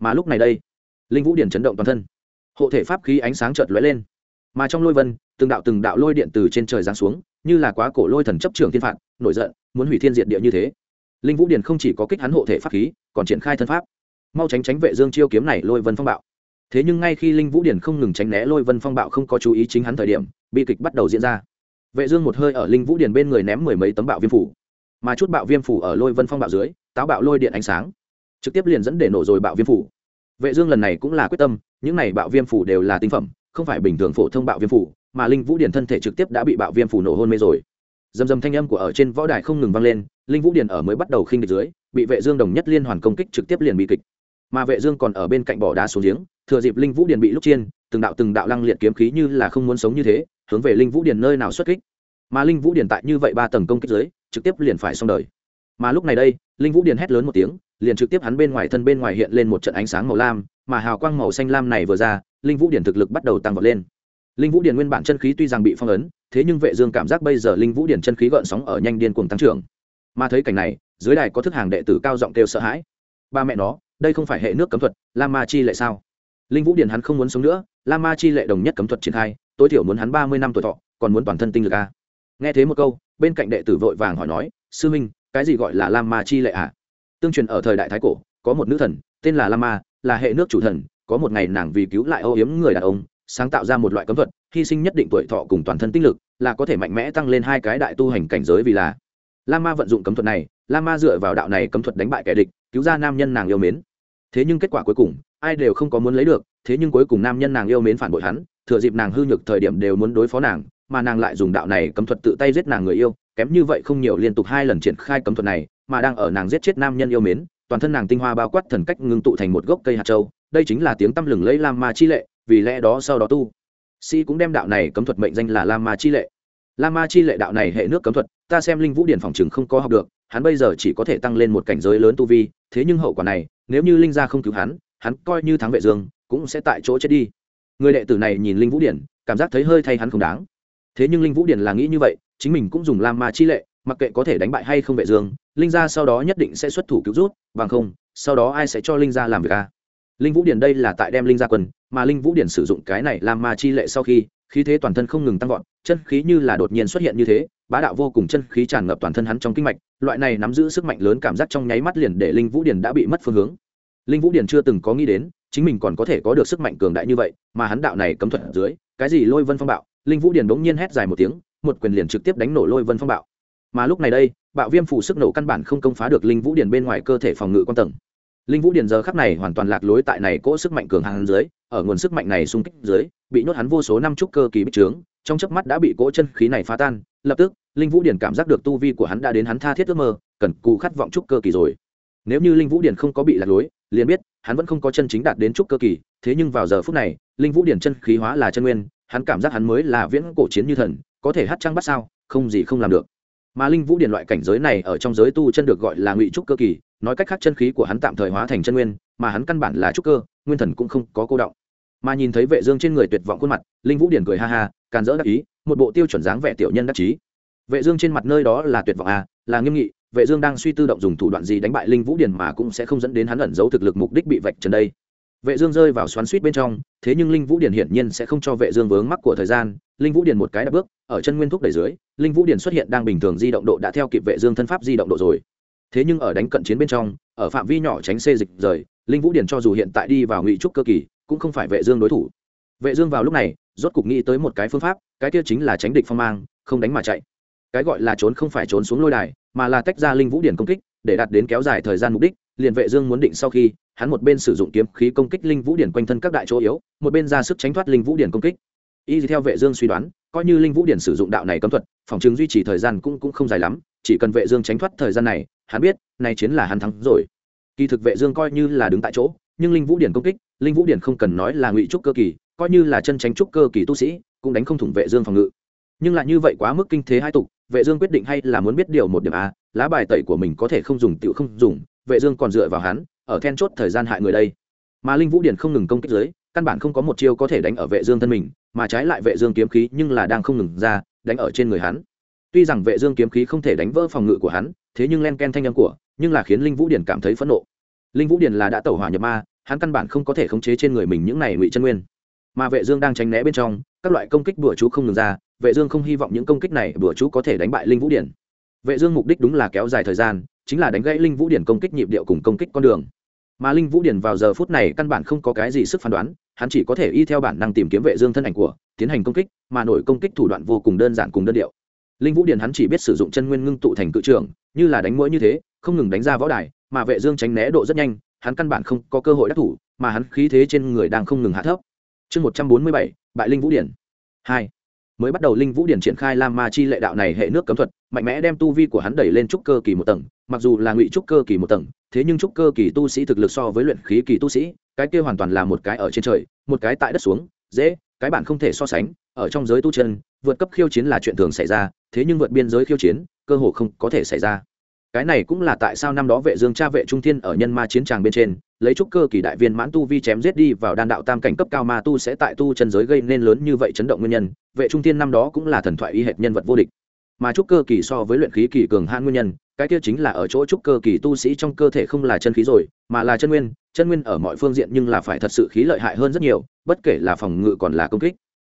mà lúc này đây, linh vũ điện chấn động toàn thân. Hộ thể pháp khí ánh sáng chợt lóe lên. Mà trong lôi vân, từng đạo từng đạo lôi điện từ trên trời giáng xuống, như là quá cổ lôi thần chấp trường thiên phạt, nổi giận, muốn hủy thiên diệt địa như thế. Linh vũ điện không chỉ có kích hắn hộ thể pháp khí, còn triển khai thân pháp. Mau tránh tránh vệ dương chiêu kiếm này lôi vân phong bạo. Thế nhưng ngay khi linh vũ điện không ngừng tránh né lôi vân phong bạo không có chú ý chính hắn thời điểm, bi kịch bắt đầu diễn ra. Vệ dương một hơi ở linh vũ điện bên người ném mười mấy tấm bạo viêm phủ. Mà chút bạo viêm phủ ở lôi vân phong bạo dưới, táo bạo lôi điện ánh sáng trực tiếp liền dẫn để nổ rồi bạo viêm phủ. Vệ dương lần này cũng là quyết tâm, những này bạo viêm phủ đều là tinh phẩm, không phải bình thường phổ thông bạo viêm phủ, mà linh vũ điển thân thể trực tiếp đã bị bạo viêm phủ nổ hôn mê rồi. Dầm dầm thanh âm của ở trên võ đài không ngừng vang lên, linh vũ điển ở mới bắt đầu khinh địch dưới, bị vệ dương đồng nhất liên hoàn công kích trực tiếp liền bị kịch. Mà vệ dương còn ở bên cạnh bỏ đá xuống giếng, thừa dịp linh vũ điển bị lúc chiên, từng đạo từng đạo lăng liệt kiếm khí như là không muốn sống như thế, hướng về linh vũ điển nơi nào xuất kích. Mà linh vũ điển tại như vậy ba tầng công kích dưới, trực tiếp liền phải xong đời. Mà lúc này đây linh vũ điển hét lớn một tiếng, liền trực tiếp hắn bên ngoài thân bên ngoài hiện lên một trận ánh sáng màu lam, mà hào quang màu xanh lam này vừa ra, linh vũ điển thực lực bắt đầu tăng vọt lên. Linh vũ điển nguyên bản chân khí tuy rằng bị phong ấn, thế nhưng vệ dương cảm giác bây giờ linh vũ điển chân khí gợn sóng ở nhanh điên cuồng tăng trưởng. Mà thấy cảnh này, dưới đài có thức hàng đệ tử cao giọng kêu sợ hãi. Ba mẹ nó, đây không phải hệ nước cấm thuật la ma chi lệ sao? Linh vũ điển hắn không muốn sống nữa la ma chi lệ đồng nhất cấm thuật triển khai, tối thiểu muốn hắn ba mươi năm tuổi thọ, còn muốn toàn thân tinh lực a. Nghe thế một câu, bên cạnh đệ tử vội vàng hỏi nói, sư minh cái gì gọi là lam ma chi lệ à? Tương truyền ở thời đại thái cổ, có một nữ thần, tên là lam ma, là hệ nước chủ thần, có một ngày nàng vì cứu lại âu yếm người đàn ông, sáng tạo ra một loại cấm thuật, hy sinh nhất định tuổi thọ cùng toàn thân tích lực, là có thể mạnh mẽ tăng lên hai cái đại tu hành cảnh giới vì là. Lam ma vận dụng cấm thuật này, lam ma dựa vào đạo này cấm thuật đánh bại kẻ địch, cứu ra nam nhân nàng yêu mến. Thế nhưng kết quả cuối cùng, ai đều không có muốn lấy được, thế nhưng cuối cùng nam nhân nàng yêu mến phản bội hắn, thừa dịp nàng hư nhược thời điểm đều muốn đối phó nàng, mà nàng lại dùng đạo này cấm thuật tự tay giết nàng người yêu kém như vậy không nhiều liên tục hai lần triển khai cấm thuật này, mà đang ở nàng giết chết nam nhân yêu mến, toàn thân nàng tinh hoa bao quát thần cách ngưng tụ thành một gốc cây hạt châu, đây chính là tiếng tăm lừng lấy lam ma chi lệ, vì lẽ đó sau đó tu sĩ cũng đem đạo này cấm thuật mệnh danh là lam ma chi lệ. Lam ma chi lệ đạo này hệ nước cấm thuật, ta xem linh vũ điển phòng chừng không có học được, hắn bây giờ chỉ có thể tăng lên một cảnh giới lớn tu vi, thế nhưng hậu quả này, nếu như linh gia không cứu hắn hắn coi như thắng vệ dương, cũng sẽ tại chỗ chết đi. Người đệ tử này nhìn linh vũ điển, cảm giác thấy hơi thay hắn không đáng thế nhưng linh vũ điền là nghĩ như vậy, chính mình cũng dùng lam ma chi lệ, mặc kệ có thể đánh bại hay không vệ dương, linh gia sau đó nhất định sẽ xuất thủ cứu rút, bằng không, sau đó ai sẽ cho linh gia làm việc a? Linh vũ điển đây là tại đem linh gia quân mà linh vũ điển sử dụng cái này làm ma chi lệ sau khi, khí thế toàn thân không ngừng tăng vọt, chân khí như là đột nhiên xuất hiện như thế, bá đạo vô cùng chân khí tràn ngập toàn thân hắn trong kinh mạch, loại này nắm giữ sức mạnh lớn cảm giác trong nháy mắt liền để linh vũ điển đã bị mất phương hướng. Linh vũ điển chưa từng có nghĩ đến, chính mình còn có thể có được sức mạnh cường đại như vậy, mà hắn đạo này cấm thuật ở dưới, cái gì lôi vân phong bạo linh vũ Điền bỗng nhiên hét dài một tiếng, một quyền liền trực tiếp đánh nổ lôi vân phong bạo. Mà lúc này đây, bạo viêm phủ sức nổ căn bản không công phá được linh vũ Điền bên ngoài cơ thể phòng ngự quan tầng. Linh vũ Điền giờ khắc này hoàn toàn lạc lối tại này cỗ sức mạnh cường hàng dưới, ở nguồn sức mạnh này xung kích dưới, bị nhốt hắn vô số năm trúc cơ kỳ bích trướng, trong chớp mắt đã bị cỗ chân khí này phá tan, lập tức, linh vũ Điền cảm giác được tu vi của hắn đã đến hắn tha thiết ước mơ, cần cù khát vọng trúc cơ kỳ rồi. Nếu như linh vũ Điền không có bị lạc lối, liền biết, hắn vẫn không có chân chính đạt đến trúc cơ kỳ, thế nhưng vào giờ phút này, linh vũ Điền chân khí hóa là chân nguyên hắn cảm giác hắn mới là viễn cổ chiến như thần, có thể hát trăng bắt sao, không gì không làm được. Mà linh vũ điện loại cảnh giới này ở trong giới tu chân được gọi là ngụy trúc cơ kỳ, nói cách khác chân khí của hắn tạm thời hóa thành chân nguyên, mà hắn căn bản là trúc cơ, nguyên thần cũng không có cô động. Mà nhìn thấy vệ dương trên người tuyệt vọng khuôn mặt, linh vũ điển cười ha ha, càn dỡ đắc ý, một bộ tiêu chuẩn dáng vẻ tiểu nhân đắc chí. Vệ dương trên mặt nơi đó là tuyệt vọng à là nghiêm nghị, vệ dương đang suy tư động dùng thủ đoạn gì đánh bại linh vũ điển mà cũng sẽ không dẫn đến hắn ẩn giấu thực lực mục đích bị vạch trần đây vệ dương rơi vào xoắn xuýt bên trong, thế nhưng linh vũ điển hiển nhiên sẽ không cho vệ dương vướng mắc của thời gian. Linh vũ điển một cái đạp bước ở chân nguyên thúc đẩy dưới, linh vũ điển xuất hiện đang bình thường di động độ đã theo kịp vệ dương thân pháp di động độ rồi. Thế nhưng ở đánh cận chiến bên trong, ở phạm vi nhỏ tránh xê dịch rời, linh vũ điển cho dù hiện tại đi vào ngụy trúc cơ kỳ, cũng không phải vệ dương đối thủ. Vệ dương vào lúc này, rốt cục nghĩ tới một cái phương pháp, cái kia chính là tránh địch phong mang, không đánh mà chạy. Cái gọi là trốn không phải trốn xuống lôi đài, mà là tách ra linh vũ điển công kích, để đạt đến kéo dài thời gian mục đích liền vệ dương muốn định sau khi, hắn một bên sử dụng kiếm khí công kích linh vũ điển quanh thân các đại chỗ yếu, một bên ra sức tránh thoát linh vũ điển công kích. Y theo vệ dương suy đoán, coi như linh vũ điển sử dụng đạo này cấm thuật, phòng chứng duy trì thời gian cũng cũng không dài lắm, chỉ cần vệ dương tránh thoát thời gian này, hắn biết, này chiến là hắn thắng rồi. Kỳ thực vệ dương coi như là đứng tại chỗ, nhưng linh vũ điển công kích, linh vũ điển không cần nói là ngụy trúc cơ kỳ, coi như là chân tránh trúc cơ kỳ tu sĩ, cũng đánh không thủng vệ dương phòng ngự. Nhưng lại như vậy quá mức kinh thế hai tục, vệ dương quyết định hay là muốn biết điều một điểm a, lá bài tẩy của mình có thể không dùng tiểu không dùng vệ dương còn dựa vào hắn, ở then chốt thời gian hại người đây. Mà linh vũ điển không ngừng công kích dưới căn bản không có một chiêu có thể đánh ở vệ dương thân mình, mà trái lại vệ dương kiếm khí nhưng là đang không ngừng ra, đánh ở trên người hắn. Tuy rằng vệ dương kiếm khí không thể đánh vỡ phòng ngự của hắn, thế nhưng len ken thanh âm của, nhưng là khiến linh vũ điển cảm thấy phẫn nộ. Linh vũ điển là đã tẩu hỏa nhập ma, hắn căn bản không có thể khống chế trên người mình những này ngụy chân nguyên. Mà vệ dương đang tránh né bên trong, các loại công kích bừa chú không ngừng ra, vệ dương không hy vọng những công kích này bừa chú có thể đánh bại linh vũ điển vệ dương mục đích đúng là kéo dài thời gian chính là đánh gãy linh vũ điển công kích nhịp điệu cùng công kích con đường. Mà linh vũ điển vào giờ phút này căn bản không có cái gì sức phán đoán, hắn chỉ có thể y theo bản năng tìm kiếm vệ dương thân ảnh của, tiến hành công kích, mà nổi công kích thủ đoạn vô cùng đơn giản cùng đơn điệu. Linh vũ điển hắn chỉ biết sử dụng chân nguyên ngưng tụ thành cự trường, như là đánh mũi như thế, không ngừng đánh ra võ đài, mà vệ dương tránh né độ rất nhanh, hắn căn bản không có cơ hội đắc thủ, mà hắn khí thế trên người đang không ngừng hạ thấp. Chương một trăm bốn mươi bảy, bại linh vũ điển. Hai. Mới bắt đầu linh vũ điển triển khai lam ma chi lệ đạo này hệ nước cấm thuật, mạnh mẽ đem tu vi của hắn đẩy lên trúc cơ kỳ một tầng mặc dù là ngụy trúc cơ kỳ một tầng, thế nhưng trúc cơ kỳ tu sĩ thực lực so với luyện khí kỳ tu sĩ, cái kia hoàn toàn là một cái ở trên trời, một cái tại đất xuống, dễ, cái bản không thể so sánh, ở trong giới tu chân, vượt cấp khiêu chiến là chuyện thường xảy ra, thế nhưng vượt biên giới khiêu chiến, cơ hồ không có thể xảy ra. Cái này cũng là tại sao năm đó vệ dương cha vệ trung thiên ở nhân ma chiến tràng bên trên, lấy trúc cơ kỳ đại viên mãn tu vi chém giết đi vào đan đạo tam cảnh cấp cao ma tu sẽ tại tu chân giới gây nên lớn như vậy chấn động nguyên nhân, vệ trung thiên năm đó cũng là thần thoại y hệt nhân vật vô địch. Mà trúc cơ kỳ so với luyện khí kỳ cường hãn nguyên nhân cái kia chính là ở chỗ trúc cơ kỳ tu sĩ trong cơ thể không là chân khí rồi, mà là chân nguyên chân nguyên ở mọi phương diện nhưng là phải thật sự khí lợi hại hơn rất nhiều, bất kể là phòng ngự còn là công kích.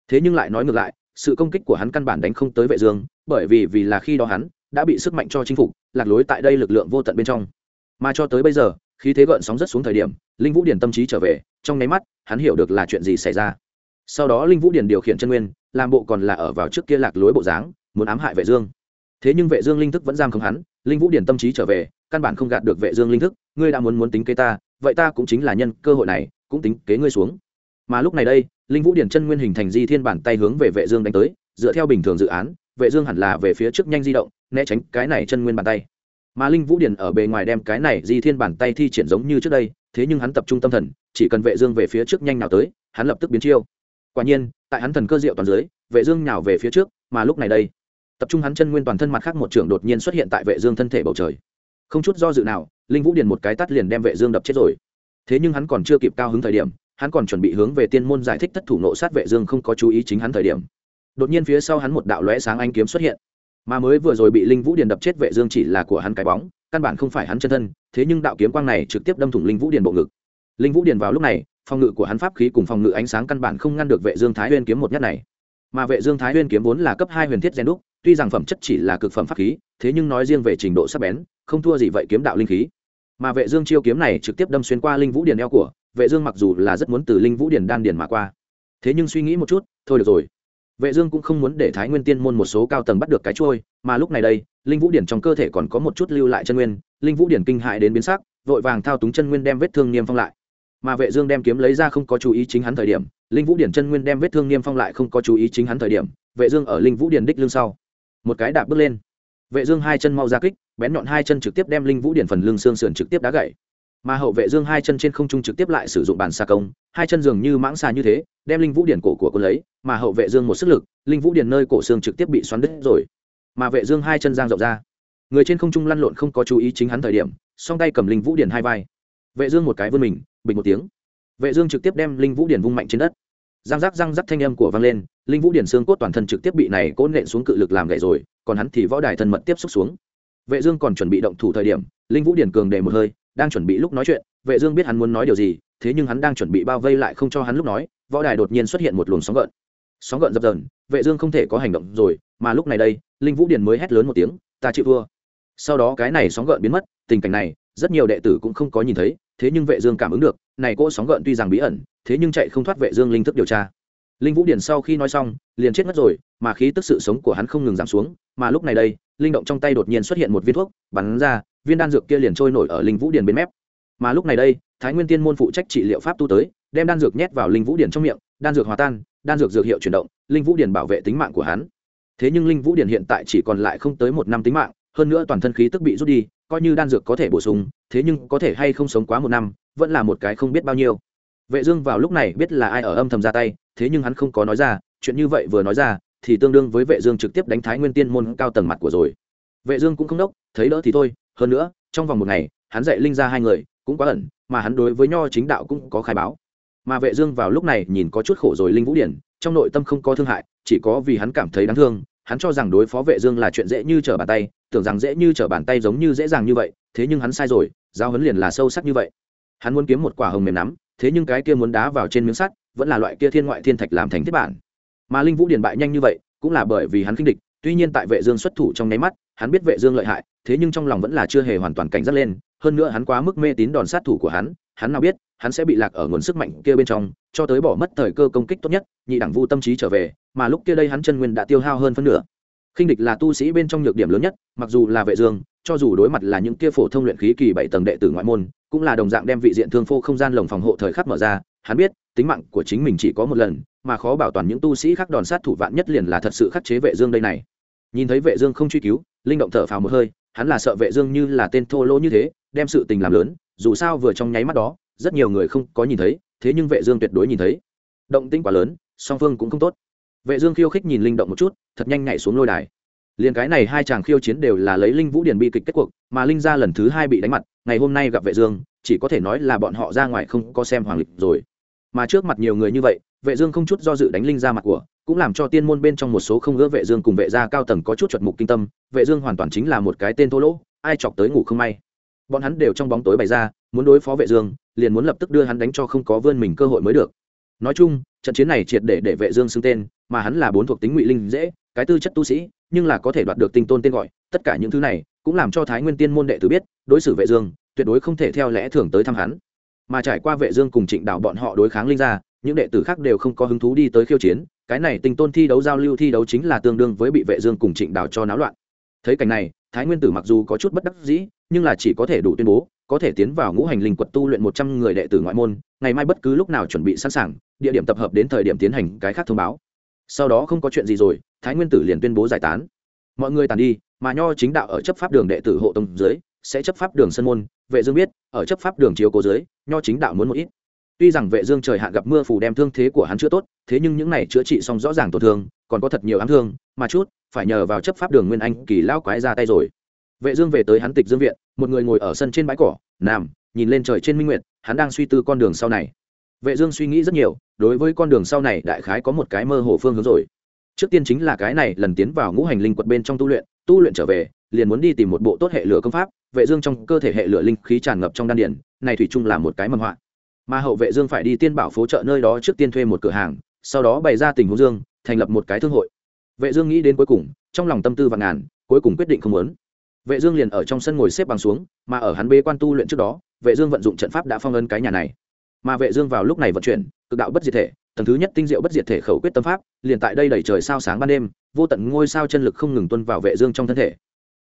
Thế nhưng lại nói ngược lại, sự công kích của hắn căn bản đánh không tới vệ dương, bởi vì vì là khi đó hắn đã bị sức mạnh cho chinh phục, lạc lối tại đây lực lượng vô tận bên trong. Mà cho tới bây giờ, khí thế gợn sóng rất xuống thời điểm, linh vũ điển tâm trí trở về, trong nháy mắt, hắn hiểu được là chuyện gì xảy ra. Sau đó linh vũ điển điều khiển chân nguyên, làm bộ còn là ở vào trước kia lạc lối bộ dáng, muốn ám hại vệ dương. Thế nhưng vệ dương linh thức vẫn giam không hắn linh vũ điển tâm trí trở về, căn bản không gạt được vệ dương linh thức, ngươi đã muốn muốn tính kế ta, vậy ta cũng chính là nhân cơ hội này, cũng tính kế ngươi xuống. Mà lúc này đây, linh vũ điển chân nguyên hình thành di thiên bản tay hướng về vệ dương đánh tới, dựa theo bình thường dự án, vệ dương hẳn là về phía trước nhanh di động, né tránh cái này chân nguyên bàn tay. Mà linh vũ điển ở bề ngoài đem cái này di thiên bản tay thi triển giống như trước đây, thế nhưng hắn tập trung tâm thần, chỉ cần vệ dương về phía trước nhanh nào tới, hắn lập tức biến chiêu. Quả nhiên, tại hắn thần cơ diệu toàn dưới, vệ dương nhào về phía trước, mà lúc này đây tập trung hắn chân nguyên toàn thân mặt khác một trưởng đột nhiên xuất hiện tại vệ dương thân thể bầu trời. Không chút do dự nào, linh vũ điền một cái tát liền đem vệ dương đập chết rồi. Thế nhưng hắn còn chưa kịp cao hứng thời điểm, hắn còn chuẩn bị hướng về tiên môn giải thích thất thủ nộ sát vệ dương không có chú ý chính hắn thời điểm. Đột nhiên phía sau hắn một đạo lóe sáng anh kiếm xuất hiện. Mà mới vừa rồi bị linh vũ điền đập chết vệ dương chỉ là của hắn cái bóng, căn bản không phải hắn chân thân, thế nhưng đạo kiếm quang này trực tiếp đâm thủng linh vũ điền bộ ngực. Linh vũ điền vào lúc này, phòng ngự của hắn pháp khí cùng phòng ngự ánh sáng căn bản không ngăn được vệ dương thái nguyên kiếm một nhát này. Mà vệ dương thái nguyên kiếm vốn là cấp hai huyền thiết gen đúc tuy rằng phẩm chất chỉ là cực phẩm pháp khí, thế nhưng nói riêng về trình độ sắc bén, không thua gì vậy kiếm đạo linh khí. Mà vệ dương chiêu kiếm này trực tiếp đâm xuyên qua linh vũ điền eo của, vệ dương mặc dù là rất muốn từ linh vũ điền đan điền mà qua. Thế nhưng suy nghĩ một chút, thôi được rồi. Vệ dương cũng không muốn để thái nguyên tiên môn một số cao tầng bắt được cái trôi, mà lúc này đây, linh vũ điển trong cơ thể còn có một chút lưu lại chân nguyên, linh vũ điển kinh hại đến biến sắc, vội vàng thao túng chân nguyên đem vết thương niêm phong lại. Mà vệ dương đem kiếm lấy ra không có chú ý chính hắn thời điểm, linh vũ điển chân nguyên đem vết thương niêm phong lại không có chú ý chính hắn thời điểm, vệ dương ở linh vũ điển đích lưng sau một cái đạp bước lên. Vệ dương hai chân mau ra kích, bén nhọn hai chân trực tiếp đem linh vũ điển phần lưng xương sườn trực tiếp đá gãy. Mà hậu vệ dương hai chân trên không trung trực tiếp lại sử dụng bàn xà công, hai chân dường như mãng xà như thế, đem linh vũ điển cổ của cô lấy, mà hậu vệ dương một sức lực, linh vũ điển nơi cổ xương trực tiếp bị xoắn đứt rồi. Mà vệ dương hai chân giang rộng ra. Người trên không trung lăn lộn không có chú ý chính hắn thời điểm, song tay cầm linh vũ điển hai vai. Vệ dương một cái vươn mình, bình một tiếng. Vệ dương trực tiếp đem linh vũ điển vung mạnh trên đất răng rắc răng rắc thanh âm của vang lên, linh vũ điển xương cốt toàn thân trực tiếp bị này cốt nện xuống cự lực làm gậy rồi, còn hắn thì võ đài thân mật tiếp xúc xuống. Vệ dương còn chuẩn bị động thủ thời điểm, linh vũ điển cường đề một hơi, đang chuẩn bị lúc nói chuyện, vệ dương biết hắn muốn nói điều gì, thế nhưng hắn đang chuẩn bị bao vây lại không cho hắn lúc nói, võ đài đột nhiên xuất hiện một luồng sóng gợn. Sóng gợn dập dờn, vệ dương không thể có hành động rồi, mà lúc này đây, linh vũ điển mới hét lớn một tiếng, ta chịu thua. Sau đó cái này sóng gợn biến mất, tình cảnh này, rất nhiều đệ tử cũng không có nhìn thấy thế nhưng vệ dương cảm ứng được, này cô sóng gợn tuy rằng bí ẩn, thế nhưng chạy không thoát vệ dương linh thức điều tra. Linh vũ điển sau khi nói xong, liền chết mất rồi, mà khí tức sự sống của hắn không ngừng giảm xuống, mà lúc này đây, linh động trong tay đột nhiên xuất hiện một viên thuốc, bắn ra, viên đan dược kia liền trôi nổi ở linh vũ điển bên mép. Mà lúc này đây, thái nguyên tiên môn phụ trách trị liệu pháp tu tới, đem đan dược nhét vào linh vũ điển trong miệng, đan dược hòa tan, đan dược dược hiệu chuyển động, linh vũ điển bảo vệ tính mạng của hắn. Thế nhưng linh vũ điển hiện tại chỉ còn lại không tới một năm tính mạng hơn nữa toàn thân khí tức bị rút đi, coi như đan dược có thể bổ sung, thế nhưng có thể hay không sống quá một năm, vẫn là một cái không biết bao nhiêu. Vệ dương vào lúc này biết là ai ở âm thầm ra tay, thế nhưng hắn không có nói ra, chuyện như vậy vừa nói ra, thì tương đương với vệ dương trực tiếp đánh thái nguyên tiên môn cao tầng mặt của rồi. Vệ dương cũng không đốc, thấy đỡ thì thôi, hơn nữa, trong vòng một ngày, hắn dạy linh ra hai người, cũng quá ẩn, mà hắn đối với nho chính đạo cũng có khai báo. Mà vệ dương vào lúc này nhìn có chút khổ rồi linh vũ điển, trong nội tâm không có thương hại, chỉ có vì hắn cảm thấy đáng thương hắn cho rằng đối phó vệ dương là chuyện dễ như trở bàn tay, tưởng rằng dễ như trở bàn tay giống như dễ dàng như vậy, thế nhưng hắn sai rồi, giao huấn liền là sâu sắc như vậy. Hắn muốn kiếm một quả hồng mềm nắm, thế nhưng cái kia muốn đá vào trên miếng sắt, vẫn là loại kia thiên ngoại thiên thạch làm thành thiết bản. Mà linh vũ điền bại nhanh như vậy, cũng là bởi vì hắn kinh địch, tuy nhiên tại vệ dương xuất thủ trong nháy mắt, hắn biết vệ dương lợi hại, thế nhưng trong lòng vẫn là chưa hề hoàn toàn cảnh giác lên, hơn nữa hắn quá mức mê tín đòn sát thủ của hắn hắn nào biết hắn sẽ bị lạc ở nguồn sức mạnh kia bên trong, cho tới bỏ mất thời cơ công kích tốt nhất, nhị đẳng vu tâm trí trở về, mà lúc kia đây hắn chân nguyên đã tiêu hao hơn phân nửa. Khinh địch là tu sĩ bên trong nhược điểm lớn nhất, mặc dù là vệ dương, cho dù đối mặt là những kia phổ thông luyện khí kỳ bảy tầng đệ tử ngoại môn, cũng là đồng dạng đem vị diện thương phô không gian lồng phòng hộ thời khắc mở ra, hắn biết, tính mạng của chính mình chỉ có một lần, mà khó bảo toàn những tu sĩ khác đòn sát thủ vạn nhất liền là thật sự khắc chế vệ dương đây này. Nhìn thấy vệ dương không truy cứu, linh động thở phào một hơi, hắn là sợ vệ dương như là tên thô lỗ như thế, đem sự tình làm lớn, dù sao vừa trong nháy mắt đó rất nhiều người không có nhìn thấy, thế nhưng vệ dương tuyệt đối nhìn thấy. Động tĩnh quá lớn, song phương cũng không tốt. Vệ dương khiêu khích nhìn linh động một chút, thật nhanh nhảy xuống lôi đài. Liền cái này hai chàng khiêu chiến đều là lấy linh vũ điển bi kịch kết cuộc, mà linh gia lần thứ hai bị đánh mặt, ngày hôm nay gặp vệ dương, chỉ có thể nói là bọn họ ra ngoài không có xem hoàng lịch rồi. Mà trước mặt nhiều người như vậy, vệ dương không chút do dự đánh linh ra mặt của, cũng làm cho tiên môn bên trong một số không gỡ vệ dương cùng vệ gia cao tầng có chút chuẩn mục kinh tâm, vệ dương hoàn toàn chính là một cái tên thô lỗ, ai chọc tới ngủ không may. Bọn hắn đều trong bóng tối bày ra, muốn đối phó vệ dương liền muốn lập tức đưa hắn đánh cho không có vươn mình cơ hội mới được. Nói chung, trận chiến này triệt để để vệ dương xưng tên, mà hắn là bốn thuộc tính ngụy linh dễ, cái tư chất tu sĩ, nhưng là có thể đoạt được tinh tôn tên gọi, tất cả những thứ này cũng làm cho thái nguyên tiên môn đệ tử biết, đối xử vệ dương, tuyệt đối không thể theo lẽ thường tới thăm hắn. Mà trải qua vệ dương cùng trịnh đảo bọn họ đối kháng linh gia, những đệ tử khác đều không có hứng thú đi tới khiêu chiến, cái này tinh tôn thi đấu giao lưu thi đấu chính là tương đương với bị vệ dương cùng trịnh đảo cho náo loạn. Thấy cảnh này, thái nguyên tử mặc dù có chút bất đắc dĩ, nhưng là chỉ có thể đủ tuyên bố có thể tiến vào ngũ hành linh quật tu luyện một trăm người đệ tử ngoại môn, ngày mai bất cứ lúc nào chuẩn bị sẵn sàng, địa điểm tập hợp đến thời điểm tiến hành cái khác thông báo. Sau đó không có chuyện gì rồi, thái nguyên tử liền tuyên bố giải tán. Mọi người tàn đi, mà nho chính đạo ở chấp pháp đường đệ tử hộ tông dưới, sẽ chấp pháp đường sân môn, vệ dương biết, ở chấp pháp đường chiếu cố dưới, nho chính đạo muốn một ít. Tuy rằng vệ dương trời hạn gặp mưa phù đem thương thế của hắn chữa tốt, thế nhưng những này chữa trị xong rõ ràng tổn thương, còn có thật nhiều ám thương, mà chút, phải nhờ vào chấp pháp đường nguyên anh kỳ lao quái ra tay rồi vệ dương về tới hắn tịch dương viện một người ngồi ở sân trên bãi cỏ nằm nhìn lên trời trên minh nguyệt hắn đang suy tư con đường sau này. Vệ dương suy nghĩ rất nhiều đối với con đường sau này đại khái có một cái mơ hồ phương hướng rồi. Trước tiên chính là cái này lần tiến vào ngũ hành linh quật bên trong tu luyện tu luyện trở về liền muốn đi tìm một bộ tốt hệ lửa công pháp vệ dương trong cơ thể hệ lửa linh khí tràn ngập trong đan điển, này thủy chung là một cái mầm họa. Mà hậu vệ dương phải đi tiên bảo phố chợ nơi đó trước tiên thuê một cửa hàng sau đó bày ra tình huống dương thành lập một cái thương hội. Vệ dương nghĩ đến cuối cùng trong lòng tâm tư vạn ngàn cuối cùng quyết định không muốn vệ dương liền ở trong sân ngồi xếp bằng xuống, mà ở hắn bế quan tu luyện trước đó, vệ dương vận dụng trận pháp đã phong ấn cái nhà này. Mà vệ dương vào lúc này vận chuyển, cực đạo bất diệt thể, tầng thứ nhất tinh diệu bất diệt thể khẩu quyết tâm pháp, liền tại đây đẩy trời sao sáng ban đêm, vô tận ngôi sao chân lực không ngừng tuôn vào vệ dương trong thân thể.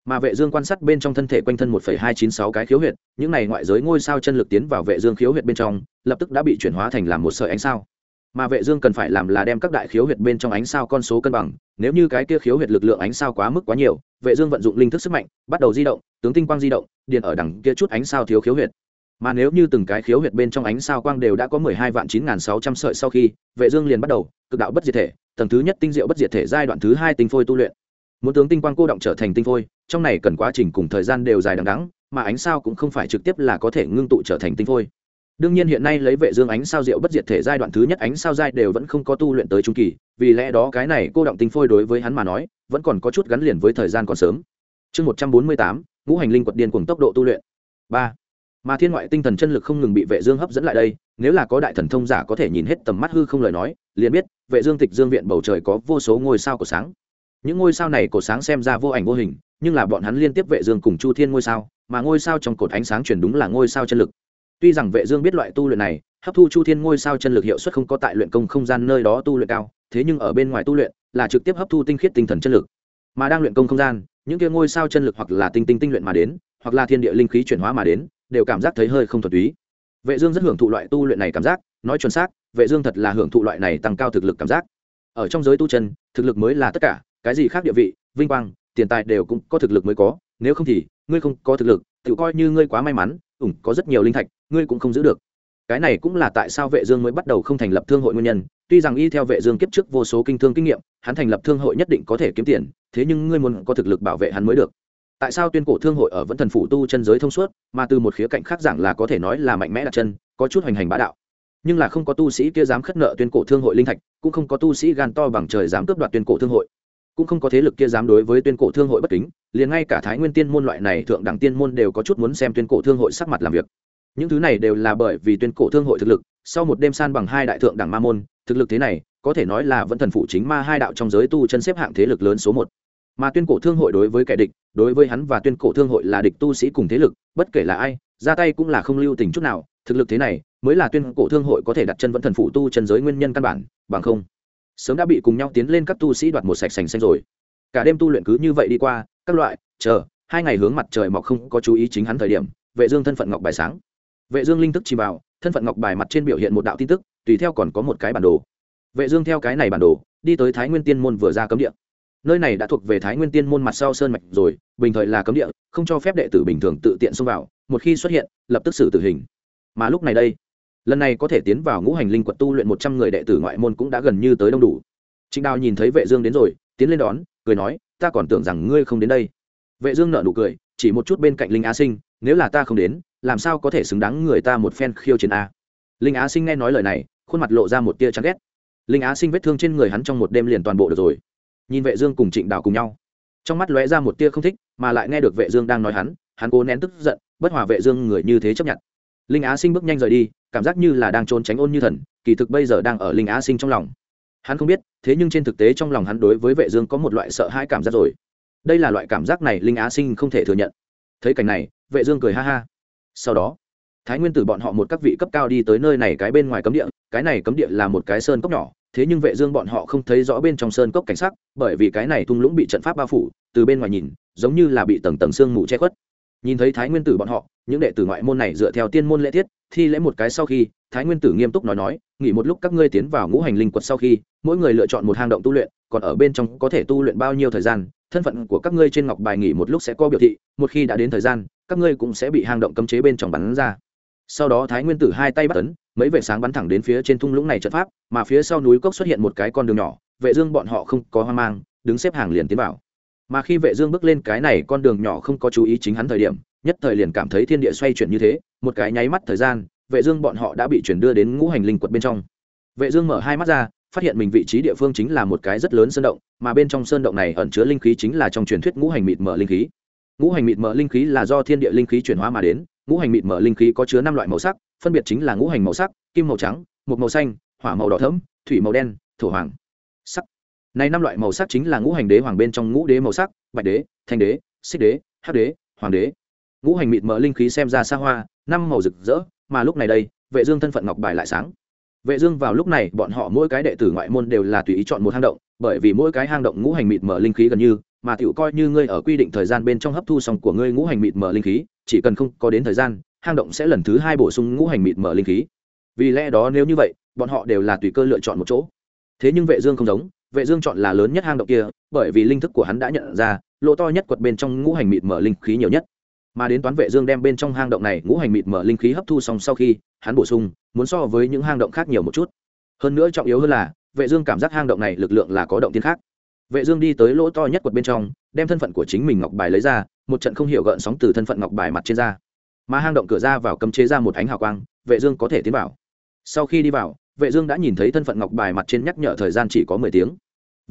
Mà vệ dương quan sát bên trong thân thể quanh thân 1.296 cái khiếu huyệt, những này ngoại giới ngôi sao chân lực tiến vào vệ dương khiếu huyệt bên trong, lập tức đã bị chuyển hóa thành làm một sợi ánh sao mà vệ dương cần phải làm là đem các đại khiếu huyệt bên trong ánh sao con số cân bằng, nếu như cái kia khiếu huyệt lực lượng ánh sao quá mức quá nhiều, vệ dương vận dụng linh thức sức mạnh, bắt đầu di động, tướng tinh quang di động điện ở đằng kia chút ánh sao thiếu khiếu huyệt. Mà nếu như từng cái khiếu huyệt bên trong ánh sao quang đều đã có 12 vạn 9600 sợi sau khi, vệ dương liền bắt đầu cực đạo bất diệt thể, tầng thứ nhất tinh diệu bất diệt thể giai đoạn thứ hai tinh phôi tu luyện. Muốn tướng tinh quang cô động trở thành tinh phôi, trong này cần quá trình cùng thời gian đều dài đằng đẵng, mà ánh sao cũng không phải trực tiếp là có thể ngưng tụ trở thành tinh phôi đương nhiên hiện nay lấy vệ dương ánh sao diệu bất diệt thể giai đoạn thứ nhất ánh sao giai đều vẫn không có tu luyện tới trung kỳ vì lẽ đó cái này cô động tinh phôi đối với hắn mà nói vẫn còn có chút gắn liền với thời gian còn sớm. Chương 148, ngũ hành linh quật điên cuồng tốc độ tu luyện. Ba. Mà thiên ngoại tinh thần chân lực không ngừng bị vệ dương hấp dẫn lại đây nếu là có đại thần thông giả có thể nhìn hết tầm mắt hư không lời nói liền biết vệ dương tịch dương viện bầu trời có vô số ngôi sao của sáng. Những ngôi sao này của sáng xem ra vô ảnh vô hình nhưng là bọn hắn liên tiếp vệ dương cùng chu thiên ngôi sao mà ngôi sao trong cột ánh sáng truyền đúng là ngôi sao chân lực tuy rằng vệ dương biết loại tu luyện này, hấp thu chu thiên ngôi sao chân lực hiệu suất không có tại luyện công không gian nơi đó tu luyện cao, thế nhưng ở bên ngoài tu luyện là trực tiếp hấp thu tinh khiết tinh thần chân lực. Mà đang luyện công không gian, những kia ngôi sao chân lực hoặc là tinh tinh tinh luyện mà đến, hoặc là thiên địa linh khí chuyển hóa mà đến, đều cảm giác thấy hơi không thuần túy. Vệ dương rất hưởng thụ loại tu luyện này cảm giác, nói chuẩn xác, vệ dương thật là hưởng thụ loại này tăng cao thực lực cảm giác. Ở trong giới tu chân, thực lực mới là tất cả, cái gì khác địa vị, vinh quang, tiền tài đều cũng có thực lực mới có, nếu không thì, ngươi không có thực lực, tự coi như ngươi quá may mắn, ủng có rất nhiều linh thạch ngươi cũng không giữ được. Cái này cũng là tại sao vệ dương mới bắt đầu không thành lập thương hội nguyên nhân. Tuy rằng y theo vệ dương kiếp trước vô số kinh thương kinh nghiệm, hắn thành lập thương hội nhất định có thể kiếm tiền, thế nhưng ngươi muốn có thực lực bảo vệ hắn mới được. Tại sao tuyên cổ thương hội ở vẫn thần phủ tu chân giới thông suốt, mà từ một khía cạnh khác giảng là có thể nói là mạnh mẽ đặt chân, có chút hoành hành bá đạo. Nhưng là không có tu sĩ kia dám khất nợ tuyên cổ thương hội linh thạch, cũng không có tu sĩ gan to bằng trời dám cướp đoạt tuyên cổ thương hội. Cũng không có thế lực kia dám đối với tuyên cổ thương hội bất kính, liền ngay cả thái nguyên tiên môn loại này thượng đẳng tiên môn đều có chút muốn xem tuyên cổ thương hội sắc mặt làm việc những thứ này đều là bởi vì tuyên cổ thương hội thực lực, sau một đêm san bằng hai đại thượng đẳng ma môn, thực lực thế này, có thể nói là vẫn thần phụ chính ma hai đạo trong giới tu chân xếp hạng thế lực lớn số một. Mà tuyên cổ thương hội đối với kẻ địch, đối với hắn và tuyên cổ thương hội là địch tu sĩ cùng thế lực, bất kể là ai, ra tay cũng là không lưu tình chút nào, thực lực thế này mới là tuyên cổ thương hội có thể đặt chân vẫn thần phụ tu chân giới nguyên nhân căn bản, bằng không, sớm đã bị cùng nhau tiến lên các tu sĩ đoạt một sạch sành xanh rồi. Cả đêm tu luyện cứ như vậy đi qua, các loại, chờ, hai ngày hướng mặt trời mọc không có chú ý chính hắn thời điểm, vệ dương thân phận ngọc bài sáng vệ dương linh thức chỉ vào, thân phận ngọc bài mặt trên biểu hiện một đạo tin tức, tùy theo còn có một cái bản đồ. Vệ dương theo cái này bản đồ, đi tới thái nguyên tiên môn vừa ra cấm địa. Nơi này đã thuộc về thái nguyên tiên môn mặt sau sơn mạch rồi, bình thời là cấm địa, không cho phép đệ tử bình thường tự tiện xông vào, một khi xuất hiện, lập tức xử tử hình. Mà lúc này đây, lần này có thể tiến vào ngũ hành linh quật tu luyện một trăm người đệ tử ngoại môn cũng đã gần như tới đông đủ. Trịnh đào nhìn thấy vệ dương đến rồi, tiến lên đón, cười nói, ta còn tưởng rằng ngươi không đến đây. Vệ dương nở nụ cười, chỉ một chút bên cạnh linh á sinh nếu là ta không đến, làm sao có thể xứng đáng người ta một phen khiêu chiến a? Linh á sinh nghe nói lời này, khuôn mặt lộ ra một tia chán ghét. Linh á sinh vết thương trên người hắn trong một đêm liền toàn bộ được rồi. Nhìn vệ dương cùng trịnh đào cùng nhau, trong mắt lóe ra một tia không thích, mà lại nghe được vệ dương đang nói hắn hắn cố nén tức giận, bất hòa vệ dương người như thế chấp nhận. Linh á sinh bước nhanh rời đi, cảm giác như là đang trốn tránh ôn như thần, kỳ thực bây giờ đang ở linh á sinh trong lòng. Hắn không biết, thế nhưng trên thực tế trong lòng hắn đối với vệ dương có một loại sợ hãi cảm giác rồi. Đây là loại cảm giác này linh á sinh không thể thừa nhận. Thấy cảnh này vệ dương cười ha ha. Sau đó, thái nguyên tử bọn họ một các vị cấp cao đi tới nơi này cái bên ngoài cấm địa, cái này cấm địa là một cái sơn cốc nhỏ, thế nhưng vệ dương bọn họ không thấy rõ bên trong sơn cốc cảnh sắc, bởi vì cái này thung lũng bị trận pháp bao phủ, từ bên ngoài nhìn, giống như là bị tầng tầng sương mù che khuất. Nhìn thấy thái nguyên tử bọn họ, những đệ tử ngoại môn này dựa theo tiên môn lễ tiết, thi lễ một cái sau khi, thái nguyên tử nghiêm túc nói nói, nghỉ một lúc các ngươi tiến vào ngũ hành linh quật sau khi, mỗi người lựa chọn một hang động tu luyện, còn ở bên trong có thể tu luyện bao nhiêu thời gian thân phận của các ngươi trên ngọc bài nghỉ một lúc sẽ có biểu thị, một khi đã đến thời gian, các ngươi cũng sẽ bị hang động cấm chế bên trong bắn ra. Sau đó thái nguyên tử hai tay bắt tấn mấy vệ sáng bắn thẳng đến phía trên thung lũng này trận pháp, mà phía sau núi cốc xuất hiện một cái con đường nhỏ, vệ dương bọn họ không có hoang mang, đứng xếp hàng liền tiến vào. Mà khi vệ dương bước lên cái này con đường nhỏ không có chú ý chính hắn thời điểm, nhất thời liền cảm thấy thiên địa xoay chuyển như thế, một cái nháy mắt thời gian, vệ dương bọn họ đã bị chuyển đưa đến ngũ hành linh quật bên trong. Vệ dương mở hai mắt ra phát hiện mình vị trí địa phương chính là một cái rất lớn sơn động, mà bên trong sơn động này ẩn chứa linh khí chính là trong truyền thuyết ngũ hành mịt mở linh khí. Ngũ hành mịt mở linh khí là do thiên địa linh khí chuyển hóa mà đến, ngũ hành mịt mở linh khí có chứa năm loại màu sắc, phân biệt chính là ngũ hành màu sắc, kim màu trắng một màu xanh, hỏa màu đỏ thẫm, thủy màu đen, thổ hoàng, sắc. Này năm loại màu sắc chính là ngũ hành đế hoàng bên trong ngũ đế màu sắc, bạch đế, thanh đế, xích đế, hắc đế, hoàng đế. Ngũ hành mịt mở linh khí xem ra xa hoa, năm màu rực rỡ, mà lúc này đây, vệ dương thân phận ngọc bài lại sáng vệ dương vào lúc này, bọn họ mỗi cái đệ tử ngoại môn đều là tùy ý chọn một hang động, bởi vì mỗi cái hang động ngũ hành mịt mở linh khí gần như, mà tiểu coi như ngươi ở quy định thời gian bên trong hấp thu xong của ngươi ngũ hành mịt mở linh khí, chỉ cần không có đến thời gian, hang động sẽ lần thứ hai bổ sung ngũ hành mịt mở linh khí. Vì lẽ đó nếu như vậy, bọn họ đều là tùy cơ lựa chọn một chỗ. Thế nhưng vệ dương không giống, vệ dương chọn là lớn nhất hang động kia, bởi vì linh thức của hắn đã nhận ra, lỗ to nhất quật bên trong ngũ hành mịt mở linh khí nhiều nhất mà đến toán vệ dương đem bên trong hang động này ngũ hành mịt mở linh khí hấp thu xong sau khi, hắn bổ sung, muốn so với những hang động khác nhiều một chút. Hơn nữa trọng yếu hơn là, vệ dương cảm giác hang động này lực lượng là có động tiên khác. Vệ dương đi tới lỗ to nhất quật bên trong, đem thân phận của chính mình ngọc bài lấy ra, một trận không hiểu gợn sóng từ thân phận ngọc bài mặt trên ra. Mà hang động cửa ra vào cấm chế ra một ánh hào quang, vệ dương có thể tiến vào. Sau khi đi vào, vệ dương đã nhìn thấy thân phận ngọc bài mặt trên nhắc nhở thời gian chỉ có 10 tiếng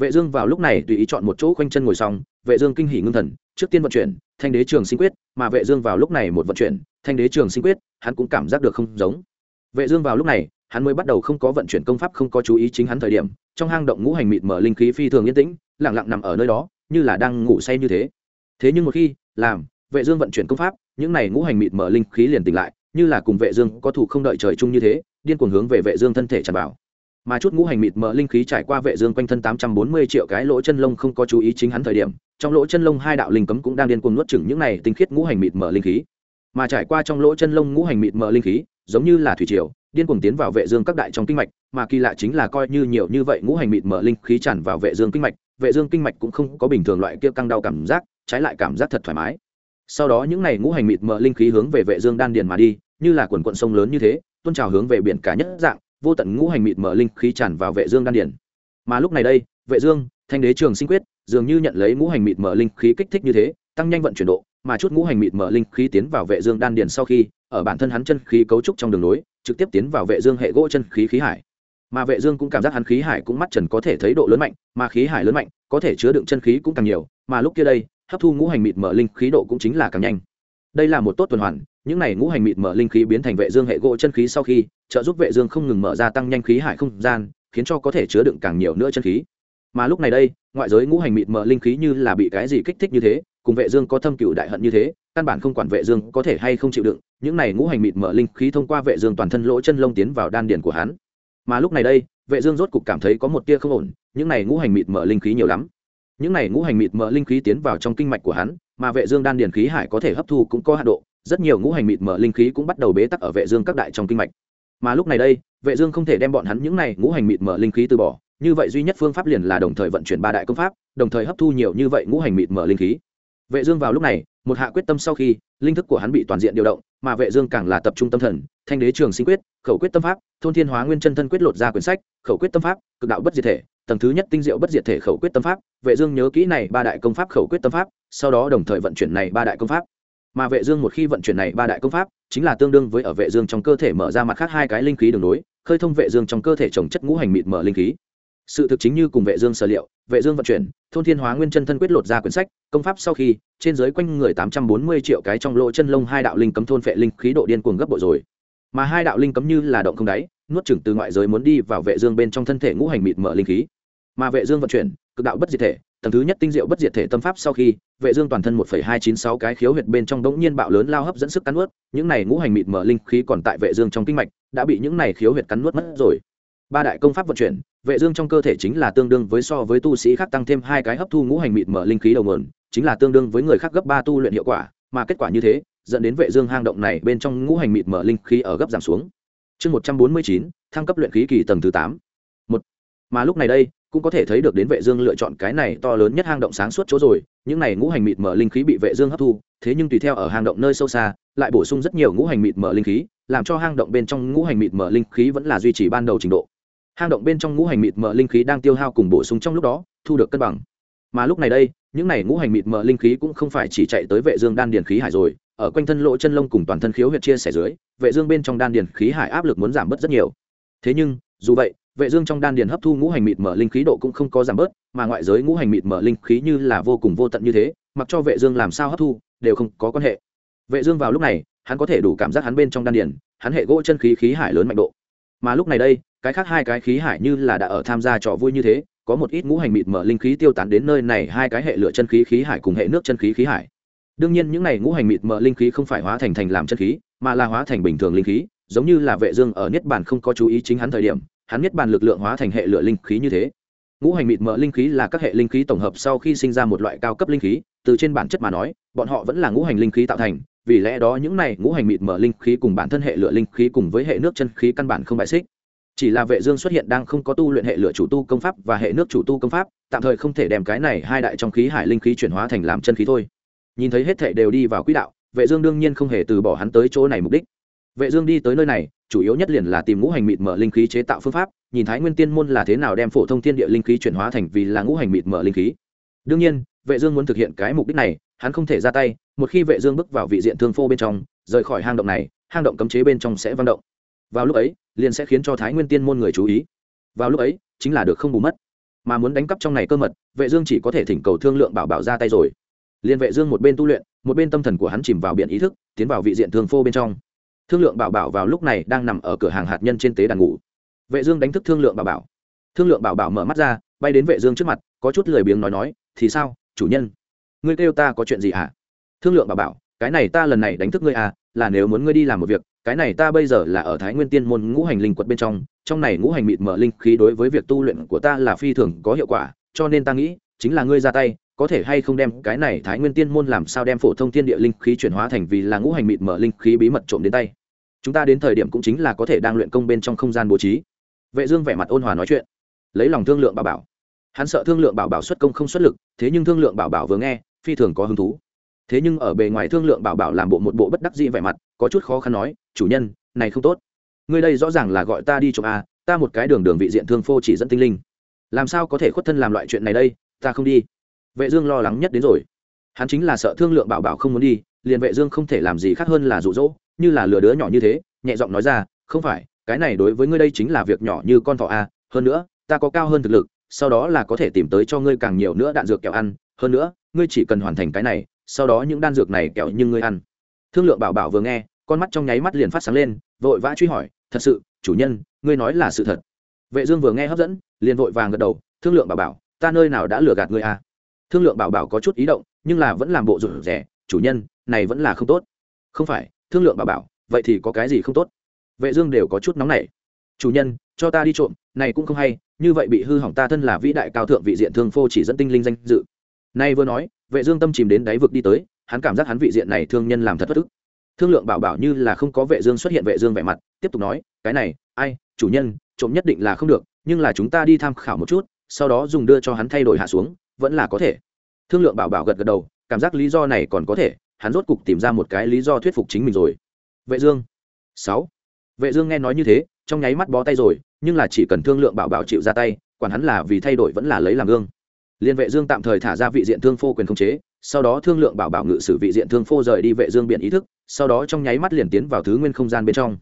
vệ dương vào lúc này tùy ý chọn một chỗ quanh chân ngồi xong, vệ dương kinh hỉ ngưng thần, trước tiên vận chuyển, thanh đế trường sinh quyết, mà vệ dương vào lúc này một vận chuyển, thanh đế trường sinh quyết, hắn cũng cảm giác được không giống. Vệ dương vào lúc này, hắn mới bắt đầu không có vận chuyển công pháp, không có chú ý chính hắn thời điểm, trong hang động ngũ hành mịt mở linh khí phi thường yên tĩnh, lặng lặng nằm ở nơi đó, như là đang ngủ say như thế. Thế nhưng một khi, làm, vệ dương vận chuyển công pháp, những này ngũ hành mịt mở linh khí liền tỉnh lại, như là cùng vệ dương có thủ không đợi trời chung như thế, điên cuồng hướng về vệ dương thân thể tràn vào mà chút ngũ hành mịt mở linh khí trải qua vệ dương quanh thân 840 triệu cái lỗ chân lông không có chú ý chính hắn thời điểm, trong lỗ chân lông hai đạo linh cấm cũng đang điên cuồng nuốt chửng những này tinh khiết ngũ hành mịt mở linh khí. Mà trải qua trong lỗ chân lông ngũ hành mịt mở linh khí, giống như là thủy triều, điên cuồng tiến vào vệ dương các đại trong kinh mạch, mà kỳ lạ chính là coi như nhiều như vậy ngũ hành mịt mở linh khí tràn vào vệ dương kinh mạch, vệ dương kinh mạch cũng không có bình thường loại kia căng đau cảm giác, trái lại cảm giác thật thoải mái. Sau đó những này ngũ hành mịt mở linh khí hướng về vệ dương đan điền mà đi, như là quần quần sông lớn như thế, tuôn trào hướng về biển cả nhất dạng vô tận ngũ hành mịt mở linh khí tràn vào vệ dương đan điển. mà lúc này đây, vệ dương, thanh đế trường sinh quyết, dường như nhận lấy ngũ hành mịt mở linh khí kích thích như thế, tăng nhanh vận chuyển độ, mà chút ngũ hành mịt mở linh khí tiến vào vệ dương đan điển sau khi, ở bản thân hắn chân khí cấu trúc trong đường nối trực tiếp tiến vào vệ dương hệ gỗ chân khí khí hải mà vệ dương cũng cảm giác hắn khí hải cũng mắt trần có thể thấy độ lớn mạnh, mà khí hải lớn mạnh, có thể chứa đựng chân khí cũng càng nhiều, mà lúc kia đây, hấp thu ngũ hành mịt mở linh khí độ cũng chính là càng nhanh đây là một tốt tuần hoàn những này ngũ hành mịt mở linh khí biến thành vệ dương hệ gỗ chân khí sau khi, trợ giúp vệ dương không ngừng mở ra tăng nhanh khí hải không gian, khiến cho có thể chứa đựng càng nhiều nữa chân khí. Mà lúc này đây, ngoại giới ngũ hành mịt mở linh khí như là bị cái gì kích thích như thế, cùng vệ dương có thâm cửu đại hận như thế, căn bản không quản vệ dương có thể hay không chịu đựng, những này ngũ hành mịt mở linh khí thông qua vệ dương toàn thân lỗ chân lông tiến vào đan điền của hắn. Mà lúc này đây, vệ dương rốt cục cảm thấy có một tia không ổn, những này ngũ hành mịt mở linh khí nhiều lắm. Những này ngũ hành mịt mở linh khí tiến vào trong kinh mạch của hắn, mà vệ dương đan điền khí hải có thể hấp thu cũng có hạn độ rất nhiều ngũ hành mịt mở linh khí cũng bắt đầu bế tắc ở vệ dương các đại trong kinh mạch. Mà lúc này đây, vệ dương không thể đem bọn hắn những này ngũ hành mịt mở linh khí từ bỏ, như vậy duy nhất phương pháp liền là đồng thời vận chuyển ba đại công pháp, đồng thời hấp thu nhiều như vậy ngũ hành mịt mở linh khí. Vệ dương vào lúc này, một hạ quyết tâm sau khi, linh thức của hắn bị toàn diện điều động, mà vệ dương càng là tập trung tâm thần, thanh đế trường sinh quyết, khẩu quyết tâm pháp, thôn thiên hóa nguyên chân thân quyết lột ra quyển sách, khẩu quyết tâm pháp, cực đạo bất diệt thể, tầng thứ nhất tinh diệu bất diệt thể khẩu quyết tâm pháp. Vệ dương nhớ kỹ này ba đại công pháp khẩu quyết tâm pháp, sau đó đồng thời vận chuyển này ba đại công pháp mà vệ dương một khi vận chuyển này ba đại công pháp, chính là tương đương với ở vệ dương trong cơ thể mở ra mặt khác hai cái linh khí đường nối, khơi thông vệ dương trong cơ thể trồng chất ngũ hành mịt mở linh khí. Sự thực chính như cùng vệ dương sở liệu, vệ dương vận chuyển, thôn thiên hóa nguyên chân thân quyết lột ra quyển sách, công pháp sau khi, trên dưới quanh người 840 triệu cái trong lỗ chân lông hai đạo linh cấm thôn phệ linh khí độ điên cuồng gấp bội rồi. Mà hai đạo linh cấm như là động không đáy, nuốt chửng từ ngoại giới muốn đi vào vệ dương bên trong thân thể ngũ hành mịt mở linh khí. Mà vệ dương vận chuyển, cực đạo bất diệt thể tầng thứ nhất tinh diệu bất diệt thể tâm pháp sau khi vệ dương toàn thân 1,296 cái khiếu huyệt bên trong đống nhiên bạo lớn lao hấp dẫn sức cắn nuốt những này ngũ hành mịt mở linh khí còn tại vệ dương trong kinh mạch đã bị những này khiếu huyệt cắn nuốt mất rồi. Ba đại công pháp vận chuyển vệ dương trong cơ thể chính là tương đương với so với tu sĩ khác tăng thêm hai cái hấp thu ngũ hành mịt mở linh khí đầu nguồn chính là tương đương với người khác gấp ba tu luyện hiệu quả mà kết quả như thế dẫn đến vệ dương hang động này bên trong ngũ hành mịt mở linh khí ở gấp giảm xuống. Chương 149, thăng cấp luyện khí kỳ tầng thứ 8. một. Mà lúc này đây cũng có thể thấy được đến vệ dương lựa chọn cái này to lớn nhất hang động sáng suốt chỗ rồi, những này ngũ hành mịt mở linh khí bị vệ dương hấp thu, thế nhưng tùy theo ở hang động nơi sâu xa, lại bổ sung rất nhiều ngũ hành mịt mở linh khí, làm cho hang động bên trong ngũ hành mịt mở linh khí vẫn là duy trì ban đầu trình độ. Hang động bên trong ngũ hành mịt mở linh khí đang tiêu hao cùng bổ sung trong lúc đó, thu được cân bằng. Mà lúc này đây, những này ngũ hành mịt mở linh khí cũng không phải chỉ chạy tới vệ dương đan điển khí hải rồi, ở quanh thân lỗ chân lông cùng toàn thân khiếu huyệt chia sẻ dưới, vệ dương bên trong đan điển khí hải áp lực muốn giảm bớt rất nhiều. Thế nhưng, dù vậy vệ dương trong đan điền hấp thu ngũ hành mịt mở linh khí độ cũng không có giảm bớt, mà ngoại giới ngũ hành mịt mở linh khí như là vô cùng vô tận như thế, mặc cho vệ dương làm sao hấp thu, đều không có quan hệ. Vệ dương vào lúc này, hắn có thể đủ cảm giác hắn bên trong đan điền, hắn hệ gỗ chân khí khí hải lớn mạnh độ. Mà lúc này đây, cái khác hai cái khí hải như là đã ở tham gia trò vui như thế, có một ít ngũ hành mịt mở linh khí tiêu tán đến nơi này, hai cái hệ lửa chân khí khí hải cùng hệ nước chân khí khí hải. Đương nhiên những này ngũ hành mịt mở linh khí không phải hóa thành thành làm chân khí, mà là hóa thành bình thường linh khí, giống như là vệ dương ở niết bàn không có chú ý chính hắn thời điểm hắn biết bàn lực lượng hóa thành hệ lửa linh khí như thế. Ngũ hành mịt mờ linh khí là các hệ linh khí tổng hợp sau khi sinh ra một loại cao cấp linh khí, từ trên bản chất mà nói, bọn họ vẫn là ngũ hành linh khí tạo thành, vì lẽ đó những này ngũ hành mịt mờ linh khí cùng bản thân hệ lửa linh khí cùng với hệ nước chân khí căn bản không bài xích. Chỉ là vệ dương xuất hiện đang không có tu luyện hệ lửa chủ tu công pháp và hệ nước chủ tu công pháp, tạm thời không thể đem cái này hai đại trong khí hải linh khí chuyển hóa thành làm chân khí thôi. Nhìn thấy hết thảy đều đi vào quỹ đạo, vệ dương đương nhiên không hề từ bỏ hắn tới chỗ này mục đích. Vệ dương đi tới nơi này chủ yếu nhất liền là tìm ngũ hành mịt mở linh khí chế tạo phương pháp, nhìn thái nguyên tiên môn là thế nào đem phổ thông thiên địa linh khí chuyển hóa thành vì là ngũ hành mịt mở linh khí. Đương nhiên, vệ dương muốn thực hiện cái mục đích này, hắn không thể ra tay, một khi vệ dương bước vào vị diện thương phô bên trong, rời khỏi hang động này, hang động cấm chế bên trong sẽ văng động. Vào lúc ấy, liền sẽ khiến cho thái nguyên tiên môn người chú ý. Vào lúc ấy, chính là được không bù mất. Mà muốn đánh cắp trong này cơ mật, vệ dương chỉ có thể thỉnh cầu thương lượng bảo bảo ra tay rồi. Liên vệ dương một bên tu luyện, một bên tâm thần của hắn chìm vào biển ý thức, tiến vào vị diện thương phô bên trong thương lượng bảo bảo vào lúc này đang nằm ở cửa hàng hạt nhân trên tế đàn ngủ. Vệ dương đánh thức thương lượng bảo bảo. Thương lượng bảo bảo mở mắt ra, bay đến vệ dương trước mặt, có chút lười biếng nói nói, thì sao, chủ nhân? Ngươi kêu ta có chuyện gì hả? Thương lượng bảo bảo, cái này ta lần này đánh thức ngươi à là nếu muốn ngươi đi làm một việc, cái này ta bây giờ là ở thái nguyên tiên môn ngũ hành linh quật bên trong trong này ngũ hành mịt mở linh khí đối với việc tu luyện của ta là phi thường có hiệu quả, cho nên ta nghĩ, chính là ngươi ra tay, có thể hay không đem cái này thái nguyên tiên môn làm sao đem phổ thông thiên địa linh khí chuyển hóa thành vì là ngũ hành mịt mở linh khí bí mật trộm đến tay? Chúng ta đến thời điểm cũng chính là có thể đang luyện công bên trong không gian bố trí. Vệ dương vẻ mặt ôn hòa nói chuyện. Lấy lòng thương lượng bảo bảo. Hắn sợ thương lượng bảo bảo xuất công không xuất lực, thế nhưng thương lượng bảo bảo vừa nghe, phi thường có hứng thú. Thế nhưng ở bề ngoài thương lượng bảo bảo làm bộ một bộ bất đắc dĩ vẻ mặt, có chút khó khăn nói, chủ nhân, này không tốt. Ngươi đây rõ ràng là gọi ta đi chụp a, ta một cái đường đường vị diện thương phô chỉ dẫn tinh linh. Làm sao có thể khuất thân làm loại chuyện này đây? Ta không đi. Vệ dương lo lắng nhất đến rồi. Hắn chính là sợ thương lượng bảo bảo không muốn đi, liền vệ dương không thể làm gì khác hơn là dụ dỗ như là lừa đứa nhỏ như thế, nhẹ giọng nói ra, không phải, cái này đối với ngươi đây chính là việc nhỏ như con thỏ a, hơn nữa, ta có cao hơn thực lực, sau đó là có thể tìm tới cho ngươi càng nhiều nữa đạn dược kẹo ăn, hơn nữa, ngươi chỉ cần hoàn thành cái này, sau đó những đan dược này kẹo nhưng ngươi ăn. Thương lượng bảo bảo vừa nghe, con mắt trong nháy mắt liền phát sáng lên, vội vã truy hỏi, thật sự, chủ nhân, ngươi nói là sự thật? Vệ dương vừa nghe hấp dẫn, liền vội vàng gật đầu, thương lượng bảo bảo, ta nơi nào đã lừa gạt ngươi à thương lượng bảo bảo có chút ý động, nhưng là vẫn làm bộ rụt rẻ chủ nhân, này vẫn là không tốt. Không phải thương lượng bảo bảo, vậy thì có cái gì không tốt? Vệ dương đều có chút nóng nảy. Chủ nhân, cho ta đi trộm, này cũng không hay, như vậy bị hư hỏng ta thân là vĩ đại cao thượng vị diện thương phô chỉ dẫn tinh linh danh dự. Nay vừa nói, vệ dương tâm chìm đến đáy vực đi tới, hắn cảm giác hắn vị diện này thương nhân làm thật thất ức. Thương lượng bảo bảo như là không có vệ dương xuất hiện vệ dương vẻ mặt, tiếp tục nói, cái này, ai, chủ nhân, trộm nhất định là không được, nhưng là chúng ta đi tham khảo một chút, sau đó dùng đưa cho hắn thay đổi hạ xuống, vẫn là có thể. Thương lượng bảo bảo gật gật đầu, cảm giác lý do này còn có thể hắn rốt cục tìm ra một cái lý do thuyết phục chính mình rồi. Vệ dương. Sáu. Vệ dương nghe nói như thế, trong nháy mắt bó tay rồi, nhưng là chỉ cần thương lượng bảo bảo chịu ra tay, quản hắn là vì thay đổi vẫn là lấy làm gương. Liên vệ dương tạm thời thả ra vị diện thương phô quyền khống chế, sau đó thương lượng bảo bảo ngự sử vị diện thương phô rời đi vệ dương biện ý thức, sau đó trong nháy mắt liền tiến vào thứ nguyên không gian bên trong.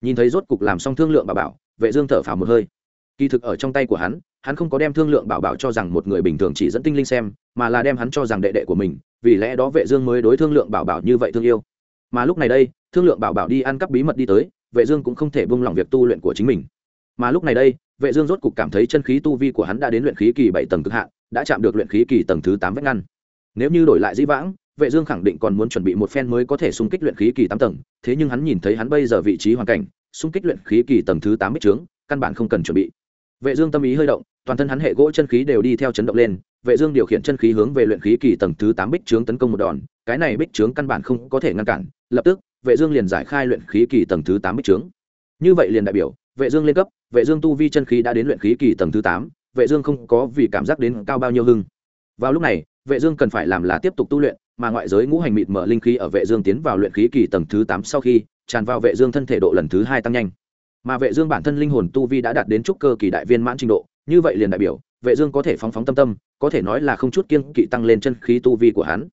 Nhìn thấy rốt cục làm xong thương lượng bảo bảo, vệ dương thở phào một hơi. Kỳ thực ở trong tay của hắn hắn không có đem thương lượng bảo bảo cho rằng một người bình thường chỉ dẫn tinh linh xem, mà là đem hắn cho rằng đệ đệ của mình vì lẽ đó vệ dương mới đối thương lượng bảo bảo như vậy thương yêu. Mà lúc này đây, thương lượng bảo bảo đi ăn cắp bí mật đi tới, vệ dương cũng không thể buông lỏng việc tu luyện của chính mình. Mà lúc này đây, vệ dương rốt cục cảm thấy chân khí tu vi của hắn đã đến luyện khí kỳ bảy tầng cực hạn, đã chạm được luyện khí kỳ tầng thứ tám vách ngăn. Nếu như đổi lại dĩ vãng, vệ dương khẳng định còn muốn chuẩn bị một phen mới có thể xung kích luyện khí kỳ tám tầng, thế nhưng hắn nhìn thấy hắn bây giờ vị trí hoàn cảnh, xung kích luyện khí kỳ tầng thứ tám bích trướng, căn bản không cần chuẩn bị. Vệ dương tâm ý hơi động, toàn thân hắn hệ gỗ chân khí đều đi theo chấn động lên vệ dương điều khiển chân khí hướng về luyện khí kỳ tầng thứ tám bích trướng tấn công một đòn, cái này bích trướng căn bản không có thể ngăn cản, lập tức, vệ dương liền giải khai luyện khí kỳ tầng thứ tám bích trướng. Như vậy liền đại biểu, vệ dương lên cấp, vệ dương tu vi chân khí đã đến luyện khí kỳ tầng thứ tám, vệ dương không có vì cảm giác đến cao bao nhiêu hưng. Vào lúc này, vệ dương cần phải làm là tiếp tục tu luyện, mà ngoại giới ngũ hành mịt mở linh khí ở vệ dương tiến vào luyện khí kỳ tầng thứ tám sau khi, tràn vào vệ dương thân thể độ lần thứ hai tăng nhanh. Mà vệ dương bản thân linh hồn tu vi đã đạt đến trúc cơ kỳ đại viên mãn trình độ, như vậy liền đại biểu vệ dương có thể phóng phóng tâm tâm, có thể nói là không chút kiêng kỵ tăng lên chân khí tu vi của hắn.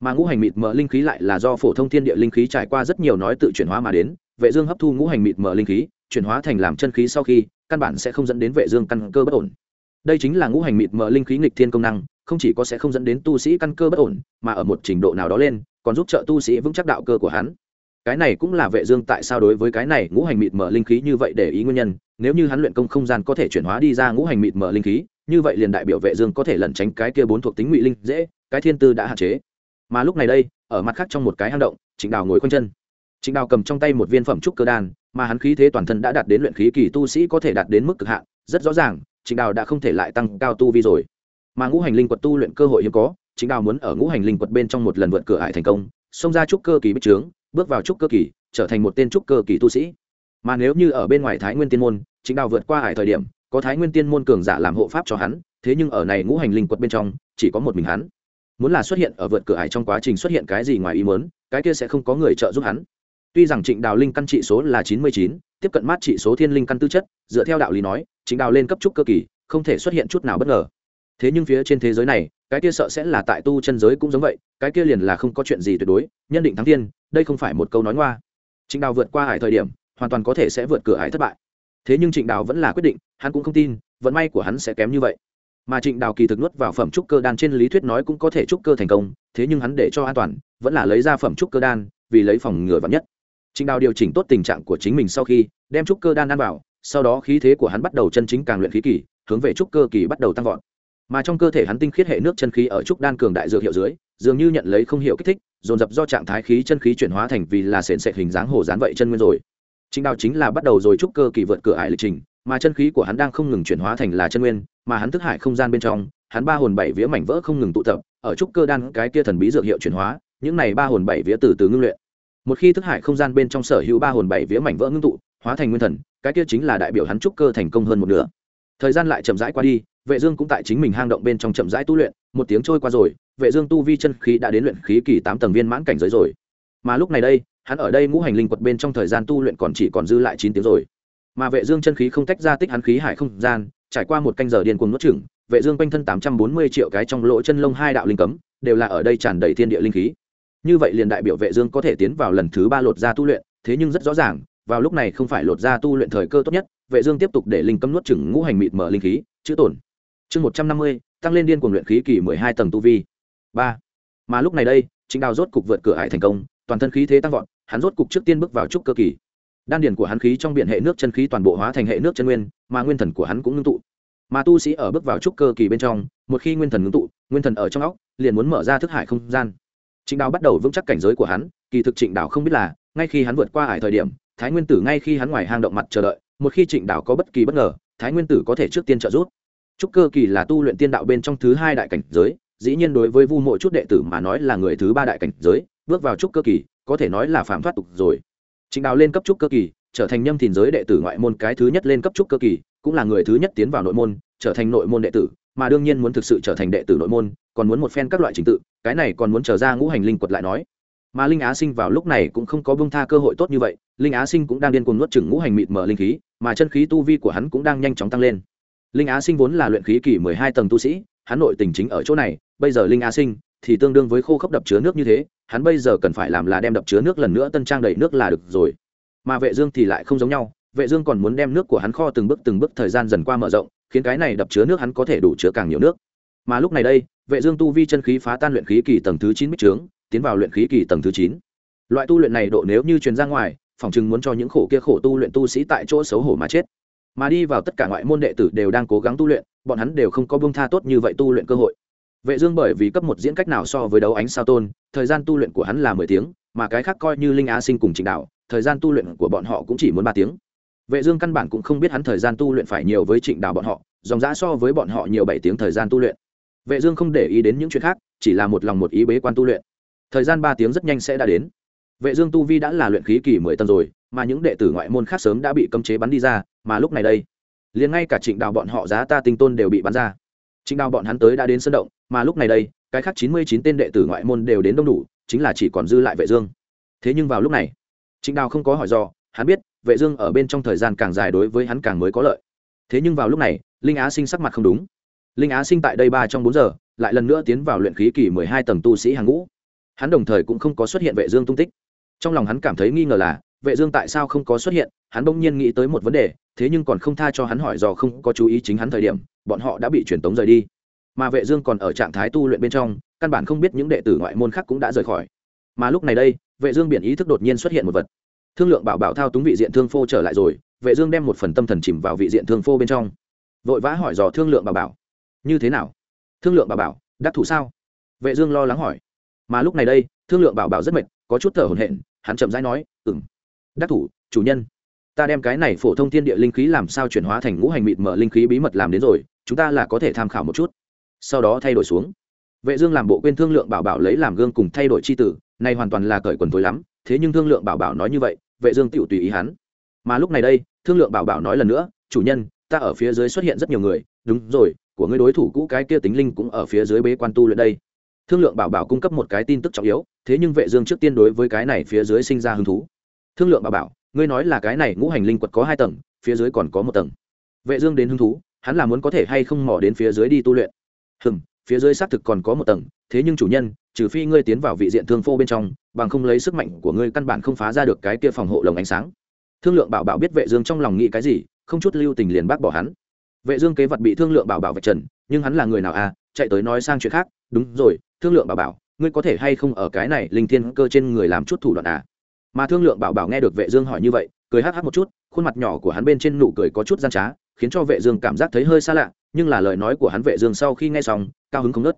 Mà ngũ hành mịt mờ linh khí lại là do phổ thông thiên địa linh khí trải qua rất nhiều nói tự chuyển hóa mà đến, vệ dương hấp thu ngũ hành mịt mờ linh khí, chuyển hóa thành làm chân khí sau khi, căn bản sẽ không dẫn đến vệ dương căn cơ bất ổn. Đây chính là ngũ hành mịt mờ linh khí nghịch thiên công năng, không chỉ có sẽ không dẫn đến tu sĩ căn cơ bất ổn, mà ở một trình độ nào đó lên, còn giúp trợ tu sĩ vững chắc đạo cơ của hắn. Cái này cũng là vệ dương tại sao đối với cái này ngũ hành mịt mở linh khí như vậy để ý nguyên nhân, nếu như hắn luyện công không gian có thể chuyển hóa đi ra ngũ hành mịt mở linh khí như vậy liền đại biểu vệ dương có thể lẩn tránh cái kia bốn thuộc tính ngụy linh dễ, cái thiên tư đã hạn chế. Mà lúc này đây, ở mặt khác trong một cái hang động, trịnh đào ngồi quanh chân. Trịnh đào cầm trong tay một viên phẩm trúc cơ đan, mà hắn khí thế toàn thân đã đạt đến luyện khí kỳ tu sĩ có thể đạt đến mức cực hạn, rất rõ ràng, trịnh đào đã không thể lại tăng cao tu vi rồi. Mà ngũ hành linh quật tu luyện cơ hội hiếm có, trịnh đào muốn ở ngũ hành linh quật bên trong một lần vượt cửa hải thành công, xông ra trúc cơ kỳ bích trướng, bước vào trúc cơ kỳ, trở thành một tên trúc cơ kỳ tu sĩ. Mà nếu như ở bên ngoài thái nguyên tiên môn, trịnh đào vượt qua hải thời điểm có thái nguyên tiên môn cường giả làm hộ pháp cho hắn, thế nhưng ở này ngũ hành linh quật bên trong, chỉ có một mình hắn. Muốn là xuất hiện ở vượt cửa hải trong quá trình xuất hiện cái gì ngoài ý muốn, cái kia sẽ không có người trợ giúp hắn. Tuy rằng trịnh đào linh căn trị số là chín mươi chín, tiếp cận mát trị số thiên linh căn tư chất, dựa theo đạo lý nói, trịnh đào lên cấp trúc cơ kỳ, không thể xuất hiện chút nào bất ngờ. Thế nhưng phía trên thế giới này, cái kia sợ sẽ là tại tu chân giới cũng giống vậy, cái kia liền là không có chuyện gì tuyệt đối, nhân định thắng thiên, đây không phải một câu nói ngoa. Trịnh đào vượt qua hải thời điểm, hoàn toàn có thể sẽ vượt cửa hải thất bại thế nhưng trịnh đào vẫn là quyết định, hắn cũng không tin, vận may của hắn sẽ kém như vậy. Mà trịnh đào kỳ thực nuốt vào phẩm trúc cơ đan trên lý thuyết nói cũng có thể trúc cơ thành công, thế nhưng hắn để cho an toàn, vẫn là lấy ra phẩm trúc cơ đan, vì lấy phòng ngừa vắn nhất. Trịnh đào điều chỉnh tốt tình trạng của chính mình sau khi đem trúc cơ đan ăn vào, sau đó khí thế của hắn bắt đầu chân chính càng luyện khí kỳ, hướng về trúc cơ kỳ bắt đầu tăng vọt. Mà trong cơ thể hắn tinh khiết hệ nước chân khí ở trúc đan cường đại dược hiệu dưới, dường như nhận lấy không hiểu kích thích, dồn dập do trạng thái khí chân khí chuyển hóa thành vì là sền sệt hình dáng hồ dán vậy chân nguyên rồi chính đào chính là bắt đầu rồi trúc cơ kỳ vượt cửa ải lịch trình, mà chân khí của hắn đang không ngừng chuyển hóa thành là chân nguyên, mà hắn thức hải không gian bên trong, hắn ba hồn bảy vía mảnh vỡ không ngừng tụ tập, ở trúc cơ đan cái kia thần bí dược hiệu chuyển hóa, những này ba hồn bảy vía từ từ ngưng luyện. Một khi thức hải không gian bên trong sở hữu ba hồn bảy vía mảnh vỡ ngưng tụ, hóa thành nguyên thần, cái kia chính là đại biểu hắn trúc cơ thành công hơn một nửa. Thời gian lại chậm rãi qua đi, vệ dương cũng tại chính mình hang động bên trong chậm rãi tu luyện, một tiếng trôi qua rồi, vệ dương tu vi chân khí đã đến luyện khí kỳ tám tầng viên mãn cảnh giới rồi. Mà lúc này đây hắn ở đây ngũ hành linh quật bên trong thời gian tu luyện còn chỉ còn dư lại chín tiếng rồi. Mà vệ dương chân khí không tách ra tích hắn khí hải không gian trải qua một canh giờ điên cuồng nuốt chửng vệ dương quanh thân 840 triệu cái trong lỗ chân lông hai đạo linh cấm đều là ở đây tràn đầy thiên địa linh khí. Như vậy liền đại biểu vệ dương có thể tiến vào lần thứ ba lột ra tu luyện thế nhưng rất rõ ràng vào lúc này không phải lột ra tu luyện thời cơ tốt nhất vệ dương tiếp tục để linh cấm nuốt chửng ngũ hành mịt mở linh khí chữa tổn. Chương 150, tăng lên điên cuồng luyện khí kỳ 12 tầng tu vi. Ba. Mà lúc này đây chính đào rốt cục vượt cửa hải thành công toàn thân khí thế tăng vọt hắn rốt cục trước tiên bước vào trúc cơ kỳ. Đan điền của hắn khí trong biển hệ nước chân khí toàn bộ hóa thành hệ nước chân nguyên, mà nguyên thần của hắn cũng ngưng tụ. Mà tu sĩ ở bước vào trúc cơ kỳ bên trong, một khi nguyên thần ngưng tụ, nguyên thần ở trong óc, liền muốn mở ra thức hải không gian. Trịnh đào bắt đầu vững chắc cảnh giới của hắn, kỳ thực trịnh đào không biết là, ngay khi hắn vượt qua hải thời điểm, thái nguyên tử ngay khi hắn ngoài hang động mặt chờ đợi, một khi trịnh đào có bất kỳ bất ngờ, thái nguyên tử có thể trước tiên trợ giúp. Trúc cơ kỳ là tu luyện tiên đạo bên trong thứ hai đại cảnh giới, dĩ nhiên đối với vu mộ chút đệ tử mà nói là người thứ ba đại cảnh giới, bước vào trúc cơ kỳ có thể nói là phạm thoát tục rồi. Trịnh đào lên cấp trúc cơ kỳ, trở thành nhâm thìn giới đệ tử ngoại môn cái thứ nhất lên cấp trúc cơ kỳ, cũng là người thứ nhất tiến vào nội môn, trở thành nội môn đệ tử, mà đương nhiên muốn thực sự trở thành đệ tử nội môn, còn muốn một phen các loại trình tự, cái này còn muốn trở ra ngũ hành linh quật lại nói. Mà linh á sinh vào lúc này cũng không có bông tha cơ hội tốt như vậy, linh á sinh cũng đang điên cuồng nuốt chừng ngũ hành mịt mở linh khí, mà chân khí tu vi của hắn cũng đang nhanh chóng tăng lên. Linh á sinh vốn là luyện khí kỳ mười hai tầng tu sĩ, hắn nội tình chính ở chỗ này, bây giờ linh á sinh thì tương đương với khô khốc đập chứa nước như thế, hắn bây giờ cần phải làm là đem đập chứa nước lần nữa tân trang đầy nước là được rồi. Mà vệ dương thì lại không giống nhau, vệ dương còn muốn đem nước của hắn kho từng bước từng bước thời gian dần qua mở rộng, khiến cái này đập chứa nước hắn có thể đủ chứa càng nhiều nước. Mà lúc này đây, vệ dương tu vi chân khí phá tan luyện khí kỳ tầng thứ chín bích trướng, tiến vào luyện khí kỳ tầng thứ chín. Loại tu luyện này độ nếu như truyền ra ngoài, phỏng chừng muốn cho những khổ kia khổ tu luyện tu sĩ tại chỗ xấu hổ mà chết. Mà đi vào tất cả ngoại môn đệ tử đều đang cố gắng tu luyện, bọn hắn đều không có buông tha tốt như vậy tu luyện cơ hội vệ dương bởi vì cấp một diễn cách nào so với đấu ánh sao tôn, thời gian tu luyện của hắn là mười tiếng, mà cái khác coi như linh á sinh cùng trịnh đạo, thời gian tu luyện của bọn họ cũng chỉ muốn ba tiếng. Vệ dương căn bản cũng không biết hắn thời gian tu luyện phải nhiều với trịnh đào bọn họ, dòng giá so với bọn họ nhiều bảy tiếng thời gian tu luyện. Vệ dương không để ý đến những chuyện khác, chỉ là một lòng một ý bế quan tu luyện. Thời gian ba tiếng rất nhanh sẽ đã đến. Vệ dương tu vi đã là luyện khí kỳ mười tầng rồi, mà những đệ tử ngoại môn khác sớm đã bị cấm chế bắn đi ra, mà lúc này đây, liền ngay cả trịnh đào bọn họ giá ta tinh tôn đều bị bắn ra. Trịnh đào bọn hắn tới đã đến sân động mà lúc này đây, cái khác chín mươi chín tên đệ tử ngoại môn đều đến đông đủ, chính là chỉ còn dư lại vệ dương. Thế nhưng vào lúc này, trịnh đào không có hỏi do, hắn biết, vệ dương ở bên trong thời gian càng dài đối với hắn càng mới có lợi. Thế nhưng vào lúc này, linh á sinh sắc mặt không đúng. Linh á sinh tại đây ba trong bốn giờ, lại lần nữa tiến vào luyện khí kỳ mười hai tầng tu sĩ hàng ngũ. Hắn đồng thời cũng không có xuất hiện vệ dương tung tích. Trong lòng hắn cảm thấy nghi ngờ là, vệ dương tại sao không có xuất hiện, hắn bỗng nhiên nghĩ tới một vấn đề, thế nhưng còn không tha cho hắn hỏi do không có chú ý chính hắn thời điểm, bọn họ đã bị truyền tống rời đi mà vệ dương còn ở trạng thái tu luyện bên trong, căn bản không biết những đệ tử ngoại môn khác cũng đã rời khỏi. Mà lúc này đây, vệ dương biển ý thức đột nhiên xuất hiện một vật. Thương lượng bảo bảo thao túng vị diện thương phô trở lại rồi, vệ dương đem một phần tâm thần chìm vào vị diện thương phô bên trong. Vội vã hỏi dò thương lượng bảo bảo. Như thế nào? Thương lượng bảo bảo, đắc thủ sao? Vệ dương lo lắng hỏi. Mà lúc này đây, thương lượng bảo bảo rất mệt, có chút thở hổn hển, hắn chậm rãi nói, ừm. Đắc thủ, chủ nhân. Ta đem cái này phổ thông thiên địa linh khí làm sao chuyển hóa thành ngũ hành mịt mở linh khí bí mật làm đến rồi, chúng ta là có thể tham khảo một chút sau đó thay đổi xuống. Vệ dương làm bộ quên thương lượng bảo bảo lấy làm gương cùng thay đổi chi tử này hoàn toàn là cởi quần tối lắm, thế nhưng thương lượng bảo bảo nói như vậy, vệ dương tiểu tùy ý hắn. Mà lúc này đây, thương lượng bảo bảo nói lần nữa, chủ nhân, ta ở phía dưới xuất hiện rất nhiều người, đúng rồi, của ngươi đối thủ cũ cái kia tính linh cũng ở phía dưới bế quan tu luyện đây. Thương lượng bảo bảo cung cấp một cái tin tức trọng yếu, thế nhưng vệ dương trước tiên đối với cái này phía dưới sinh ra hứng thú. Thương lượng bảo bảo, ngươi nói là cái này ngũ hành linh quật có hai tầng, phía dưới còn có một tầng. Vệ dương đến hứng thú, hắn là muốn có thể hay không mò đến phía dưới đi tu luyện hừm, phía dưới xác thực còn có một tầng, thế nhưng chủ nhân, trừ phi ngươi tiến vào vị diện thương phô bên trong, bằng không lấy sức mạnh của ngươi căn bản không phá ra được cái kia phòng hộ lồng ánh sáng. Thương lượng bảo bảo biết vệ dương trong lòng nghĩ cái gì, không chút lưu tình liền bác bỏ hắn. Vệ dương kế vật bị thương lượng bảo bảo vạch trần, nhưng hắn là người nào à? Chạy tới nói sang chuyện khác. Đúng rồi, thương lượng bảo bảo, ngươi có thể hay không ở cái này linh thiên cơ trên người làm chút thủ đoạn à? Mà thương lượng bảo bảo nghe được vệ dương hỏi như vậy, cười hắt hắt một chút, khuôn mặt nhỏ của hắn bên trên nụ cười có chút gian trá khiến cho vệ dương cảm giác thấy hơi xa lạ, nhưng là lời nói của hắn vệ dương sau khi nghe xong, cao hứng không nứt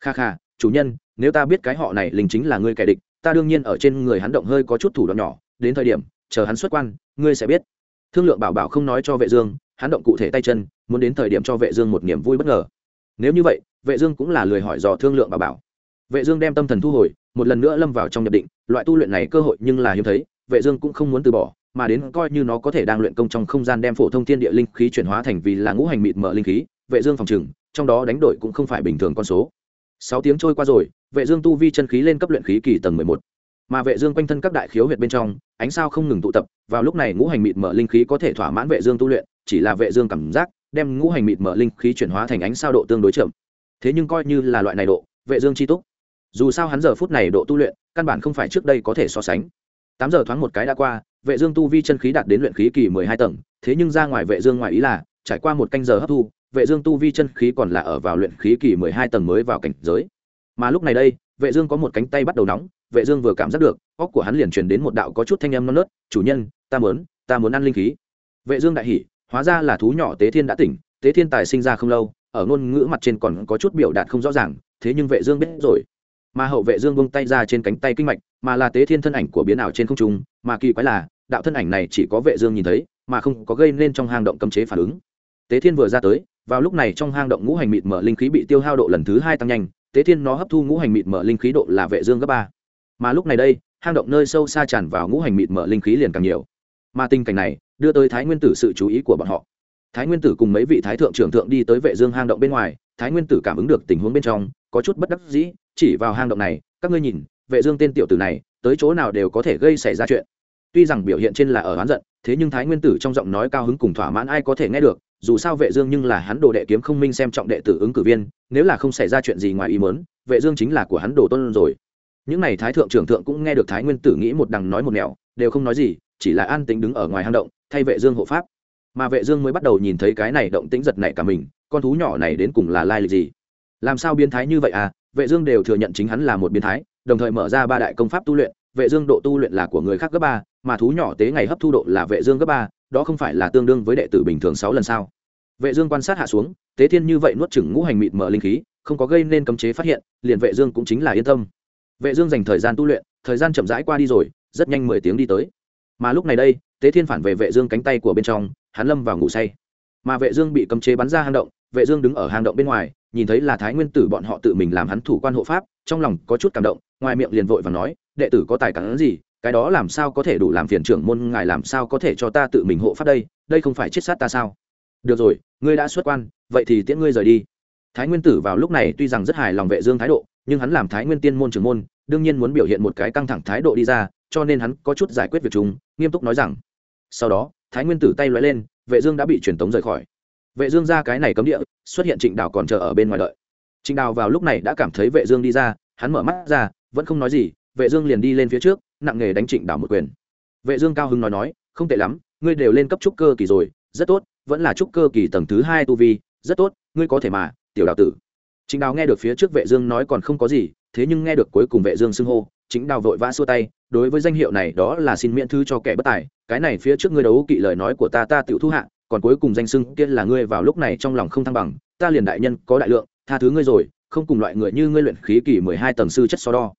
kha kha, chủ nhân, nếu ta biết cái họ này linh chính là ngươi kẻ địch, ta đương nhiên ở trên người hắn động hơi có chút thủ đoạn nhỏ, đến thời điểm, chờ hắn xuất quan, ngươi sẽ biết. Thương lượng bảo bảo không nói cho vệ dương, hắn động cụ thể tay chân, muốn đến thời điểm cho vệ dương một niềm vui bất ngờ. Nếu như vậy, vệ dương cũng là lười hỏi dò thương lượng bảo bảo. Vệ dương đem tâm thần thu hồi, một lần nữa lâm vào trong nhập định, loại tu luyện này cơ hội nhưng là hiếm thấy, vệ dương cũng không muốn từ bỏ mà đến coi như nó có thể đang luyện công trong không gian đem phổ thông thiên địa linh khí chuyển hóa thành vì là ngũ hành mịt mở linh khí, vệ dương phòng trừng, trong đó đánh đổi cũng không phải bình thường con số. Sáu tiếng trôi qua rồi, vệ dương tu vi chân khí lên cấp luyện khí kỳ tầng 11. mà vệ dương quanh thân các đại khiếu huyệt bên trong, ánh sao không ngừng tụ tập, vào lúc này ngũ hành mịt mở linh khí có thể thỏa mãn vệ dương tu luyện, chỉ là vệ dương cảm giác, đem ngũ hành mịt mở linh khí chuyển hóa thành ánh sao độ tương đối chậm. Thế nhưng coi như là loại này độ, vệ dương chi túc, dù sao hắn giờ phút này độ tu luyện, căn bản không phải trước đây có thể so sánh. Tám giờ thoáng một cái đã qua vệ dương tu vi chân khí đạt đến luyện khí kỳ 12 tầng, thế nhưng ra ngoài vệ dương ngoài ý là, trải qua một canh giờ hấp thu, vệ dương tu vi chân khí còn là ở vào luyện khí kỳ 12 tầng mới vào cảnh giới. Mà lúc này đây, vệ dương có một cánh tay bắt đầu nóng, vệ dương vừa cảm giác được, óc của hắn liền truyền đến một đạo có chút thanh âm non nớt, chủ nhân, ta muốn ta muốn ăn linh khí. Vệ dương đại hỉ, hóa ra là thú nhỏ tế thiên đã tỉnh, tế thiên tài sinh ra không lâu, ở ngôn ngữ mặt trên còn có chút biểu đạt không rõ ràng, thế nhưng vệ dương biết rồi mà hậu vệ dương vung tay ra trên cánh tay kinh mạch, mà là tế thiên thân ảnh của biến ảo trên không trung, mà kỳ quái là, đạo thân ảnh này chỉ có vệ dương nhìn thấy, mà không có gây nên trong hang động cấm chế phản ứng. Tế thiên vừa ra tới, vào lúc này trong hang động ngũ hành mịt mở linh khí bị tiêu hao độ lần thứ hai tăng nhanh, tế thiên nó hấp thu ngũ hành mịt mở linh khí độ là vệ dương gấp ba. Mà lúc này đây, hang động nơi sâu xa tràn vào ngũ hành mịt mở linh khí liền càng nhiều. Mà tình cảnh này, đưa tới thái nguyên tử sự chú ý của bọn họ. Thái nguyên tử cùng mấy vị thái thượng trưởng thượng đi tới vệ dương hang động bên ngoài, thái nguyên tử cảm ứng được tình huống bên trong, có chút bất đắc dĩ chỉ vào hang động này, các ngươi nhìn, vệ dương tên tiểu tử này, tới chỗ nào đều có thể gây xảy ra chuyện. Tuy rằng biểu hiện trên là ở oán giận, thế nhưng thái nguyên tử trong giọng nói cao hứng cùng thỏa mãn ai có thể nghe được, dù sao vệ dương nhưng là hắn đồ đệ kiếm không minh xem trọng đệ tử ứng cử viên, nếu là không xảy ra chuyện gì ngoài ý muốn, vệ dương chính là của hắn đồ tôn rồi. Những này thái thượng trưởng thượng cũng nghe được thái nguyên tử nghĩ một đằng nói một nẻo, đều không nói gì, chỉ là an tĩnh đứng ở ngoài hang động, thay vệ dương hộ pháp. Mà vệ dương mới bắt đầu nhìn thấy cái này động tĩnh giật nảy cả mình, con thú nhỏ này đến cùng là lai lịch gì? Làm sao biến thái như vậy à? Vệ dương đều thừa nhận chính hắn là một biến thái, đồng thời mở ra ba đại công pháp tu luyện, vệ dương độ tu luyện là của người khác gấp ba, mà thú nhỏ tế ngày hấp thu độ là vệ dương gấp ba, đó không phải là tương đương với đệ tử bình thường sáu lần sao? Vệ dương quan sát hạ xuống, tế thiên như vậy nuốt chửng ngũ hành mịt mở linh khí, không có gây nên cấm chế phát hiện, liền vệ dương cũng chính là yên tâm. Vệ dương dành thời gian tu luyện, thời gian chậm rãi qua đi rồi, rất nhanh mười tiếng đi tới. Mà lúc này đây, tế thiên phản về vệ dương cánh tay của bên trong, hắn lâm vào ngủ say. Mà vệ dương bị cấm chế bắn ra hang động, vệ dương đứng ở hang động bên ngoài nhìn thấy là thái nguyên tử bọn họ tự mình làm hắn thủ quan hộ pháp, trong lòng có chút cảm động, ngoài miệng liền vội vàng nói, đệ tử có tài cản gì? Cái đó làm sao có thể đủ làm phiền trưởng môn ngài làm sao có thể cho ta tự mình hộ pháp đây? Đây không phải chết sát ta sao? Được rồi, ngươi đã xuất quan, vậy thì tiễn ngươi rời đi. Thái nguyên tử vào lúc này tuy rằng rất hài lòng vệ dương thái độ, nhưng hắn làm thái nguyên tiên môn trưởng môn, đương nhiên muốn biểu hiện một cái căng thẳng thái độ đi ra, cho nên hắn có chút giải quyết việc chúng, nghiêm túc nói rằng, sau đó, thái nguyên tử tay lóe lên, vệ dương đã bị truyền tống rời khỏi vệ dương ra cái này cấm địa, xuất hiện trịnh đào còn chờ ở bên ngoài đợi. Trịnh đào vào lúc này đã cảm thấy vệ dương đi ra, hắn mở mắt ra, vẫn không nói gì, vệ dương liền đi lên phía trước, nặng nghề đánh trịnh đào một quyền. Vệ dương cao hứng nói nói, không tệ lắm, ngươi đều lên cấp trúc cơ kỳ rồi, rất tốt, vẫn là trúc cơ kỳ tầng thứ hai tu vi, rất tốt, ngươi có thể mà, tiểu đạo tử. Trịnh đào nghe được phía trước vệ dương nói còn không có gì, thế nhưng nghe được cuối cùng vệ dương xưng hô chính đào vội vã xua tay, đối với danh hiệu này, đó là xin miễn thư cho kẻ bất tài, cái này phía trước ngươi đấu kỵ lời nói của ta ta tiểu thu hạ còn cuối cùng danh xưng kia là ngươi vào lúc này trong lòng không thăng bằng, ta liền đại nhân có đại lượng, tha thứ ngươi rồi, không cùng loại người như ngươi luyện khí kỳ mười hai tầng sư chất so đo.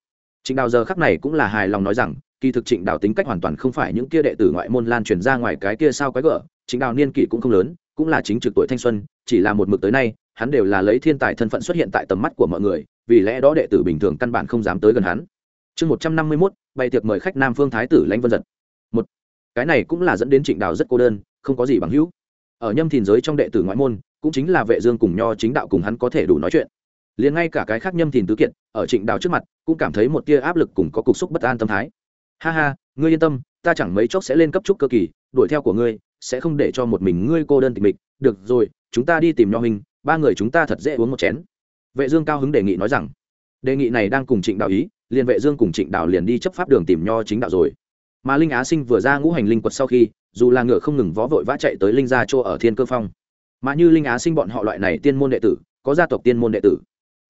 Trịnh đào giờ khắc này cũng là hài lòng nói rằng, kỳ thực trịnh đào tính cách hoàn toàn không phải những kia đệ tử ngoại môn lan truyền ra ngoài cái kia sao quái gở, trịnh đào niên kỷ cũng không lớn, cũng là chính trực tuổi thanh xuân, chỉ là một mực tới nay, hắn đều là lấy thiên tài thân phận xuất hiện tại tầm mắt của mọi người, vì lẽ đó đệ tử bình thường căn bản không dám tới gần hắn. Chương một trăm năm mươi mốt, bày tiệc mời khách nam phương thái tử lãnh vân giật. Một, cái này cũng là dẫn đến trịnh đào rất cô đơn, không có gì bằng hữu ở nhâm thìn giới trong đệ tử ngoại môn, cũng chính là vệ dương cùng nho chính đạo cùng hắn có thể đủ nói chuyện. Liền ngay cả cái khác nhâm thìn tứ kiện, ở trịnh đào trước mặt, cũng cảm thấy một tia áp lực cùng có cục xúc bất an tâm thái. Ha ha, ngươi yên tâm, ta chẳng mấy chốc sẽ lên cấp trúc cơ kỳ, đuổi theo của ngươi, sẽ không để cho một mình ngươi cô đơn tịch mịch. Được rồi, chúng ta đi tìm nho hình ba người chúng ta thật dễ uống một chén. Vệ dương cao hứng đề nghị nói rằng, đề nghị này đang cùng trịnh đạo ý, liền vệ dương cùng trịnh đạo liền đi chấp pháp đường tìm nho chính đạo rồi mà linh á sinh vừa ra ngũ hành linh quật sau khi, dù là ngựa không ngừng vó vội vã chạy tới linh gia chỗ ở thiên cơ phong. Mà như linh á sinh bọn họ loại này tiên môn đệ tử, có gia tộc tiên môn đệ tử.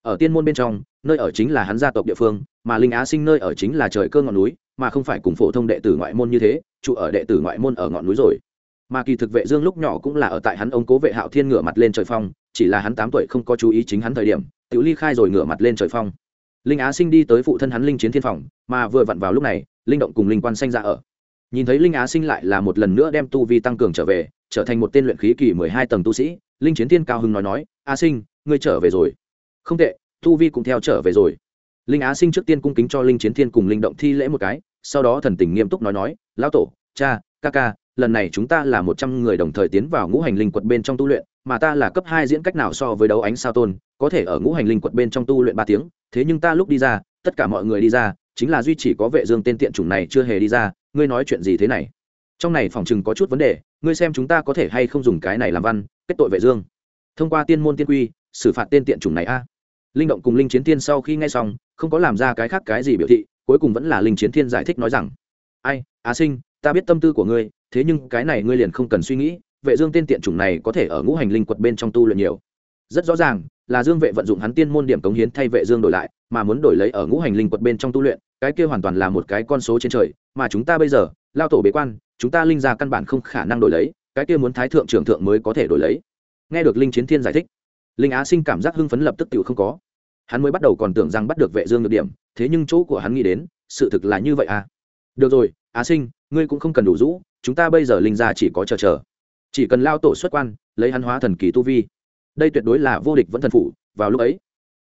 Ở tiên môn bên trong, nơi ở chính là hắn gia tộc địa phương, mà linh á sinh nơi ở chính là trời cơ ngọn núi, mà không phải cùng phổ thông đệ tử ngoại môn như thế, trụ ở đệ tử ngoại môn ở ngọn núi rồi. Mà kỳ thực vệ dương lúc nhỏ cũng là ở tại hắn ông cố vệ hạo thiên ngửa mặt lên trời phong, chỉ là hắn tám tuổi không có chú ý chính hắn thời điểm, tiểu ly khai rồi ngửa mặt lên trời phong. Linh á sinh đi tới phụ thân hắn linh chiến thiên phòng, mà vừa vặn vào lúc này linh động cùng linh quan sanh ra ở. Nhìn thấy linh á sinh lại là một lần nữa đem tu vi tăng cường trở về, trở thành một tên luyện khí kỳ mười hai tầng tu sĩ, linh chiến thiên cao hưng nói nói, á sinh, ngươi trở về rồi. Không tệ, tu vi cũng theo trở về rồi. Linh á sinh trước tiên cung kính cho linh chiến thiên cùng linh động thi lễ một cái, sau đó thần tình nghiêm túc nói nói, lão tổ, cha, ca ca, lần này chúng ta là một trăm người đồng thời tiến vào ngũ hành linh quật bên trong tu luyện, mà ta là cấp hai diễn cách nào so với đấu ánh sao tôn, có thể ở ngũ hành linh quật bên trong tu luyện ba tiếng, thế nhưng ta lúc đi ra, tất cả mọi người đi ra chính là duy chỉ có vệ dương tên tiện chủng này chưa hề đi ra, ngươi nói chuyện gì thế này? Trong này phòng chừng có chút vấn đề, ngươi xem chúng ta có thể hay không dùng cái này làm văn, kết tội vệ dương. Thông qua tiên môn tiên quy, xử phạt tên tiện chủng này a. Linh động cùng linh chiến tiên sau khi nghe xong, không có làm ra cái khác cái gì biểu thị, cuối cùng vẫn là linh chiến thiên giải thích nói rằng, ai, á sinh, ta biết tâm tư của ngươi, thế nhưng cái này ngươi liền không cần suy nghĩ, vệ dương tên tiện chủng này có thể ở ngũ hành linh quật bên trong tu luyện nhiều. Rất rõ ràng, là dương vệ vận dụng hắn tiên môn điểm cống hiến thay vệ dương đổi lại mà muốn đổi lấy ở ngũ hành linh quật bên trong tu luyện, cái kia hoàn toàn là một cái con số trên trời, mà chúng ta bây giờ, lao tổ bế quan, chúng ta linh ra căn bản không khả năng đổi lấy, cái kia muốn thái thượng trưởng thượng mới có thể đổi lấy. Nghe được linh chiến thiên giải thích, linh á sinh cảm giác hưng phấn lập tức tự không có. Hắn mới bắt đầu còn tưởng rằng bắt được vệ dương được điểm, thế nhưng chỗ của hắn nghĩ đến, sự thực là như vậy à? Được rồi, á sinh, ngươi cũng không cần đủ rũ, chúng ta bây giờ linh gia chỉ có chờ chờ. Chỉ cần lao tổ xuất quan, lấy hắn hóa thần kỳ tu vi. Đây tuyệt đối là vô địch vẫn thần phụ vào lúc ấy,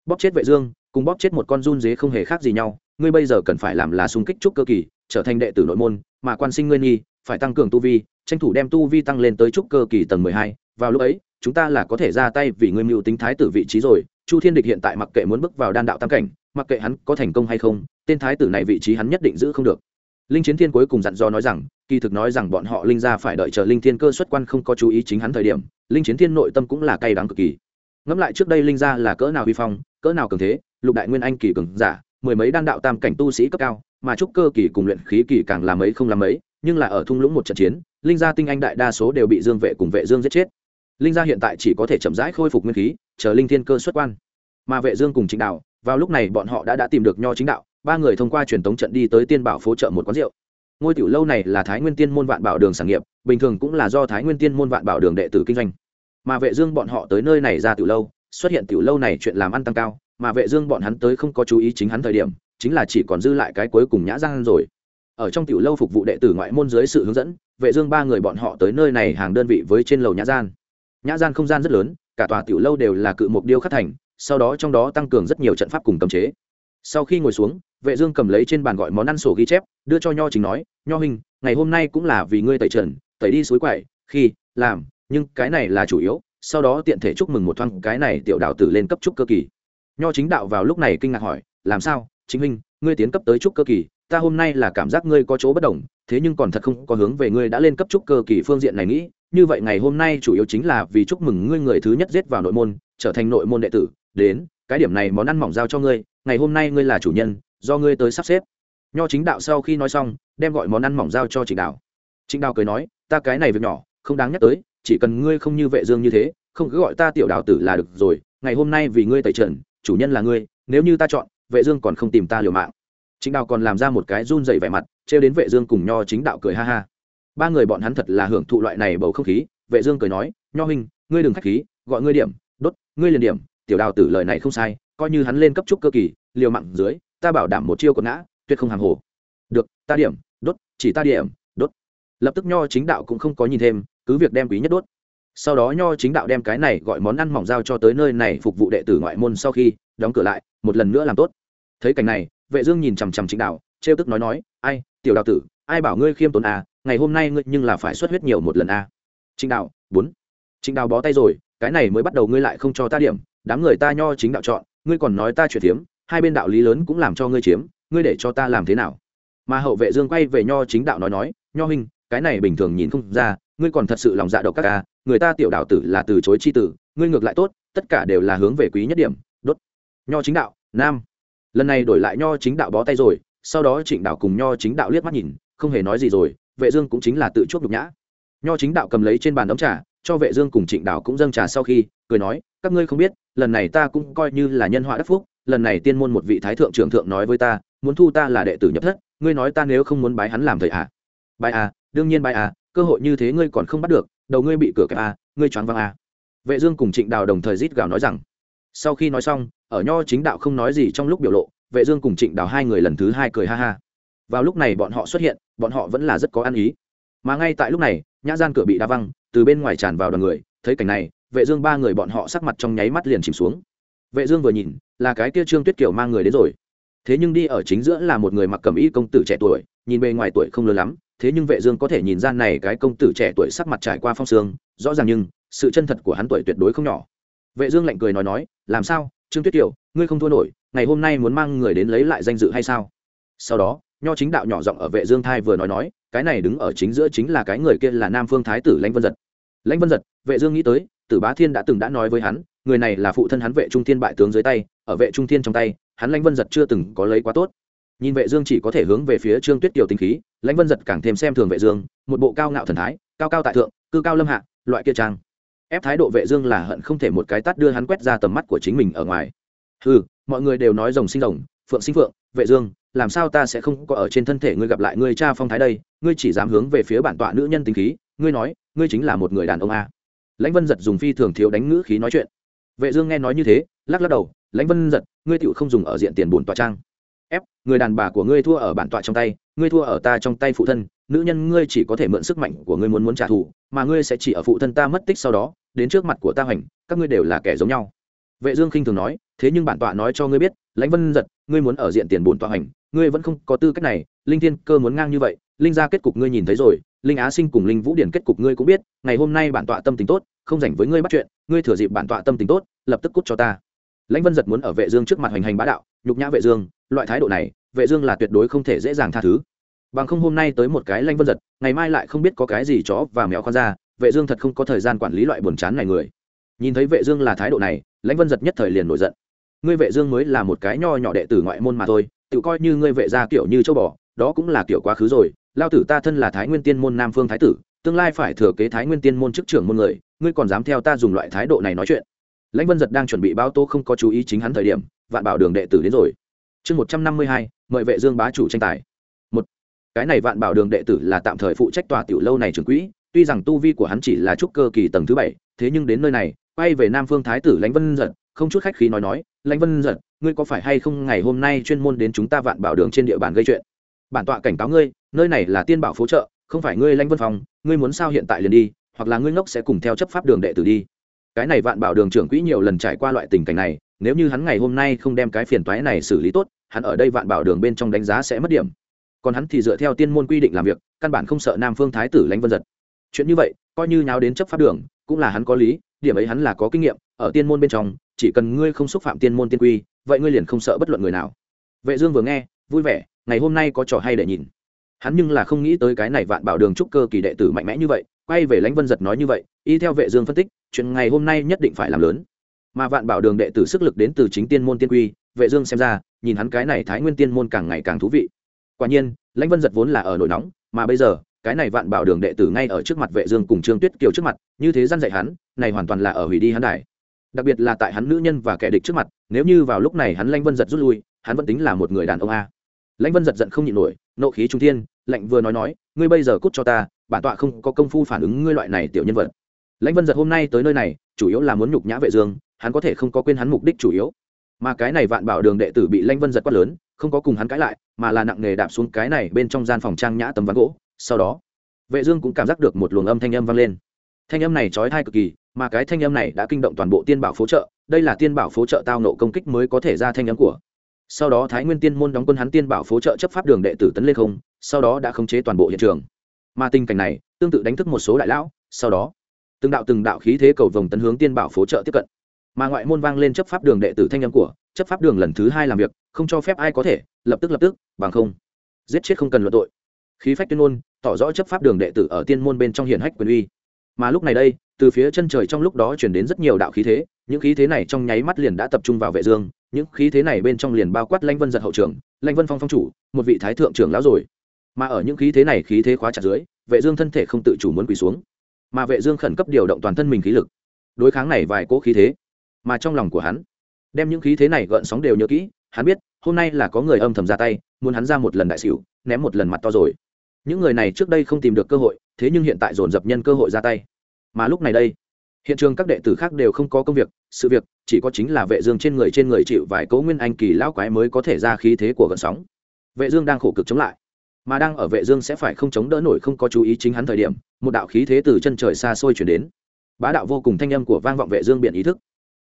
bóp chết vệ dương cùng bóp chết một con run dế không hề khác gì nhau, ngươi bây giờ cần phải làm là xung kích trúc cơ kỳ, trở thành đệ tử nội môn, mà quan sinh ngươi nghi, phải tăng cường tu vi, tranh thủ đem tu vi tăng lên tới trúc cơ kỳ tầng mười hai. Vào lúc ấy, chúng ta là có thể ra tay vì ngươi mưu tính thái tử vị trí rồi. Chu thiên địch hiện tại mặc kệ muốn bước vào đan đạo tam cảnh, mặc kệ hắn có thành công hay không, tên thái tử này vị trí hắn nhất định giữ không được. Linh chiến thiên cuối cùng dặn dò nói rằng, kỳ thực nói rằng bọn họ linh ra phải đợi chờ linh thiên cơ xuất quan không có chú ý chính hắn thời điểm, linh chiến thiên nội tâm cũng là cay đắng cực kỳ. Ngẫm lại trước đây linh ra là cỡ nào vi phong cỡ nào cường thế, lục đại nguyên anh kỳ cường giả, mười mấy đan đạo tam cảnh tu sĩ cấp cao, mà trúc cơ kỳ cùng luyện khí kỳ càng làm mấy không làm mấy, nhưng là ở thung lũng một trận chiến, linh gia tinh anh đại đa số đều bị dương vệ cùng vệ dương giết chết. Linh gia hiện tại chỉ có thể chậm rãi khôi phục nguyên khí, chờ linh thiên cơ xuất quan. Mà vệ dương cùng chính đạo, vào lúc này bọn họ đã đã tìm được nho chính đạo, ba người thông qua truyền tống trận đi tới tiên bảo phố chợ một quán rượu. Ngôi tiểu lâu này là thái nguyên tiên môn vạn bảo đường sản nghiệp, bình thường cũng là do thái nguyên tiên môn vạn bảo đường đệ tử kinh doanh. Mà vệ dương bọn họ tới nơi này ra tiểu lâu xuất hiện tiểu lâu này chuyện làm ăn tăng cao, mà vệ dương bọn hắn tới không có chú ý chính hắn thời điểm, chính là chỉ còn dư lại cái cuối cùng nhã giang rồi. Ở trong tiểu lâu phục vụ đệ tử ngoại môn dưới sự hướng dẫn, vệ dương ba người bọn họ tới nơi này hàng đơn vị với trên lầu nhã gian nhã gian không gian rất lớn, cả tòa tiểu lâu đều là cự mục điêu khắc thành, sau đó trong đó tăng cường rất nhiều trận pháp cùng cấm chế. Sau khi ngồi xuống, vệ dương cầm lấy trên bàn gọi món ăn sổ ghi chép, đưa cho nho chính nói, nho huynh, ngày hôm nay cũng là vì ngươi tẩy trần, tẩy đi suối quậy, khi, làm, nhưng cái này là chủ yếu sau đó tiện thể chúc mừng một thoáng cái này tiểu đạo tử lên cấp trúc cơ kỳ. Nho chính đạo vào lúc này kinh ngạc hỏi, làm sao? Chính huynh, ngươi tiến cấp tới trúc cơ kỳ, ta hôm nay là cảm giác ngươi có chỗ bất đồng, thế nhưng còn thật không có hướng về ngươi đã lên cấp trúc cơ kỳ phương diện này nghĩ. Như vậy ngày hôm nay chủ yếu chính là vì chúc mừng ngươi người thứ nhất giết vào nội môn, trở thành nội môn đệ tử. Đến, cái điểm này món ăn mỏng giao cho ngươi, ngày hôm nay ngươi là chủ nhân, do ngươi tới sắp xếp. Nho chính đạo sau khi nói xong, đem gọi món ăn mỏng giao cho trịnh đạo trịnh đạo cười nói, ta cái này việc nhỏ, không đáng nhắc tới chỉ cần ngươi không như vệ dương như thế, không cứ gọi ta tiểu đạo tử là được rồi, ngày hôm nay vì ngươi tẩy trần, chủ nhân là ngươi, nếu như ta chọn, vệ dương còn không tìm ta liều mạng. Chính đạo còn làm ra một cái run rẩy vẻ mặt treo đến vệ dương cùng nho chính đạo cười ha ha. Ba người bọn hắn thật là hưởng thụ loại này bầu không khí, vệ dương cười nói, nho huynh, ngươi đừng khách khí, gọi ngươi điểm, đốt, ngươi liền điểm. Tiểu đào tử lời này không sai, coi như hắn lên cấp trúc cơ kỳ, liều mạng dưới, ta bảo đảm một chiêu còn ngã, tuyệt không hàng hồ. Được, ta điểm, đốt, chỉ ta điểm lập tức nho chính đạo cũng không có nhìn thêm, cứ việc đem quý nhất đốt. Sau đó nho chính đạo đem cái này gọi món ăn mỏng giao cho tới nơi này phục vụ đệ tử ngoại môn sau khi đóng cửa lại, một lần nữa làm tốt. Thấy cảnh này, vệ dương nhìn chằm chằm chính đạo, trêu tức nói nói, ai, tiểu đạo tử, ai bảo ngươi khiêm tốn à ngày hôm nay ngươi nhưng là phải xuất huyết nhiều một lần à. Chính đạo, bốn. Chính đạo bó tay rồi, cái này mới bắt đầu ngươi lại không cho ta điểm, đám người ta nho chính đạo chọn, ngươi còn nói ta chuyển thiếm hai bên đạo lý lớn cũng làm cho ngươi chiếm, ngươi để cho ta làm thế nào? Mà hậu vệ dương quay về nho chính đạo nói nói, nho huynh cái này bình thường nhìn không ra, ngươi còn thật sự lòng dạ độc các ca, người ta tiểu đạo tử là từ chối chi tử, ngươi ngược lại tốt, tất cả đều là hướng về quý nhất điểm, đốt. Nho chính đạo, nam. Lần này đổi lại nho chính đạo bó tay rồi, sau đó trịnh đạo cùng nho chính đạo liếc mắt nhìn, không hề nói gì rồi, vệ dương cũng chính là tự chuốc nhục nhã. Nho chính đạo cầm lấy trên bàn ấm trà, cho vệ dương cùng trịnh đạo cũng dâng trà sau khi, cười nói, các ngươi không biết, lần này ta cũng coi như là nhân họa đắc phúc, lần này tiên môn một vị thái thượng trưởng thượng nói với ta, muốn thu ta là đệ tử nhập thất, ngươi nói ta nếu không muốn bái hắn làm thầy à? Bài à? Đương nhiên bài à cơ hội như thế ngươi còn không bắt được, đầu ngươi bị cửa kẹp à ngươi choáng văng à. Vệ dương cùng trịnh đào đồng thời rít gào nói rằng, sau khi nói xong, ở nho chính đạo không nói gì trong lúc biểu lộ, vệ dương cùng trịnh đào hai người lần thứ hai cười ha ha. Vào lúc này bọn họ xuất hiện, bọn họ vẫn là rất có ăn ý. Mà ngay tại lúc này, nhã gian cửa bị đá văng, từ bên ngoài tràn vào đoàn người, thấy cảnh này, vệ dương ba người bọn họ sắc mặt trong nháy mắt liền chìm xuống. Vệ dương vừa nhìn, là cái kia trương tuyết kiều mang người đến rồi. Thế nhưng đi ở chính giữa là một người mặc cẩm y công tử trẻ tuổi, nhìn bề ngoài tuổi không lớn lắm thế nhưng vệ dương có thể nhìn ra này cái công tử trẻ tuổi sắc mặt trải qua phong sương, rõ ràng nhưng sự chân thật của hắn tuổi tuyệt đối không nhỏ. Vệ dương lạnh cười nói nói, làm sao? Trương tuyết tiểu, ngươi không thua nổi, ngày hôm nay muốn mang người đến lấy lại danh dự hay sao? Sau đó, nho chính đạo nhỏ giọng ở vệ dương thai vừa nói nói, cái này đứng ở chính giữa chính là cái người kia là nam phương thái tử lãnh vân giật. Lãnh vân giật, vệ dương nghĩ tới, tử bá thiên đã từng đã nói với hắn, người này là phụ thân hắn vệ trung thiên bại tướng dưới tay, ở vệ trung thiên trong tay, hắn lãnh vân giật chưa từng có lấy quá tốt nhìn vệ dương chỉ có thể hướng về phía trương tuyết tiểu tinh khí, lãnh vân giật càng thêm xem thường vệ dương, một bộ cao ngạo thần thái, cao cao tại thượng, cư cao lâm hạ, loại kia trang. Ép thái độ vệ dương là hận không thể một cái tát đưa hắn quét ra tầm mắt của chính mình ở ngoài. Hừ, mọi người đều nói rồng sinh rồng, phượng sinh phượng, vệ dương, làm sao ta sẽ không có ở trên thân thể ngươi gặp lại ngươi cha phong thái đây? Ngươi chỉ dám hướng về phía bản tọa nữ nhân tính khí, ngươi nói, ngươi chính là một người đàn ông a. Lãnh vân giật dùng phi thường thiếu đánh ngữ khí nói chuyện. Vệ dương nghe nói như thế, lắc lắc đầu, lãnh vân giật, ngươi tiểu không dùng ở diện tiền bổn tọa trang ép người đàn bà của ngươi thua ở bản tọa trong tay, ngươi thua ở ta trong tay phụ thân, nữ nhân ngươi chỉ có thể mượn sức mạnh của ngươi muốn muốn trả thù, mà ngươi sẽ chỉ ở phụ thân ta mất tích sau đó, đến trước mặt của ta hoành, các ngươi đều là kẻ giống nhau. Vệ dương khinh thường nói, thế nhưng bản tọa nói cho ngươi biết, lãnh vân giật, ngươi muốn ở diện tiền bổn tọa hoành, ngươi vẫn không có tư cách này, linh thiên cơ muốn ngang như vậy, linh gia kết cục ngươi nhìn thấy rồi, linh á sinh cùng linh vũ điển kết cục ngươi cũng biết, ngày hôm nay bản tọa tâm tình tốt, không rảnh với ngươi bắt chuyện, ngươi thừa dịp bản tọa tâm tình tốt, lập tức cút cho ta. Lãnh vân giật muốn ở vệ dương trước mặt hành hành bá đạo nhục nhã vệ dương, loại thái độ này, vệ dương là tuyệt đối không thể dễ dàng tha thứ. Bằng không hôm nay tới một cái lãnh vân giật, ngày mai lại không biết có cái gì chó và mèo khoan ra, vệ dương thật không có thời gian quản lý loại buồn chán này người. Nhìn thấy vệ dương là thái độ này lãnh vân giật nhất thời liền nổi giận. Ngươi vệ dương mới là một cái nho nhỏ đệ tử ngoại môn mà thôi, tự coi như ngươi vệ gia kiểu như châu bò, đó cũng là kiểu quá khứ rồi, lao tử ta thân là thái nguyên tiên môn nam phương thái tử, tương lai phải thừa kế thái nguyên tiên môn chức trưởng môn người, ngươi còn dám theo ta dùng loại thái độ này nói chuyện lãnh vân giật đang chuẩn bị báo tô không có chú ý chính hắn thời điểm, vạn bảo đường đệ tử đến rồi. Chương một trăm năm mươi hai, mời vệ dương bá chủ tranh tài. Một, cái này vạn bảo đường đệ tử là tạm thời phụ trách tòa tiểu lâu này trưởng quỹ, tuy rằng tu vi của hắn chỉ là trúc cơ kỳ tầng thứ bảy, thế nhưng đến nơi này, quay về nam phương thái tử lãnh vân giật, không chút khách khí nói nói, lãnh vân giật, ngươi có phải hay không ngày hôm nay chuyên môn đến chúng ta vạn bảo đường trên địa bàn gây chuyện? Bản tọa cảnh cáo ngươi, nơi này là tiên bảo phố trợ không phải ngươi lãnh vân phòng, ngươi muốn sao hiện tại liền đi, hoặc là ngươi ngốc sẽ cùng theo chấp pháp đường đệ tử đi cái này vạn bảo đường trưởng quỹ nhiều lần trải qua loại tình cảnh này, nếu như hắn ngày hôm nay không đem cái phiền toái này xử lý tốt, hắn ở đây vạn bảo đường bên trong đánh giá sẽ mất điểm. Còn hắn thì dựa theo tiên môn quy định làm việc, căn bản không sợ nam phương thái tử lãnh vân giật. Chuyện như vậy, coi như nháo đến chấp pháp đường, cũng là hắn có lý, điểm ấy hắn là có kinh nghiệm, ở tiên môn bên trong, chỉ cần ngươi không xúc phạm tiên môn tiên quy, vậy ngươi liền không sợ bất luận người nào. Vệ dương vừa nghe, vui vẻ, ngày hôm nay có trò hay để nhìn. Hắn nhưng là không nghĩ tới cái này vạn bảo đường trúc cơ kỳ đệ tử mạnh mẽ như vậy, quay về lãnh vân giật nói như vậy, y theo vệ dương phân tích chuyện ngày hôm nay nhất định phải làm lớn. Mà vạn bảo đường đệ tử sức lực đến từ chính tiên môn tiên quy, vệ dương xem ra, nhìn hắn cái này thái nguyên tiên môn càng ngày càng thú vị. Quả nhiên, lãnh vân giật vốn là ở nổi nóng, mà bây giờ, cái này vạn bảo đường đệ tử ngay ở trước mặt vệ dương cùng trương tuyết kiều trước mặt, như thế gian dạy hắn, này hoàn toàn là ở hủy đi hắn đài. Đặc biệt là tại hắn nữ nhân và kẻ địch trước mặt, nếu như vào lúc này hắn lãnh vân giật rút lui, hắn vẫn tính là một người đàn ông a. Lãnh vân giật giận không nhịn nổi, nộ khí trung thiên, lạnh vừa nói nói, ngươi bây giờ cút cho ta, bản tọa không có công phu phản ứng ngươi loại này tiểu nhân vật lãnh vân giật hôm nay tới nơi này, chủ yếu là muốn nhục nhã vệ dương, hắn có thể không có quên hắn mục đích chủ yếu. Mà cái này vạn bảo đường đệ tử bị lãnh vân giật quát lớn, không có cùng hắn cãi lại, mà là nặng nề đạp xuống cái này bên trong gian phòng trang nhã tấm ván gỗ. Sau đó, vệ dương cũng cảm giác được một luồng âm thanh âm vang lên. Thanh âm này chói tai cực kỳ, mà cái thanh âm này đã kinh động toàn bộ tiên bảo phố trợ đây là tiên bảo phố trợ tao nộ công kích mới có thể ra thanh âm của. Sau đó thái nguyên tiên môn đóng quân hắn tiên bảo phố trợ chấp pháp đường đệ tử tấn lên không, sau đó đã khống chế toàn bộ hiện trường. Mà tình cảnh này, tương tự đánh thức một số đại lão, sau đó từng đạo từng đạo khí thế cầu vồng tấn hướng tiên bảo phố trợ tiếp cận. Mà ngoại môn vang lên chấp pháp đường đệ tử thanh âm của, chấp pháp đường lần thứ hai làm việc, không cho phép ai có thể, lập tức lập tức, bằng không, giết chết không cần luận tội. Khí phách tuyên ngôn, tỏ rõ chấp pháp đường đệ tử ở tiên môn bên trong hiển hách quyền uy. Mà lúc này đây, từ phía chân trời trong lúc đó chuyển đến rất nhiều đạo khí thế, những khí thế này trong nháy mắt liền đã tập trung vào vệ dương, những khí thế này bên trong liền bao quát lãnh vân giật hậu trưởng lãnh vân phong phong chủ, một vị thái thượng trưởng lão rồi. Mà ở những khí thế này khí thế khóa chặt dưới, vệ dương thân thể không tự chủ muốn quỳ xuống mà vệ dương khẩn cấp điều động toàn thân mình khí lực, đối kháng này vài cỗ khí thế, mà trong lòng của hắn, đem những khí thế này gợn sóng đều nhớ kỹ, hắn biết, hôm nay là có người âm thầm ra tay, muốn hắn ra một lần đại xỉu, ném một lần mặt to rồi. Những người này trước đây không tìm được cơ hội, thế nhưng hiện tại dồn dập nhân cơ hội ra tay. Mà lúc này đây, hiện trường các đệ tử khác đều không có công việc, sự việc chỉ có chính là vệ dương trên người trên người chịu vài cấu nguyên anh kỳ lão quái mới có thể ra khí thế của gợn sóng. Vệ dương đang khổ cực chống lại, mà đang ở vệ dương sẽ phải không chống đỡ nổi không có chú ý chính hắn thời điểm một đạo khí thế từ chân trời xa xôi chuyển đến. Bá đạo vô cùng thanh âm của vang vọng vệ dương biển ý thức.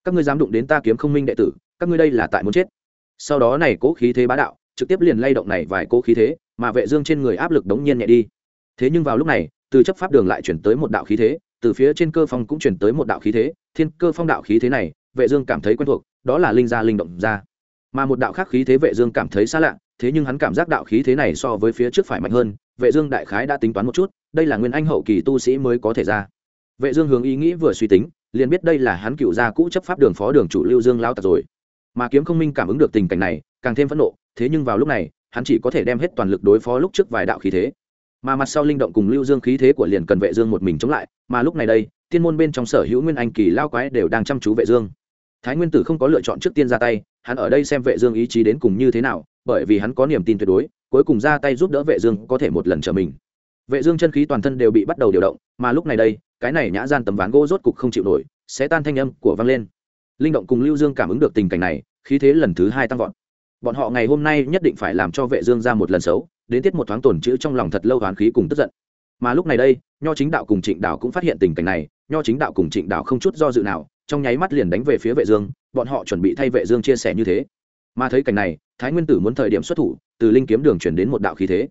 Các ngươi dám đụng đến ta kiếm không minh đệ tử, các ngươi đây là tại muốn chết. Sau đó này cố khí thế bá đạo, trực tiếp liền lay động này vài cố khí thế, mà vệ dương trên người áp lực đống nhiên nhẹ đi. Thế nhưng vào lúc này, từ chấp pháp đường lại chuyển tới một đạo khí thế, từ phía trên cơ phong cũng chuyển tới một đạo khí thế. Thiên cơ phong đạo khí thế này, vệ dương cảm thấy quen thuộc, đó là linh gia linh động gia. Mà một đạo khác khí thế vệ dương cảm thấy xa lạ, thế nhưng hắn cảm giác đạo khí thế này so với phía trước phải mạnh hơn, vệ dương đại khái đã tính toán một chút đây là nguyên anh hậu kỳ tu sĩ mới có thể ra. Vệ dương hướng ý nghĩ vừa suy tính, liền biết đây là hắn cựu gia cũ chấp pháp đường phó đường chủ lưu dương lao tặc rồi. Mà kiếm không minh cảm ứng được tình cảnh này, càng thêm phẫn nộ, thế nhưng vào lúc này, hắn chỉ có thể đem hết toàn lực đối phó lúc trước vài đạo khí thế. Mà mặt sau linh động cùng lưu dương khí thế của liền cần vệ dương một mình chống lại, mà lúc này đây, tiên môn bên trong sở hữu nguyên anh kỳ lao quái đều đang chăm chú vệ dương. Thái nguyên tử không có lựa chọn trước tiên ra tay, hắn ở đây xem vệ dương ý chí đến cùng như thế nào, bởi vì hắn có niềm tin tuyệt đối, cuối cùng ra tay giúp đỡ vệ dương có thể một lần trở mình vệ dương chân khí toàn thân đều bị bắt đầu điều động, mà lúc này đây, cái này nhã gian tấm ván gỗ rốt cục không chịu nổi, sẽ tan thanh âm của vang lên. Linh động cùng lưu dương cảm ứng được tình cảnh này, khí thế lần thứ hai tăng vọt. Bọn họ ngày hôm nay nhất định phải làm cho vệ dương ra một lần xấu, đến tiết một thoáng tổn chữ trong lòng thật lâu oán khí cùng tức giận. Mà lúc này đây, nho chính đạo cùng trịnh đạo cũng phát hiện tình cảnh này, nho chính đạo cùng trịnh đạo không chút do dự nào, trong nháy mắt liền đánh về phía vệ dương, bọn họ chuẩn bị thay vệ dương chia sẻ như thế. Mà thấy cảnh này, thái nguyên tử muốn thời điểm xuất thủ, từ linh kiếm đường chuyển đến một đạo khí thế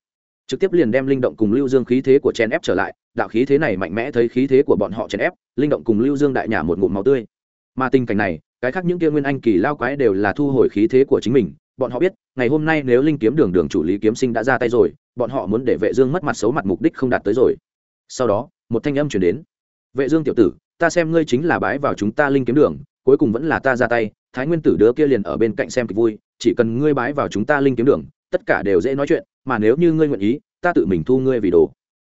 trực tiếp liền đem linh động cùng lưu dương khí thế của chen ép trở lại, đạo khí thế này mạnh mẽ thấy khí thế của bọn họ chen ép, linh động cùng lưu dương đại nhả một ngụm máu tươi. Mà tình cảnh này, cái khác những kia nguyên anh kỳ lao quái đều là thu hồi khí thế của chính mình. Bọn họ biết, ngày hôm nay nếu linh kiếm đường đường chủ lý kiếm sinh đã ra tay rồi, bọn họ muốn để vệ dương mất mặt xấu mặt mục đích không đạt tới rồi. Sau đó, một thanh âm truyền đến. Vệ dương tiểu tử, ta xem ngươi chính là bái vào chúng ta linh kiếm đường, cuối cùng vẫn là ta ra tay, thái nguyên tử đứa kia liền ở bên cạnh xem kịch vui, chỉ cần ngươi bái vào chúng ta linh kiếm đường tất cả đều dễ nói chuyện, mà nếu như ngươi nguyện ý, ta tự mình thu ngươi vì đồ.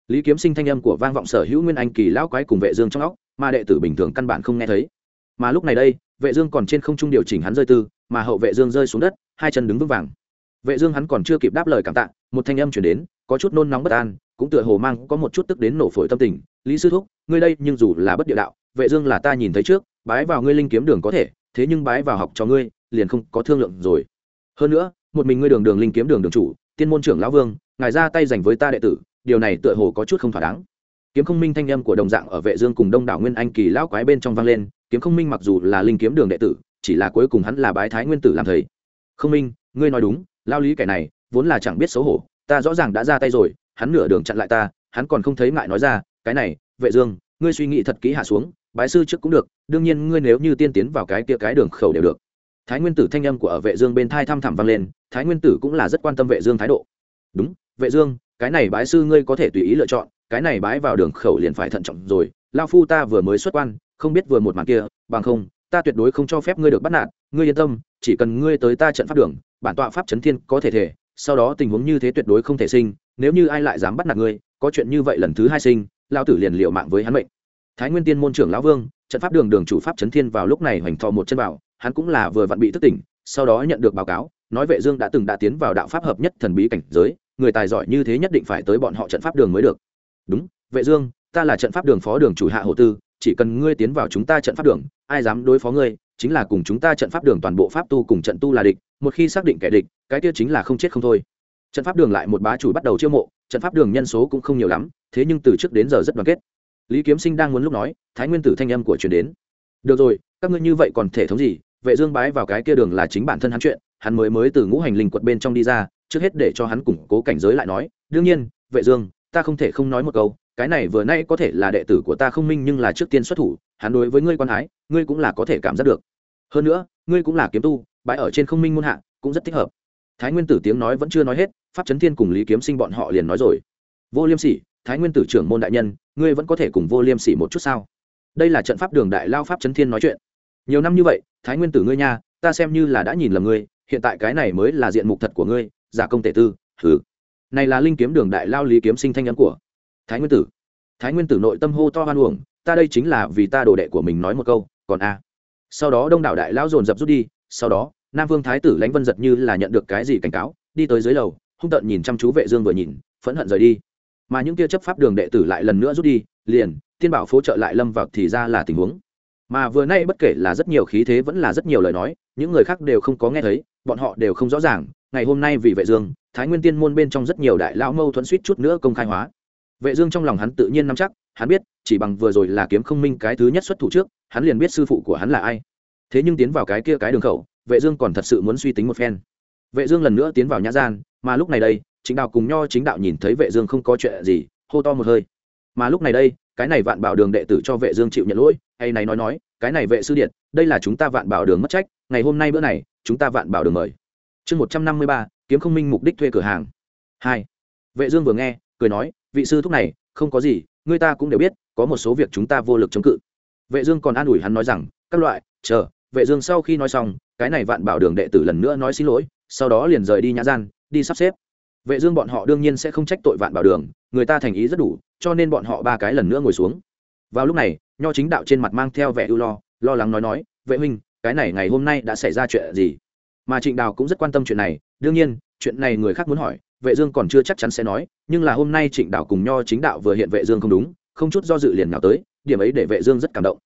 Lý kiếm sinh thanh âm của vang vọng sở hữu nguyên anh kỳ lão quái cùng vệ dương trong óc, mà đệ tử bình thường căn bản không nghe thấy. Mà lúc này đây, vệ dương còn trên không trung điều chỉnh hắn rơi tư, mà hậu vệ dương rơi xuống đất, hai chân đứng vững vàng. Vệ dương hắn còn chưa kịp đáp lời cảm tạ, một thanh âm truyền đến, có chút nôn nóng bất an, cũng tựa hồ mang có một chút tức đến nổ phổi tâm tình. Lý sư thúc, ngươi đây nhưng dù là bất địa đạo, vệ dương là ta nhìn thấy trước, bái vào ngươi linh kiếm đường có thể, thế nhưng bái vào học cho ngươi, liền không có thương lượng rồi. Hơn nữa một mình ngươi đường đường linh kiếm đường đường chủ, tiên môn trưởng lão vương, ngài ra tay dành với ta đệ tử, điều này tựa hồ có chút không thỏa đáng. Kiếm không minh thanh âm của đồng dạng ở vệ dương cùng đông đảo nguyên anh kỳ lão quái bên trong vang lên, kiếm không minh mặc dù là linh kiếm đường đệ tử, chỉ là cuối cùng hắn là bái thái nguyên tử làm thầy. Không minh, ngươi nói đúng, lao lý kẻ này, vốn là chẳng biết xấu hổ, ta rõ ràng đã ra tay rồi, hắn nửa đường chặn lại ta, hắn còn không thấy ngại nói ra, cái này, vệ dương, ngươi suy nghĩ thật kỹ hạ xuống, bái sư trước cũng được, đương nhiên ngươi nếu như tiên tiến vào cái kia cái đường khẩu đều được thái nguyên tử thanh âm của ở vệ dương bên thai thăm thẳm vang lên, thái nguyên tử cũng là rất quan tâm vệ dương thái độ. Đúng, vệ dương, cái này bái sư ngươi có thể tùy ý lựa chọn, cái này bái vào đường khẩu liền phải thận trọng rồi lao phu ta vừa mới xuất quan, không biết vừa một màn kia, bằng không, ta tuyệt đối không cho phép ngươi được bắt nạt, ngươi yên tâm, chỉ cần ngươi tới ta trận pháp đường, bản tọa pháp chấn thiên có thể thể, sau đó tình huống như thế tuyệt đối không thể sinh, nếu như ai lại dám bắt nạt ngươi, có chuyện như vậy lần thứ hai sinh lao tử liền liều mạng với hắn mệnh. Thái nguyên tiên môn trưởng lão vương, trận pháp đường đường chủ pháp chấn thiên vào lúc này hoành thò một chân vào hắn cũng là vừa vặn bị thức tỉnh, sau đó nhận được báo cáo, nói vệ dương đã từng đã tiến vào đạo pháp hợp nhất thần bí cảnh giới, người tài giỏi như thế nhất định phải tới bọn họ trận pháp đường mới được. Đúng, vệ dương, ta là trận pháp đường phó đường chủ hạ hổ tư, chỉ cần ngươi tiến vào chúng ta trận pháp đường, ai dám đối phó ngươi, chính là cùng chúng ta trận pháp đường toàn bộ pháp tu cùng trận tu là địch, một khi xác định kẻ địch, cái kia chính là không chết không thôi. Trận pháp đường lại một bá chủ bắt đầu chiêu mộ, trận pháp đường nhân số cũng không nhiều lắm, thế nhưng từ trước đến giờ rất đoàn kết. Lý kiếm sinh đang muốn lúc nói, thái nguyên tử thanh âm của truyền đến. Được rồi, các ngươi như vậy còn thể thống gì? Vệ dương bái vào cái kia đường là chính bản thân hắn chuyện, hắn mới mới từ ngũ hành linh quật bên trong đi ra, trước hết để cho hắn củng cố cảnh giới lại nói, đương nhiên, vệ dương, ta không thể không nói một câu, cái này vừa nay có thể là đệ tử của ta không minh nhưng là trước tiên xuất thủ, hắn đối với ngươi quan ái, ngươi cũng là có thể cảm giác được. Hơn nữa, ngươi cũng là kiếm tu bãi ở trên không minh môn hạ, cũng rất thích hợp. Thái nguyên tử tiếng nói vẫn chưa nói hết, pháp chấn thiên cùng lý kiếm sinh bọn họ liền nói rồi. Vô liêm sỉ, thái nguyên tử trưởng môn đại nhân, ngươi vẫn có thể cùng vô liêm sỉ một chút sao? Đây là trận pháp đường đại lao pháp chấn thiên nói chuyện nhiều năm như vậy, thái nguyên tử ngươi nha, ta xem như là đã nhìn lầm ngươi, hiện tại cái này mới là diện mục thật của ngươi, giả công tể tư thứ này là linh kiếm đường đại lao lý kiếm sinh thanh nhắn của thái nguyên tử. Thái nguyên tử nội tâm hô to hoan uổng, ta đây chính là vì ta đồ đệ của mình nói một câu, còn a. À. Sau đó đông đảo đại lao dồn dập rút đi, sau đó, nam vương thái tử lãnh vân giật như là nhận được cái gì cảnh cáo, đi tới dưới lầu, hung tợn nhìn chăm chú vệ dương vừa nhìn, phẫn hận rời đi. Mà những kia chấp pháp đường đệ tử lại lần nữa rút đi, liền tiên bảo phố trợ lại lâm vào thì ra là tình huống mà vừa nay bất kể là rất nhiều khí thế vẫn là rất nhiều lời nói, những người khác đều không có nghe thấy, bọn họ đều không rõ ràng, ngày hôm nay vì vệ dương, thái nguyên tiên môn bên trong rất nhiều đại lão mâu thuẫn suýt chút nữa công khai hóa. Vệ dương trong lòng hắn tự nhiên nắm chắc, hắn biết, chỉ bằng vừa rồi là kiếm không minh cái thứ nhất xuất thủ trước, hắn liền biết sư phụ của hắn là ai. Thế nhưng tiến vào cái kia cái đường khẩu, vệ dương còn thật sự muốn suy tính một phen. Vệ dương lần nữa tiến vào nhã gian, mà lúc này đây chính đạo cùng nho chính đạo nhìn thấy vệ dương không có chuyện gì, hô to một hơi. Mà lúc này đây, cái này vạn bảo đường đệ tử cho vệ dương chịu nhận lỗi hay này nói nói, cái này vệ sư điện, đây là chúng ta vạn bảo đường mất trách, ngày hôm nay bữa này, chúng ta vạn bảo đường mời. Chương một trăm năm mươi ba, kiếm không minh mục đích thuê cửa hàng. Hai. Vệ dương vừa nghe, cười nói, vị sư thúc này, không có gì, người ta cũng đều biết, có một số việc chúng ta vô lực chống cự. Vệ dương còn an ủi hắn nói rằng, các loại, chờ, vệ dương sau khi nói xong, cái này vạn bảo đường đệ tử lần nữa nói xin lỗi, sau đó liền rời đi nhã gian, đi sắp xếp. Vệ dương bọn họ đương nhiên sẽ không trách tội vạn bảo đường, người ta thành ý rất đủ, cho nên bọn họ ba cái lần nữa ngồi xuống. Vào lúc này nho chính đạo trên mặt mang theo vẻ ưu lo lo lắng nói nói, vệ huynh, cái này ngày hôm nay đã xảy ra chuyện gì? Mà trịnh đào cũng rất quan tâm chuyện này. Đương nhiên, chuyện này người khác muốn hỏi, vệ dương còn chưa chắc chắn sẽ nói, nhưng là hôm nay trịnh đào cùng nho chính đạo vừa hiện vệ dương không đúng, không chút do dự liền nào tới, điểm ấy để vệ dương rất cảm động.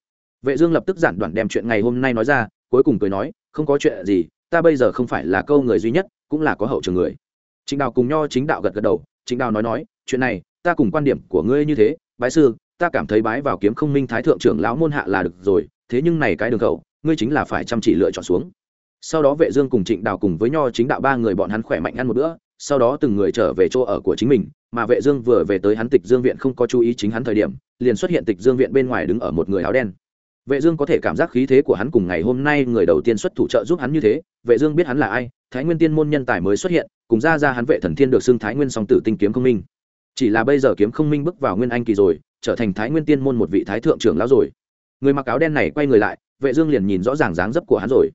Vệ dương lập tức giản đoạn đem chuyện ngày hôm nay nói ra, cuối cùng cười nói, không có chuyện gì, ta bây giờ không phải là câu người duy nhất, cũng là có hậu trường người. Trịnh đào cùng nho chính đạo gật gật đầu. Trịnh đào nói nói, chuyện này, ta cùng quan điểm của ngươi như thế, bái sư ta cảm thấy bái vào kiếm không minh thái thượng trưởng lão môn hạ là được rồi, thế nhưng này cái đường khẩu, ngươi chính là phải chăm chỉ lựa chọn xuống. Sau đó vệ dương cùng trịnh đào cùng với nho chính đạo ba người bọn hắn khỏe mạnh ăn một bữa, sau đó từng người trở về chỗ ở của chính mình, mà vệ dương vừa về tới hắn tịch dương viện không có chú ý chính hắn thời điểm, liền xuất hiện tịch dương viện bên ngoài đứng ở một người áo đen. Vệ dương có thể cảm giác khí thế của hắn cùng ngày hôm nay người đầu tiên xuất thủ trợ giúp hắn như thế, vệ dương biết hắn là ai, thái nguyên tiên môn nhân tài mới xuất hiện, cùng ra ra hắn vệ thần thiên được xưng thái nguyên song tử tinh kiếm không minh chỉ là bây giờ kiếm không minh bước vào nguyên anh kỳ rồi, trở thành thái nguyên tiên môn một vị thái thượng trưởng lão rồi. Người mặc áo đen này quay người lại, vệ dương liền nhìn rõ ràng dáng dấp của hắn rồi.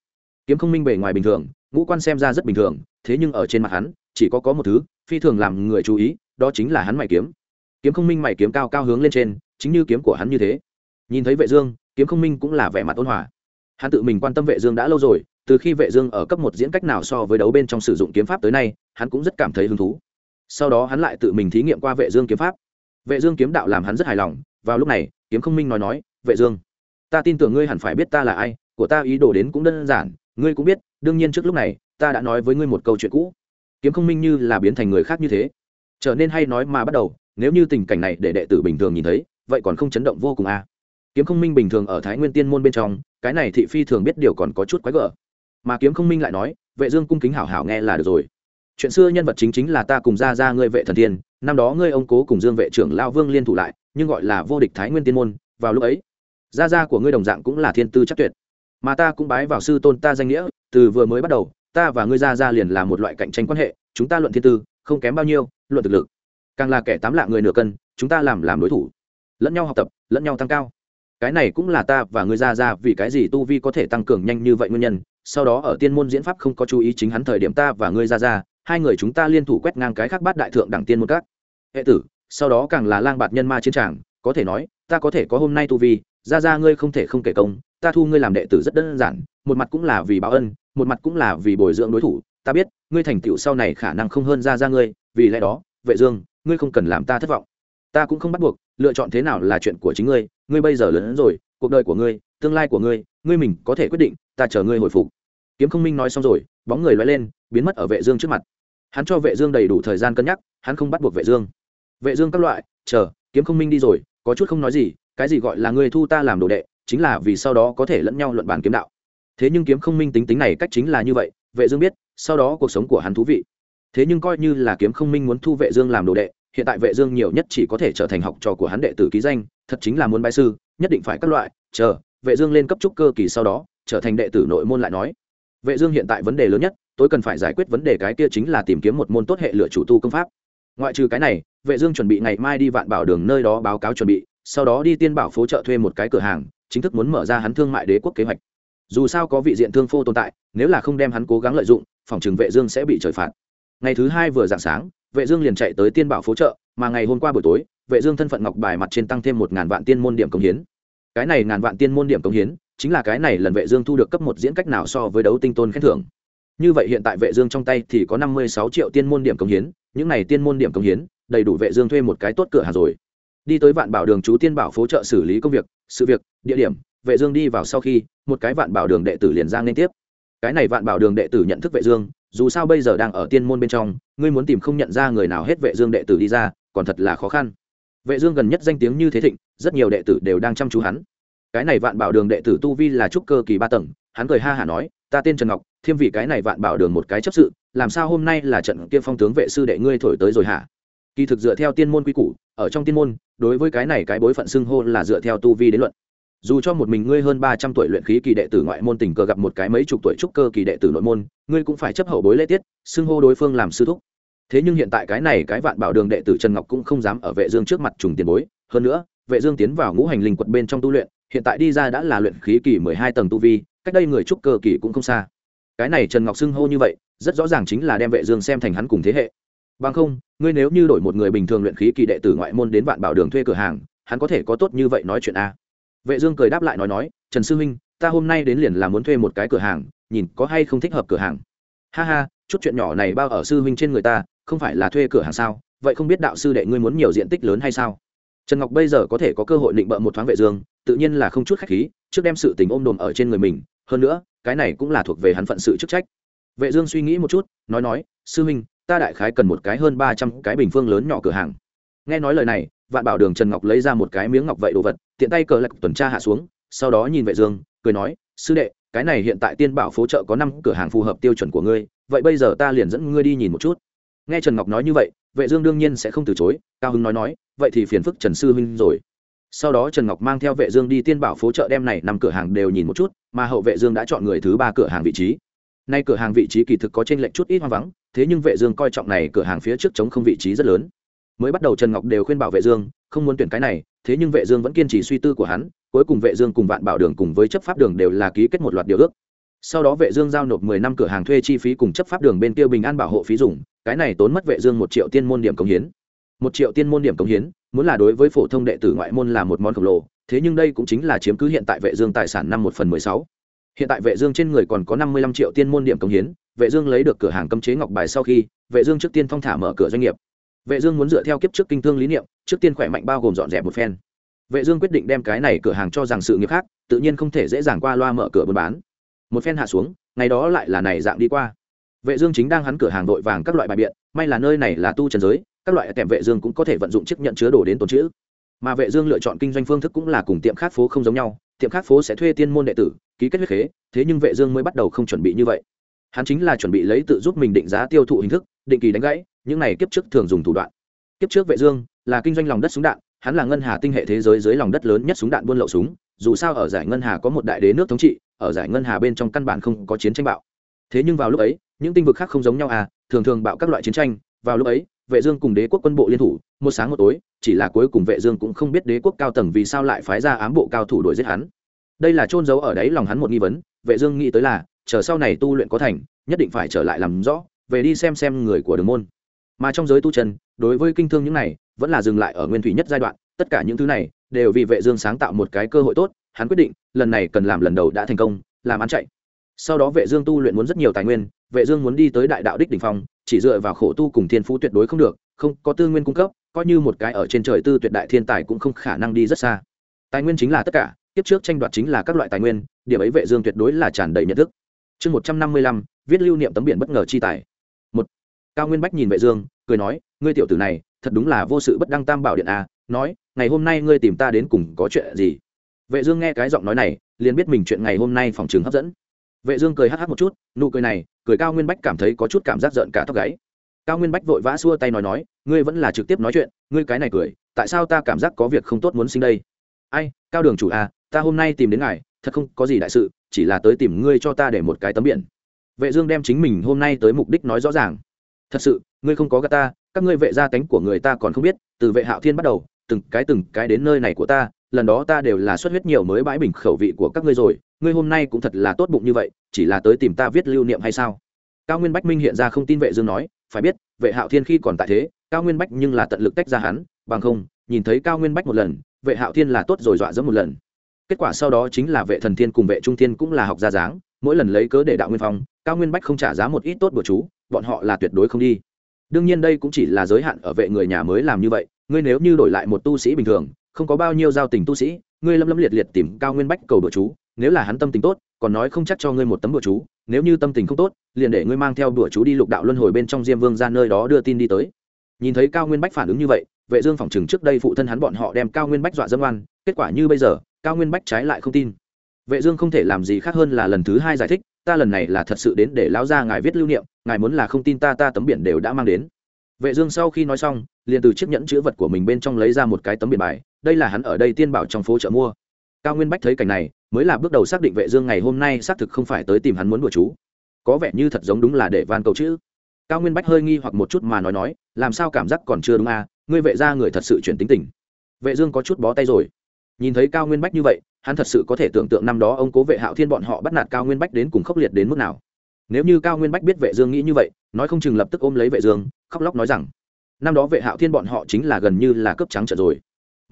Kiếm không minh bề ngoài bình thường, ngũ quan xem ra rất bình thường, thế nhưng ở trên mặt hắn, chỉ có có một thứ phi thường làm người chú ý, đó chính là hắn mày kiếm. Kiếm không minh mày kiếm cao cao hướng lên trên, chính như kiếm của hắn như thế. Nhìn thấy vệ dương, kiếm không minh cũng là vẻ mặt ôn hòa. Hắn tự mình quan tâm vệ dương đã lâu rồi, từ khi vệ dương ở cấp một diễn cách nào so với đấu bên trong sử dụng kiếm pháp tới nay, hắn cũng rất cảm thấy hứng thú sau đó hắn lại tự mình thí nghiệm qua vệ dương kiếm pháp. Vệ dương kiếm đạo làm hắn rất hài lòng, vào lúc này, kiếm không minh nói nói, vệ dương, ta tin tưởng ngươi hẳn phải biết ta là ai, của ta ý đồ đến cũng đơn giản, ngươi cũng biết, đương nhiên trước lúc này, ta đã nói với ngươi một câu chuyện cũ. Kiếm không minh như là biến thành người khác như thế. Trở nên hay nói mà bắt đầu, nếu như tình cảnh này để đệ tử bình thường nhìn thấy, vậy còn không chấn động vô cùng à. kiếm không minh bình thường ở thái nguyên tiên môn bên trong, cái này thị phi thường biết điều còn có chút quái gở. Mà kiếm không minh lại nói, vệ dương cung kính hảo hảo nghe là được rồi chuyện xưa nhân vật chính chính là ta cùng ra ra ngươi vệ thần tiên, năm đó ngươi ông cố cùng dương vệ trưởng lao vương liên thủ lại, nhưng gọi là vô địch thái nguyên tiên môn, vào lúc ấy, gia gia của ngươi đồng dạng cũng là thiên tư chắc tuyệt. Mà ta cũng bái vào sư tôn ta danh nghĩa, từ vừa mới bắt đầu, ta và ngươi gia gia liền là một loại cạnh tranh quan hệ, chúng ta luận thiên tư, không kém bao nhiêu, luận thực lực. Càng là kẻ tám lạ người nửa cân, chúng ta làm làm đối thủ. Lẫn nhau học tập, lẫn nhau tăng cao. Cái này cũng là ta và ngươi gia gia vì cái gì tu vi có thể tăng cường nhanh như vậy nguyên nhân sau đó ở tiên môn diễn pháp không có chú ý chính hắn thời điểm ta và ngươi ra ra, hai người chúng ta liên thủ quét ngang cái khác bát đại thượng đẳng tiên môn các. Hệ tử, sau đó càng là lang bạt nhân ma chiến tràng, có thể nói, ta có thể có hôm nay tu vi, ra ra ngươi không thể không kể công, ta thu ngươi làm đệ tử rất đơn giản, một mặt cũng là vì báo ân, một mặt cũng là vì bồi dưỡng đối thủ, ta biết, ngươi thành tựu sau này khả năng không hơn ra ra ngươi, vì lẽ đó, vệ dương, ngươi không cần làm ta thất vọng. Ta cũng không bắt buộc, lựa chọn thế nào là chuyện của chính ngươi ngươi bây giờ lớn hơn rồi, cuộc đời của ngươi, tương lai của ngươi ngươi mình có thể quyết định, ta chờ ngươi hồi phục kiếm không minh nói xong rồi, bóng người lóe lên, biến mất ở vệ dương trước mặt. Hắn cho vệ dương đầy đủ thời gian cân nhắc, hắn không bắt buộc vệ dương. Vệ dương các loại, chờ, kiếm không minh đi rồi, có chút không nói gì, cái gì gọi là ngươi thu ta làm đồ đệ, chính là vì sau đó có thể lẫn nhau luận bàn kiếm đạo. Thế nhưng kiếm không minh tính tính này cách chính là như vậy, vệ dương biết, sau đó cuộc sống của hắn thú vị. Thế nhưng coi như là kiếm không minh muốn thu vệ dương làm đồ đệ, hiện tại vệ dương nhiều nhất chỉ có thể trở thành học trò của hắn đệ tử ký danh, thật chính là muốn bái sư, nhất định phải các loại, chờ, vệ dương lên cấp trúc cơ kỳ sau đó, trở thành đệ tử nội môn lại nói vệ dương hiện tại vấn đề lớn nhất tôi cần phải giải quyết vấn đề cái kia chính là tìm kiếm một môn tốt hệ lựa chủ tu công pháp. Ngoại trừ cái này, vệ dương chuẩn bị ngày mai đi vạn bảo đường nơi đó báo cáo chuẩn bị, sau đó đi tiên bảo phố chợ thuê một cái cửa hàng, chính thức muốn mở ra hắn thương mại đế quốc kế hoạch. Dù sao có vị diện thương phô tồn tại, nếu là không đem hắn cố gắng lợi dụng, phòng trường vệ dương sẽ bị trời phạt. Ngày thứ hai vừa dạng sáng, vệ dương liền chạy tới tiên bảo phố chợ, mà ngày hôm qua buổi tối, vệ dương thân phận ngọc bài mặt trên tăng thêm một ngàn vạn tiên môn điểm công hiến. Cái này ngàn vạn tiên môn điểm công hiến chính là cái này lần vệ dương thu được cấp một diễn cách nào so với đấu tinh tôn khen thưởng. Như vậy hiện tại vệ dương trong tay thì có 56 triệu tiên môn điểm công hiến, những này tiên môn điểm công hiến, đầy đủ vệ dương thuê một cái tốt cửa hàng rồi. Đi tới vạn bảo đường chú tiên bảo phố trợ xử lý công việc, sự việc, địa điểm, vệ dương đi vào sau khi, một cái vạn bảo đường đệ tử liền giang lên tiếp. Cái này vạn bảo đường đệ tử nhận thức vệ dương, dù sao bây giờ đang ở tiên môn bên trong, ngươi muốn tìm không nhận ra người nào hết vệ dương đệ tử đi ra, còn thật là khó khăn. Vệ dương gần nhất danh tiếng như thế thịnh, rất nhiều đệ tử đều đang chăm chú hắn cái này vạn bảo đường đệ tử tu vi là trúc cơ kỳ ba tầng, hắn cười ha hả nói, ta tên trần ngọc, thêm vì cái này vạn bảo đường một cái chấp sự, làm sao hôm nay là trận kia phong tướng vệ sư đệ ngươi thổi tới rồi hả? Kỳ thực dựa theo tiên môn quy củ, ở trong tiên môn, đối với cái này cái bối phận xưng hô là dựa theo tu vi đến luận. Dù cho một mình ngươi hơn ba trăm tuổi luyện khí kỳ đệ tử ngoại môn tình cờ gặp một cái mấy chục tuổi trúc cơ kỳ đệ tử nội môn, ngươi cũng phải chấp hậu bối lễ tiết, xưng hô đối phương làm sư thúc. Thế nhưng hiện tại cái này cái vạn bảo đường đệ tử trần ngọc cũng không dám ở vệ dương trước mặt trùng tiền bối. Hơn nữa, vệ dương tiến vào ngũ hành linh quật bên trong tu luyện hiện tại đi ra đã là luyện khí kỳ mười hai tầng tu vi, cách đây người trúc cơ kỳ cũng không xa. Cái này trần ngọc xưng hô như vậy, rất rõ ràng chính là đem vệ dương xem thành hắn cùng thế hệ. Bằng không, ngươi nếu như đổi một người bình thường luyện khí kỳ đệ tử ngoại môn đến vạn bảo đường thuê cửa hàng, hắn có thể có tốt như vậy nói chuyện a? À? vệ dương cười đáp lại nói nói, trần sư huynh, ta hôm nay đến liền là muốn thuê một cái cửa hàng, nhìn có hay không thích hợp cửa hàng. Ha ha, chút chuyện nhỏ này bao ở sư huynh trên người ta, không phải là thuê cửa hàng sao? Vậy không biết đạo sư đệ ngươi muốn nhiều diện tích lớn hay sao? Trần ngọc bây giờ có thể có cơ hội định bợ một thoáng vệ dương tự nhiên là không chút khách khí, trước đem sự tình ôm đồm ở trên người mình, hơn nữa, cái này cũng là thuộc về hắn phận sự chức trách. Vệ dương suy nghĩ một chút, nói nói, sư huynh, ta đại khái cần một cái hơn ba trăm cái bình phương lớn nhỏ cửa hàng. Nghe nói lời này, vạn bảo đường trần ngọc lấy ra một cái miếng ngọc vậy đồ vật, tiện tay cờ lạc tuần tra hạ xuống, sau đó nhìn vệ dương, cười nói, sư đệ, cái này hiện tại tiên bảo phố chợ có năm cửa hàng phù hợp tiêu chuẩn của ngươi, vậy bây giờ ta liền dẫn ngươi đi nhìn một chút. Nghe trần ngọc nói như vậy, vệ dương đương nhiên sẽ không từ chối, cao hưng nói nói, vậy thì phiền phức trần sư huynh rồi sau đó trần ngọc mang theo vệ dương đi tiên bảo phố chợ đem này năm cửa hàng đều nhìn một chút, mà hậu vệ dương đã chọn người thứ ba cửa hàng vị trí. Nay cửa hàng vị trí kỳ thực có trên lệnh chút ít hoang vắng, thế nhưng vệ dương coi trọng này cửa hàng phía trước chống không vị trí rất lớn. Mới bắt đầu trần ngọc đều khuyên bảo vệ dương, không muốn tuyển cái này, thế nhưng vệ dương vẫn kiên trì suy tư của hắn, cuối cùng vệ dương cùng vạn bảo đường cùng với chấp pháp đường đều là ký kết một loạt điều ước. Sau đó vệ dương giao nộp 10 năm cửa hàng thuê chi phí cùng chấp pháp đường bên kia bình an bảo hộ phí dùng, cái này tốn mất vệ dương một triệu tiên môn điểm công hiến. Một triệu tiên môn điểm công hiến muốn là đối với phổ thông đệ tử ngoại môn là một món khổng lồ, thế nhưng đây cũng chính là chiếm cứ hiện tại vệ dương tài sản năm một phần mười sáu. Hiện tại vệ dương trên người còn có năm mươi lăm triệu tiên môn điểm công hiến, vệ dương lấy được cửa hàng cấm chế ngọc bài sau khi, vệ dương trước tiên phong thả mở cửa doanh nghiệp. Vệ dương muốn dựa theo kiếp trước kinh thương lý niệm, trước tiên khỏe mạnh bao gồm dọn dẹp một phen. Vệ dương quyết định đem cái này cửa hàng cho rằng sự nghiệp khác, tự nhiên không thể dễ dàng qua loa mở cửa buôn bán. Một phen hạ xuống, ngày đó lại là này dạng đi qua vệ dương chính đang hắn cửa hàng đội vàng các loại bài biện, may là nơi này là tu trần giới, các loại tèm vệ dương cũng có thể vận dụng chiếc nhận chứa đồ đến tồn chữ mà vệ dương lựa chọn kinh doanh phương thức cũng là cùng tiệm khác phố không giống nhau, tiệm khác phố sẽ thuê tiên môn đệ tử, ký kết huyết khế, thế nhưng vệ dương mới bắt đầu không chuẩn bị như vậy. Hắn chính là chuẩn bị lấy tự giúp mình định giá tiêu thụ hình thức, định kỳ đánh gãy, những này kiếp trước thường dùng thủ đoạn. Kiếp trước vệ dương là kinh doanh lòng đất súng đạn, hắn là ngân hà tinh hệ thế giới dưới lòng đất lớn nhất súng đạn buôn lậu súng, dù sao ở giải ngân hà có một đại đế nước thống trị, ở giải ngân hà bên trong căn bản không có chiến tranh bạo thế nhưng vào lúc ấy, những tinh vực khác không giống nhau à thường thường bạo các loại chiến tranh, vào lúc ấy, vệ dương cùng đế quốc quân bộ liên thủ, một sáng một tối, chỉ là cuối cùng vệ dương cũng không biết đế quốc cao tầng vì sao lại phái ra ám bộ cao thủ đuổi giết hắn. Đây là trôn giấu ở đấy lòng hắn một nghi vấn, vệ dương nghĩ tới là, chờ sau này tu luyện có thành, nhất định phải trở lại làm rõ, về đi xem xem người của đường môn. Mà trong giới tu chân, đối với kinh thương những này, vẫn là dừng lại ở nguyên thủy nhất giai đoạn, tất cả những thứ này, đều vì vệ dương sáng tạo một cái cơ hội tốt, hắn quyết định, lần này cần làm lần đầu đã thành công, làm ăn chạy sau đó vệ dương tu luyện muốn rất nhiều tài nguyên, vệ dương muốn đi tới đại đạo đích đỉnh phong, chỉ dựa vào khổ tu cùng thiên phú tuyệt đối không được, không có tư nguyên cung cấp, coi như một cái ở trên trời tư tuyệt đại thiên tài cũng không khả năng đi rất xa. Tài nguyên chính là tất cả, tiếp trước tranh đoạt chính là các loại tài nguyên, điểm ấy vệ dương tuyệt đối là tràn đầy nhận thức. Chương một trăm năm mươi lăm, viết lưu niệm tấm biển bất ngờ chi tài. Một, cao nguyên bách nhìn vệ dương, cười nói, ngươi tiểu tử này, thật đúng là vô sự bất đăng tam bảo điện a, nói, ngày hôm nay ngươi tìm ta đến cùng có chuyện gì? Vệ dương nghe cái giọng nói này, liền biết mình chuyện ngày hôm nay phòng trường hấp dẫn vệ dương cười hắc hắc một chút, nụ cười này, cười cao nguyên bách cảm thấy có chút cảm giác giận cả tóc gáy. Cao nguyên bách vội vã xua tay nói nói, ngươi vẫn là trực tiếp nói chuyện, ngươi cái này cười, tại sao ta cảm giác có việc không tốt muốn sinh đây? Ai, cao đường chủ à ta hôm nay tìm đến ngài, thật không có gì đại sự, chỉ là tới tìm ngươi cho ta để một cái tấm biển. Vệ dương đem chính mình hôm nay tới mục đích nói rõ ràng. Thật sự, ngươi không có gạt ta, các ngươi vệ gia tánh của người ta còn không biết, từ vệ hạo thiên bắt đầu, từng cái từng cái đến nơi này của ta lần đó ta đều là xuất huyết nhiều mới bãi bình khẩu vị của các ngươi rồi, ngươi hôm nay cũng thật là tốt bụng như vậy, chỉ là tới tìm ta viết lưu niệm hay sao? Cao nguyên bách minh hiện ra không tin vệ dương nói, phải biết, vệ hạo thiên khi còn tại thế, cao nguyên bách nhưng là tận lực tách ra hắn, bằng không, nhìn thấy cao nguyên bách một lần, vệ hạo thiên là tốt rồi dọa dẫm một lần. Kết quả sau đó chính là vệ thần thiên cùng vệ trung thiên cũng là học gia dáng, mỗi lần lấy cớ để đạo nguyên phong, cao nguyên bách không trả giá một ít tốt bữa chú, bọn họ là tuyệt đối không đi. Đương nhiên đây cũng chỉ là giới hạn ở vệ người nhà mới làm như vậy, ngươi nếu như đổi lại một tu sĩ bình thường không có bao nhiêu giao tình tu sĩ, ngươi lâm lâm liệt liệt tìm cao nguyên bách cầu bữa chú, nếu là hắn tâm tình tốt, còn nói không chắc cho ngươi một tấm bữa chú, nếu như tâm tình không tốt, liền để ngươi mang theo bữa chú đi lục đạo luân hồi bên trong diêm vương ra nơi đó đưa tin đi tới. Nhìn thấy cao nguyên bách phản ứng như vậy, vệ dương phỏng chừng trước đây phụ thân hắn bọn họ đem cao nguyên bách dọa dâm oan, kết quả như bây giờ, cao nguyên bách trái lại không tin. Vệ dương không thể làm gì khác hơn là lần thứ hai giải thích, ta lần này là thật sự đến để lão gia ngài viết lưu niệm, ngài muốn là không tin ta ta tấm biển đều đã mang đến. Vệ dương sau khi nói xong, liền từ chiếc nhẫn chứa vật của mình bên trong lấy ra một cái tấm biển bài đây là hắn ở đây tiên bảo trong phố chợ mua. Cao nguyên bách thấy cảnh này, mới là bước đầu xác định vệ dương ngày hôm nay xác thực không phải tới tìm hắn muốn đùa chú. Có vẻ như thật giống đúng là để van cầu chữ. Cao nguyên bách hơi nghi hoặc một chút mà nói nói, làm sao cảm giác còn chưa đúng à ngươi vệ gia người thật sự chuyển tính tình. Vệ dương có chút bó tay rồi. Nhìn thấy cao nguyên bách như vậy, hắn thật sự có thể tưởng tượng năm đó ông cố vệ hạo thiên bọn họ bắt nạt cao nguyên bách đến cùng khốc liệt đến mức nào. Nếu như cao nguyên bách biết vệ dương nghĩ như vậy, nói không chừng lập tức ôm lấy vệ dương, khóc lóc nói rằng, năm đó vệ hạo thiên bọn họ chính là gần như là cướp trắng trợ rồi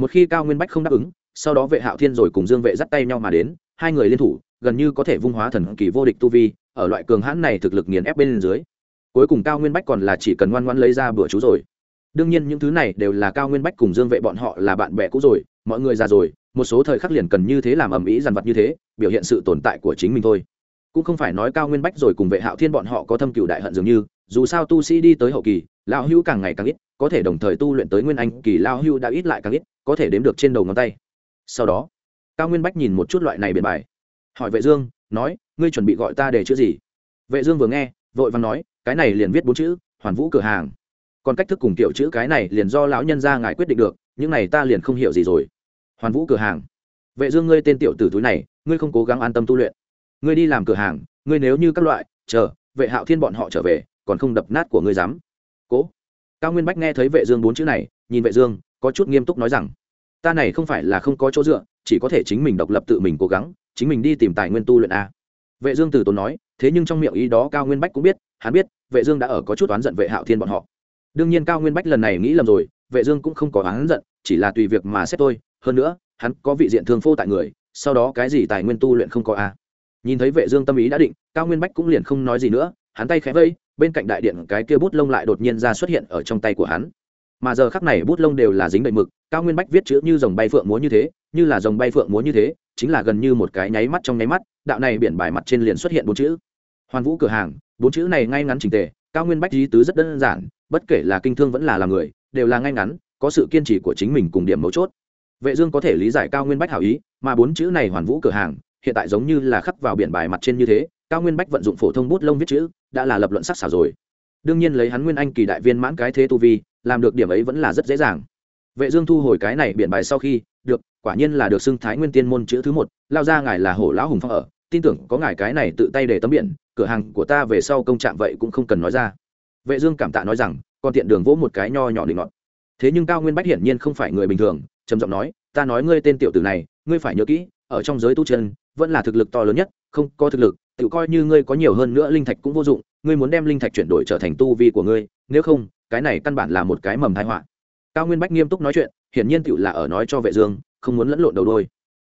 một khi cao nguyên bách không đáp ứng, sau đó vệ hạo thiên rồi cùng dương vệ dắt tay nhau mà đến, hai người liên thủ, gần như có thể vung hóa thần kỳ vô địch tu vi, ở loại cường hãn này thực lực nghiền ép bên dưới. Cuối cùng cao nguyên bách còn là chỉ cần ngoan ngoãn lấy ra bữa chú rồi. Đương nhiên những thứ này đều là cao nguyên bách cùng dương vệ bọn họ là bạn bè cũ rồi, mọi người già rồi, một số thời khắc liền cần như thế làm ầm ĩ dằn vặt như thế, biểu hiện sự tồn tại của chính mình thôi. Cũng không phải nói cao nguyên bách rồi cùng vệ hạo thiên bọn họ có thâm cựu đại hận dường như, dù sao tu sĩ đi tới hậu kỳ lao hưu càng ngày càng ít, có thể đồng thời tu luyện tới nguyên anh, kỳ lao hưu đã ít lại càng ít, có thể đếm được trên đầu ngón tay. Sau đó, cao nguyên bách nhìn một chút loại này biện bài. Hỏi vệ dương, nói, ngươi chuẩn bị gọi ta để chữ gì? Vệ dương vừa nghe, vội vàng nói, cái này liền viết bốn chữ, hoàn vũ cửa hàng. Còn cách thức cùng kiểu chữ cái này liền do lão nhân gia ngài quyết định được, những này ta liền không hiểu gì rồi. Hoàn vũ cửa hàng. Vệ dương ngươi tên tiểu tử túi này, ngươi không cố gắng an tâm tu luyện. Ngươi đi làm cửa hàng, ngươi nếu như các loại, chờ, vệ hạo thiên bọn họ trở về, còn không đập nát của ngươi dám cố. Cao nguyên bách nghe thấy vệ dương bốn chữ này, nhìn vệ dương, có chút nghiêm túc nói rằng, ta này không phải là không có chỗ dựa, chỉ có thể chính mình độc lập tự mình cố gắng, chính mình đi tìm tài nguyên tu luyện a. Vệ dương từ tốn nói, thế nhưng trong miệng ý đó cao nguyên bách cũng biết, hắn biết, vệ dương đã ở có chút oán giận vệ hạo thiên bọn họ. Đương nhiên cao nguyên bách lần này nghĩ lầm rồi, vệ dương cũng không có oán giận, chỉ là tùy việc mà xét thôi, hơn nữa, hắn có vị diện thương phô tại người, sau đó cái gì tài nguyên tu luyện không có a? Nhìn thấy vệ dương tâm ý đã định, cao nguyên bách cũng liền không nói gì nữa, hắn tay khẽ vây bên cạnh đại điện cái kia bút lông lại đột nhiên ra xuất hiện ở trong tay của hắn. Mà giờ khắc này bút lông đều là dính đầy mực, cao nguyên bách viết chữ như dòng bay phượng múa như thế, như là dòng bay phượng múa như thế, chính là gần như một cái nháy mắt trong nháy mắt, đạo này biển bài mặt trên liền xuất hiện bốn chữ. Hoàn vũ cửa hàng, bốn chữ này ngay ngắn chỉnh tề, cao nguyên bách lý tứ rất đơn giản, bất kể là kinh thương vẫn là làm người, đều là ngay ngắn, có sự kiên trì của chính mình cùng điểm mấu chốt. Vệ dương có thể lý giải cao nguyên bách hảo ý, mà bốn chữ này hoàn vũ cửa hàng hiện tại giống như là khắc vào biển bài mặt trên như thế, cao nguyên bách vận dụng phổ thông bút lông viết chữ, đã là lập luận sắc xảo rồi. Đương nhiên lấy hắn nguyên anh kỳ đại viên mãn cái thế tu vi, làm được điểm ấy vẫn là rất dễ dàng. Vệ dương thu hồi cái này biển bài sau khi, được, quả nhiên là được xưng thái nguyên tiên môn chữ thứ một, lao ra ngài là hổ lão hùng phong ở, tin tưởng có ngài cái này tự tay để tấm biển, cửa hàng của ta về sau công trạng vậy cũng không cần nói ra. Vệ dương cảm tạ nói rằng còn tiện đường vỗ một cái nho nhỏ định ngọn. Thế nhưng cao nguyên bách hiển nhiên không phải người bình thường, trầm giọng nói, ta nói ngươi tên tiểu tử này, ngươi phải nhớ kỹ, ở trong giới tu chân vẫn là thực lực to lớn nhất, không có thực lực tự coi như ngươi có nhiều hơn nữa linh thạch cũng vô dụng, ngươi muốn đem linh thạch chuyển đổi trở thành tu vi của ngươi, nếu không, cái này căn bản là một cái mầm tai họa. Cao nguyên bách nghiêm túc nói chuyện, hiển nhiên tự là ở nói cho vệ dương, không muốn lẫn lộn đầu đôi.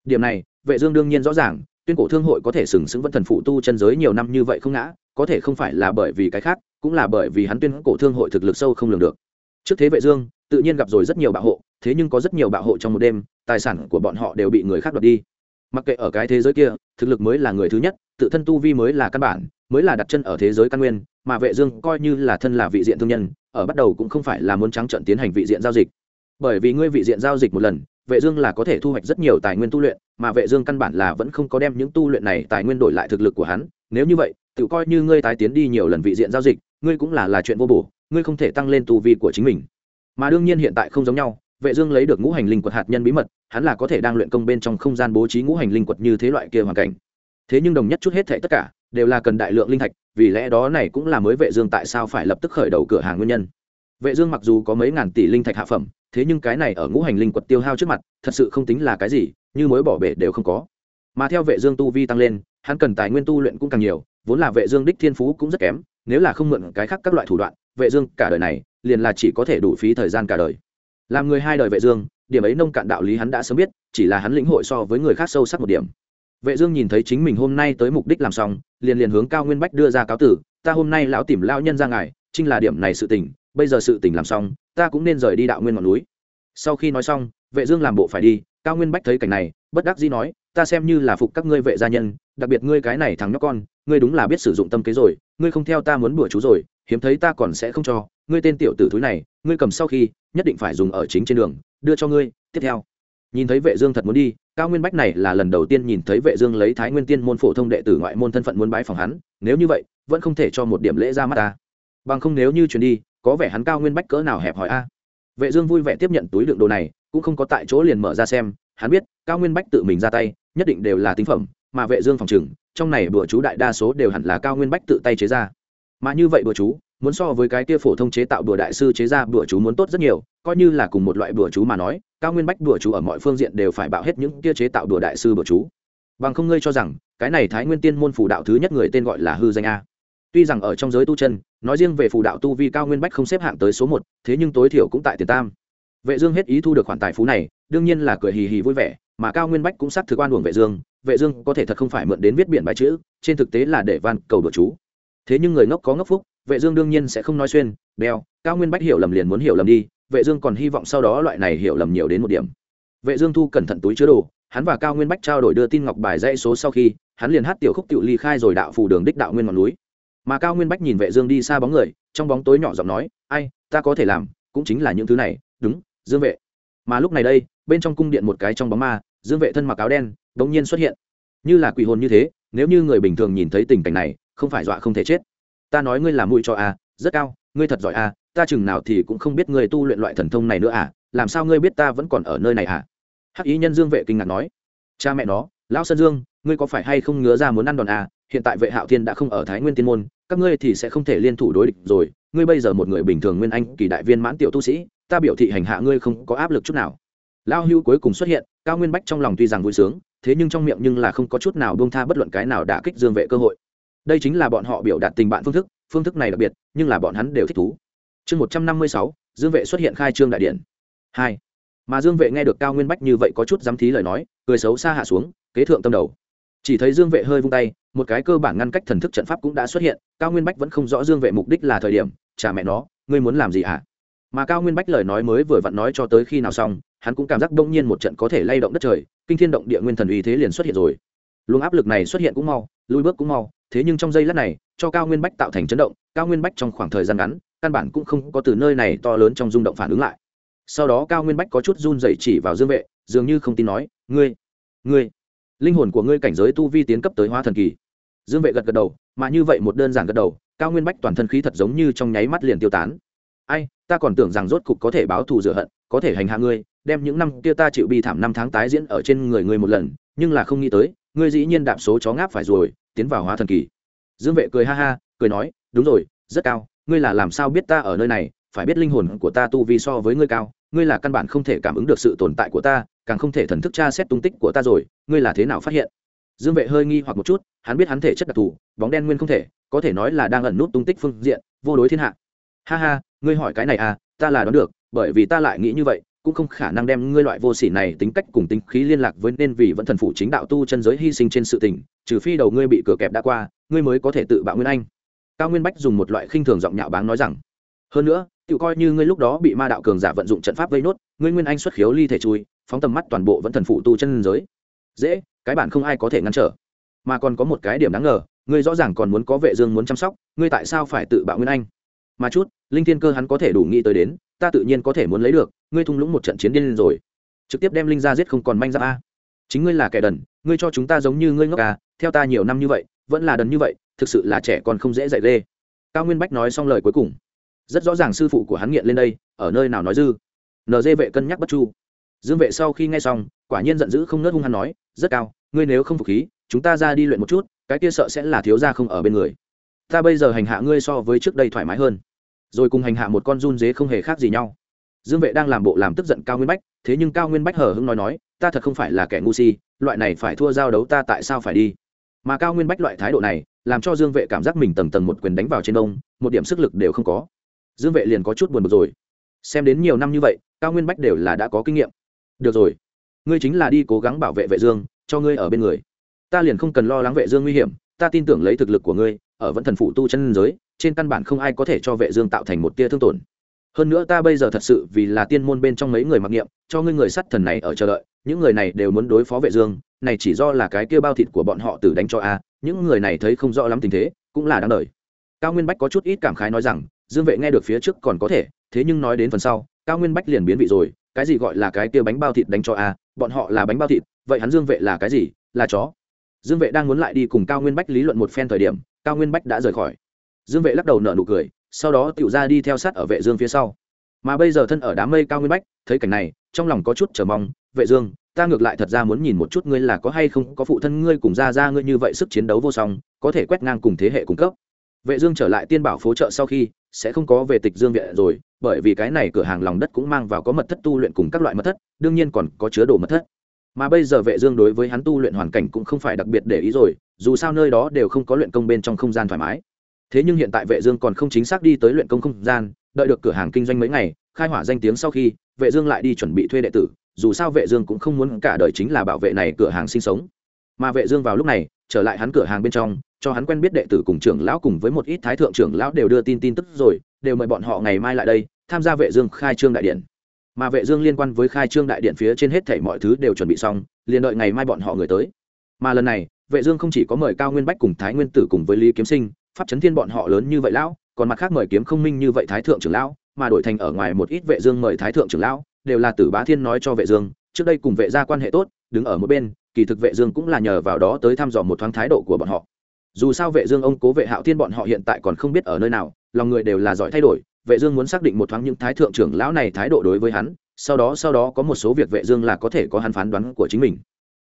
Điểm này, vệ dương đương nhiên rõ ràng, tuyên cổ thương hội có thể sừng sững vẫn thần phụ tu chân giới nhiều năm như vậy không ngã, có thể không phải là bởi vì cái khác, cũng là bởi vì hắn tuyên cổ thương hội thực lực sâu không lường được. Trước thế vệ dương, tự nhiên gặp rồi rất nhiều bảo hộ, thế nhưng có rất nhiều bảo hộ trong một đêm, tài sản của bọn họ đều bị người khác đoạt đi mặc kệ ở cái thế giới kia, thực lực mới là người thứ nhất, tự thân tu vi mới là căn bản, mới là đặt chân ở thế giới căn nguyên, mà vệ dương coi như là thân là vị diện thương nhân, ở bắt đầu cũng không phải là muốn trắng trợn tiến hành vị diện giao dịch. Bởi vì ngươi vị diện giao dịch một lần, vệ dương là có thể thu hoạch rất nhiều tài nguyên tu luyện, mà vệ dương căn bản là vẫn không có đem những tu luyện này tài nguyên đổi lại thực lực của hắn. Nếu như vậy, tự coi như ngươi tái tiến đi nhiều lần vị diện giao dịch, ngươi cũng là là chuyện vô bổ, ngươi không thể tăng lên tu vi của chính mình. Mà đương nhiên hiện tại không giống nhau vệ dương lấy được ngũ hành linh quật hạt nhân bí mật, hắn là có thể đang luyện công bên trong không gian bố trí ngũ hành linh quật như thế loại kia hoàn cảnh. Thế nhưng đồng nhất chút hết thảy tất cả, đều là cần đại lượng linh thạch, vì lẽ đó này cũng là mới vệ dương tại sao phải lập tức khởi đầu cửa hàng nguyên nhân. Vệ dương mặc dù có mấy ngàn tỷ linh thạch hạ phẩm, thế nhưng cái này ở ngũ hành linh quật tiêu hao trước mặt, thật sự không tính là cái gì, như mối bỏ bể đều không có. Mà theo vệ dương tu vi tăng lên, hắn cần tài nguyên tu luyện cũng càng nhiều, vốn là vệ dương đích thiên phú cũng rất kém, nếu là không mượn cái khác các loại thủ đoạn, vệ dương cả đời này, liền là chỉ có thể đủ phí thời gian cả đời làm người hai đời vệ dương, điểm ấy nông cạn đạo lý hắn đã sớm biết, chỉ là hắn lĩnh hội so với người khác sâu sắc một điểm. Vệ dương nhìn thấy chính mình hôm nay tới mục đích làm xong, liền liền hướng cao nguyên bách đưa ra cáo tử, ta hôm nay lão tìm lão nhân ra ngài, chính là điểm này sự tình, bây giờ sự tình làm xong, ta cũng nên rời đi đạo nguyên ngọn núi. Sau khi nói xong, vệ dương làm bộ phải đi, cao nguyên bách thấy cảnh này, bất đắc dĩ nói, ta xem như là phục các ngươi vệ gia nhân, đặc biệt ngươi cái này thằng nhóc con, ngươi đúng là biết sử dụng tâm kế rồi, ngươi không theo ta muốn bữa chú rồi, hiếm thấy ta còn sẽ không cho ngươi tên tiểu tử thúi này, ngươi cầm sau khi, nhất định phải dùng ở chính trên đường, đưa cho ngươi, tiếp theo. Nhìn thấy vệ dương thật muốn đi, cao nguyên bách này là lần đầu tiên nhìn thấy vệ dương lấy thái nguyên tiên môn phổ thông đệ tử ngoại môn thân phận muốn bái phòng hắn, nếu như vậy, vẫn không thể cho một điểm lễ ra mắt ta. Bằng không nếu như chuyển đi, có vẻ hắn cao nguyên bách cỡ nào hẹp hỏi a. Vệ dương vui vẻ tiếp nhận túi đựng đồ này, cũng không có tại chỗ liền mở ra xem, hắn biết, cao nguyên bách tự mình ra tay, nhất định đều là tinh phẩm, mà vệ dương phòng trừng, trong này bừa chú đại đa số đều hẳn là cao nguyên bách tự tay chế ra. Mà như vậy bừa chú muốn so với cái kia phổ thông chế tạo bữa đại sư chế ra bữa chú muốn tốt rất nhiều, coi như là cùng một loại bữa chú mà nói, cao nguyên bách bữa chú ở mọi phương diện đều phải bạo hết những kia chế tạo bữa đại sư bữa chú. Bằng không ngươi cho rằng, cái này thái nguyên tiên môn phù đạo thứ nhất người tên gọi là hư danh a. Tuy rằng ở trong giới tu chân, nói riêng về phù đạo tu vi cao nguyên bách không xếp hạng tới số một, thế nhưng tối thiểu cũng tại tiền tam. Vệ dương hết ý thu được khoản tài phú này, đương nhiên là cười hì hì vui vẻ, mà cao nguyên bách cũng xác thực quan uổng vệ dương vệ dương có thể thật không phải mượn đến viết biển bài chữ, trên thực tế là để van cầu bữa chú. Thế nhưng người ngốc có ngốc phúc vệ dương đương nhiên sẽ không nói xuyên, đeo, cao nguyên bách hiểu lầm liền muốn hiểu lầm đi, vệ dương còn hy vọng sau đó loại này hiểu lầm nhiều đến một điểm. Vệ dương thu cẩn thận túi chứa đồ, hắn và cao nguyên bách trao đổi đưa tin ngọc bài dãy số sau khi, hắn liền hát tiểu khúc tiểu ly khai rồi đạo phù đường đích đạo nguyên ngọn núi. Mà cao nguyên bách nhìn vệ dương đi xa bóng người, trong bóng tối nhỏ giọng nói, ai, ta có thể làm, cũng chính là những thứ này, đúng, dương vệ. Mà lúc này đây, bên trong cung điện một cái trong bóng ma, dương vệ thân mặc áo đen, đột nhiên xuất hiện. Như là quỷ hồn như thế, nếu như người bình thường nhìn thấy tình cảnh này, không phải dọa không thể chết ta nói ngươi làm mũi cho a, rất cao, ngươi thật giỏi a, ta chừng nào thì cũng không biết ngươi tu luyện loại thần thông này nữa à làm sao ngươi biết ta vẫn còn ở nơi này à? Hắc ý nhân dương vệ kinh ngạc nói. Cha mẹ nó, lão sơn dương, ngươi có phải hay không ngứa ra muốn ăn đòn à? Hiện tại vệ hạo thiên đã không ở thái nguyên tiên môn, các ngươi thì sẽ không thể liên thủ đối địch rồi. Ngươi bây giờ một người bình thường nguyên anh, kỳ đại viên mãn tiểu tu sĩ, ta biểu thị hành hạ ngươi không có áp lực chút nào. Lão hưu cuối cùng xuất hiện, cao nguyên bách trong lòng tuy rằng vui sướng, thế nhưng trong miệng nhưng là không có chút nào buông tha bất luận cái nào đã kích dương vệ cơ hội đây chính là bọn họ biểu đạt tình bạn phương thức phương thức này đặc biệt, nhưng là bọn hắn đều thích thú. Chương một trăm năm mươi sáu, dương vệ xuất hiện khai trương đại điện. Hai. Mà dương vệ nghe được cao nguyên bách như vậy có chút dám thí lời nói, cười xấu xa hạ xuống, kế thượng tâm đầu. Chỉ thấy dương vệ hơi vung tay, một cái cơ bản ngăn cách thần thức trận pháp cũng đã xuất hiện, cao nguyên bách vẫn không rõ dương vệ mục đích là thời điểm, cha mẹ nó, ngươi muốn làm gì hả? Mà cao nguyên bách lời nói mới vừa vặn nói cho tới khi nào xong, hắn cũng cảm giác đông nhiên một trận có thể lay động đất trời, kinh thiên động địa nguyên thần uy thế liền xuất hiện rồi. Luồng áp lực này xuất hiện cũng mau, lui bước cũng mau thế nhưng trong giây lát này, cho cao nguyên bách tạo thành chấn động, cao nguyên bách trong khoảng thời gian ngắn, căn bản cũng không có từ nơi này to lớn trong rung động phản ứng lại. Sau đó cao nguyên bách có chút run dày chỉ vào dương vệ, dường như không tin nói, ngươi ngươi, linh hồn của ngươi cảnh giới tu vi tiến cấp tới hóa thần kỳ. Dương vệ gật gật đầu, mà như vậy một đơn giản gật đầu, cao nguyên bách toàn thân khí thật giống như trong nháy mắt liền tiêu tán. Ai, ta còn tưởng rằng rốt cục có thể báo thù rửa hận, có thể hành hạ ngươi, đem những năm kia ta chịu bi thảm năm tháng tái diễn ở trên người ngươi một lần, nhưng là không nghĩ tới, ngươi dĩ nhiên đạp số chó ngáp phải rồi tiến vào hóa thần kỳ. Dương vệ cười ha ha, cười nói, đúng rồi, rất cao, ngươi là làm sao biết ta ở nơi này, phải biết linh hồn của ta tu vi so với ngươi cao, ngươi là căn bản không thể cảm ứng được sự tồn tại của ta, càng không thể thần thức tra xét tung tích của ta rồi, ngươi là thế nào phát hiện? Dương vệ hơi nghi hoặc một chút, hắn biết hắn thể chất đặc thù, bóng đen nguyên không thể, có thể nói là đang ẩn nút tung tích phương diện, vô đối thiên hạ. Ha ha, ngươi hỏi cái này à ta là đoán được, bởi vì ta lại nghĩ như vậy cũng không khả năng đem ngươi loại vô sỉ này tính cách cùng tính khí liên lạc với nên vì vẫn thần phụ chính đạo tu chân giới hy sinh trên sự tình, trừ phi đầu ngươi bị cửa kẹp đã qua, ngươi mới có thể tự bạo nguyên anh. Cao nguyên bách dùng một loại khinh thường giọng nhạo báng nói rằng, hơn nữa tự coi như ngươi lúc đó bị ma đạo cường giả vận dụng trận pháp vây nốt, ngươi nguyên anh xuất khiếu ly thể chui, phóng tầm mắt toàn bộ vẫn thần phụ tu chân giới. Dễ, cái bản không ai có thể ngăn trở. Mà còn có một cái điểm đáng ngờ, ngươi rõ ràng còn muốn có vệ dương muốn chăm sóc, ngươi tại sao phải tự bạo nguyên anh? Mà chút, linh thiên cơ hắn có thể đủ nghĩ tới đến ta tự nhiên có thể muốn lấy được, ngươi thung lũng một trận chiến điên lên rồi. Trực tiếp đem linh ra giết không còn manh ra a. Chính ngươi là kẻ đần, ngươi cho chúng ta giống như ngươi ngốc à theo ta nhiều năm như vậy, vẫn là đần như vậy, thực sự là trẻ còn không dễ dạy ghê. Cao nguyên bách nói xong lời cuối cùng. Rất rõ ràng sư phụ của hắn nghiện lên đây, ở nơi nào nói dư. Nd vệ cân nhắc bất chu. Dương vệ sau khi nghe xong, quả nhiên giận dữ không nớt hung hắn nói, rất cao, ngươi nếu không phục khí, chúng ta ra đi luyện một chút, cái kia sợ sẽ là thiếu gia không ở bên người. Ta bây giờ hành hạ ngươi so với trước đây thoải mái hơn rồi cùng hành hạ một con run dế không hề khác gì nhau. Dương vệ đang làm bộ làm tức giận cao nguyên bách, thế nhưng cao nguyên bách hờ hưng nói nói, ta thật không phải là kẻ ngu si, loại này phải thua giao đấu ta tại sao phải đi? Mà cao nguyên bách loại thái độ này, làm cho dương vệ cảm giác mình tầng tầng một quyền đánh vào trên đông một điểm sức lực đều không có. Dương vệ liền có chút buồn bực rồi. Xem đến nhiều năm như vậy, cao nguyên bách đều là đã có kinh nghiệm. Được rồi, ngươi chính là đi cố gắng bảo vệ vệ dương, cho ngươi ở bên người. Ta liền không cần lo lắng vệ dương nguy hiểm, ta tin tưởng lấy thực lực của ngươi, ở vẫn thần phụ tu chân giới trên căn bản không ai có thể cho vệ dương tạo thành một tia thương tổn. Hơn nữa ta bây giờ thật sự vì là tiên môn bên trong mấy người mặc niệm, cho ngươi người sắt thần này ở chờ đợi, những người này đều muốn đối phó vệ dương, này chỉ do là cái kia bao thịt của bọn họ tử đánh cho a, những người này thấy không rõ lắm tình thế, cũng là đáng đời. Cao nguyên bách có chút ít cảm khái nói rằng, dương vệ nghe được phía trước còn có thể, thế nhưng nói đến phần sau, cao nguyên bách liền biến vị rồi, cái gì gọi là cái kia bánh bao thịt đánh cho a, bọn họ là bánh bao thịt, vậy hắn dương vệ là cái gì, là chó? Dương vệ đang muốn lại đi cùng cao nguyên bách lý luận một phen thời điểm, cao nguyên bách đã rời khỏi dương vệ lắc đầu nở nụ cười, sau đó tựu ra đi theo sát ở vệ dương phía sau. Mà bây giờ thân ở đám mây cao nguyên bách, thấy cảnh này, trong lòng có chút chờ mong, vệ dương, ta ngược lại thật ra muốn nhìn một chút ngươi là có hay không có phụ thân ngươi cùng ra ra ngươi như vậy sức chiến đấu vô song, có thể quét ngang cùng thế hệ cung cấp. Vệ dương trở lại tiên bảo phố chợ sau khi, sẽ không có về tịch dương viện rồi, bởi vì cái này cửa hàng lòng đất cũng mang vào có mật thất tu luyện cùng các loại mật thất, đương nhiên còn có chứa đồ mật thất. Mà bây giờ vệ dương đối với hắn tu luyện hoàn cảnh cũng không phải đặc biệt để ý rồi, dù sao nơi đó đều không có luyện công bên trong không gian thoải mái thế nhưng hiện tại vệ dương còn không chính xác đi tới luyện công không gian, đợi được cửa hàng kinh doanh mấy ngày, khai hỏa danh tiếng sau khi, vệ dương lại đi chuẩn bị thuê đệ tử, dù sao vệ dương cũng không muốn cả đời chính là bảo vệ này cửa hàng sinh sống. Mà vệ dương vào lúc này, trở lại hắn cửa hàng bên trong, cho hắn quen biết đệ tử cùng trưởng lão cùng với một ít thái thượng trưởng lão đều đưa tin tin tức rồi, đều mời bọn họ ngày mai lại đây, tham gia vệ dương khai trương đại điện. Mà vệ dương liên quan với khai trương đại điện phía trên hết thảy mọi thứ đều chuẩn bị xong, liền đợi ngày mai bọn họ người tới. Mà lần này, vệ dương không chỉ có mời cao nguyên bách cùng thái nguyên tử cùng với lý kiếm sinh pháp chấn thiên bọn họ lớn như vậy lão, còn mặt khác mời kiếm không minh như vậy thái thượng trưởng lão, mà đổi thành ở ngoài một ít vệ dương mời thái thượng trưởng lão, đều là tử bá thiên nói cho vệ dương, trước đây cùng vệ gia quan hệ tốt, đứng ở một bên, kỳ thực vệ dương cũng là nhờ vào đó tới thăm dò một thoáng thái độ của bọn họ. Dù sao vệ dương ông cố vệ hạo thiên bọn họ hiện tại còn không biết ở nơi nào, lòng người đều là giỏi thay đổi, vệ dương muốn xác định một thoáng những thái thượng trưởng lão này thái độ đối với hắn, sau đó sau đó có một số việc vệ dương là có thể có hắn phán đoán của chính mình.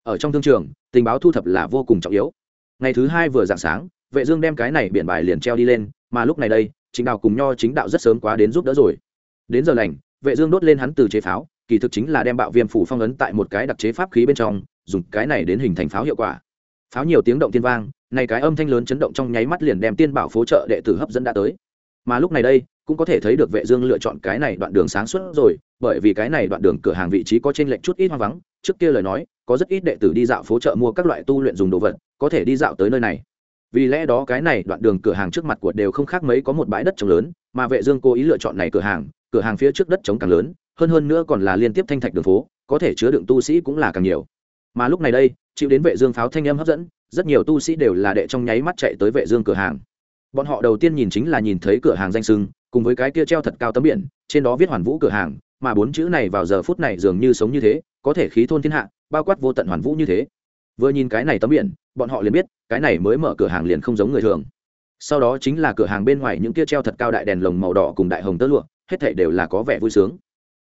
Ở trong thương trường, tình báo thu thập là vô cùng trọng yếu. Ngày thứ hai vừa dạng sáng vệ dương đem cái này biển bài liền treo đi lên, mà lúc này đây chính đạo cùng nho chính đạo rất sớm quá đến giúp đỡ rồi. Đến giờ lành, vệ dương đốt lên hắn từ chế pháo, kỳ thực chính là đem bạo viêm phủ phong ấn tại một cái đặc chế pháp khí bên trong, dùng cái này đến hình thành pháo hiệu quả. Pháo nhiều tiếng động thiên vang, này cái âm thanh lớn chấn động trong nháy mắt liền đem tiên bảo phố trợ đệ tử hấp dẫn đã tới. Mà lúc này đây, cũng có thể thấy được vệ dương lựa chọn cái này đoạn đường sáng suốt rồi, bởi vì cái này đoạn đường cửa hàng vị trí có trên lệnh chút ít hoang vắng, trước kia lời nói, có rất ít đệ tử đi dạo phố chợ mua các loại tu luyện dùng đồ vật, có thể đi dạo tới nơi này vì lẽ đó cái này đoạn đường cửa hàng trước mặt của đều không khác mấy có một bãi đất trống lớn, mà vệ dương cố ý lựa chọn này cửa hàng cửa hàng phía trước đất trống càng lớn, hơn hơn nữa còn là liên tiếp thanh thạch đường phố, có thể chứa đựng tu sĩ cũng là càng nhiều. Mà lúc này đây, chịu đến vệ dương pháo thanh âm hấp dẫn, rất nhiều tu sĩ đều là đệ trong nháy mắt chạy tới vệ dương cửa hàng. Bọn họ đầu tiên nhìn chính là nhìn thấy cửa hàng danh sưng, cùng với cái kia treo thật cao tấm biển, trên đó viết hoàn vũ cửa hàng, mà bốn chữ này vào giờ phút này dường như sống như thế, có thể khí thôn thiên hạ, bao quát vô tận hoàn vũ như thế. Vừa nhìn cái này tấm biển, bọn họ liền biết cái này mới mở cửa hàng liền không giống người thường. Sau đó chính là cửa hàng bên ngoài những kia treo thật cao đại đèn lồng màu đỏ cùng đại hồng tơ lụa, hết thảy đều là có vẻ vui sướng.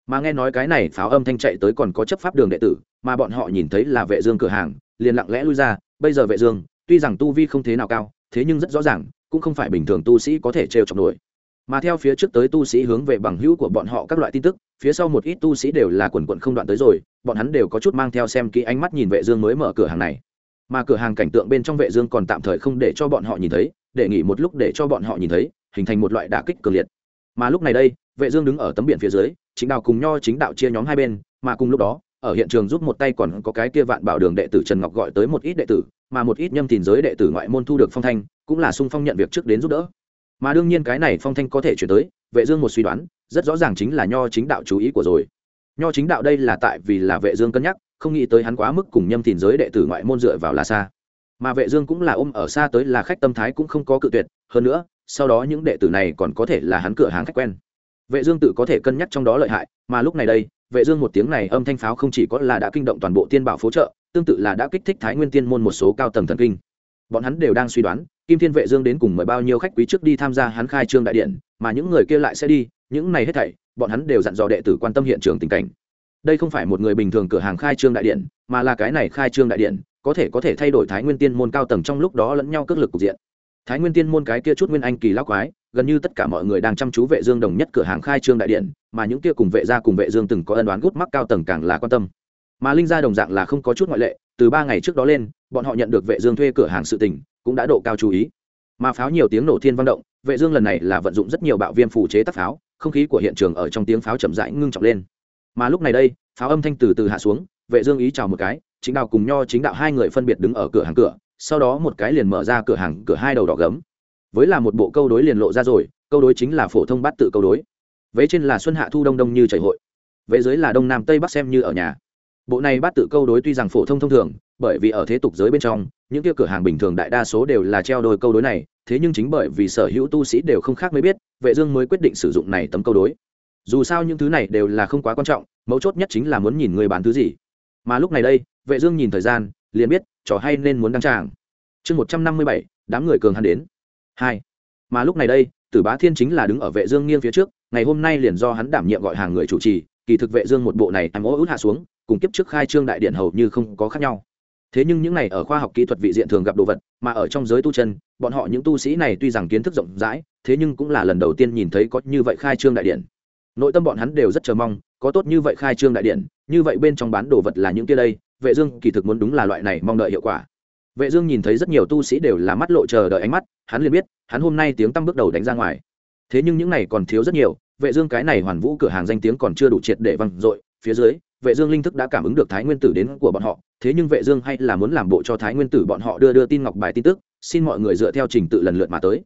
Mà nghe nói cái này pháo âm thanh chạy tới còn có chấp pháp đường đệ tử, mà bọn họ nhìn thấy là vệ dương cửa hàng, liền lặng lẽ lui ra, bây giờ vệ dương, tuy rằng tu vi không thế nào cao, thế nhưng rất rõ ràng, cũng không phải bình thường tu sĩ có thể treo chọc nổi. Mà theo phía trước tới tu sĩ hướng về bằng hữu của bọn họ các loại tin tức, phía sau một ít tu sĩ đều là quần quận không đoạn tới rồi, bọn hắn đều có chút mang theo xem kỹ ánh mắt nhìn vệ dương mới mở cửa hàng này mà cửa hàng cảnh tượng bên trong vệ dương còn tạm thời không để cho bọn họ nhìn thấy, để nghỉ một lúc để cho bọn họ nhìn thấy, hình thành một loại đả kích cường liệt. Mà lúc này đây, vệ dương đứng ở tấm biển phía dưới, chính đạo cùng nho chính đạo chia nhóm hai bên, mà cùng lúc đó, ở hiện trường giúp một tay còn có cái kia vạn bảo đường đệ tử trần ngọc gọi tới một ít đệ tử, mà một ít nhâm tìm giới đệ tử ngoại môn thu được phong thanh, cũng là sung phong nhận việc trước đến giúp đỡ. Mà đương nhiên cái này phong thanh có thể chuyển tới, vệ dương một suy đoán, rất rõ ràng chính là nho chính đạo chú ý của rồi. Nho chính đạo đây là tại vì là vệ dương cân nhắc không nghĩ tới hắn quá mức cùng nhâm thìn giới đệ tử ngoại môn dựa vào là xa. Mà vệ dương cũng là ôm ở xa tới là khách tâm thái cũng không có cự tuyệt, hơn nữa, sau đó những đệ tử này còn có thể là hắn cửa hàng khách quen. Vệ dương tự có thể cân nhắc trong đó lợi hại, mà lúc này đây, vệ dương một tiếng này âm thanh pháo không chỉ có là đã kinh động toàn bộ tiên bảo phố trợ tương tự là đã kích thích thái nguyên tiên môn một số cao tầng thần kinh. Bọn hắn đều đang suy đoán, kim thiên vệ dương đến cùng mời bao nhiêu khách quý trước đi tham gia hắn khai trương đại điện, mà những người kia lại sẽ đi, những này hết thảy, bọn hắn đều dặn dò đệ tử quan tâm hiện trường tình cảnh đây không phải một người bình thường cửa hàng khai trương đại điện, mà là cái này khai trương đại điện, có thể có thể thay đổi thái nguyên tiên môn cao tầng trong lúc đó lẫn nhau cước lực cục diện. Thái nguyên tiên môn cái kia chút nguyên anh kỳ lão quái, gần như tất cả mọi người đang chăm chú vệ dương đồng nhất cửa hàng khai trương đại điện, mà những kia cùng vệ gia cùng vệ dương từng có ân đoán gút mắc cao tầng càng là quan tâm. Mà linh gia đồng dạng là không có chút ngoại lệ, từ ba ngày trước đó lên, bọn họ nhận được vệ dương thuê cửa hàng sự tình, cũng đã độ cao chú ý. Mà pháo nhiều tiếng nổ thiên vang động, vệ dương lần này là vận dụng rất nhiều bạo viêm phù chế tác pháo, không khí của hiện trường ở trong tiếng pháo chậm rãi ngưng trọng lên mà lúc này đây, pháo âm thanh từ từ hạ xuống, vệ dương ý chào một cái, chính đạo cùng nho chính đạo hai người phân biệt đứng ở cửa hàng cửa, sau đó một cái liền mở ra cửa hàng cửa hai đầu đỏ gấm. Với là một bộ câu đối liền lộ ra rồi, câu đối chính là phổ thông bát tự câu đối. Vế trên là xuân hạ thu đông đông như chảy hội. Vế dưới là đông nam tây bắc xem như ở nhà. Bộ này bát tự câu đối tuy rằng phổ thông thông thường, bởi vì ở thế tục giới bên trong, những kia cửa hàng bình thường đại đa số đều là treo đôi câu đối này, thế nhưng chính bởi vì sở hữu tu sĩ đều không khác mới biết, vệ dương mới quyết định sử dụng này tấm câu đối dù sao những thứ này đều là không quá quan trọng mấu chốt nhất chính là muốn nhìn người bán thứ gì. Mà lúc này đây vệ dương nhìn thời gian liền biết trò hay nên muốn đăng tràng. Chương 157, đám người cường hắn đến. Hai. Mà lúc này đây tử bá thiên chính là đứng ở vệ dương nghiêng phía trước ngày hôm nay liền do hắn đảm nhiệm gọi hàng người chủ trì kỳ thực vệ dương một bộ này em ố út hạ xuống cùng kiếp trước khai trương đại điện hầu như không có khác nhau. Thế nhưng những này ở khoa học kỹ thuật vị diện thường gặp đồ vật mà ở trong giới tu chân bọn họ những tu sĩ này tuy rằng kiến thức rộng rãi thế nhưng cũng là lần đầu tiên nhìn thấy có như vậy khai trương đại điện nội tâm bọn hắn đều rất chờ mong, có tốt như vậy khai trương đại điện, như vậy bên trong bán đồ vật là những kia đây, vệ dương kỳ thực muốn đúng là loại này mong đợi hiệu quả. Vệ dương nhìn thấy rất nhiều tu sĩ đều là mắt lộ chờ đợi ánh mắt, hắn liền biết, hắn hôm nay tiếng tăng bước đầu đánh ra ngoài. Thế nhưng những này còn thiếu rất nhiều, vệ dương cái này hoàn vũ cửa hàng danh tiếng còn chưa đủ triệt để văng dội, phía dưới, vệ dương linh thức đã cảm ứng được thái nguyên tử đến của bọn họ, thế nhưng vệ dương hay là muốn làm bộ cho thái nguyên tử bọn họ đưa đưa tin ngọc bài tin tức, xin mọi người dựa theo trình tự lần lượt mà tới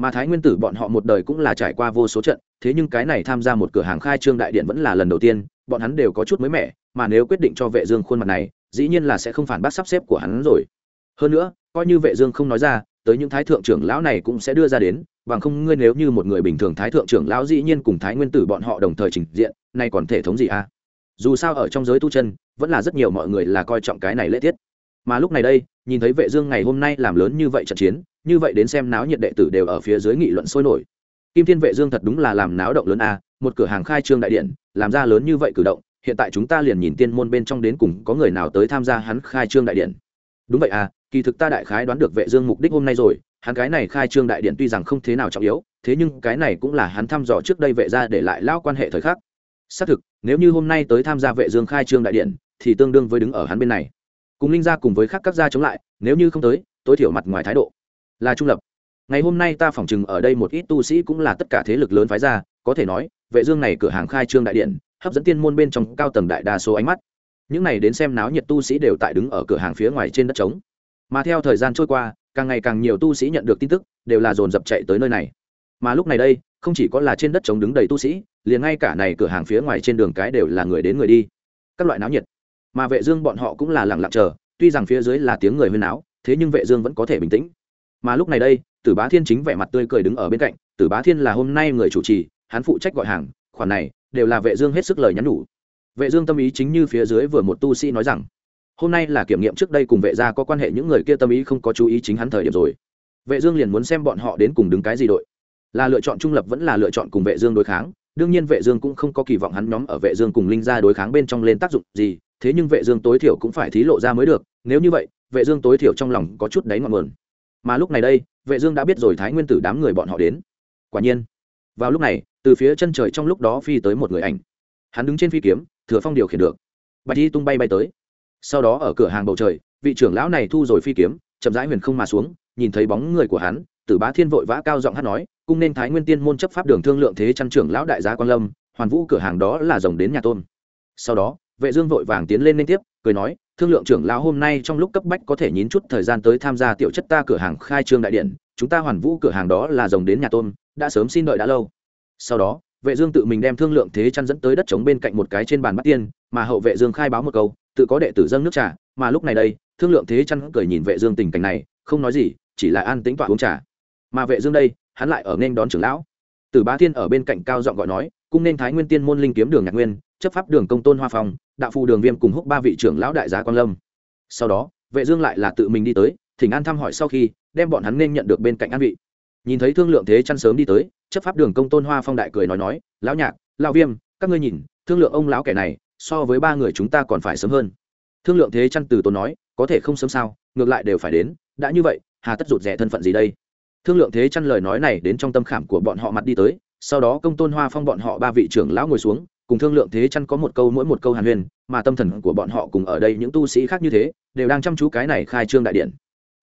mà thái nguyên tử bọn họ một đời cũng là trải qua vô số trận, thế nhưng cái này tham gia một cửa hàng khai trương đại điện vẫn là lần đầu tiên, bọn hắn đều có chút mới mẻ, mà nếu quyết định cho vệ dương khuôn mặt này, dĩ nhiên là sẽ không phản bác sắp xếp của hắn rồi. Hơn nữa, coi như vệ dương không nói ra, tới những thái thượng trưởng lão này cũng sẽ đưa ra đến, bằng không ngươi nếu như một người bình thường thái thượng trưởng lão dĩ nhiên cùng thái nguyên tử bọn họ đồng thời trình diện, nay còn thể thống gì à? Dù sao ở trong giới tu chân, vẫn là rất nhiều mọi người là coi trọng cái này lễ tiết. Mà lúc này đây, nhìn thấy vệ dương ngày hôm nay làm lớn như vậy trận chiến như vậy đến xem náo nhiệt đệ tử đều ở phía dưới nghị luận sôi nổi. Kim thiên vệ dương thật đúng là làm náo động lớn a, một cửa hàng khai trương đại điện, làm ra lớn như vậy cử động, hiện tại chúng ta liền nhìn tiên môn bên trong đến cùng có người nào tới tham gia hắn khai trương đại điện. Đúng vậy à kỳ thực ta đại khái đoán được vệ dương mục đích hôm nay rồi, hắn cái này khai trương đại điện tuy rằng không thế nào trọng yếu, thế nhưng cái này cũng là hắn thăm dò trước đây vệ gia để lại lao quan hệ thời khắc. Xác thực, nếu như hôm nay tới tham gia vệ dương khai trương đại điện, thì tương đương với đứng ở hắn bên này. Cùng linh gia cùng với khác các gia chống lại, nếu như không tới, tối thiểu mặt ngoài thái độ là trung lập. Ngày hôm nay ta phỏng chừng ở đây một ít tu sĩ cũng là tất cả thế lực lớn phái ra, có thể nói, vệ dương này cửa hàng khai trương đại điện, hấp dẫn tiên môn bên trong cao tầng đại đa số ánh mắt. Những này đến xem náo nhiệt tu sĩ đều tại đứng ở cửa hàng phía ngoài trên đất trống. Mà theo thời gian trôi qua, càng ngày càng nhiều tu sĩ nhận được tin tức, đều là dồn dập chạy tới nơi này. Mà lúc này đây, không chỉ có là trên đất trống đứng đầy tu sĩ, liền ngay cả này cửa hàng phía ngoài trên đường cái đều là người đến người đi. Các loại náo nhiệt. Mà vệ dương bọn họ cũng là lặng lặng chờ, tuy rằng phía dưới là tiếng người huyên náo, thế nhưng vệ dương vẫn có thể bình tĩnh mà lúc này đây, tử bá thiên chính vẻ mặt tươi cười đứng ở bên cạnh, tử bá thiên là hôm nay người chủ trì, hắn phụ trách gọi hàng, khoản này đều là vệ dương hết sức lời nhắn nhủ. Vệ dương tâm ý chính như phía dưới vừa một tu sĩ nói rằng, hôm nay là kiểm nghiệm trước đây cùng vệ gia có quan hệ, những người kia tâm ý không có chú ý chính hắn thời điểm rồi. Vệ dương liền muốn xem bọn họ đến cùng đứng cái gì đội. Là lựa chọn trung lập vẫn là lựa chọn cùng vệ dương đối kháng, đương nhiên vệ dương cũng không có kỳ vọng hắn nhóm ở vệ dương cùng linh gia đối kháng bên trong lên tác dụng gì, thế nhưng vệ dương tối thiểu cũng phải thí lộ ra mới được, nếu như vậy, vệ dương tối thiểu trong lòng có chút đáy ngọn nguồn mà lúc này đây, vệ dương đã biết rồi thái nguyên tử đám người bọn họ đến. Quả nhiên, vào lúc này, từ phía chân trời trong lúc đó phi tới một người ảnh. Hắn đứng trên phi kiếm, thừa phong điều khiển được. Bạch y tung bay bay tới. Sau đó ở cửa hàng bầu trời, vị trưởng lão này thu rồi phi kiếm, chậm rãi huyền không mà xuống, nhìn thấy bóng người của hắn, tử bá thiên vội vã cao giọng hát nói, cung nên thái nguyên tiên môn chấp pháp đường thương lượng thế chăn trưởng lão đại gia quan lâm, hoàn vũ cửa hàng đó là rồng đến nhà tôn sau đó, vệ dương vội vàng tiến lên liên tiếp, cười nói thương lượng trưởng lão hôm nay trong lúc cấp bách có thể nhín chút thời gian tới tham gia tiểu chất ta cửa hàng khai trương đại điện. Chúng ta hoàn vũ cửa hàng đó là rồng đến nhà tôn, đã sớm xin đợi đã lâu. Sau đó, vệ dương tự mình đem thương lượng thế chăn dẫn tới đất trống bên cạnh một cái trên bàn bắt tiên, mà hậu vệ dương khai báo một câu, tự có đệ tử dâng nước trà, mà lúc này đây, thương lượng thế chăn cười nhìn vệ dương tình cảnh này, không nói gì, chỉ là an tĩnh tọa uống trà. Mà vệ dương đây, hắn lại ở nên đón trưởng lão. Tử bá thiên ở bên cạnh cao giọng gọi nói, cung nên thái nguyên tiên môn linh kiếm đường nhạc nguyên chấp pháp đường công tôn hoa phong, đạo phù đường viêm cùng húc ba vị trưởng lão đại giá quan lâm. Sau đó, vệ dương lại là tự mình đi tới, thỉnh an thăm hỏi sau khi, đem bọn hắn nên nhận được bên cạnh an vị. Nhìn thấy thương lượng thế chăn sớm đi tới, chấp pháp đường công tôn hoa phong đại cười nói nói, lão nhạc, lão viêm, các ngươi nhìn, thương lượng ông lão kẻ này, so với ba người chúng ta còn phải sớm hơn. Thương lượng thế chăn từ tôn nói, có thể không sớm sao, ngược lại đều phải đến, đã như vậy, hà tất rụt rẻ thân phận gì đây? Thương lượng thế chăn lời nói này đến trong tâm khảm của bọn họ mặt đi tới, sau đó công tôn hoa phong bọn họ ba vị trưởng lão ngồi xuống cùng thương lượng thế chăn có một câu mỗi một câu hàn huyền, mà tâm thần của bọn họ cùng ở đây những tu sĩ khác như thế, đều đang chăm chú cái này khai trương đại điện.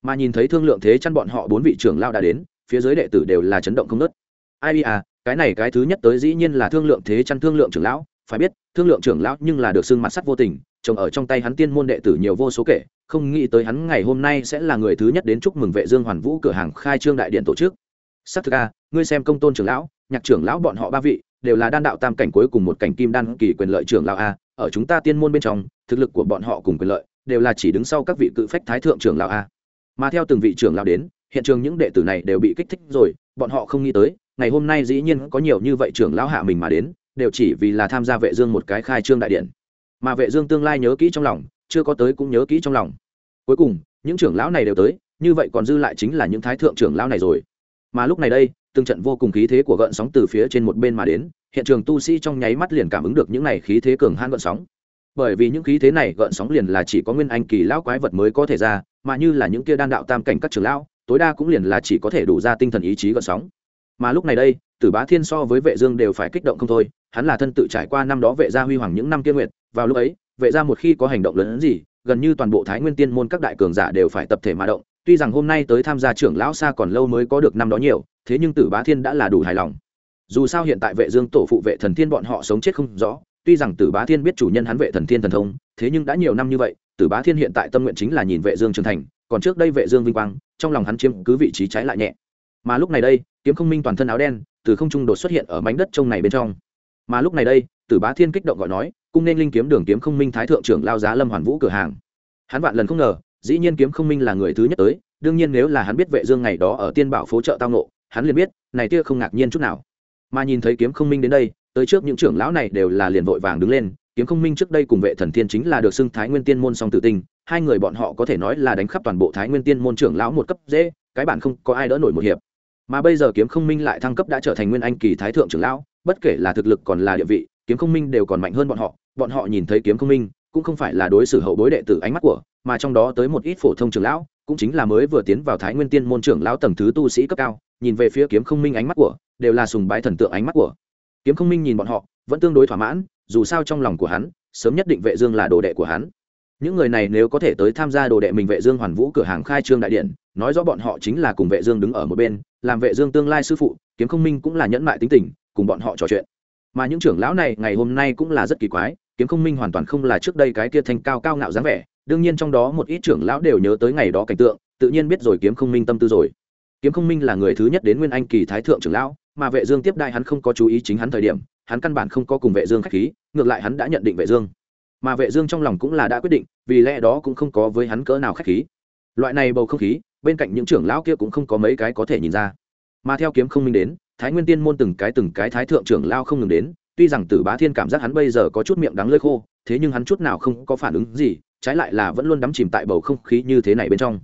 Mà nhìn thấy thương lượng thế chăn bọn họ bốn vị trưởng lão đã đến, phía dưới đệ tử đều là chấn động không nớt ai à cái này cái thứ nhất tới dĩ nhiên là thương lượng thế chăn thương lượng trưởng lão, phải biết, thương lượng trưởng lão nhưng là được xưng mặt sắt vô tình chồng ở trong tay hắn tiên môn đệ tử nhiều vô số kể, không nghĩ tới hắn ngày hôm nay sẽ là người thứ nhất đến chúc mừng vệ dương hoàn vũ cửa hàng khai trương đại điện tổ chức. Sắc thực a ngươi xem công tôn trưởng lão, nhạc trưởng lão bọn họ ba vị đều là đan đạo tam cảnh cuối cùng một cảnh kim đan kỳ quyền lợi trưởng lão a, ở chúng ta tiên môn bên trong, thực lực của bọn họ cùng quyền lợi đều là chỉ đứng sau các vị cự phách thái thượng trưởng lão a. Mà theo từng vị trưởng lão đến, hiện trường những đệ tử này đều bị kích thích rồi, bọn họ không nghĩ tới, ngày hôm nay dĩ nhiên có nhiều như vậy trưởng lão hạ mình mà đến, đều chỉ vì là tham gia vệ dương một cái khai trương đại điện. Mà vệ dương tương lai nhớ kỹ trong lòng, chưa có tới cũng nhớ kỹ trong lòng. Cuối cùng, những trưởng lão này đều tới, như vậy còn dư lại chính là những thái thượng trưởng lão này rồi. Mà lúc này đây từng trận vô cùng khí thế của gợn sóng từ phía trên một bên mà đến, hiện trường tu sĩ trong nháy mắt liền cảm ứng được những này khí thế cường hãn gợn sóng. Bởi vì những khí thế này gợn sóng liền là chỉ có nguyên anh kỳ lão quái vật mới có thể ra, mà như là những kia đan đạo tam cảnh các trưởng lão, tối đa cũng liền là chỉ có thể đủ ra tinh thần ý chí gợn sóng. Mà lúc này đây, tử bá thiên so với vệ dương đều phải kích động không thôi, hắn là thân tự trải qua năm đó vệ gia huy hoàng những năm kia nguyện vào lúc ấy, vệ gia một khi có hành động lớn gì, gần như toàn bộ thái nguyên tiên môn các đại cường giả đều phải tập thể mà động, tuy rằng hôm nay tới tham gia trưởng lão xa còn lâu mới có được năm đó nhiều thế nhưng tử bá thiên đã là đủ hài lòng. Dù sao hiện tại vệ dương tổ phụ vệ thần thiên bọn họ sống chết không rõ, tuy rằng tử bá thiên biết chủ nhân hắn vệ thần thiên thần thông, thế nhưng đã nhiều năm như vậy, tử bá thiên hiện tại tâm nguyện chính là nhìn vệ dương trưởng thành, còn trước đây vệ dương vinh quang, trong lòng hắn chiếm cứ vị trí trái lại nhẹ. Mà lúc này đây, kiếm không minh toàn thân áo đen, từ không trung đột xuất hiện ở mảnh đất trông này bên trong. Mà lúc này đây, tử bá thiên kích động gọi nói, cung nên linh kiếm đường kiếm không minh thái thượng trưởng lao giá lâm hoàn vũ cửa hàng. Hắn vạn lần không ngờ, dĩ nhiên kiếm không minh là người thứ nhất tới, đương nhiên nếu là hắn biết vệ dương ngày đó ở tiên bảo phố chợ tao nộ hắn liền biết, này tia không ngạc nhiên chút nào. Mà nhìn thấy kiếm không minh đến đây, tới trước những trưởng lão này đều là liền vội vàng đứng lên, kiếm không minh trước đây cùng vệ thần thiên chính là được xưng thái nguyên tiên môn song tự tinh, hai người bọn họ có thể nói là đánh khắp toàn bộ thái nguyên tiên môn trưởng lão một cấp dễ, cái bản không có ai đỡ nổi một hiệp. Mà bây giờ kiếm không minh lại thăng cấp đã trở thành nguyên anh kỳ thái thượng trưởng lão, bất kể là thực lực còn là địa vị, kiếm không minh đều còn mạnh hơn bọn họ. Bọn họ nhìn thấy kiếm không minh, cũng không phải là đối xử hậu bối đệ tử ánh mắt của, mà trong đó tới một ít phổ thông trưởng lão, cũng chính là mới vừa tiến vào thái nguyên tiên môn trưởng lão tầng thứ tu sĩ cấp cao nhìn về phía kiếm không minh ánh mắt của, đều là sùng bái thần tượng ánh mắt của. Kiếm không minh nhìn bọn họ, vẫn tương đối thỏa mãn, dù sao trong lòng của hắn, sớm nhất định vệ dương là đồ đệ của hắn. Những người này nếu có thể tới tham gia đồ đệ mình vệ dương hoàn vũ cửa hàng khai trương đại điện, nói rõ bọn họ chính là cùng vệ dương đứng ở một bên, làm vệ dương tương lai sư phụ, kiếm không minh cũng là nhẫn mại tính tình, cùng bọn họ trò chuyện. Mà những trưởng lão này ngày hôm nay cũng là rất kỳ quái, kiếm không minh hoàn toàn không là trước đây cái kia thanh cao cao ngạo dáng vẻ, đương nhiên trong đó một ít trưởng lão đều nhớ tới ngày đó cảnh tượng, tự nhiên biết rồi kiếm không minh tâm tư rồi kiếm không minh là người thứ nhất đến nguyên anh kỳ thái thượng trưởng lão, mà vệ dương tiếp đại hắn không có chú ý chính hắn thời điểm, hắn căn bản không có cùng vệ dương khách khí, ngược lại hắn đã nhận định vệ dương. Mà vệ dương trong lòng cũng là đã quyết định, vì lẽ đó cũng không có với hắn cỡ nào khách khí. Loại này bầu không khí, bên cạnh những trưởng lão kia cũng không có mấy cái có thể nhìn ra. Mà theo kiếm không minh đến, thái nguyên tiên môn từng cái từng cái thái thượng trưởng lao không ngừng đến, tuy rằng tử bá thiên cảm giác hắn bây giờ có chút miệng đắng lơi khô, thế nhưng hắn chút nào không có phản ứng gì, trái lại là vẫn luôn đắm chìm tại bầu không khí như thế này bên trong.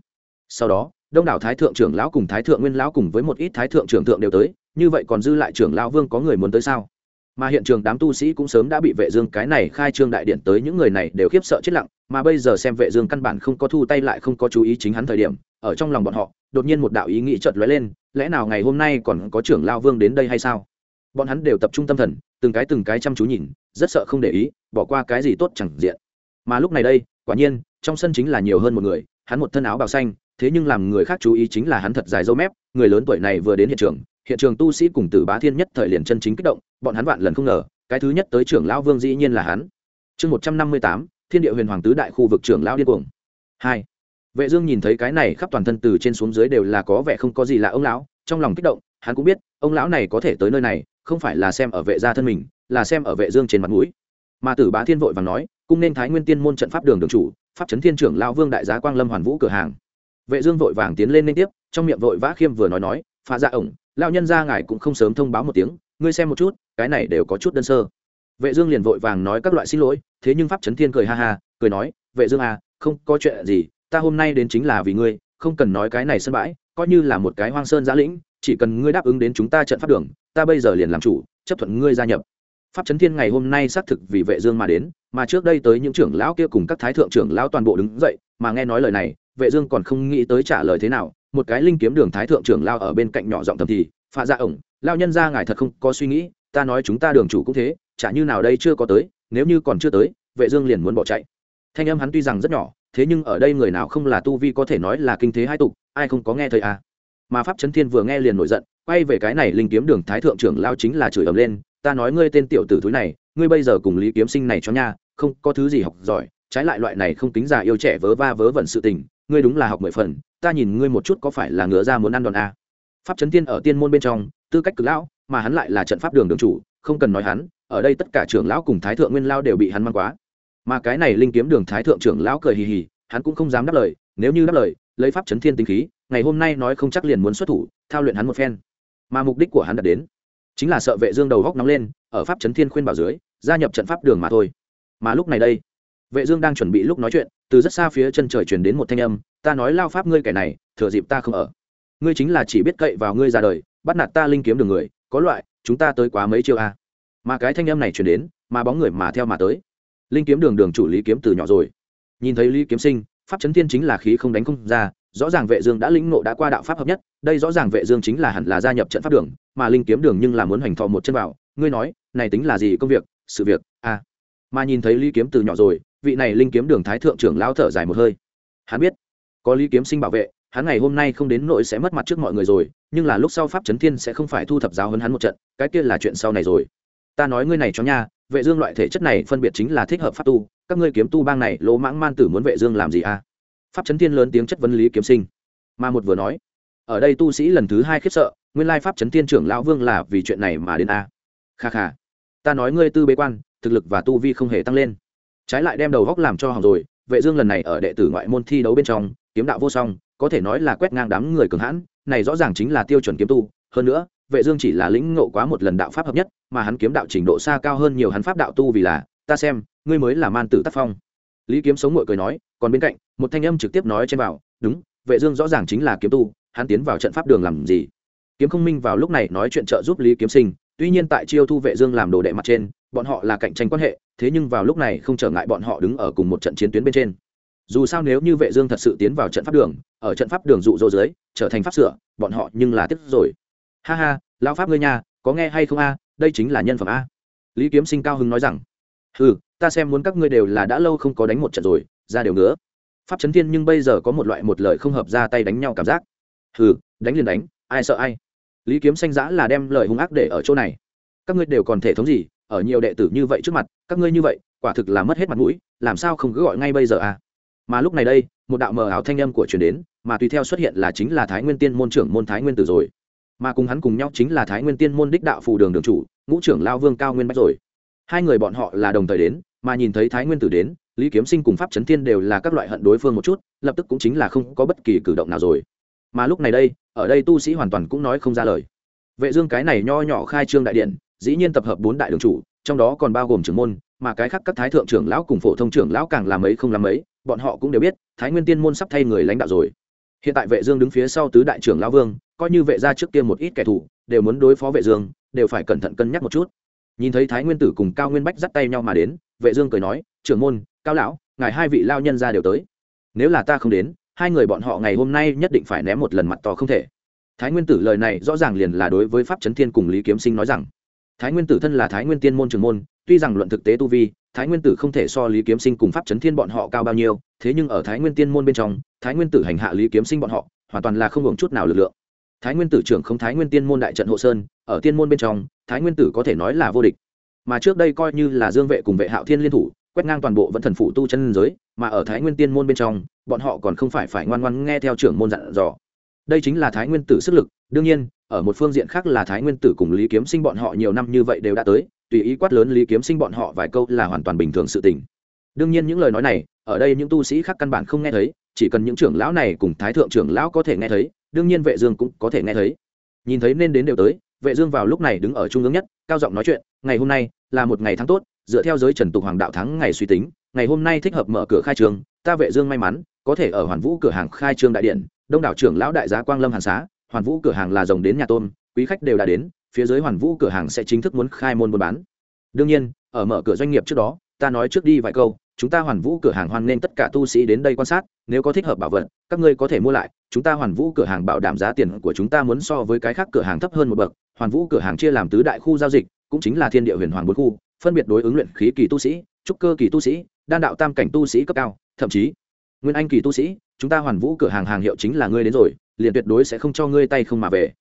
Sau đó đông đảo thái thượng trưởng lão cùng thái thượng nguyên lão cùng với một ít thái thượng trưởng thượng đều tới, như vậy còn dư lại trưởng lão vương có người muốn tới sao? Mà hiện trường đám tu sĩ cũng sớm đã bị vệ dương cái này khai trương đại điện tới, những người này đều khiếp sợ chết lặng, mà bây giờ xem vệ dương căn bản không có thu tay lại, không có chú ý chính hắn thời điểm, ở trong lòng bọn họ, đột nhiên một đạo ý nghĩ chợt lóe lên, lẽ nào ngày hôm nay còn có trưởng lão vương đến đây hay sao? Bọn hắn đều tập trung tâm thần, từng cái từng cái chăm chú nhìn, rất sợ không để ý, bỏ qua cái gì tốt chẳng diện. Mà lúc này đây, quả nhiên, trong sân chính là nhiều hơn một người, hắn một thân áo bào xanh thế nhưng làm người khác chú ý chính là hắn thật dài dâu mép, người lớn tuổi này vừa đến hiện trường hiện trường tu sĩ cùng tử bá thiên nhất thời liền chân chính kích động, bọn hắn vạn lần không ngờ, cái thứ nhất tới trưởng lão vương dĩ nhiên là hắn. Chương một trăm năm mươi tám, thiên địa huyền hoàng tứ đại khu vực trưởng lão điên cuồng. Hai. Vệ dương nhìn thấy cái này khắp toàn thân từ trên xuống dưới đều là có vẻ không có gì là ông lão, trong lòng kích động, hắn cũng biết, ông lão này có thể tới nơi này, không phải là xem ở vệ gia thân mình, là xem ở vệ dương trên mặt mũi. Mà tử bá thiên vội vàng nói, cung nên thái nguyên tiên môn trận pháp đường đường chủ, pháp chấn thiên trưởng lão vương đại giá quang lâm hoàn vũ cửa hàng vệ dương vội vàng tiến lên liên tiếp, trong miệng vội vã khiêm vừa nói nói pha ra dạ ổng, lão nhân gia ngài cũng không sớm thông báo một tiếng, ngươi xem một chút, cái này đều có chút đơn sơ. Vệ dương liền vội vàng nói các loại xin lỗi, thế nhưng pháp chấn thiên cười ha ha, cười nói, vệ dương à không có chuyện gì, ta hôm nay đến chính là vì ngươi, không cần nói cái này sân bãi, coi như là một cái hoang sơn giã lĩnh, chỉ cần ngươi đáp ứng đến chúng ta trận pháp đường, ta bây giờ liền làm chủ, chấp thuận ngươi gia nhập. Pháp chấn thiên ngày hôm nay xác thực vì vệ dương mà đến, mà trước đây tới những trưởng lão kia cùng các thái thượng trưởng lão toàn bộ đứng dậy, mà nghe nói lời này vệ dương còn không nghĩ tới trả lời thế nào, một cái linh kiếm đường thái thượng trưởng lao ở bên cạnh nhỏ giọng thầm thì pha ra dạ ổng, lao nhân ra ngài thật không có suy nghĩ, ta nói chúng ta đường chủ cũng thế, chả như nào đây chưa có tới, nếu như còn chưa tới, vệ dương liền muốn bỏ chạy. Thanh âm hắn tuy rằng rất nhỏ, thế nhưng ở đây người nào không là tu vi có thể nói là kinh thế hai tục, ai không có nghe thấy à? Mà pháp chấn thiên vừa nghe liền nổi giận, quay về cái này linh kiếm đường thái thượng trưởng lao chính là chửi ầm lên, ta nói ngươi tên tiểu tử thúi này, ngươi bây giờ cùng lý kiếm sinh này cho nha, không có thứ gì học giỏi, trái lại loại này không tính già yêu trẻ vớ va vớ vẩn sự tình ngươi đúng là học mười phần, ta nhìn ngươi một chút có phải là ngựa ra muốn ăn đòn a pháp chấn tiên ở tiên môn bên trong, tư cách cực lão, mà hắn lại là trận pháp đường đường chủ, không cần nói hắn, ở đây tất cả trưởng lão cùng thái thượng nguyên lao đều bị hắn mang quá. Mà cái này linh kiếm đường thái thượng trưởng lão cười hì hì, hắn cũng không dám đáp lời, nếu như đáp lời, lấy pháp chấn thiên tinh khí, ngày hôm nay nói không chắc liền muốn xuất thủ, thao luyện hắn một phen. Mà mục đích của hắn đạt đến, chính là sợ vệ dương đầu góc nóng lên, ở pháp chấn thiên khuyên bảo dưới, gia nhập trận pháp đường mà thôi. Mà lúc này đây vệ dương đang chuẩn bị lúc nói chuyện, từ rất xa phía chân trời truyền đến một thanh âm, ta nói lao pháp ngươi kẻ này, thừa dịp ta không ở. Ngươi chính là chỉ biết cậy vào ngươi ra đời, bắt nạt ta linh kiếm đường người, có loại, chúng ta tới quá mấy chiêu a. Mà cái thanh âm này truyền đến, mà bóng người mà theo mà tới. Linh kiếm đường đường chủ lý kiếm từ nhỏ rồi. Nhìn thấy lý kiếm sinh, pháp chấn thiên chính là khí không đánh không ra, rõ ràng vệ dương đã lĩnh ngộ đã qua đạo pháp hợp nhất, đây rõ ràng vệ dương chính là hẳn là gia nhập trận pháp đường, mà linh kiếm đường nhưng là muốn hành thọ một chân vào ngươi nói, này tính là gì công việc, sự việc a mà nhìn thấy lý kiếm từ nhỏ rồi vị này linh kiếm đường thái thượng trưởng lão thở dài một hơi. Hắn biết, có lý kiếm sinh bảo vệ, hắn ngày hôm nay không đến nội sẽ mất mặt trước mọi người rồi, nhưng là lúc sau pháp chấn thiên sẽ không phải thu thập giáo hơn hắn một trận, cái kia là chuyện sau này rồi. Ta nói ngươi này cho nha, vệ dương loại thể chất này phân biệt chính là thích hợp pháp tu, các ngươi kiếm tu bang này, lỗ mãng man tử muốn vệ dương làm gì a à? pháp chấn thiên lớn tiếng chất vấn lý kiếm sinh. Mà một vừa nói, ở đây tu sĩ lần thứ hai khiếp sợ, nguyên lai pháp chấn thiên trưởng lão vương là vì chuyện này mà đến a kha kha, ta nói ngươi tư bế quan, thực lực và tu vi không hề tăng lên trái lại đem đầu góc làm cho hỏng rồi, vệ dương lần này ở đệ tử ngoại môn thi đấu bên trong, kiếm đạo vô song, có thể nói là quét ngang đám người cường hãn, này rõ ràng chính là tiêu chuẩn kiếm tu. Hơn nữa, vệ dương chỉ là lĩnh ngộ quá một lần đạo pháp hợp nhất, mà hắn kiếm đạo trình độ xa cao hơn nhiều hắn pháp đạo tu vì là, ta xem, ngươi mới là man tử tác phong. Lý kiếm sống ngồi cười nói, còn bên cạnh, một thanh âm trực tiếp nói trên vào đúng, vệ dương rõ ràng chính là kiếm tu, hắn tiến vào trận pháp đường làm gì? Kiếm không minh vào lúc này nói chuyện trợ giúp lý kiếm sinh, tuy nhiên tại chiêu thu vệ dương làm đồ đệ mặt trên bọn họ là cạnh tranh quan hệ thế nhưng vào lúc này không trở ngại bọn họ đứng ở cùng một trận chiến tuyến bên trên. Dù sao nếu như vệ dương thật sự tiến vào trận pháp đường ở trận pháp đường dụ dỗ dưới trở thành pháp sửa bọn họ nhưng là tiếp rồi. Ha ha lão pháp ngươi nha có nghe hay không a? Đây chính là nhân phẩm a. Lý kiếm sinh cao hứng nói rằng hừ, ta xem muốn các ngươi đều là đã lâu không có đánh một trận rồi ra đều nữa pháp chấn thiên nhưng bây giờ có một loại một lời không hợp ra tay đánh nhau cảm giác. Hừ, đánh liền đánh ai sợ ai? Lý kiếm xanh giã là đem lời hung ác để ở chỗ này. Các ngươi đều còn thể thống gì ở nhiều đệ tử như vậy trước mặt, các ngươi như vậy, quả thực là mất hết mặt mũi, làm sao không cứ gọi ngay bây giờ à? Mà lúc này đây, một đạo mờ ảo thanh âm của truyền đến, mà tùy theo xuất hiện là chính là thái nguyên tiên môn trưởng môn thái nguyên tử rồi. Mà cùng hắn cùng nhau chính là thái nguyên tiên môn đích đạo phù đường đường chủ, ngũ trưởng lao vương cao nguyên bách rồi. Hai người bọn họ là đồng thời đến, mà nhìn thấy thái nguyên tử đến, lý kiếm sinh cùng pháp trấn tiên đều là các loại hận đối phương một chút, lập tức cũng chính là không có bất kỳ cử động nào rồi. Mà lúc này đây, ở đây tu sĩ hoàn toàn cũng nói không ra lời. Vệ dương cái này nho nhỏ khai trương đại điện dĩ nhiên tập hợp bốn đại đường chủ trong đó còn bao gồm trưởng môn mà cái khác các thái thượng trưởng lão cùng phổ thông trưởng lão càng làm ấy không làm ấy, bọn họ cũng đều biết thái nguyên tiên môn sắp thay người lãnh đạo rồi. Hiện tại vệ dương đứng phía sau tứ đại trưởng lão vương coi như vệ gia trước kia một ít kẻ thù đều muốn đối phó vệ dương đều phải cẩn thận cân nhắc một chút. Nhìn thấy thái nguyên tử cùng cao nguyên bách dắt tay nhau mà đến vệ dương cười nói trưởng môn cao lão ngài hai vị lao nhân gia đều tới. Nếu là ta không đến hai người bọn họ ngày hôm nay nhất định phải ném một lần mặt to không thể. Thái nguyên tử lời này rõ ràng liền là đối với pháp chấn thiên cùng lý kiếm sinh nói rằng thái nguyên tử thân là thái nguyên tiên môn trường môn tuy rằng luận thực tế tu vi thái nguyên tử không thể so lý kiếm sinh cùng pháp chấn thiên bọn họ cao bao nhiêu thế nhưng ở thái nguyên tiên môn bên trong thái nguyên tử hành hạ lý kiếm sinh bọn họ hoàn toàn là không hưởng chút nào lực lượng thái nguyên tử trưởng không thái nguyên tiên môn đại trận hộ sơn ở tiên môn bên trong thái nguyên tử có thể nói là vô địch mà trước đây coi như là dương vệ cùng vệ hạo thiên liên thủ quét ngang toàn bộ vẫn thần phụ tu chân giới mà ở thái nguyên tiên môn bên trong bọn họ còn không phải phải ngoan ngoan nghe theo trưởng môn dặn dò đây chính là thái nguyên tử sức lực đương nhiên ở một phương diện khác là thái nguyên tử cùng lý kiếm sinh bọn họ nhiều năm như vậy đều đã tới, tùy ý quát lớn lý kiếm sinh bọn họ vài câu là hoàn toàn bình thường sự tình. Đương nhiên những lời nói này, ở đây những tu sĩ khác căn bản không nghe thấy, chỉ cần những trưởng lão này cùng thái thượng trưởng lão có thể nghe thấy, đương nhiên vệ dương cũng có thể nghe thấy. Nhìn thấy nên đến đều tới, vệ dương vào lúc này đứng ở trung ương nhất, cao giọng nói chuyện, ngày hôm nay là một ngày tháng tốt, dựa theo giới trần tục hoàng đạo thắng ngày suy tính, ngày hôm nay thích hợp mở cửa khai trường, ta vệ dương may mắn, có thể ở hoàn vũ cửa hàng khai trương đại điện, đông đảo trưởng lão đại giá quang lâm hàn xá hoàn vũ cửa hàng là rồng đến nhà tôn quý khách đều đã đến, phía dưới hoàn vũ cửa hàng sẽ chính thức muốn khai môn buôn bán. Đương nhiên, ở mở cửa doanh nghiệp trước đó, ta nói trước đi vài câu, chúng ta hoàn vũ cửa hàng hoan nên tất cả tu sĩ đến đây quan sát, nếu có thích hợp bảo vật, các ngươi có thể mua lại, chúng ta hoàn vũ cửa hàng bảo đảm giá tiền của chúng ta muốn so với cái khác cửa hàng thấp hơn một bậc. Hoàn vũ cửa hàng chia làm tứ đại khu giao dịch, cũng chính là thiên địa huyền hoàng bốn khu, phân biệt đối ứng luyện khí kỳ tu sĩ, trúc cơ kỳ tu sĩ, đan đạo tam cảnh tu sĩ cấp cao, thậm chí nguyên anh kỳ tu sĩ, chúng ta hoàn vũ cửa hàng hàng hiệu chính là ngươi đến rồi liền tuyệt đối sẽ không cho ngươi tay không mà về.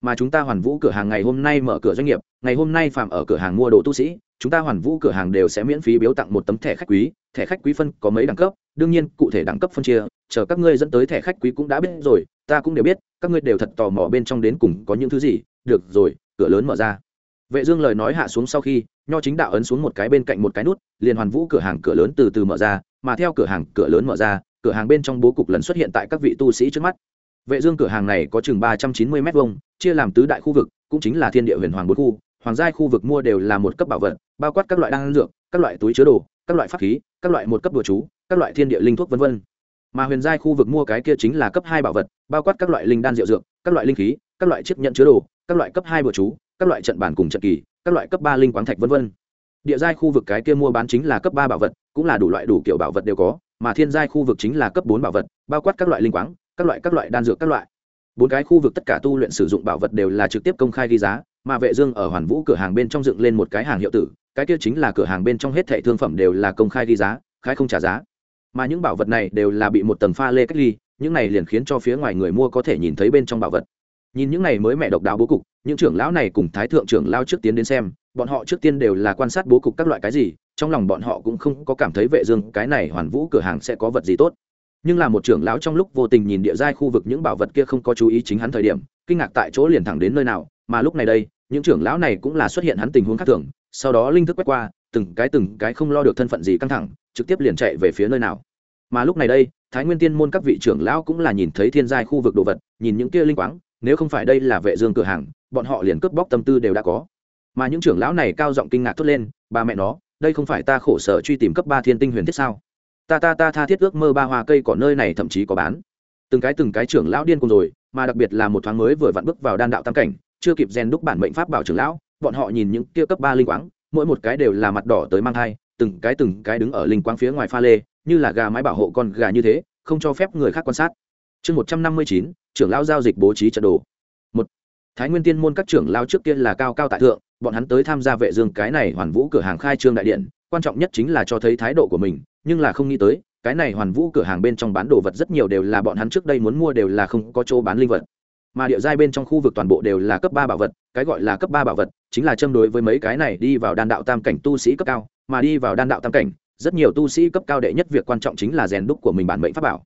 Mà chúng ta hoàn vũ cửa hàng ngày hôm nay mở cửa doanh nghiệp, ngày hôm nay phạm ở cửa hàng mua đồ tu sĩ, chúng ta hoàn vũ cửa hàng đều sẽ miễn phí biếu tặng một tấm thẻ khách quý, thẻ khách quý phân có mấy đẳng cấp, đương nhiên cụ thể đẳng cấp phân chia, chờ các ngươi dẫn tới thẻ khách quý cũng đã biết rồi, ta cũng đều biết, các ngươi đều thật tò mò bên trong đến cùng có những thứ gì. Được rồi, cửa lớn mở ra. Vệ dương lời nói hạ xuống sau khi, nho chính đạo ấn xuống một cái bên cạnh một cái nút, liền hoàn vũ cửa hàng cửa lớn từ từ mở ra, mà theo cửa hàng cửa lớn mở ra, cửa hàng bên trong bố cục lần xuất hiện tại các vị tu sĩ trước mắt vệ dương cửa hàng này có chừng 390 mét vuông chia làm tứ đại khu vực cũng chính là thiên địa huyền hoàng bốn khu hoàng giai khu vực mua đều là một cấp bảo vật bao quát các loại đan dược các loại túi chứa đồ các loại pháp khí các loại một cấp đồ chú các loại thiên địa linh thuốc vân vân mà huyền giai khu vực mua cái kia chính là cấp hai bảo vật bao quát các loại linh đan diệu dược các loại linh khí các loại chiếc nhận chứa đồ các loại cấp hai đồ chú các loại trận bản cùng trận kỳ các loại cấp ba linh quáng thạch vân vân địa giai khu vực cái kia mua bán chính là cấp ba bảo vật cũng là đủ loại đủ kiểu bảo vật đều có mà thiên giai khu vực chính là cấp bốn bảo vật bao quát các loại linh quáng các loại các loại đan dược các loại. Bốn cái khu vực tất cả tu luyện sử dụng bảo vật đều là trực tiếp công khai ghi giá, mà vệ dương ở hoàn vũ cửa hàng bên trong dựng lên một cái hàng hiệu tử, cái kia chính là cửa hàng bên trong hết thảy thương phẩm đều là công khai ghi giá, khai không trả giá. Mà những bảo vật này đều là bị một tầng pha lê cách ly, những này liền khiến cho phía ngoài người mua có thể nhìn thấy bên trong bảo vật. Nhìn những này mới mẹ độc đáo bố cục, những trưởng lão này cùng thái thượng trưởng lao trước tiến đến xem, bọn họ trước tiên đều là quan sát bố cục các loại cái gì, trong lòng bọn họ cũng không có cảm thấy vệ dương cái này hoàn vũ cửa hàng sẽ có vật gì tốt nhưng là một trưởng lão trong lúc vô tình nhìn địa giai khu vực những bảo vật kia không có chú ý chính hắn thời điểm, kinh ngạc tại chỗ liền thẳng đến nơi nào, mà lúc này đây, những trưởng lão này cũng là xuất hiện hắn tình huống khác thường, sau đó linh thức quét qua, từng cái từng cái không lo được thân phận gì căng thẳng, trực tiếp liền chạy về phía nơi nào. Mà lúc này đây, thái nguyên tiên môn các vị trưởng lão cũng là nhìn thấy thiên giai khu vực đồ vật, nhìn những kia linh quáng, nếu không phải đây là vệ dương cửa hàng, bọn họ liền cướp bóc tâm tư đều đã có. Mà những trưởng lão này cao giọng kinh ngạc thốt lên, ba mẹ nó, đây không phải ta khổ sở truy tìm cấp ba thiên tinh huyền thiết sao? Ta ta ta tha thiết ước mơ ba hoa cây cỏ nơi này thậm chí có bán. Từng cái từng cái trưởng lão điên cùng rồi, mà đặc biệt là một thoáng mới vừa vặn bước vào đan đạo tam cảnh, chưa kịp rèn đúc bản mệnh pháp bảo trưởng lão, bọn họ nhìn những kia cấp ba linh quáng, mỗi một cái đều là mặt đỏ tới mang thai, từng cái từng cái đứng ở linh quáng phía ngoài pha lê, như là gà mái bảo hộ con gà như thế, không cho phép người khác quan sát. Chương một trăm năm mươi chín, trưởng lão giao dịch bố trí trận đồ. Một, thái nguyên tiên môn các trưởng lão trước kia là cao cao tại thượng, bọn hắn tới tham gia vệ dương cái này hoàn vũ cửa hàng khai trương đại điện, quan trọng nhất chính là cho thấy thái độ của mình nhưng là không nghĩ tới, cái này hoàn vũ cửa hàng bên trong bán đồ vật rất nhiều đều là bọn hắn trước đây muốn mua đều là không có chỗ bán linh vật. Mà địa giai bên trong khu vực toàn bộ đều là cấp ba bảo vật, cái gọi là cấp ba bảo vật, chính là châm đối với mấy cái này đi vào đan đạo tam cảnh tu sĩ cấp cao, mà đi vào đan đạo tam cảnh, rất nhiều tu sĩ cấp cao đệ nhất việc quan trọng chính là rèn đúc của mình bản mệnh pháp bảo.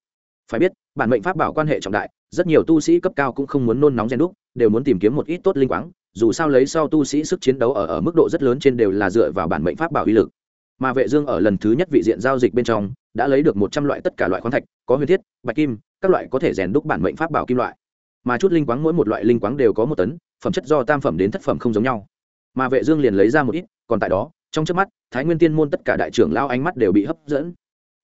Phải biết, bản mệnh pháp bảo quan hệ trọng đại, rất nhiều tu sĩ cấp cao cũng không muốn nôn nóng rèn đúc, đều muốn tìm kiếm một ít tốt linh quáng, dù sao lấy sau tu sĩ sức chiến đấu ở ở mức độ rất lớn trên đều là dựa vào bản mệnh pháp bảo uy lực mà vệ dương ở lần thứ nhất vị diện giao dịch bên trong đã lấy được một trăm loại tất cả loại khoáng thạch, có huyền thiết, bạch kim, các loại có thể rèn đúc bản mệnh pháp bảo kim loại. Mà chút linh quáng mỗi một loại linh quáng đều có một tấn, phẩm chất do tam phẩm đến thất phẩm không giống nhau. Mà vệ dương liền lấy ra một ít, còn tại đó, trong chớp mắt, thái nguyên tiên môn tất cả đại trưởng lao ánh mắt đều bị hấp dẫn.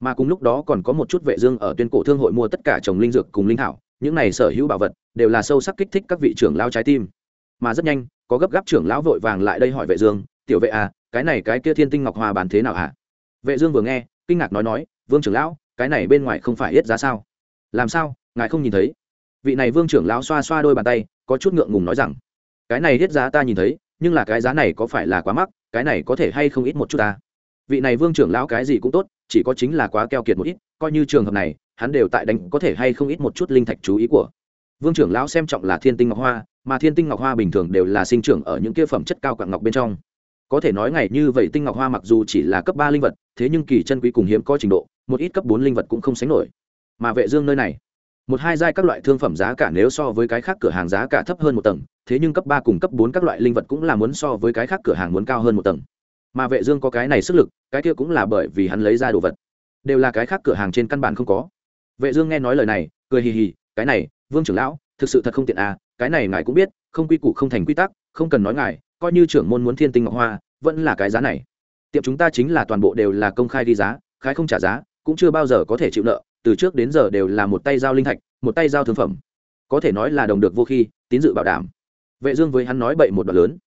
Mà cùng lúc đó còn có một chút vệ dương ở tuyên cổ thương hội mua tất cả trồng linh dược cùng linh thảo, những này sở hữu bảo vật đều là sâu sắc kích thích các vị trưởng lao trái tim. Mà rất nhanh, có gấp gáp trưởng lão vội vàng lại đây hỏi vệ dương, tiểu vệ à cái này cái kia thiên tinh ngọc hoa bán thế nào hả? À? vệ dương vừa nghe, kinh ngạc nói nói, vương trưởng lão, cái này bên ngoài không phải ít giá sao? Làm sao? Ngài không nhìn thấy? Vị này vương trưởng lão xoa xoa đôi bàn tay, có chút ngượng ngùng nói rằng, cái này yết giá ta nhìn thấy, nhưng là cái giá này có phải là quá mắc, cái này có thể hay không ít một chút ta? Vị này vương trưởng lão cái gì cũng tốt, chỉ có chính là quá keo kiệt một ít, coi như trường hợp này, hắn đều tại đánh có thể hay không ít một chút linh thạch chú ý của. Vương trưởng lão xem trọng là thiên tinh ngọc hoa, mà thiên tinh ngọc hoa bình thường đều là sinh trưởng ở những kia phẩm chất cao quạng ngọc bên trong có thể nói ngày như vậy tinh ngọc hoa mặc dù chỉ là cấp ba linh vật, thế nhưng kỳ chân quý cùng hiếm có trình độ, một ít cấp bốn linh vật cũng không sánh nổi. Mà vệ dương nơi này, một hai giai các loại thương phẩm giá cả nếu so với cái khác cửa hàng giá cả thấp hơn một tầng, thế nhưng cấp ba cùng cấp bốn các loại linh vật cũng là muốn so với cái khác cửa hàng muốn cao hơn một tầng. Mà vệ dương có cái này sức lực, cái kia cũng là bởi vì hắn lấy ra đồ vật. Đều là cái khác cửa hàng trên căn bản không có. Vệ dương nghe nói lời này, cười hì hì, cái này, vương trưởng lão, thực sự thật không tiện à cái này ngài cũng biết, không quy củ không thành quy tắc, không cần nói ngài coi như trưởng môn muốn thiên tinh ngọc hoa, vẫn là cái giá này. Tiệm chúng ta chính là toàn bộ đều là công khai đi giá khai không trả giá, cũng chưa bao giờ có thể chịu nợ, từ trước đến giờ đều là một tay giao linh thạch, một tay giao thương phẩm. Có thể nói là đồng được vô khi, tín dự bảo đảm. Vệ dương với hắn nói bậy một đoạn lớn.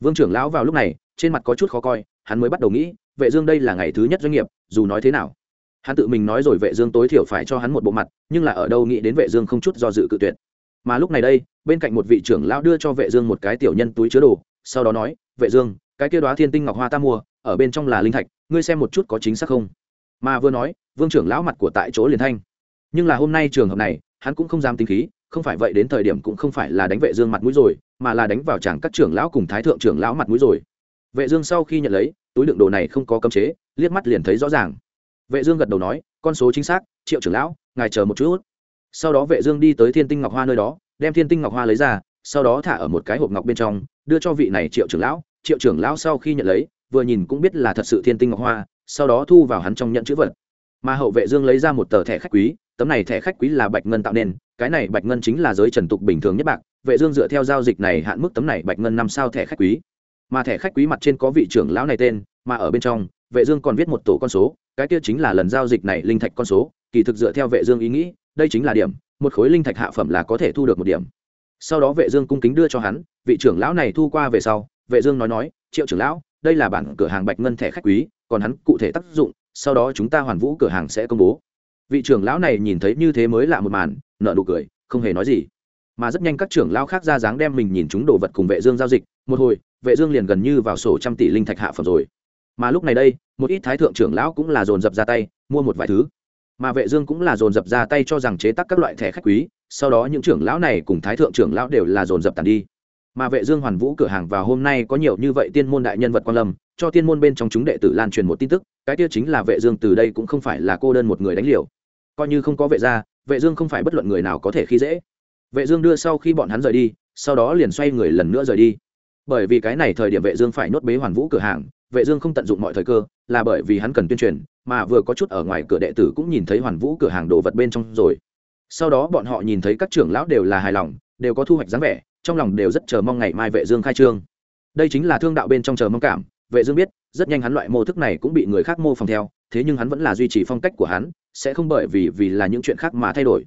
Vương trưởng lão vào lúc này, trên mặt có chút khó coi, hắn mới bắt đầu nghĩ, vệ dương đây là ngày thứ nhất doanh nghiệp, dù nói thế nào. Hắn tự mình nói rồi vệ dương tối thiểu phải cho hắn một bộ mặt, nhưng là ở đâu nghĩ đến vệ dương không chút do dự cự tuyệt. Mà lúc này đây, bên cạnh một vị trưởng lão đưa cho vệ dương một cái tiểu nhân túi chứa đồ sau đó nói, vệ dương, cái kia đóa thiên tinh ngọc hoa ta mua, ở bên trong là linh thạch, ngươi xem một chút có chính xác không? Mà vừa nói, vương trưởng lão mặt của tại chỗ liền thanh. Nhưng là hôm nay trường hợp này, hắn cũng không dám tính khí, không phải vậy đến thời điểm cũng không phải là đánh vệ dương mặt mũi rồi, mà là đánh vào chẳng các trưởng lão cùng thái thượng trưởng lão mặt mũi rồi. Vệ dương sau khi nhận lấy, túi đựng đồ này không có cấm chế, liếc mắt liền thấy rõ ràng. Vệ dương gật đầu nói, con số chính xác, triệu trưởng lão, ngài chờ một chút. Sau đó vệ dương đi tới thiên tinh ngọc hoa nơi đó, đem thiên tinh ngọc hoa lấy ra, sau đó thả ở một cái hộp ngọc bên trong đưa cho vị này triệu trưởng lão, triệu trưởng lão sau khi nhận lấy, vừa nhìn cũng biết là thật sự thiên tinh ngọc hoa, sau đó thu vào hắn trong nhận chữ vật. Mà hậu vệ dương lấy ra một tờ thẻ khách quý, tấm này thẻ khách quý là bạch ngân tạo nên, cái này bạch ngân chính là giới trần tục bình thường nhất bạc, vệ dương dựa theo giao dịch này hạn mức tấm này bạch ngân năm sao thẻ khách quý. Mà thẻ khách quý mặt trên có vị trưởng lão này tên, mà ở bên trong, vệ dương còn viết một tổ con số, cái kia chính là lần giao dịch này linh thạch con số, kỳ thực dựa theo vệ dương ý nghĩ, đây chính là điểm, một khối linh thạch hạ phẩm là có thể thu được một điểm sau đó vệ dương cung kính đưa cho hắn, vị trưởng lão này thu qua về sau, vệ dương nói nói, triệu trưởng lão, đây là bản cửa hàng bạch ngân thẻ khách quý, còn hắn cụ thể tác dụng, sau đó chúng ta hoàn vũ cửa hàng sẽ công bố. Vị trưởng lão này nhìn thấy như thế mới lạ một màn, nở nụ cười, không hề nói gì. Mà rất nhanh các trưởng lão khác ra dáng đem mình nhìn chúng đồ vật cùng vệ dương giao dịch, một hồi, vệ dương liền gần như vào sổ trăm tỷ linh thạch hạ phẩm rồi. Mà lúc này đây, một ít thái thượng trưởng lão cũng là dồn dập ra tay, mua một vài thứ. Mà vệ dương cũng là dồn dập ra tay cho rằng chế tác các loại thẻ khách quý sau đó những trưởng lão này cùng thái thượng trưởng lão đều là dồn dập tàn đi. Mà vệ dương hoàn vũ cửa hàng vào hôm nay có nhiều như vậy tiên môn đại nhân vật quan lâm, cho tiên môn bên trong chúng đệ tử lan truyền một tin tức, cái kia chính là vệ dương từ đây cũng không phải là cô đơn một người đánh liều. Coi như không có vệ gia, vệ dương không phải bất luận người nào có thể khi dễ. Vệ dương đưa sau khi bọn hắn rời đi, sau đó liền xoay người lần nữa rời đi. Bởi vì cái này thời điểm vệ dương phải nốt bế hoàn vũ cửa hàng, vệ dương không tận dụng mọi thời cơ, là bởi vì hắn cần tuyên truyền, mà vừa có chút ở ngoài cửa đệ tử cũng nhìn thấy hoàn vũ cửa hàng đồ vật bên trong rồi sau đó bọn họ nhìn thấy các trưởng lão đều là hài lòng, đều có thu hoạch dáng vẻ, trong lòng đều rất chờ mong ngày mai vệ dương khai trương. Đây chính là thương đạo bên trong chờ mong cảm, vệ dương biết, rất nhanh hắn loại mô thức này cũng bị người khác mô phỏng theo, thế nhưng hắn vẫn là duy trì phong cách của hắn, sẽ không bởi vì vì là những chuyện khác mà thay đổi.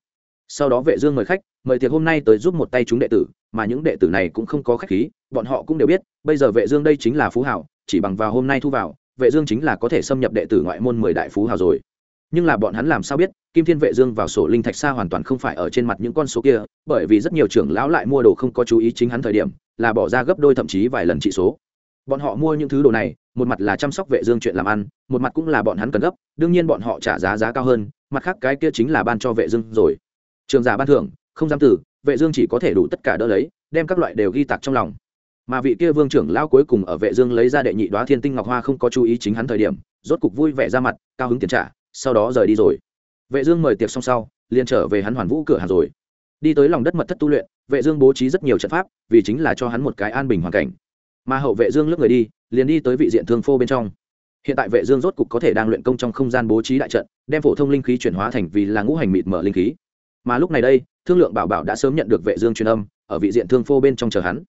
Sau đó vệ dương mời khách, mời tiệc hôm nay tới giúp một tay chúng đệ tử, mà những đệ tử này cũng không có khách khí, bọn họ cũng đều biết, bây giờ vệ dương đây chính là phú hảo chỉ bằng vào hôm nay thu vào, vệ dương chính là có thể xâm nhập đệ tử ngoại môn mười đại phú hảo rồi nhưng là bọn hắn làm sao biết, kim thiên vệ dương vào sổ linh thạch xa hoàn toàn không phải ở trên mặt những con số kia, bởi vì rất nhiều trưởng lão lại mua đồ không có chú ý chính hắn thời điểm, là bỏ ra gấp đôi thậm chí vài lần trị số. Bọn họ mua những thứ đồ này, một mặt là chăm sóc vệ dương chuyện làm ăn, một mặt cũng là bọn hắn cần gấp, đương nhiên bọn họ trả giá giá cao hơn, mặt khác cái kia chính là ban cho vệ dương rồi. Trường giả ban thưởng, không dám tử, vệ dương chỉ có thể đủ tất cả đỡ lấy, đem các loại đều ghi tạc trong lòng. Mà vị kia vương trưởng lão cuối cùng ở vệ dương lấy ra đệ nhị đóa thiên tinh ngọc hoa không có chú ý chính hắn thời điểm, rốt cục vui vẻ ra mặt, cao hứng tiền trả sau đó rời đi rồi. Vệ dương mời tiệc xong sau, liền trở về hắn hoàn vũ cửa hàng rồi. Đi tới lòng đất mật thất tu luyện, vệ dương bố trí rất nhiều trận pháp, vì chính là cho hắn một cái an bình hoàn cảnh. Mà hậu vệ dương lướt người đi, liền đi tới vị diện thương phô bên trong. Hiện tại vệ dương rốt cục có thể đang luyện công trong không gian bố trí đại trận, đem phổ thông linh khí chuyển hóa thành vì là ngũ hành mịt mở linh khí. Mà lúc này đây, thương lượng bảo bảo đã sớm nhận được vệ dương truyền âm, ở vị diện thương phô bên trong chờ hắn.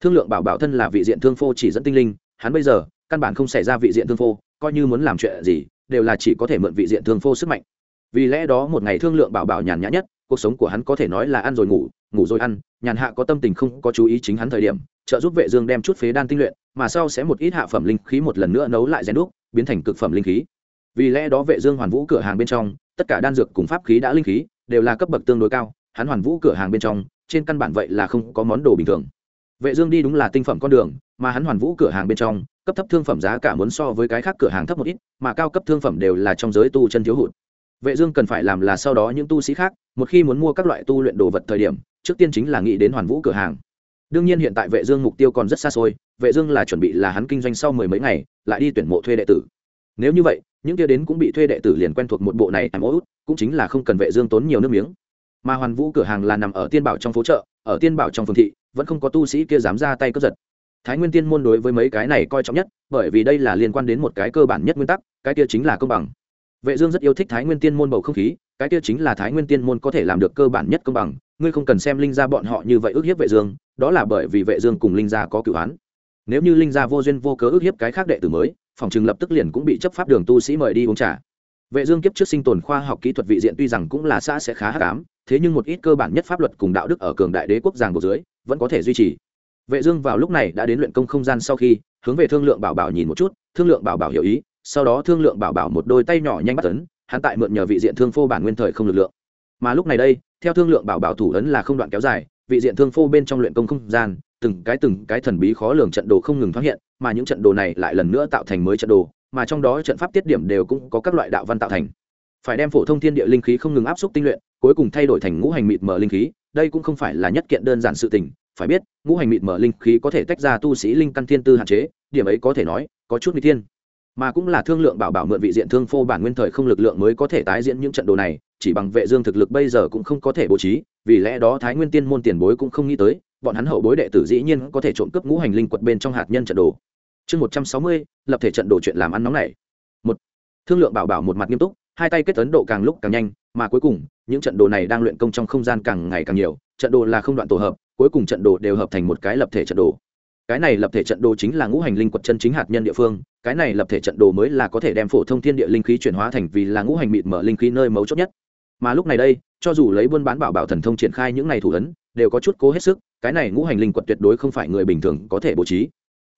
Thương lượng bảo bảo thân là vị diện thương phô chỉ dẫn tinh linh, hắn bây giờ, căn bản không xảy ra vị diện thương phô, coi như muốn làm chuyện gì đều là chỉ có thể mượn vị diện thương phô sức mạnh. Vì lẽ đó một ngày thương lượng bảo bảo nhàn nhã nhất, cuộc sống của hắn có thể nói là ăn rồi ngủ ngủ rồi ăn, nhàn hạ có tâm tình không có chú ý chính hắn thời điểm, trợ giúp vệ dương đem chút phế đan tinh luyện, mà sau sẽ một ít hạ phẩm linh khí một lần nữa nấu lại rèn đúc, biến thành cực phẩm linh khí. Vì lẽ đó vệ dương hoàn vũ cửa hàng bên trong, tất cả đan dược cùng pháp khí đã linh khí, đều là cấp bậc tương đối cao, hắn hoàn vũ cửa hàng bên trong, trên căn bản vậy là không có món đồ bình thường vệ dương đi đúng là tinh phẩm con đường, mà hắn hoàn vũ cửa hàng bên trong, cấp thấp thương phẩm giá cả muốn so với cái khác cửa hàng thấp một ít, mà cao cấp thương phẩm đều là trong giới tu chân thiếu hụt. Vệ dương cần phải làm là sau đó những tu sĩ khác, một khi muốn mua các loại tu luyện đồ vật thời điểm, trước tiên chính là nghĩ đến hoàn vũ cửa hàng. Đương nhiên hiện tại vệ dương mục tiêu còn rất xa xôi, vệ dương là chuẩn bị là hắn kinh doanh sau mười mấy ngày, lại đi tuyển mộ thuê đệ tử. Nếu như vậy, những kia đến cũng bị thuê đệ tử liền quen thuộc một bộ này em út cũng chính là không cần vệ dương tốn nhiều nước miếng. Mà hoàn vũ cửa hàng là nằm ở tiên bảo trong phố chợ, ở tiên bảo trong phường thị vẫn không có tu sĩ kia dám ra tay cướp giật. Thái nguyên tiên môn đối với mấy cái này coi trọng nhất, bởi vì đây là liên quan đến một cái cơ bản nhất nguyên tắc, cái kia chính là công bằng. Vệ dương rất yêu thích thái nguyên tiên môn bầu không khí, cái kia chính là thái nguyên tiên môn có thể làm được cơ bản nhất công bằng, ngươi không cần xem linh gia bọn họ như vậy ước hiếp vệ dương, đó là bởi vì vệ dương cùng linh gia có cửu án. Nếu như linh gia vô duyên vô cớ ước hiếp cái khác đệ tử mới, phòng trường lập tức liền cũng bị chấp pháp đường tu sĩ mời đi uống trà. Vệ dương kiếp trước sinh tồn khoa học kỹ thuật vị diện tuy rằng cũng là xã sẽ khá hắc ám thế nhưng một ít cơ bản nhất pháp luật cùng đạo đức ở cường đại đế quốc giang bộ dưới, vẫn có thể duy trì. Vệ dương vào lúc này đã đến luyện công không gian sau khi, hướng về thương lượng bảo bảo nhìn một chút, thương lượng bảo bảo hiểu ý, sau đó thương lượng bảo bảo một đôi tay nhỏ nhanh bắt tấn hắn tại mượn nhờ vị diện thương phô bản nguyên thời không lực lượng. Mà lúc này đây, theo thương lượng bảo bảo thủ ấn là không đoạn kéo dài, vị diện thương phô bên trong luyện công không gian, từng cái từng cái thần bí khó lường trận đồ không ngừng thoát hiện, mà những trận đồ này lại lần nữa tạo thành mới trận đồ, mà trong đó trận pháp tiết điểm đều cũng có các loại đạo văn tạo thành. Phải đem phổ thông thiên địa linh khí không ngừng áp suất tinh luyện cuối cùng thay đổi thành ngũ hành mịt mở linh khí, đây cũng không phải là nhất kiện đơn giản sự tình, phải biết, ngũ hành mịt mở linh khí có thể tách ra tu sĩ linh căn thiên tư hạn chế, điểm ấy có thể nói, có chút mỹ thiên mà cũng là thương lượng bảo bảo mượn vị diện thương phô bản nguyên thời không lực lượng mới có thể tái diễn những trận đồ này, chỉ bằng vệ dương thực lực bây giờ cũng không có thể bố trí, vì lẽ đó thái nguyên tiên môn tiền bối cũng không nghĩ tới, bọn hắn hậu bối đệ tử dĩ nhiên có thể trộm cướp ngũ hành linh quật bên trong hạt nhân trận đồ. Chương một trăm sáu mươi, lập thể trận đồ chuyện làm ăn nóng này. Một, thương lượng bảo bảo một mặt nghiêm túc hai tay kết ấn độ càng lúc càng nhanh, mà cuối cùng, những trận đồ này đang luyện công trong không gian càng ngày càng nhiều, trận đồ là không đoạn tổ hợp, cuối cùng trận đồ đều hợp thành một cái lập thể trận đồ. Cái này lập thể trận đồ chính là ngũ hành linh quật chân chính hạt nhân địa phương, cái này lập thể trận đồ mới là có thể đem phổ thông thiên địa linh khí chuyển hóa thành vì là ngũ hành mịt mở linh khí nơi mấu chốt nhất. Mà lúc này đây, cho dù lấy buôn bán bảo bảo thần thông triển khai những này thủ ấn, đều có chút cố hết sức, cái này ngũ hành linh quật tuyệt đối không phải người bình thường có thể bố trí.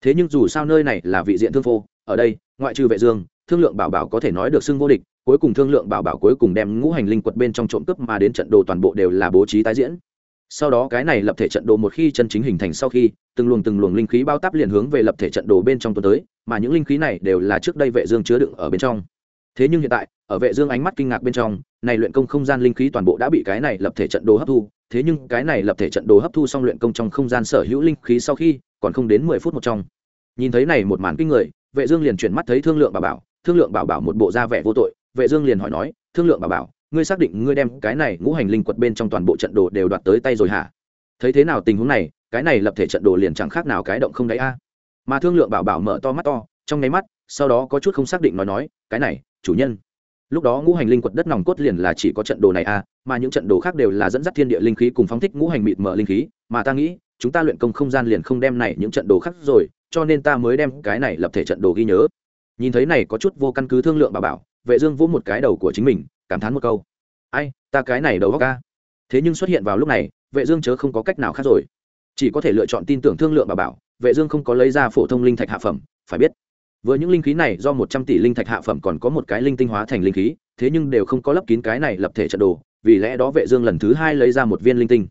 Thế nhưng dù sao nơi này là vị diện thương phô ở đây, ngoại trừ vệ dương, thương lượng bảo bảo có thể nói được xưng vô địch cuối cùng thương lượng bảo bảo cuối cùng đem ngũ hành linh quật bên trong trộm cướp mà đến trận đồ toàn bộ đều là bố trí tái diễn. Sau đó cái này lập thể trận đồ một khi chân chính hình thành sau khi, từng luồng từng luồng linh khí bao táp liền hướng về lập thể trận đồ bên trong tuần tới, mà những linh khí này đều là trước đây vệ dương chứa đựng ở bên trong. Thế nhưng hiện tại, ở vệ dương ánh mắt kinh ngạc bên trong, này luyện công không gian linh khí toàn bộ đã bị cái này lập thể trận đồ hấp thu, thế nhưng cái này lập thể trận đồ hấp thu xong luyện công trong không gian sở hữu linh khí sau khi, còn không đến mười phút một trong. Nhìn thấy này một màn kinh người, vệ dương liền chuyển mắt thấy thương lượng bảo bảo, thương lượng bảo bảo một bộ da vẻ vô tội vệ dương liền hỏi nói, thương lượng bảo bảo, ngươi xác định ngươi đem cái này ngũ hành linh quật bên trong toàn bộ trận đồ đều đoạt tới tay rồi hả? Thấy thế nào tình huống này, cái này lập thể trận đồ liền chẳng khác nào cái động không đáy a. Mà thương lượng bảo bảo mở to mắt to, trong nháy mắt, sau đó có chút không xác định nói nói, cái này, chủ nhân, lúc đó ngũ hành linh quật đất nòng cốt liền là chỉ có trận đồ này a, mà những trận đồ khác đều là dẫn dắt thiên địa linh khí cùng phóng thích ngũ hành mịt mở linh khí, mà ta nghĩ, chúng ta luyện công không gian liền không đem này những trận đồ khác rồi, cho nên ta mới đem cái này lập thể trận đồ ghi nhớ. Nhìn thấy này có chút vô căn cứ thương lượng bảo bảo vệ dương vỗ một cái đầu của chính mình, cảm thán một câu. Ai, ta cái này đầu góc ca thế nhưng xuất hiện vào lúc này, vệ dương chớ không có cách nào khác rồi. Chỉ có thể lựa chọn tin tưởng thương lượng bảo bảo, vệ dương không có lấy ra phổ thông linh thạch hạ phẩm, phải biết. Vừa những linh khí này, do 100 tỷ linh thạch hạ phẩm còn có một cái linh tinh hóa thành linh khí, thế nhưng đều không có lấp kín cái này lập thể trận đồ, vì lẽ đó vệ dương lần thứ hai lấy ra một viên linh tinh.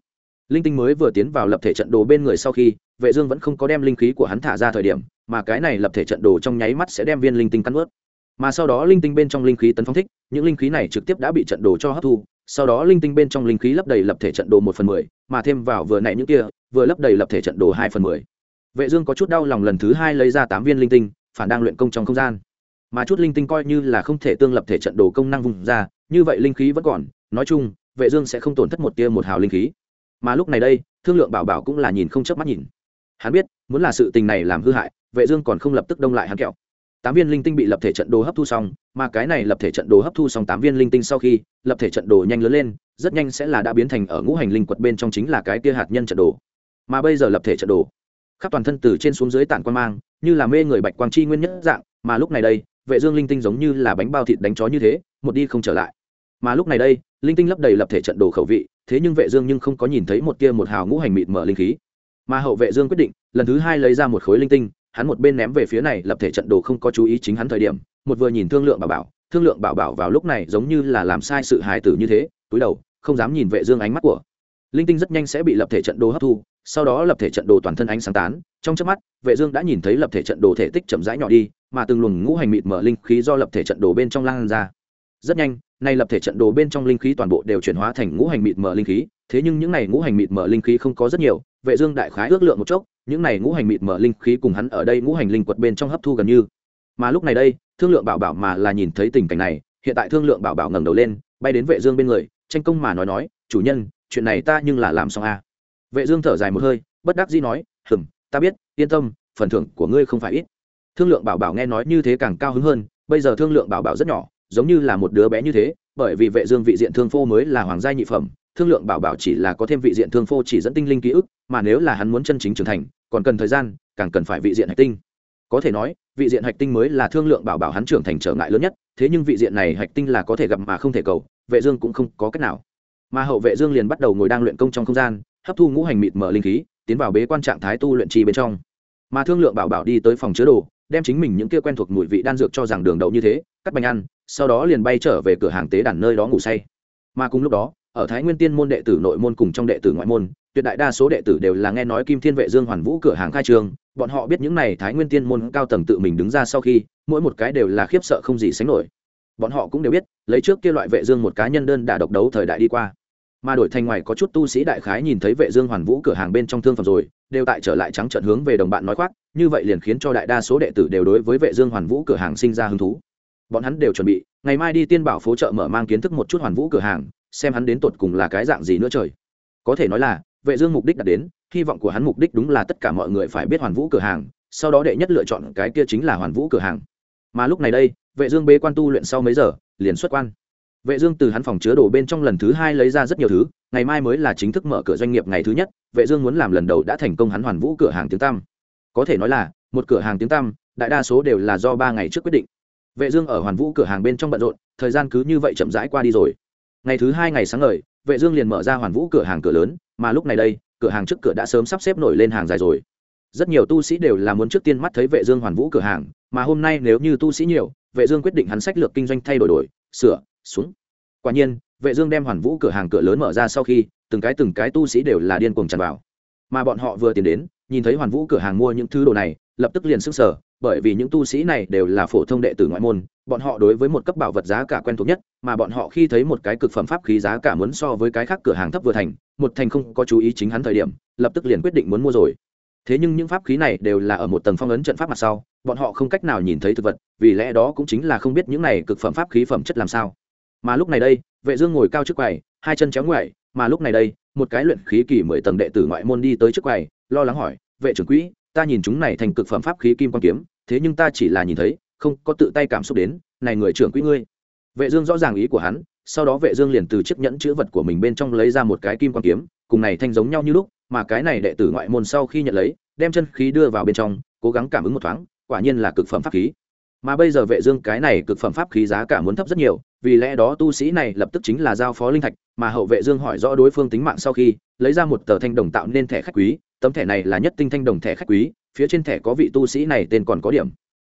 Linh tinh mới vừa tiến vào lập thể trận đồ bên người sau khi, vệ dương vẫn không có đem linh khí của hắn thả ra thời điểm, mà cái này lập thể trận đồ trong nháy mắt sẽ đem viên linh tinh cắn nuốt mà sau đó linh tinh bên trong linh khí tấn phong thích, những linh khí này trực tiếp đã bị trận đồ cho hấp thu, sau đó linh tinh bên trong linh khí lấp đầy lập thể trận đồ một phần mười, mà thêm vào vừa nãy những kia, vừa lấp đầy lập thể trận đồ hai phần mười. Vệ dương có chút đau lòng lần thứ hai lấy ra tám viên linh tinh, phản đang luyện công trong không gian. Mà chút linh tinh coi như là không thể tương lập thể trận đồ công năng vùng ra, như vậy linh khí vẫn còn, nói chung, vệ dương sẽ không tổn thất một tia một hào linh khí. Mà lúc này đây, thương lượng bảo bảo cũng là nhìn không chớp mắt nhìn. Hắn biết, muốn là sự tình này làm hư hại, vệ dương còn không lập tức đông lại hắn kẹo tám viên linh tinh bị lập thể trận đồ hấp thu xong, mà cái này lập thể trận đồ hấp thu xong tám viên linh tinh sau khi, lập thể trận đồ nhanh lớn lên, rất nhanh sẽ là đã biến thành ở ngũ hành linh quật bên trong chính là cái kia hạt nhân trận đồ. Mà bây giờ lập thể trận đồ, khắp toàn thân từ trên xuống dưới tản quan mang, như là mê người bạch quang chi nguyên nhất dạng, mà lúc này đây, vệ dương linh tinh giống như là bánh bao thịt đánh chó như thế, một đi không trở lại. Mà lúc này đây, linh tinh lấp đầy lập thể trận đồ khẩu vị, thế nhưng vệ dương nhưng không có nhìn thấy một tia một hào ngũ hành mịt mở linh khí. Mà hậu vệ dương quyết định, lần thứ hai lấy ra một khối linh tinh hắn một bên ném về phía này, lập thể trận đồ không có chú ý chính hắn thời điểm, một vừa nhìn thương lượng bảo bảo, thương lượng bảo bảo vào lúc này giống như là làm sai sự hài tử như thế, túi đầu, không dám nhìn vệ dương ánh mắt của. Linh tinh rất nhanh sẽ bị lập thể trận đồ hấp thu, sau đó lập thể trận đồ toàn thân ánh sáng tán, trong chớp mắt, vệ dương đã nhìn thấy lập thể trận đồ thể tích chậm rãi nhỏ đi, mà từng luồng ngũ hành mịt mở linh khí do lập thể trận đồ bên trong lan ra. Rất nhanh, nay lập thể trận đồ bên trong linh khí toàn bộ đều chuyển hóa thành ngũ hành mịt mở linh khí, thế nhưng những này ngũ hành mịt mở linh khí không có rất nhiều, vệ dương đại khái ước lượng một chốc những này ngũ hành mịt mở linh khí cùng hắn ở đây ngũ hành linh quật bên trong hấp thu gần như mà lúc này đây, thương lượng bảo bảo mà là nhìn thấy tình cảnh này, hiện tại thương lượng bảo bảo ngẩng đầu lên, bay đến vệ dương bên người, tranh công mà nói nói, chủ nhân, chuyện này ta nhưng là làm xong a à. vệ dương thở dài một hơi, bất đắc dĩ nói, hừm, ta biết, yên tâm, phần thưởng của ngươi không phải ít thương lượng bảo bảo nghe nói như thế càng cao hứng hơn, bây giờ thương lượng bảo bảo rất nhỏ, giống như là một đứa bé như thế, bởi vì vệ dương vị diện thương phô mới là hoàng gia nhị phẩm thương lượng bảo bảo chỉ là có thêm vị diện thương phô chỉ dẫn tinh linh ký ức, mà nếu là hắn muốn chân chính trưởng thành, còn cần thời gian, càng cần phải vị diện hạch tinh. Có thể nói, vị diện hạch tinh mới là thương lượng bảo bảo hắn trưởng thành trở ngại lớn nhất, thế nhưng vị diện này hạch tinh là có thể gặp mà không thể cầu, vệ dương cũng không có cách nào. Mà hậu vệ dương liền bắt đầu ngồi đang luyện công trong không gian, hấp thu ngũ hành mịt mở linh khí, tiến vào bế quan trạng thái tu luyện trì bên trong. Mà thương lượng bảo bảo đi tới phòng chứa đồ, đem chính mình những kia quen thuộc mùi vị đan dược cho rằng đường đậu như thế, cắt bánh ăn, sau đó liền bay trở về cửa hàng tế đàn nơi đó ngủ say. Mà cùng lúc đó ở thái nguyên tiên môn đệ tử nội môn cùng trong đệ tử ngoại môn, tuyệt đại đa số đệ tử đều là nghe nói kim thiên vệ dương hoàn vũ cửa hàng khai trương bọn họ biết những này thái nguyên tiên môn cao tầng tự mình đứng ra sau khi, mỗi một cái đều là khiếp sợ không gì sánh nổi. Bọn họ cũng đều biết, lấy trước kia loại vệ dương một cá nhân đơn đã độc đấu thời đại đi qua. Mà đổi thành ngoài có chút tu sĩ đại khái nhìn thấy vệ dương hoàn vũ cửa hàng bên trong thương phẩm rồi, đều tại trở lại trắng trợn hướng về đồng bạn nói khoác, như vậy liền khiến cho đại đa số đệ tử đều đối với vệ dương hoàn vũ cửa hàng sinh ra hứng thú. Bọn hắn đều chuẩn bị, ngày mai đi tiên bảo phố chợ mở mang kiến thức một chút hoàn vũ cửa hàng xem hắn đến tột cùng là cái dạng gì nữa trời. Có thể nói là, vệ dương mục đích đạt đến, hy vọng của hắn mục đích đúng là tất cả mọi người phải biết hoàn vũ cửa hàng, sau đó đệ nhất lựa chọn cái kia chính là hoàn vũ cửa hàng. Mà lúc này đây, vệ dương bế quan tu luyện sau mấy giờ, liền xuất quan. Vệ dương từ hắn phòng chứa đồ bên trong lần thứ hai lấy ra rất nhiều thứ, ngày mai mới là chính thức mở cửa doanh nghiệp ngày thứ nhất, vệ dương muốn làm lần đầu đã thành công hắn hoàn vũ cửa hàng tiếng tam có thể nói là, một cửa hàng tiếng tam đại đa số đều là do ba ngày trước quyết định. Vệ dương ở hoàn vũ cửa hàng bên trong bận rộn, thời gian cứ như vậy chậm rãi qua đi rồi ngày thứ hai ngày sáng ngời, vệ dương liền mở ra hoàn vũ cửa hàng cửa lớn, mà lúc này đây, cửa hàng trước cửa đã sớm sắp xếp nổi lên hàng dài rồi. Rất nhiều tu sĩ đều là muốn trước tiên mắt thấy vệ dương hoàn vũ cửa hàng, mà hôm nay nếu như tu sĩ nhiều, vệ dương quyết định hắn sách lược kinh doanh thay đổi đổi, sửa, xuống. Quả nhiên, vệ dương đem hoàn vũ cửa hàng cửa lớn mở ra sau khi, từng cái từng cái tu sĩ đều là điên cuồng tràn vào. Mà bọn họ vừa tiến đến, nhìn thấy hoàn vũ cửa hàng mua những thứ đồ này, lập tức liền sức sở bởi vì những tu sĩ này đều là phổ thông đệ tử ngoại môn, bọn họ đối với một cấp bảo vật giá cả quen thuộc nhất, mà bọn họ khi thấy một cái cực phẩm pháp khí giá cả muốn so với cái khác cửa hàng thấp vừa thành, một thành không có chú ý chính hắn thời điểm, lập tức liền quyết định muốn mua rồi. Thế nhưng những pháp khí này đều là ở một tầng phong ấn trận pháp mặt sau, bọn họ không cách nào nhìn thấy thực vật, vì lẽ đó cũng chính là không biết những này cực phẩm pháp khí phẩm chất làm sao. Mà lúc này đây, vệ dương ngồi cao trước quầy, hai chân chéo ngoại mà lúc này đây, một cái luyện khí kỳ mười tầng đệ tử ngoại môn đi tới trước quầy, lo lắng hỏi, vệ trưởng quỹ ta nhìn chúng này thành cực phẩm pháp khí kim quan kiếm, thế nhưng ta chỉ là nhìn thấy, không có tự tay cảm xúc đến, này người trưởng quỹ ngươi. Vệ dương rõ ràng ý của hắn, sau đó vệ dương liền từ chiếc nhẫn chữ vật của mình bên trong lấy ra một cái kim quan kiếm, cùng này thanh giống nhau như lúc, mà cái này đệ tử ngoại môn sau khi nhận lấy, đem chân khí đưa vào bên trong, cố gắng cảm ứng một thoáng, quả nhiên là cực phẩm pháp khí mà bây giờ vệ dương cái này cực phẩm pháp khí giá cả muốn thấp rất nhiều, vì lẽ đó tu sĩ này lập tức chính là giao phó linh thạch, mà hậu vệ dương hỏi rõ đối phương tính mạng sau khi, lấy ra một tờ thanh đồng tạo nên thẻ khách quý, tấm thẻ này là nhất tinh thanh đồng thẻ khách quý, phía trên thẻ có vị tu sĩ này tên còn có điểm.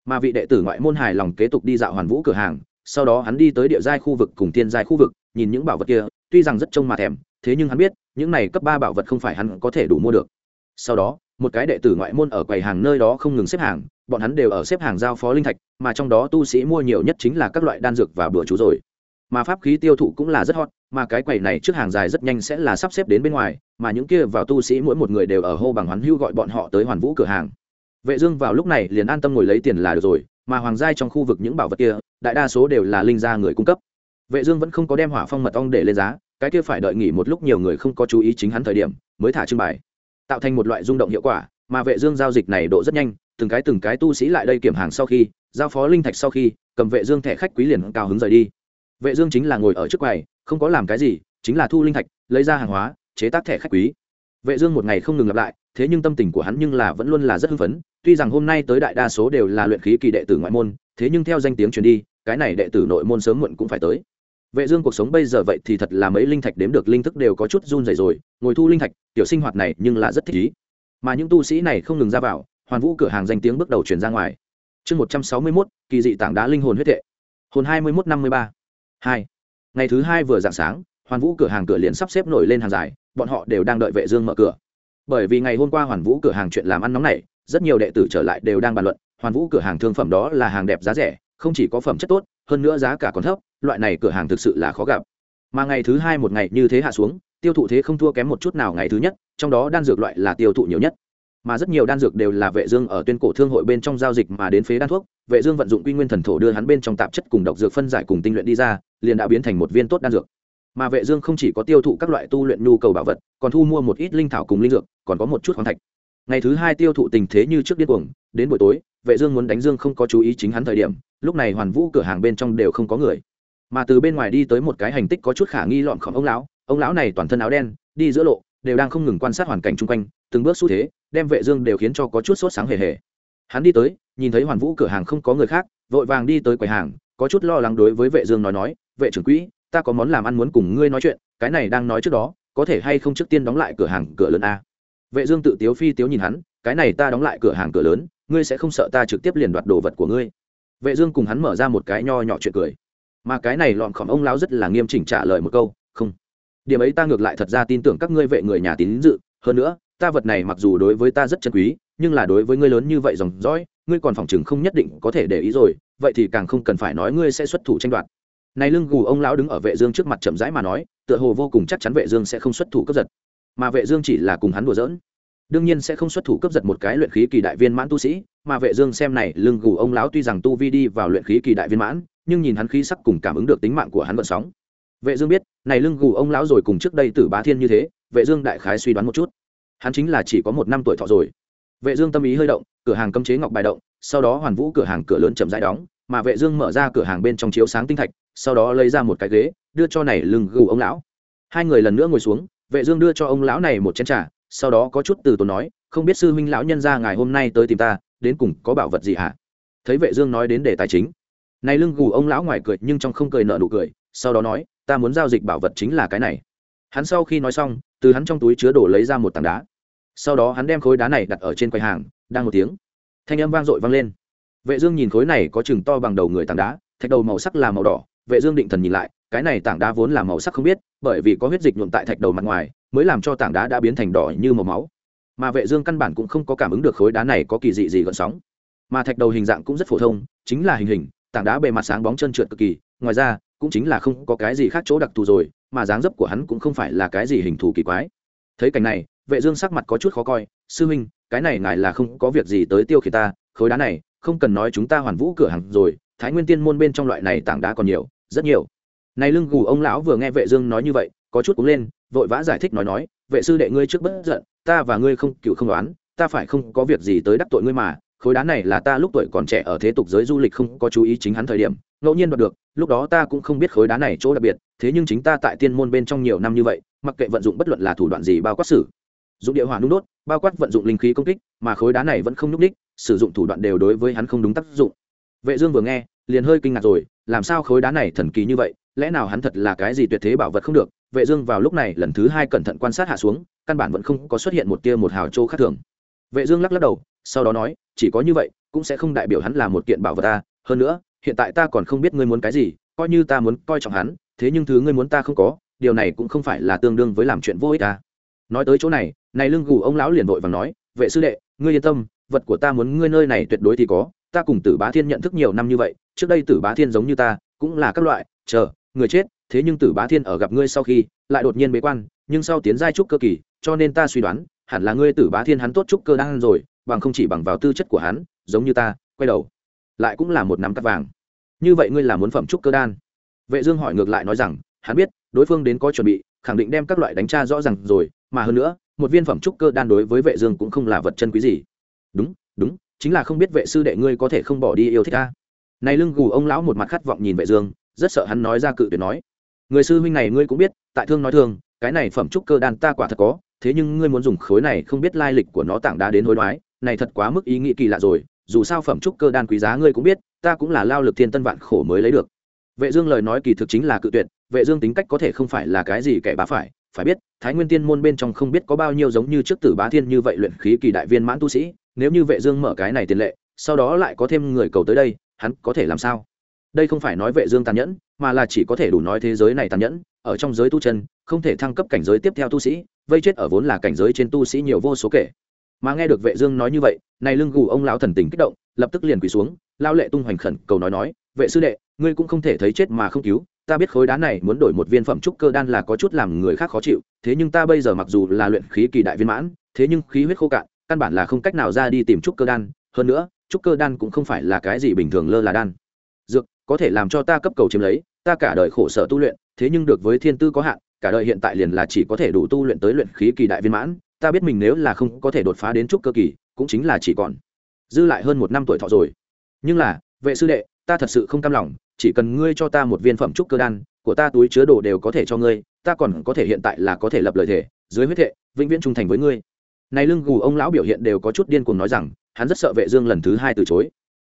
Mà vị đệ tử ngoại môn hài lòng kế tục đi dạo hoàn vũ cửa hàng, sau đó hắn đi tới địa giai khu vực cùng thiên giai khu vực, nhìn những bảo vật kia, tuy rằng rất trông mà thèm, thế nhưng hắn biết, những này cấp ba bảo vật không phải hắn có thể đủ mua được. Sau đó một cái đệ tử ngoại môn ở quầy hàng nơi đó không ngừng xếp hàng, bọn hắn đều ở xếp hàng giao phó linh thạch, mà trong đó tu sĩ mua nhiều nhất chính là các loại đan dược và bữa chú rồi. Mà pháp khí tiêu thụ cũng là rất hot, mà cái quầy này trước hàng dài rất nhanh sẽ là sắp xếp đến bên ngoài, mà những kia vào tu sĩ mỗi một người đều ở hô bằng hoán hưu gọi bọn họ tới hoàn vũ cửa hàng. Vệ dương vào lúc này liền an tâm ngồi lấy tiền là được rồi, mà hoàng giai trong khu vực những bảo vật kia, đại đa số đều là linh gia người cung cấp. Vệ dương vẫn không có đem hỏa phong mật ong để lên giá, cái kia phải đợi nghỉ một lúc nhiều người không có chú ý chính hắn thời điểm, mới thả trưng bày tạo thành một loại rung động hiệu quả, mà vệ dương giao dịch này độ rất nhanh, từng cái từng cái tu sĩ lại đây kiểm hàng sau khi, giao phó linh thạch sau khi, cầm vệ dương thẻ khách quý liền cao hứng rời đi. Vệ dương chính là ngồi ở trước quầy, không có làm cái gì, chính là thu linh thạch, lấy ra hàng hóa, chế tác thẻ khách quý. Vệ dương một ngày không ngừng lặp lại, thế nhưng tâm tình của hắn nhưng là vẫn luôn là rất hưng phấn, tuy rằng hôm nay tới đại đa số đều là luyện khí kỳ đệ tử ngoại môn, thế nhưng theo danh tiếng truyền đi, cái này đệ tử nội môn sớm muộn cũng phải tới vệ dương cuộc sống bây giờ vậy thì thật là mấy linh thạch đếm được linh thức đều có chút run rẩy rồi ngồi thu linh thạch tiểu sinh hoạt này nhưng là rất thích ý. Mà những tu sĩ này không ngừng ra vào hoàn vũ cửa hàng danh tiếng bước đầu truyền ra ngoài. Chương 161, kỳ dị tảng đá linh hồn huyết thệ. Hồn 2153 hai. Ngày thứ hai vừa dạng sáng hoàn vũ cửa hàng cửa liền sắp xếp nổi lên hàng dài bọn họ đều đang đợi vệ dương mở cửa. Bởi vì ngày hôm qua hoàn vũ cửa hàng chuyện làm ăn nóng này rất nhiều đệ tử trở lại đều đang bàn luận hoàn vũ cửa hàng thương phẩm đó là hàng đẹp giá rẻ không chỉ có phẩm chất tốt hơn nữa giá cả còn thấp, loại này cửa hàng thực sự là khó gặp. Mà ngày thứ hai một ngày như thế hạ xuống, tiêu thụ thế không thua kém một chút nào ngày thứ nhất, trong đó đan dược loại là tiêu thụ nhiều nhất. Mà rất nhiều đan dược đều là vệ dương ở tuyên cổ thương hội bên trong giao dịch mà đến phế đan thuốc, vệ dương vận dụng quy nguyên thần thổ đưa hắn bên trong tạp chất cùng độc dược phân giải cùng tinh luyện đi ra, liền đã biến thành một viên tốt đan dược. Mà vệ dương không chỉ có tiêu thụ các loại tu luyện nhu cầu bảo vật, còn thu mua một ít linh thảo cùng linh dược, còn có một chút khoáng thạch. Ngày thứ hai tiêu thụ tình thế như trước điên cuồng, đến buổi tối, vệ dương muốn đánh dương không có chú ý chính hắn thời điểm lúc này hoàn vũ cửa hàng bên trong đều không có người mà từ bên ngoài đi tới một cái hành tích có chút khả nghi lọn khỏng ông lão ông lão này toàn thân áo đen đi giữa lộ đều đang không ngừng quan sát hoàn cảnh chung quanh từng bước xu thế đem vệ dương đều khiến cho có chút sốt sáng hề hề hắn đi tới nhìn thấy hoàn vũ cửa hàng không có người khác vội vàng đi tới quầy hàng có chút lo lắng đối với vệ dương nói nói vệ trưởng quỹ ta có món làm ăn muốn cùng ngươi nói chuyện cái này đang nói trước đó có thể hay không trước tiên đóng lại cửa hàng cửa lớn a vệ dương tự tiếu phi tiếu nhìn hắn cái này ta đóng lại cửa hàng cửa lớn ngươi sẽ không sợ ta trực tiếp liền đoạt đồ vật của ngươi vệ dương cùng hắn mở ra một cái nho nhỏ chuyện cười. Mà cái này lọn khỏm ông lão rất là nghiêm chỉnh trả lời một câu, không. Điểm ấy ta ngược lại thật ra tin tưởng các ngươi vệ người nhà tín dự. Hơn nữa, ta vật này mặc dù đối với ta rất chân quý, nhưng là đối với ngươi lớn như vậy dòng dõi, ngươi còn phòng chừng không nhất định có thể để ý rồi, vậy thì càng không cần phải nói ngươi sẽ xuất thủ tranh đoạt. Này lưng gù ông lão đứng ở vệ dương trước mặt chậm rãi mà nói, tựa hồ vô cùng chắc chắn vệ dương sẽ không xuất thủ cướp giật. Mà vệ dương chỉ là cùng hắn đùa giỡn đương nhiên sẽ không xuất thủ cấp giật một cái luyện khí kỳ đại viên mãn tu sĩ, mà vệ dương xem này, lưng gù ông lão tuy rằng tu vi đi vào luyện khí kỳ đại viên mãn, nhưng nhìn hắn khí sắc cùng cảm ứng được tính mạng của hắn vận sóng. Vệ dương biết, này lưng gù ông lão rồi cùng trước đây tử bá thiên như thế, vệ dương đại khái suy đoán một chút. Hắn chính là chỉ có một năm tuổi thọ rồi. Vệ dương tâm ý hơi động, cửa hàng cấm chế ngọc bài động, sau đó hoàn vũ cửa hàng cửa lớn chậm rãi đóng, mà vệ dương mở ra cửa hàng bên trong chiếu sáng tinh thạch, sau đó lấy ra một cái ghế, đưa cho này lưng gù ông lão. Hai người lần nữa ngồi xuống, vệ dương đưa cho ông lão này một chén trà sau đó có chút từ tốn nói, không biết sư huynh lão nhân gia ngài hôm nay tới tìm ta, đến cùng có bảo vật gì hả? Thấy vệ dương nói đến đề tài chính, này lưng gù ông lão ngoài cười nhưng trong không cười nở nụ cười, sau đó nói, ta muốn giao dịch bảo vật chính là cái này. Hắn sau khi nói xong, từ hắn trong túi chứa đồ lấy ra một tảng đá. Sau đó hắn đem khối đá này đặt ở trên quầy hàng, đang một tiếng, thanh âm vang dội vang lên. Vệ dương nhìn khối này có chừng to bằng đầu người tảng đá, thạch đầu màu sắc là màu đỏ. Vệ dương định thần nhìn lại, cái này tảng đá vốn là màu sắc không biết, bởi vì có huyết dịch nhuộm tại thạch đầu mặt ngoài mới làm cho tảng đá đã biến thành đỏ như màu máu. Mà vệ dương căn bản cũng không có cảm ứng được khối đá này có kỳ dị gì gợn sóng. Mà thạch đầu hình dạng cũng rất phổ thông, chính là hình hình, tảng đá bề mặt sáng bóng chân trượt cực kỳ, ngoài ra, cũng chính là không có cái gì khác chỗ đặc thù rồi, mà dáng dấp của hắn cũng không phải là cái gì hình thù kỳ quái. Thấy cảnh này, vệ dương sắc mặt có chút khó coi, sư huynh, cái này ngài là không có việc gì tới tiêu khiển ta, khối đá này, không cần nói chúng ta hoàn vũ cửa hàng rồi, thái nguyên tiên môn bên trong loại này tảng đá còn nhiều, rất nhiều. Này lưng gù ông lão vừa nghe vệ dương nói như vậy, có chút cũng lên vội vã giải thích nói nói, vệ sư đệ ngươi trước bất giận, ta và ngươi không, cựu không đoán, ta phải không có việc gì tới đắc tội ngươi mà, khối đá này là ta lúc tuổi còn trẻ ở thế tục giới du lịch không có chú ý chính hắn thời điểm, ngẫu nhiên đoạt được, lúc đó ta cũng không biết khối đá này chỗ đặc biệt, thế nhưng chính ta tại tiên môn bên trong nhiều năm như vậy, mặc kệ vận dụng bất luận là thủ đoạn gì bao quát sử dụng địa hỏa nung đốt, bao quát vận dụng linh khí công kích, mà khối đá này vẫn không nhúc đích sử dụng thủ đoạn đều đối với hắn không đúng tác dụng. Vệ dương vừa nghe, liền hơi kinh ngạc rồi, làm sao khối đá này thần kỳ như vậy, lẽ nào hắn thật là cái gì tuyệt thế bảo vật không được vệ dương vào lúc này lần thứ hai cẩn thận quan sát hạ xuống, căn bản vẫn không có xuất hiện một tia một hào châu khác thường. Vệ dương lắc lắc đầu, sau đó nói, chỉ có như vậy, cũng sẽ không đại biểu hắn là một kiện bảo vật ta. Hơn nữa, hiện tại ta còn không biết ngươi muốn cái gì, coi như ta muốn coi trọng hắn, thế nhưng thứ ngươi muốn ta không có, điều này cũng không phải là tương đương với làm chuyện vô ích ta. Nói tới chỗ này này lưng gù ông lão liền vội vàng nói, vệ sư đệ, ngươi yên tâm, vật của ta muốn ngươi nơi này tuyệt đối thì có, ta cùng tử bá thiên nhận thức nhiều năm như vậy, trước đây tử bá thiên giống như ta, cũng là các loại, chờ, người chết thế nhưng tử bá thiên ở gặp ngươi sau khi, lại đột nhiên bế quan, nhưng sau tiến giai trúc cơ kỳ, cho nên ta suy đoán, hẳn là ngươi tử bá thiên hắn tốt trúc cơ đang rồi, bằng không chỉ bằng vào tư chất của hắn, giống như ta, quay đầu. Lại cũng là một nắm cắt vàng. Như vậy ngươi là muốn phẩm trúc cơ đan? Vệ dương hỏi ngược lại nói rằng, hắn biết, đối phương đến có chuẩn bị, khẳng định đem các loại đánh tra rõ ràng rồi, mà hơn nữa, một viên phẩm trúc cơ đan đối với vệ dương cũng không là vật chân quý gì. Đúng đúng, chính là không biết vệ sư đệ ngươi có thể không bỏ đi yêu thích ta. Này lưng gù ông lão một mặt khát vọng nhìn vệ dương, rất sợ hắn nói ra cự tuyệt nói người sư huynh này ngươi cũng biết, tại thương nói thương, cái này phẩm trúc cơ đan ta quả thật có, thế nhưng ngươi muốn dùng khối này không biết lai lịch của nó tảng đá đến hối đoái, này thật quá mức ý nghĩ kỳ lạ rồi, dù sao phẩm trúc cơ đan quý giá ngươi cũng biết, ta cũng là lao lực thiên tân vạn khổ mới lấy được. Vệ dương lời nói kỳ thực chính là cự tuyệt, vệ dương tính cách có thể không phải là cái gì kẻ bá phải phải biết, thái nguyên tiên môn bên trong không biết có bao nhiêu giống như trước tử bá thiên như vậy luyện khí kỳ đại viên mãn tu sĩ, nếu như vệ dương mở cái này tiền lệ, sau đó lại có thêm người cầu tới đây, hắn có thể làm sao? Đây không phải nói vệ dương tàn nhẫn, mà là chỉ có thể đủ nói thế giới này tàn nhẫn, ở trong giới tu chân, không thể thăng cấp cảnh giới tiếp theo tu sĩ, vây chết ở vốn là cảnh giới trên tu sĩ nhiều vô số kể. Mà nghe được vệ dương nói như vậy, này lưng gù ông lão thần tình kích động, lập tức liền quỳ xuống, lao lệ tung hoành khẩn, cầu nói nói, vệ sư đệ, ngươi cũng không thể thấy chết mà không cứu, ta biết khối đá này muốn đổi một viên phẩm trúc cơ đan là có chút làm người khác khó chịu, thế nhưng ta bây giờ mặc dù là luyện khí kỳ đại viên mãn, thế nhưng khí huyết khô cạn, căn bản là không cách nào ra đi tìm trúc cơ đan, hơn nữa, trúc cơ đan cũng không phải là cái gì bình thường lơ là đan. Dược có thể làm cho ta cấp cầu chiếm lấy, ta cả đời khổ sở tu luyện, thế nhưng được với thiên tư có hạn, cả đời hiện tại liền là chỉ có thể đủ tu luyện tới luyện khí kỳ đại viên mãn, ta biết mình nếu là không có thể đột phá đến trúc cơ kỳ, cũng chính là chỉ còn dư lại hơn một năm tuổi thọ rồi. Nhưng là, vệ sư đệ, ta thật sự không cam lòng, chỉ cần ngươi cho ta một viên phẩm trúc cơ đan, của ta túi chứa đồ đều có thể cho ngươi, ta còn có thể hiện tại là có thể lập lời thể dưới huyết thệ, vĩnh viễn trung thành với ngươi. Này lưng gù ông lão biểu hiện đều có chút điên cuồng nói rằng, hắn rất sợ vệ dương lần thứ hai từ chối.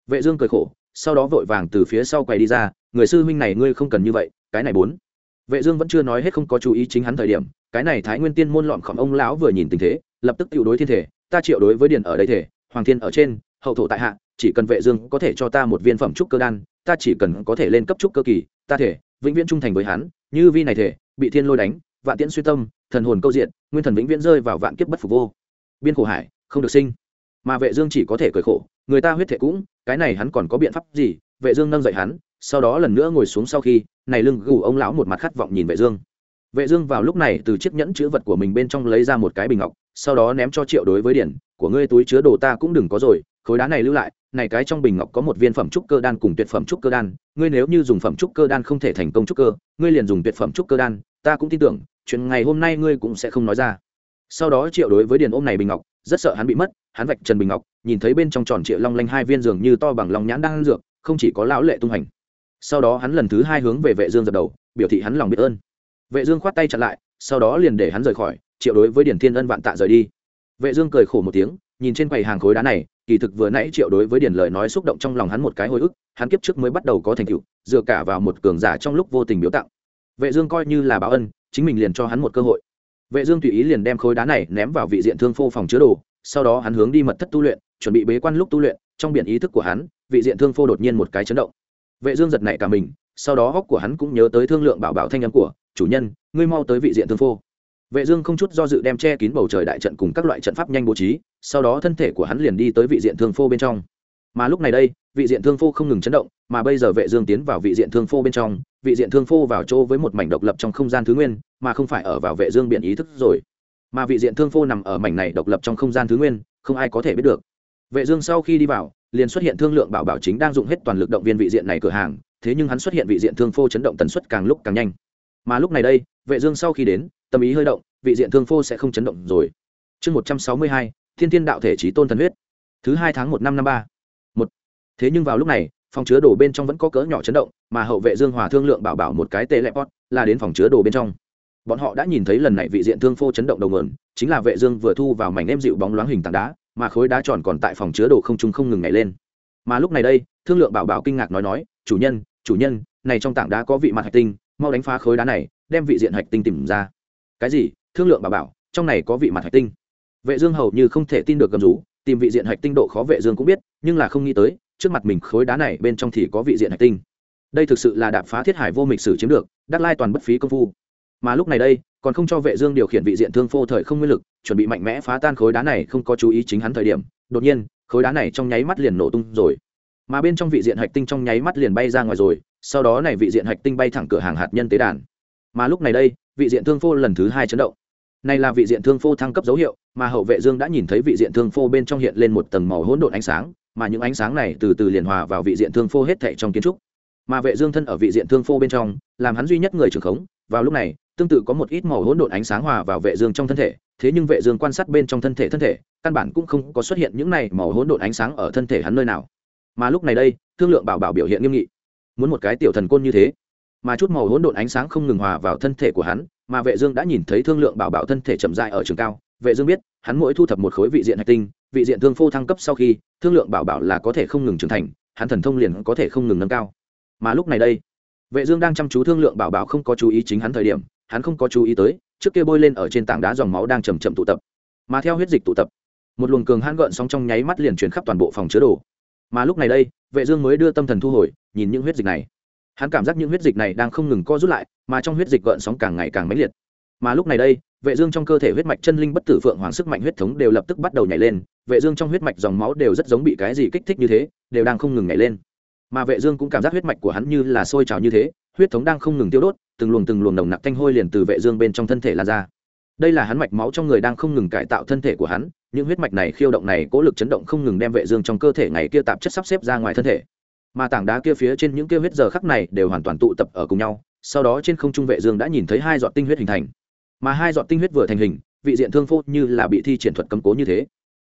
Vệ dương cười khổ sau đó vội vàng từ phía sau quay đi ra, người sư huynh này ngươi không cần như vậy, cái này bốn. Vệ dương vẫn chưa nói hết không có chú ý chính hắn thời điểm, cái này thái nguyên tiên môn lọn khổng ông lão vừa nhìn tình thế, lập tức tiêu đối thiên thể, ta triệu đối với điền ở đây thể, hoàng thiên ở trên, hậu thổ tại hạ, chỉ cần vệ dương có thể cho ta một viên phẩm trúc cơ đan, ta chỉ cần có thể lên cấp trúc cơ kỳ, ta thể, vĩnh viễn trung thành với hắn, như vi này thể, bị thiên lôi đánh, vạn tiễn suy tâm, thần hồn câu diện, nguyên thần vĩnh viễn rơi vào vạn kiếp bất phục vô. Biên khổ hải, không được sinh. Mà vệ dương chỉ có thể cười khổ, người ta huyết thể cũng cái này hắn còn có biện pháp gì? Vệ dương nâng dậy hắn, sau đó lần nữa ngồi xuống sau khi, này lưng gù ông lão một mặt khát vọng nhìn vệ dương. Vệ dương vào lúc này từ chiếc nhẫn chứa vật của mình bên trong lấy ra một cái bình ngọc, sau đó ném cho triệu đối với điển, của ngươi túi chứa đồ ta cũng đừng có rồi, khối đá này lưu lại, này cái trong bình ngọc có một viên phẩm trúc cơ đan cùng tuyệt phẩm trúc cơ đan, ngươi nếu như dùng phẩm trúc cơ đan không thể thành công trúc cơ, ngươi liền dùng tuyệt phẩm trúc cơ đan, ta cũng tin tưởng, chuyện ngày hôm nay ngươi cũng sẽ không nói ra sau đó triệu đối với điền ôm này bình ngọc, rất sợ hắn bị mất, hắn vạch trần bình ngọc, nhìn thấy bên trong tròn triệu long lanh hai viên giường như to bằng lòng nhãn đang dược, không chỉ có lão lệ tung hành. Sau đó hắn lần thứ hai hướng về vệ dương dập đầu, biểu thị hắn lòng biết ơn. Vệ dương khoát tay chặn lại, sau đó liền để hắn rời khỏi, triệu đối với điển thiên ân vạn tạ rời đi. Vệ dương cười khổ một tiếng, nhìn trên quầy hàng khối đá này, kỳ thực vừa nãy triệu đối với điển lời nói xúc động trong lòng hắn một cái hồi ức, hắn kiếp trước mới bắt đầu có thành tựu, dựa cả vào một cường giả trong lúc vô tình biểu tặng. Vệ dương coi như là báo ân, chính mình liền cho hắn một cơ hội vệ dương tùy ý liền đem khối đá này ném vào vị diện thương phô phòng chứa đồ, sau đó hắn hướng đi mật thất tu luyện, chuẩn bị bế quan lúc tu luyện, trong biển ý thức của hắn, vị diện thương phô đột nhiên một cái chấn động. Vệ dương giật nảy cả mình, sau đó góc của hắn cũng nhớ tới thương lượng bảo bảo thanh âm của, chủ nhân, ngươi mau tới vị diện thương phô. Vệ dương không chút do dự đem che kín bầu trời đại trận cùng các loại trận pháp nhanh bố trí, sau đó thân thể của hắn liền đi tới vị diện thương phô bên trong. Mà lúc này đây, vị diện thương phô không ngừng chấn động, mà bây giờ vệ dương tiến vào vị diện thương phô bên trong vị diện thương phô vào chỗ với một mảnh độc lập trong không gian thứ nguyên, mà không phải ở vào vệ dương biển ý thức rồi. Mà vị diện thương phô nằm ở mảnh này độc lập trong không gian thứ nguyên, không ai có thể biết được. Vệ dương sau khi đi vào, liền xuất hiện thương lượng bảo bảo chính đang dùng hết toàn lực động viên vị diện này cửa hàng, thế nhưng hắn xuất hiện vị diện thương phô chấn động tần suất càng lúc càng nhanh. Mà lúc này đây, vệ dương sau khi đến, tâm ý hơi động, vị diện thương phô sẽ không chấn động rồi. Chương một trăm sáu mươi hai, thiên thiên đạo thể trí tôn thần huyết. Thứ hai tháng một năm năm ba. Một. Thế nhưng vào lúc này phòng chứa đồ bên trong vẫn có cỡ nhỏ chấn động, mà hậu vệ dương hòa thương lượng bảo bảo một cái tê lẹp pot là đến phòng chứa đồ bên trong. Bọn họ đã nhìn thấy lần này vị diện thương phô chấn động đầu nguồn, chính là vệ dương vừa thu vào mảnh nem dịu bóng loáng hình tảng đá, mà khối đá tròn còn tại phòng chứa đồ không trung không ngừng nhảy lên. Mà lúc này đây, thương lượng bảo bảo kinh ngạc nói nói, chủ nhân chủ nhân, này trong tảng đá có vị mặt hạch tinh, mau đánh phá khối đá này, đem vị diện hạch tinh tìm ra. Cái gì? Thương lượng bảo bảo, trong này có vị mặt hạch tinh? Vệ dương hầu như không thể tin được gầm rú, tìm vị diện hạch tinh độ khó vệ dương cũng biết, nhưng là không nghĩ tới trước mặt mình khối đá này bên trong thì có vị diện hạch tinh. Đây thực sự là đạp phá thiết hải vô mịch sử chiếm được, đắc lai toàn bất phí công phu. Mà lúc này đây, còn không cho vệ dương điều khiển vị diện thương phô thời không nguyên lực, chuẩn bị mạnh mẽ phá tan khối đá này không có chú ý chính hắn thời điểm, đột nhiên, khối đá này trong nháy mắt liền nổ tung rồi. Mà bên trong vị diện hạch tinh trong nháy mắt liền bay ra ngoài rồi, sau đó này vị diện hạch tinh bay thẳng cửa hàng hạt nhân tế đàn. Mà lúc này đây, vị diện thương phô lần thứ hai chấn động. Này là vị diện thương phô thăng cấp dấu hiệu, mà hậu vệ dương đã nhìn thấy vị diện thương phô bên trong hiện lên một tầng màu hỗn độn ánh sáng mà những ánh sáng này từ từ liền hòa vào vị diện thương phô hết thảy trong kiến trúc. Mà vệ dương thân ở vị diện thương phô bên trong, làm hắn duy nhất người trưởng khống, vào lúc này, tương tự có một ít màu hỗn độn ánh sáng hòa vào vệ dương trong thân thể, thế nhưng vệ dương quan sát bên trong thân thể thân thể, căn bản cũng không có xuất hiện những này màu hỗn độn ánh sáng ở thân thể hắn nơi nào. Mà lúc này đây, thương lượng bảo bảo biểu hiện nghiêm nghị. Muốn một cái tiểu thần côn như thế, mà chút màu hỗn độn ánh sáng không ngừng hòa vào thân thể của hắn, mà vệ dương đã nhìn thấy thương lượng bảo bảo thân thể chậm rãi ở trường cao vệ dương biết, hắn mỗi thu thập một khối vị diện hạch tinh, vị diện thương phô thăng cấp sau khi, thương lượng bảo bảo là có thể không ngừng trưởng thành, hắn thần thông liền có thể không ngừng nâng cao. Mà lúc này đây, vệ dương đang chăm chú thương lượng bảo bảo không có chú ý chính hắn thời điểm, hắn không có chú ý tới, trước kia bôi lên ở trên tảng đá dòng máu đang chậm chậm tụ tập. Mà theo huyết dịch tụ tập, một luồng cường hãn gợn sóng trong nháy mắt liền truyền khắp toàn bộ phòng chứa đồ. Mà lúc này đây, vệ dương mới đưa tâm thần thu hồi, nhìn những huyết dịch này. Hắn cảm giác những huyết dịch này đang không ngừng co rút lại, mà trong huyết dịch gợn sóng càng ngày càng mãnh liệt. Mà lúc này đây vệ dương trong cơ thể huyết mạch chân linh bất tử phượng hoàng sức mạnh huyết thống đều lập tức bắt đầu nhảy lên, vệ dương trong huyết mạch dòng máu đều rất giống bị cái gì kích thích như thế, đều đang không ngừng nhảy lên. Mà vệ dương cũng cảm giác huyết mạch của hắn như là sôi trào như thế, huyết thống đang không ngừng tiêu đốt, từng luồng từng luồng nồng nặc thanh hôi liền từ vệ dương bên trong thân thể lan ra. Đây là hắn mạch máu trong người đang không ngừng cải tạo thân thể của hắn, những huyết mạch này khiêu động này cố lực chấn động không ngừng đem vệ dương trong cơ thể ngày kia tạp chất sắp xếp ra ngoài thân thể. Mà tảng đá kia phía trên những kia huyết giờ khắc này đều hoàn toàn tụ tập ở cùng nhau, sau đó trên không trung vệ dương đã nhìn thấy hai giọt tinh huyết hình thành mà hai giọt tinh huyết vừa thành hình, vị diện thương phô như là bị thi triển thuật cấm cố như thế.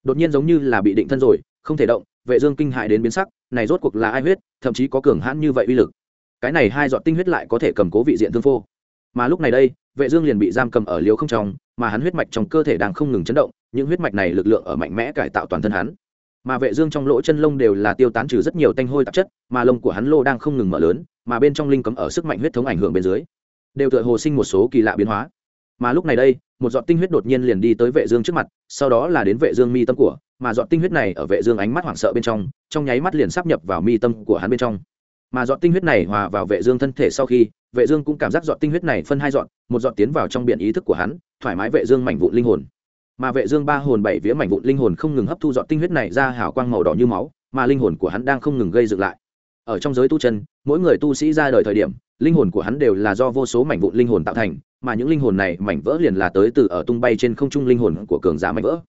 Đột nhiên giống như là bị định thân rồi, không thể động, vệ dương kinh hại đến biến sắc, này rốt cuộc là ai huyết, thậm chí có cường hãn như vậy uy lực. Cái này hai giọt tinh huyết lại có thể cầm cố vị diện thương phô. Mà lúc này đây, vệ dương liền bị giam cầm ở liều không trong, mà hắn huyết mạch trong cơ thể đang không ngừng chấn động, những huyết mạch này lực lượng ở mạnh mẽ cải tạo toàn thân hắn. Mà vệ dương trong lỗ chân lông đều là tiêu tán trừ rất nhiều tanh hôi tạp chất, mà lông của hắn lô đang không ngừng mở lớn, mà bên trong linh cấm ở sức mạnh huyết thống ảnh hưởng bên dưới, đều tựa hồ sinh một số kỳ lạ biến hóa mà lúc này đây, một giọt tinh huyết đột nhiên liền đi tới vệ dương trước mặt, sau đó là đến vệ dương mi tâm của, mà giọt tinh huyết này ở vệ dương ánh mắt hoảng sợ bên trong trong nháy mắt liền sắp nhập vào mi tâm của hắn bên trong. Mà giọt tinh huyết này hòa vào vệ dương thân thể sau khi, vệ dương cũng cảm giác giọt tinh huyết này phân hai giọt, một giọt tiến vào trong biển ý thức của hắn, thoải mái vệ dương mảnh vụn linh hồn. Mà vệ dương ba hồn bảy vía mảnh vụn linh hồn không ngừng hấp thu giọt tinh huyết này ra hào quang màu đỏ như máu, mà linh hồn của hắn đang không ngừng gây dựng lại ở trong giới tu chân, mỗi người tu sĩ ra đời thời điểm, linh hồn của hắn đều là do vô số mảnh vụn linh hồn tạo thành, mà những linh hồn này mảnh vỡ liền là tới từ ở tung bay trên không trung linh hồn của cường giả mảnh vỡ.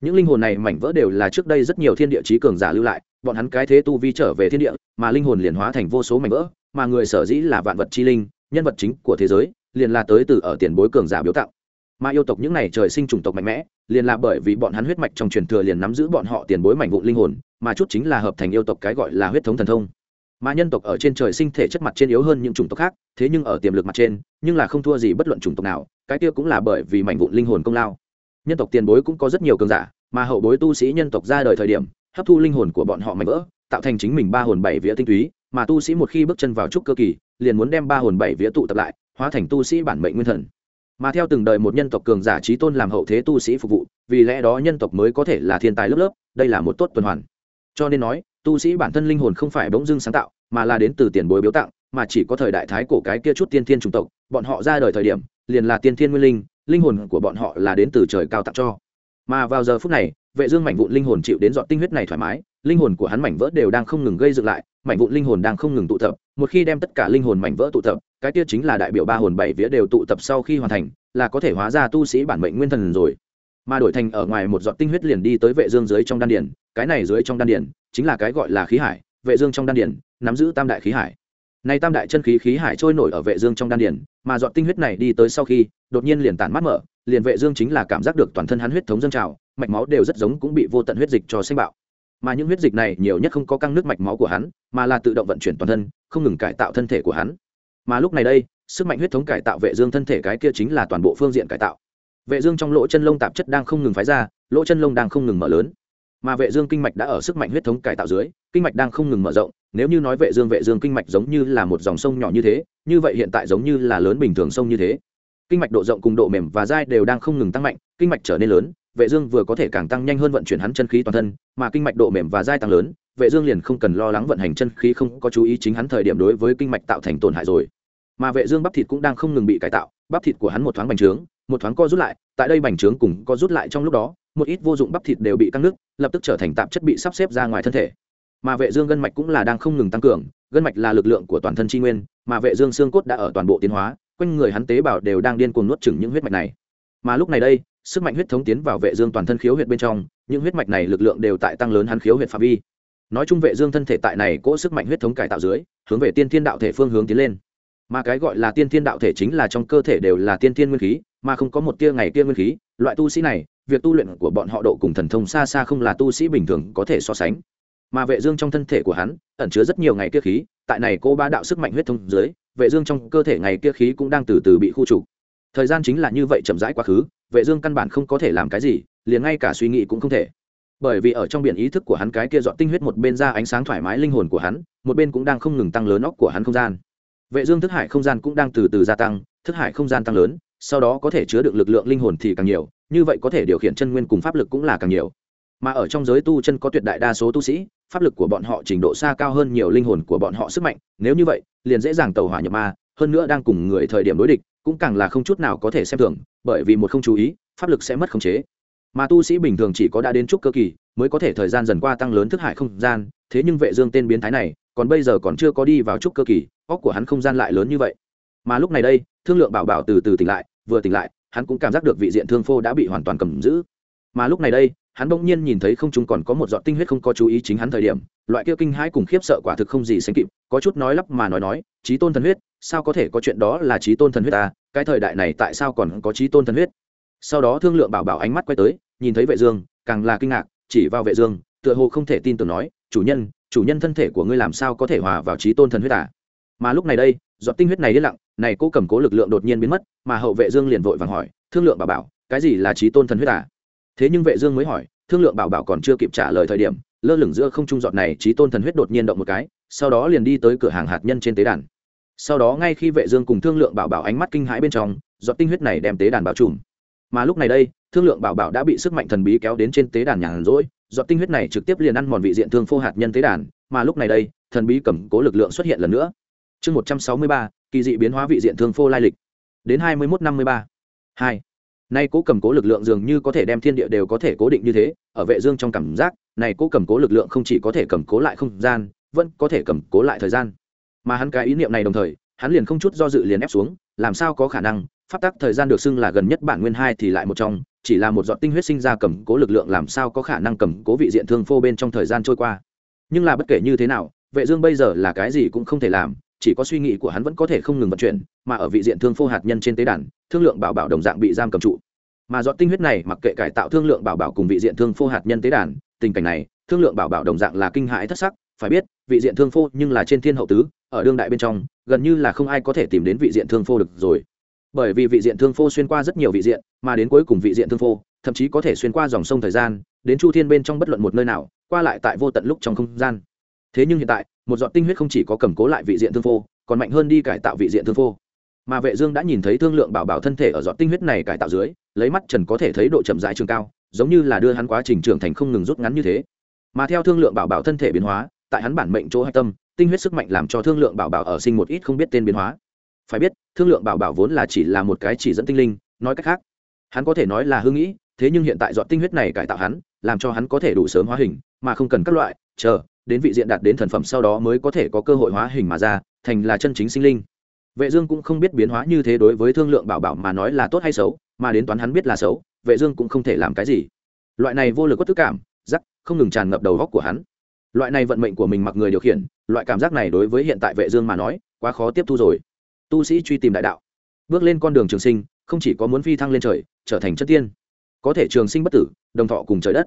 Những linh hồn này mảnh vỡ đều là trước đây rất nhiều thiên địa chí cường giả lưu lại, bọn hắn cái thế tu vi trở về thiên địa, mà linh hồn liền hóa thành vô số mảnh vỡ, mà người sở dĩ là vạn vật chi linh, nhân vật chính của thế giới, liền là tới từ ở tiền bối cường giả biểu tạo. Mà yêu tộc những này trời sinh chủng tộc mạnh mẽ, liền là bởi vì bọn hắn huyết mạch trong truyền thừa liền nắm giữ bọn họ tiền bối mảnh vụn linh hồn, mà chút chính là hợp thành yêu tộc cái gọi là huyết thống thần thông mà nhân tộc ở trên trời sinh thể chất mặt trên yếu hơn những chủng tộc khác, thế nhưng ở tiềm lực mặt trên, nhưng là không thua gì bất luận chủng tộc nào, cái kia cũng là bởi vì mảnh vụn linh hồn công lao. Nhân tộc tiền bối cũng có rất nhiều cường giả, mà hậu bối tu sĩ nhân tộc ra đời thời điểm, hấp thu linh hồn của bọn họ mạnh vỡ, tạo thành chính mình ba hồn bảy vía tinh túy, mà tu sĩ một khi bước chân vào trúc cơ kỳ, liền muốn đem ba hồn bảy vía tụ tập lại, hóa thành tu sĩ bản mệnh nguyên thần. Mà theo từng đời một nhân tộc cường giả trí tôn làm hậu thế tu sĩ phục vụ, vì lẽ đó nhân tộc mới có thể là thiên tài lớp lớp, đây là một tốt tuần hoàn. Cho nên nói tu sĩ bản thân linh hồn không phải bỗng dưng sáng tạo, mà là đến từ tiền bối biếu tặng, mà chỉ có thời đại thái cổ cái kia chút tiên thiên chủng tộc, bọn họ ra đời thời điểm, liền là tiên thiên nguyên linh linh hồn của bọn họ là đến từ trời cao tặng cho. Mà vào giờ phút này, vệ dương mảnh vụn linh hồn chịu đến dọn tinh huyết này thoải mái, linh hồn của hắn mảnh vỡ đều đang không ngừng gây dựng lại, mảnh vụn linh hồn đang không ngừng tụ tập, một khi đem tất cả linh hồn mảnh vỡ tụ tập, cái kia chính là đại biểu ba hồn bảy vía đều tụ tập sau khi hoàn thành, là có thể hóa ra tu sĩ bản mệnh nguyên thần rồi. Mà đổi thành ở ngoài một giọt tinh huyết liền đi tới vệ dương dưới trong đan điền, cái này dưới trong đan điền chính là cái gọi là khí hải, vệ dương trong đan điển nắm giữ tam đại khí hải. Nay tam đại chân khí khí hải trôi nổi ở vệ dương trong đan điển mà dọn tinh huyết này đi tới sau khi, đột nhiên liền tản mắt mở, liền vệ dương chính là cảm giác được toàn thân hắn huyết thống dâng trào, mạch máu đều rất giống cũng bị vô tận huyết dịch cho sinh bạo. Mà những huyết dịch này nhiều nhất không có căng nước mạch máu của hắn, mà là tự động vận chuyển toàn thân, không ngừng cải tạo thân thể của hắn. Mà lúc này đây, sức mạnh huyết thống cải tạo vệ dương thân thể cái kia chính là toàn bộ phương diện cải tạo. Vệ dương trong lỗ chân lông tạp chất đang không ngừng phái ra, lỗ chân lông đang không ngừng mở lớn mà vệ dương kinh mạch đã ở sức mạnh huyết thống cải tạo dưới, kinh mạch đang không ngừng mở rộng, nếu như nói vệ dương vệ dương kinh mạch giống như là một dòng sông nhỏ như thế, như vậy hiện tại giống như là lớn bình thường sông như thế. Kinh mạch độ rộng cùng độ mềm và dai đều đang không ngừng tăng mạnh, kinh mạch trở nên lớn, vệ dương vừa có thể càng tăng nhanh hơn vận chuyển hắn chân khí toàn thân, mà kinh mạch độ mềm và dai tăng lớn, vệ dương liền không cần lo lắng vận hành chân khí không có chú ý chính hắn thời điểm đối với kinh mạch tạo thành tổn hại rồi. Mà vệ dương bắp thịt cũng đang không ngừng bị cải tạo, bắp thịt của hắn một thoáng bành trướng, một thoáng co rút lại, tại đây bành trướng cùng co rút lại trong lúc đó một ít vô dụng bắp thịt đều bị căng nước, lập tức trở thành tạp chất bị sắp xếp ra ngoài thân thể. Mà vệ dương gân mạch cũng là đang không ngừng tăng cường, gân mạch là lực lượng của toàn thân chi nguyên, mà vệ dương xương cốt đã ở toàn bộ tiến hóa, quanh người hắn tế bào đều đang điên cuồng nuốt chửng những huyết mạch này. Mà lúc này đây, sức mạnh huyết thống tiến vào vệ dương toàn thân khiếu huyệt bên trong, những huyết mạch này lực lượng đều tại tăng lớn hắn khiếu huyệt phạm vi. Nói chung vệ dương thân thể tại này cỗ sức mạnh huyết thống cải tạo dưới, hướng về tiên thiên đạo thể phương hướng tiến lên. Mà cái gọi là tiên thiên đạo thể chính là trong cơ thể đều là tiên thiên nguyên khí, mà không có một tia ngày kia nguyên khí, loại tu sĩ này việc tu luyện của bọn họ độ cùng thần thông xa xa không là tu sĩ bình thường có thể so sánh. Mà vệ dương trong thân thể của hắn ẩn chứa rất nhiều ngày kia khí, tại này cô ba đạo sức mạnh huyết thông dưới, vệ dương trong cơ thể ngày kia khí cũng đang từ từ bị khu trục. Thời gian chính là như vậy chậm rãi quá khứ, vệ dương căn bản không có thể làm cái gì, liền ngay cả suy nghĩ cũng không thể. Bởi vì ở trong biển ý thức của hắn cái kia dọn tinh huyết một bên ra ánh sáng thoải mái linh hồn của hắn, một bên cũng đang không ngừng tăng lớn óc của hắn không gian. Vệ dương thức hải không gian cũng đang từ từ gia tăng, thức hải không gian tăng lớn, sau đó có thể chứa được lực lượng linh hồn thì càng nhiều như vậy có thể điều khiển chân nguyên cùng pháp lực cũng là càng nhiều. Mà ở trong giới tu chân có tuyệt đại đa số tu sĩ, pháp lực của bọn họ trình độ xa cao hơn nhiều linh hồn của bọn họ sức mạnh. Nếu như vậy, liền dễ dàng tàu hỏa nhập ma, hơn nữa đang cùng người thời điểm đối địch, cũng càng là không chút nào có thể xem thường, bởi vì một không chú ý, pháp lực sẽ mất khống chế. Mà tu sĩ bình thường chỉ có đã đến chút cơ kỳ, mới có thể thời gian dần qua tăng lớn thức hải không gian. Thế nhưng vệ dương tên biến thái này, còn bây giờ còn chưa có đi vào chút cơ kỳ, óc của hắn không gian lại lớn như vậy. Mà lúc này đây, thương lượng bảo bảo từ từ tỉnh lại, vừa tỉnh lại hắn cũng cảm giác được vị diện thương phô đã bị hoàn toàn cầm giữ. Mà lúc này đây, hắn bỗng nhiên nhìn thấy không chúng còn có một giọt tinh huyết không có chú ý chính hắn thời điểm, loại kia kinh hãi cùng khiếp sợ quả thực không gì sánh kịp, có chút nói lắp mà nói nói trí tôn thần huyết, sao có thể có chuyện đó là trí tôn thần huyết ta? Cái thời đại này tại sao còn có trí tôn thần huyết? Sau đó thương lượng bảo bảo ánh mắt quay tới, nhìn thấy vệ dương, càng là kinh ngạc, chỉ vào vệ dương, tựa hồ không thể tin tưởng nói, chủ nhân chủ nhân thân thể của ngươi làm sao có thể hòa vào trí tôn thần huyết à? Mà lúc này đây, giọt tinh huyết này yên lặng, này cô cầm cố lực lượng đột nhiên biến mất, mà hậu vệ dương liền vội vàng hỏi, thương lượng bảo bảo, cái gì là trí tôn thần huyết à? Thế nhưng vệ dương mới hỏi, thương lượng bảo bảo còn chưa kịp trả lời thời điểm, lơ lửng giữa không trung giọt này trí tôn thần huyết đột nhiên động một cái, sau đó liền đi tới cửa hàng hạt nhân trên tế đàn. Sau đó ngay khi vệ dương cùng thương lượng bảo bảo ánh mắt kinh hãi bên trong, giọt tinh huyết này đem tế đàn bao trùm. Mà lúc này đây, thương lượng bảo bảo đã bị sức mạnh thần bí kéo đến trên tế đàn nhàn rỗi, giọt tinh huyết này trực tiếp liền ăn mòn vị diện thương phô hạt nhân tế đàn, mà lúc này đây, thần bí cầm cố lực lượng xuất hiện lần nữa chương một trăm sáu mươi ba, kỳ dị biến hóa vị diện thương phô lai lịch. Đến hai mươi một năm mươi ba. Hai. Nay cố cầm cố lực lượng dường như có thể đem thiên địa đều có thể cố định như thế, ở vệ dương trong cảm giác, này cố cầm cố lực lượng không chỉ có thể cầm cố lại không gian, vẫn có thể cầm cố lại thời gian. Mà hắn cái ý niệm này đồng thời, hắn liền không chút do dự liền ép xuống, làm sao có khả năng, pháp tắc thời gian được xưng là gần nhất bản nguyên hai thì lại một trong, chỉ là một giọt tinh huyết sinh ra cầm cố lực lượng làm sao có khả năng cầm cố vị diện thương phô bên trong thời gian trôi qua. Nhưng là bất kể như thế nào, vệ dương bây giờ là cái gì cũng không thể làm chỉ có suy nghĩ của hắn vẫn có thể không ngừng vận chuyển, mà ở vị diện thương phô hạt nhân trên tế đàn, thương lượng bảo bảo đồng dạng bị giam cầm trụ. Mà dọn tinh huyết này mặc kệ cải tạo thương lượng bảo bảo cùng vị diện thương phô hạt nhân tế đàn, tình cảnh này, thương lượng bảo bảo đồng dạng là kinh hãi thất sắc, phải biết, vị diện thương phô nhưng là trên thiên hậu tứ, ở đương đại bên trong, gần như là không ai có thể tìm đến vị diện thương phô được rồi. Bởi vì vị diện thương phô xuyên qua rất nhiều vị diện, mà đến cuối cùng vị diện thương phô, thậm chí có thể xuyên qua dòng sông thời gian, đến chu thiên bên trong bất luận một nơi nào, qua lại tại vô tận lúc trong không gian thế nhưng hiện tại, một giọt tinh huyết không chỉ có cầm cố lại vị diện thương phô, còn mạnh hơn đi cải tạo vị diện thương phô. Mà vệ dương đã nhìn thấy thương lượng bảo bảo thân thể ở giọt tinh huyết này cải tạo dưới, lấy mắt trần có thể thấy độ chậm rãi trường cao, giống như là đưa hắn quá trình trưởng thành không ngừng rút ngắn như thế. Mà theo thương lượng bảo bảo thân thể biến hóa, tại hắn bản mệnh chỗ hạch tâm, tinh huyết sức mạnh làm cho thương lượng bảo bảo ở sinh một ít không biết tên biến hóa. Phải biết, thương lượng bảo bảo vốn là chỉ là một cái chỉ dẫn tinh linh, nói cách khác, hắn có thể nói là hư nghĩ, thế nhưng hiện tại dọn tinh huyết này cải tạo hắn, làm cho hắn có thể đủ sớm hóa hình, mà không cần các loại, chờ đến vị diện đạt đến thần phẩm sau đó mới có thể có cơ hội hóa hình mà ra, thành là chân chính sinh linh. Vệ dương cũng không biết biến hóa như thế đối với thương lượng bảo bảo mà nói là tốt hay xấu, mà đến toán hắn biết là xấu, vệ dương cũng không thể làm cái gì. Loại này vô lực có tức cảm, rắc, không ngừng tràn ngập đầu góc của hắn. Loại này vận mệnh của mình mặc người điều khiển, loại cảm giác này đối với hiện tại vệ dương mà nói, quá khó tiếp thu rồi. Tu sĩ truy tìm đại đạo. Bước lên con đường trường sinh, không chỉ có muốn phi thăng lên trời, trở thành chất tiên. Có thể trường sinh bất tử, đồng thọ cùng trời đất.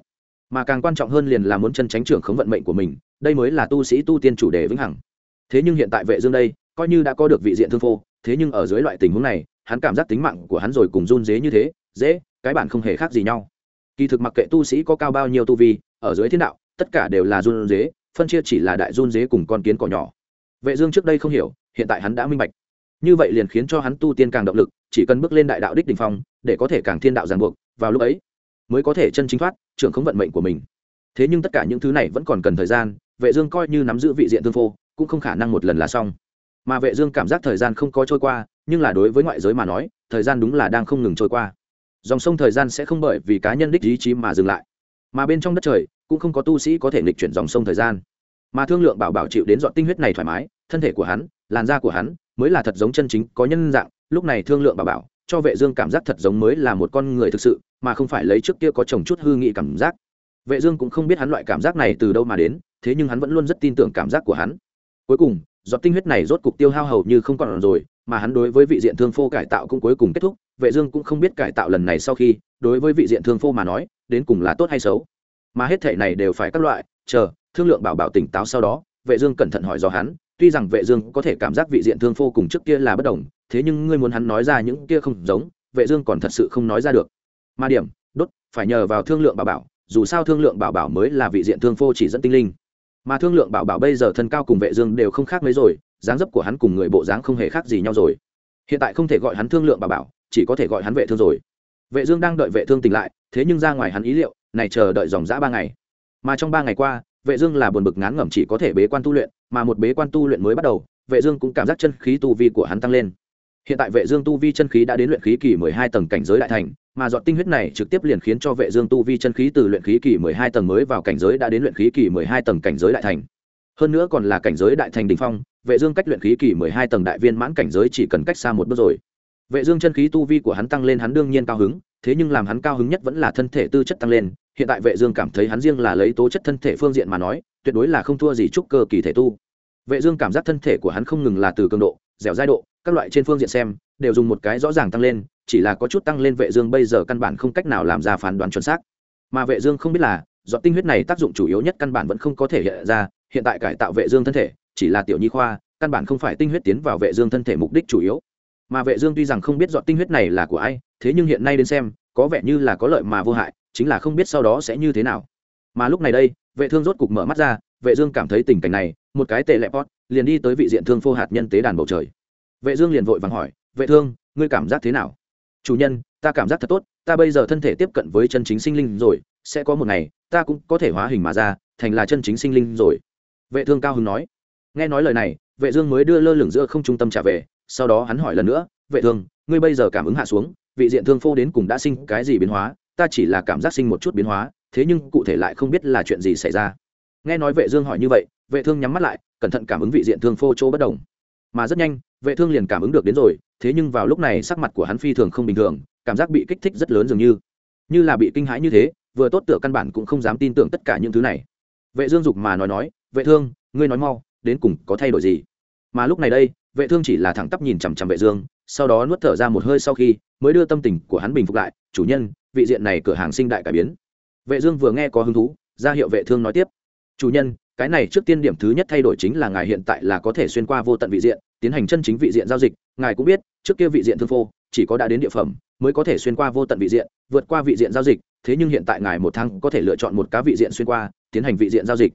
Mà càng quan trọng hơn liền là muốn chân tránh trưởng khống vận mệnh của mình đây mới là tu sĩ tu tiên chủ đề vĩnh hằng. Thế nhưng hiện tại vệ dương đây, coi như đã có được vị diện thương phô thế nhưng ở dưới loại tình huống này, hắn cảm giác tính mạng của hắn rồi cùng run dế như thế, dễ, cái bản không hề khác gì nhau. Kỳ thực mặc kệ tu sĩ có cao bao nhiêu tu vi, ở dưới thiên đạo, tất cả đều là run dế, phân chia chỉ là đại run dế cùng con kiến cỏ nhỏ. Vệ dương trước đây không hiểu, hiện tại hắn đã minh bạch. Như vậy liền khiến cho hắn tu tiên càng động lực, chỉ cần bước lên đại đạo đích đỉnh phong, để có thể càng thiên đạo ràng buộc, vào lúc ấy, mới có thể chân chính thoát, trưởng không vận mệnh của mình. Thế nhưng tất cả những thứ này vẫn còn cần thời gian vệ dương coi như nắm giữ vị diện tương phô, cũng không khả năng một lần là xong. Mà vệ dương cảm giác thời gian không có trôi qua, nhưng là đối với ngoại giới mà nói, thời gian đúng là đang không ngừng trôi qua. Dòng sông thời gian sẽ không bởi vì cá nhân đích ý chí mà dừng lại. Mà bên trong đất trời, cũng không có tu sĩ có thể nghịch chuyển dòng sông thời gian. Mà thương lượng bảo bảo chịu đến dọn tinh huyết này thoải mái, thân thể của hắn, làn da của hắn, mới là thật giống chân chính, có nhân dạng. Lúc này thương lượng bảo bảo, cho vệ dương cảm giác thật giống mới là một con người thực sự, mà không phải lấy trước kia có chồng chút hư nghị cảm giác. Vệ dương cũng không biết hắn loại cảm giác này từ đâu mà đến thế nhưng hắn vẫn luôn rất tin tưởng cảm giác của hắn. Cuối cùng, giọt tinh huyết này rốt cục tiêu hao hầu như không còn rồi, mà hắn đối với vị diện thương phô cải tạo cũng cuối cùng kết thúc, vệ dương cũng không biết cải tạo lần này sau khi, đối với vị diện thương phô mà nói, đến cùng là tốt hay xấu. Mà hết thể này đều phải các loại, chờ, thương lượng bảo bảo tỉnh táo sau đó, vệ dương cẩn thận hỏi do hắn, tuy rằng vệ dương có thể cảm giác vị diện thương phô cùng trước kia là bất đồng, thế nhưng ngươi muốn hắn nói ra những kia không giống, vệ dương còn thật sự không nói ra được. Mà điểm, đốt, phải nhờ vào thương lượng bảo bảo, dù sao thương lượng bảo bảo mới là vị diện thương phô chỉ dẫn tinh linh mà thương lượng bảo bảo bây giờ thân cao cùng vệ dương đều không khác mấy rồi, dáng dấp của hắn cùng người bộ dáng không hề khác gì nhau rồi. Hiện tại không thể gọi hắn thương lượng bảo bảo, chỉ có thể gọi hắn vệ thương rồi. Vệ dương đang đợi vệ thương tỉnh lại, thế nhưng ra ngoài hắn ý liệu, này chờ đợi dòng dã ba ngày. Mà trong ba ngày qua, vệ dương là buồn bực ngán ngẩm chỉ có thể bế quan tu luyện, mà một bế quan tu luyện mới bắt đầu, vệ dương cũng cảm giác chân khí tu vi của hắn tăng lên. Hiện tại vệ dương tu vi chân khí đã đến luyện khí kỳ 12 tầng cảnh giới đại thành mà giọt tinh huyết này trực tiếp liền khiến cho vệ dương tu vi chân khí từ luyện khí kỳ 12 tầng mới vào cảnh giới đã đến luyện khí kỳ 12 tầng cảnh giới đại thành. Hơn nữa còn là cảnh giới đại thành đỉnh phong, vệ dương cách luyện khí kỳ 12 tầng đại viên mãn cảnh giới chỉ cần cách xa một bước rồi. Vệ dương chân khí tu vi của hắn tăng lên hắn đương nhiên cao hứng, thế nhưng làm hắn cao hứng nhất vẫn là thân thể tư chất tăng lên, hiện tại vệ dương cảm thấy hắn riêng là lấy tố chất thân thể phương diện mà nói, tuyệt đối là không thua gì trúc cơ kỳ thể tu. Vệ dương cảm giác thân thể của hắn không ngừng là từ cường độ, dẻo dai độ, các loại trên phương diện xem, đều dùng một cái rõ ràng tăng lên chỉ là có chút tăng lên vệ dương bây giờ căn bản không cách nào làm ra phán đoán chuẩn xác. Mà vệ dương không biết là, giọt tinh huyết này tác dụng chủ yếu nhất căn bản vẫn không có thể hiện ra, hiện tại cải tạo vệ dương thân thể, chỉ là tiểu nhi khoa, căn bản không phải tinh huyết tiến vào vệ dương thân thể mục đích chủ yếu. Mà vệ dương tuy rằng không biết giọt tinh huyết này là của ai, thế nhưng hiện nay đến xem, có vẻ như là có lợi mà vô hại, chính là không biết sau đó sẽ như thế nào. Mà lúc này đây, vệ thương rốt cục mở mắt ra, vệ dương cảm thấy tình cảnh này, một cái tệ lẹ pot liền đi tới vị diện thương phô hạt nhân tế đàn bầu trời. Vệ dương liền vội vàng hỏi, vệ thương, ngươi cảm giác thế nào? Chủ nhân ta cảm giác thật tốt ta bây giờ thân thể tiếp cận với chân chính sinh linh rồi sẽ có một ngày ta cũng có thể hóa hình mà ra thành là chân chính sinh linh rồi. Vệ thương cao hưng nói. Nghe nói lời này vệ dương mới đưa lơ lửng giữa không trung tâm trả về sau đó hắn hỏi lần nữa vệ thương ngươi bây giờ cảm ứng hạ xuống vị diện thương phô đến cùng đã sinh cái gì biến hóa? Ta chỉ là cảm giác sinh một chút biến hóa thế nhưng cụ thể lại không biết là chuyện gì xảy ra. Nghe nói vệ dương hỏi như vậy vệ thương nhắm mắt lại cẩn thận cảm ứng vị diện thương phô chỗ bất động, mà rất nhanh vệ thương liền cảm ứng được đến rồi, thế nhưng vào lúc này sắc mặt của hắn phi thường không bình thường, cảm giác bị kích thích rất lớn dường như. Như là bị kinh hãi như thế, vừa tốt tựa căn bản cũng không dám tin tưởng tất cả những thứ này. Vệ dương dục mà nói nói, vệ thương, ngươi nói mau, đến cùng có thay đổi gì? Mà lúc này đây, vệ thương chỉ là thẳng tắp nhìn chằm chằm vệ dương, sau đó nuốt thở ra một hơi sau khi mới đưa tâm tình của hắn bình phục lại, chủ nhân, vị diện này cửa hàng sinh đại cải biến. Vệ dương vừa nghe có hứng thú, ra hiệu vệ thương nói tiếp, chủ nhân, cái này trước tiên điểm thứ nhất thay đổi chính là ngài hiện tại là có thể xuyên qua vô tận vị diện tiến hành chân chính vị diện giao dịch, ngài cũng biết, trước kia vị diện thương phô, chỉ có đã đến địa phẩm, mới có thể xuyên qua vô tận vị diện, vượt qua vị diện giao dịch, thế nhưng hiện tại ngài một tháng có thể lựa chọn một cá vị diện xuyên qua, tiến hành vị diện giao dịch.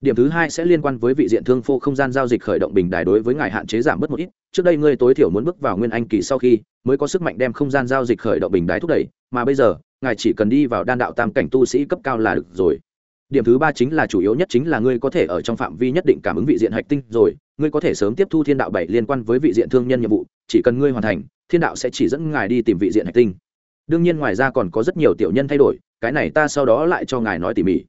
Điểm thứ hai sẽ liên quan với vị diện thương phô không gian giao dịch khởi động bình đài đối với ngài hạn chế giảm bớt một ít. Trước đây ngươi tối thiểu muốn bước vào nguyên anh kỳ sau khi, mới có sức mạnh đem không gian giao dịch khởi động bình đài thúc đẩy, mà bây giờ, ngài chỉ cần đi vào đan đạo tam cảnh tu sĩ cấp cao là được rồi điểm thứ ba chính là chủ yếu nhất chính là ngươi có thể ở trong phạm vi nhất định cảm ứng vị diện hạch tinh rồi, ngươi có thể sớm tiếp thu thiên đạo bảy liên quan với vị diện thương nhân nhiệm vụ, chỉ cần ngươi hoàn thành, thiên đạo sẽ chỉ dẫn ngài đi tìm vị diện hạch tinh. Đương nhiên ngoài ra còn có rất nhiều tiểu nhân thay đổi, cái này ta sau đó lại cho ngài nói tỉ mỉ.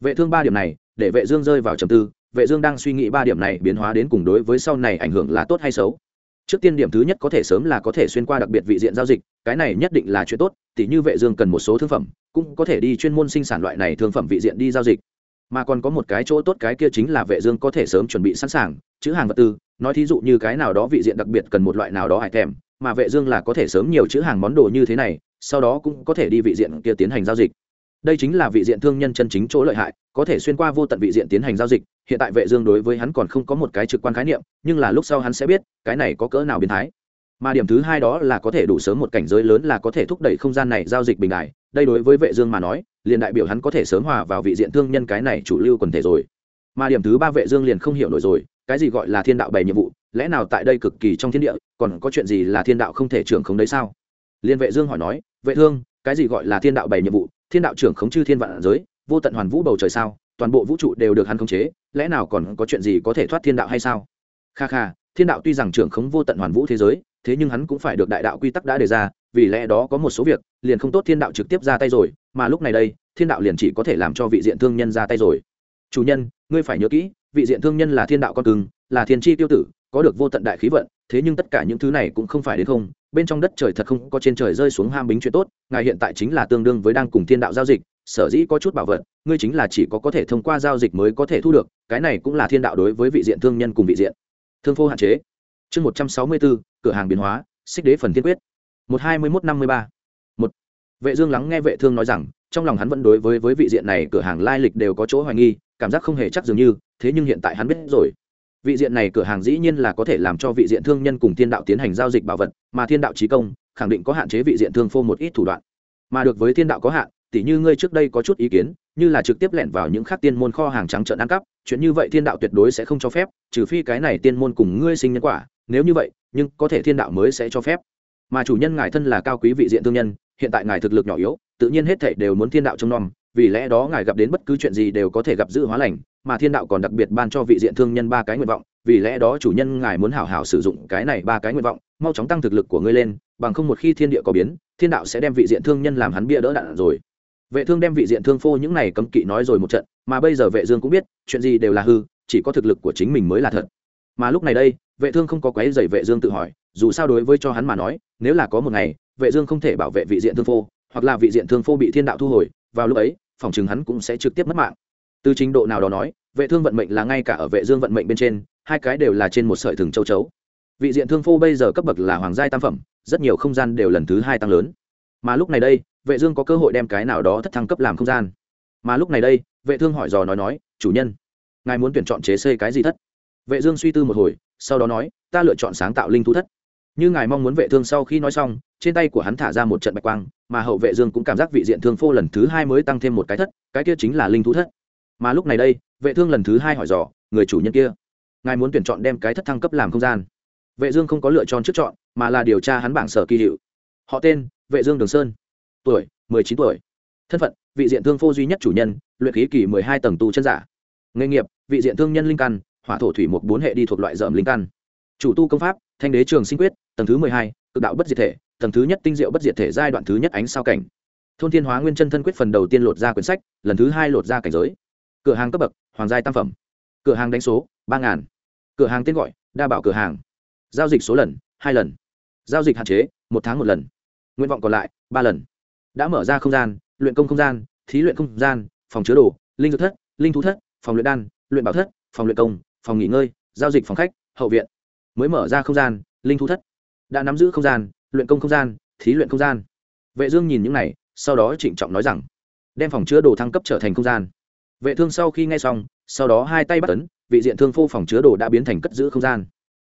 Vệ thương ba điểm này, để vệ dương rơi vào trầm tư, vệ dương đang suy nghĩ ba điểm này biến hóa đến cùng đối với sau này ảnh hưởng là tốt hay xấu trước tiên điểm thứ nhất có thể sớm là có thể xuyên qua đặc biệt vị diện giao dịch, cái này nhất định là chuyện tốt, tỉ như vệ dương cần một số thương phẩm, cũng có thể đi chuyên môn sinh sản loại này thương phẩm vị diện đi giao dịch. Mà còn có một cái chỗ tốt cái kia chính là vệ dương có thể sớm chuẩn bị sẵn sàng, chữ hàng vật tư, nói thí dụ như cái nào đó vị diện đặc biệt cần một loại nào đó hải thèm, mà vệ dương là có thể sớm nhiều chữ hàng món đồ như thế này, sau đó cũng có thể đi vị diện kia tiến hành giao dịch đây chính là vị diện thương nhân chân chính chỗ lợi hại, có thể xuyên qua vô tận vị diện tiến hành giao dịch, hiện tại vệ dương đối với hắn còn không có một cái trực quan khái niệm, nhưng là lúc sau hắn sẽ biết, cái này có cỡ nào biến thái. Mà điểm thứ hai đó là có thể đủ sớm một cảnh giới lớn là có thể thúc đẩy không gian này giao dịch bình đại. Đây đối với vệ dương mà nói, liền đại biểu hắn có thể sớm hòa vào vị diện thương nhân cái này chủ lưu quần thể rồi. Mà điểm thứ ba vệ dương liền không hiểu nổi rồi, cái gì gọi là thiên đạo bày nhiệm vụ, lẽ nào tại đây cực kỳ trong thiên địa, còn có chuyện gì là thiên đạo không thể trưởng không đấy sao? Liên vệ dương hỏi nói, vệ thương, cái gì gọi là thiên đạo bày nhiệm vụ? Thiên đạo trưởng khống chư thiên vạn giới, vô tận hoàn vũ bầu trời sao, toàn bộ vũ trụ đều được hắn khống chế, lẽ nào còn có chuyện gì có thể thoát thiên đạo hay sao? Kha kha, thiên đạo tuy rằng trưởng khống vô tận hoàn vũ thế giới, thế nhưng hắn cũng phải được đại đạo quy tắc đã đề ra, vì lẽ đó có một số việc, liền không tốt thiên đạo trực tiếp ra tay rồi, mà lúc này đây, thiên đạo liền chỉ có thể làm cho vị diện thương nhân ra tay rồi. Chủ nhân, ngươi phải nhớ kỹ, vị diện thương nhân là thiên đạo con cưng, là thiên tri tiêu tử, có được vô tận đại khí vận, thế nhưng tất cả những thứ này cũng không phải đến không bên trong đất trời thật không có trên trời rơi xuống ham bính chuyện tốt, ngài hiện tại chính là tương đương với đang cùng thiên đạo giao dịch, sở dĩ có chút bảo vật, ngươi chính là chỉ có có thể thông qua giao dịch mới có thể thu được, cái này cũng là thiên đạo đối với vị diện thương nhân cùng vị diện. Thương phô hạn chế. Chương một trăm sáu mươi bốn cửa hàng biến hóa, xích đế phần tiên quyết. một hai mươi mốt năm mươi ba. Một. Vệ dương lắng nghe vệ thương nói rằng, trong lòng hắn vẫn đối với với vị diện này cửa hàng lai lịch đều có chỗ hoài nghi, cảm giác không hề chắc dường như, thế nhưng hiện tại hắn biết rồi vị diện này cửa hàng dĩ nhiên là có thể làm cho vị diện thương nhân cùng thiên đạo tiến hành giao dịch bảo vật, mà thiên đạo trí công, khẳng định có hạn chế vị diện thương phô một ít thủ đoạn. Mà được với thiên đạo có hạn, tỉ như ngươi trước đây có chút ý kiến, như là trực tiếp lẻn vào những khác tiên môn kho hàng trắng trợn ăn cắp, chuyện như vậy thiên đạo tuyệt đối sẽ không cho phép, trừ phi cái này tiên môn cùng ngươi sinh nhân quả, nếu như vậy, nhưng có thể thiên đạo mới sẽ cho phép. Mà chủ nhân ngài thân là cao quý vị diện thương nhân, hiện tại ngài thực lực nhỏ yếu, tự nhiên hết thể đều muốn thiên đạo trông nom, vì lẽ đó ngài gặp đến bất cứ chuyện gì đều có thể gặp giữ hóa lành mà thiên đạo còn đặc biệt ban cho vị diện thương nhân ba cái nguyện vọng, vì lẽ đó chủ nhân ngài muốn hảo hảo sử dụng cái này ba cái nguyện vọng, mau chóng tăng thực lực của ngươi lên, bằng không một khi thiên địa có biến, thiên đạo sẽ đem vị diện thương nhân làm hắn bia đỡ đạn rồi. Vệ thương đem vị diện thương phô những này cấm kỵ nói rồi một trận, mà bây giờ vệ dương cũng biết, chuyện gì đều là hư, chỉ có thực lực của chính mình mới là thật. Mà lúc này đây, vệ thương không có quấy giày vệ dương tự hỏi, dù sao đối với cho hắn mà nói, nếu là có một ngày, vệ dương không thể bảo vệ vị diện thương phô, hoặc là vị diện thương phô bị thiên đạo thu hồi, vào lúc ấy, phòng chừng hắn cũng sẽ trực tiếp mất mạng từ trình độ nào đó nói, vệ thương vận mệnh là ngay cả ở vệ dương vận mệnh bên trên, hai cái đều là trên một sợi thừng châu chấu. Vị diện thương phô bây giờ cấp bậc là hoàng giai tam phẩm, rất nhiều không gian đều lần thứ hai tăng lớn. Mà lúc này đây, vệ dương có cơ hội đem cái nào đó thất thăng cấp làm không gian. Mà lúc này đây, vệ thương hỏi dò nói nói, chủ nhân, ngài muốn tuyển chọn chế xây cái gì thất? Vệ dương suy tư một hồi, sau đó nói, ta lựa chọn sáng tạo linh thú thất. Như ngài mong muốn vệ thương sau khi nói xong, trên tay của hắn thả ra một trận bạch quang, mà hậu vệ dương cũng cảm giác vị diện thương phô lần thứ hai mới tăng thêm một cái thất, cái kia chính là linh thú thất mà lúc này đây vệ thương lần thứ hai hỏi dò người chủ nhân kia ngài muốn tuyển chọn đem cái thất thăng cấp làm không gian. Vệ dương không có lựa chọn trước chọn mà là điều tra hắn bảng sở kỳ hiệu. Họ tên vệ dương đường sơn. Tuổi 19 tuổi. Thân phận vị diện thương phô duy nhất chủ nhân luyện khí kỳ 12 tầng tu chân giả. Nghề nghiệp vị diện thương nhân linh căn hỏa thổ thủy một bốn hệ đi thuộc loại dởm linh căn. Chủ tu công pháp thanh đế trường sinh quyết tầng thứ 12, cực đạo bất diệt thể tầng thứ nhất tinh diệu bất diệt thể giai đoạn thứ nhất ánh sao cảnh. Thôn thiên hóa nguyên chân thân quyết phần đầu tiên lột ra quyển sách lần thứ hai lột ra cảnh giới cửa hàng cấp bậc, hoàng giai tam phẩm. Cửa hàng đánh số, ba ngàn. Cửa hàng tên gọi, đa bảo cửa hàng. Giao dịch số lần, hai lần. Giao dịch hạn chế, một tháng một lần. Nguyện vọng còn lại, ba lần. Đã mở ra không gian, luyện công không gian, thí luyện không gian, phòng chứa đồ, linh dược thất, linh thú thất, phòng luyện đan, luyện bảo thất, phòng luyện công, phòng nghỉ ngơi, giao dịch phòng khách, hậu viện. Mới mở ra không gian, linh thú thất. Đã nắm giữ không gian, luyện công không gian, thí luyện không gian. Vệ dương nhìn những này, sau đó trịnh trọng nói rằng, đem phòng chứa đồ thăng cấp trở thành không gian vệ thương sau khi nghe xong, sau đó hai tay bắt tấn vị diện thương phô phòng chứa đồ đã biến thành cất giữ không gian.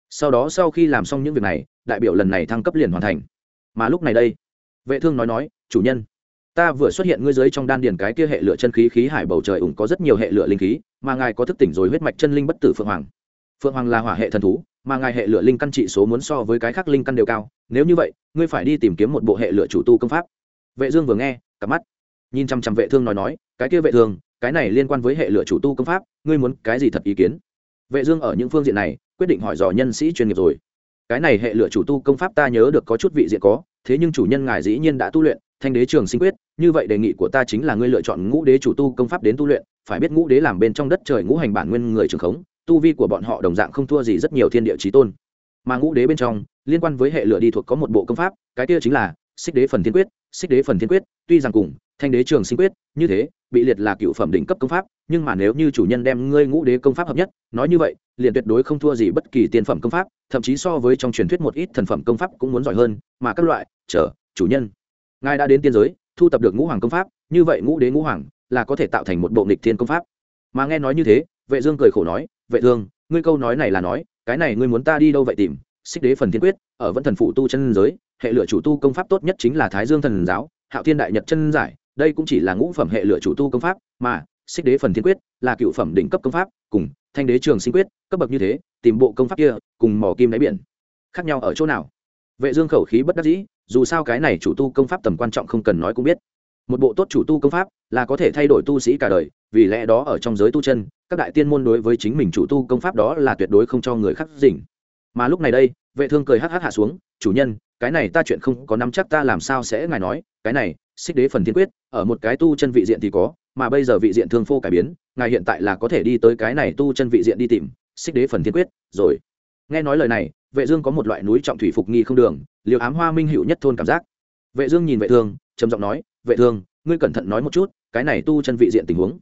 Sau đó sau khi làm xong những việc này, đại biểu lần này thăng cấp liền hoàn thành. Mà lúc này đây, vệ thương nói nói, chủ nhân, ta vừa xuất hiện ngươi dưới trong đan điền cái kia hệ lửa chân khí khí hải bầu trời ủng có rất nhiều hệ lửa linh khí, mà ngài có thức tỉnh rồi huyết mạch chân linh bất tử phượng hoàng. Phượng hoàng là hỏa hệ thần thú, mà ngài hệ lửa linh căn trị số muốn so với cái khác linh căn đều cao. Nếu như vậy, ngươi phải đi tìm kiếm một bộ hệ lửa chủ tu công pháp. Vệ dương vừa nghe, cặp mắt nhìn chăm chăm vệ thương nói nói, cái kia vệ thương cái này liên quan với hệ lựa chủ tu công pháp, ngươi muốn cái gì thật ý kiến? Vệ dương ở những phương diện này, quyết định hỏi dò nhân sĩ chuyên nghiệp rồi. Cái này hệ lựa chủ tu công pháp ta nhớ được có chút vị diện có, thế nhưng chủ nhân ngài dĩ nhiên đã tu luyện, thanh đế trường sinh quyết, như vậy đề nghị của ta chính là ngươi lựa chọn ngũ đế chủ tu công pháp đến tu luyện, phải biết ngũ đế làm bên trong đất trời ngũ hành bản nguyên người trường khống, tu vi của bọn họ đồng dạng không thua gì rất nhiều thiên địa chí tôn. Mà ngũ đế bên trong, liên quan với hệ lựa đi thuộc có một bộ công pháp, cái kia chính là xích đế phần thiên quyết, xích đế phần thiên quyết, tuy rằng cùng thanh đế trường sinh quyết, như thế bị liệt là cựu phẩm đỉnh cấp công pháp, nhưng mà nếu như chủ nhân đem ngươi ngũ đế công pháp hợp nhất, nói như vậy, liền tuyệt đối không thua gì bất kỳ tiên phẩm công pháp, thậm chí so với trong truyền thuyết một ít thần phẩm công pháp cũng muốn giỏi hơn, mà các loại, chờ, chủ nhân, ngài đã đến tiên giới, thu tập được ngũ hoàng công pháp, như vậy ngũ đế ngũ hoàng là có thể tạo thành một bộ nghịch thiên công pháp. Mà nghe nói như thế, vệ dương cười khổ nói, vệ thương, ngươi câu nói này là nói, cái này ngươi muốn ta đi đâu vậy tìm, xích đế phần thiên quyết, ở vẫn thần phụ tu chân giới, hệ lựa chủ tu công pháp tốt nhất chính là thái dương thần giáo, hạo thiên đại nhật chân giải đây cũng chỉ là ngũ phẩm hệ lựa chủ tu công pháp, mà, xích đế phần thiên quyết là cựu phẩm đỉnh cấp công pháp, cùng thanh đế trường sinh quyết, cấp bậc như thế, tìm bộ công pháp kia, cùng mỏ kim đáy biển, khác nhau ở chỗ nào? Vệ dương khẩu khí bất đắc dĩ, dù sao cái này chủ tu công pháp tầm quan trọng không cần nói cũng biết. Một bộ tốt chủ tu công pháp là có thể thay đổi tu sĩ cả đời, vì lẽ đó ở trong giới tu chân, các đại tiên môn đối với chính mình chủ tu công pháp đó là tuyệt đối không cho người khác dình mà lúc này đây, vệ thương cười hắc hắc hạ xuống, chủ nhân, cái này ta chuyện không có nắm chắc ta làm sao sẽ ngài nói, cái này xích đế phần thiên quyết, ở một cái tu chân vị diện thì có, mà bây giờ vị diện thương phô cải biến, ngài hiện tại là có thể đi tới cái này tu chân vị diện đi tìm, xích đế phần thiên quyết, rồi. Nghe nói lời này, vệ dương có một loại núi trọng thủy phục nghi không đường, liều ám hoa minh hữu nhất thôn cảm giác. Vệ dương nhìn vệ thương, trầm giọng nói, vệ thương, ngươi cẩn thận nói một chút, cái này tu chân vị diện tình huống.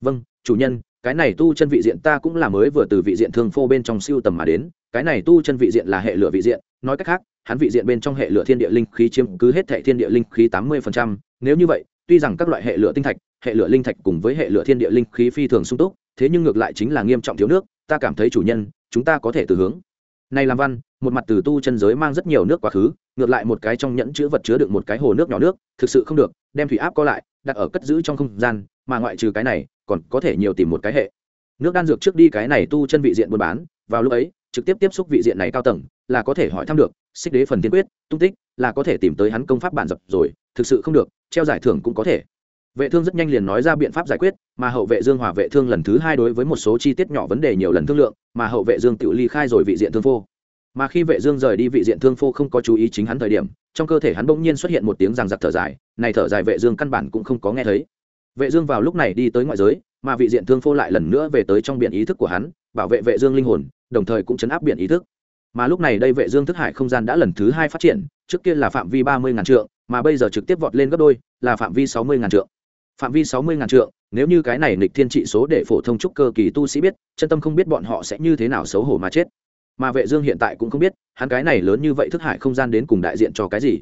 Vâng chủ nhân cái này tu chân vị diện ta cũng là mới vừa từ vị diện thương phô bên trong siêu tầm mà đến, cái này tu chân vị diện là hệ lửa vị diện, nói cách khác, hắn vị diện bên trong hệ lửa thiên địa linh khí chiếm cứ hết thệ thiên địa linh khí tám mươi nếu như vậy, tuy rằng các loại hệ lửa tinh thạch, hệ lửa linh thạch cùng với hệ lửa thiên địa linh khí phi thường sung túc, thế nhưng ngược lại chính là nghiêm trọng thiếu nước, ta cảm thấy chủ nhân, chúng ta có thể từ hướng. Này làm văn, một mặt từ tu chân giới mang rất nhiều nước quá khứ, ngược lại một cái trong nhẫn chứa vật chứa được một cái hồ nước nhỏ nước, thực sự không được, đem thủy áp co lại, đặt ở cất giữ trong không gian mà ngoại trừ cái này, còn có thể nhiều tìm một cái hệ. Nước đan dược trước đi cái này tu chân vị diện buôn bán, vào lúc ấy, trực tiếp tiếp xúc vị diện này cao tầng, là có thể hỏi thăm được, xích đế phần tiên quyết, tung tích, là có thể tìm tới hắn công pháp bản dập rồi, thực sự không được, treo giải thưởng cũng có thể. Vệ thương rất nhanh liền nói ra biện pháp giải quyết, mà hậu vệ dương hòa vệ thương lần thứ hai đối với một số chi tiết nhỏ vấn đề nhiều lần thương lượng, mà hậu vệ dương tự ly khai rồi vị diện thương phô. Mà khi vệ dương rời đi vị diện thương phô không có chú ý chính hắn thời điểm, trong cơ thể hắn bỗng nhiên xuất hiện một tiếng rằng giặc thở dài, này thở dài vệ dương căn bản cũng không có nghe thấy vệ dương vào lúc này đi tới ngoại giới, mà vị diện thương phô lại lần nữa về tới trong biển ý thức của hắn, bảo vệ vệ dương linh hồn, đồng thời cũng chấn áp biển ý thức. Mà lúc này đây vệ dương thức hải không gian đã lần thứ hai phát triển, trước kia là phạm vi ba mươi ngàn trượng, mà bây giờ trực tiếp vọt lên gấp đôi, là phạm vi sáu mươi ngàn trượng. Phạm vi sáu mươi ngàn trượng, nếu như cái này nghịch thiên trị số để phổ thông trúc cơ kỳ tu sĩ biết, chân tâm không biết bọn họ sẽ như thế nào xấu hổ mà chết. Mà vệ dương hiện tại cũng không biết, hắn cái này lớn như vậy thức hải không gian đến cùng đại diện cho cái gì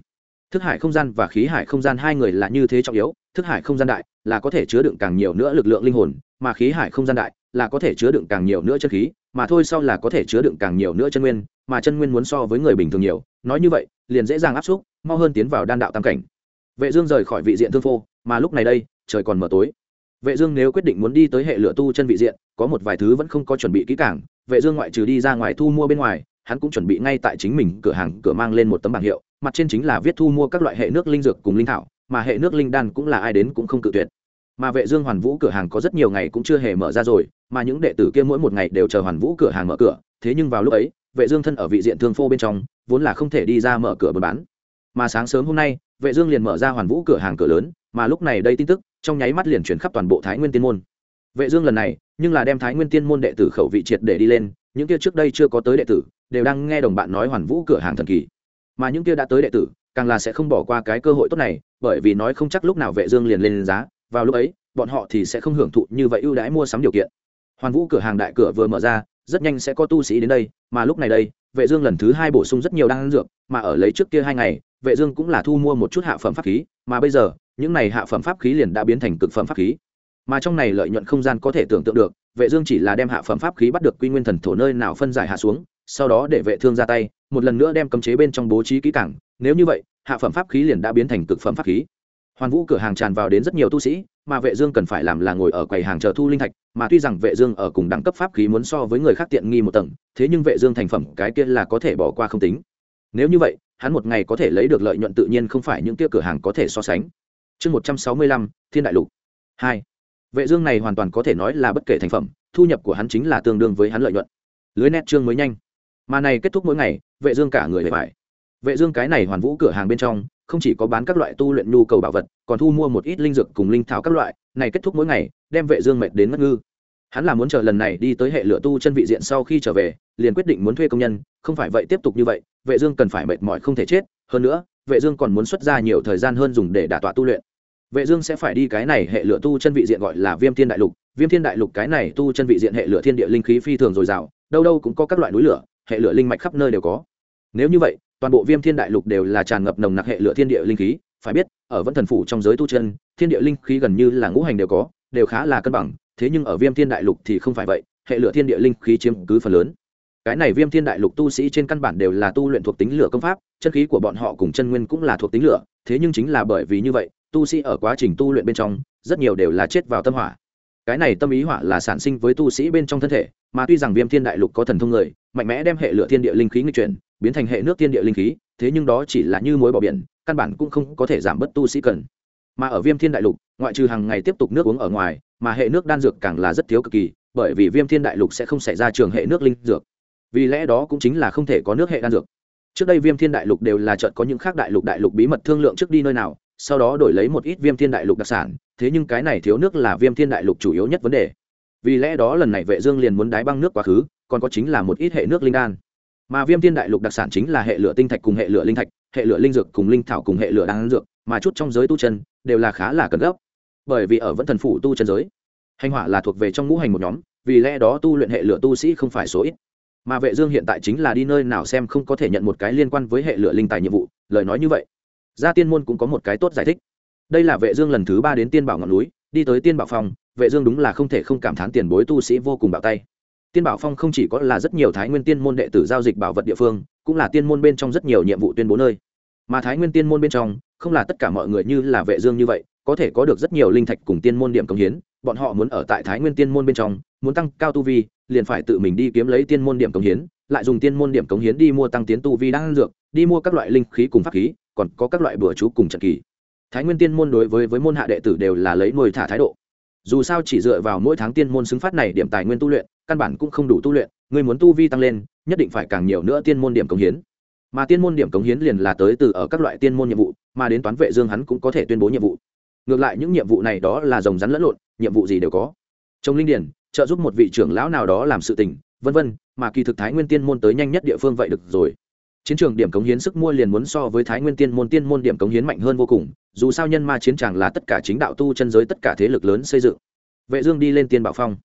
thức hải không gian và khí hải không gian hai người là như thế trọng yếu, thức hải không gian đại là có thể chứa đựng càng nhiều nữa lực lượng linh hồn, mà khí hải không gian đại là có thể chứa đựng càng nhiều nữa chân khí, mà thôi sau là có thể chứa đựng càng nhiều nữa chân nguyên, mà chân nguyên muốn so với người bình thường nhiều. Nói như vậy, liền dễ dàng áp xúc, mau hơn tiến vào đan đạo tam cảnh. Vệ dương rời khỏi vị diện thương phô mà lúc này đây, trời còn mở tối. Vệ dương nếu quyết định muốn đi tới hệ lửa tu chân vị diện, có một vài thứ vẫn không có chuẩn bị kỹ càng. Vệ dương ngoại trừ đi ra ngoài thu mua bên ngoài, hắn cũng chuẩn bị ngay tại chính mình cửa hàng cửa mang lên một tấm bảng hiệu mặt trên chính là viết thu mua các loại hệ nước linh dược cùng linh thảo, mà hệ nước linh đan cũng là ai đến cũng không cự tuyệt. Mà vệ dương hoàn vũ cửa hàng có rất nhiều ngày cũng chưa hề mở ra rồi, mà những đệ tử kia mỗi một ngày đều chờ hoàn vũ cửa hàng mở cửa, thế nhưng vào lúc ấy, vệ dương thân ở vị diện thương phô bên trong, vốn là không thể đi ra mở cửa buôn bán. Mà sáng sớm hôm nay, vệ dương liền mở ra hoàn vũ cửa hàng cửa lớn, mà lúc này đây tin tức, trong nháy mắt liền truyền khắp toàn bộ thái nguyên tiên môn. Vệ dương lần này, nhưng là đem thái nguyên tiên môn đệ tử khẩu vị triệt để đi lên, những kia trước đây chưa có tới đệ tử, đều đang nghe đồng bạn nói hoàn vũ cửa hàng thần kỳ mà những kia đã tới đệ tử, càng là sẽ không bỏ qua cái cơ hội tốt này, bởi vì nói không chắc lúc nào vệ dương liền lên giá, vào lúc ấy, bọn họ thì sẽ không hưởng thụ như vậy ưu đãi mua sắm điều kiện. Hoàn vũ cửa hàng đại cửa vừa mở ra, rất nhanh sẽ có tu sĩ đến đây, mà lúc này đây, vệ dương lần thứ hai bổ sung rất nhiều đan dược, mà ở lấy trước kia hai ngày, vệ dương cũng là thu mua một chút hạ phẩm pháp khí, mà bây giờ, những này hạ phẩm pháp khí liền đã biến thành cực phẩm pháp khí. Mà trong này lợi nhuận không gian có thể tưởng tượng được, vệ dương chỉ là đem hạ phẩm pháp khí bắt được quy nguyên thần thổ nơi nào phân giải hạ xuống sau đó để vệ thương ra tay một lần nữa đem cấm chế bên trong bố trí kỹ càng. Nếu như vậy hạ phẩm pháp khí liền đã biến thành cực phẩm pháp khí. Hoàn vũ cửa hàng tràn vào đến rất nhiều tu sĩ mà vệ dương cần phải làm là ngồi ở quầy hàng chờ thu linh thạch mà tuy rằng vệ dương ở cùng đẳng cấp pháp khí muốn so với người khác tiện nghi một tầng thế nhưng vệ dương thành phẩm cái kia là có thể bỏ qua không tính. Nếu như vậy hắn một ngày có thể lấy được lợi nhuận tự nhiên không phải những kia cửa hàng có thể so sánh. Chương 165, thiên đại lục hai. Vệ dương này hoàn toàn có thể nói là bất kể thành phẩm thu nhập của hắn chính là tương đương với hắn lợi nhuận. Lưới nét trương mới nhanh mà này kết thúc mỗi ngày, vệ dương cả người phải vệ dương cái này hoàn vũ cửa hàng bên trong, không chỉ có bán các loại tu luyện nhu cầu bảo vật, còn thu mua một ít linh dược cùng linh thảo các loại, này kết thúc mỗi ngày, đem vệ dương mệt đến ngất ngư. Hắn là muốn chờ lần này đi tới hệ lửa tu chân vị diện sau khi trở về, liền quyết định muốn thuê công nhân, không phải vậy tiếp tục như vậy, vệ dương cần phải mệt mỏi không thể chết, hơn nữa, vệ dương còn muốn xuất ra nhiều thời gian hơn dùng để đả tọa tu luyện. Vệ dương sẽ phải đi cái này hệ lửa tu chân vị diện gọi là viêm thiên đại lục. Viêm thiên đại lục cái này tu chân vị diện hệ lửa thiên địa linh khí phi thường dồi dào, đâu đâu cũng có các loại núi lửa hệ lửa linh mạch khắp nơi đều có. Nếu như vậy, toàn bộ viêm thiên đại lục đều là tràn ngập nồng nặc hệ lửa thiên địa linh khí, phải biết, ở vẫn thần phủ trong giới tu chân, thiên địa linh khí gần như là ngũ hành đều có, đều khá là cân bằng, thế nhưng ở viêm thiên đại lục thì không phải vậy, hệ lửa thiên địa linh khí chiếm cứ phần lớn. Cái này viêm thiên đại lục tu sĩ trên căn bản đều là tu luyện thuộc tính lửa công pháp, chân khí của bọn họ cùng chân nguyên cũng là thuộc tính lửa, thế nhưng chính là bởi vì như vậy, tu sĩ ở quá trình tu luyện bên trong, rất nhiều đều là chết vào tâm hỏa. Cái này tâm ý hỏa là sản sinh với tu sĩ bên trong thân thể mà tuy rằng viêm thiên đại lục có thần thông người, mạnh mẽ đem hệ lửa thiên địa linh khí nghịch chuyển, biến thành hệ nước thiên địa linh khí, thế nhưng đó chỉ là như mối bỏ biển, căn bản cũng không có thể giảm bớt tu sĩ cần. Mà ở viêm thiên đại lục, ngoại trừ hàng ngày tiếp tục nước uống ở ngoài, mà hệ nước đan dược càng là rất thiếu cực kỳ, bởi vì viêm thiên đại lục sẽ không xảy ra trường hệ nước linh dược. Vì lẽ đó cũng chính là không thể có nước hệ đan dược. Trước đây viêm thiên đại lục đều là chợt có những khác đại lục đại lục bí mật thương lượng trước đi nơi nào, sau đó đổi lấy một ít viêm thiên đại lục đặc sản, thế nhưng cái này thiếu nước là viêm thiên đại lục chủ yếu nhất vấn đề vì lẽ đó lần này vệ dương liền muốn đái băng nước quá khứ, còn có chính là một ít hệ nước linh đan. Mà viêm thiên đại lục đặc sản chính là hệ lửa tinh thạch cùng hệ lửa linh thạch, hệ lửa linh dược cùng linh thảo cùng hệ lửa đan dược, mà chút trong giới tu chân đều là khá là cần gấp. Bởi vì ở vẫn thần phủ tu chân giới, hành hỏa là thuộc về trong ngũ hành một nhóm, vì lẽ đó tu luyện hệ lửa tu sĩ không phải số ít. Mà vệ dương hiện tại chính là đi nơi nào xem không có thể nhận một cái liên quan với hệ lửa linh tài nhiệm vụ, lời nói như vậy. Gia tiên môn cũng có một cái tốt giải thích. Đây là vệ dương lần thứ ba đến tiên bảo ngọn núi, đi tới tiên bảo phòng vệ dương đúng là không thể không cảm thán tiền bối tu sĩ vô cùng bạo tay. Tiên bảo phong không chỉ có là rất nhiều thái nguyên tiên môn đệ tử giao dịch bảo vật địa phương, cũng là tiên môn bên trong rất nhiều nhiệm vụ tuyên bố nơi. Mà thái nguyên tiên môn bên trong, không là tất cả mọi người như là vệ dương như vậy, có thể có được rất nhiều linh thạch cùng tiên môn điểm công hiến, bọn họ muốn ở tại thái nguyên tiên môn bên trong, muốn tăng cao tu vi, liền phải tự mình đi kiếm lấy tiên môn điểm công hiến, lại dùng tiên môn điểm công hiến đi mua tăng tiến tu vi đang dược, đi mua các loại linh khí cùng pháp khí, còn có các loại bừa chú cùng trận kỳ. Thái nguyên tiên môn đối với với môn hạ đệ tử đều là lấy nuôi thả thái độ dù sao chỉ dựa vào mỗi tháng tiên môn xứng phát này điểm tài nguyên tu luyện, căn bản cũng không đủ tu luyện người muốn tu vi tăng lên, nhất định phải càng nhiều nữa tiên môn điểm công hiến. Mà tiên môn điểm cống hiến liền là tới từ ở các loại tiên môn nhiệm vụ, mà đến toán vệ dương hắn cũng có thể tuyên bố nhiệm vụ. Ngược lại những nhiệm vụ này đó là rồng rắn lẫn lộn, nhiệm vụ gì đều có. Trong linh điển trợ giúp một vị trưởng lão nào đó làm sự tình, vân vân, mà kỳ thực thái nguyên tiên môn tới nhanh nhất địa phương vậy được rồi chiến trường điểm cống hiến sức mua liền muốn so với thái nguyên tiên môn tiên môn điểm cống hiến mạnh hơn vô cùng, dù sao nhân ma chiến tràng là tất cả chính đạo tu chân giới, tất cả thế lực lớn xây dựng. Vệ dương đi lên tiên bảo phong.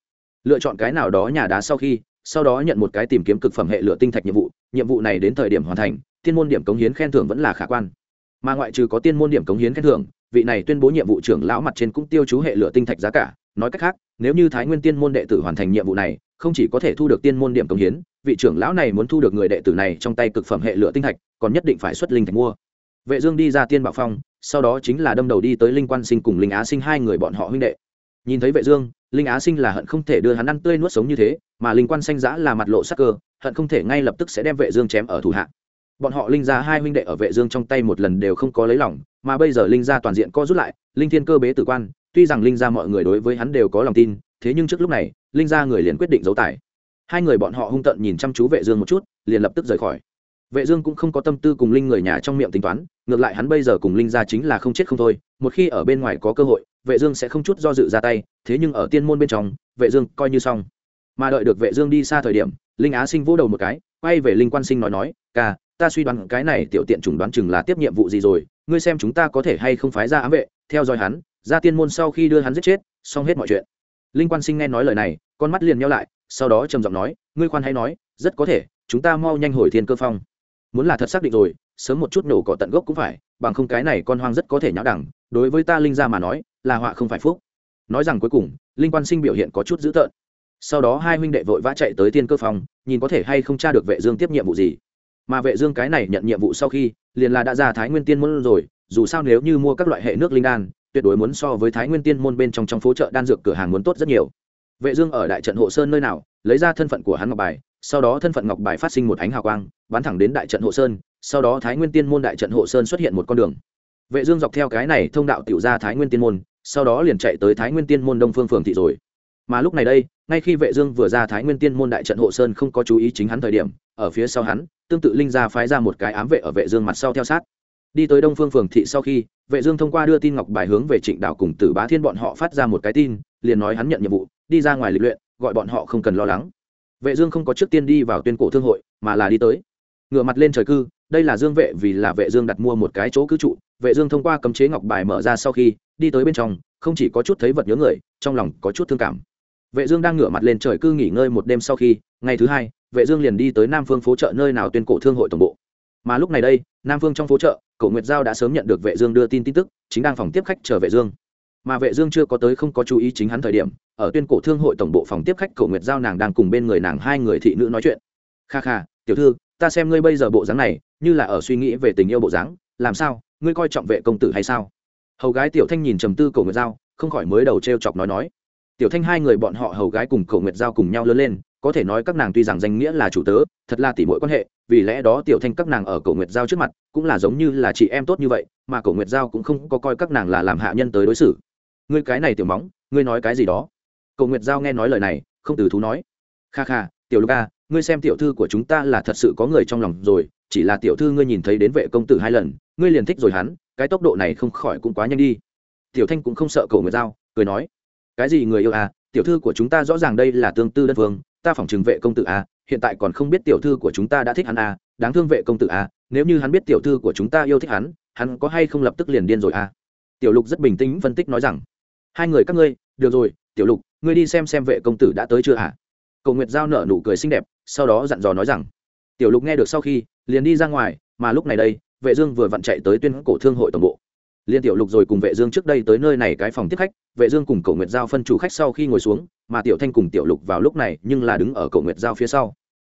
Lựa chọn cái nào đó nhà đá sau khi, sau đó nhận một cái tìm kiếm cực phẩm hệ lửa tinh thạch nhiệm vụ nhiệm vụ này đến thời điểm hoàn thành, tiên môn điểm cống hiến khen thưởng vẫn là khả quan. Mà ngoại trừ có tiên môn điểm cống hiến khen thưởng, vị này tuyên bố nhiệm vụ trưởng lão mặt trên cũng tiêu chú hệ lửa tinh thạch giá cả. Nói cách khác, nếu như thái nguyên tiên môn đệ tử hoàn thành nhiệm vụ này, không chỉ có thể thu được tiên môn điểm cống hiến vị trưởng lão này muốn thu được người đệ tử này trong tay cực phẩm hệ lửa tinh thạch, còn nhất định phải xuất linh thạch mua. Vệ dương đi ra tiên bảo phong, sau đó chính là đâm đầu đi tới linh quan sinh cùng linh á sinh hai người bọn họ huynh đệ. Nhìn thấy vệ dương, linh á sinh là hận không thể đưa hắn ăn tươi nuốt sống như thế, mà linh quan xanh giã là mặt lộ sắc cơ, hận không thể ngay lập tức sẽ đem vệ dương chém ở thủ hạ. Bọn họ linh gia hai huynh đệ ở vệ dương trong tay một lần đều không có lấy lòng, mà bây giờ linh gia toàn diện co rút lại, linh thiên cơ bế tử quan, tuy rằng linh gia mọi người đối với hắn đều có lòng tin, thế nhưng trước lúc này, linh gia người liền quyết định giấu tài hai người bọn họ hung tận nhìn chăm chú vệ dương một chút, liền lập tức rời khỏi. Vệ dương cũng không có tâm tư cùng linh người nhà trong miệng tính toán, ngược lại hắn bây giờ cùng linh gia chính là không chết không thôi, một khi ở bên ngoài có cơ hội, vệ dương sẽ không chút do dự ra tay, thế nhưng ở tiên môn bên trong, vệ dương coi như xong. Mà đợi được vệ dương đi xa thời điểm, linh á sinh vỗ đầu một cái, quay về linh quan sinh nói nói, ca, ta suy đoán cái này tiểu tiện trùng đoán chừng là tiếp nhiệm vụ gì rồi, ngươi xem chúng ta có thể hay không phái ra ám vệ, theo dõi hắn, ra tiên môn sau khi đưa hắn giết chết, xong hết mọi chuyện. Linh quan sinh nghe nói lời này, con mắt liền nhéo lại sau đó trầm giọng nói, ngươi khoan hãy nói, rất có thể, chúng ta mau nhanh hồi thiên cơ phong. Muốn là thật xác định rồi, sớm một chút nổ cỏ tận gốc cũng phải, bằng không cái này con hoang rất có thể nhão đẳng, đối với ta linh gia mà nói, là họa không phải phúc. Nói rằng cuối cùng, linh quan sinh biểu hiện có chút dữ tợn. Sau đó hai huynh đệ vội vã chạy tới thiên cơ phòng nhìn có thể hay không tra được vệ dương tiếp nhiệm vụ gì. Mà vệ dương cái này nhận nhiệm vụ sau khi, liền là đã ra thái nguyên tiên môn rồi, dù sao nếu như mua các loại hệ nước linh đan, tuyệt đối muốn so với thái nguyên tiên môn bên trong trong phố chợ đan dược cửa hàng muốn tốt rất nhiều vệ dương ở đại trận hộ sơn nơi nào, lấy ra thân phận của hắn ngọc bài, sau đó thân phận ngọc bài phát sinh một ánh hào quang, bắn thẳng đến đại trận hộ sơn, sau đó thái nguyên tiên môn đại trận hộ sơn xuất hiện một con đường. Vệ dương dọc theo cái này thông đạo tiểu ra thái nguyên tiên môn, sau đó liền chạy tới thái nguyên tiên môn đông phương phường thị rồi. Mà lúc này đây, ngay khi vệ dương vừa ra thái nguyên tiên môn đại trận hộ sơn không có chú ý chính hắn thời điểm, ở phía sau hắn, tương tự linh gia phái ra một cái ám vệ ở vệ dương mặt sau theo sát. Đi tới đông phương phường thị sau khi, vệ dương thông qua đưa tin ngọc bài hướng về trịnh đảo cùng tử bá thiên bọn họ phát ra một cái tin, liền nói hắn nhận nhiệm vụ đi ra ngoài lịch luyện, gọi bọn họ không cần lo lắng. Vệ dương không có trước tiên đi vào tuyên cổ thương hội, mà là đi tới. Ngửa mặt lên trời cư, đây là dương vệ vì là vệ dương đặt mua một cái chỗ cư trụ. Vệ dương thông qua cấm chế ngọc bài mở ra sau khi, đi tới bên trong, không chỉ có chút thấy vật nhớ người, trong lòng có chút thương cảm. Vệ dương đang ngửa mặt lên trời cư nghỉ ngơi một đêm sau khi, ngày thứ hai, vệ dương liền đi tới nam phương phố chợ nơi nào tuyên cổ thương hội tổng bộ. Mà lúc này đây, nam phương trong phố chợ, cổ nguyệt giao đã sớm nhận được vệ dương đưa tin tin tức, chính đang phòng tiếp khách chờ vệ dương mà vệ dương chưa có tới không có chú ý chính hắn thời điểm, ở tuyên cổ thương hội tổng bộ phòng tiếp khách cổ nguyệt giao nàng đang cùng bên người nàng hai người thị nữ nói chuyện. Kha kha, tiểu thư, ta xem ngươi bây giờ bộ dáng này, như là ở suy nghĩ về tình yêu bộ dáng, làm sao, ngươi coi trọng vệ công tử hay sao? Hầu gái tiểu thanh nhìn trầm tư cổ nguyệt giao, không khỏi mới đầu treo chọc nói nói. Tiểu thanh hai người bọn họ hầu gái cùng cổ nguyệt giao cùng nhau lớn lên, có thể nói các nàng tuy rằng danh nghĩa là chủ tớ, thật là tỉ mỗi quan hệ, vì lẽ đó tiểu thanh các nàng ở cổ nguyệt giao trước mặt, cũng là giống như là chị em tốt như vậy, mà cổ nguyệt giao cũng không có coi các nàng là làm hạ nhân tới đối xử ngươi cái này tiểu móng, ngươi nói cái gì đó? Cổ nguyệt giao nghe nói lời này, không từ thú nói. Kha kha, tiểu lục a ngươi xem tiểu thư của chúng ta là thật sự có người trong lòng rồi, chỉ là tiểu thư ngươi nhìn thấy đến vệ công tử hai lần, ngươi liền thích rồi hắn, cái tốc độ này không khỏi cũng quá nhanh đi. Tiểu thanh cũng không sợ cổ nguyệt giao, cười nói. Cái gì người yêu à tiểu thư của chúng ta rõ ràng đây là tương tư đất vương ta phỏng chừng vệ công tử à hiện tại còn không biết tiểu thư của chúng ta đã thích hắn à đáng thương vệ công tử à nếu như hắn biết tiểu thư của chúng ta yêu thích hắn hắn có hay không lập tức liền điên rồi à? Tiểu lục rất bình tĩnh phân tích nói rằng hai người các ngươi, được rồi, tiểu lục, ngươi đi xem xem vệ công tử đã tới chưa à cầu nguyệt giao nở nụ cười xinh đẹp, sau đó dặn dò nói rằng, tiểu lục nghe được sau khi, liền đi ra ngoài, mà lúc này đây, vệ dương vừa vặn chạy tới tuyên cổ thương hội tổng bộ. Liên tiểu lục rồi cùng vệ dương trước đây tới nơi này cái phòng tiếp khách, vệ dương cùng cổ nguyệt giao phân chủ khách sau khi ngồi xuống, mà tiểu thanh cùng tiểu lục vào lúc này, nhưng là đứng ở cổ nguyệt giao phía sau.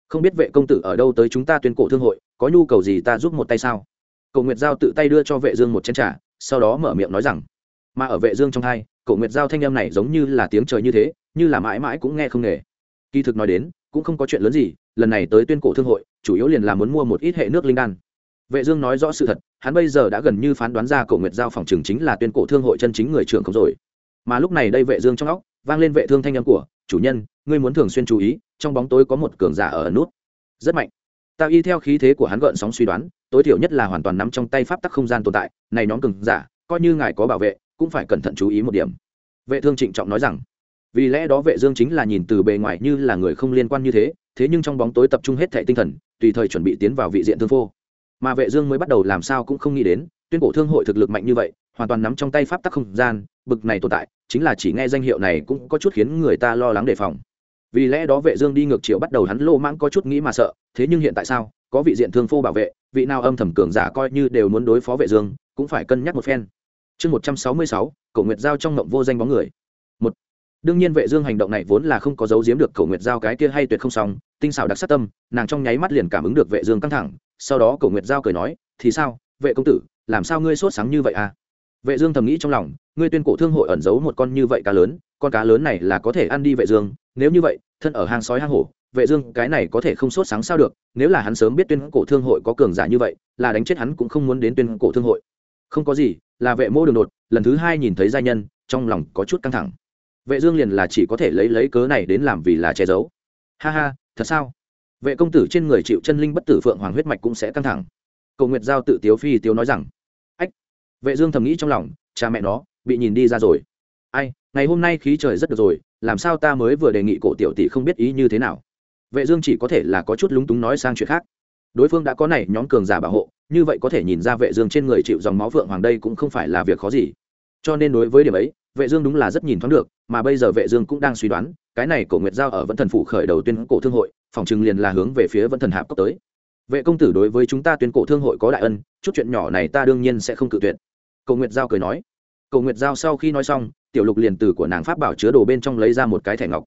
Không biết vệ công tử ở đâu tới chúng ta tuyên cổ thương hội, có nhu cầu gì ta giúp một tay sao? Cổ nguyệt giao tự tay đưa cho vệ dương một chén trà, sau đó mở miệng nói rằng mà ở vệ dương trong hai cổ nguyệt giao thanh âm này giống như là tiếng trời như thế, như là mãi mãi cũng nghe không nghề. Kỳ thực nói đến, cũng không có chuyện lớn gì, lần này tới tuyên cổ thương hội, chủ yếu liền là muốn mua một ít hệ nước linh đan. Vệ dương nói rõ sự thật, hắn bây giờ đã gần như phán đoán ra cổ nguyệt giao phòng trường chính là tuyên cổ thương hội chân chính người trưởng không rồi. Mà lúc này đây vệ dương trong óc, vang lên vệ thương thanh âm của, chủ nhân, ngươi muốn thường xuyên chú ý, trong bóng tối có một cường giả ở nút. Rất mạnh. Ta y theo khí thế của hắn gợn sóng suy đoán, tối thiểu nhất là hoàn toàn nắm trong tay pháp tắc không gian tồn tại, này nhóm cường giả, coi như ngài có bảo vệ cũng phải cẩn thận chú ý một điểm. Vệ thương trịnh trọng nói rằng, vì lẽ đó vệ dương chính là nhìn từ bề ngoài như là người không liên quan như thế thế nhưng trong bóng tối tập trung hết thảy tinh thần, tùy thời chuẩn bị tiến vào vị diện thương phô. Mà vệ dương mới bắt đầu làm sao cũng không nghĩ đến, tuyên cổ thương hội thực lực mạnh như vậy, hoàn toàn nắm trong tay pháp tắc không gian, bực này tồn tại, chính là chỉ nghe danh hiệu này cũng có chút khiến người ta lo lắng đề phòng. Vì lẽ đó vệ dương đi ngược chiều bắt đầu hắn lô mãng có chút nghĩ mà sợ, thế nhưng hiện tại sao, có vị diện thương phô bảo vệ, vị nào âm thầm cường giả coi như đều muốn đối phó vệ dương, cũng phải cân nhắc một phen chương 166, cổ nguyệt giao trong ngậm vô danh bóng người. Một đương nhiên vệ dương hành động này vốn là không có giấu giếm được cổ nguyệt giao cái kia hay tuyệt không xong tinh xảo đặc sắc tâm nàng trong nháy mắt liền cảm ứng được vệ dương căng thẳng sau đó cổ nguyệt giao cười nói thì sao vệ công tử làm sao ngươi sốt sáng như vậy à? Vệ dương thầm nghĩ trong lòng ngươi tuyên cổ thương hội ẩn giấu một con như vậy cá lớn con cá lớn này là có thể ăn đi vệ dương nếu như vậy thân ở hang sói hang hổ vệ dương cái này có thể không sốt sáng sao được nếu là hắn sớm biết tuyên cổ thương hội có cường giả như vậy là đánh chết hắn cũng không muốn đến tuyên cổ thương hội không có gì, là vệ mô đường đột, lần thứ hai nhìn thấy gia nhân, trong lòng có chút căng thẳng. Vệ dương liền là chỉ có thể lấy lấy cớ này đến làm vì là che giấu. Ha ha, thật sao? Vệ công tử trên người chịu chân linh bất tử phượng hoàng huyết mạch cũng sẽ căng thẳng. Cầu nguyệt giao tự tiếu phi tiếu nói rằng. Ách. Vệ dương thầm nghĩ trong lòng, cha mẹ nó, bị nhìn đi ra rồi. Ai, ngày hôm nay khí trời rất được rồi, làm sao ta mới vừa đề nghị cổ tiểu tỷ không biết ý như thế nào? Vệ dương chỉ có thể là có chút lúng túng nói sang chuyện khác. Đối phương đã có này, nhóm cường giả bảo hộ như vậy có thể nhìn ra vệ dương trên người chịu dòng máu vượng hoàng đây cũng không phải là việc khó gì. Cho nên đối với điểm ấy, vệ dương đúng là rất nhìn thoáng được, mà bây giờ vệ dương cũng đang suy đoán, cái này cổ nguyệt giao ở vẫn thần phủ khởi đầu tuyên cổ thương hội, phòng trừng liền là hướng về phía vẫn thần hạp cấp tới. Vệ công tử đối với chúng ta tuyên cổ thương hội có đại ân, chút chuyện nhỏ này ta đương nhiên sẽ không cự tuyệt. Cổ nguyệt giao cười nói. Cổ nguyệt giao sau khi nói xong, tiểu lục liền từ của nàng pháp bảo chứa đồ bên trong lấy ra một cái thẻ ngọc.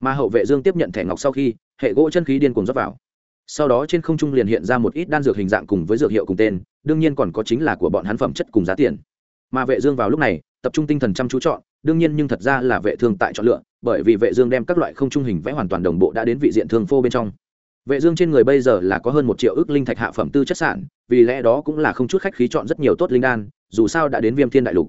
Mà hậu vệ dương tiếp nhận thẻ ngọc sau khi, hệ gỗ chân khí điên cuồng rót vào sau đó trên không trung liền hiện ra một ít đan dược hình dạng cùng với dược hiệu cùng tên, đương nhiên còn có chính là của bọn hắn phẩm chất cùng giá tiền. Mà vệ dương vào lúc này, tập trung tinh thần chăm chú chọn, đương nhiên nhưng thật ra là vệ thương tại chọn lựa, bởi vì vệ dương đem các loại không trung hình vẽ hoàn toàn đồng bộ đã đến vị diện thương phô bên trong. Vệ dương trên người bây giờ là có hơn một triệu ước linh thạch hạ phẩm tư chất sản, vì lẽ đó cũng là không chút khách khí chọn rất nhiều tốt linh đan, dù sao đã đến viêm thiên đại lục.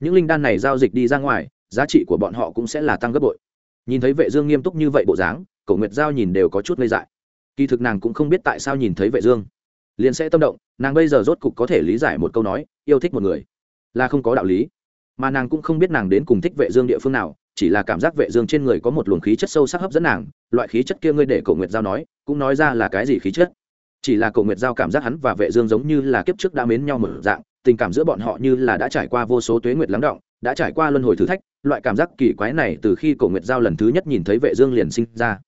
Những linh đan này giao dịch đi ra ngoài, giá trị của bọn họ cũng sẽ là tăng gấp bội. Nhìn thấy vệ dương nghiêm túc như vậy bộ dáng, cổ nguyệt giao nhìn đều có chút ngây dại kỳ thực nàng cũng không biết tại sao nhìn thấy vệ dương. Liền sẽ tâm động, nàng bây giờ rốt cục có thể lý giải một câu nói, yêu thích một người. Là không có đạo lý. Mà nàng cũng không biết nàng đến cùng thích vệ dương địa phương nào, chỉ là cảm giác vệ dương trên người có một luồng khí chất sâu sắc hấp dẫn nàng, loại khí chất kia ngươi để cổ nguyệt giao nói, cũng nói ra là cái gì khí chất. Chỉ là cổ nguyệt giao cảm giác hắn và vệ dương giống như là kiếp trước đã mến nhau một dạng, tình cảm giữa bọn họ như là đã trải qua vô số tuế nguyệt lắng động, đã trải qua luân hồi thử thách, loại cảm giác kỳ quái này từ khi cổ nguyệt giao lần thứ nhất nhìn thấy vệ dương liền sinh ra.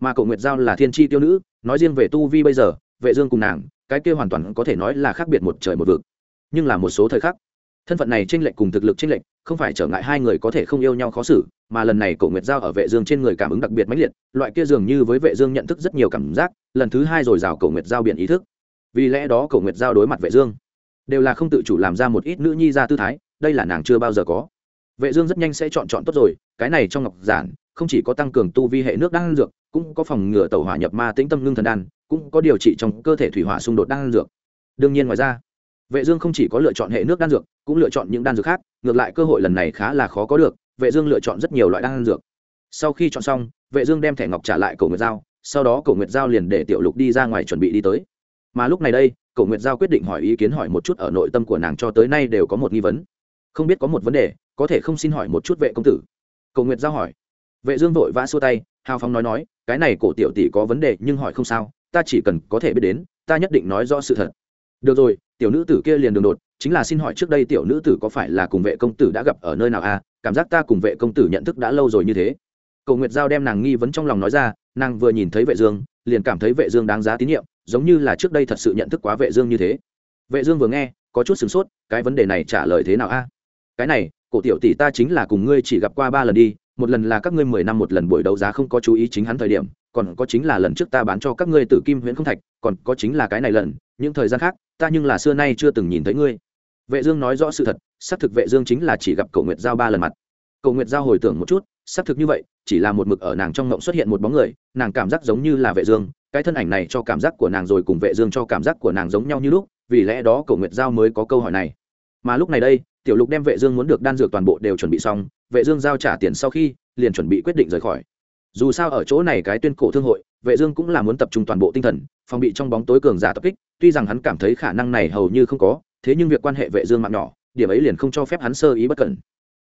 Mà cổ nguyệt giao là thiên chi tiêu nữ nói riêng về tu vi bây giờ, vệ dương cùng nàng, cái kia hoàn toàn có thể nói là khác biệt một trời một vực. Nhưng là một số thời khắc, thân phận này tranh lệch cùng thực lực tranh lệch, không phải trở ngại hai người có thể không yêu nhau khó xử, mà lần này cổ nguyệt giao ở vệ dương trên người cảm ứng đặc biệt mãnh liệt, loại kia dường như với vệ dương nhận thức rất nhiều cảm giác, lần thứ hai rồi rào cổ nguyệt giao biển ý thức. Vì lẽ đó cổ nguyệt giao đối mặt vệ dương, đều là không tự chủ làm ra một ít nữ nhi ra tư thái, đây là nàng chưa bao giờ có vệ dương rất nhanh sẽ chọn chọn tốt rồi, cái này trong ngọc giản, không chỉ có tăng cường tu vi hệ nước đan dược, cũng có phòng ngừa tẩu hỏa nhập ma tĩnh tâm ngưng thần đan, cũng có điều trị trong cơ thể thủy hỏa xung đột đan dược. Đương nhiên ngoài ra, vệ dương không chỉ có lựa chọn hệ nước đan dược, cũng lựa chọn những đan dược khác, ngược lại cơ hội lần này khá là khó có được, vệ dương lựa chọn rất nhiều loại đan dược. Sau khi chọn xong, vệ dương đem thẻ ngọc trả lại cổ nguyệt giao, sau đó cổ nguyệt giao liền để tiểu lục đi ra ngoài chuẩn bị đi tới. Mà lúc này đây, cổ nguyệt giao quyết định hỏi ý kiến hỏi một chút ở nội tâm của nàng cho tới nay đều có một nghi vấn không biết có một vấn đề, có thể không xin hỏi một chút vệ công tử. Cầu nguyệt giao hỏi. Vệ dương vội vã xua tay, hào phóng nói nói, cái này cổ tiểu tỷ có vấn đề nhưng hỏi không sao, ta chỉ cần có thể biết đến, ta nhất định nói rõ sự thật. Được rồi, tiểu nữ tử kia liền đường đột, chính là xin hỏi trước đây tiểu nữ tử có phải là cùng vệ công tử đã gặp ở nơi nào à cảm giác ta cùng vệ công tử nhận thức đã lâu rồi như thế. Cầu nguyệt giao đem nàng nghi vấn trong lòng nói ra, nàng vừa nhìn thấy vệ dương, liền cảm thấy vệ dương đáng giá tín nhiệm, giống như là trước đây thật sự nhận thức quá vệ dương như thế. Vệ dương vừa nghe, có chút sửng sốt, cái vấn đề này trả lời thế nào a cái này, cổ tiểu tỷ ta chính là cùng ngươi chỉ gặp qua ba lần đi, một lần là các ngươi mười năm một lần buổi đấu giá không có chú ý chính hắn thời điểm, còn có chính là lần trước ta bán cho các ngươi tử kim huyễn không thạch, còn có chính là cái này lần, những thời gian khác, ta nhưng là xưa nay chưa từng nhìn thấy ngươi. Vệ dương nói rõ sự thật, xác thực vệ dương chính là chỉ gặp cổ nguyệt giao ba lần mặt. Cổ nguyệt giao hồi tưởng một chút, xác thực như vậy, chỉ là một mực ở nàng trong ngộng xuất hiện một bóng người, nàng cảm giác giống như là vệ dương, cái thân ảnh này cho cảm giác của nàng rồi cùng vệ dương cho cảm giác của nàng giống nhau như lúc, vì lẽ đó cổ nguyệt giao mới có câu hỏi này. Mà lúc này đây tiểu lục đem vệ dương muốn được đan dược toàn bộ đều chuẩn bị xong, vệ dương giao trả tiền sau khi, liền chuẩn bị quyết định rời khỏi. Dù sao ở chỗ này cái tuyên cổ thương hội, vệ dương cũng là muốn tập trung toàn bộ tinh thần, phòng bị trong bóng tối cường giả tập kích, tuy rằng hắn cảm thấy khả năng này hầu như không có, thế nhưng việc quan hệ vệ dương mạng nhỏ, điểm ấy liền không cho phép hắn sơ ý bất cẩn.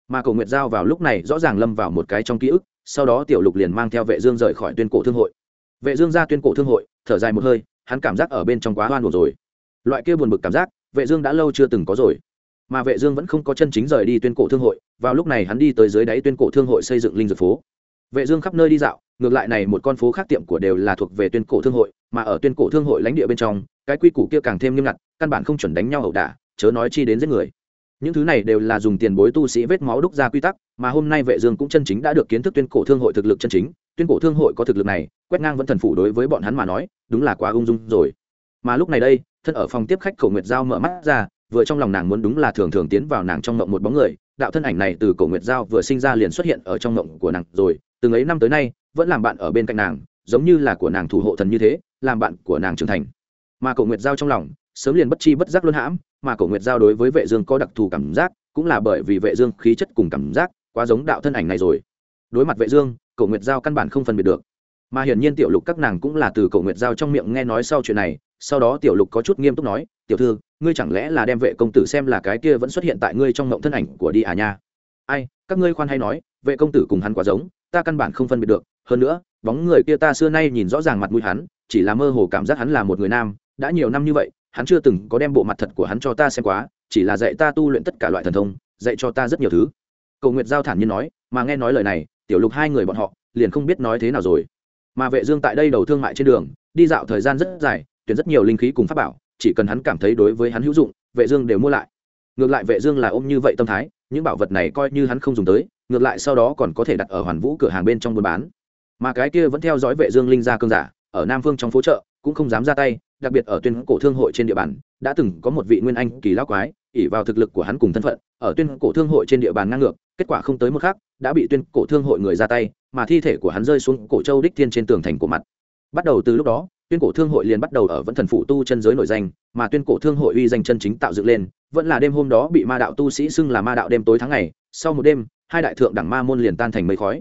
Mà cổ nguyệt giao vào lúc này rõ ràng lâm vào một cái trong ký ức, sau đó tiểu lục liền mang theo vệ dương rời khỏi tuyên cổ thương hội. Vệ dương ra tuyên cổ thương hội, thở dài một hơi, hắn cảm giác ở bên trong quá hoan buồn rồi. Loại kia buồn bực cảm giác, vệ dương đã lâu chưa từng có rồi mà vệ dương vẫn không có chân chính rời đi tuyên cổ thương hội, vào lúc này hắn đi tới dưới đáy tuyên cổ thương hội xây dựng linh dược phố. Vệ dương khắp nơi đi dạo, ngược lại này một con phố khác tiệm của đều là thuộc về tuyên cổ thương hội, mà ở tuyên cổ thương hội lãnh địa bên trong, cái quy củ kia càng thêm nghiêm ngặt, căn bản không chuẩn đánh nhau ẩu đả, chớ nói chi đến giết người. Những thứ này đều là dùng tiền bối tu sĩ vết máu đúc ra quy tắc, mà hôm nay vệ dương cũng chân chính đã được kiến thức tuyên cổ thương hội thực lực chân chính, tuyên cổ thương hội có thực lực này, quét ngang vẫn thần phủ đối với bọn hắn mà nói, đúng là quá ung dung rồi. Mà lúc này đây, thân ở phòng tiếp khách cổ nguyệt giao mở mắt ra vừa trong lòng nàng muốn đúng là thường thường tiến vào nàng trong mộng một bóng người, đạo thân ảnh này từ cổ nguyệt giao vừa sinh ra liền xuất hiện ở trong mộng của nàng rồi, từng ấy năm tới nay, vẫn làm bạn ở bên cạnh nàng, giống như là của nàng thủ hộ thần như thế, làm bạn của nàng trưởng thành. Mà cổ nguyệt giao trong lòng, sớm liền bất chi bất giác luân hãm, mà cổ nguyệt giao đối với vệ dương có đặc thù cảm giác, cũng là bởi vì vệ dương khí chất cùng cảm giác, quá giống đạo thân ảnh này rồi. Đối mặt vệ dương, cổ nguyệt giao căn bản không phân biệt được. Mà hiển nhiên tiểu lục các nàng cũng là từ cổ nguyệt giao trong miệng nghe nói sau chuyện này, sau đó tiểu lục có chút nghiêm túc nói, tiểu thư ngươi chẳng lẽ là đem vệ công tử xem là cái kia vẫn xuất hiện tại ngươi trong mộng thân ảnh của đi à nha? Ai, các ngươi khoan hay nói, vệ công tử cùng hắn quá giống, ta căn bản không phân biệt được. Hơn nữa, bóng người kia ta xưa nay nhìn rõ ràng mặt mũi hắn, chỉ là mơ hồ cảm giác hắn là một người nam. Đã nhiều năm như vậy, hắn chưa từng có đem bộ mặt thật của hắn cho ta xem quá, chỉ là dạy ta tu luyện tất cả loại thần thông, dạy cho ta rất nhiều thứ. Cầu nguyệt giao thản nhiên nói, mà nghe nói lời này, tiểu lục hai người bọn họ liền không biết nói thế nào rồi. Mà vệ dương tại đây đầu thương mại trên đường, đi dạo thời gian rất dài, tuyển rất nhiều linh khí cùng pháp bảo chỉ cần hắn cảm thấy đối với hắn hữu dụng, vệ dương đều mua lại. Ngược lại vệ dương là ôm như vậy tâm thái, những bảo vật này coi như hắn không dùng tới, ngược lại sau đó còn có thể đặt ở hoàn vũ cửa hàng bên trong buôn bán. Mà cái kia vẫn theo dõi vệ dương linh gia cương giả, ở nam phương trong phố chợ, cũng không dám ra tay, đặc biệt ở tuyên cổ thương hội trên địa bàn, đã từng có một vị nguyên anh kỳ lão quái ỉ vào thực lực của hắn cùng thân phận, ở tuyên cổ thương hội trên địa bàn ngang ngược, kết quả không tới một khắc, đã bị tuyên cổ thương hội người ra tay, mà thi thể của hắn rơi xuống cổ châu đích thiên trên tường thành của mặt. Bắt đầu từ lúc đó tuyên cổ thương hội liền bắt đầu ở vẫn thần phụ tu chân giới nổi danh, mà tuyên cổ thương hội uy danh chân chính tạo dựng lên, vẫn là đêm hôm đó bị ma đạo tu sĩ xưng là ma đạo đêm tối tháng ngày, sau một đêm, hai đại thượng đẳng ma môn liền tan thành mây khói.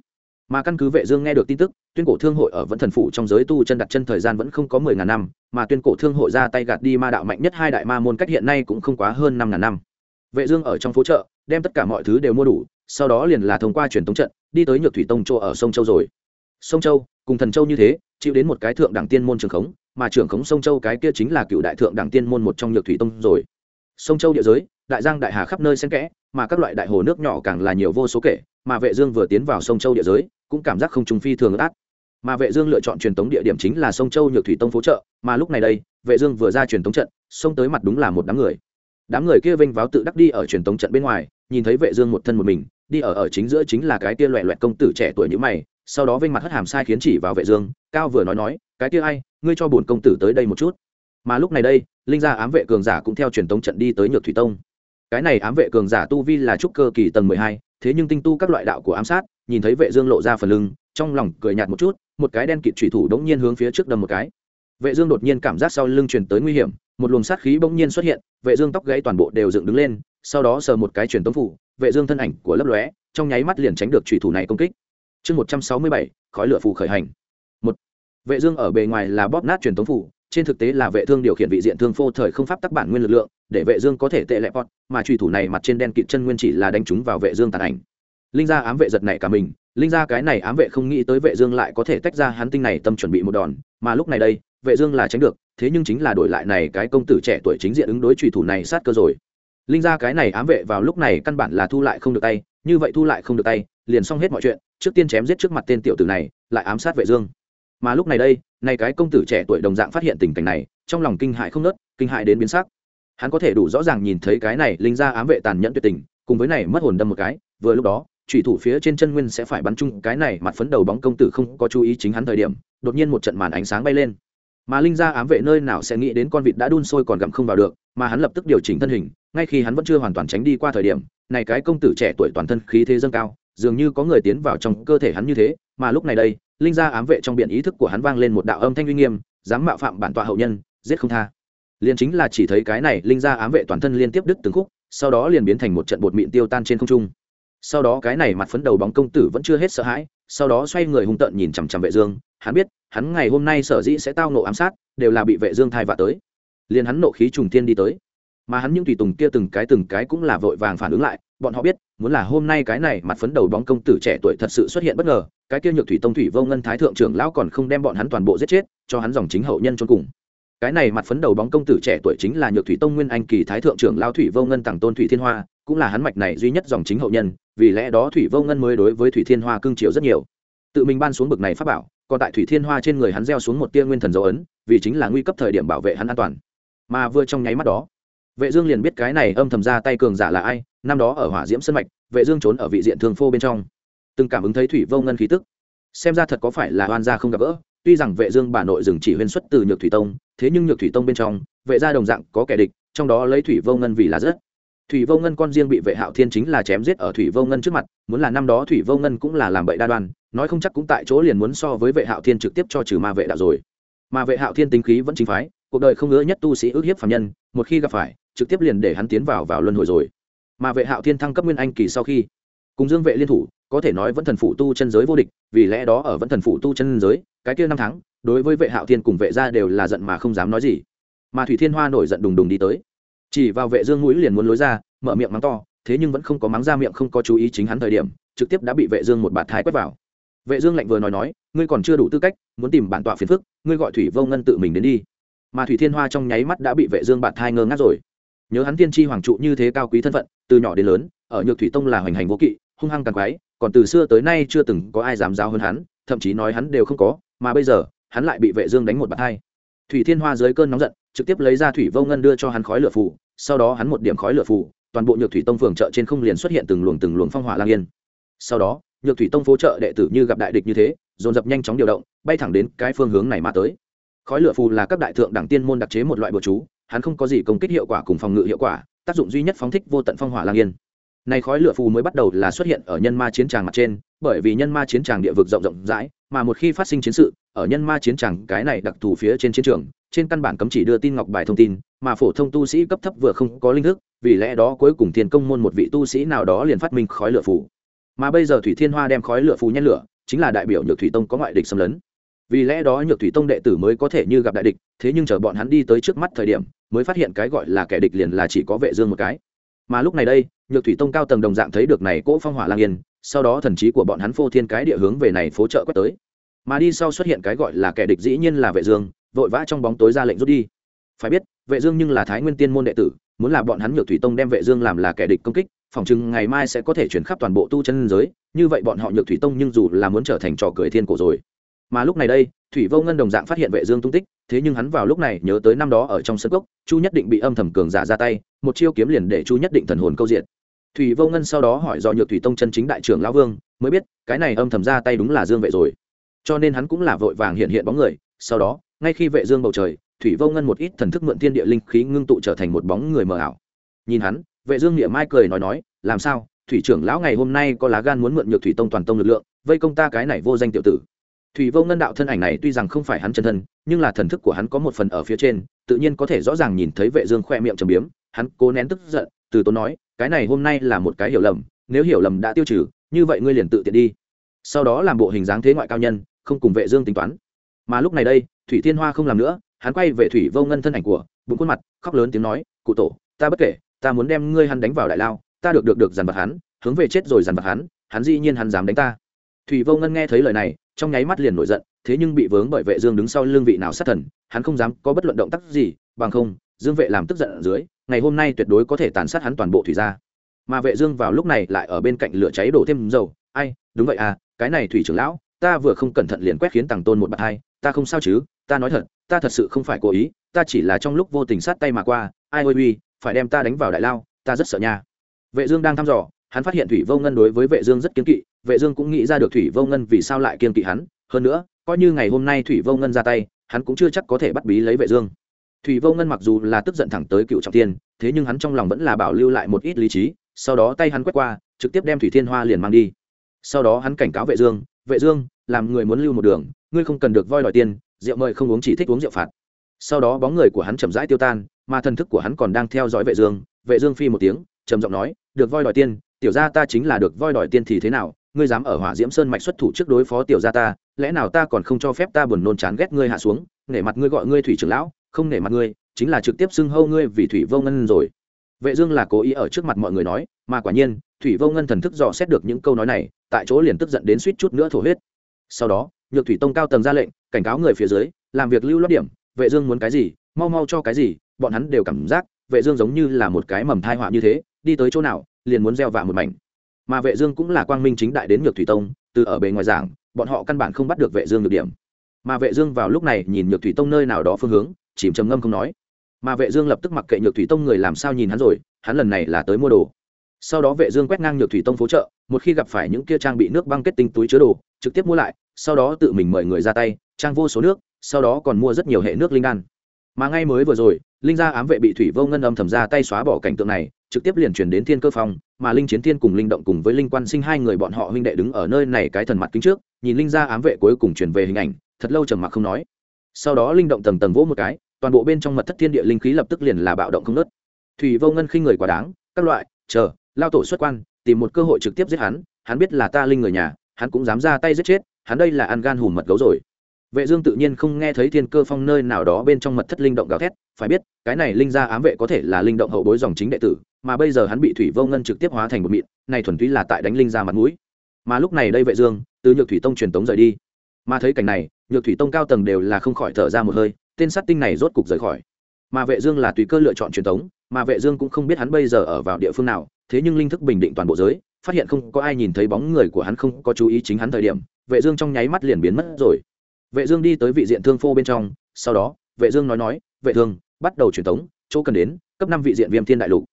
Mà căn cứ vệ dương nghe được tin tức, tuyên cổ thương hội ở vẫn thần phụ trong giới tu chân đặt chân thời gian vẫn không có mười ngàn năm, mà tuyên cổ thương hội ra tay gạt đi ma đạo mạnh nhất hai đại ma môn cách hiện nay cũng không quá hơn năm ngàn năm. Vệ dương ở trong phố chợ, đem tất cả mọi thứ đều mua đủ, sau đó liền là thông qua truyền tống trận, đi tới nhược thủy tông chỗ ở sông châu rồi. Sông châu, cùng thần châu như thế chịu đến một cái thượng đẳng tiên môn trường khống, mà trưởng khống sông châu cái kia chính là cựu đại thượng đẳng tiên môn một trong nhược thủy tông rồi. Sông châu địa giới, đại giang đại hà khắp nơi xen kẽ, mà các loại đại hồ nước nhỏ càng là nhiều vô số kể, mà vệ dương vừa tiến vào sông châu địa giới, cũng cảm giác không trùng phi thường ác. Mà vệ dương lựa chọn truyền tống địa điểm chính là sông châu nhược thủy tông phố chợ, mà lúc này đây, vệ dương vừa ra truyền tống trận, xông tới mặt đúng là một đám người. Đám người kia vênh váo tự đắc đi ở truyền tống trận bên ngoài, nhìn thấy vệ dương một thân một mình, đi ở ở chính giữa chính là cái kia loẹt loẹt công tử trẻ tuổi như mày sau đó vênh mặt hất hàm sai khiến chỉ vào vệ dương, cao vừa nói nói, cái kia ai, ngươi cho bổn công tử tới đây một chút. Mà lúc này đây, linh gia ám vệ cường giả cũng theo truyền tống trận đi tới nhược thủy tông. Cái này ám vệ cường giả tu vi là trúc cơ kỳ tầng mười hai, thế nhưng tinh tu các loại đạo của ám sát, nhìn thấy vệ dương lộ ra phần lưng, trong lòng cười nhạt một chút, một cái đen kịt chủy thủ đống nhiên hướng phía trước đâm một cái. Vệ dương đột nhiên cảm giác sau lưng truyền tới nguy hiểm, một luồng sát khí bỗng nhiên xuất hiện, vệ dương tóc gãy toàn bộ đều dựng đứng lên, sau đó sờ một cái truyền tống phủ, vệ dương thân ảnh của lấp lóe, trong nháy mắt liền tránh được chủy thủ này công kích chương một trăm sáu mươi bảy, khói lửa phù khởi hành. Một, vệ dương ở bề ngoài là bóp nát truyền thống phủ trên thực tế là vệ thương điều khiển vị diện thương phô thời không pháp tắc bản nguyên lực lượng, để vệ dương có thể tệ lẹ pot, mà truy thủ này mặt trên đen kịt chân nguyên chỉ là đánh trúng vào vệ dương tàn ảnh. Linh gia ám vệ giật này cả mình, linh gia cái này ám vệ không nghĩ tới vệ dương lại có thể tách ra hắn tinh này tâm chuẩn bị một đòn, mà lúc này đây, vệ dương là tránh được, thế nhưng chính là đổi lại này cái công tử trẻ tuổi chính diện ứng đối truy thủ này sát cơ rồi. Linh gia cái này ám vệ vào lúc này căn bản là thu lại không được tay, như vậy thu lại không được tay liền xong hết mọi chuyện, trước tiên chém giết trước mặt tên tiểu tử này, lại ám sát vệ dương. Mà lúc này đây này cái công tử trẻ tuổi đồng dạng phát hiện tình cảnh này, trong lòng kinh hãi không nớt kinh hãi đến biến sắc. Hắn có thể đủ rõ ràng nhìn thấy cái này linh ra ám vệ tàn nhẫn tuyệt tình, cùng với này mất hồn đâm một cái, vừa lúc đó thủy thủ phía trên chân nguyên sẽ phải bắn chung cái này mặt phấn đầu bóng công tử không có chú ý chính hắn thời điểm, đột nhiên một trận màn ánh sáng bay lên. Mà linh ra ám vệ nơi nào sẽ nghĩ đến con vịt đã đun sôi còn gặm không vào được, mà hắn lập tức điều chỉnh thân hình, ngay khi hắn vẫn chưa hoàn toàn tránh đi qua thời điểm, này cái công tử trẻ tuổi toàn thân khí thế dâng cao dường như có người tiến vào trong cơ thể hắn như thế, mà lúc này đây, linh gia ám vệ trong biển ý thức của hắn vang lên một đạo âm thanh uy nghiêm, dám mạo phạm bản tọa hậu nhân, giết không tha. Liền chính là chỉ thấy cái này linh gia ám vệ toàn thân liên tiếp đứt từng khúc, sau đó liền biến thành một trận bột mịn tiêu tan trên không trung. Sau đó cái này mặt phấn đầu bóng công tử vẫn chưa hết sợ hãi, sau đó xoay người hung tợn nhìn chằm chằm vệ dương, hắn biết, hắn ngày hôm nay sở dĩ sẽ tao nộ ám sát, đều là bị vệ dương thay vạ tới. Liền hắn nộ khí trùng thiên đi tới. Mà hắn những tùy tùng kia từng cái từng cái cũng là vội vàng phản ứng lại bọn họ biết, muốn là hôm nay cái này mặt phấn đầu bóng công tử trẻ tuổi thật sự xuất hiện bất ngờ, cái kia nhược thủy tông thủy vô ngân thái thượng trưởng lão còn không đem bọn hắn toàn bộ giết chết, cho hắn dòng chính hậu nhân cho cùng. Cái này mặt phấn đầu bóng công tử trẻ tuổi chính là nhược thủy tông nguyên anh kỳ thái thượng trưởng lão thủy vô ngân tặng tôn thủy thiên hoa, cũng là hắn mạch này duy nhất dòng chính hậu nhân, vì lẽ đó thủy vô ngân mới đối với thủy thiên hoa cương triều rất nhiều. Tự mình ban xuống bực này pháp bảo, còn tại thủy thiên hoa trên người hắn gieo xuống một tia nguyên thần dấu ấn, vì chính là nguy cấp thời điểm bảo vệ hắn an toàn. Mà vừa trong nháy mắt đó, vệ dương liền biết cái này âm thầm ra tay cường giả là ai năm đó ở hỏa diễm sân mạch, vệ dương trốn ở vị diện thương phô bên trong. Từng cảm ứng thấy thủy vô ngân khí tức. Xem ra thật có phải là oan gia không gặp gỡ, tuy rằng vệ dương bà nội dừng chỉ huyên xuất từ nhược thủy tông, thế nhưng nhược thủy tông bên trong, vệ gia đồng dạng có kẻ địch, trong đó lấy thủy vô ngân vì là rất. Thủy vô ngân con riêng bị vệ hạo thiên chính là chém giết ở thủy vô ngân trước mặt, muốn là năm đó thủy vô ngân cũng là làm bậy đa đoan, nói không chắc cũng tại chỗ liền muốn so với vệ hạo thiên trực tiếp cho trừ ma vệ đạo rồi. Mà vệ hạo thiên tính khí vẫn chính phái, cuộc đời không ngứa nhất tu sĩ ước hiếp phàm nhân, một khi gặp phải, trực tiếp liền để hắn tiến vào vào luân hồi rồi mà vệ hạo thiên thăng cấp nguyên anh kỳ sau khi cùng dương vệ liên thủ, có thể nói vẫn thần phụ tu chân giới vô địch, vì lẽ đó ở vẫn thần phụ tu chân giới, cái kia năm tháng, đối với vệ hạo thiên cùng vệ gia đều là giận mà không dám nói gì. Mà thủy thiên hoa nổi giận đùng đùng đi tới. Chỉ vào vệ dương mũi liền muốn lối ra, mở miệng mắng to, thế nhưng vẫn không có mắng ra miệng không có chú ý chính hắn thời điểm, trực tiếp đã bị vệ dương một bạt thái quét vào. Vệ dương lạnh vừa nói nói, ngươi còn chưa đủ tư cách, muốn tìm bản tọa phiền phức, ngươi gọi thủy vô ngân tự mình đến đi. Mà thủy thiên hoa trong nháy mắt đã bị vệ dương bạt thai ngơ ngác rồi nhớ hắn tiên tri hoàng trụ như thế cao quý thân phận, từ nhỏ đến lớn, ở nhược thủy tông là hoành hành vô kỵ, hung hăng càng quái, còn từ xưa tới nay chưa từng có ai dám giáo hơn hắn, thậm chí nói hắn đều không có, mà bây giờ, hắn lại bị vệ dương đánh một bạt hai thủy thiên hoa dưới cơn nóng giận, trực tiếp lấy ra thủy vô ngân đưa cho hắn khói lửa phù, sau đó hắn một điểm khói lửa phù, toàn bộ nhược thủy tông phường chợ trên không liền xuất hiện từng luồng từng luồng phong hỏa lang yên. Sau đó, nhược thủy tông phố chợ đệ tử như gặp đại địch như thế, dồn dập nhanh chóng điều động, bay thẳng đến cái phương hướng này mà tới. Khói lửa phù là các đại thượng đẳng tiên môn đặc chế một loại bừa chú hắn không có gì công kích hiệu quả cùng phòng ngự hiệu quả, tác dụng duy nhất phóng thích vô tận phong hỏa lang yên. Này khói lửa phù mới bắt đầu là xuất hiện ở nhân ma chiến tràng mặt trên, bởi vì nhân ma chiến tràng địa vực rộng rộng rãi, mà một khi phát sinh chiến sự, ở nhân ma chiến tràng cái này đặc thù phía trên chiến trường, trên căn bản cấm chỉ đưa tin ngọc bài thông tin, mà phổ thông tu sĩ cấp thấp vừa không có linh thức, vì lẽ đó cuối cùng thiên công môn một vị tu sĩ nào đó liền phát minh khói lửa phù. Mà bây giờ thủy thiên hoa đem khói lửa phù nhen lửa, chính là đại biểu nhược thủy tông có ngoại địch xâm lấn vì lẽ đó nhược thủy tông đệ tử mới có thể như gặp đại địch, thế nhưng chờ bọn hắn đi tới trước mắt thời điểm, mới phát hiện cái gọi là kẻ địch liền là chỉ có vệ dương một cái. Mà lúc này đây, nhược thủy tông cao tầng đồng dạng thấy được này cỗ phong hỏa lang yên, sau đó thần trí của bọn hắn phô thiên cái địa hướng về này phố chợ quét tới. Mà đi sau xuất hiện cái gọi là kẻ địch dĩ nhiên là vệ dương, vội vã trong bóng tối ra lệnh rút đi. Phải biết, vệ dương nhưng là thái nguyên tiên môn đệ tử, muốn là bọn hắn nhược thủy tông đem vệ dương làm là kẻ địch công kích, phòng chừng ngày mai sẽ có thể chuyển khắp toàn bộ tu chân giới, như vậy bọn họ nhược thủy tông nhưng dù là muốn trở thành trò cười thiên cổ rồi mà lúc này đây, thủy vô ngân đồng dạng phát hiện vệ dương tung tích, thế nhưng hắn vào lúc này nhớ tới năm đó ở trong sân cốc, chu nhất định bị âm thầm cường giả ra tay, một chiêu kiếm liền để chu nhất định thần hồn câu diện. Thủy vô ngân sau đó hỏi do nhược thủy tông chân chính đại trưởng lão vương, mới biết, cái này âm thầm ra tay đúng là dương vệ rồi. Cho nên hắn cũng là vội vàng hiện hiện bóng người, sau đó, ngay khi vệ dương bầu trời, thủy vô ngân một ít thần thức mượn thiên địa linh khí ngưng tụ trở thành một bóng người mờ ảo. Nhìn hắn, vệ dương niệm mai cười nói nói, làm sao, thủy trưởng lão ngày hôm nay có lá gan muốn mượn nhược thủy tông toàn tông lực lượng, vây công ta cái này vô danh tiểu tử? Thủy vô ngân đạo thân ảnh này tuy rằng không phải hắn chân thân, nhưng là thần thức của hắn có một phần ở phía trên, tự nhiên có thể rõ ràng nhìn thấy vệ dương khoe miệng trầm biếm, hắn cố nén tức giận, từ tốn nói, cái này hôm nay là một cái hiểu lầm, nếu hiểu lầm đã tiêu trừ, như vậy ngươi liền tự tiện đi. Sau đó làm bộ hình dáng thế ngoại cao nhân, không cùng vệ dương tính toán. Mà lúc này đây, thủy thiên hoa không làm nữa, hắn quay về thủy vô ngân thân ảnh của, bụng khuôn mặt, khóc lớn tiếng nói, cụ tổ, ta bất kể, ta muốn đem ngươi hắn đánh vào đại lao, ta được được được dằn vặt hắn, hướng về chết rồi dằn vặt hắn hắn dĩ nhiên hắn dám đánh ta. Thủy vô ngân nghe thấy lời này trong nháy mắt liền nổi giận, thế nhưng bị vướng bởi vệ dương đứng sau lưng vị nào sát thần, hắn không dám có bất luận động tác gì, bằng không, dương vệ làm tức giận ở dưới, ngày hôm nay tuyệt đối có thể tàn sát hắn toàn bộ thủy gia. Mà vệ dương vào lúc này lại ở bên cạnh lửa cháy đổ thêm dầu, ai, đúng vậy à cái này thủy trưởng lão, ta vừa không cẩn thận liền quét khiến tàng tôn một bạt hai, ta không sao chứ, ta nói thật, ta thật sự không phải cố ý, ta chỉ là trong lúc vô tình sát tay mà qua, ai ôi uy, phải đem ta đánh vào đại lao, ta rất sợ nha. Vệ dương đang thăm dò, hắn phát hiện thủy vô ngân đối với vệ dương rất kiên kỵ vệ dương cũng nghĩ ra được thủy vô ngân vì sao lại kiên kỵ hắn. Hơn nữa, coi như ngày hôm nay thủy vô ngân ra tay, hắn cũng chưa chắc có thể bắt bí lấy vệ dương. Thủy vô ngân mặc dù là tức giận thẳng tới cựu trọng thiên thế nhưng hắn trong lòng vẫn là bảo lưu lại một ít lý trí, sau đó tay hắn quét qua, trực tiếp đem thủy thiên hoa liền mang đi. Sau đó hắn cảnh cáo vệ dương vệ dương, làm người muốn lưu một đường, ngươi không cần được voi đòi tiền, rượu mời không uống chỉ thích uống rượu phạt. Sau đó bóng người của hắn chậm rãi tiêu tan, mà thần thức của hắn còn đang theo dõi vệ dương. Vệ dương phi một tiếng, trầm giọng nói, được voi đòi tiên tiểu gia ta chính là được voi đòi tiên thì thế nào? Ngươi dám ở hỏa diễm sơn mạch xuất thủ trước đối phó tiểu gia ta, lẽ nào ta còn không cho phép ta buồn nôn chán ghét ngươi hạ xuống, nể mặt ngươi gọi ngươi thủy trưởng lão, không nể mặt ngươi, chính là trực tiếp xưng hâu ngươi vì thủy vô ngân rồi. Vệ dương là cố ý ở trước mặt mọi người nói, mà quả nhiên, thủy vô ngân thần thức dò xét được những câu nói này, tại chỗ liền tức giận đến suýt chút nữa thổ huyết. Sau đó, nhược thủy tông cao tầng ra lệnh, cảnh cáo người phía dưới, làm việc lưu loát điểm, vệ dương muốn cái gì, mau mau cho cái gì, bọn hắn đều cảm giác vệ dương giống như là một cái mầm thai họa như thế, đi tới chỗ nào, liền muốn gieo vạ một mảnh mà vệ dương cũng là quang minh chính đại đến nhược thủy tông, từ ở bề ngoài giảng, bọn họ căn bản không bắt được vệ dương được điểm. Mà vệ dương vào lúc này nhìn nhược thủy tông nơi nào đó phương hướng, chìm trầm ngâm không nói. Mà vệ dương lập tức mặc kệ nhược thủy tông người làm sao nhìn hắn rồi, hắn lần này là tới mua đồ. Sau đó vệ dương quét ngang nhược thủy tông phố chợ, một khi gặp phải những kia trang bị nước băng kết tinh túi chứa đồ, trực tiếp mua lại, sau đó tự mình mời người ra tay, trang vô số nước, sau đó còn mua rất nhiều hệ nước linh đan. Mà ngay mới vừa rồi, linh gia ám vệ bị thủy vô ngân âm thầm ra tay xóa bỏ cảnh tượng này trực tiếp liền chuyển đến thiên cơ phong mà linh chiến thiên cùng linh động cùng với linh quan sinh hai người bọn họ huynh đệ đứng ở nơi này cái thần mặt kính trước, nhìn linh gia ám vệ cuối cùng chuyển về hình ảnh, thật lâu trầm mặc không nói. Sau đó linh động tầng tầng vỗ một cái, toàn bộ bên trong mật thất thiên địa linh khí lập tức liền là bạo động không nớt thủy vô ngân khinh người quá đáng, các loại, chờ, lao tổ xuất quan, tìm một cơ hội trực tiếp giết hắn hắn biết là ta linh người nhà, hắn cũng dám ra tay giết chết, hắn đây là ăn gan hùm mật gấu rồi. Vệ dương tự nhiên không nghe thấy thiên cơ phong nơi nào đó bên trong mật thất linh động gào thét, phải biết, cái này linh gia ám vệ có thể là linh động hậu bối dòng chính đệ tử mà bây giờ hắn bị thủy vô ngân trực tiếp hóa thành một mịn, này thuần túy là tại đánh linh ra mặt mũi. Mà lúc này đây vệ dương, từ nhược thủy tông truyền tống rời đi. Mà thấy cảnh này, nhược thủy tông cao tầng đều là không khỏi thở ra một hơi, tên sát tinh này rốt cục rời khỏi. Mà vệ dương là tùy cơ lựa chọn truyền tống, mà vệ dương cũng không biết hắn bây giờ ở vào địa phương nào, thế nhưng linh thức bình định toàn bộ giới, phát hiện không có ai nhìn thấy bóng người của hắn không có chú ý chính hắn thời điểm, vệ dương trong nháy mắt liền biến mất rồi. Vệ dương đi tới vị diện thương phô bên trong, sau đó, vệ dương nói nói, vệ thương, bắt đầu truyền tống, chỗ cần đến, cấp năm vị diện viêm thiên đại lục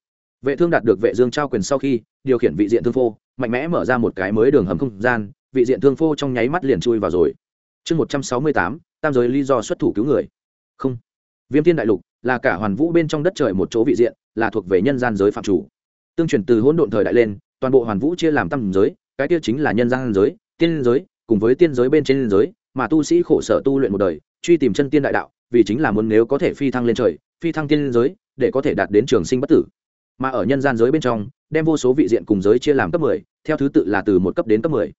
vệ thương đạt được vệ dương trao quyền sau khi điều khiển vị diện thương phô mạnh mẽ mở ra một cái mới đường hầm không gian vị diện thương phô trong nháy mắt liền chui vào rồi. Chương 168, tam giới lý do xuất thủ cứu người. Không. Viêm thiên đại lục là cả hoàn vũ bên trong đất trời một chỗ vị diện là thuộc về nhân gian giới phạm chủ. Tương truyền từ hỗn độn thời đại lên toàn bộ hoàn vũ chia làm tam giới cái kia chính là nhân gian giới tiên giới cùng với tiên giới bên trên giới mà tu sĩ khổ sở tu luyện một đời truy tìm chân tiên đại đạo vì chính là muốn nếu có thể phi thăng lên trời phi thăng tiên giới để có thể đạt đến trường sinh bất tử mà ở nhân gian giới bên trong, đem vô số vị diện cùng giới chia làm cấp mười, theo thứ tự là từ một cấp đến cấp mười.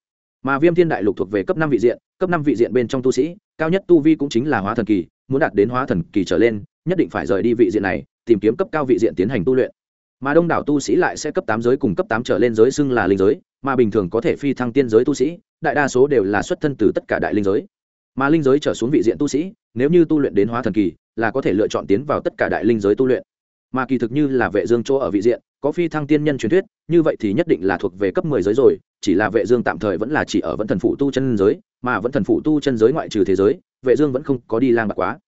Mà viêm thiên đại lục thuộc về cấp năm vị diện, cấp năm vị diện bên trong tu sĩ, cao nhất tu vi cũng chính là hóa thần kỳ, muốn đạt đến hóa thần kỳ trở lên, nhất định phải rời đi vị diện này, tìm kiếm cấp cao vị diện tiến hành tu luyện. Mà đông đảo tu sĩ lại sẽ cấp tám giới cùng cấp tám trở lên giới xưng là linh giới, mà bình thường có thể phi thăng tiên giới tu sĩ, đại đa số đều là xuất thân từ tất cả đại linh giới. Mà linh giới trở xuống vị diện tu sĩ, nếu như tu luyện đến hóa thần kỳ, là có thể lựa chọn tiến vào tất cả đại linh giới tu luyện mà kỳ thực như là vệ dương chỗ ở vị diện, có phi thăng tiên nhân truyền thuyết, như vậy thì nhất định là thuộc về cấp 10 giới rồi, chỉ là vệ dương tạm thời vẫn là chỉ ở vẫn thần phụ tu chân giới, mà vẫn thần phụ tu chân giới ngoại trừ thế giới, vệ dương vẫn không có đi lang bạc quá.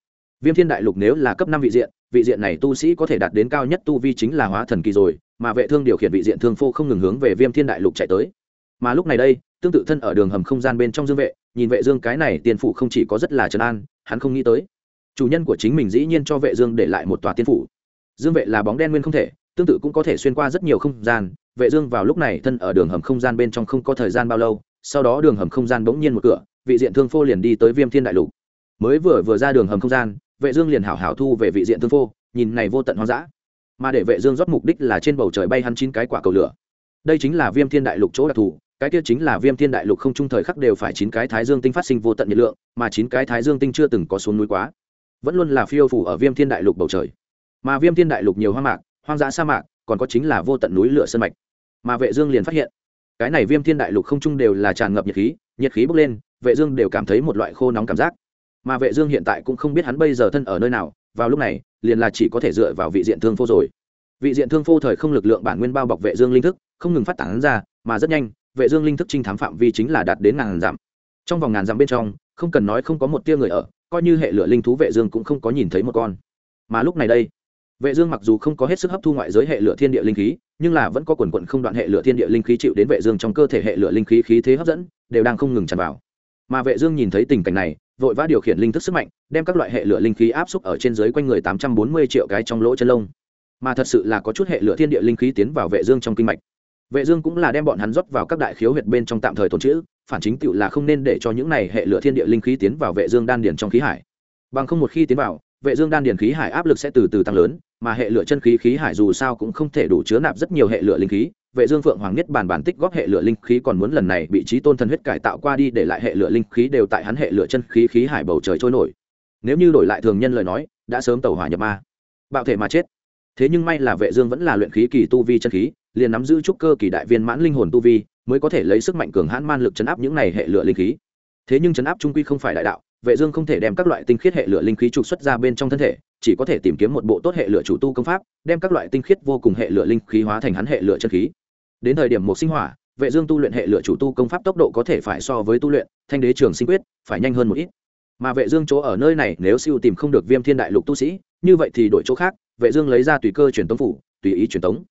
Viêm thiên đại lục nếu là cấp 5 vị diện vị diện này tu sĩ có thể đạt đến cao nhất tu vi chính là hóa thần kỳ rồi, mà vệ thương điều khiển vị diện thương phô không ngừng hướng về viêm thiên đại lục chạy tới. Mà lúc này đây, tương tự thân ở đường hầm không gian bên trong dương vệ, nhìn vệ dương cái này tiền phụ không chỉ có rất là trấn an, hắn không nghĩ tới. Chủ nhân của chính mình dĩ nhiên cho vệ dương để lại một tòa tiên phủ dương vệ là bóng đen nguyên không thể, tương tự cũng có thể xuyên qua rất nhiều không gian. Vệ dương vào lúc này thân ở đường hầm không gian bên trong không có thời gian bao lâu, sau đó đường hầm không gian bỗng nhiên một cửa, vị diện thương phô liền đi tới viêm thiên đại lục. Mới vừa vừa ra đường hầm không gian, vệ dương liền hảo hảo thu về vị diện thương phô, nhìn này vô tận hoang dã. Mà để vệ dương rót mục đích là trên bầu trời bay hắn chín cái quả cầu lửa. Đây chính là viêm thiên đại lục chỗ đặc thù, cái kia chính là viêm thiên đại lục không trung thời khắc đều phải chín cái thái dương tinh phát sinh vô tận nhiệt lượng, mà chín cái thái dương tinh chưa từng có xuống núi quá. Vẫn luôn là phiêu phù ở viêm thiên đại lục bầu trời mà viêm thiên đại lục nhiều hoang mạc, hoang dã sa mạc, còn có chính là vô tận núi lửa sơn mạch. Mà vệ dương liền phát hiện, cái này viêm thiên đại lục không trung đều là tràn ngập nhiệt khí nhiệt khí bốc lên, vệ dương đều cảm thấy một loại khô nóng cảm giác. Mà vệ dương hiện tại cũng không biết hắn bây giờ thân ở nơi nào, vào lúc này, liền là chỉ có thể dựa vào vị diện thương phô rồi. Vị diện thương phô thời không lực lượng bản nguyên bao bọc vệ dương linh thức, không ngừng phát tán ra, mà rất nhanh, vệ dương linh thức trinh thám phạm vi chính là đạt đến ngàn dặm. Trong vòng ngàn dặm bên trong, không cần nói không có một tia người ở, coi như hệ lửa linh thú vệ dương cũng không có nhìn thấy một con. Mà lúc này đây vệ dương mặc dù không có hết sức hấp thu ngoại giới hệ lửa thiên địa linh khí, nhưng là vẫn có quần quần không đoạn hệ lửa thiên địa linh khí chịu đến vệ dương trong cơ thể hệ lửa linh khí khí thế hấp dẫn, đều đang không ngừng tràn vào. Mà vệ dương nhìn thấy tình cảnh này, vội vã điều khiển linh thức sức mạnh, đem các loại hệ lửa linh khí áp xúc ở trên dưới quanh người 840 triệu cái trong lỗ chân lông. Mà thật sự là có chút hệ lửa thiên địa linh khí tiến vào vệ dương trong kinh mạch. Vệ dương cũng là đem bọn hắn rót vào các đại khiếu huyệt bên trong tạm thời tồn trữ, phản chính tựu là không nên để cho những này hệ lửa thiên địa linh khí tiến vào vệ dương đan điền trong khí hải. Bằng không một khi tiến vào, vệ dương đan điền khí hải áp lực sẽ từ từ tăng lớn mà hệ lửa chân khí khí hải dù sao cũng không thể đủ chứa nạp rất nhiều hệ lửa linh khí. Vệ dương phượng hoàng nhất bản bản tích góp hệ lửa linh khí còn muốn lần này bị trí tôn thần huyết cải tạo qua đi để lại hệ lửa linh khí đều tại hắn hệ lửa chân khí khí hải bầu trời trôi nổi. Nếu như đổi lại thường nhân lời nói, đã sớm tẩu hỏa nhập ma, bạo thể mà chết. Thế nhưng may là vệ dương vẫn là luyện khí kỳ tu vi chân khí, liền nắm giữ trúc cơ kỳ đại viên mãn linh hồn tu vi, mới có thể lấy sức mạnh cường hãn man lực chấn áp những này hệ lửa linh khí. Thế nhưng chấn áp trung quy không phải đại đạo vệ dương không thể đem các loại tinh khiết hệ lửa linh khí trục xuất ra bên trong thân thể, chỉ có thể tìm kiếm một bộ tốt hệ lửa chủ tu công pháp, đem các loại tinh khiết vô cùng hệ lửa linh khí hóa thành hắn hệ lửa chân khí. Đến thời điểm một sinh hỏa, vệ dương tu luyện hệ lửa chủ tu công pháp tốc độ có thể phải so với tu luyện, thanh đế trường sinh quyết, phải nhanh hơn một ít. Mà vệ dương chỗ ở nơi này nếu siêu tìm không được viêm thiên đại lục tu sĩ, như vậy thì đổi chỗ khác, vệ dương lấy ra tùy cơ truyền tống phủ, tùy ý truyền tống.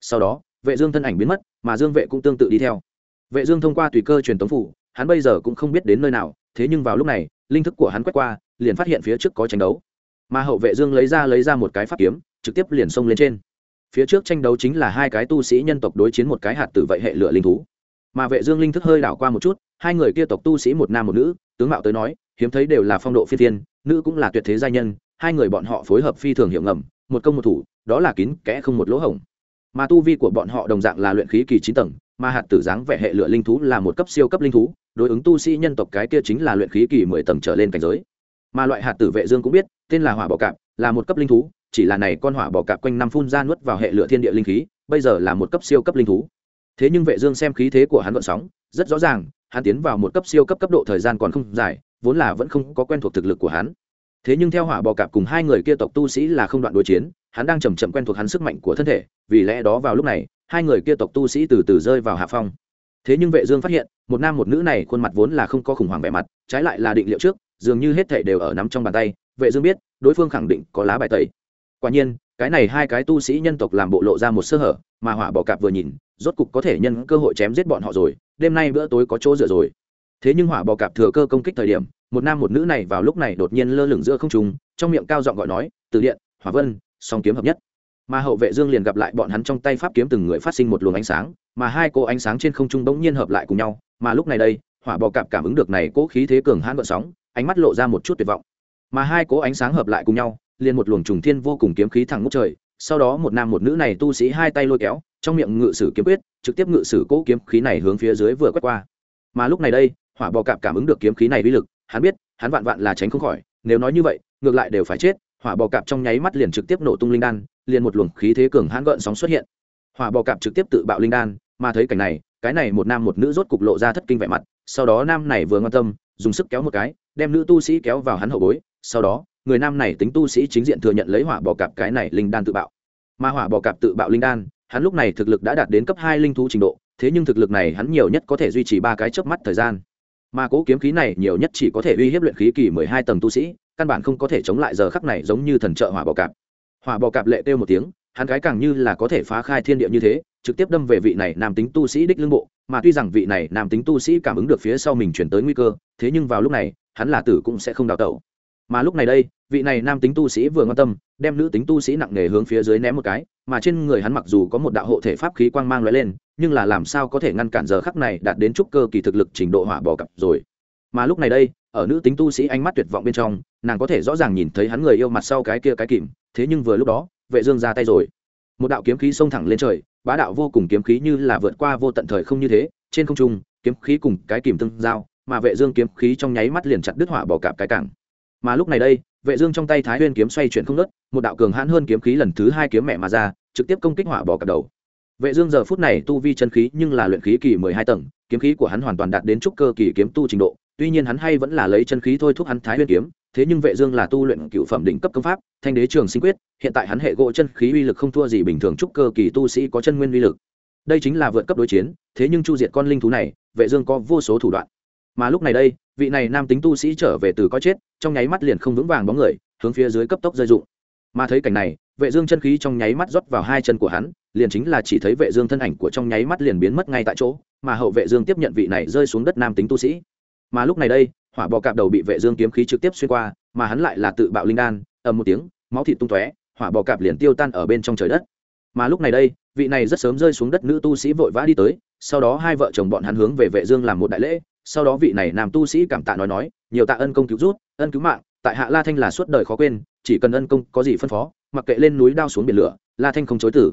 Sau đó, vệ dương thân ảnh biến mất, mà dương vệ cũng tương tự đi theo. Vệ dương thông qua tùy cơ truyền tống phủ, hắn bây giờ cũng không biết đến nơi nào, thế nhưng vào lúc này linh thức của hắn quét qua, liền phát hiện phía trước có tranh đấu. Mà hậu vệ dương lấy ra lấy ra một cái pháp kiếm, trực tiếp liền xông lên trên. Phía trước tranh đấu chính là hai cái tu sĩ nhân tộc đối chiến một cái hạt tử vậy hệ lửa linh thú. Mà vệ dương linh thức hơi đảo qua một chút, hai người kia tộc tu sĩ một nam một nữ, tướng mạo tới nói, hiếm thấy đều là phong độ phi thiên, nữ cũng là tuyệt thế gia nhân, hai người bọn họ phối hợp phi thường hiệu ngầm, một công một thủ, đó là kín kẽ không một lỗ hổng. Mà tu vi của bọn họ đồng dạng là luyện khí kỳ chín tầng, mà hạt tử dáng vẻ hệ lửa linh thú là một cấp siêu cấp linh thú đối ứng tu sĩ nhân tộc cái kia chính là luyện khí kỳ mười tầng trở lên cảnh giới. Mà loại hạt tử vệ dương cũng biết, tên là hỏa bọ cạp, là một cấp linh thú, chỉ là này con hỏa bọ cạp quanh năm phun ra nuốt vào hệ lửa thiên địa linh khí, bây giờ là một cấp siêu cấp linh thú. Thế nhưng vệ dương xem khí thế của hắn gợn sóng, rất rõ ràng, hắn tiến vào một cấp siêu cấp cấp độ thời gian còn không dài, vốn là vẫn không có quen thuộc thực lực của hắn. Thế nhưng theo hỏa bò cạp cùng hai người kia tộc tu sĩ là không đoạn đối chiến, hắn đang chầm chậm quen thuộc hắn sức mạnh của thân thể, vì lẽ đó vào lúc này, hai người kia tộc tu sĩ từ từ rơi vào hạ phong. Thế nhưng vệ dương phát hiện một nam một nữ này khuôn mặt vốn là không có khủng hoảng vẻ mặt, trái lại là định liệu trước, dường như hết thể đều ở nắm trong bàn tay, vệ dương biết, đối phương khẳng định có lá bài tẩy. Quả nhiên, cái này hai cái tu sĩ nhân tộc làm bộ lộ ra một sơ hở, mà hỏa bò cạp vừa nhìn, rốt cục có thể nhân cơ hội chém giết bọn họ rồi, đêm nay bữa tối có chỗ dựa rồi. Thế nhưng hỏa bò cạp thừa cơ công kích thời điểm, một nam một nữ này vào lúc này đột nhiên lơ lửng giữa không trung, trong miệng cao giọng gọi nói, từ điện, hỏa vân, song kiếm hợp nhất. Mà hậu vệ dương liền gặp lại bọn hắn trong tay pháp kiếm từng người phát sinh một luồng ánh sáng, mà hai cô ánh sáng trên không trung bỗng nhiên hợp lại cùng nhau mà lúc này đây, hỏa bò cạp cảm ứng được này cố khí thế cường hãn gợn sóng, ánh mắt lộ ra một chút tuyệt vọng. Mà hai cố ánh sáng hợp lại cùng nhau, liền một luồng trùng thiên vô cùng kiếm khí thẳng ngút trời, sau đó một nam một nữ này tu sĩ hai tay lôi kéo, trong miệng ngự sử kiếm quyết, trực tiếp ngự sử cố kiếm khí này hướng phía dưới vừa quét qua. Mà lúc này đây, hỏa bò cạp cảm ứng được kiếm khí này uy lực, hắn biết, hắn vạn vạn là tránh không khỏi, nếu nói như vậy, ngược lại đều phải chết, hỏa bò cạp trong nháy mắt liền trực tiếp nổ tung linh đan, liền một luồng khí thế cường hãn gợn sóng xuất hiện. Hỏa bò cạp trực tiếp tự bạo linh đan, mà thấy cảnh này cái này một nam một nữ rốt cục lộ ra thất kinh vẻ mặt, sau đó nam này vừa ngon tâm, dùng sức kéo một cái, đem nữ tu sĩ kéo vào hắn hậu bối, sau đó, người nam này tính tu sĩ chính diện thừa nhận lấy hỏa bò cạp cái này linh đan tự bạo. Mà hỏa bò cạp tự bạo linh đan, hắn lúc này thực lực đã đạt đến cấp hai linh thú trình độ, thế nhưng thực lực này hắn nhiều nhất có thể duy trì ba cái chớp mắt thời gian. Mà cố kiếm khí này nhiều nhất chỉ có thể uy hiếp luyện khí kỳ mười hai tầng tu sĩ, căn bản không có thể chống lại giờ khắc này giống như thần trợ hỏa bò cạp. Hỏa bò cạp lệ kêu một tiếng hắn cái càng như là có thể phá khai thiên địa như thế, trực tiếp đâm về vị này nam tính tu sĩ đích lương bộ, mà tuy rằng vị này nam tính tu sĩ cảm ứng được phía sau mình chuyển tới nguy cơ, thế nhưng vào lúc này, hắn là tử cũng sẽ không đào tẩu. Mà lúc này đây, vị này nam tính tu sĩ vừa quan tâm, đem nữ tính tu sĩ nặng nề hướng phía dưới ném một cái, mà trên người hắn mặc dù có một đạo hộ thể pháp khí quang mang lóe lên, nhưng là làm sao có thể ngăn cản giờ khắc này đạt đến trúc cơ kỳ thực lực trình độ hỏa bỏ cặp rồi. Mà lúc này đây, ở nữ tính tu sĩ ánh mắt tuyệt vọng bên trong, nàng có thể rõ ràng nhìn thấy hắn người yêu mặt sau cái kia cái kìm, thế nhưng vừa lúc đó vệ dương ra tay rồi. Một đạo kiếm khí xông thẳng lên trời, bá đạo vô cùng kiếm khí như là vượt qua vô tận thời không như thế, trên không trung, kiếm khí cùng cái kìm tương giao, mà vệ dương kiếm khí trong nháy mắt liền chặt đứt hỏa bỏ cạp cái cảng. Mà lúc này đây, vệ dương trong tay thái nguyên kiếm xoay chuyển không nứt một đạo cường hãn hơn kiếm khí lần thứ hai kiếm mẹ mà ra, trực tiếp công kích hỏa bỏ cạp đầu. Vệ dương giờ phút này tu vi chân khí nhưng là luyện khí kỳ 12 tầng, kiếm khí của hắn hoàn toàn đạt đến trúc cơ kỳ kiếm tu trình độ, tuy nhiên hắn hay vẫn là lấy chân khí thôi thúc hắn thái nguyên kiếm thế nhưng vệ dương là tu luyện cựu phẩm đỉnh cấp công pháp, thanh đế trường sinh quyết, hiện tại hắn hệ gỗ chân khí uy lực không thua gì bình thường trúc cơ kỳ tu sĩ có chân nguyên uy lực. Đây chính là vượt cấp đối chiến, thế nhưng chu diệt con linh thú này, vệ dương có vô số thủ đoạn. Mà lúc này đây, vị này nam tính tu sĩ trở về từ có chết, trong nháy mắt liền không vững vàng bóng người, hướng phía dưới cấp tốc rơi rụng mà thấy cảnh này, vệ dương chân khí trong nháy mắt rót vào hai chân của hắn, liền chính là chỉ thấy vệ dương thân ảnh của trong nháy mắt liền biến mất ngay tại chỗ, mà hậu vệ dương tiếp nhận vị này rơi xuống đất nam tính tu sĩ. Mà lúc này đây hỏa bò cạp đầu bị vệ dương kiếm khí trực tiếp xuyên qua, mà hắn lại là tự bạo linh đan, ầm một tiếng, máu thịt tung tóe, hỏa bò cạp liền tiêu tan ở bên trong trời đất. Mà lúc này đây, vị này rất sớm rơi xuống đất nữ tu sĩ vội vã đi tới, sau đó hai vợ chồng bọn hắn hướng về vệ dương làm một đại lễ, sau đó vị này nam tu sĩ cảm tạ nói nói, nhiều tạ ân công cứu rút, ân cứu mạng, tại hạ la thanh là suốt đời khó quên, chỉ cần ân công có gì phân phó, mặc kệ lên núi đao xuống biển lửa, la thanh không chối từ.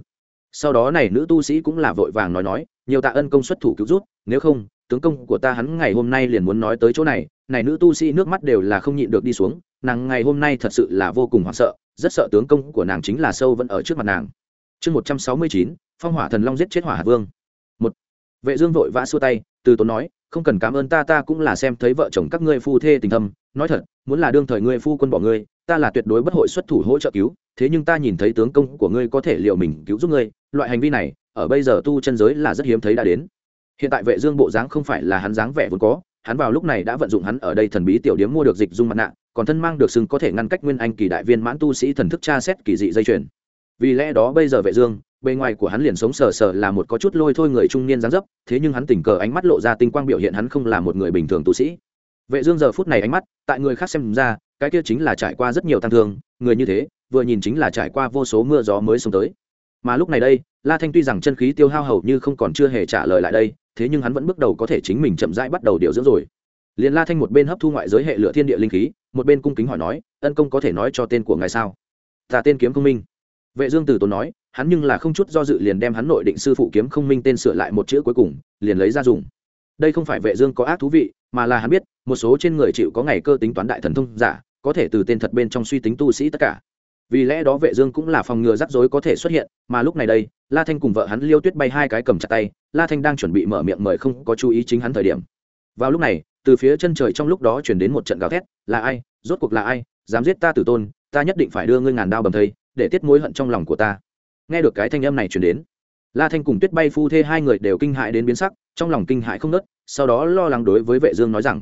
Sau đó này nữ tu sĩ cũng là vội vàng nói nói, nhiều tạ ân công xuất thủ cứu rút, nếu không tướng công của ta hắn ngày hôm nay liền muốn nói tới chỗ này này nữ tu sĩ nước mắt đều là không nhịn được đi xuống, nàng ngày hôm nay thật sự là vô cùng hoảng sợ, rất sợ tướng công của nàng chính là sâu vẫn ở trước mặt nàng. Chương một trăm sáu mươi chín, phong hỏa thần long giết chết hỏa hạt vương. Một, vệ dương vội vã xua tay, từ tốn nói, không cần cảm ơn ta ta cũng là xem thấy vợ chồng các ngươi phu thê tình thâm, nói thật, muốn là đương thời ngươi phu quân bỏ ngươi, ta là tuyệt đối bất hội xuất thủ hỗ trợ cứu, thế nhưng ta nhìn thấy tướng công của ngươi có thể liệu mình cứu giúp ngươi, loại hành vi này, ở bây giờ tu chân giới là rất hiếm thấy đã đến hiện tại vệ dương bộ dáng không phải là hắn dáng vẻ vốn có, hắn vào lúc này đã vận dụng hắn ở đây thần bí tiểu điếm mua được dịch dung mặt nạ, còn thân mang được sừng có thể ngăn cách nguyên anh kỳ đại viên mãn tu sĩ thần thức tra xét kỳ dị dây chuyền. Vì lẽ đó bây giờ vệ dương, bề ngoài của hắn liền sống sờ sờ là một có chút lôi thôi người trung niên dáng dấp, thế nhưng hắn tình cờ ánh mắt lộ ra tinh quang biểu hiện hắn không là một người bình thường tu sĩ. Vệ dương giờ phút này ánh mắt, tại người khác xem ra, cái kia chính là trải qua rất nhiều tăng thương, người như thế, vừa nhìn chính là trải qua vô số mưa gió mới xuống tới. Mà lúc này đây, la thanh tuy rằng chân khí tiêu hao hầu như không còn chưa hề trả lời lại đây thế nhưng hắn vẫn bước đầu có thể chính mình chậm rãi bắt đầu điều dưỡng rồi. Liền la thanh một bên hấp thu ngoại giới hệ lửa thiên địa linh khí, một bên cung kính hỏi nói, ân công có thể nói cho tên của ngài sao? Ta tên kiếm công minh. Vệ dương tử tốn nói, hắn nhưng là không chút do dự liền đem hắn nội định sư phụ kiếm không minh tên sửa lại một chữ cuối cùng, liền lấy ra dùng. Đây không phải vệ dương có ác thú vị, mà là hắn biết, một số trên người chịu có ngày cơ tính toán đại thần thông giả, có thể từ tên thật bên trong suy tính tu sĩ tất cả vì lẽ đó vệ dương cũng là phòng ngừa rắc rối có thể xuất hiện, mà lúc này đây, la thanh cùng vợ hắn liêu tuyết bay hai cái cầm chặt tay, la thanh đang chuẩn bị mở miệng mời không có chú ý chính hắn thời điểm. Vào lúc này, từ phía chân trời trong lúc đó truyền đến một trận gào thét, là ai? Rốt cuộc là ai? Dám giết ta tử tôn, ta nhất định phải đưa ngươi ngàn đao bầm thây, để tiết mối hận trong lòng của ta. Nghe được cái thanh âm này truyền đến, la thanh cùng tuyết bay phu thê hai người đều kinh hãi đến biến sắc, trong lòng kinh hãi không nớt sau đó lo lắng đối với vệ dương nói rằng,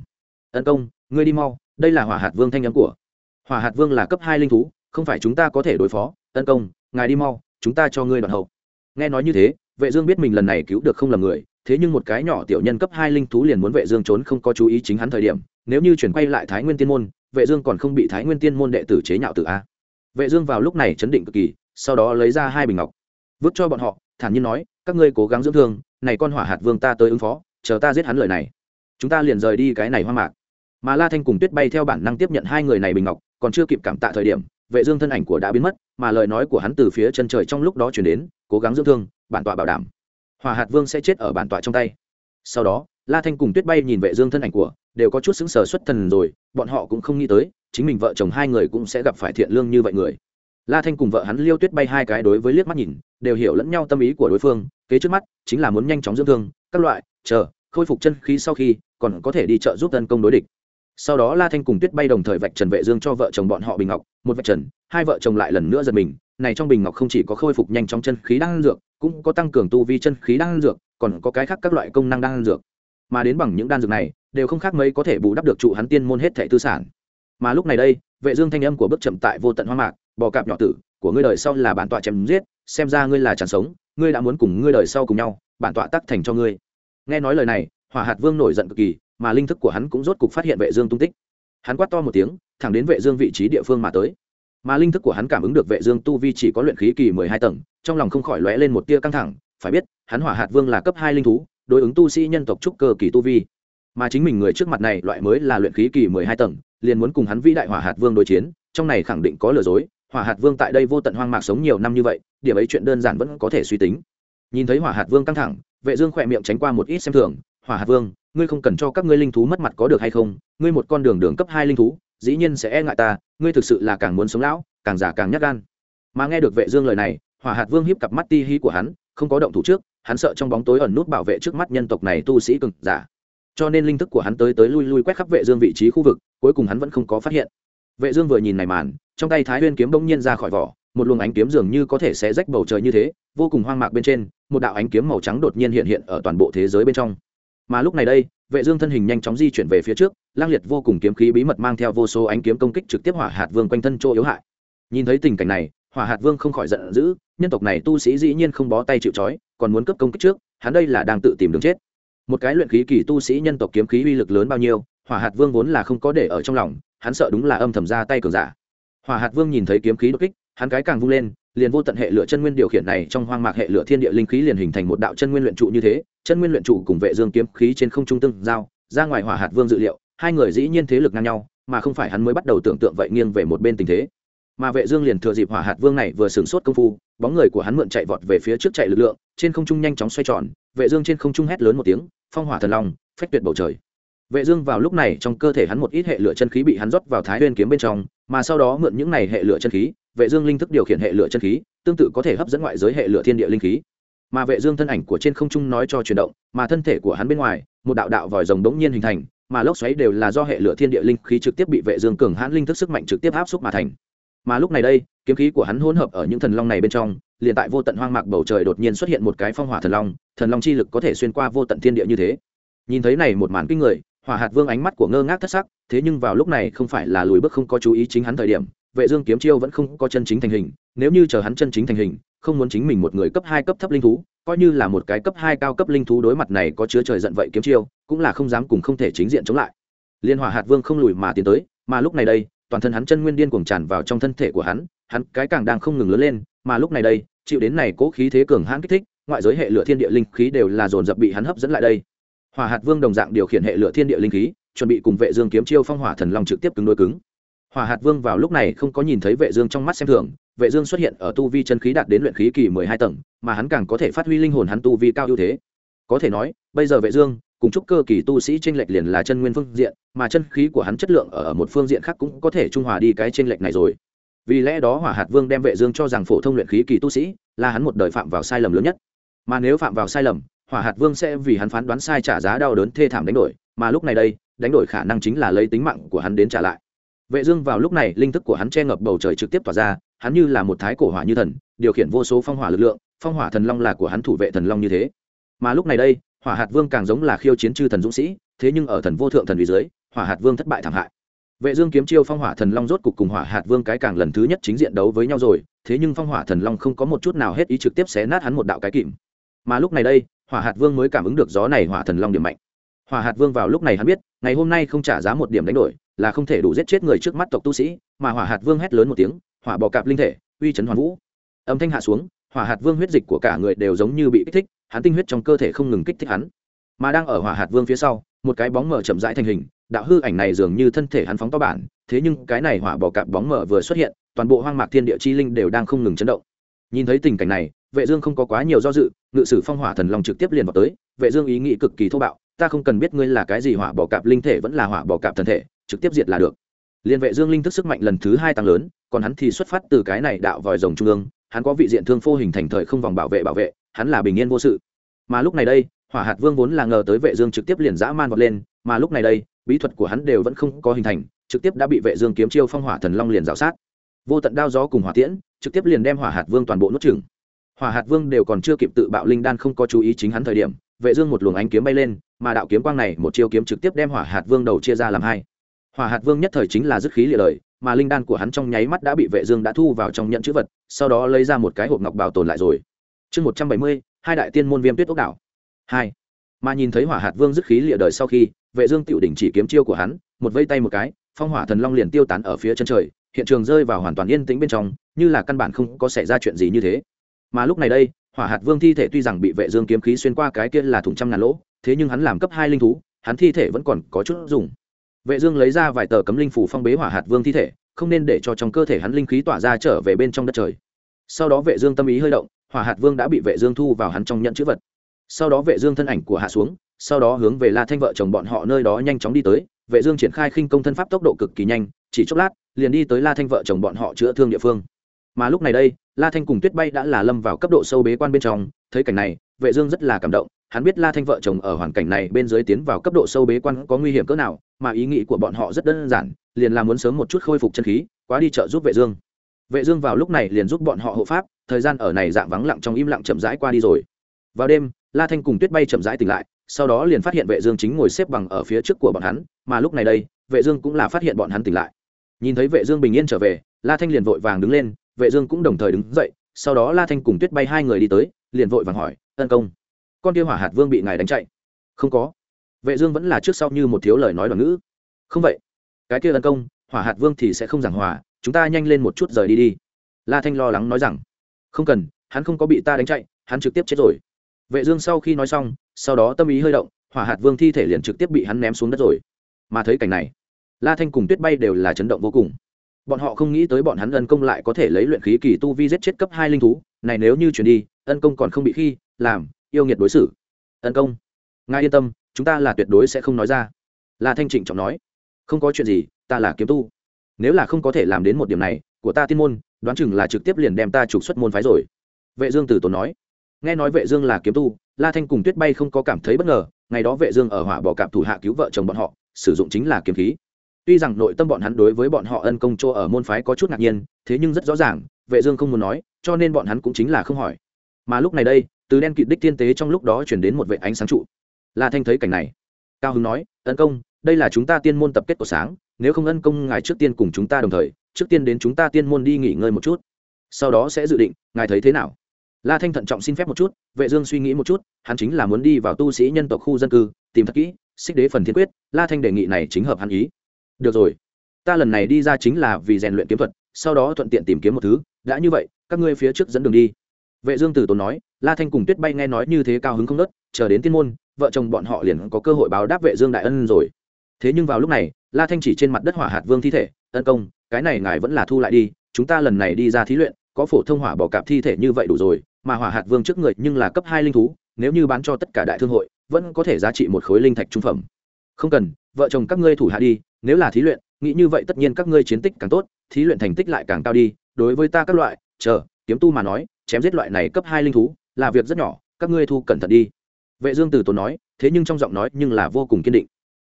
ân công, ngươi đi mau, đây là hỏa hạt vương thanh âm của. Hỏa hạt vương là cấp hai linh thú không phải chúng ta có thể đối phó, tấn công, ngài đi mau, chúng ta cho ngươi đoạn hậu. Nghe nói như thế, vệ dương biết mình lần này cứu được không lầm người, thế nhưng một cái nhỏ tiểu nhân cấp hai linh thú liền muốn vệ dương trốn không có chú ý chính hắn thời điểm, nếu như chuyển quay lại thái nguyên tiên môn, vệ dương còn không bị thái nguyên tiên môn đệ tử chế nhạo tự a. Vệ dương vào lúc này chấn định cực kỳ, sau đó lấy ra hai bình ngọc, vứt cho bọn họ, thản nhiên nói, các ngươi cố gắng dưỡng thương, này con hỏa hạt vương ta tới ứng phó, chờ ta giết hắn lời này. Chúng ta liền rời đi cái này hoang mạc. Mà la thanh cùng tuyết bay theo bản năng tiếp nhận hai người này bình ngọc, còn chưa kịp cảm tạ thời điểm vệ dương thân ảnh của đã biến mất, mà lời nói của hắn từ phía chân trời trong lúc đó truyền đến, cố gắng dưỡng thương, bản tọa bảo đảm. Hỏa hạt vương sẽ chết ở bản tọa trong tay. Sau đó, la thanh cùng tuyết bay nhìn vệ dương thân ảnh của, đều có chút sững sờ xuất thần rồi, bọn họ cũng không nghĩ tới, chính mình vợ chồng hai người cũng sẽ gặp phải thiện lương như vậy người. La thanh cùng vợ hắn liêu tuyết bay hai cái đối với liếc mắt nhìn, đều hiểu lẫn nhau tâm ý của đối phương, kế trước mắt, chính là muốn nhanh chóng dưỡng thương, các loại, chờ, khôi phục chân khí sau khi, còn có thể đi trợ giúp tấn công đối địch sau đó la thanh cùng tuyết bay đồng thời vạch trần vệ dương cho vợ chồng bọn họ bình ngọc, một vạch trần, hai vợ chồng lại lần nữa giật mình, này trong bình ngọc không chỉ có khôi phục nhanh chóng chân khí đang dược, cũng có tăng cường tu vi chân khí đang dược, còn có cái khác các loại công năng đang dược. Mà đến bằng những đan dược này, đều không khác mấy có thể bù đắp được trụ hắn tiên môn hết thệ tư sản. Mà lúc này đây, vệ dương thanh âm của bước chậm tại vô tận hoa mạc, bò cạp nhỏ tử, của ngươi đời sau là bản tọa chém giết, xem ra ngươi là chẳng sống, ngươi đã muốn cùng ngươi đời sau cùng nhau, bản tọa tắc thành cho ngươi. Nghe nói lời này, hỏa hạt vương nổi giận cực kỳ mà linh thức của hắn cũng rốt cục phát hiện vệ dương tung tích. Hắn quát to một tiếng, thẳng đến vệ dương vị trí địa phương mà tới. Mà linh thức của hắn cảm ứng được vệ dương tu vi chỉ có luyện khí kỳ mười hai tầng, trong lòng không khỏi lóe lên một tia căng thẳng, phải biết, hắn hỏa hạt vương là cấp hai linh thú, đối ứng tu sĩ nhân tộc trúc cơ kỳ tu vi. Mà chính mình người trước mặt này loại mới là luyện khí kỳ mười hai tầng, liền muốn cùng hắn vĩ đại hỏa hạt vương đối chiến, trong này khẳng định có lừa dối, hỏa hạt vương tại đây vô tận hoang mạc sống nhiều năm như vậy, điểm ấy chuyện đơn giản vẫn có thể suy tính. Nhìn thấy hỏa hạt vương căng thẳng, vệ dương khẽ miệng tránh qua một ít xem thường, hỏa hạt vương ngươi không cần cho các ngươi linh thú mất mặt có được hay không, ngươi một con đường đường cấp hai linh thú, dĩ nhiên sẽ e ngại ta, ngươi thực sự là càng muốn sống lão, càng giả càng nhát gan. Mà nghe được vệ dương lời này, hỏa hạt vương hiếp cặp mắt ti hí của hắn, không có động thủ trước, hắn sợ trong bóng tối ẩn nút bảo vệ trước mắt nhân tộc này tu sĩ cường giả. Cho nên linh thức của hắn tới tới lui lui quét khắp vệ dương vị trí khu vực, cuối cùng hắn vẫn không có phát hiện. Vệ dương vừa nhìn này màn, trong tay thái nguyên kiếm bỗng nhiên ra khỏi vỏ, một luồng ánh kiếm dường như có thể xé rách bầu trời như thế, vô cùng hoang mạc bên trên, một đạo ánh kiếm màu trắng đột nhiên hiện hiện ở toàn bộ thế giới bên trong mà lúc này đây, vệ dương thân hình nhanh chóng di chuyển về phía trước, lang liệt vô cùng kiếm khí bí mật mang theo vô số ánh kiếm công kích trực tiếp hỏa hạt vương quanh thân chỗ yếu hại. Nhìn thấy tình cảnh này, hỏa hạt vương không khỏi giận dữ, nhân tộc này tu sĩ dĩ nhiên không bó tay chịu chói còn muốn cấp công kích trước, hắn đây là đang tự tìm đường chết. Một cái luyện khí kỳ tu sĩ nhân tộc kiếm khí uy lực lớn bao nhiêu, hỏa hạt vương vốn là không có để ở trong lòng, hắn sợ đúng là âm thầm ra tay cường giả. Hỏa hạt vương nhìn thấy kiếm khí đột kích, hắn cái càng vung lên liền vô tận hệ lửa chân nguyên điều khiển này trong hoang mạc hệ lửa thiên địa linh khí liền hình thành một đạo chân nguyên luyện trụ như thế, chân nguyên luyện trụ cùng vệ dương kiếm khí trên không trung tương giao, ra ngoài hỏa hạt vương dự liệu, hai người dĩ nhiên thế lực ngang nhau, mà không phải hắn mới bắt đầu tưởng tượng vậy nghiêng về một bên tình thế. Mà vệ dương liền thừa dịp hỏa hạt vương này vừa sừng sốt công phu, bóng người của hắn mượn chạy vọt về phía trước chạy lực lượng, trên không trung nhanh chóng xoay tròn, vệ dương trên không trung hét lớn một tiếng, phong hỏa thần long, phách tuyệt bầu trời. Vệ dương vào lúc này trong cơ thể hắn một ít hệ lửa chân khí bị hắn rót vào thái nguyên kiếm bên trong mà sau đó mượn những này hệ lửa chân khí, vệ dương linh thức điều khiển hệ lửa chân khí, tương tự có thể hấp dẫn ngoại giới hệ lửa thiên địa linh khí. Mà vệ dương thân ảnh của trên không trung nói cho chuyển động, mà thân thể của hắn bên ngoài, một đạo đạo vòi rồng đống nhiên hình thành, mà lốc xoáy đều là do hệ lửa thiên địa linh khí trực tiếp bị vệ dương cường hãn linh thức sức mạnh trực tiếp áp xúc mà thành. Mà lúc này đây, kiếm khí của hắn hỗn hợp ở những thần long này bên trong, liền tại vô tận hoang mạc bầu trời đột nhiên xuất hiện một cái phong hỏa thần long thần long chi lực có thể xuyên qua vô tận thiên địa như thế. Nhìn thấy này một màn kinh người hỏa hạt vương ánh mắt của ngơ ngác thất sắc, thế nhưng vào lúc này không phải là lùi bước không có chú ý chính hắn thời điểm, vệ dương kiếm chiêu vẫn không có chân chính thành hình, nếu như chờ hắn chân chính thành hình, không muốn chính mình một người cấp hai cấp thấp linh thú, coi như là một cái cấp hai cao cấp linh thú đối mặt này có chứa trời giận vậy kiếm chiêu, cũng là không dám cùng không thể chính diện chống lại. Liên hỏa hạt vương không lùi mà tiến tới, mà lúc này đây, toàn thân hắn chân nguyên điên cuồng tràn vào trong thân thể của hắn hắn cái càng đang không ngừng lớn lên, mà lúc này đây, chịu đến này cố khí thế cường hãn kích thích, ngoại giới hệ lửa thiên địa linh khí đều là dồn dập bị hắn hấp dẫn lại đây hỏa hạt vương đồng dạng điều khiển hệ lửa thiên địa linh khí, chuẩn bị cùng vệ dương kiếm chiêu phong hỏa thần long trực tiếp cứng đối cứng. Hỏa hạt vương vào lúc này không có nhìn thấy vệ dương trong mắt xem thường, vệ dương xuất hiện ở tu vi chân khí đạt đến luyện khí kỳ mười hai tầng, mà hắn càng có thể phát huy linh hồn hắn tu vi cao ưu thế. Có thể nói, bây giờ vệ dương, cùng chúc cơ kỳ tu sĩ trên lệch liền là chân nguyên phương diện, mà chân khí của hắn chất lượng ở một phương diện khác cũng có thể trung hòa đi cái trên lệch này rồi. Vì lẽ đó hỏa hạt vương đem vệ dương cho rằng phổ thông luyện khí kỳ tu sĩ là hắn một đời phạm vào sai lầm lớn nhất. Mà nếu phạm vào sai lầm hỏa hạt vương sẽ vì hắn phán đoán sai trả giá đau đớn thê thảm đánh đổi, mà lúc này đây, đánh đổi khả năng chính là lấy tính mạng của hắn đến trả lại. Vệ dương vào lúc này, linh thức của hắn che ngập bầu trời trực tiếp tỏa ra, hắn như là một thái cổ hỏa như thần, điều khiển vô số phong hỏa lực lượng, phong hỏa thần long là của hắn thủ vệ thần long như thế. Mà lúc này đây, hỏa hạt vương càng giống là khiêu chiến chư thần dũng sĩ, thế nhưng ở thần vô thượng thần vì dưới, hỏa hạt vương thất bại thảm hại. Vệ dương kiếm chiêu phong hỏa thần long rốt cục cùng hỏa hạt vương cái càng lần thứ nhất chính diện đấu với nhau rồi, thế nhưng phong hỏa thần long không có một chút nào hết ý trực tiếp xé nát hắn một đạo cái kìm. Mà lúc này đây hỏa hạt vương mới cảm ứng được gió này hỏa thần long điểm mạnh. Hỏa hạt vương vào lúc này hắn biết, ngày hôm nay không trả giá một điểm đánh đổi, là không thể đủ giết chết người trước mắt tộc tu sĩ, mà hỏa hạt vương hét lớn một tiếng, hỏa bò cạp linh thể, uy chấn hoàn vũ. Âm thanh hạ xuống, hỏa hạt vương huyết dịch của cả người đều giống như bị kích thích, hắn tinh huyết trong cơ thể không ngừng kích thích hắn. Mà đang ở hỏa hạt vương phía sau, một cái bóng mờ chậm rãi thành hình, đạo hư ảnh này dường như thân thể hắn phóng to bản, thế nhưng cái này hỏa bò cạp bóng mờ vừa xuất hiện, toàn bộ hoang mạc thiên địa chi linh đều đang không ngừng chấn động. Nhìn thấy tình cảnh này vệ dương không có quá nhiều do dự, ngự sử phong hỏa thần long trực tiếp liền vào tới, vệ dương ý nghĩ cực kỳ thô bạo, ta không cần biết ngươi là cái gì hỏa bỏ cạp linh thể vẫn là hỏa bỏ cạp thần thể, trực tiếp diệt là được. Liên vệ dương linh thức sức mạnh lần thứ hai tăng lớn, còn hắn thì xuất phát từ cái này đạo vòi rồng trung ương, hắn có vị diện thương phô hình thành thời không vòng bảo vệ bảo vệ, hắn là bình yên vô sự. Mà lúc này đây, hỏa hạt vương vốn là ngờ tới vệ dương trực tiếp liền dã man vọt lên, mà lúc này đây, bí thuật của hắn đều vẫn không có hình thành, trực tiếp đã bị vệ dương kiếm chiêu phong hỏa thần long liền rào sát. Vô tận đao gió cùng hỏa tiễn, trực tiếp liền đem hỏa hạt vương toàn bộ nuốt chửng hỏa hạt vương đều còn chưa kịp tự bạo linh đan không có chú ý chính hắn thời điểm, vệ dương một luồng ánh kiếm bay lên, mà đạo kiếm quang này một chiêu kiếm trực tiếp đem hỏa hạt vương đầu chia ra làm hai. Hỏa hạt vương nhất thời chính là dứt khí lìa lời mà linh đan của hắn trong nháy mắt đã bị vệ dương đã thu vào trong nhận chữ vật, sau đó lấy ra một cái hộp ngọc bảo tồn lại rồi. Chương một trăm bảy mươi, hai đại tiên môn viêm tuyết ốc đảo. Hai. Mà nhìn thấy hỏa hạt vương dứt khí lìa đời sau khi, vệ dương tiểu đỉnh chỉ kiếm chiêu của hắn, một vây tay một cái, phong hỏa thần long liền tiêu tán ở phía chân trời, hiện trường rơi vào hoàn toàn yên tĩnh bên trong, như là căn bản không có xảy ra chuyện gì như thế mà lúc này đây, hỏa hạt vương thi thể tuy rằng bị vệ dương kiếm khí xuyên qua cái kia là thủng trăm ngàn lỗ, thế nhưng hắn làm cấp hai linh thú, hắn thi thể vẫn còn có chút dùng. Vệ dương lấy ra vài tờ cấm linh phủ phong bế hỏa hạt vương thi thể, không nên để cho trong cơ thể hắn linh khí tỏa ra trở về bên trong đất trời. Sau đó vệ dương tâm ý hơi động, hỏa hạt vương đã bị vệ dương thu vào hắn trong nhận chữ vật. Sau đó vệ dương thân ảnh của hạ xuống, sau đó hướng về la thanh vợ chồng bọn họ nơi đó nhanh chóng đi tới. Vệ dương triển khai khinh công thân pháp tốc độ cực kỳ nhanh, chỉ chốc lát, liền đi tới la thanh vợ chồng bọn họ chữa thương địa phương mà lúc này đây, la thanh cùng tuyết bay đã là lâm vào cấp độ sâu bế quan bên trong, thấy cảnh này, vệ dương rất là cảm động. Hắn biết la thanh vợ chồng ở hoàn cảnh này bên dưới tiến vào cấp độ sâu bế quan có nguy hiểm cỡ nào, mà ý nghĩ của bọn họ rất đơn giản, liền là muốn sớm một chút khôi phục chân khí, quá đi trợ giúp vệ dương. Vệ dương vào lúc này liền giúp bọn họ hộ pháp, thời gian ở này dạng vắng lặng trong im lặng chậm rãi qua đi rồi. Vào đêm, la thanh cùng tuyết bay chậm rãi tỉnh lại, sau đó liền phát hiện vệ dương chính ngồi xếp bằng ở phía trước của bọn hắn, mà lúc này đây, vệ dương cũng là phát hiện bọn hắn tỉnh lại. Nhìn thấy vệ dương bình yên trở về, la thanh liền vội vàng đứng lên vệ dương cũng đồng thời đứng dậy, sau đó la thanh cùng tuyết bay hai người đi tới, liền vội vàng hỏi ân công, con kia hỏa hạt vương bị ngài đánh chạy? Không có. Vệ dương vẫn là trước sau như một thiếu lời nói đoạn ngữ. Không vậy, cái kia ân công, hỏa hạt vương thì sẽ không giảng hòa, chúng ta nhanh lên một chút rời đi đi. La thanh lo lắng nói rằng, không cần, hắn không có bị ta đánh chạy, hắn trực tiếp chết rồi. Vệ dương sau khi nói xong, sau đó tâm ý hơi động, hỏa hạt vương thi thể liền trực tiếp bị hắn ném xuống đất rồi. Mà thấy cảnh này, la thanh cùng tuyết bay đều là chấn động vô cùng bọn họ không nghĩ tới bọn hắn ân công lại có thể lấy luyện khí kỳ tu vi giết chết cấp hai linh thú. Này nếu như chuyển đi, ân công còn không bị khi, làm, yêu nghiệt đối xử. Ân công, ngài yên tâm, chúng ta là tuyệt đối sẽ không nói ra. Là thanh trịnh trọng nói, không có chuyện gì, ta là kiếm tu. Nếu là không có thể làm đến một điểm này, của ta tiên môn, đoán chừng là trực tiếp liền đem ta trục xuất môn phái rồi. Vệ dương tử tốn nói, nghe nói vệ dương là kiếm tu, la thanh cùng tuyết bay không có cảm thấy bất ngờ. Ngày đó vệ dương ở hỏa bỏ cạp thủ hạ cứu vợ chồng bọn họ, sử dụng chính là kiếm khí tuy rằng nội tâm bọn hắn đối với bọn họ ân công chỗ ở môn phái có chút ngạc nhiên, thế nhưng rất rõ ràng, vệ dương không muốn nói, cho nên bọn hắn cũng chính là không hỏi. Mà lúc này đây, từ đen kịt đích tiên tế trong lúc đó chuyển đến một vệ ánh sáng trụ. La thanh thấy cảnh này. Cao hưng nói, ân công, đây là chúng ta tiên môn tập kết của sáng, nếu không ân công ngài trước tiên cùng chúng ta đồng thời, trước tiên đến chúng ta tiên môn đi nghỉ ngơi một chút. Sau đó sẽ dự định, ngài thấy thế nào? La thanh thận trọng xin phép một chút, vệ dương suy nghĩ một chút, hắn chính là muốn đi vào tu sĩ nhân tộc khu dân cư, tìm thật kỹ, xích đế phần thiên quyết, la thanh đề nghị này chính hợp hắn ý được rồi. Ta lần này đi ra chính là vì rèn luyện kiếm thuật, sau đó thuận tiện tìm kiếm một thứ. Đã như vậy, các ngươi phía trước dẫn đường đi. Vệ dương tử tốn nói, la thanh cùng tuyết bay nghe nói như thế cao hứng không nớt, chờ đến tiên môn, vợ chồng bọn họ liền có cơ hội báo đáp vệ dương đại ân rồi. Thế nhưng vào lúc này, la thanh chỉ trên mặt đất hỏa hạt vương thi thể tấn công, cái này ngài vẫn là thu lại đi, chúng ta lần này đi ra thí luyện, có phổ thông hỏa bỏ cạp thi thể như vậy đủ rồi, mà hỏa hạt vương trước người nhưng là cấp hai linh thú, nếu như bán cho tất cả đại thương hội, vẫn có thể giá trị một khối linh thạch trung phẩm không cần, vợ chồng các ngươi thủ hạ đi, nếu là thí luyện, nghĩ như vậy tất nhiên các ngươi chiến tích càng tốt, thí luyện thành tích lại càng cao đi, đối với ta các loại, chờ, kiếm tu mà nói, chém giết loại này cấp hai linh thú, là việc rất nhỏ, các ngươi thu cẩn thận đi. Vệ dương từ tốn nói, thế nhưng trong giọng nói nhưng là vô cùng kiên định.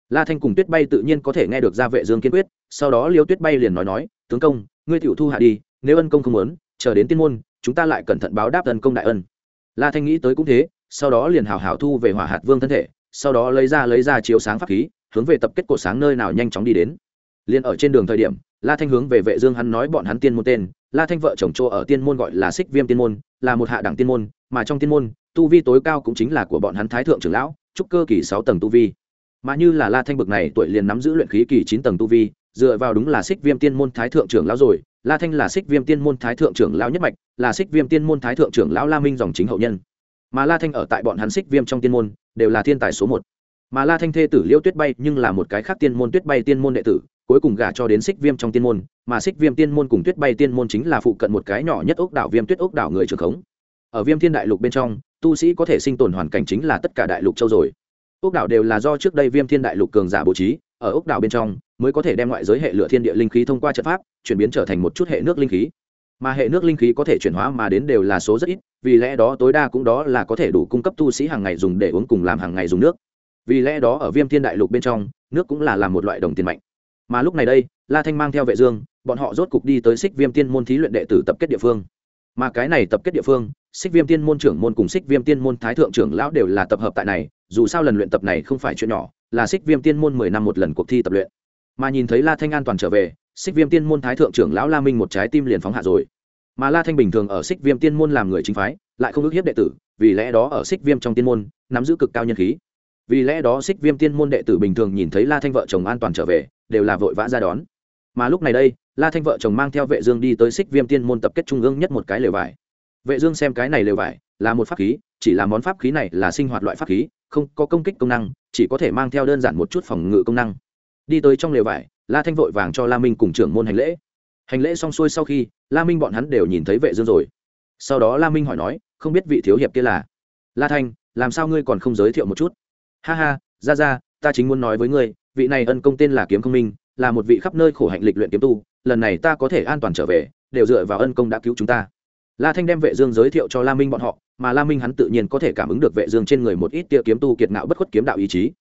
La thanh cùng tuyết bay tự nhiên có thể nghe được ra vệ dương kiên quyết, sau đó liêu tuyết bay liền nói nói, tướng công, ngươi tiểu thu hạ đi, nếu ân công không muốn, chờ đến tiên môn, chúng ta lại cẩn thận báo đáp ân công đại ân. La thanh nghĩ tới cũng thế, sau đó liền hào hào thu về hỏa hạt vương thân thể sau đó lấy ra lấy ra chiếu sáng pháp khí, hướng về tập kết cổ sáng nơi nào nhanh chóng đi đến. Liền ở trên đường thời điểm, la thanh hướng về vệ dương hắn nói bọn hắn tiên môn tên, la thanh vợ chồng chỗ ở tiên môn gọi là xích viêm tiên môn, là một hạ đẳng tiên môn, mà trong tiên môn, tu vi tối cao cũng chính là của bọn hắn thái thượng trưởng lão, trúc cơ kỳ sáu tầng tu vi. Mà như là la thanh bực này tuổi liền nắm giữ luyện khí kỳ chín tầng tu vi, dựa vào đúng là xích viêm tiên môn thái thượng trưởng lão rồi, la thanh là xích viêm tiên môn thái thượng trưởng lão nhất mạch, là xích viêm tiên môn thái thượng trưởng lão la minh dòng chính hậu nhân mà la thanh ở tại bọn hắn xích viêm trong tiên môn, đều là thiên tài số một. Mà la thanh thê tử liêu tuyết bay nhưng là một cái khác tiên môn tuyết bay tiên môn đệ tử, cuối cùng gả cho đến xích viêm trong tiên môn, mà xích viêm tiên môn cùng tuyết bay tiên môn chính là phụ cận một cái nhỏ nhất ốc đảo viêm tuyết ốc đảo người trường khống. Ở viêm thiên đại lục bên trong, tu sĩ có thể sinh tồn hoàn cảnh chính là tất cả đại lục châu rồi. Ốc đảo đều là do trước đây viêm thiên đại lục cường giả bố trí, ở ốc đảo bên trong mới có thể đem ngoại giới hệ lửa thiên địa linh khí thông qua trận pháp, chuyển biến trở thành một chút hệ nước linh khí. Mà hệ nước linh khí có thể chuyển hóa mà đến đều là số rất ít vì lẽ đó tối đa cũng đó là có thể đủ cung cấp tu sĩ hàng ngày dùng để uống cùng làm hàng ngày dùng nước. Vì lẽ đó ở viêm thiên đại lục bên trong, nước cũng là làm một loại đồng tiền mạnh. Mà lúc này đây, la thanh mang theo vệ dương, bọn họ rốt cục đi tới xích viêm tiên môn thí luyện đệ tử tập kết địa phương. Mà cái này tập kết địa phương xích viêm tiên môn trưởng môn cùng xích viêm tiên môn thái thượng trưởng lão đều là tập hợp tại này, dù sao lần luyện tập này không phải chuyện nhỏ, là xích viêm tiên môn mười năm một lần cuộc thi tập luyện. Mà nhìn thấy la thanh an toàn trở về xích viêm tiên môn thái thượng trưởng lão la minh một trái tim liền phóng hạ rồi mà la thanh bình thường ở xích viêm tiên môn làm người chính phái, lại không ước hiếp đệ tử, vì lẽ đó ở xích viêm trong tiên môn, nắm giữ cực cao nhân khí. Vì lẽ đó xích viêm tiên môn đệ tử bình thường nhìn thấy la thanh vợ chồng an toàn trở về, đều là vội vã ra đón. Mà lúc này đây, la thanh vợ chồng mang theo vệ dương đi tới xích viêm tiên môn tập kết trung ương nhất một cái lều vải. Vệ dương xem cái này lều vải, là một pháp khí, chỉ là món pháp khí này là sinh hoạt loại pháp khí, không có công kích công năng, chỉ có thể mang theo đơn giản một chút phòng ngự công năng. Đi tới trong lều vải, la thanh vội vàng cho la minh cùng trưởng môn hành lễ hành lễ xong xuôi sau khi, la minh bọn hắn đều nhìn thấy vệ dương rồi. Sau đó la minh hỏi nói, không biết vị thiếu hiệp kia là? La thanh, làm sao ngươi còn không giới thiệu một chút? Ha ha, ra ra, ta chính muốn nói với ngươi, vị này ân công tên là kiếm không minh, là một vị khắp nơi khổ hạnh lịch luyện kiếm tu, lần này ta có thể an toàn trở về, đều dựa vào ân công đã cứu chúng ta. La thanh đem vệ dương giới thiệu cho la minh bọn họ, mà la minh hắn tự nhiên có thể cảm ứng được vệ dương trên người một ít tia kiếm tu kiệt ngạo bất khuất kiếm đạo ý chí.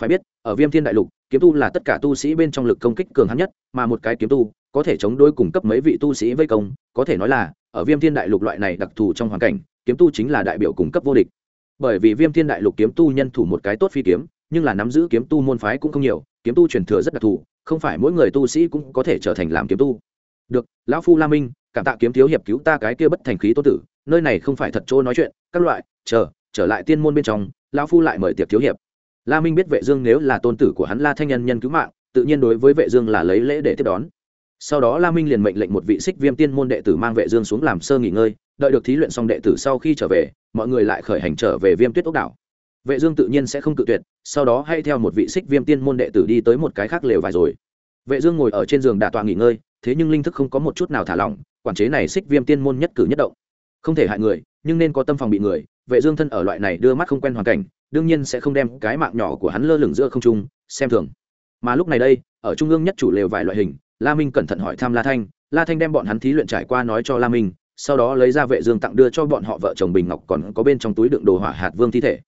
Phải biết, ở viêm thiên đại lục, kiếm tu là tất cả tu sĩ bên trong lực công kích cường hắn nhất, mà một cái kiếm tu có thể chống đối cùng cấp mấy vị tu sĩ vây công, có thể nói là, ở viêm thiên đại lục loại này đặc thù trong hoàn cảnh, kiếm tu chính là đại biểu cung cấp vô địch. Bởi vì viêm thiên đại lục kiếm tu nhân thủ một cái tốt phi kiếm, nhưng là nắm giữ kiếm tu môn phái cũng không nhiều, kiếm tu truyền thừa rất đặc thù, không phải mỗi người tu sĩ cũng có thể trở thành làm kiếm tu. Được, lão phu la minh, cảm tạ kiếm thiếu hiệp cứu ta cái kia bất thành khí tô tử, nơi này không phải thật chỗ nói chuyện, các loại, chờ, trở lại tiên môn bên trong, lão phu lại mời tiệc thiếu hiệp. La minh biết vệ dương nếu là tôn tử của hắn la thanh nhân nhân cứu mạng, tự nhiên đối với vệ dương là lấy lễ để tiếp đón sau đó la minh liền mệnh lệnh một vị xích viêm tiên môn đệ tử mang vệ dương xuống làm sơ nghỉ ngơi, đợi được thí luyện xong đệ tử sau khi trở về, mọi người lại khởi hành trở về viêm tuyết ốc đảo. Vệ dương tự nhiên sẽ không tự tuyệt, sau đó hay theo một vị xích viêm tiên môn đệ tử đi tới một cái khác lều vài rồi. Vệ dương ngồi ở trên giường đả tọa nghỉ ngơi, thế nhưng linh thức không có một chút nào thả lỏng, quản chế này xích viêm tiên môn nhất cử nhất động. Không thể hại người, nhưng nên có tâm phòng bị người, vệ dương thân ở loại này đưa mắt không quen hoàn cảnh, đương nhiên sẽ không đem cái mạng nhỏ của hắn lơ lửng giữa không trung, xem thường. Mà lúc này đây, ở trung ương nhất chủ lều vài loại hình la minh cẩn thận hỏi thăm la thanh. La thanh đem bọn hắn thí luyện trải qua nói cho la minh, sau đó lấy ra vệ dương tặng đưa cho bọn họ vợ chồng bình ngọc còn có bên trong túi đựng đồ hỏa hạt vương thi thể.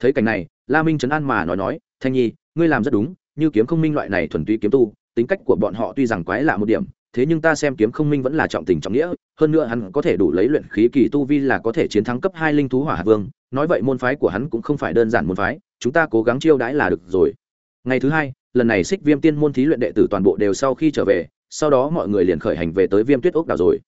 Thấy cảnh này, la minh trấn an mà nói nói, thanh nhi, ngươi làm rất đúng, như kiếm không minh loại này thuần túy kiếm tu, tính cách của bọn họ tuy rằng quái lạ một điểm, thế nhưng ta xem kiếm không minh vẫn là trọng tình trọng nghĩa, hơn nữa hắn có thể đủ lấy luyện khí kỳ tu vi là có thể chiến thắng cấp hai linh thú hỏa hạt vương, nói vậy môn phái của hắn cũng không phải đơn giản môn phái, chúng ta cố gắng chiêu đãi là được rồi. Ngày thứ hai lần này xích viêm tiên môn thí luyện đệ tử toàn bộ đều sau khi trở về, sau đó mọi người liền khởi hành về tới viêm tuyết ốc đảo rồi.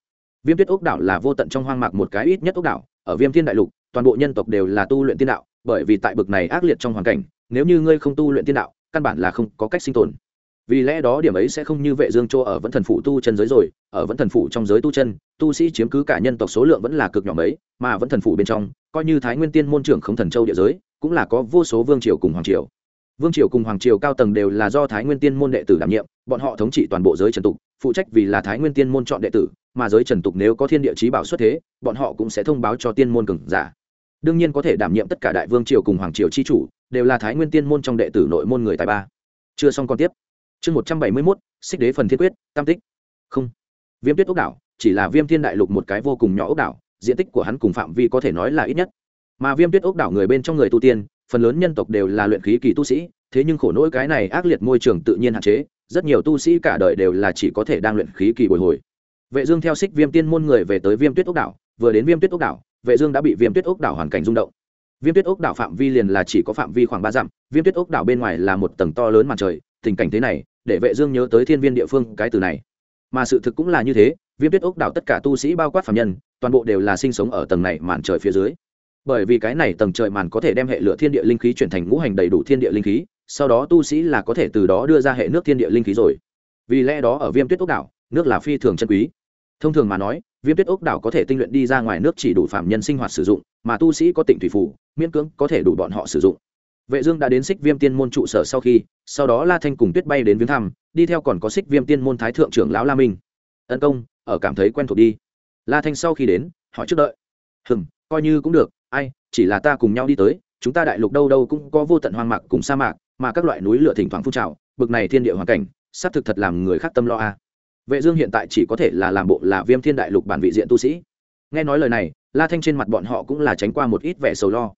Viêm tuyết ốc đảo là vô tận trong hoang mạc một cái ít nhất ốc đảo, ở viêm thiên đại lục, toàn bộ nhân tộc đều là tu luyện tiên đạo, bởi vì tại bực này ác liệt trong hoàn cảnh, nếu như ngươi không tu luyện tiên đạo, căn bản là không có cách sinh tồn. Vì lẽ đó điểm ấy sẽ không như vệ dương châu ở vẫn thần phủ tu chân giới rồi, ở vẫn thần phủ trong giới tu chân, tu sĩ chiếm cứ cả nhân tộc số lượng vẫn là cực nhỏ mấy, mà vẫn thần phủ bên trong, coi như thái nguyên tiên môn trưởng không thần châu địa giới, cũng là có vô số vương triều cùng hoàng triều vương triều cùng hoàng triều cao tầng đều là do thái nguyên tiên môn đệ tử đảm nhiệm, bọn họ thống trị toàn bộ giới trần tục, phụ trách vì là thái nguyên tiên môn chọn đệ tử, mà giới trần tục nếu có thiên địa chí bảo xuất thế, bọn họ cũng sẽ thông báo cho tiên môn cường giả. Đương nhiên có thể đảm nhiệm tất cả đại vương triều cùng hoàng triều chi chủ, đều là thái nguyên tiên môn trong đệ tử nội môn người tài ba. Chưa xong còn tiếp. Chương một trăm bảy mươi mốt, xích đế phần thiên quyết, tam tích. Không. Viêm tuyết ốc đảo, chỉ là viêm thiên đại lục một cái vô cùng nhỏ ốc đảo, diện tích của hắn cùng phạm vi có thể nói là ít nhất. Mà viêm tuyết ốc đảo người bên trong người tu tiên phần lớn nhân tộc đều là luyện khí kỳ tu sĩ, thế nhưng khổ nỗi cái này ác liệt môi trường tự nhiên hạn chế, rất nhiều tu sĩ cả đời đều là chỉ có thể đang luyện khí kỳ bồi hồi. Vệ dương theo xích viêm tiên môn người về tới viêm tuyết ốc đảo, vừa đến viêm tuyết ốc đảo, vệ dương đã bị viêm tuyết ốc đảo hoàn cảnh rung động. Viêm tuyết ốc đảo phạm vi liền là chỉ có phạm vi khoảng ba dặm, viêm tuyết ốc đảo bên ngoài là một tầng to lớn màn trời, tình cảnh thế này, để vệ dương nhớ tới thiên viên địa phương cái từ này. Mà sự thực cũng là như thế, viêm tuyết ốc đảo tất cả tu sĩ bao quát phạm nhân, toàn bộ đều là sinh sống ở tầng này màn trời phía dưới bởi vì cái này tầng trời màn có thể đem hệ lửa thiên địa linh khí chuyển thành ngũ hành đầy đủ thiên địa linh khí, sau đó tu sĩ là có thể từ đó đưa ra hệ nước thiên địa linh khí rồi. Vì lẽ đó ở viêm tuyết ốc đảo, nước là phi thường chân quý. Thông thường mà nói, viêm tuyết ốc đảo có thể tinh luyện đi ra ngoài nước chỉ đủ phạm nhân sinh hoạt sử dụng, mà tu sĩ có tỉnh thủy phủ miễn cưỡng có thể đủ bọn họ sử dụng. Vệ dương đã đến xích viêm tiên môn trụ sở sau khi, sau đó la thanh cùng tuyết bay đến viếng thăm, đi theo còn có xích viêm tiên môn thái thượng trưởng lão la minh. Tấn công, ở cảm thấy quen thuộc đi. La thanh sau khi đến, hỏi trước đợi. Hừm, coi như cũng được ai, chỉ là ta cùng nhau đi tới, chúng ta đại lục đâu đâu cũng có vô tận hoang mạc cùng sa mạc, mà các loại núi lửa thỉnh thoảng phun trào, bực này thiên địa hoàn cảnh, xác thực thật làm người khác tâm lo a. Vệ dương hiện tại chỉ có thể là làm bộ là viêm thiên đại lục bản vị diện tu sĩ. Nghe nói lời này, la thanh trên mặt bọn họ cũng là tránh qua một ít vẻ sầu lo.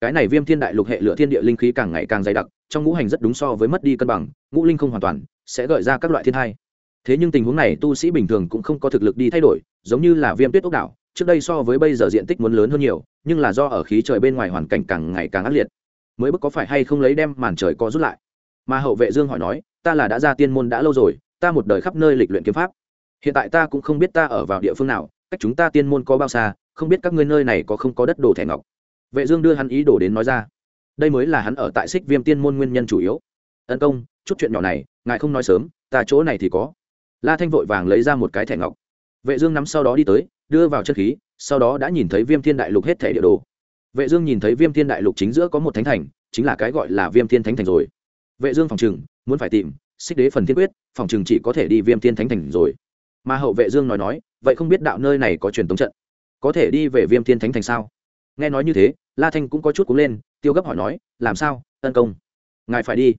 Cái này viêm thiên đại lục hệ lửa thiên địa linh khí càng ngày càng dày đặc, trong ngũ hành rất đúng so với mất đi cân bằng, ngũ linh không hoàn toàn, sẽ gợi ra các loại thiên tai. thế nhưng tình huống này tu sĩ bình thường cũng không có thực lực đi thay đổi, giống như là viêm tuyết ốc đảo trước đây so với bây giờ diện tích muốn lớn hơn nhiều, nhưng là do ở khí trời bên ngoài hoàn cảnh càng ngày càng ác liệt. Mới bức có phải hay không lấy đem màn trời co rút lại? Mà hậu vệ dương hỏi nói, ta là đã ra tiên môn đã lâu rồi, ta một đời khắp nơi lịch luyện kiếm pháp. Hiện tại ta cũng không biết ta ở vào địa phương nào, cách chúng ta tiên môn có bao xa, không biết các ngươi nơi này có không có đất đồ thẻ ngọc. Vệ dương đưa hắn ý đồ đến nói ra. Đây mới là hắn ở tại xích viêm tiên môn nguyên nhân chủ yếu. Ân công, chút chuyện nhỏ này, ngài không nói sớm, ta chỗ này thì có. La thanh vội vàng lấy ra một cái thẻ ngọc. Vệ dương nắm sau đó đi tới đưa vào chân khí, sau đó đã nhìn thấy viêm thiên đại lục hết thể địa đồ. Vệ dương nhìn thấy viêm thiên đại lục chính giữa có một thánh thành, chính là cái gọi là viêm thiên thánh thành rồi. Vệ dương phòng trừng, muốn phải tìm, xích đế phần thiên quyết, phòng trừng chỉ có thể đi viêm thiên thánh thành rồi. Mà hậu vệ dương nói nói, vậy không biết đạo nơi này có truyền tống trận? Có thể đi về viêm thiên thánh thành sao? Nghe nói như thế, la thanh cũng có chút cúng lên, tiêu gấp hỏi nói, làm sao tấn công? Ngài phải đi.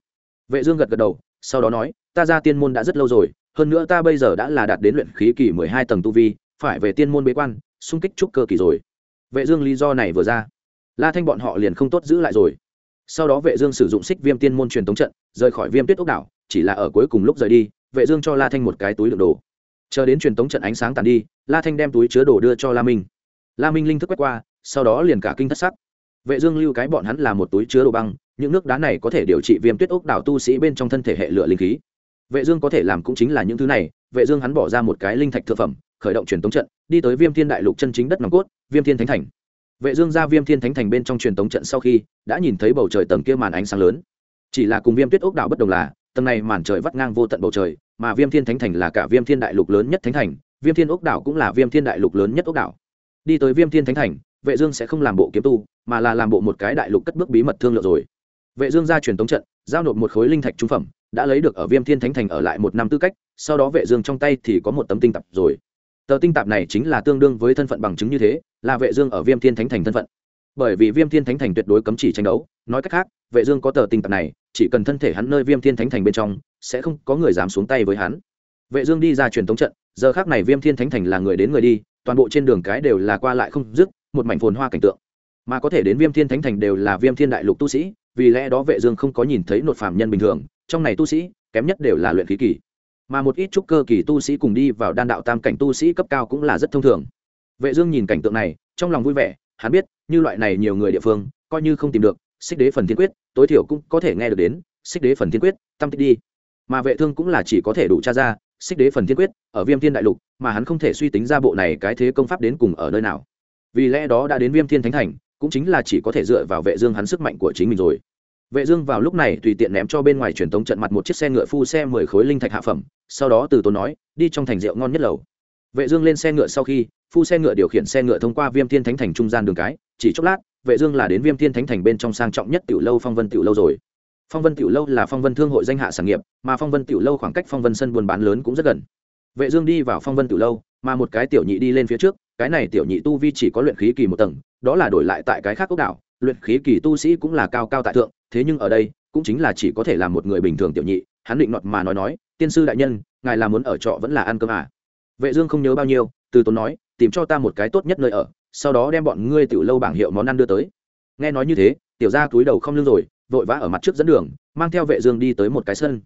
Vệ dương gật gật đầu, sau đó nói, ta ra tiên môn đã rất lâu rồi, hơn nữa ta bây giờ đã là đạt đến luyện khí kỳ mười hai tầng tu vi phải về tiên môn bế quan, xung kích trúc cơ kỳ rồi. Vệ dương lý do này vừa ra, la thanh bọn họ liền không tốt giữ lại rồi. Sau đó vệ dương sử dụng xích viêm tiên môn truyền tống trận, rời khỏi viêm tuyết ốc đảo, chỉ là ở cuối cùng lúc rời đi, vệ dương cho la thanh một cái túi đựng đồ. Chờ đến truyền tống trận ánh sáng tàn đi, la thanh đem túi chứa đồ đưa cho la minh. La minh linh thức quét qua, sau đó liền cả kinh thất sắc. Vệ dương lưu cái bọn hắn là một túi chứa đồ băng, những nước đá này có thể điều trị viêm tuyết ốc đảo tu sĩ bên trong thân thể hệ lửa linh khí. Vệ dương có thể làm cũng chính là những thứ này, vệ dương hắn bỏ ra một cái linh thạch thượng phẩm khởi động truyền tống trận, đi tới viêm thiên đại lục chân chính đất nòng cốt, viêm thiên thánh thành. Vệ dương ra viêm thiên thánh thành bên trong truyền tống trận sau khi, đã nhìn thấy bầu trời tầng kia màn ánh sáng lớn. Chỉ là cùng viêm tuyết ốc đảo bất đồng là, tầng này màn trời vắt ngang vô tận bầu trời, mà viêm thiên thánh thành là cả viêm thiên đại lục lớn nhất thánh thành, viêm thiên ốc đảo cũng là viêm thiên đại lục lớn nhất ốc đảo. Đi tới viêm thiên thánh thành, vệ dương sẽ không làm bộ kiếm tu, mà là làm bộ một cái đại lục cất bước bí mật thương lượng rồi. Vệ dương ra truyền tống trận, giao nộp một khối linh thạch trung phẩm, đã lấy được ở viêm thiên thánh thành ở lại một năm tư cách, sau đó vệ dương trong tay thì có một tấm tinh tập rồi tờ tinh tạp này chính là tương đương với thân phận bằng chứng như thế, là vệ dương ở viêm thiên thánh thành thân phận. Bởi vì viêm thiên thánh thành tuyệt đối cấm chỉ tranh đấu, nói cách khác, vệ dương có tờ tinh tạp này, chỉ cần thân thể hắn nơi viêm thiên thánh thành bên trong, sẽ không có người dám xuống tay với hắn. Vệ dương đi ra truyền thống trận, giờ khắc này viêm thiên thánh thành là người đến người đi, toàn bộ trên đường cái đều là qua lại không dứt, một mảnh phồn hoa cảnh tượng. Mà có thể đến viêm thiên thánh thành đều là viêm thiên đại lục tu sĩ, vì lẽ đó vệ dương không có nhìn thấy nột phàm nhân bình thường, trong này tu sĩ, kém nhất đều là luyện khí kỳ mà một ít trúc cơ kỳ tu sĩ cùng đi vào đan đạo tam cảnh tu sĩ cấp cao cũng là rất thông thường. Vệ dương nhìn cảnh tượng này, trong lòng vui vẻ, hắn biết, như loại này nhiều người địa phương, coi như không tìm được, xích đế phần thiên quyết, tối thiểu cũng có thể nghe được đến, xích đế phần thiên quyết, tâm tích đi. Mà vệ thương cũng là chỉ có thể đủ tra ra, xích đế phần thiên quyết, ở viêm thiên đại lục, mà hắn không thể suy tính ra bộ này cái thế công pháp đến cùng ở nơi nào. Vì lẽ đó đã đến viêm thiên thánh thành, cũng chính là chỉ có thể dựa vào vệ dương hắn sức mạnh của chính mình rồi vệ dương vào lúc này tùy tiện ném cho bên ngoài truyền tống trận mặt một chiếc xe ngựa phu xe mười khối linh thạch hạ phẩm, sau đó từ tốn nói, đi trong thành rượu ngon nhất lầu. Vệ dương lên xe ngựa sau khi, phu xe ngựa điều khiển xe ngựa thông qua viêm thiên thánh thành trung gian đường cái, chỉ chốc lát, vệ dương là đến viêm thiên thánh thành bên trong sang trọng nhất tiểu lâu phong vân tiểu lâu rồi. Phong vân tiểu lâu là phong vân thương hội danh hạ sản nghiệp, mà phong vân tiểu lâu khoảng cách phong vân sân buôn bán lớn cũng rất gần. Vệ dương đi vào phong vân tiểu lâu, mà một cái tiểu nhị đi lên phía trước, cái này tiểu nhị tu vi chỉ có luyện khí kỳ một tầng, đó là đổi lại tại cái khác quốc đảo luyện khí kỳ tu sĩ cũng là cao cao tại thượng, thế nhưng ở đây, cũng chính là chỉ có thể làm một người bình thường tiểu nhị, hắn định nọt mà nói nói, tiên sư đại nhân, ngài là muốn ở trọ vẫn là ăn cơm à? Vệ dương không nhớ bao nhiêu, từ tốn nói, tìm cho ta một cái tốt nhất nơi ở, sau đó đem bọn ngươi tiểu lâu bảng hiệu món ăn đưa tới. Nghe nói như thế, tiểu gia cúi đầu không lưng rồi, vội vã ở mặt trước dẫn đường, mang theo vệ dương đi tới một cái sân.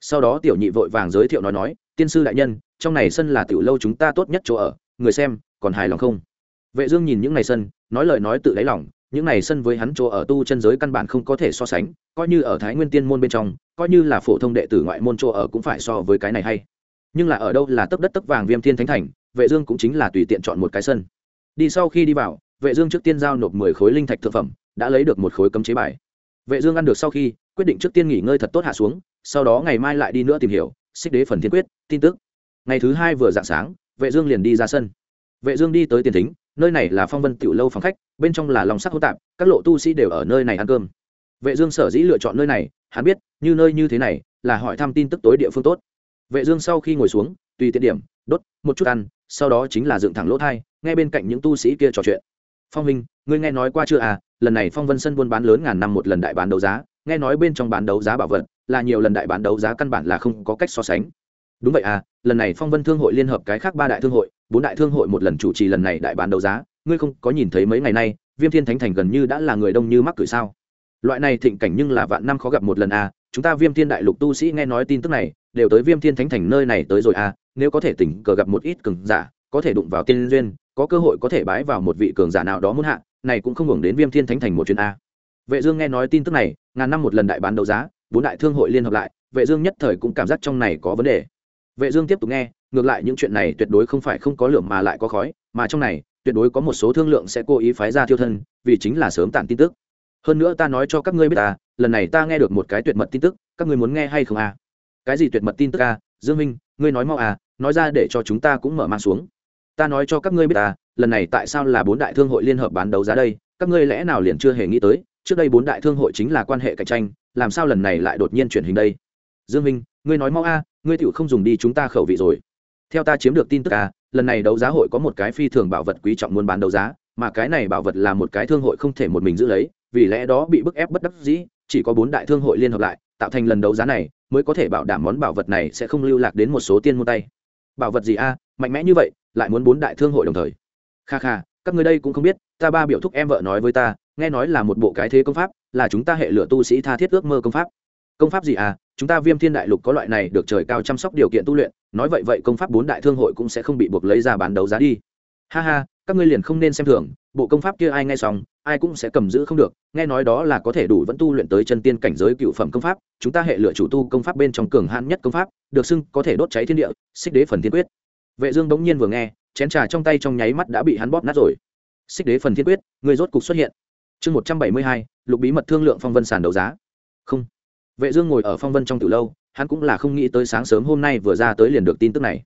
Sau đó tiểu nhị vội vàng giới thiệu nói nói, tiên sư đại nhân, trong này sân là tiểu lâu chúng ta tốt nhất chỗ ở, người xem, còn hài lòng không? Vệ dương nhìn những này sân, nói lời nói tự lấy lòng những này sân với hắn chỗ ở tu chân giới căn bản không có thể so sánh, coi như ở thái nguyên tiên môn bên trong, coi như là phổ thông đệ tử ngoại môn chỗ ở cũng phải so với cái này hay. Nhưng là ở đâu là tấp đất tấp vàng viêm thiên thánh thành, vệ dương cũng chính là tùy tiện chọn một cái sân. Đi sau khi đi vào, vệ dương trước tiên giao nộp 10 khối linh thạch thượng phẩm, đã lấy được một khối cấm chế bài. Vệ dương ăn được sau khi, quyết định trước tiên nghỉ ngơi thật tốt hạ xuống, sau đó ngày mai lại đi nữa tìm hiểu, xích đế phần thiên quyết, tin tức. Ngày thứ hai vừa dạng sáng, vệ dương liền đi ra sân. Vệ dương đi tới tiền thính nơi này là phong vân tiểu lâu phòng khách, bên trong là lòng sắc hô tạp, các lộ tu sĩ đều ở nơi này ăn cơm. Vệ dương sở dĩ lựa chọn nơi này, hắn biết, như nơi như thế này, là hỏi thăm tin tức tối địa phương tốt. Vệ dương sau khi ngồi xuống, tùy tiện điểm, đốt một chút ăn, sau đó chính là dựng thẳng lỗ thay nghe bên cạnh những tu sĩ kia trò chuyện. Phong minh, ngươi nghe nói qua chưa à? Lần này phong vân sân buôn bán lớn ngàn năm một lần đại bán đấu giá, nghe nói bên trong bán đấu giá bảo vật, là nhiều lần đại bán đấu giá căn bản là không có cách so sánh đúng vậy à lần này phong vân thương hội liên hợp cái khác ba đại thương hội, bốn đại thương hội một lần chủ trì lần này đại bán đấu giá, ngươi không có nhìn thấy mấy ngày nay, viêm thiên thánh thành gần như đã là người đông như mắc cửi sao? Loại này thịnh cảnh nhưng là vạn năm khó gặp một lần à chúng ta viêm thiên đại lục tu sĩ nghe nói tin tức này, đều tới viêm thiên thánh thành nơi này tới rồi à nếu có thể tình cờ gặp một ít cường giả, có thể đụng vào tiên duyên, có cơ hội có thể bái vào một vị cường giả nào đó muốn hạ, này cũng không hưởng đến viêm thiên thánh thành một chuyến a à. vệ dương nghe nói tin tức này, ngàn năm một lần đại bán đấu giá, bốn đại thương hội liên hợp lại, vệ dương nhất thời cũng cảm giác trong này có vấn đề vệ dương tiếp tục nghe, ngược lại những chuyện này tuyệt đối không phải không có lửa mà lại có khói, mà trong này, tuyệt đối có một số thương lượng sẽ cố ý phái ra thiêu thân, vì chính là sớm tản tin tức. Hơn nữa ta nói cho các ngươi biết à lần này ta nghe được một cái tuyệt mật tin tức, các ngươi muốn nghe hay không à? Cái gì tuyệt mật tin tức à? Dương minh, ngươi nói mau à nói ra để cho chúng ta cũng mở mang xuống. Ta nói cho các ngươi biết à lần này tại sao là bốn đại thương hội liên hợp bán đấu giá đây, các ngươi lẽ nào liền chưa hề nghĩ tới, trước đây bốn đại thương hội chính là quan hệ cạnh tranh, làm sao lần này lại đột nhiên chuyển hình đây? Dương minh ngươi nói mau a, ngươi tựu không dùng đi chúng ta khẩu vị rồi. Theo ta chiếm được tin tức a, lần này đấu giá hội có một cái phi thường bảo vật quý trọng muốn bán đấu giá, mà cái này bảo vật là một cái thương hội không thể một mình giữ lấy, vì lẽ đó bị bức ép bất đắc dĩ, chỉ có bốn đại thương hội liên hợp lại, tạo thành lần đấu giá này, mới có thể bảo đảm món bảo vật này sẽ không lưu lạc đến một số tiên môn tay. Bảo vật gì a, mạnh mẽ như vậy, lại muốn bốn đại thương hội đồng thời. Kha kha, các người đây cũng không biết, ta ba biểu thúc em vợ nói với ta, nghe nói là một bộ cái thế công pháp, là chúng ta hệ lửa tu sĩ tha thiết ước mơ công pháp công pháp gì à? Chúng ta viêm thiên đại lục có loại này được trời cao chăm sóc điều kiện tu luyện, nói vậy vậy công pháp bốn đại thương hội cũng sẽ không bị buộc lấy ra bán đấu giá đi. Ha ha, các ngươi liền không nên xem thường, bộ công pháp kia ai nghe xong, ai cũng sẽ cầm giữ không được, nghe nói đó là có thể đủ vẫn tu luyện tới chân tiên cảnh giới cựu phẩm công pháp, chúng ta hệ lựa chủ tu công pháp bên trong cường hãn nhất công pháp, được xưng có thể đốt cháy thiên địa, xích đế phần thiên quyết. Vệ dương bỗng nhiên vừa nghe, chén trà trong tay trong nháy mắt đã bị hắn bóp nát rồi. Xích đế phần thiên quyết, người rốt cục xuất hiện. Chương một trăm bảy mươi hai, lục bí mật thương lượng phong vân sàn đấu giá. Không vệ dương ngồi ở phong vân trong từ lâu, hắn cũng là không nghĩ tới sáng sớm hôm nay vừa ra tới liền được tin tức này.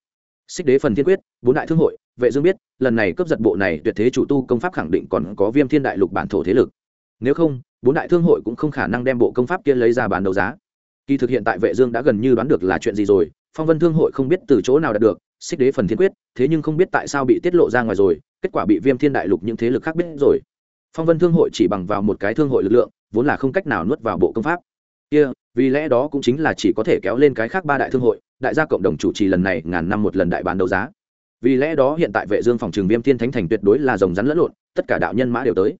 Xích đế phần thiên quyết, bốn đại thương hội, vệ dương biết, lần này cướp giật bộ này tuyệt thế chủ tu công pháp khẳng định còn có viêm thiên đại lục bản thổ thế lực. Nếu không, bốn đại thương hội cũng không khả năng đem bộ công pháp kia lấy ra bán đấu giá. Kỳ thực hiện tại vệ dương đã gần như đoán được là chuyện gì rồi, phong vân thương hội không biết từ chỗ nào đạt được, xích đế phần thiên quyết, thế nhưng không biết tại sao bị tiết lộ ra ngoài rồi, kết quả bị viêm thiên đại lục những thế lực khác biết rồi. Phong vân thương hội chỉ bằng vào một cái thương hội lực lượng, vốn là không cách nào nuốt vào bộ công pháp kia, vì lẽ đó cũng chính là chỉ có thể kéo lên cái khác ba đại thương hội, đại gia cộng đồng chủ trì lần này ngàn năm một lần đại bán đấu giá. Vì lẽ đó hiện tại vệ dương phòng trường viêm thiên thánh thành tuyệt đối là rồng rắn lẫn lộn, tất cả đạo nhân mã đều tới.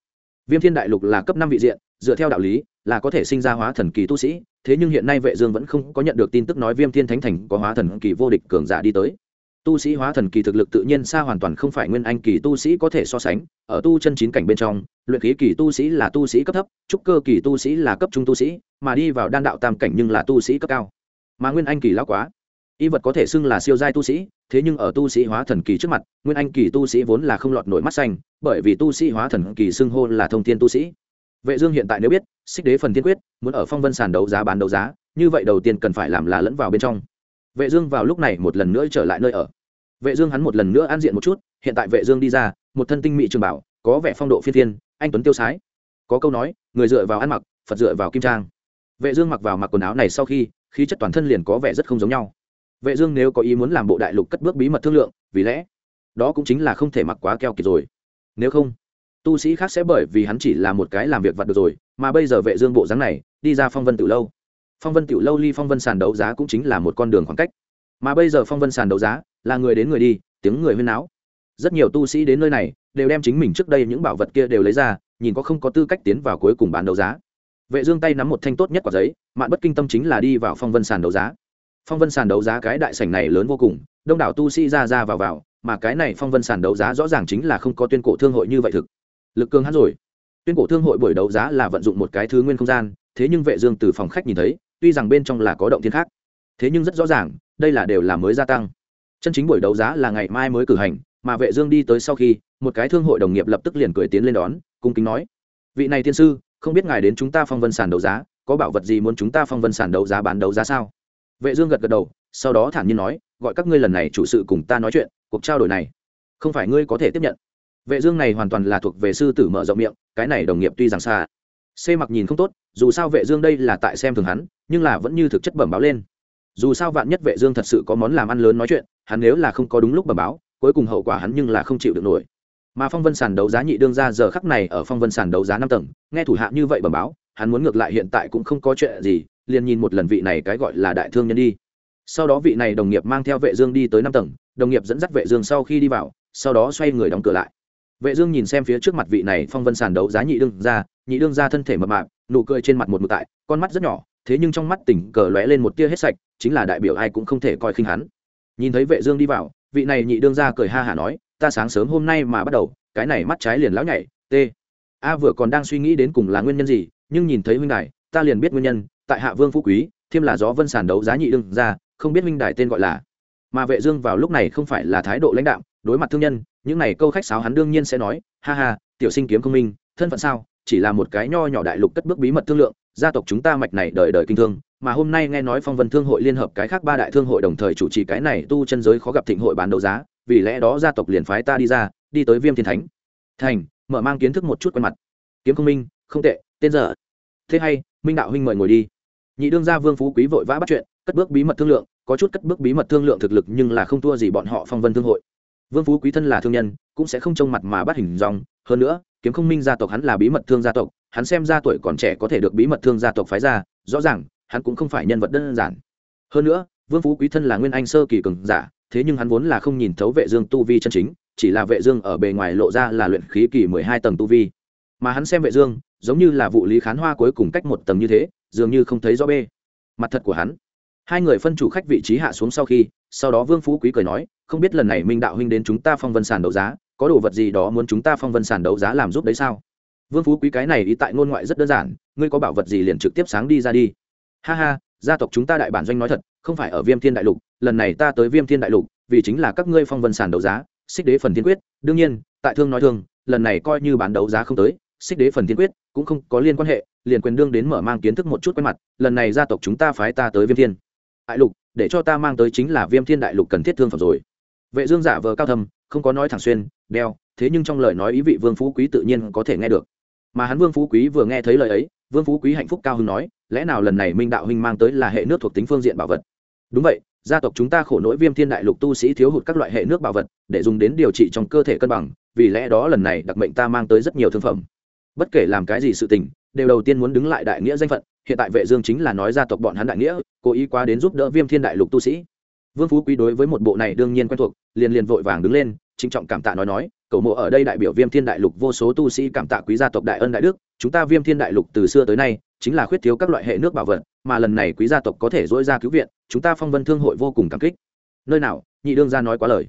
Viêm thiên đại lục là cấp năm vị diện, dựa theo đạo lý, là có thể sinh ra hóa thần kỳ tu sĩ, thế nhưng hiện nay vệ dương vẫn không có nhận được tin tức nói viêm thiên thánh thành có hóa thần kỳ vô địch cường giả đi tới tu sĩ hóa thần kỳ thực lực tự nhiên xa hoàn toàn không phải nguyên anh kỳ tu sĩ có thể so sánh, ở tu chân chín cảnh bên trong, luyện khí kỳ tu sĩ là tu sĩ cấp thấp, trúc cơ kỳ tu sĩ là cấp trung tu sĩ, mà đi vào đan đạo tam cảnh nhưng là tu sĩ cấp cao. Mà nguyên anh kỳ lão quá. Y vật có thể xưng là siêu giai tu sĩ, thế nhưng ở tu sĩ hóa thần kỳ trước mặt, nguyên anh kỳ tu sĩ vốn là không lọt nổi mắt xanh, bởi vì tu sĩ hóa thần kỳ xưng hô là thông thiên tu sĩ. Vệ dương hiện tại nếu biết, xích đế phần tiên quyết, muốn ở phong vân sàn đấu giá bán đấu giá, như vậy đầu tiên cần phải làm là lẫn vào bên trong. Vệ dương vào lúc này một lần nữa trở lại nơi ở vệ dương hắn một lần nữa an diện một chút, hiện tại vệ dương đi ra, một thân tinh mỹ trường bảo, có vẻ phong độ phi thiên anh tuấn tiêu sái. Có câu nói, người dựa vào ăn mặc, phật dựa vào kim trang. Vệ dương mặc vào mặc quần áo này sau khi, khí chất toàn thân liền có vẻ rất không giống nhau. Vệ dương nếu có ý muốn làm bộ đại lục cất bước bí mật thương lượng, vì lẽ đó cũng chính là không thể mặc quá keo kiệt rồi. Nếu không, tu sĩ khác sẽ bởi vì hắn chỉ là một cái làm việc vặt được rồi, mà bây giờ vệ dương bộ dáng này, đi ra phong vân tiểu lâu. Phong vân tiểu lâu ly phong vân sàn đấu giá cũng chính là một con đường khoảng cách mà bây giờ phong vân sàn đấu giá, là người đến người đi, tiếng người huyên náo. Rất nhiều tu sĩ đến nơi này, đều đem chính mình trước đây những bảo vật kia đều lấy ra, nhìn có không có tư cách tiến vào cuối cùng bán đấu giá. Vệ dương tay nắm một thanh tốt nhất quả giấy, mạn bất kinh tâm chính là đi vào phong vân sàn đấu giá. Phong vân sàn đấu giá cái đại sảnh này lớn vô cùng, đông đảo tu sĩ ra ra vào vào, mà cái này phong vân sàn đấu giá rõ ràng chính là không có tuyên cổ thương hội như vậy thực. Lực cường hắn rồi. Tuyên cổ thương hội buổi đấu giá là vận dụng một cái thứ nguyên không gian, thế nhưng vệ dương từ phòng khách nhìn thấy, tuy rằng bên trong là có động thiên khác thế nhưng rất rõ ràng, đây là đều là mới gia tăng. Chân chính buổi đấu giá là ngày mai mới cử hành, mà vệ dương đi tới sau khi, một cái thương hội đồng nghiệp lập tức liền cười tiến lên đón, cung kính nói, vị này tiên sư, không biết ngài đến chúng ta phong vân sàn đấu giá, có bảo vật gì muốn chúng ta phong vân sàn đấu giá bán đấu giá sao? Vệ dương gật gật đầu, sau đó thản nhiên nói, gọi các ngươi lần này chủ sự cùng ta nói chuyện, cuộc trao đổi này, không phải ngươi có thể tiếp nhận. Vệ dương này hoàn toàn là thuộc về sư tử mở rộng miệng, cái này đồng nghiệp tuy rằng xa c mặc nhìn không tốt, dù sao vệ dương đây là tại xem thường hắn, nhưng là vẫn như thực chất bẩm báo lên dù sao vạn nhất vệ dương thật sự có món làm ăn lớn nói chuyện, hắn nếu là không có đúng lúc bẩm báo, cuối cùng hậu quả hắn nhưng là không chịu được nổi. Mà phong vân sàn đấu giá nhị đương ra giờ khắc này ở phong vân sàn đấu giá năm tầng, nghe thủ hạ như vậy bẩm báo, hắn muốn ngược lại hiện tại cũng không có chuyện gì, liền nhìn một lần vị này cái gọi là đại thương nhân đi. Sau đó vị này đồng nghiệp mang theo vệ dương đi tới năm tầng, đồng nghiệp dẫn dắt vệ dương sau khi đi vào, sau đó xoay người đóng cửa lại. Vệ dương nhìn xem phía trước mặt vị này phong vân sàn đấu giá nhị đương ra, nhị đương ra thân thể mập mạp, nụ cười trên mặt một mực tại, con mắt rất nhỏ thế nhưng trong mắt tỉnh cờ lóe lên một tia hết sạch, chính là đại biểu ai cũng không thể coi khinh hắn. Nhìn thấy vệ dương đi vào, vị này nhị đương gia cười ha hà nói, ta sáng sớm hôm nay mà bắt đầu, cái này mắt trái liền lão nhảy, t. A vừa còn đang suy nghĩ đến cùng là nguyên nhân gì, nhưng nhìn thấy huynh đài, ta liền biết nguyên nhân, tại hạ vương phú quý, thêm là gió vân sàn đấu giá nhị đương gia, không biết huynh đài tên gọi là. Mà vệ dương vào lúc này không phải là thái độ lãnh đạm, đối mặt thương nhân, những này câu khách sáo hắn đương nhiên sẽ nói, ha ha, tiểu sinh kiếm công minh, thân phận sao chỉ là một cái nho nhỏ đại lục cất bước bí mật thương lượng, gia tộc chúng ta mạch này đời đời kinh thương, mà hôm nay nghe nói phong vân thương hội liên hợp cái khác ba đại thương hội đồng thời chủ trì cái này tu chân giới khó gặp thịnh hội bán đấu giá, vì lẽ đó gia tộc liền phái ta đi ra, đi tới viêm thiên thánh. Thành, mở mang kiến thức một chút quen mặt. Kiếm công minh, không tệ, tên giờ. Thế hay, minh đạo huynh mời ngồi đi. Nhị đương gia vương phú quý vội vã bắt chuyện, cất bước bí mật thương lượng, có chút cất bước bí mật thương lượng thực lực nhưng là không thua gì bọn họ phong vân thương hội. Vương phú quý thân là thương nhân, cũng sẽ không trông mặt mà bắt hình dòng, hơn nữa kiếm không minh gia tộc hắn là bí mật thương gia tộc, hắn xem ra tuổi còn trẻ có thể được bí mật thương gia tộc phái ra, rõ ràng, hắn cũng không phải nhân vật đơn giản. Hơn nữa, vương phú quý thân là nguyên anh sơ kỳ cường giả, thế nhưng hắn vốn là không nhìn thấu vệ dương tu vi chân chính, chỉ là vệ dương ở bề ngoài lộ ra là luyện khí kỳ mười hai tầng tu vi. Mà hắn xem vệ dương, giống như là vụ lý khán hoa cuối cùng cách một tầng như thế, dường như không thấy rõ bê. Mặt thật của hắn. Hai người phân chủ khách vị trí hạ xuống sau khi, sau đó vương phú quý cười nói, không biết lần này minh đạo huynh đến chúng ta phong vân sàn đấu giá có đồ vật gì đó muốn chúng ta phong vân sàn đấu giá làm giúp đấy sao? Vương phú quý cái này ý tại ngôn ngoại rất đơn giản, ngươi có bảo vật gì liền trực tiếp sáng đi ra đi. Ha ha, gia tộc chúng ta đại bản doanh nói thật, không phải ở viêm thiên đại lục, lần này ta tới viêm thiên đại lục, vì chính là các ngươi phong vân sàn đấu giá, xích đế phần thiên quyết, đương nhiên, tại thương nói thương lần này coi như bán đấu giá không tới, xích đế phần thiên quyết cũng không có liên quan hệ, liền quyền đương đến mở mang kiến thức một chút quen mặt, lần này gia tộc chúng ta phái ta tới viêm thiên đại lục, để cho ta mang tới chính là viêm thiên đại lục cần thiết thương phẩm rồi. Vệ dương giả vờ cao thâm không có nói thẳng xuyên đeo, thế nhưng trong lời nói ý vị vương phú quý tự nhiên có thể nghe được. Mà hắn vương phú quý vừa nghe thấy lời ấy, vương phú quý hạnh phúc cao hứng nói, lẽ nào lần này minh đạo huynh mang tới là hệ nước thuộc tính phương diện bảo vật? Đúng vậy, gia tộc chúng ta khổ nỗi viêm thiên đại lục tu sĩ thiếu hụt các loại hệ nước bảo vật, để dùng đến điều trị trong cơ thể cân bằng, vì lẽ đó lần này đặc mệnh ta mang tới rất nhiều thương phẩm. Bất kể làm cái gì sự tình, đều đầu tiên muốn đứng lại đại nghĩa danh phận, hiện tại vệ dương chính là nói gia tộc bọn hắn đại nghĩa, cố ý quá đến giúp đỡ viêm thiên đại lục tu sĩ. Vương phú quý đối với một bộ này đương nhiên quen thuộc, liền liền vội vàng đứng lên trịnh trọng cảm tạ nói nói, cầu mộ ở đây đại biểu viêm thiên đại lục vô số tu sĩ cảm tạ quý gia tộc đại ân đại đức, chúng ta viêm thiên đại lục từ xưa tới nay, chính là khuyết thiếu các loại hệ nước bảo vật, mà lần này quý gia tộc có thể dỗi ra cứu viện, chúng ta phong vân thương hội vô cùng cảm kích. Nơi nào? Nhị đương gia nói quá lời.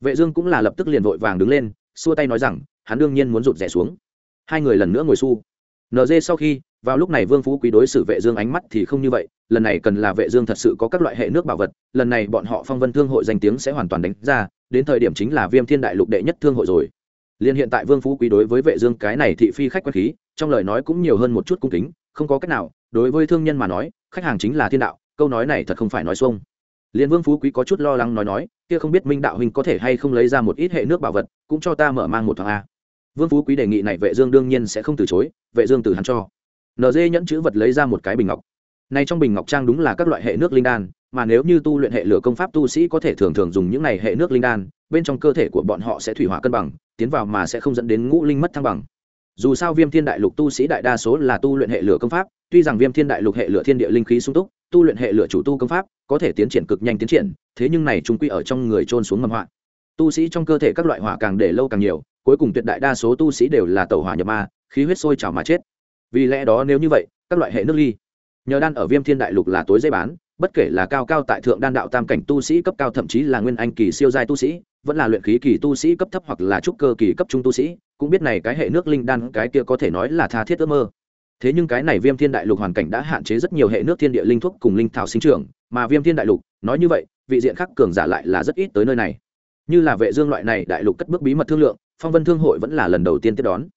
Vệ dương cũng là lập tức liền vội vàng đứng lên, xua tay nói rằng, hắn đương nhiên muốn rụt rẻ xuống. Hai người lần nữa ngồi xu. Nd sau khi, vào lúc này vương phú quý đối xử vệ dương ánh mắt thì không như vậy, lần này cần là vệ dương thật sự có các loại hệ nước bảo vật, lần này bọn họ phong vân thương hội danh tiếng sẽ hoàn toàn đánh ra đến thời điểm chính là viêm thiên đại lục đệ nhất thương hội rồi. Liên hiện tại vương phú quý đối với vệ dương cái này thị phi khách quan khí, trong lời nói cũng nhiều hơn một chút cung kính, không có cách nào, đối với thương nhân mà nói, khách hàng chính là thiên đạo, câu nói này thật không phải nói xuông. Liên vương phú quý có chút lo lắng nói nói, kia không biết minh đạo huynh có thể hay không lấy ra một ít hệ nước bảo vật, cũng cho ta mở mang một thoáng a. Vương phú quý đề nghị này vệ dương đương nhiên sẽ không từ chối, vệ dương từ hắn cho. Nd nhẫn chữ vật lấy ra một cái bình ngọc. Này trong bình ngọc trang đúng là các loại hệ nước linh đan mà nếu như tu luyện hệ lửa công pháp tu sĩ có thể thường thường dùng những này hệ nước linh đan, bên trong cơ thể của bọn họ sẽ thủy hỏa cân bằng, tiến vào mà sẽ không dẫn đến ngũ linh mất thăng bằng. Dù sao viêm thiên đại lục tu sĩ đại đa số là tu luyện hệ lửa công pháp, tuy rằng viêm thiên đại lục hệ lửa thiên địa linh khí sung túc, tu luyện hệ lửa chủ tu công pháp có thể tiến triển cực nhanh tiến triển, thế nhưng này chúng quy ở trong người trôn xuống mầm họa tu sĩ trong cơ thể các loại hỏa càng để lâu càng nhiều, cuối cùng tuyệt đại đa số tu sĩ đều là tẩu hỏa nhập ma, khí huyết sôi trào mà chết. Vì lẽ đó nếu như vậy, các loại hệ nước ly, nhờ đan ở viêm thiên đại lục là tối dễ bán bất kể là cao cao tại thượng đan đạo tam cảnh tu sĩ cấp cao, thậm chí là nguyên anh kỳ siêu giai tu sĩ, vẫn là luyện khí kỳ tu sĩ cấp thấp hoặc là trúc cơ kỳ cấp trung tu sĩ, cũng biết này cái hệ nước linh đan cái kia có thể nói là tha thiết ước mơ. Thế nhưng cái này viêm thiên đại lục hoàn cảnh đã hạn chế rất nhiều hệ nước thiên địa linh thuốc cùng linh thảo sinh trưởng, mà viêm thiên đại lục, nói như vậy, vị diện khác cường giả lại là rất ít tới nơi này. Như là vệ dương loại này, đại lục cất bước bí mật thương lượng, phong vân thương hội vẫn là lần đầu tiên tiếp đón.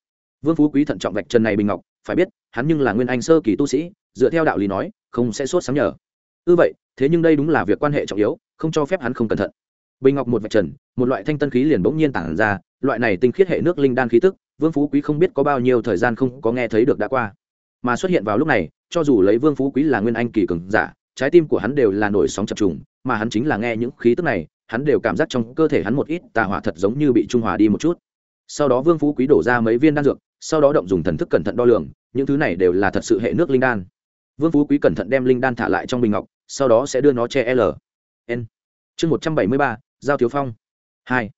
Vương phú quý thận trọng vạch trần này bình ngọc, phải biết, hắn nhưng là nguyên anh sơ kỳ tu sĩ, dựa theo đạo lý nói, không sẽ sốt sáng nhở ư vậy, thế nhưng đây đúng là việc quan hệ trọng yếu, không cho phép hắn không cẩn thận. Bình ngọc một vạch trần, một loại thanh tân khí liền bỗng nhiên tản ra, loại này tinh khiết hệ nước linh đan khí tức, vương phú quý không biết có bao nhiêu thời gian không có nghe thấy được đã qua. Mà xuất hiện vào lúc này, cho dù lấy vương phú quý là nguyên anh kỳ cường giả, trái tim của hắn đều là nổi sóng chập trùng, mà hắn chính là nghe những khí tức này, hắn đều cảm giác trong cơ thể hắn một ít tà hỏa thật giống như bị trung hòa đi một chút. Sau đó vương phú quý đổ ra mấy viên đan dược, sau đó động dùng thần thức cẩn thận đo lường, những thứ này đều là thật sự hệ nước linh đan. Vương phú quý cẩn thận đem linh đan thả lại trong bình ngọc sau đó sẽ đưa nó che l. N. Chương một trăm bảy mươi ba, giao thiếu phong. Hai.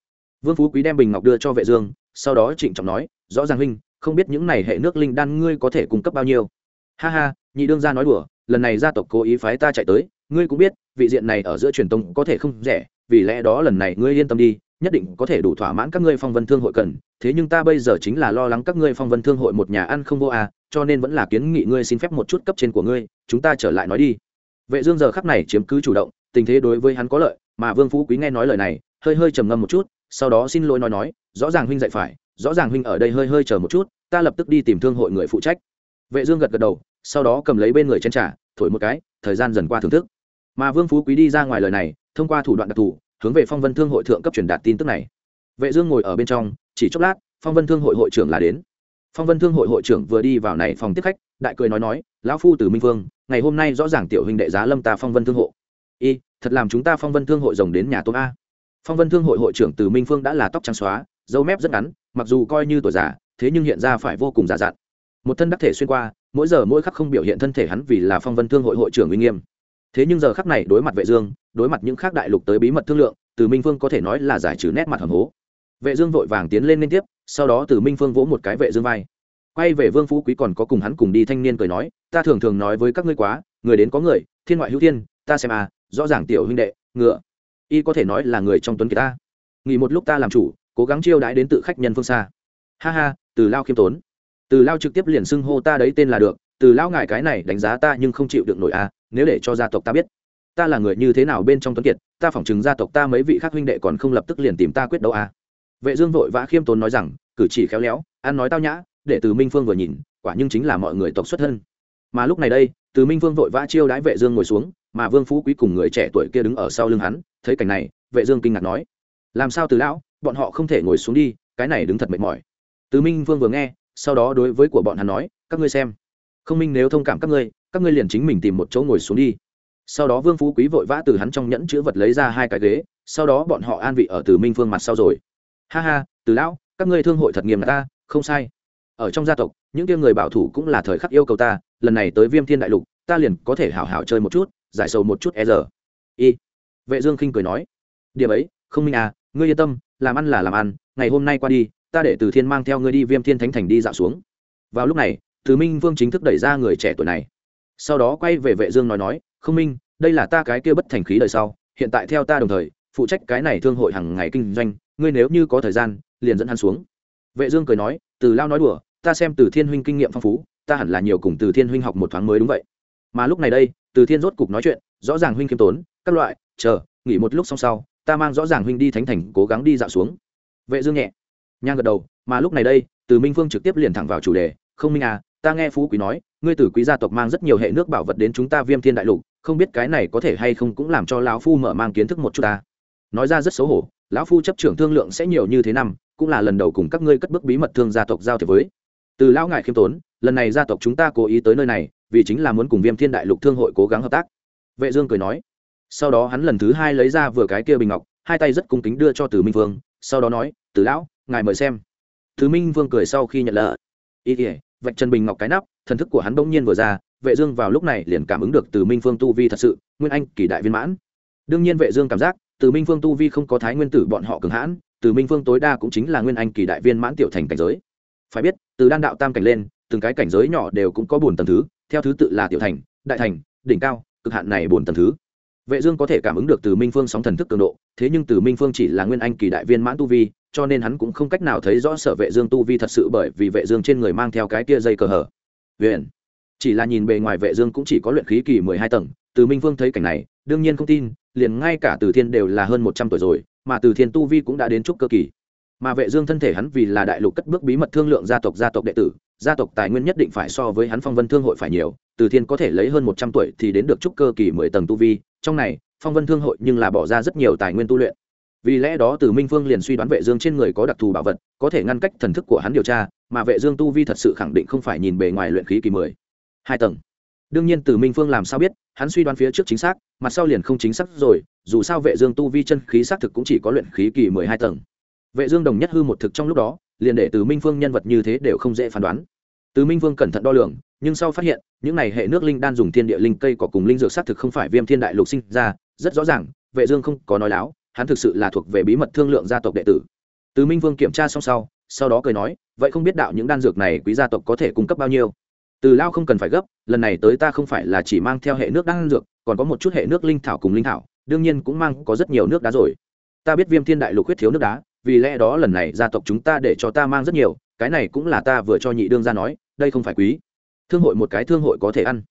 Vương phú quý đem bình ngọc đưa cho vệ dương, sau đó trịnh trọng nói, rõ ràng huynh, không biết những này hệ nước linh đan ngươi có thể cung cấp bao nhiêu. Ha ha, nhị đương gia nói đùa, lần này gia tộc cố ý phái ta chạy tới, ngươi cũng biết, vị diện này ở giữa truyền tông có thể không rẻ, vì lẽ đó lần này ngươi yên tâm đi, nhất định có thể đủ thỏa mãn các ngươi phong vân thương hội cần, thế nhưng ta bây giờ chính là lo lắng các ngươi phong vân thương hội một nhà ăn không vô à cho nên vẫn là kiến nghị ngươi xin phép một chút cấp trên của ngươi, chúng ta trở lại nói đi vệ dương giờ khắc này chiếm cứ chủ động, tình thế đối với hắn có lợi, mà vương phú quý nghe nói lời này, hơi hơi trầm ngâm một chút, sau đó xin lỗi nói nói, rõ ràng huynh dạy phải, rõ ràng huynh ở đây hơi hơi chờ một chút, ta lập tức đi tìm thương hội người phụ trách. Vệ dương gật gật đầu, sau đó cầm lấy bên người chén trà, thổi một cái, thời gian dần qua thưởng thức. Mà vương phú quý đi ra ngoài lời này, thông qua thủ đoạn đặc thù, hướng về phong vân thương hội thượng cấp truyền đạt tin tức này. Vệ dương ngồi ở bên trong, chỉ chốc lát, phong vân thương hội hội trưởng là đến. Phong vân thương hội hội trưởng vừa đi vào này phòng tiếp khách, đại cười nói nói, lão phu từ minh vương ngày hôm nay rõ ràng tiểu huynh đệ giá lâm ta phong vân thương hộ. Y, thật làm chúng ta phong vân thương hội rồng đến nhà tôm a. Phong vân thương hội hội trưởng từ minh phương đã là tóc trắng xóa, dâu mép rất ngắn, mặc dù coi như tuổi già, thế nhưng hiện ra phải vô cùng giả dặn. Một thân đắc thể xuyên qua, mỗi giờ mỗi khắc không biểu hiện thân thể hắn vì là phong vân thương hội hội trưởng uy nghiêm. Thế nhưng giờ khắc này đối mặt vệ dương, đối mặt những khác đại lục tới bí mật thương lượng, từ minh phương có thể nói là giải trừ nét mặt hầm hố. Vệ dương vội vàng tiến lên liên tiếp, sau đó từ minh phương vỗ một cái vệ dương vai quay về vương phú quý còn có cùng hắn cùng đi thanh niên cười nói, ta thường thường nói với các ngươi quá, người đến có người, thiên ngoại hữu thiên, ta xem à rõ ràng tiểu huynh đệ, ngựa. Y có thể nói là người trong tuấn kiệt ta. Nghỉ một lúc ta làm chủ, cố gắng chiêu đãi đến tự khách nhân phương xa. Ha ha, từ lao khiêm tốn. Từ lao trực tiếp liền xưng hô ta đấy tên là được, từ lao ngại cái này đánh giá ta nhưng không chịu được nổi à nếu để cho gia tộc ta biết, ta là người như thế nào bên trong tuấn kiệt, ta phỏng chừng gia tộc ta mấy vị khác huynh đệ còn không lập tức liền tìm ta quyết đấu à. Vệ dương vội vã khiêm tốn nói rằng, cử chỉ khéo léo, ăn nói tao nhã để từ minh phương vừa nhìn quả nhưng chính là mọi người tộc xuất thân mà lúc này đây từ minh vương vội vã chiêu đãi vệ dương ngồi xuống mà vương phú quý cùng người trẻ tuổi kia đứng ở sau lưng hắn thấy cảnh này vệ dương kinh ngạc nói làm sao từ lão bọn họ không thể ngồi xuống đi cái này đứng thật mệt mỏi từ minh vương vừa nghe sau đó đối với của bọn hắn nói các ngươi xem không minh nếu thông cảm các ngươi các ngươi liền chính mình tìm một chỗ ngồi xuống đi sau đó vương phú quý vội vã từ hắn trong nhẫn chứa vật lấy ra hai cái ghế sau đó bọn họ an vị ở từ minh vương mặt sau rồi ha ha từ lão các ngươi thương hội thật nghiêm là ta không sai ở trong gia tộc, những kia người bảo thủ cũng là thời khắc yêu cầu ta, lần này tới viêm thiên đại lục, ta liền có thể hảo hảo chơi một chút, giải sầu một chút e giờ. Y. Vệ dương khinh cười nói, điểm ấy, không minh à ngươi yên tâm, làm ăn là làm ăn, ngày hôm nay qua đi, ta để từ thiên mang theo ngươi đi viêm thiên thánh thành đi dạo xuống. Vào lúc này, từ minh vương chính thức đẩy ra người trẻ tuổi này. Sau đó quay về vệ dương nói nói, không minh, đây là ta cái kia bất thành khí đời sau, hiện tại theo ta đồng thời, phụ trách cái này thương hội hàng ngày kinh doanh, ngươi nếu như có thời gian, liền dẫn hắn xuống. Vệ dương cười nói, từ lao nói đùa ta xem từ thiên huynh kinh nghiệm phong phú, ta hẳn là nhiều cùng từ thiên huynh học một thoáng mới đúng vậy. Mà lúc này đây, từ thiên rốt cục nói chuyện, rõ ràng huynh khiêm tốn, các loại, chờ, nghỉ một lúc xong sau, ta mang rõ ràng huynh đi thánh thành, cố gắng đi dạo xuống. Vệ dương nhẹ, nhang gật đầu, mà lúc này đây, từ minh phương trực tiếp liền thẳng vào chủ đề, không minh à ta nghe phú quý nói, ngươi từ quý gia tộc mang rất nhiều hệ nước bảo vật đến chúng ta viêm thiên đại lục, không biết cái này có thể hay không cũng làm cho lão phu mở mang kiến thức một chút ta. Nói ra rất xấu hổ, lão phu chấp trưởng thương lượng sẽ nhiều như thế năm, cũng là lần đầu cùng các ngươi cất bước bí mật thương gia tộc giao thiệp với từ lão ngài khiêm tốn, lần này gia tộc chúng ta cố ý tới nơi này, vì chính là muốn cùng viêm thiên đại lục thương hội cố gắng hợp tác. Vệ dương cười nói. Sau đó hắn lần thứ hai lấy ra vừa cái kia bình ngọc, hai tay rất cung kính đưa cho từ minh vương, sau đó nói, từ lão, ngài mời xem. Từ minh vương cười sau khi nhận lỡ ý ỉa vạch chân bình ngọc cái nắp, thần thức của hắn bỗng nhiên vừa ra, vệ dương vào lúc này liền cảm ứng được từ minh vương tu vi thật sự, nguyên anh, kỳ đại viên mãn. Đương nhiên vệ dương cảm giác, từ minh vương tu vi không có thái nguyên tử bọn họ cường hãn, từ minh vương tối đa cũng chính là nguyên anh, kỳ đại viên mãn tiểu thành cảnh giới phải biết, từ đan đạo tam cảnh lên, từng cái cảnh giới nhỏ đều cũng có buồn tầng thứ, theo thứ tự là tiểu thành, đại thành, đỉnh cao, cực hạn này buồn tầng thứ. Vệ dương có thể cảm ứng được từ minh phương sóng thần thức cường độ, thế nhưng từ minh phương chỉ là nguyên anh kỳ đại viên mãn tu vi, cho nên hắn cũng không cách nào thấy rõ sở vệ dương tu vi thật sự bởi vì vệ dương trên người mang theo cái kia dây cờ hở. Viện chỉ là nhìn bề ngoài vệ dương cũng chỉ có luyện khí kỳ 12 tầng, từ minh phương thấy cảnh này, đương nhiên không tin, liền ngay cả từ thiên đều là hơn 100 tuổi rồi, mà từ thiên tu vi cũng đã đến trúc cơ kỳ mà vệ dương thân thể hắn vì là đại lục cất bước bí mật thương lượng gia tộc gia tộc đệ tử, gia tộc tài nguyên nhất định phải so với hắn phong vân thương hội phải nhiều, từ thiên có thể lấy hơn một trăm tuổi thì đến được trúc cơ kỳ mười tầng tu vi, trong này, phong vân thương hội nhưng là bỏ ra rất nhiều tài nguyên tu luyện. Vì lẽ đó từ minh phương liền suy đoán vệ dương trên người có đặc thù bảo vật, có thể ngăn cách thần thức của hắn điều tra, mà vệ dương tu vi thật sự khẳng định không phải nhìn bề ngoài luyện khí kỳ mười. Hai tầng. Đương nhiên từ minh phương làm sao biết, hắn suy đoán phía trước chính xác, mặt sau liền không chính xác rồi, dù sao vệ dương tu vi chân khí xác thực cũng chỉ có luyện khí kỳ mười hai tầng vệ dương đồng nhất hư một thực trong lúc đó, liền để từ minh phương nhân vật như thế đều không dễ phán đoán. Từ minh vương cẩn thận đo lường, nhưng sau phát hiện, những này hệ nước linh đan dùng thiên địa linh cây có cùng linh dược xác thực không phải viêm thiên đại lục sinh ra, rất rõ ràng, vệ dương không có nói láo, hắn thực sự là thuộc về bí mật thương lượng gia tộc đệ tử. Từ minh vương kiểm tra xong sau sau đó cười nói, vậy không biết đạo những đan dược này quý gia tộc có thể cung cấp bao nhiêu? Từ lao không cần phải gấp, lần này tới ta không phải là chỉ mang theo hệ nước đang dược, còn có một chút hệ nước linh thảo cùng linh thảo, đương nhiên cũng mang có rất nhiều nước đá rồi. Ta biết viêm thiên đại lục huyết thiếu nước đá vì lẽ đó lần này gia tộc chúng ta để cho ta mang rất nhiều, cái này cũng là ta vừa cho nhị đương ra nói, đây không phải quý. Thương hội một cái thương hội có thể ăn.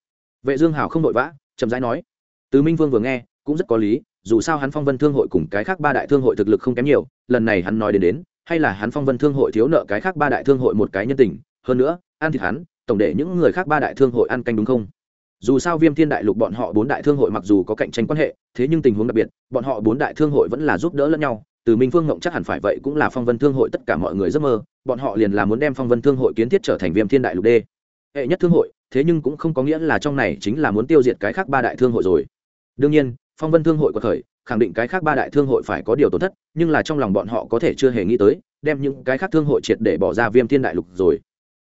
Vệ dương hào không vội vã, chậm rãi nói. Tứ minh vương vừa nghe, cũng rất có lý, dù sao hắn phong vân thương hội cùng cái khác ba đại thương hội thực lực không kém nhiều, lần này hắn nói đến đến, hay là hắn phong vân thương hội thiếu nợ cái khác ba đại thương hội một cái nhân tình, hơn nữa, ăn thịt hắn, tổng để những người khác ba đại thương hội ăn canh đúng không? Dù sao viêm thiên đại lục bọn họ bốn đại thương hội mặc dù có cạnh tranh quan hệ, thế nhưng tình huống đặc biệt, bọn họ bốn đại thương hội vẫn là giúp đỡ lẫn nhau từ minh phương ngộng chắc hẳn phải vậy cũng là phong vân thương hội tất cả mọi người giấc mơ, bọn họ liền là muốn đem phong vân thương hội kiến thiết trở thành viêm thiên đại lục đê. Hệ nhất thương hội, thế nhưng cũng không có nghĩa là trong này chính là muốn tiêu diệt cái khác ba đại thương hội rồi. Đương nhiên, phong vân thương hội có khởi, khẳng định cái khác ba đại thương hội phải có điều tổn thất, nhưng là trong lòng bọn họ có thể chưa hề nghĩ tới, đem những cái khác thương hội triệt để bỏ ra viêm thiên đại lục rồi.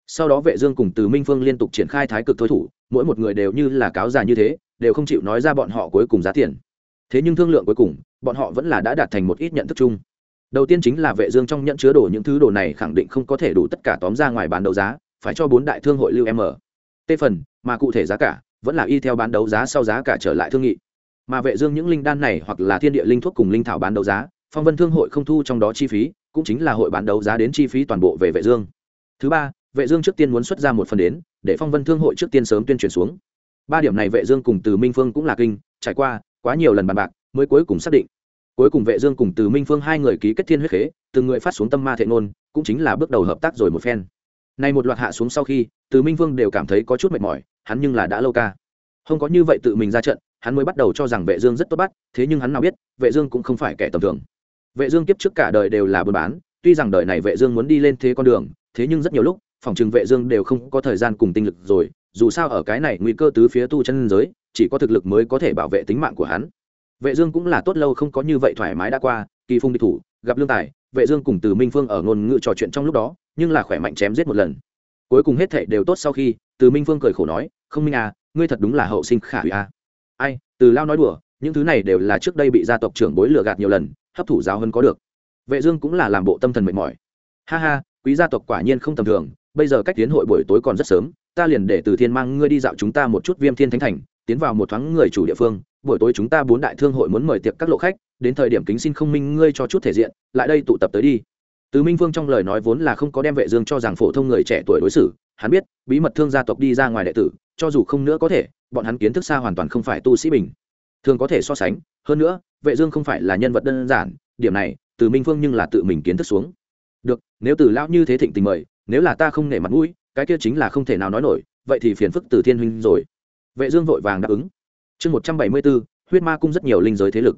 Sau đó vệ dương cùng từ minh phương liên tục triển khai thái cực thối thủ, mỗi một người đều như là cáo già như thế, đều không chịu nói ra bọn họ cuối cùng giá tiền thế nhưng thương lượng cuối cùng, bọn họ vẫn là đã đạt thành một ít nhận thức chung. Đầu tiên chính là vệ dương trong nhận chứa đồ những thứ đồ này khẳng định không có thể đủ tất cả tóm ra ngoài bán đấu giá, phải cho bốn đại thương hội lưu m tê phần, mà cụ thể giá cả, vẫn là y theo bán đấu giá sau giá cả trở lại thương nghị. Mà vệ dương những linh đan này hoặc là thiên địa linh thuốc cùng linh thảo bán đấu giá, phong vân thương hội không thu trong đó chi phí, cũng chính là hội bán đấu giá đến chi phí toàn bộ về vệ dương. Thứ ba, vệ dương trước tiên muốn xuất ra một phần đến, để phong vân thương hội trước tiên sớm tuyên truyền xuống. Ba điểm này vệ dương cùng từ minh phương cũng là kinh, trải qua quá nhiều lần bàn bạc, mới cuối cùng xác định. Cuối cùng vệ dương cùng từ minh phương hai người ký kết thiên huyết khế, từng người phát xuống tâm ma thệ ngôn, cũng chính là bước đầu hợp tác rồi một phen. Nay một loạt hạ xuống sau khi, từ minh phương đều cảm thấy có chút mệt mỏi, hắn nhưng là đã lâu ca. Không có như vậy tự mình ra trận, hắn mới bắt đầu cho rằng vệ dương rất tốt bắt, thế nhưng hắn nào biết, vệ dương cũng không phải kẻ tầm thường. Vệ dương kiếp trước cả đời đều là buôn bán, tuy rằng đời này vệ dương muốn đi lên thế con đường, thế nhưng rất nhiều lúc, phòng trường vệ dương đều không có thời gian cùng tinh lực rồi, dù sao ở cái này nguy cơ tứ phía tu chân giới chỉ có thực lực mới có thể bảo vệ tính mạng của hắn. Vệ dương cũng là tốt lâu không có như vậy thoải mái đã qua, kỳ phung địch thủ, gặp lương tài, vệ dương cùng từ minh phương ở ngôn ngữ trò chuyện trong lúc đó, nhưng là khỏe mạnh chém giết một lần. Cuối cùng hết thảy đều tốt sau khi, từ minh phương cười khổ nói, không minh à ngươi thật đúng là hậu sinh khả hủy à. Ai, từ lao nói đùa, những thứ này đều là trước đây bị gia tộc trưởng bối lừa gạt nhiều lần, hấp thụ giáo hơn có được. Vệ dương cũng là làm bộ tâm thần mệt mỏi. Ha ha, quý gia tộc quả nhiên không tầm thường, bây giờ cách tiến hội buổi tối còn rất sớm, ta liền để từ thiên mang ngươi đi dạo chúng ta một chút viêm thiên thánh thành tiến vào một thoáng người chủ địa phương, buổi tối chúng ta bốn đại thương hội muốn mời tiệc các lộ khách, đến thời điểm kính xin không minh ngươi cho chút thể diện, lại đây tụ tập tới đi. Từ minh vương trong lời nói vốn là không có đem vệ dương cho rằng phổ thông người trẻ tuổi đối xử, hắn biết, bí mật thương gia tộc đi ra ngoài đệ tử, cho dù không nữa có thể, bọn hắn kiến thức xa hoàn toàn không phải tu sĩ bình thường có thể so sánh, hơn nữa, vệ dương không phải là nhân vật đơn giản, điểm này, từ minh vương nhưng là tự mình kiến thức xuống. Được, nếu từ lão như thế thịnh tình mời, nếu là ta không nể mặt mũi, cái kia chính là không thể nào nói nổi, vậy thì phiền phức từ thiên huynh rồi vệ dương vội vàng đáp ứng. Chương một trăm bảy mươi bốn, huyết ma cung rất nhiều linh giới thế lực.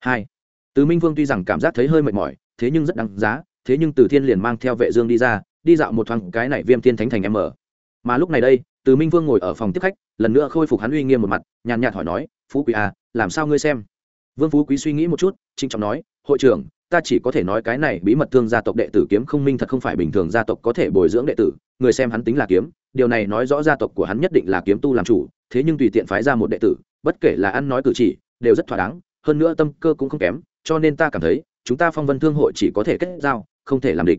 Hai, từ minh vương tuy rằng cảm giác thấy hơi mệt mỏi, thế nhưng rất đáng giá, thế nhưng từ thiên liền mang theo vệ dương đi ra, đi dạo một thoáng cái này viêm thiên thánh thành em ở. Mà lúc này đây, từ minh vương ngồi ở phòng tiếp khách, lần nữa khôi phục hắn uy nghiêm một mặt, nhàn nhạt hỏi nói, phú quý à làm sao ngươi xem? Vương phú quý suy nghĩ một chút trinh trọng nói, hội trưởng, ta chỉ có thể nói cái này bí mật thương gia tộc đệ tử kiếm không minh thật không phải bình thường gia tộc có thể bồi dưỡng đệ tử, người xem hắn tính là kiếm, điều này nói rõ gia tộc của hắn nhất định là kiếm tu làm chủ thế nhưng tùy tiện phái ra một đệ tử, bất kể là ăn nói cử chỉ, đều rất thỏa đáng, hơn nữa tâm cơ cũng không kém, cho nên ta cảm thấy, chúng ta phong vân thương hội chỉ có thể kết giao, không thể làm địch.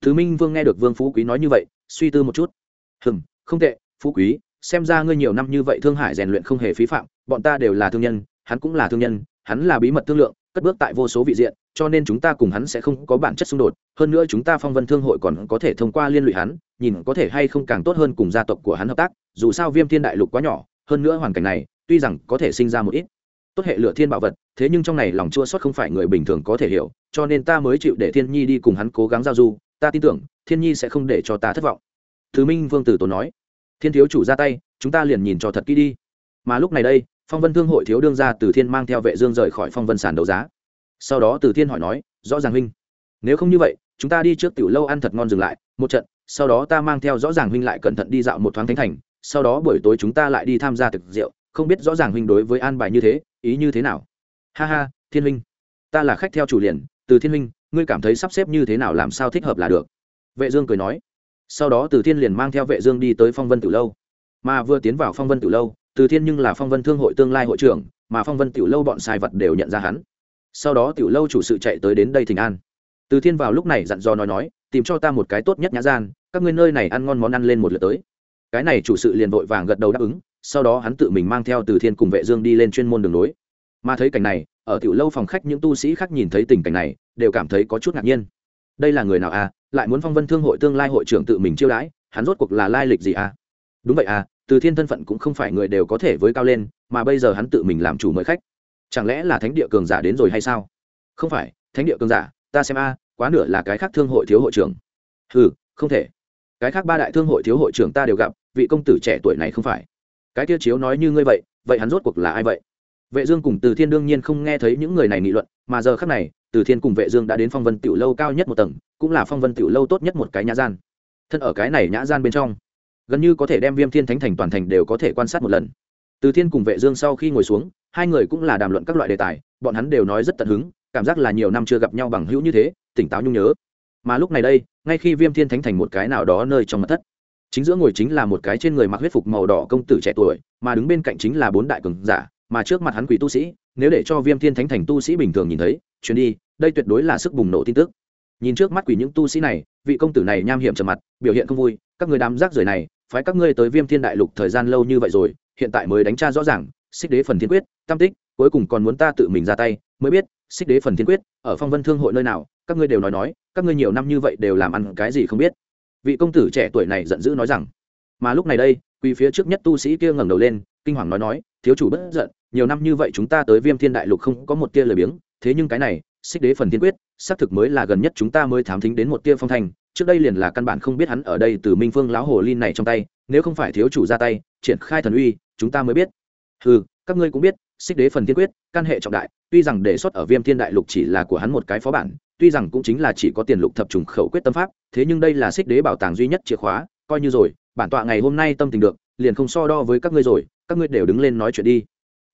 Thứ minh vương nghe được vương phú quý nói như vậy, suy tư một chút. Hừng không tệ, phú quý, xem ra ngươi nhiều năm như vậy thương hải rèn luyện không hề phí phạm, bọn ta đều là thương nhân, hắn cũng là thương nhân, hắn là bí mật thương lượng cất bước tại vô số vị diện, cho nên chúng ta cùng hắn sẽ không có bản chất xung đột. Hơn nữa chúng ta phong vân thương hội còn có thể thông qua liên lụy hắn, nhìn có thể hay không càng tốt hơn cùng gia tộc của hắn hợp tác, dù sao viêm thiên đại lục quá nhỏ, hơn nữa hoàn cảnh này, tuy rằng có thể sinh ra một ít tốt hệ lựa thiên bảo vật, thế nhưng trong này lòng chua sót không phải người bình thường có thể hiểu, cho nên ta mới chịu để thiên nhi đi cùng hắn cố gắng giao du. Ta tin tưởng, thiên nhi sẽ không để cho ta thất vọng. Thứ minh vương tử tốn nói, thiên thiếu chủ ra tay, chúng ta liền nhìn cho thật kỹ đi. Mà lúc này đây phong vân thương hội thiếu đương ra từ thiên mang theo vệ dương rời khỏi phong vân sàn đấu giá. Sau đó từ thiên hỏi nói, rõ ràng huynh, nếu không như vậy, chúng ta đi trước tiểu lâu ăn thật ngon dừng lại, một trận, sau đó ta mang theo rõ ràng huynh lại cẩn thận đi dạo một thoáng thánh thành, sau đó buổi tối chúng ta lại đi tham gia thực rượu, không biết rõ ràng huynh đối với an bài như thế, ý như thế nào? Ha ha, thiên huynh, ta là khách theo chủ liền, từ thiên huynh, ngươi cảm thấy sắp xếp như thế nào làm sao thích hợp là được. Vệ dương cười nói. Sau đó từ thiên liền mang theo vệ dương đi tới phong vân tử lâu. Mà vừa tiến vào phong vân tử lâu từ thiên nhưng là phong vân thương hội tương lai hội trưởng, mà phong vân tiểu lâu bọn sai vật đều nhận ra hắn. Sau đó tiểu lâu chủ sự chạy tới đến đây thỉnh an. Từ thiên vào lúc này dặn dò nói nói, tìm cho ta một cái tốt nhất nhã gian, các ngươi nơi này ăn ngon món ăn lên một lượt tới. Cái này chủ sự liền vội vàng gật đầu đáp ứng, sau đó hắn tự mình mang theo từ thiên cùng vệ dương đi lên chuyên môn đường lối. Mà thấy cảnh này, ở tiểu lâu phòng khách những tu sĩ khác nhìn thấy tình cảnh này, đều cảm thấy có chút ngạc nhiên. Đây là người nào à? Lại muốn phong vân thương hội tương lai hội trưởng tự mình chiêu đãi, hắn rốt cuộc là lai lịch gì à? Đúng vậy à từ thiên thân phận cũng không phải người đều có thể với cao lên, mà bây giờ hắn tự mình làm chủ mời khách. Chẳng lẽ là thánh địa cường giả đến rồi hay sao? Không phải, thánh địa cường giả, ta xem a, quá nửa là cái khác thương hội thiếu hội trưởng. Ừ không thể. Cái khác ba đại thương hội thiếu hội trưởng ta đều gặp, vị công tử trẻ tuổi này không phải. Cái Tiêu chiếu nói như ngươi vậy vậy hắn rốt cuộc là ai vậy? Vệ dương cùng từ thiên đương nhiên không nghe thấy những người này nghị luận, mà giờ khắc này, từ thiên cùng vệ dương đã đến phong vân tiểu lâu cao nhất một tầng, cũng là phong vân tiểu lâu tốt nhất một cái nhã gian. Thân ở cái này nhã gian bên trong gần như có thể đem viêm thiên thánh thành toàn thành đều có thể quan sát một lần. Từ thiên cùng vệ dương sau khi ngồi xuống, hai người cũng là đàm luận các loại đề tài, bọn hắn đều nói rất tận hứng, cảm giác là nhiều năm chưa gặp nhau bằng hữu như thế, tỉnh táo nhung nhớ. Mà lúc này đây, ngay khi viêm thiên thánh thành một cái nào đó nơi trong mặt thất, chính giữa ngồi chính là một cái trên người mặc huyết phục màu đỏ công tử trẻ tuổi, mà đứng bên cạnh chính là bốn đại cường giả, mà trước mặt hắn quỷ tu sĩ, nếu để cho viêm thiên thánh thành tu sĩ bình thường nhìn thấy, chuyến đi, đây tuyệt đối là sức bùng nổ tin tức. Nhìn trước mắt quỷ những tu sĩ này, vị công tử này nham hiểm trầm mặt, biểu hiện không vui, các người đám rác rưởi này phái các ngươi tới viêm thiên đại lục thời gian lâu như vậy rồi, hiện tại mới đánh tra rõ ràng, xích đế phần thiên quyết, tam tích, cuối cùng còn muốn ta tự mình ra tay, mới biết, xích đế phần thiên quyết, ở phong vân thương hội nơi nào, các ngươi đều nói nói, các ngươi nhiều năm như vậy đều làm ăn cái gì không biết. Vị công tử trẻ tuổi này giận dữ nói rằng, mà lúc này đây, quỳ phía trước nhất tu sĩ kia ngẩng đầu lên, kinh hoàng nói nói, thiếu chủ bất giận, nhiều năm như vậy chúng ta tới viêm thiên đại lục không có một tia lời biếng, thế nhưng cái này, xích đế phần thiên quyết, xác thực mới là gần nhất chúng ta mới thám thính đến một tia phong thành trước đây liền là căn bản không biết hắn ở đây từ minh phương lão hồ linh này trong tay, nếu không phải thiếu chủ ra tay, triển khai thần uy, chúng ta mới biết. Ừ các ngươi cũng biết, xích đế phần thiên quyết, căn hệ trọng đại, tuy rằng đề xuất ở viêm thiên đại lục chỉ là của hắn một cái phó bản, tuy rằng cũng chính là chỉ có tiền lục thập trùng khẩu quyết tâm pháp, thế nhưng đây là xích đế bảo tàng duy nhất chìa khóa, coi như rồi, bản tọa ngày hôm nay tâm tình được, liền không so đo với các ngươi rồi, các ngươi đều đứng lên nói chuyện đi.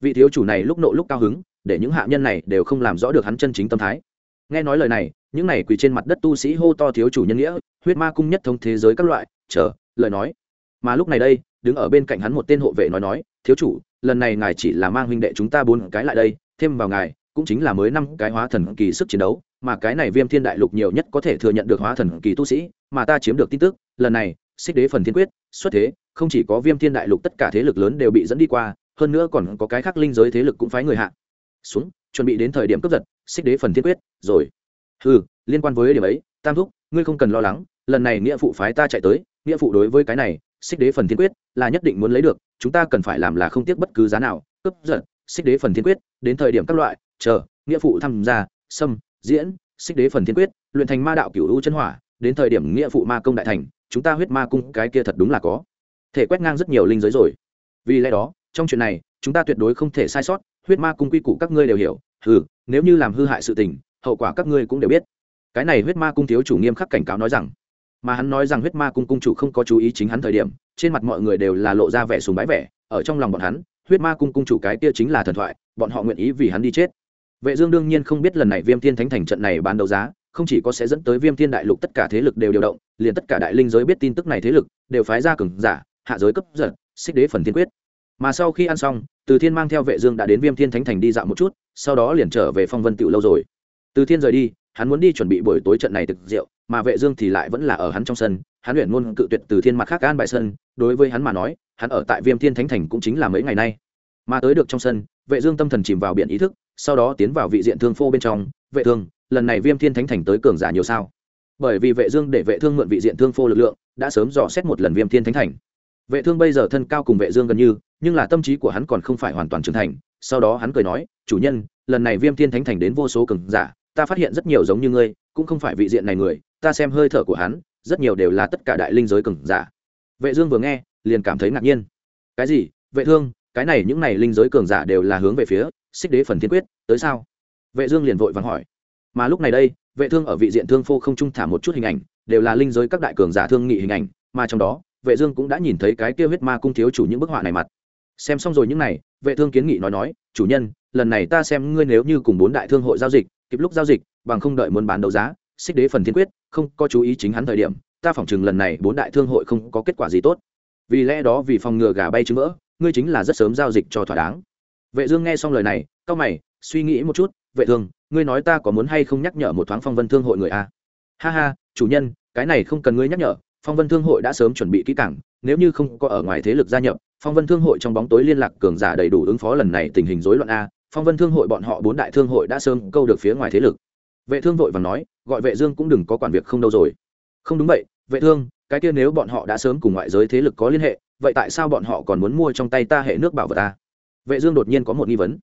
Vị thiếu chủ này lúc nộ lúc cao hứng, để những hạ nhân này đều không làm rõ được hắn chân chính tâm thái nghe nói lời này, những này quỳ trên mặt đất tu sĩ hô to thiếu chủ nhân nghĩa, huyết ma cung nhất thống thế giới các loại, chờ, lời nói. Mà lúc này đây, đứng ở bên cạnh hắn một tên hộ vệ nói nói, thiếu chủ, lần này ngài chỉ là mang huynh đệ chúng ta bốn cái lại đây, thêm vào ngài, cũng chính là mới năm cái hóa thần kỳ sức chiến đấu, mà cái này viêm thiên đại lục nhiều nhất có thể thừa nhận được hóa thần kỳ tu sĩ, mà ta chiếm được tin tức, lần này, xích đế phần thiên quyết, xuất thế, không chỉ có viêm thiên đại lục tất cả thế lực lớn đều bị dẫn đi qua, hơn nữa còn có cái khác linh giới thế lực cũng phái người hạ. Xuống chuẩn bị đến thời điểm cướp giật, xích đế phần thiên quyết, rồi. Ừ liên quan với điểm ấy, tam thúc, ngươi không cần lo lắng, lần này nghĩa phụ phái ta chạy tới, nghĩa phụ đối với cái này, xích đế phần thiên quyết là nhất định muốn lấy được, chúng ta cần phải làm là không tiếc bất cứ giá nào, cướp giật, xích đế phần thiên quyết, đến thời điểm các loại, chờ, nghĩa phụ tham gia, xâm, diễn, xích đế phần thiên quyết, luyện thành ma đạo cửu u chân hỏa, đến thời điểm nghĩa phụ ma công đại thành, chúng ta huyết ma cung cái kia thật đúng là có. Thể quét ngang rất nhiều linh giới rồi. Vì lẽ đó, trong chuyện này, chúng ta tuyệt đối không thể sai sót huyết ma cung quy củ các ngươi đều hiểu Hừ, nếu như làm hư hại sự tình hậu quả các ngươi cũng đều biết. Cái này huyết ma cung thiếu chủ nghiêm khắc cảnh cáo nói rằng mà hắn nói rằng huyết ma cung cung chủ không có chú ý chính hắn thời điểm trên mặt mọi người đều là lộ ra vẻ sùng bái vẻ ở trong lòng bọn hắn huyết ma cung cung chủ cái kia chính là thần thoại bọn họ nguyện ý vì hắn đi chết. Vệ dương đương nhiên không biết lần này viêm thiên thánh thành trận này bán đấu giá không chỉ có sẽ dẫn tới viêm thiên đại lục tất cả thế lực đều điều động liền tất cả đại linh giới biết tin tức này thế lực đều phái ra cường giả hạ giới cấp giật xích đế phần thiên quyết mà sau khi ăn xong, từ thiên mang theo vệ dương đã đến viêm thiên thánh thành đi dạo một chút, sau đó liền trở về phong vân tiểu lâu rồi. Từ thiên rời đi, hắn muốn đi chuẩn bị buổi tối trận này thực rượu, mà vệ dương thì lại vẫn là ở hắn trong sân, hắn luyện ngôn cự tuyệt từ thiên mặt khác an bại sân, đối với hắn mà nói, hắn ở tại viêm thiên thánh thành cũng chính là mấy ngày nay. Mà tới được trong sân, vệ dương tâm thần chìm vào biển ý thức, sau đó tiến vào vị diện thương phô bên trong, vệ thương, lần này viêm thiên thánh thành tới cường giả nhiều sao? Bởi vì vệ dương để vệ thương mượn vị diện thương phô lực lượng, đã sớm dò xét một lần viêm thiên thánh thành vệ thương bây giờ thân cao cùng vệ dương gần như, nhưng là tâm trí của hắn còn không phải hoàn toàn trưởng thành. Sau đó hắn cười nói, chủ nhân, lần này viêm thiên thánh thành đến vô số cường giả, ta phát hiện rất nhiều giống như ngươi, cũng không phải vị diện này người, ta xem hơi thở của hắn, rất nhiều đều là tất cả đại linh giới cường giả. Vệ dương vừa nghe, liền cảm thấy ngạc nhiên. Cái gì? Vệ thương, cái này những này linh giới cường giả đều là hướng về phía xích đế phần thiên quyết, tới sao? Vệ dương liền vội vàng hỏi. Mà lúc này đây, vệ thương ở vị diện thương phô không trung thả một chút hình ảnh, đều là linh giới các đại cường giả thương nghị hình ảnh, mà trong đó vệ dương cũng đã nhìn thấy cái kia huyết ma cung thiếu chủ những bức họa này mặt. Xem xong rồi những này, vệ thương kiến nghị nói nói, chủ nhân, lần này ta xem ngươi nếu như cùng bốn đại thương hội giao dịch, kịp lúc giao dịch, bằng không đợi muốn bán đấu giá, xích đế phần thiên quyết, không có chú ý chính hắn thời điểm, ta phỏng chừng lần này bốn đại thương hội không có kết quả gì tốt. Vì lẽ đó vì phòng ngừa gà bay trứng vỡ, ngươi chính là rất sớm giao dịch cho thỏa đáng. Vệ dương nghe xong lời này cao mày, suy nghĩ một chút, vệ thương, ngươi nói ta có muốn hay không nhắc nhở một thoáng phong vân thương hội người a? Ha ha, chủ nhân, cái này không cần ngươi nhắc nhở phong vân thương hội đã sớm chuẩn bị kỹ càng, nếu như không có ở ngoài thế lực gia nhập, phong vân thương hội trong bóng tối liên lạc cường giả đầy đủ ứng phó lần này tình hình rối loạn a, phong vân thương hội bọn họ bốn đại thương hội đã sớm câu được phía ngoài thế lực. Vệ thương vội và nói, gọi vệ dương cũng đừng có quản việc không đâu rồi. Không đúng vậy, vệ thương, cái kia nếu bọn họ đã sớm cùng ngoại giới thế lực có liên hệ, vậy tại sao bọn họ còn muốn mua trong tay ta hệ nước bảo vật ta? Vệ dương đột nhiên có một nghi vấn.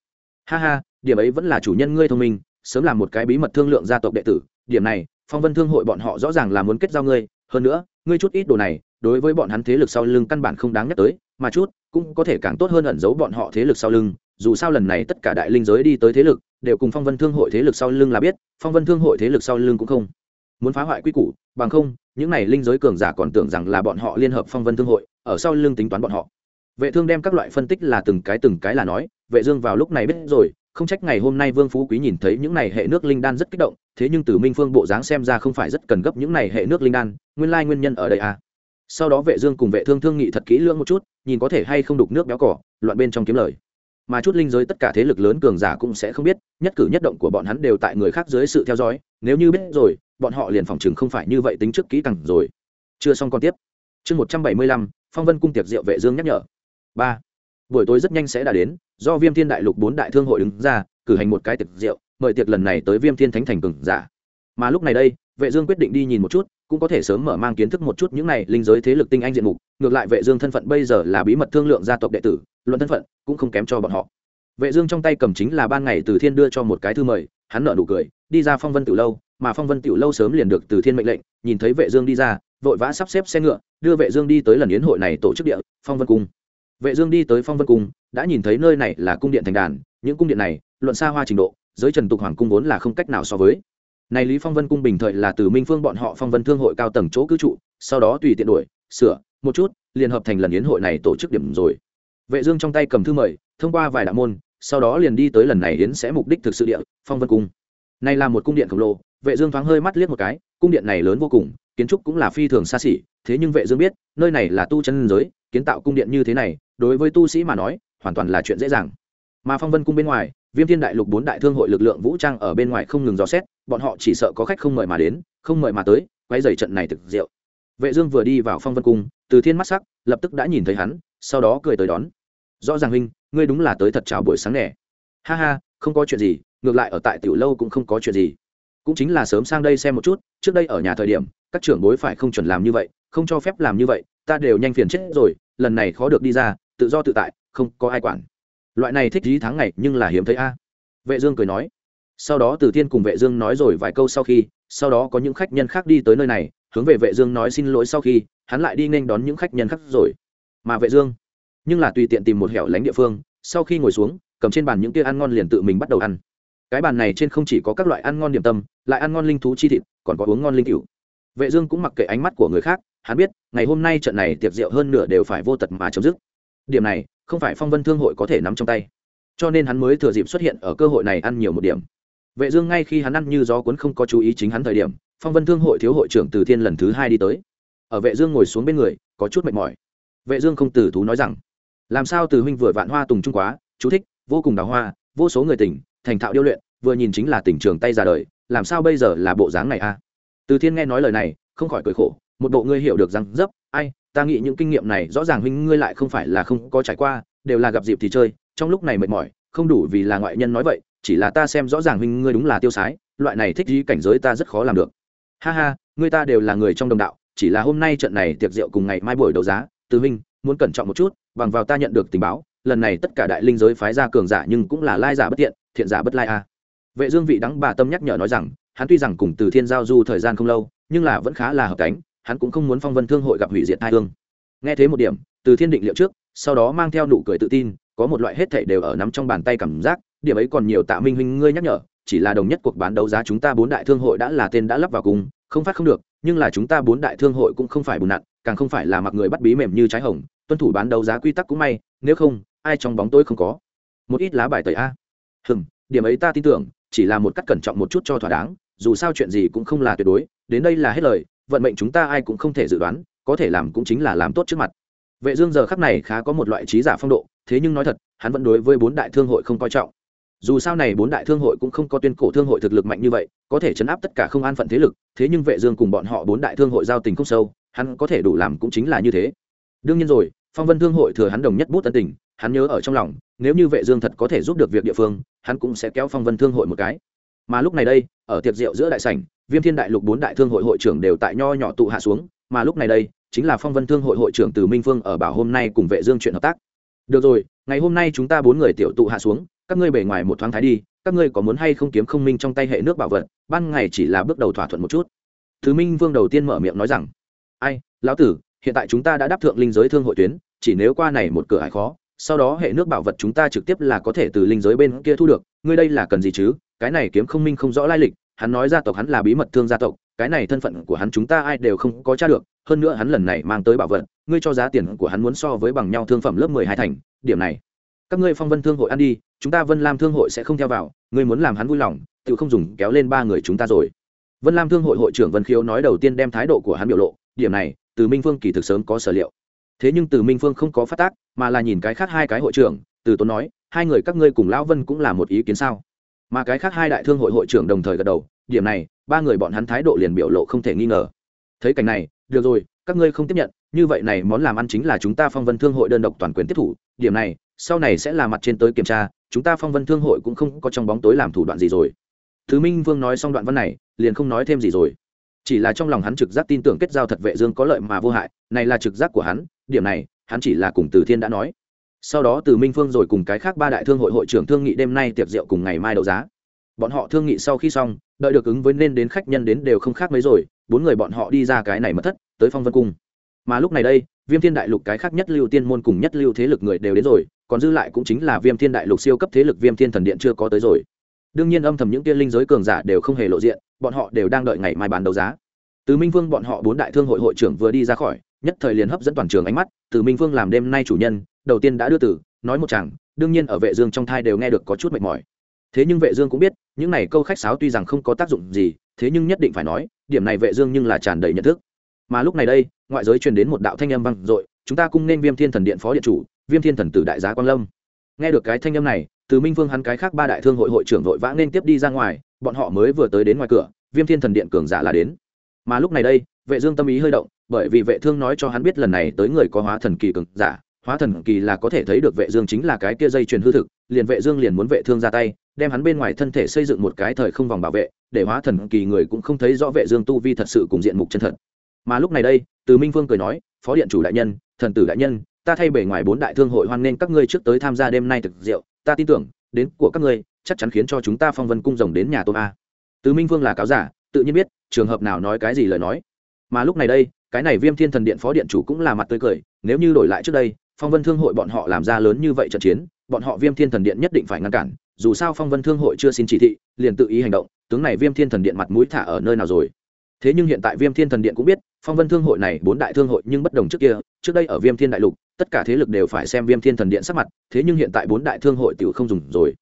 Ha ha, điểm ấy vẫn là chủ nhân ngươi thông minh, sớm làm một cái bí mật thương lượng gia tộc đệ tử, điểm này, phong vân thương hội bọn họ rõ ràng là muốn kết giao ngươi hơn nữa, ngươi chút ít đồ này, đối với bọn hắn thế lực sau lưng căn bản không đáng nhắc tới, mà chút cũng có thể càng tốt hơn ẩn giấu bọn họ thế lực sau lưng. Dù sao lần này tất cả đại linh giới đi tới thế lực, đều cùng phong vân thương hội thế lực sau lưng là biết, phong vân thương hội thế lực sau lưng cũng không muốn phá hoại quy củ, bằng không, những này linh giới cường giả còn tưởng rằng là bọn họ liên hợp phong vân thương hội, ở sau lưng tính toán bọn họ. Vệ thương đem các loại phân tích là từng cái từng cái là nói, vệ dương vào lúc này biết rồi không trách ngày hôm nay vương phú quý nhìn thấy những này hệ nước linh đan rất kích động, thế nhưng từ minh phương bộ dáng xem ra không phải rất cần gấp những này hệ nước linh đan, nguyên lai nguyên nhân ở đây à. Sau đó vệ dương cùng vệ thương thương nghị thật kỹ lưỡng một chút, nhìn có thể hay không đục nước béo cỏ, loạn bên trong kiếm lời. Mà chút linh giới tất cả thế lực lớn cường giả cũng sẽ không biết, nhất cử nhất động của bọn hắn đều tại người khác dưới sự theo dõi, nếu như biết rồi, bọn họ liền phòng chừng không phải như vậy tính trước kỹ càng rồi. Chưa xong còn tiếp. Chương một trăm bảy mươi lăm, phong vân cung tiệc rượu vệ dương nhắc nhở. Ba buổi tối rất nhanh sẽ đã đến, do viêm thiên đại lục bốn đại thương hội đứng ra, cử hành một cái tiệc rượu, mời tiệc lần này tới viêm thiên thánh thành cường giả. Mà lúc này đây, vệ dương quyết định đi nhìn một chút, cũng có thể sớm mở mang kiến thức một chút những này linh giới thế lực tinh anh diện mục, ngược lại vệ dương thân phận bây giờ là bí mật thương lượng gia tộc đệ tử, luận thân phận cũng không kém cho bọn họ. Vệ dương trong tay cầm chính là ban ngày từ thiên đưa cho một cái thư mời, hắn nở nụ cười, đi ra phong vân tiểu lâu, mà phong vân tiểu lâu sớm liền được từ thiên mệnh lệnh, nhìn thấy vệ dương đi ra, vội vã sắp xếp xe ngựa, đưa vệ dương đi tới lần yến hội này tổ chức địa, phong vân cung vệ dương đi tới phong vân cung, đã nhìn thấy nơi này là cung điện thành đàn, những cung điện này, luận xa hoa trình độ, giới trần tục hoàng cung vốn là không cách nào so với. Này lý phong vân cung bình thời là từ minh phương bọn họ phong vân thương hội cao tầng chỗ cư trụ, sau đó tùy tiện đổi, sửa, một chút, liền hợp thành lần yến hội này tổ chức điểm rồi. Vệ dương trong tay cầm thư mời, thông qua vài đạo môn, sau đó liền đi tới lần này yến sẽ mục đích thực sự địa, phong vân cung. Này là một cung điện khổng lồ, vệ dương thoáng hơi mắt liếc một cái, cung điện này lớn vô cùng, kiến trúc cũng là phi thường xa xỉ, thế nhưng vệ dương biết, nơi này là tu chân giới kiến tạo cung điện như thế này, đối với tu sĩ mà nói, hoàn toàn là chuyện dễ dàng. Mà phong vân cung bên ngoài, viêm thiên đại lục bốn đại thương hội lực lượng vũ trang ở bên ngoài không ngừng dò xét, bọn họ chỉ sợ có khách không mời mà đến, không mời mà tới quay dày trận này thực rượu vệ dương vừa đi vào phong vân cung, từ thiên mắt sắc, lập tức đã nhìn thấy hắn, sau đó cười tới đón. Rõ ràng huynh, ngươi đúng là tới thật chào buổi sáng nè. Ha ha, không có chuyện gì, ngược lại ở tại tiểu lâu cũng không có chuyện gì. Cũng chính là sớm sang đây xem một chút, trước đây ở nhà thời điểm, các trưởng bối phải không chuẩn làm như vậy, không cho phép làm như vậy ta đều nhanh phiền chết rồi, lần này khó được đi ra, tự do tự tại, không có ai quản. Loại này thích dí tháng ngày nhưng là hiếm thấy a. Vệ dương cười nói. Sau đó từ thiên cùng vệ dương nói rồi vài câu sau khi, sau đó có những khách nhân khác đi tới nơi này, hướng về vệ dương nói xin lỗi sau khi, hắn lại đi nên đón những khách nhân khác rồi. Mà vệ dương, nhưng là tùy tiện tìm một hẻo lánh địa phương, sau khi ngồi xuống, cầm trên bàn những kia ăn ngon liền tự mình bắt đầu ăn. Cái bàn này trên không chỉ có các loại ăn ngon điểm tâm, lại ăn ngon linh thú chi thịt, còn có uống ngon linh cửu vệ dương cũng mặc kệ ánh mắt của người khác hắn biết, ngày hôm nay trận này tiệc rượu hơn nửa đều phải vô tật mà chấm dứt. Điểm này, không phải phong vân thương hội có thể nắm trong tay. Cho nên hắn mới thừa dịp xuất hiện ở cơ hội này ăn nhiều một điểm. Vệ dương ngay khi hắn ăn như gió cuốn không có chú ý chính hắn thời điểm, phong vân thương hội thiếu hội trưởng từ thiên lần thứ hai đi tới. Ở vệ dương ngồi xuống bên người, có chút mệt mỏi. Vệ dương không từ thú nói rằng, làm sao từ huynh vừa vạn hoa tùng trung quá, chú thích, vô cùng đào hoa, vô số người tỉnh thành thạo điêu luyện, vừa nhìn chính là tỉnh trường tay ra đời, làm sao bây giờ là bộ dáng này a? Từ thiên nghe nói lời này, không khỏi cười khổ một bộ ngươi hiểu được rằng dấp, ai, ta nghĩ những kinh nghiệm này rõ ràng huynh ngươi lại không phải là không có trải qua, đều là gặp dịp thì chơi, trong lúc này mệt mỏi, không đủ vì là ngoại nhân nói vậy, chỉ là ta xem rõ ràng huynh ngươi đúng là tiêu sái, loại này thích gì cảnh giới ta rất khó làm được. Ha ha, ngươi ta đều là người trong đồng đạo, chỉ là hôm nay trận này tiệc rượu cùng ngày mai buổi đấu giá, từ huynh muốn cẩn trọng một chút, bằng vào ta nhận được tình báo, lần này tất cả đại linh giới phái ra cường giả nhưng cũng là lai giả bất tiện, thiện giả bất lai a. Vệ dương vị đắng bà tâm nhắc nhở nói rằng, hắn tuy rằng cùng từ thiên giao du thời gian không lâu, nhưng là vẫn khá là hợp cánh hắn cũng không muốn phong vân thương hội gặp hủy diệt hai thương. nghe thế một điểm, từ thiên định liệu trước, sau đó mang theo nụ cười tự tin, có một loại hết thảy đều ở nắm trong bàn tay cảm giác, điểm ấy còn nhiều tạ minh huynh ngươi nhắc nhở, chỉ là đồng nhất cuộc bán đấu giá chúng ta bốn đại thương hội đã là tên đã lắp vào cùng, không phát không được, nhưng là chúng ta bốn đại thương hội cũng không phải bùn nặn, càng không phải là mặc người bắt bí mềm như trái hồng, tuân thủ bán đấu giá quy tắc cũng may, nếu không, ai trong bóng tôi không có một ít lá bài tẩy a hừm, điểm ấy ta tin tưởng, chỉ là một cách cẩn trọng một chút cho thỏa đáng, dù sao chuyện gì cũng không là tuyệt đối, đến đây là hết lời vận mệnh chúng ta ai cũng không thể dự đoán, có thể làm cũng chính là làm tốt trước mặt. Vệ dương giờ khắc này khá có một loại trí giả phong độ, thế nhưng nói thật, hắn vẫn đối với bốn đại thương hội không coi trọng. Dù sao này bốn đại thương hội cũng không có tuyên cổ thương hội thực lực mạnh như vậy, có thể chấn áp tất cả không an phận thế lực, thế nhưng vệ dương cùng bọn họ bốn đại thương hội giao tình không sâu, hắn có thể đủ làm cũng chính là như thế. Đương nhiên rồi, phong vân thương hội thừa hắn đồng nhất bút tân tình, hắn nhớ ở trong lòng, nếu như vệ dương thật có thể giúp được việc địa phương, hắn cũng sẽ kéo phong vân thương hội một cái mà lúc này đây, ở tiệc rượu giữa đại sảnh, viêm thiên đại lục bốn đại thương hội hội trưởng đều tại nho nhỏ tụ hạ xuống, mà lúc này đây, chính là phong vân thương hội hội trưởng từ minh phương ở bảo hôm nay cùng vệ dương chuyện hợp tác. Được rồi, ngày hôm nay chúng ta bốn người tiểu tụ hạ xuống, các ngươi bề ngoài một thoáng thái đi, các ngươi có muốn hay không kiếm không minh trong tay hệ nước bảo vật, ban ngày chỉ là bước đầu thỏa thuận một chút. Thứ minh vương đầu tiên mở miệng nói rằng, ai, lão tử, hiện tại chúng ta đã đáp thượng linh giới thương hội tuyến, chỉ nếu qua này một cửa hải khó, sau đó hệ nước bảo vật chúng ta trực tiếp là có thể từ linh giới bên kia thu được, ngươi đây là cần gì chứ? Cái này kiếm không minh không rõ lai lịch, hắn nói gia tộc hắn là bí mật thương gia tộc, cái này thân phận của hắn chúng ta ai đều không có t r a được, hơn nữa hắn lần này mang tới bảo vật, ngươi cho giá tiền của hắn muốn so với bằng nhau thương phẩm lớp mười hai thành, điểm này, các ngươi phong vân thương hội ăn đi, chúng ta vân lam thương hội sẽ không theo vào, ngươi muốn làm hắn vui lòng, tự không dùng kéo lên ba người chúng ta rồi. Vân lam thương hội hội trưởng vân khiếu nói đầu tiên đem thái độ của hắn biểu lộ, điểm này, từ minh phương kỳ thực sớm có sở liệu. Thế nhưng từ minh phương không có phát tác, mà là nhìn cái khác hai cái hội trưởng, từ tốn nói, hai người các ngươi cùng lão vân cũng là một ý kiến sao? Mà cái khác hai đại thương hội hội trưởng đồng thời gật đầu, điểm này, ba người bọn hắn thái độ liền biểu lộ không thể nghi ngờ. Thấy cảnh này, được rồi, các ngươi không tiếp nhận, như vậy này món làm ăn chính là chúng ta phong vân thương hội đơn độc toàn quyền tiếp thủ, điểm này, sau này sẽ là mặt trên tới kiểm tra, chúng ta phong vân thương hội cũng không có trong bóng tối làm thủ đoạn gì rồi. Thứ minh vương nói xong đoạn văn này, liền không nói thêm gì rồi. Chỉ là trong lòng hắn trực giác tin tưởng kết giao thật vệ dương có lợi mà vô hại, này là trực giác của hắn, điểm này, hắn chỉ là cùng từ thiên đã nói sau đó từ minh phương rồi cùng cái khác ba đại thương hội hội trưởng thương nghị đêm nay tiệc rượu cùng ngày mai đấu giá. Bọn họ thương nghị sau khi xong, đợi được ứng với nên đến khách nhân đến đều không khác mấy rồi, bốn người bọn họ đi ra cái này mất thất, tới phong vân cung. Mà lúc này đây, viêm thiên đại lục cái khác nhất lưu tiên môn cùng nhất lưu thế lực người đều đến rồi, còn dư lại cũng chính là viêm thiên đại lục siêu cấp thế lực viêm thiên thần điện chưa có tới rồi. Đương nhiên âm thầm những tiên linh giới cường giả đều không hề lộ diện, bọn họ đều đang đợi ngày mai bán đấu giá. Từ minh vương bọn họ bốn đại thương hội hội trưởng vừa đi ra khỏi, nhất thời liền hấp dẫn toàn trường ánh mắt, từ minh vương làm đêm nay chủ nhân đầu tiên đã đưa tử nói một chàng, đương nhiên ở vệ dương trong thai đều nghe được có chút mệt mỏi. Thế nhưng vệ dương cũng biết, những này câu khách sáo tuy rằng không có tác dụng gì, thế nhưng nhất định phải nói, điểm này vệ dương nhưng là tràn đầy nhận thức. Mà lúc này đây, ngoại giới truyền đến một đạo thanh âm vang dội, chúng ta cung nên viêm thiên thần điện phó điện chủ, viêm thiên thần tử đại giá quang lâm. Nghe được cái thanh âm này, từ minh vương hắn cái khác ba đại thương hội hội trưởng vội vã nên tiếp đi ra ngoài, bọn họ mới vừa tới đến ngoài cửa, viêm thiên thần điện cường giả là đến. Mà lúc này đây, vệ dương tâm ý hơi động, bởi vì vệ thương nói cho hắn biết lần này tới người có hóa thần kỳ cường giả hóa thần kỳ là có thể thấy được vệ dương chính là cái kia dây truyền hư thực, liền vệ dương liền muốn vệ thương ra tay, đem hắn bên ngoài thân thể xây dựng một cái thời không vòng bảo vệ, để hóa thần kỳ người cũng không thấy rõ vệ dương tu vi thật sự cùng diện mục chân thật. Mà lúc này đây, từ minh vương cười nói, phó điện chủ đại nhân, thần tử đại nhân, ta thay bề ngoài bốn đại thương hội hoan nên các ngươi trước tới tham gia đêm nay thực rượu, ta tin tưởng, đến của các ngươi, chắc chắn khiến cho chúng ta phong vân cung rồng đến nhà tôm a. Từ minh vương là cáo giả, tự nhiên biết, trường hợp nào nói cái gì lời nói. Mà lúc này đây, cái này viêm thiên thần điện phó điện chủ cũng là mặt tươi cười, nếu như đổi lại trước đây phong vân thương hội bọn họ làm ra lớn như vậy trận chiến, bọn họ viêm thiên thần điện nhất định phải ngăn cản, dù sao phong vân thương hội chưa xin chỉ thị, liền tự ý hành động, tướng này viêm thiên thần điện mặt mũi thả ở nơi nào rồi? Thế nhưng hiện tại viêm thiên thần điện cũng biết, phong vân thương hội này bốn đại thương hội nhưng bất đồng trước kia, trước đây ở viêm thiên đại lục, tất cả thế lực đều phải xem viêm thiên thần điện sắc mặt, thế nhưng hiện tại bốn đại thương hội tiểu không dùng rồi.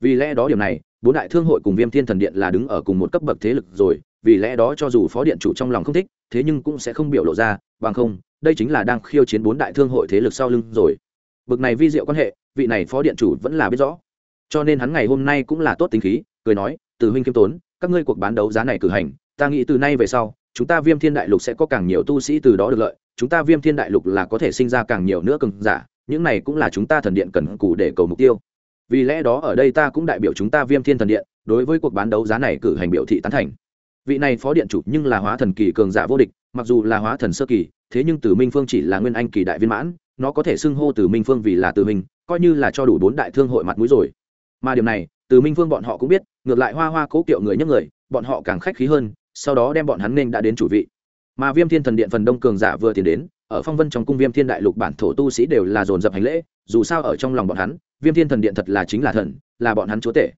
Vì lẽ đó điểm này, bốn đại thương hội cùng viêm thiên thần điện là đứng ở cùng một cấp bậc thế lực rồi, vì lẽ đó cho dù phó điện chủ trong lòng không thích thế nhưng cũng sẽ không biểu lộ ra, bằng không, đây chính là đang khiêu chiến bốn đại thương hội thế lực sau lưng rồi. Bậc này vi diệu quan hệ, vị này phó điện chủ vẫn là biết rõ. Cho nên hắn ngày hôm nay cũng là tốt tính khí, cười nói, từ huynh kiêm tốn, các ngươi cuộc bán đấu giá này cử hành, ta nghĩ từ nay về sau, chúng ta viêm thiên đại lục sẽ có càng nhiều tu sĩ từ đó được lợi, chúng ta viêm thiên đại lục là có thể sinh ra càng nhiều nữa cường giả, những này cũng là chúng ta thần điện cần cù để cầu mục tiêu. Vì lẽ đó ở đây ta cũng đại biểu chúng ta viêm thiên thần điện, đối với cuộc bán đấu giá này cử hành biểu thị tán thành vị này phó điện chủ nhưng là hóa thần kỳ cường giả vô địch, mặc dù là hóa thần sơ kỳ, thế nhưng Tử minh phương chỉ là nguyên anh kỳ đại viên mãn, nó có thể xưng hô Tử minh phương vì là Tử minh coi như là cho đủ bốn đại thương hội mặt mũi rồi. Mà điều này Tử minh phương bọn họ cũng biết, ngược lại hoa hoa cố kiệu người nhấc người, bọn họ càng khách khí hơn, sau đó đem bọn hắn nên đã đến chủ vị. Mà viêm thiên thần điện phần đông cường giả vừa tiến đến, ở phong vân trong cung viêm thiên đại lục bản thổ tu sĩ đều là dồn dập hành lễ, dù sao ở trong lòng bọn hắn, viêm thiên thần điện thật là chính là thần, là bọn hắn chúa tể.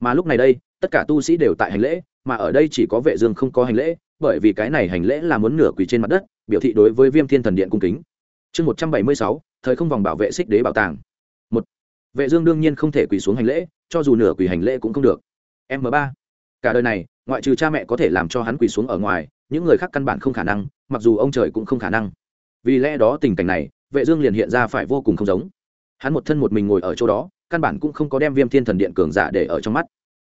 Mà lúc này đây, tất cả tu sĩ đều tại hành lễ mà ở đây chỉ có vệ dương không có hành lễ, bởi vì cái này hành lễ là muốn nửa quỳ trên mặt đất, biểu thị đối với viêm thiên thần điện cung kính. Chương một trăm bảy mươi sáu, thời không vòng bảo vệ xích đế bảo tàng. Một, vệ dương đương nhiên không thể quỳ xuống hành lễ, cho dù nửa quỳ hành lễ cũng không được. M ba, cả đời này, ngoại trừ cha mẹ có thể làm cho hắn quỳ xuống ở ngoài, những người khác căn bản không khả năng, mặc dù ông trời cũng không khả năng. Vì lẽ đó tình cảnh này, vệ dương liền hiện ra phải vô cùng không giống. Hắn một thân một mình ngồi ở chỗ đó, căn bản cũng không có đem viêm thiên thần điện cường giả để ở trong mắt.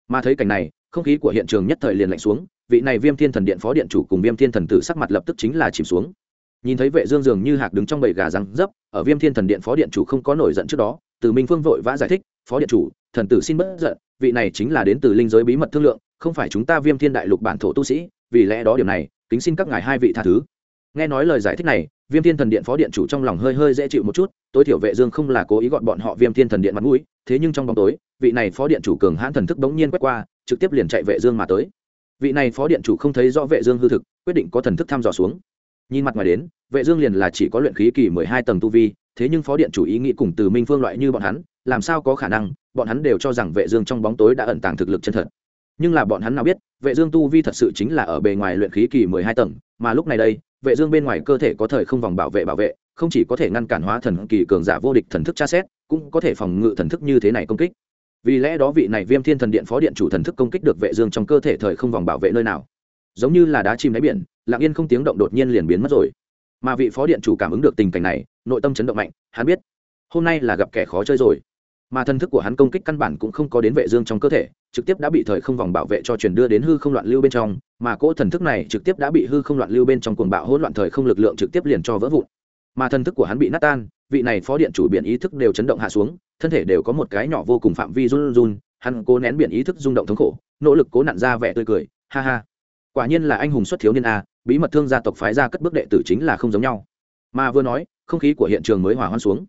Mà thấy cảnh này không khí của hiện trường nhất thời liền lạnh xuống, vị này viêm thiên thần điện phó điện chủ cùng viêm thiên thần tử sắc mặt lập tức chính là chìm xuống. Nhìn thấy vệ dương dường như hạc đứng trong bầy gà răng dấp, ở viêm thiên thần điện phó điện chủ không có nổi giận trước đó, từ minh phương vội vã giải thích, phó điện chủ, thần tử xin bất giận, vị này chính là đến từ linh giới bí mật thương lượng, không phải chúng ta viêm thiên đại lục bản thổ tu sĩ, vì lẽ đó điều này, kính xin các ngài hai vị tha thứ nghe nói lời giải thích này, viêm thiên thần điện phó điện chủ trong lòng hơi hơi dễ chịu một chút, tối thiểu vệ dương không là cố ý gọn bọn họ viêm thiên thần điện mặt mũi, thế nhưng trong bóng tối, vị này phó điện chủ cường hãn thần thức đống nhiên quét qua, trực tiếp liền chạy vệ dương mà tới. Vị này phó điện chủ không thấy rõ vệ dương hư thực, quyết định có thần thức thăm dò xuống. Nhìn mặt ngoài đến, vệ dương liền là chỉ có luyện khí kỳ mười hai tầng tu vi, thế nhưng phó điện chủ ý nghĩ cùng từ minh phương loại như bọn hắn, làm sao có khả năng, bọn hắn đều cho rằng vệ dương trong bóng tối đã ẩn tàng thực lực chân thật. Nhưng là bọn hắn nào biết, vệ dương tu vi thật sự chính là ở bề ngoài luyện khí kỳ mười hai tầng, mà lúc này đây vệ dương bên ngoài cơ thể có thời không vòng bảo vệ bảo vệ, không chỉ có thể ngăn cản hóa thần kỳ cường giả vô địch thần thức tra xét, cũng có thể phòng ngự thần thức như thế này công kích. Vì lẽ đó vị này viêm thiên thần điện phó điện chủ thần thức công kích được vệ dương trong cơ thể thời không vòng bảo vệ nơi nào? Giống như là đá chìm đáy biển, lặng yên không tiếng động đột nhiên liền biến mất rồi. Mà vị phó điện chủ cảm ứng được tình cảnh này, nội tâm chấn động mạnh, hắn biết, hôm nay là gặp kẻ khó chơi rồi mà thần thức của hắn công kích căn bản cũng không có đến vệ dương trong cơ thể, trực tiếp đã bị thời không vòng bảo vệ cho truyền đưa đến hư không loạn lưu bên trong, mà cỗ thần thức này trực tiếp đã bị hư không loạn lưu bên trong cuồng bạo hỗn loạn thời không lực lượng trực tiếp liền cho vỡ vụn. Mà thần thức của hắn bị nát tan, vị này phó điện chủ biển ý thức đều chấn động hạ xuống, thân thể đều có một cái nhỏ vô cùng phạm vi run run, hắn cố nén biển ý thức rung động thống khổ, nỗ lực cố nặn ra vẻ tươi cười, ha ha. Quả nhiên là anh hùng xuất thiếu niên a, bí mật thương gia tộc phái ra cất bước đệ tử chính là không giống nhau. Mà vừa nói, không khí của hiện trường mới hòa hoãn xuống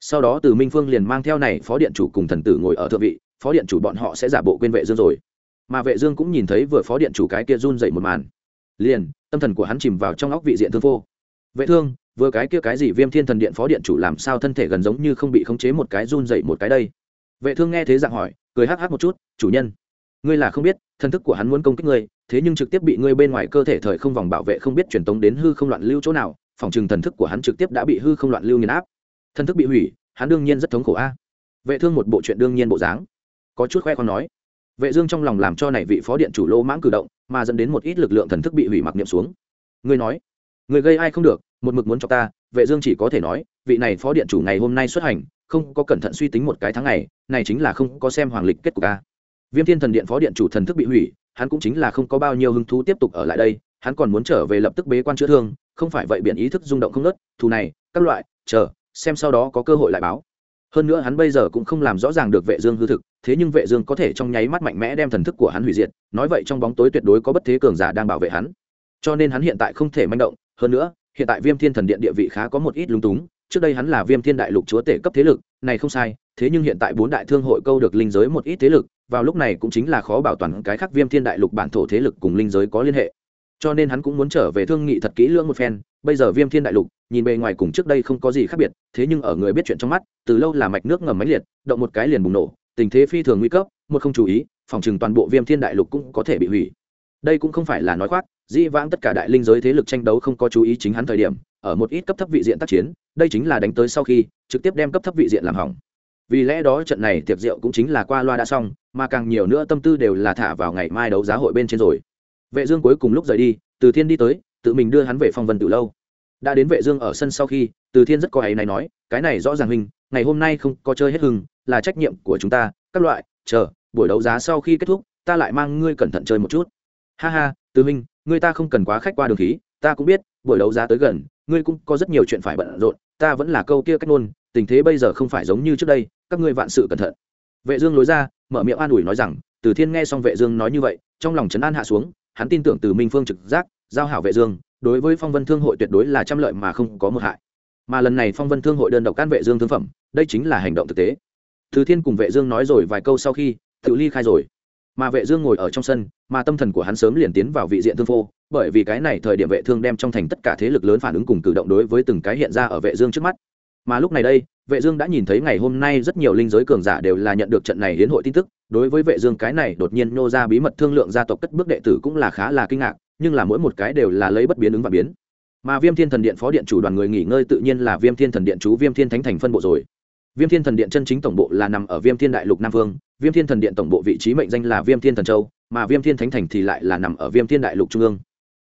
sau đó từ minh phương liền mang theo này phó điện chủ cùng thần tử ngồi ở thượng vị, phó điện chủ bọn họ sẽ giả bộ quên vệ dương rồi. Mà vệ dương cũng nhìn thấy vừa phó điện chủ cái kia run dậy một màn. Liền, tâm thần của hắn chìm vào trong óc vị diện thương vô. vệ thương, vừa cái kia cái gì viêm thiên thần điện phó điện chủ làm sao thân thể gần giống như không bị khống chế một cái run dậy một cái đây? Vệ thương nghe thế dạng hỏi, cười hắc hắc một chút, chủ nhân, ngươi là không biết thần thức của hắn muốn công kích ngươi, thế nhưng trực tiếp bị ngươi bên ngoài cơ thể thời không vòng bảo vệ không biết truyền tống đến hư không loạn lưu chỗ nào, phòng trường thần thức của hắn trực tiếp đã bị hư không loạn lưu nghiền áp thân thức bị hủy, hắn đương nhiên rất thống khổ a. Vệ thương một bộ chuyện đương nhiên bộ dáng. Có chút khoe con nói. Vệ dương trong lòng làm cho này vị phó điện chủ lô mãng cử động, mà dẫn đến một ít lực lượng thần thức bị hủy mặc niệm xuống. Ngươi nói, người gây ai không được, một mực muốn cho ta, vệ dương chỉ có thể nói, vị này phó điện chủ ngày hôm nay xuất hành, không có cẩn thận suy tính một cái tháng ngày, này chính là không có xem hoàng lịch kết của ta viêm thiên thần điện phó điện chủ thần thức bị hủy, hắn cũng chính là không có bao nhiêu hứng thú tiếp tục ở lại đây, hắn còn muốn trở về lập tức bế quan chữa thương, không phải vậy biện ý thức rung động không nớt thù này, các loại, chờ xem sau đó có cơ hội lại báo. Hơn nữa hắn bây giờ cũng không làm rõ ràng được vệ dương hư thực, thế nhưng vệ dương có thể trong nháy mắt mạnh mẽ đem thần thức của hắn hủy diệt, nói vậy trong bóng tối tuyệt đối có bất thế cường giả đang bảo vệ hắn. Cho nên hắn hiện tại không thể manh động, hơn nữa, hiện tại viêm thiên thần điện địa vị khá có một ít lung túng, trước đây hắn là viêm thiên đại lục chúa tể cấp thế lực, này không sai, thế nhưng hiện tại bốn đại thương hội câu được linh giới một ít thế lực, vào lúc này cũng chính là khó bảo toàn cái khác viêm thiên đại lục bản thổ thế lực cùng linh giới có liên hệ. Cho nên hắn cũng muốn trở về thương nghị thật kỹ lưỡng một phen bây giờ viêm thiên đại lục, nhìn bề ngoài cùng trước đây không có gì khác biệt, thế nhưng ở người biết chuyện trong mắt, từ lâu là mạch nước ngầm máy liệt, động một cái liền bùng nổ, tình thế phi thường nguy cấp, một không chú ý, phòng chừng toàn bộ viêm thiên đại lục cũng có thể bị hủy. Đây cũng không phải là nói khoác, dĩ vãng tất cả đại linh giới thế lực tranh đấu không có chú ý chính hắn thời điểm, ở một ít cấp thấp vị diện tác chiến, đây chính là đánh tới sau khi, trực tiếp đem cấp thấp vị diện làm hỏng. Vì lẽ đó trận này tiệc rượu cũng chính là qua loa đã xong, mà càng nhiều nữa tâm tư đều là thả vào ngày mai đấu giá hội bên trên rồi. Vệ dương cuối cùng lúc rời đi, từ thiên đi tới tự mình đưa hắn về phong vân từ lâu đã đến vệ dương ở sân sau khi từ thiên rất có ấy này nói cái này rõ ràng hình ngày hôm nay không có chơi hết hưng là trách nhiệm của chúng ta các loại chờ buổi đấu giá sau khi kết thúc ta lại mang ngươi cẩn thận chơi một chút ha ha từ minh, ngươi ta không cần quá khách qua đường khí ta cũng biết buổi đấu giá tới gần ngươi cũng có rất nhiều chuyện phải bận rộn ta vẫn là câu kia cách ngôn. tình thế bây giờ không phải giống như trước đây các ngươi vạn sự cẩn thận vệ dương lối ra mở miệng an ủi nói rằng từ thiên nghe xong vệ dương nói như vậy trong lòng chấn an hạ xuống hắn tin tưởng từ minh phương trực giác, giao hảo vệ dương, đối với phong vân thương hội tuyệt đối là trăm lợi mà không có một hại. Mà lần này phong vân thương hội đơn độc can vệ dương thương phẩm, đây chính là hành động thực tế. Thứ thiên cùng vệ dương nói rồi vài câu sau khi, tự ly khai rồi. Mà vệ dương ngồi ở trong sân, mà tâm thần của hắn sớm liền tiến vào vị diện thương phô, bởi vì cái này thời điểm vệ thương đem trong thành tất cả thế lực lớn phản ứng cùng cử động đối với từng cái hiện ra ở vệ dương trước mắt. Mà lúc này đây, vệ dương đã nhìn thấy ngày hôm nay rất nhiều linh giới cường giả đều là nhận được trận này hiến hội tin tức đối với vệ dương cái này đột nhiên nô ra bí mật thương lượng gia tộc cất bước đệ tử cũng là khá là kinh ngạc nhưng là mỗi một cái đều là lấy bất biến ứng và biến mà viêm thiên thần điện phó điện chủ đoàn người nghỉ ngơi tự nhiên là viêm thiên thần điện chú viêm thiên thánh thành phân bộ rồi viêm thiên thần điện chân chính tổng bộ là nằm ở viêm thiên đại lục nam vương viêm thiên thần điện tổng bộ vị trí mệnh danh là viêm thiên thần châu mà viêm thiên thánh thành thì lại là nằm ở viêm thiên đại lục trung ương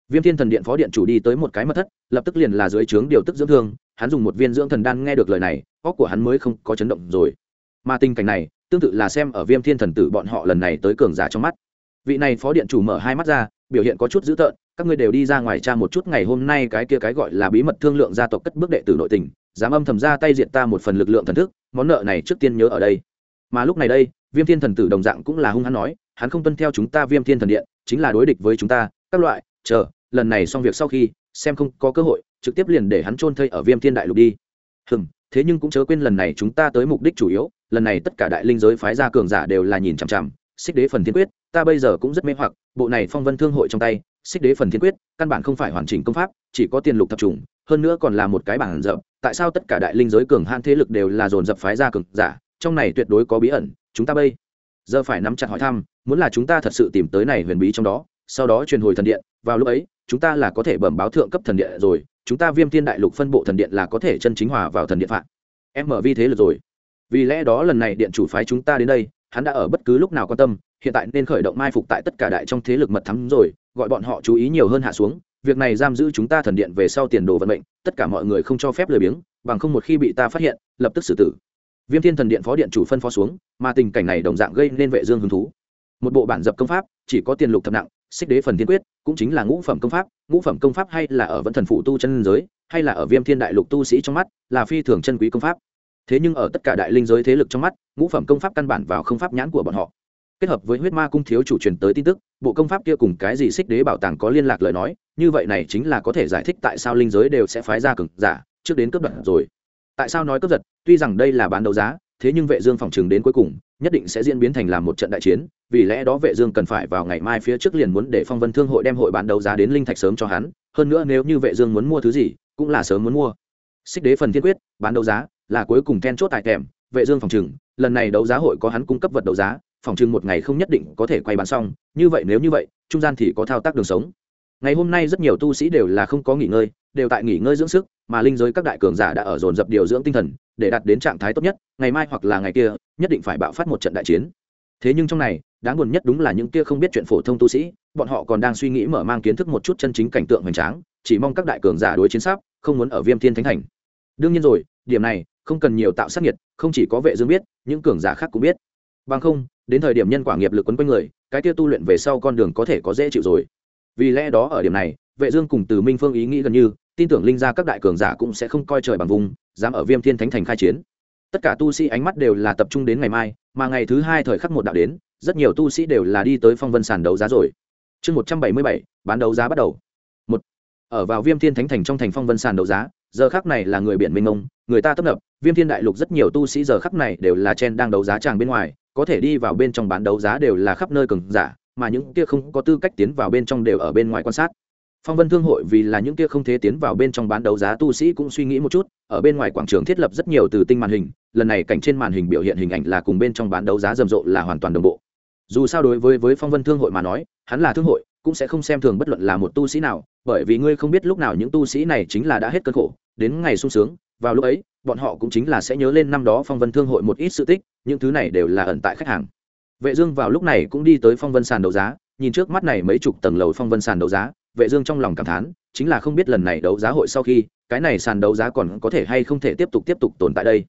viêm thiên thần điện phó điện chủ đi tới một cái mật thất lập tức liền là dưới trướng điều tức dưỡng thương hắn dùng một viên dưỡng thần đan nghe được lời này óc của hắn mới không có chấn động rồi mà tình cảnh này tương tự là xem ở viêm thiên thần tử bọn họ lần này tới cường giả trong mắt. Vị này phó điện chủ mở hai mắt ra, biểu hiện có chút dữ tợn, các ngươi đều đi ra ngoài cha một chút ngày hôm nay cái kia cái gọi là bí mật thương lượng gia tộc cất bước đệ tử nội tình, dám âm thầm ra tay diện ta một phần lực lượng thần thức, món nợ này trước tiên nhớ ở đây. Mà lúc này đây, viêm thiên thần tử đồng dạng cũng là hung hắn nói, hắn không tuân theo chúng ta viêm thiên thần điện, chính là đối địch với chúng ta, các loại, chờ, lần này xong việc sau khi, xem không có cơ hội, trực tiếp liền để hắn trôn thây ở viêm thiên đại lục đi. Hừm, thế nhưng cũng chớ quên lần này chúng ta tới mục đích chủ yếu lần này tất cả đại linh giới phái ra cường giả đều là nhìn chằm chằm, xích đế phần thiên quyết, ta bây giờ cũng rất mê hoặc, bộ này phong vân thương hội trong tay, xích đế phần thiên quyết, căn bản không phải hoàn chỉnh công pháp, chỉ có tiền lục thập trùng hơn nữa còn là một cái bản rộng, tại sao tất cả đại linh giới cường han thế lực đều là dồn dập phái ra cường giả, trong này tuyệt đối có bí ẩn, chúng ta bây giờ phải nắm chặt hỏi thăm, muốn là chúng ta thật sự tìm tới này huyền bí trong đó, sau đó truyền hồi thần điện, vào lúc ấy, chúng ta là có thể bẩm báo thượng cấp thần điện rồi, chúng ta viêm thiên đại lục phân bộ thần điện là có thể chân chính hòa vào thần điện phạm em mở vi thế lực rồi vì lẽ đó lần này điện chủ phái chúng ta đến đây, hắn đã ở bất cứ lúc nào quan tâm, hiện tại nên khởi động mai phục tại tất cả đại trong thế lực mật thắm rồi, gọi bọn họ chú ý nhiều hơn hạ xuống, việc này giam giữ chúng ta thần điện về sau tiền đồ vận mệnh, tất cả mọi người không cho phép lười biếng, bằng không một khi bị ta phát hiện, lập tức xử tử. Viêm thiên thần điện phó điện chủ phân phó xuống, mà tình cảnh này đồng dạng gây nên vệ dương hứng thú. Một bộ bản dập công pháp, chỉ có tiền lục thập nặng, xích đế phần tiên quyết, cũng chính là ngũ phẩm công pháp, ngũ phẩm công pháp hay là ở vẫn thần phụ tu chân giới, hay là ở viêm thiên đại lục tu sĩ trong mắt, là phi thường chân quý công pháp thế nhưng ở tất cả đại linh giới thế lực trong mắt, ngũ phẩm công pháp căn bản vào không pháp nhãn của bọn họ. Kết hợp với huyết ma cung thiếu chủ truyền tới tin tức, bộ công pháp kia cùng cái gì xích đế bảo tàng có liên lạc lời nói, như vậy này chính là có thể giải thích tại sao linh giới đều sẽ phái ra cực giả, trước đến cướp đoạt rồi. Tại sao nói cướp giật, tuy rằng đây là bán đấu giá, thế nhưng vệ dương phòng trường đến cuối cùng, nhất định sẽ diễn biến thành làm một trận đại chiến, vì lẽ đó vệ dương cần phải vào ngày mai phía trước liền muốn để phong vân thương hội đem hội bán đấu giá đến linh thạch sớm cho hắn, hơn nữa nếu như vệ dương muốn mua thứ gì, cũng là sớm muốn mua. Xích đế phần thiên quyết, bán đấu giá là cuối cùng then chốt tại kèm vệ dương phòng trường lần này đấu giá hội có hắn cung cấp vật đấu giá, phòng trường một ngày không nhất định có thể quay bán xong, như vậy nếu như vậy, trung gian thì có thao tác đường sống. Ngày hôm nay rất nhiều tu sĩ đều là không có nghỉ ngơi, đều tại nghỉ ngơi dưỡng sức, mà linh giới các đại cường giả đã ở dồn dập điều dưỡng tinh thần, để đạt đến trạng thái tốt nhất, ngày mai hoặc là ngày kia, nhất định phải bạo phát một trận đại chiến. Thế nhưng trong này, đáng buồn nhất đúng là những kia không biết chuyện phổ thông tu sĩ, bọn họ còn đang suy nghĩ mở mang kiến thức một chút chân chính cảnh tượng hoành tráng, chỉ mong các đại cường giả đối chiến sắp không muốn ở viêm thiên thánh thành. Đương nhiên rồi, điểm này không cần nhiều tạo sát nhiệt không chỉ có vệ dương biết, những cường giả khác cũng biết. Bằng không, đến thời điểm nhân quả nghiệp lực quấn quanh người, cái kia tu luyện về sau con đường có thể có dễ chịu rồi. Vì lẽ đó ở điểm này, vệ dương cùng từ minh phương ý nghĩ gần như, tin tưởng linh gia các đại cường giả cũng sẽ không coi trời bằng vùng, dám ở viêm thiên thánh thành khai chiến. Tất cả tu sĩ ánh mắt đều là tập trung đến ngày mai, mà ngày thứ hai thời khắc một đạo đến, rất nhiều tu sĩ đều là đi tới phong vân sàn đấu giá rồi. Chương một trăm bảy mươi bảy, bán đấu giá bắt đầu. Một, ở vào viêm thiên thánh thành trong thành phong vân sàn đấu giá, giờ khắc này là người biển minh mông người ta tấp nập, viêm thiên đại lục rất nhiều tu sĩ giờ khắp này đều là chen đang đấu giá tràng bên ngoài, có thể đi vào bên trong bán đấu giá đều là khắp nơi cường giả, mà những kia không có tư cách tiến vào bên trong đều ở bên ngoài quan sát. Phong vân thương hội vì là những kia không thể tiến vào bên trong bán đấu giá tu sĩ cũng suy nghĩ một chút, ở bên ngoài quảng trường thiết lập rất nhiều từ tinh màn hình, lần này cảnh trên màn hình biểu hiện hình ảnh là cùng bên trong bán đấu giá rầm rộ là hoàn toàn đồng bộ. Dù sao đối với với phong vân thương hội mà nói, hắn là thương hội, cũng sẽ không xem thường bất luận là một tu sĩ nào, bởi vì ngươi không biết lúc nào những tu sĩ này chính là đã hết cơn khổ, đến ngày sung sướng vào lúc ấy, bọn họ cũng chính là sẽ nhớ lên năm đó phong vân thương hội một ít sự tích, những thứ này đều là ẩn tại khách hàng. Vệ dương vào lúc này cũng đi tới phong vân sàn đấu giá, nhìn trước mắt này mấy chục tầng lầu phong vân sàn đấu giá, vệ dương trong lòng cảm thán, chính là không biết lần này đấu giá hội sau khi, cái này sàn đấu giá còn có thể hay không thể tiếp tục tiếp tục tồn tại đây.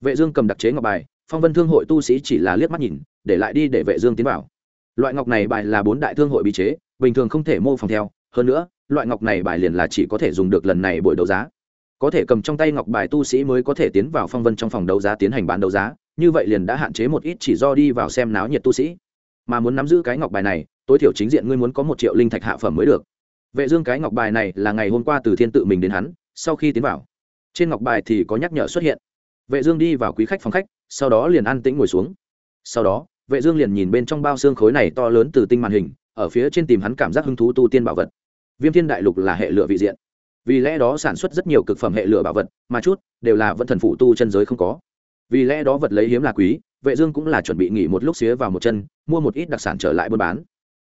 Vệ dương cầm đặc chế ngọc bài, phong vân thương hội tu sĩ chỉ là liếc mắt nhìn, để lại đi để vệ dương tiến vào. Loại ngọc này bài là bốn đại thương hội bí chế, bình thường không thể mô phỏng theo, hơn nữa, loại ngọc này bài liền là chỉ có thể dùng được lần này buổi đấu giá có thể cầm trong tay ngọc bài tu sĩ mới có thể tiến vào phong vân trong phòng đấu giá tiến hành bán đấu giá, như vậy liền đã hạn chế một ít chỉ do đi vào xem náo nhiệt tu sĩ. Mà muốn nắm giữ cái ngọc bài này, tối thiểu chính diện ngươi muốn có một triệu linh thạch hạ phẩm mới được. Vệ dương cái ngọc bài này là ngày hôm qua từ thiên tự mình đến hắn, sau khi tiến vào, trên ngọc bài thì có nhắc nhở xuất hiện. Vệ dương đi vào quý khách phòng khách, sau đó liền an tĩnh ngồi xuống. Sau đó, vệ dương liền nhìn bên trong bao xương khối này to lớn từ tinh màn hình, ở phía trên tìm hắn cảm giác hứng thú tu tiên bảo vật. Viêm thiên đại lục là hệ lửa vị diện vì lẽ đó sản xuất rất nhiều cực phẩm hệ lửa bảo vật, mà chút đều là vẫn thần phụ tu chân giới không có. Vì lẽ đó vật lấy hiếm là quý, vệ dương cũng là chuẩn bị nghỉ một lúc xía vào một chân, mua một ít đặc sản trở lại buôn bán.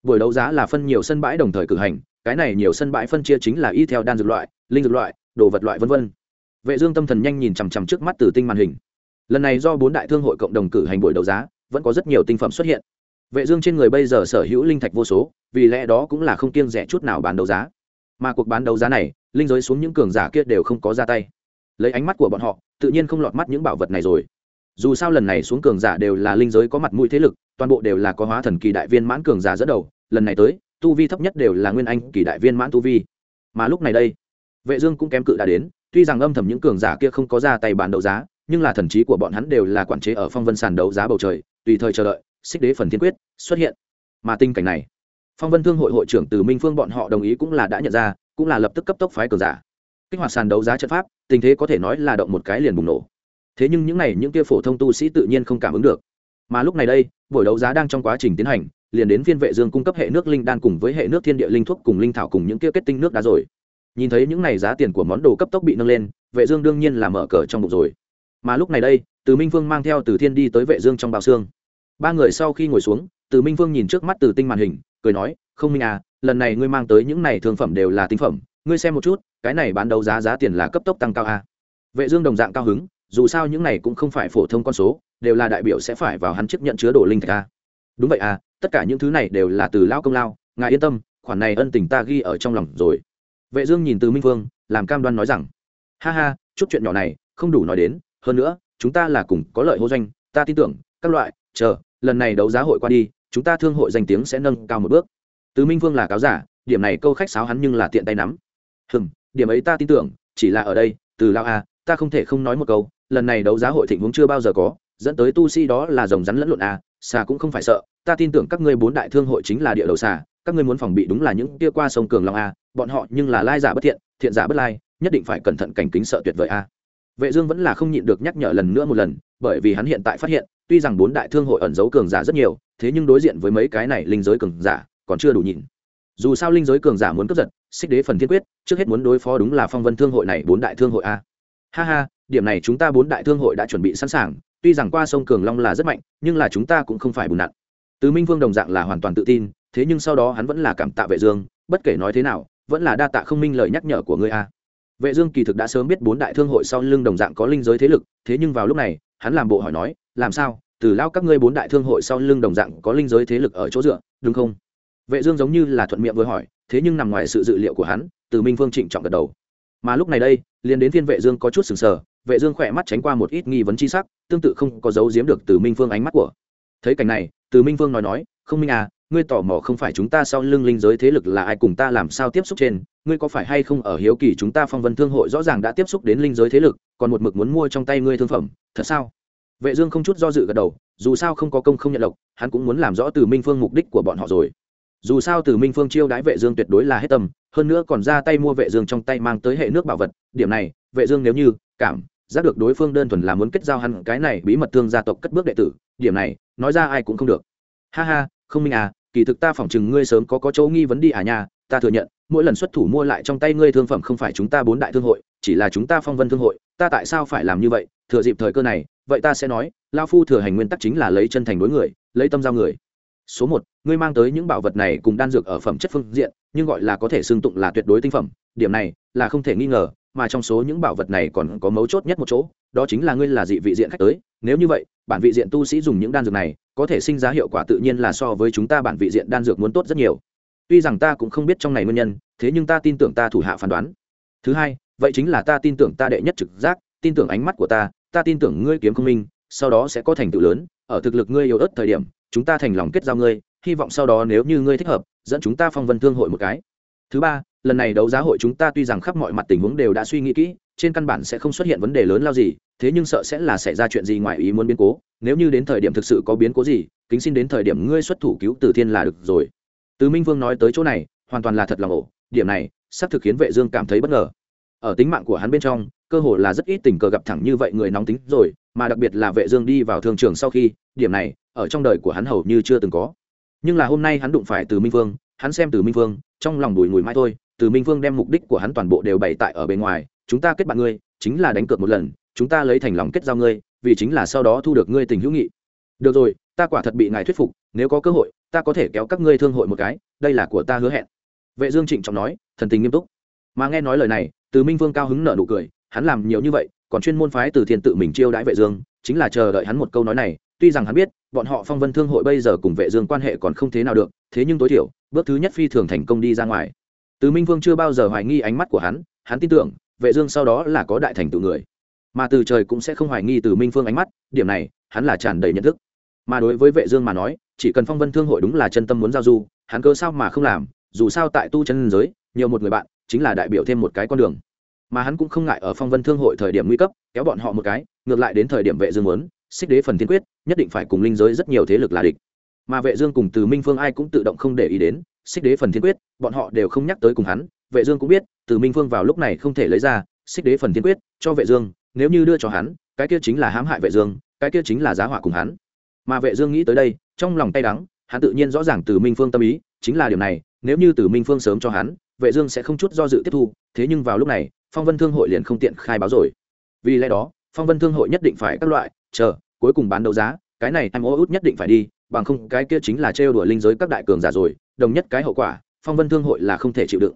Buổi đấu giá là phân nhiều sân bãi đồng thời cử hành, cái này nhiều sân bãi phân chia chính là y theo đan dược loại, linh dược loại, đồ vật loại vân vân. Vệ dương tâm thần nhanh nhìn chằm chằm trước mắt từ tinh màn hình. Lần này do bốn đại thương hội cộng đồng cử hành buổi đấu giá, vẫn có rất nhiều tinh phẩm xuất hiện. Vệ dương trên người bây giờ sở hữu linh thạch vô số, vì lẽ đó cũng là không kiêng rẻ chút nào bán đấu giá. Mà cuộc bán đấu giá này linh giới xuống những cường giả kia đều không có ra tay. Lấy ánh mắt của bọn họ, tự nhiên không lọt mắt những bảo vật này rồi. Dù sao lần này xuống cường giả đều là linh giới có mặt mũi thế lực, toàn bộ đều là có hóa thần kỳ đại viên mãn cường giả dẫn đầu, lần này tới, tu vi thấp nhất đều là nguyên anh kỳ đại viên mãn tu vi. Mà lúc này đây, vệ dương cũng kém cự đã đến, tuy rằng âm thầm những cường giả kia không có ra tay bàn đấu giá, nhưng là thần trí của bọn hắn đều là quản chế ở phong vân sàn đấu giá bầu trời, tùy thời chờ đợi, xích đế phần thiên quyết xuất hiện. Mà tình cảnh này, phong vân thương hội hội trưởng từ minh phương bọn họ đồng ý cũng là đã nhận ra cũng là lập tức cấp tốc phái cường giả. Kích hoạt sàn đấu giá trận pháp, tình thế có thể nói là động một cái liền bùng nổ. Thế nhưng những này, những kia phổ thông tu sĩ tự nhiên không cảm ứng được. Mà lúc này đây, buổi đấu giá đang trong quá trình tiến hành, liền đến phiên vệ dương cung cấp hệ nước linh đan cùng với hệ nước thiên địa linh thuốc cùng linh thảo cùng những kia kết tinh nước đá rồi. Nhìn thấy những này giá tiền của món đồ cấp tốc bị nâng lên, vệ dương đương nhiên là mở cờ trong bụng rồi. Mà lúc này đây, từ minh vương mang theo từ thiên đi tới vệ dương trong bao xương. Ba người sau khi ngồi xuống, từ minh vương nhìn trước mắt từ tinh màn hình, cười nói, không minh à lần này ngươi mang tới những này thương phẩm đều là tinh phẩm, ngươi xem một chút, cái này bán đấu giá giá tiền là cấp tốc tăng cao à. vệ dương đồng dạng cao hứng, dù sao những này cũng không phải phổ thông con số, đều là đại biểu sẽ phải vào hắn chức nhận chứa đồ linh thạch à. đúng vậy à tất cả những thứ này đều là từ lao công lao, ngài yên tâm, khoản này ân tình ta ghi ở trong lòng rồi vệ dương nhìn từ minh vương, làm cam đoan nói rằng, ha ha, chút chuyện nhỏ này, không đủ nói đến, hơn nữa, chúng ta là cùng có lợi hô doanh, ta tin tưởng, các loại, chờ, lần này đấu giá hội qua đi, chúng ta thương hội danh tiếng sẽ nâng cao một bước từ minh vương là cáo giả, điểm này câu khách sáo hắn nhưng là tiện tay nắm. Hừm, điểm ấy ta tin tưởng, chỉ là ở đây, từ lao a, ta không thể không nói một câu, lần này đấu giá hội thịnh vốn chưa bao giờ có, dẫn tới tu sĩ đó là rồng rắn lẫn lộn a, xà cũng không phải sợ, ta tin tưởng các ngươi bốn đại thương hội chính là địa đầu xà, các ngươi muốn phòng bị đúng là những kia qua sông cường long a, bọn họ nhưng là lai giả bất thiện thiện giả bất lai, nhất định phải cẩn thận cảnh kính sợ tuyệt vời a. Vệ dương vẫn là không nhịn được nhắc nhở lần nữa một lần, bởi vì hắn hiện tại phát hiện, tuy rằng bốn đại thương hội ẩn giấu cường giả rất nhiều, thế nhưng đối diện với mấy cái này linh giới cường giả còn chưa đủ nhịn. Dù sao linh giới cường giả muốn cướp giật, xích đế phần thiên quyết, trước hết muốn đối phó đúng là phong vân thương hội này bốn đại thương hội a. Ha ha, điểm này chúng ta bốn đại thương hội đã chuẩn bị sẵn sàng, tuy rằng qua sông cường long là rất mạnh, nhưng là chúng ta cũng không phải bùn nặn. Từ minh vương đồng dạng là hoàn toàn tự tin, thế nhưng sau đó hắn vẫn là cảm tạ vệ dương, bất kể nói thế nào, vẫn là đa tạ không minh lời nhắc nhở của ngươi a. Vệ dương kỳ thực đã sớm biết bốn đại thương hội sau lưng đồng dạng có linh giới thế lực, thế nhưng vào lúc này, hắn làm bộ hỏi nói, làm sao? Từ lao các ngươi bốn đại thương hội sau lưng đồng dạng có linh giới thế lực ở chỗ dựa, đúng không? Vệ dương giống như là thuận miệng với hỏi, thế nhưng nằm ngoài sự dự liệu của hắn, từ minh phương trịnh trọng gật đầu. Mà lúc này đây, liền đến phiên vệ dương có chút sừng sờ, vệ dương khỏe mắt tránh qua một ít nghi vấn chi sắc, tương tự không có giấu giếm được từ minh phương ánh mắt của. Thấy cảnh này, từ minh phương nói nói, không minh à ngươi tò mò không phải chúng ta sau lưng linh giới thế lực là ai cùng ta làm sao tiếp xúc trên, ngươi có phải hay không ở hiếu kỳ chúng ta phong vân thương hội rõ ràng đã tiếp xúc đến linh giới thế lực, còn một mực muốn mua trong tay ngươi thương phẩm, thật sao? Vệ dương không chút do dự gật đầu, dù sao không có công không nhận lộc, hắn cũng muốn làm rõ từ minh phương mục đích của bọn họ rồi dù sao từ minh phương chiêu đãi vệ dương tuyệt đối là hết tâm, hơn nữa còn ra tay mua vệ dương trong tay mang tới hệ nước bảo vật, điểm này, vệ dương nếu như, cảm, giác được đối phương đơn thuần là muốn kết giao hắn, cái này bí mật thương gia tộc cất bước đệ tử, điểm này, nói ra ai cũng không được. Ha ha, không minh à kỳ thực ta phỏng chừng ngươi sớm có có chỗ nghi vấn đi à nha, ta thừa nhận, mỗi lần xuất thủ mua lại trong tay ngươi thương phẩm không phải chúng ta bốn đại thương hội, chỉ là chúng ta phong vân thương hội, ta tại sao phải làm như vậy, thừa dịp thời cơ này, vậy ta sẽ nói lao phu thừa hành nguyên tắc chính là lấy chân thành đối người, lấy tâm giao người số một, ngươi mang tới những bảo vật này cùng đan dược ở phẩm chất phương diện, nhưng gọi là có thể xưng tụng là tuyệt đối tinh phẩm, điểm này là không thể nghi ngờ, mà trong số những bảo vật này còn có mấu chốt nhất một chỗ, đó chính là ngươi là dị vị diện khách tới, nếu như vậy, bản vị diện tu sĩ dùng những đan dược này, có thể sinh ra hiệu quả tự nhiên là so với chúng ta bản vị diện đan dược muốn tốt rất nhiều. Tuy rằng ta cũng không biết trong này nguyên nhân, thế nhưng ta tin tưởng ta thủ hạ phán đoán. Thứ hai, vậy chính là ta tin tưởng ta đệ nhất trực giác, tin tưởng ánh mắt của ta ta tin tưởng ngươi kiếm công minh, sau đó sẽ có thành tựu lớn, ở thực lực ngươi yếu ớt thời điểm chúng ta thành lòng kết giao ngươi, hy vọng sau đó nếu như ngươi thích hợp, dẫn chúng ta phong vân thương hội một cái. Thứ ba, lần này đấu giá hội chúng ta tuy rằng khắp mọi mặt tình huống đều đã suy nghĩ kỹ, trên căn bản sẽ không xuất hiện vấn đề lớn lao gì, thế nhưng sợ sẽ là xảy ra chuyện gì ngoài ý muốn biến cố. Nếu như đến thời điểm thực sự có biến cố gì, kính xin đến thời điểm ngươi xuất thủ cứu từ thiên là được rồi. Từ minh vương nói tới chỗ này, hoàn toàn là thật lòng ổ. Điểm này, sắp thực khiến vệ dương cảm thấy bất ngờ. Ở tính mạng của hắn bên trong cơ hồ là rất ít tình cờ gặp thẳng như vậy người nóng tính rồi, mà đặc biệt là vệ dương đi vào thương trường sau khi, điểm này, ở trong đời của hắn hầu như chưa từng có. Nhưng là hôm nay hắn đụng phải từ minh vương, hắn xem từ minh vương, trong lòng đùi ngùi mãi thôi, từ minh vương đem mục đích của hắn toàn bộ đều bày tại ở bên ngoài, chúng ta kết bạn ngươi, chính là đánh cược một lần, chúng ta lấy thành lòng kết giao ngươi, vì chính là sau đó thu được ngươi tình hữu nghị. Được rồi, ta quả thật bị ngài thuyết phục, nếu có cơ hội, ta có thể kéo các ngươi thương hội một cái, đây là của ta hứa hẹn. Vệ dương trịnh trọng nói, thần tình nghiêm túc. Mà nghe nói lời này, từ minh vương cao hứng nở nụ cười hắn làm nhiều như vậy, còn chuyên môn phái từ thiên tự mình chiêu đãi vệ dương, chính là chờ đợi hắn một câu nói này, tuy rằng hắn biết, bọn họ phong vân thương hội bây giờ cùng vệ dương quan hệ còn không thế nào được, thế nhưng tối thiểu, bước thứ nhất phi thường thành công đi ra ngoài. Từ minh vương chưa bao giờ hoài nghi ánh mắt của hắn hắn tin tưởng, vệ dương sau đó là có đại thành tựu người. Mà từ trời cũng sẽ không hoài nghi từ minh phương ánh mắt, điểm này, hắn là tràn đầy nhận thức. Mà đối với vệ dương mà nói, chỉ cần phong vân thương hội đúng là chân tâm muốn giao du, hắn cơ sao mà không làm, dù sao tại tu chân giới, nhiều một người bạn, chính là đại biểu thêm một cái con đường mà hắn cũng không ngại ở phong vân thương hội thời điểm nguy cấp, kéo bọn họ một cái, ngược lại đến thời điểm vệ dương muốn, xích đế phần tiên quyết, nhất định phải cùng linh giới rất nhiều thế lực là địch. Mà vệ dương cùng từ minh phương ai cũng tự động không để ý đến, xích đế phần thiên quyết, bọn họ đều không nhắc tới cùng hắn, vệ dương cũng biết, từ minh phương vào lúc này không thể lấy ra, xích đế phần thiên quyết, cho vệ dương, nếu như đưa cho hắn, cái kia chính là hãm hại vệ dương, cái kia chính là giá họa cùng hắn. Mà vệ dương nghĩ tới đây, trong lòng tay đắng, hắn tự nhiên rõ ràng từ minh phương tâm ý, chính là điều này, nếu như từ minh phương sớm cho hắn, vệ dương sẽ không chút do dự tiếp thu, thế nhưng vào lúc này phong vân thương hội liền không tiện khai báo rồi. Vì lẽ đó, phong vân thương hội nhất định phải các loại, chờ, cuối cùng bán đấu giá, cái này em ô út nhất định phải đi, bằng không cái kia chính là trêu đùa linh giới các đại cường giả rồi, đồng nhất cái hậu quả, phong vân thương hội là không thể chịu đựng.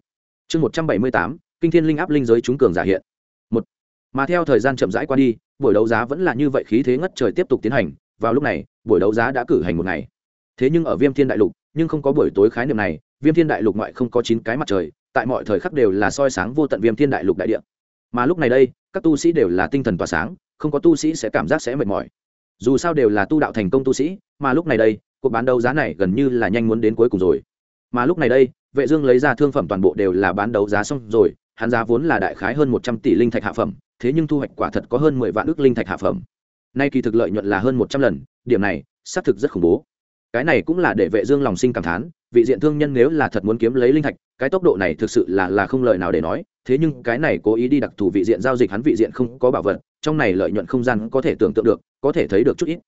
Chương một trăm bảy mươi tám, kinh thiên linh áp linh giới chúng cường giả hiện. Một. Mà theo thời gian chậm rãi qua đi, buổi đấu giá vẫn là như vậy khí thế ngất trời tiếp tục tiến hành, vào lúc này, buổi đấu giá đã cử hành một ngày. Thế nhưng ở viêm thiên đại lục, nhưng không có buổi tối khái niệm này, viêm thiên đại lục ngoại không có chín cái mặt trời tại mọi thời khắc đều là soi sáng vô tận viêm thiên đại lục đại địa. Mà lúc này đây, các tu sĩ đều là tinh thần tỏa sáng, không có tu sĩ sẽ cảm giác sẽ mệt mỏi. Dù sao đều là tu đạo thành công tu sĩ, mà lúc này đây, cuộc bán đấu giá này gần như là nhanh muốn đến cuối cùng rồi. Mà lúc này đây, vệ dương lấy ra thương phẩm toàn bộ đều là bán đấu giá xong rồi, hắn giá vốn là đại khái hơn 100 tỷ linh thạch hạ phẩm, thế nhưng thu hoạch quả thật có hơn 10 vạn ước linh thạch hạ phẩm. Nay kỳ thực lợi nhuận là hơn 100 lần, điểm này, xác thực rất khủng bố cái này cũng là để vệ dương lòng sinh cảm thán, vị diện thương nhân nếu là thật muốn kiếm lấy linh thạch, cái tốc độ này thực sự là là không lợi nào để nói. Thế nhưng cái này cố ý đi đặc thù vị diện giao dịch hắn vị diện không có bảo vật, trong này lợi nhuận không gian có thể tưởng tượng được, có thể thấy được chút ít.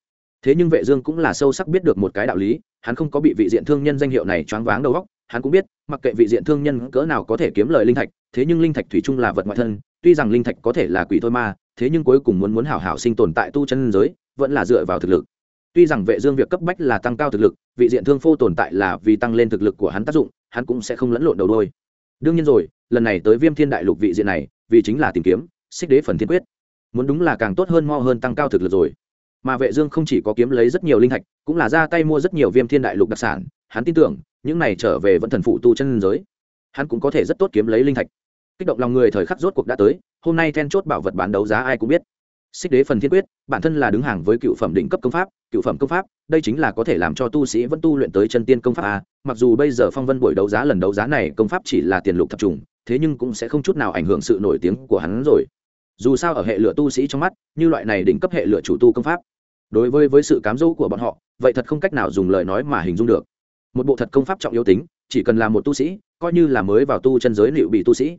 Thế nhưng vệ dương cũng là sâu sắc biết được một cái đạo lý, hắn không có bị vị diện thương nhân danh hiệu này choáng váng đầu óc, hắn cũng biết, mặc kệ vị diện thương nhân cỡ nào có thể kiếm lời linh thạch, thế nhưng linh thạch thủy chung là vật ngoại thân, tuy rằng linh thạch có thể là quỷ thôi mà, thế nhưng cuối cùng muốn muốn hảo hảo sinh tồn tại tu chân giới, vẫn là dựa vào thực lực tuy rằng vệ dương việc cấp bách là tăng cao thực lực, vị diện thương phô tồn tại là vì tăng lên thực lực của hắn tác dụng, hắn cũng sẽ không lẫn lộn đầu đôi. đương nhiên rồi, lần này tới viêm thiên đại lục vị diện này, vì chính là tìm kiếm, xích đế phần thiên quyết. Muốn đúng là càng tốt hơn mo hơn tăng cao thực lực rồi. Mà vệ dương không chỉ có kiếm lấy rất nhiều linh thạch, cũng là ra tay mua rất nhiều viêm thiên đại lục đặc sản, hắn tin tưởng, những này trở về vẫn thần phụ tu chân giới. Hắn cũng có thể rất tốt kiếm lấy linh thạch. Kích động lòng người thời khắc rốt cuộc đã tới, hôm nay then chốt bảo vật bán đấu giá ai cũng biết xích đế phần thiên quyết, bản thân là đứng hàng với cựu phẩm đỉnh cấp công pháp, cựu phẩm công pháp, đây chính là có thể làm cho tu sĩ vẫn tu luyện tới chân tiên công pháp a. Mặc dù bây giờ phong vân buổi đấu giá lần đấu giá này công pháp chỉ là tiền lục thập trùng, thế nhưng cũng sẽ không chút nào ảnh hưởng sự nổi tiếng của hắn rồi. Dù sao ở hệ lửa tu sĩ trong mắt, như loại này đỉnh cấp hệ lửa chủ tu công pháp, đối với với sự cám dỗ của bọn họ, vậy thật không cách nào dùng lời nói mà hình dung được. Một bộ thật công pháp trọng yếu tính, chỉ cần là một tu sĩ, coi như là mới vào tu chân giới liệu bị tu sĩ,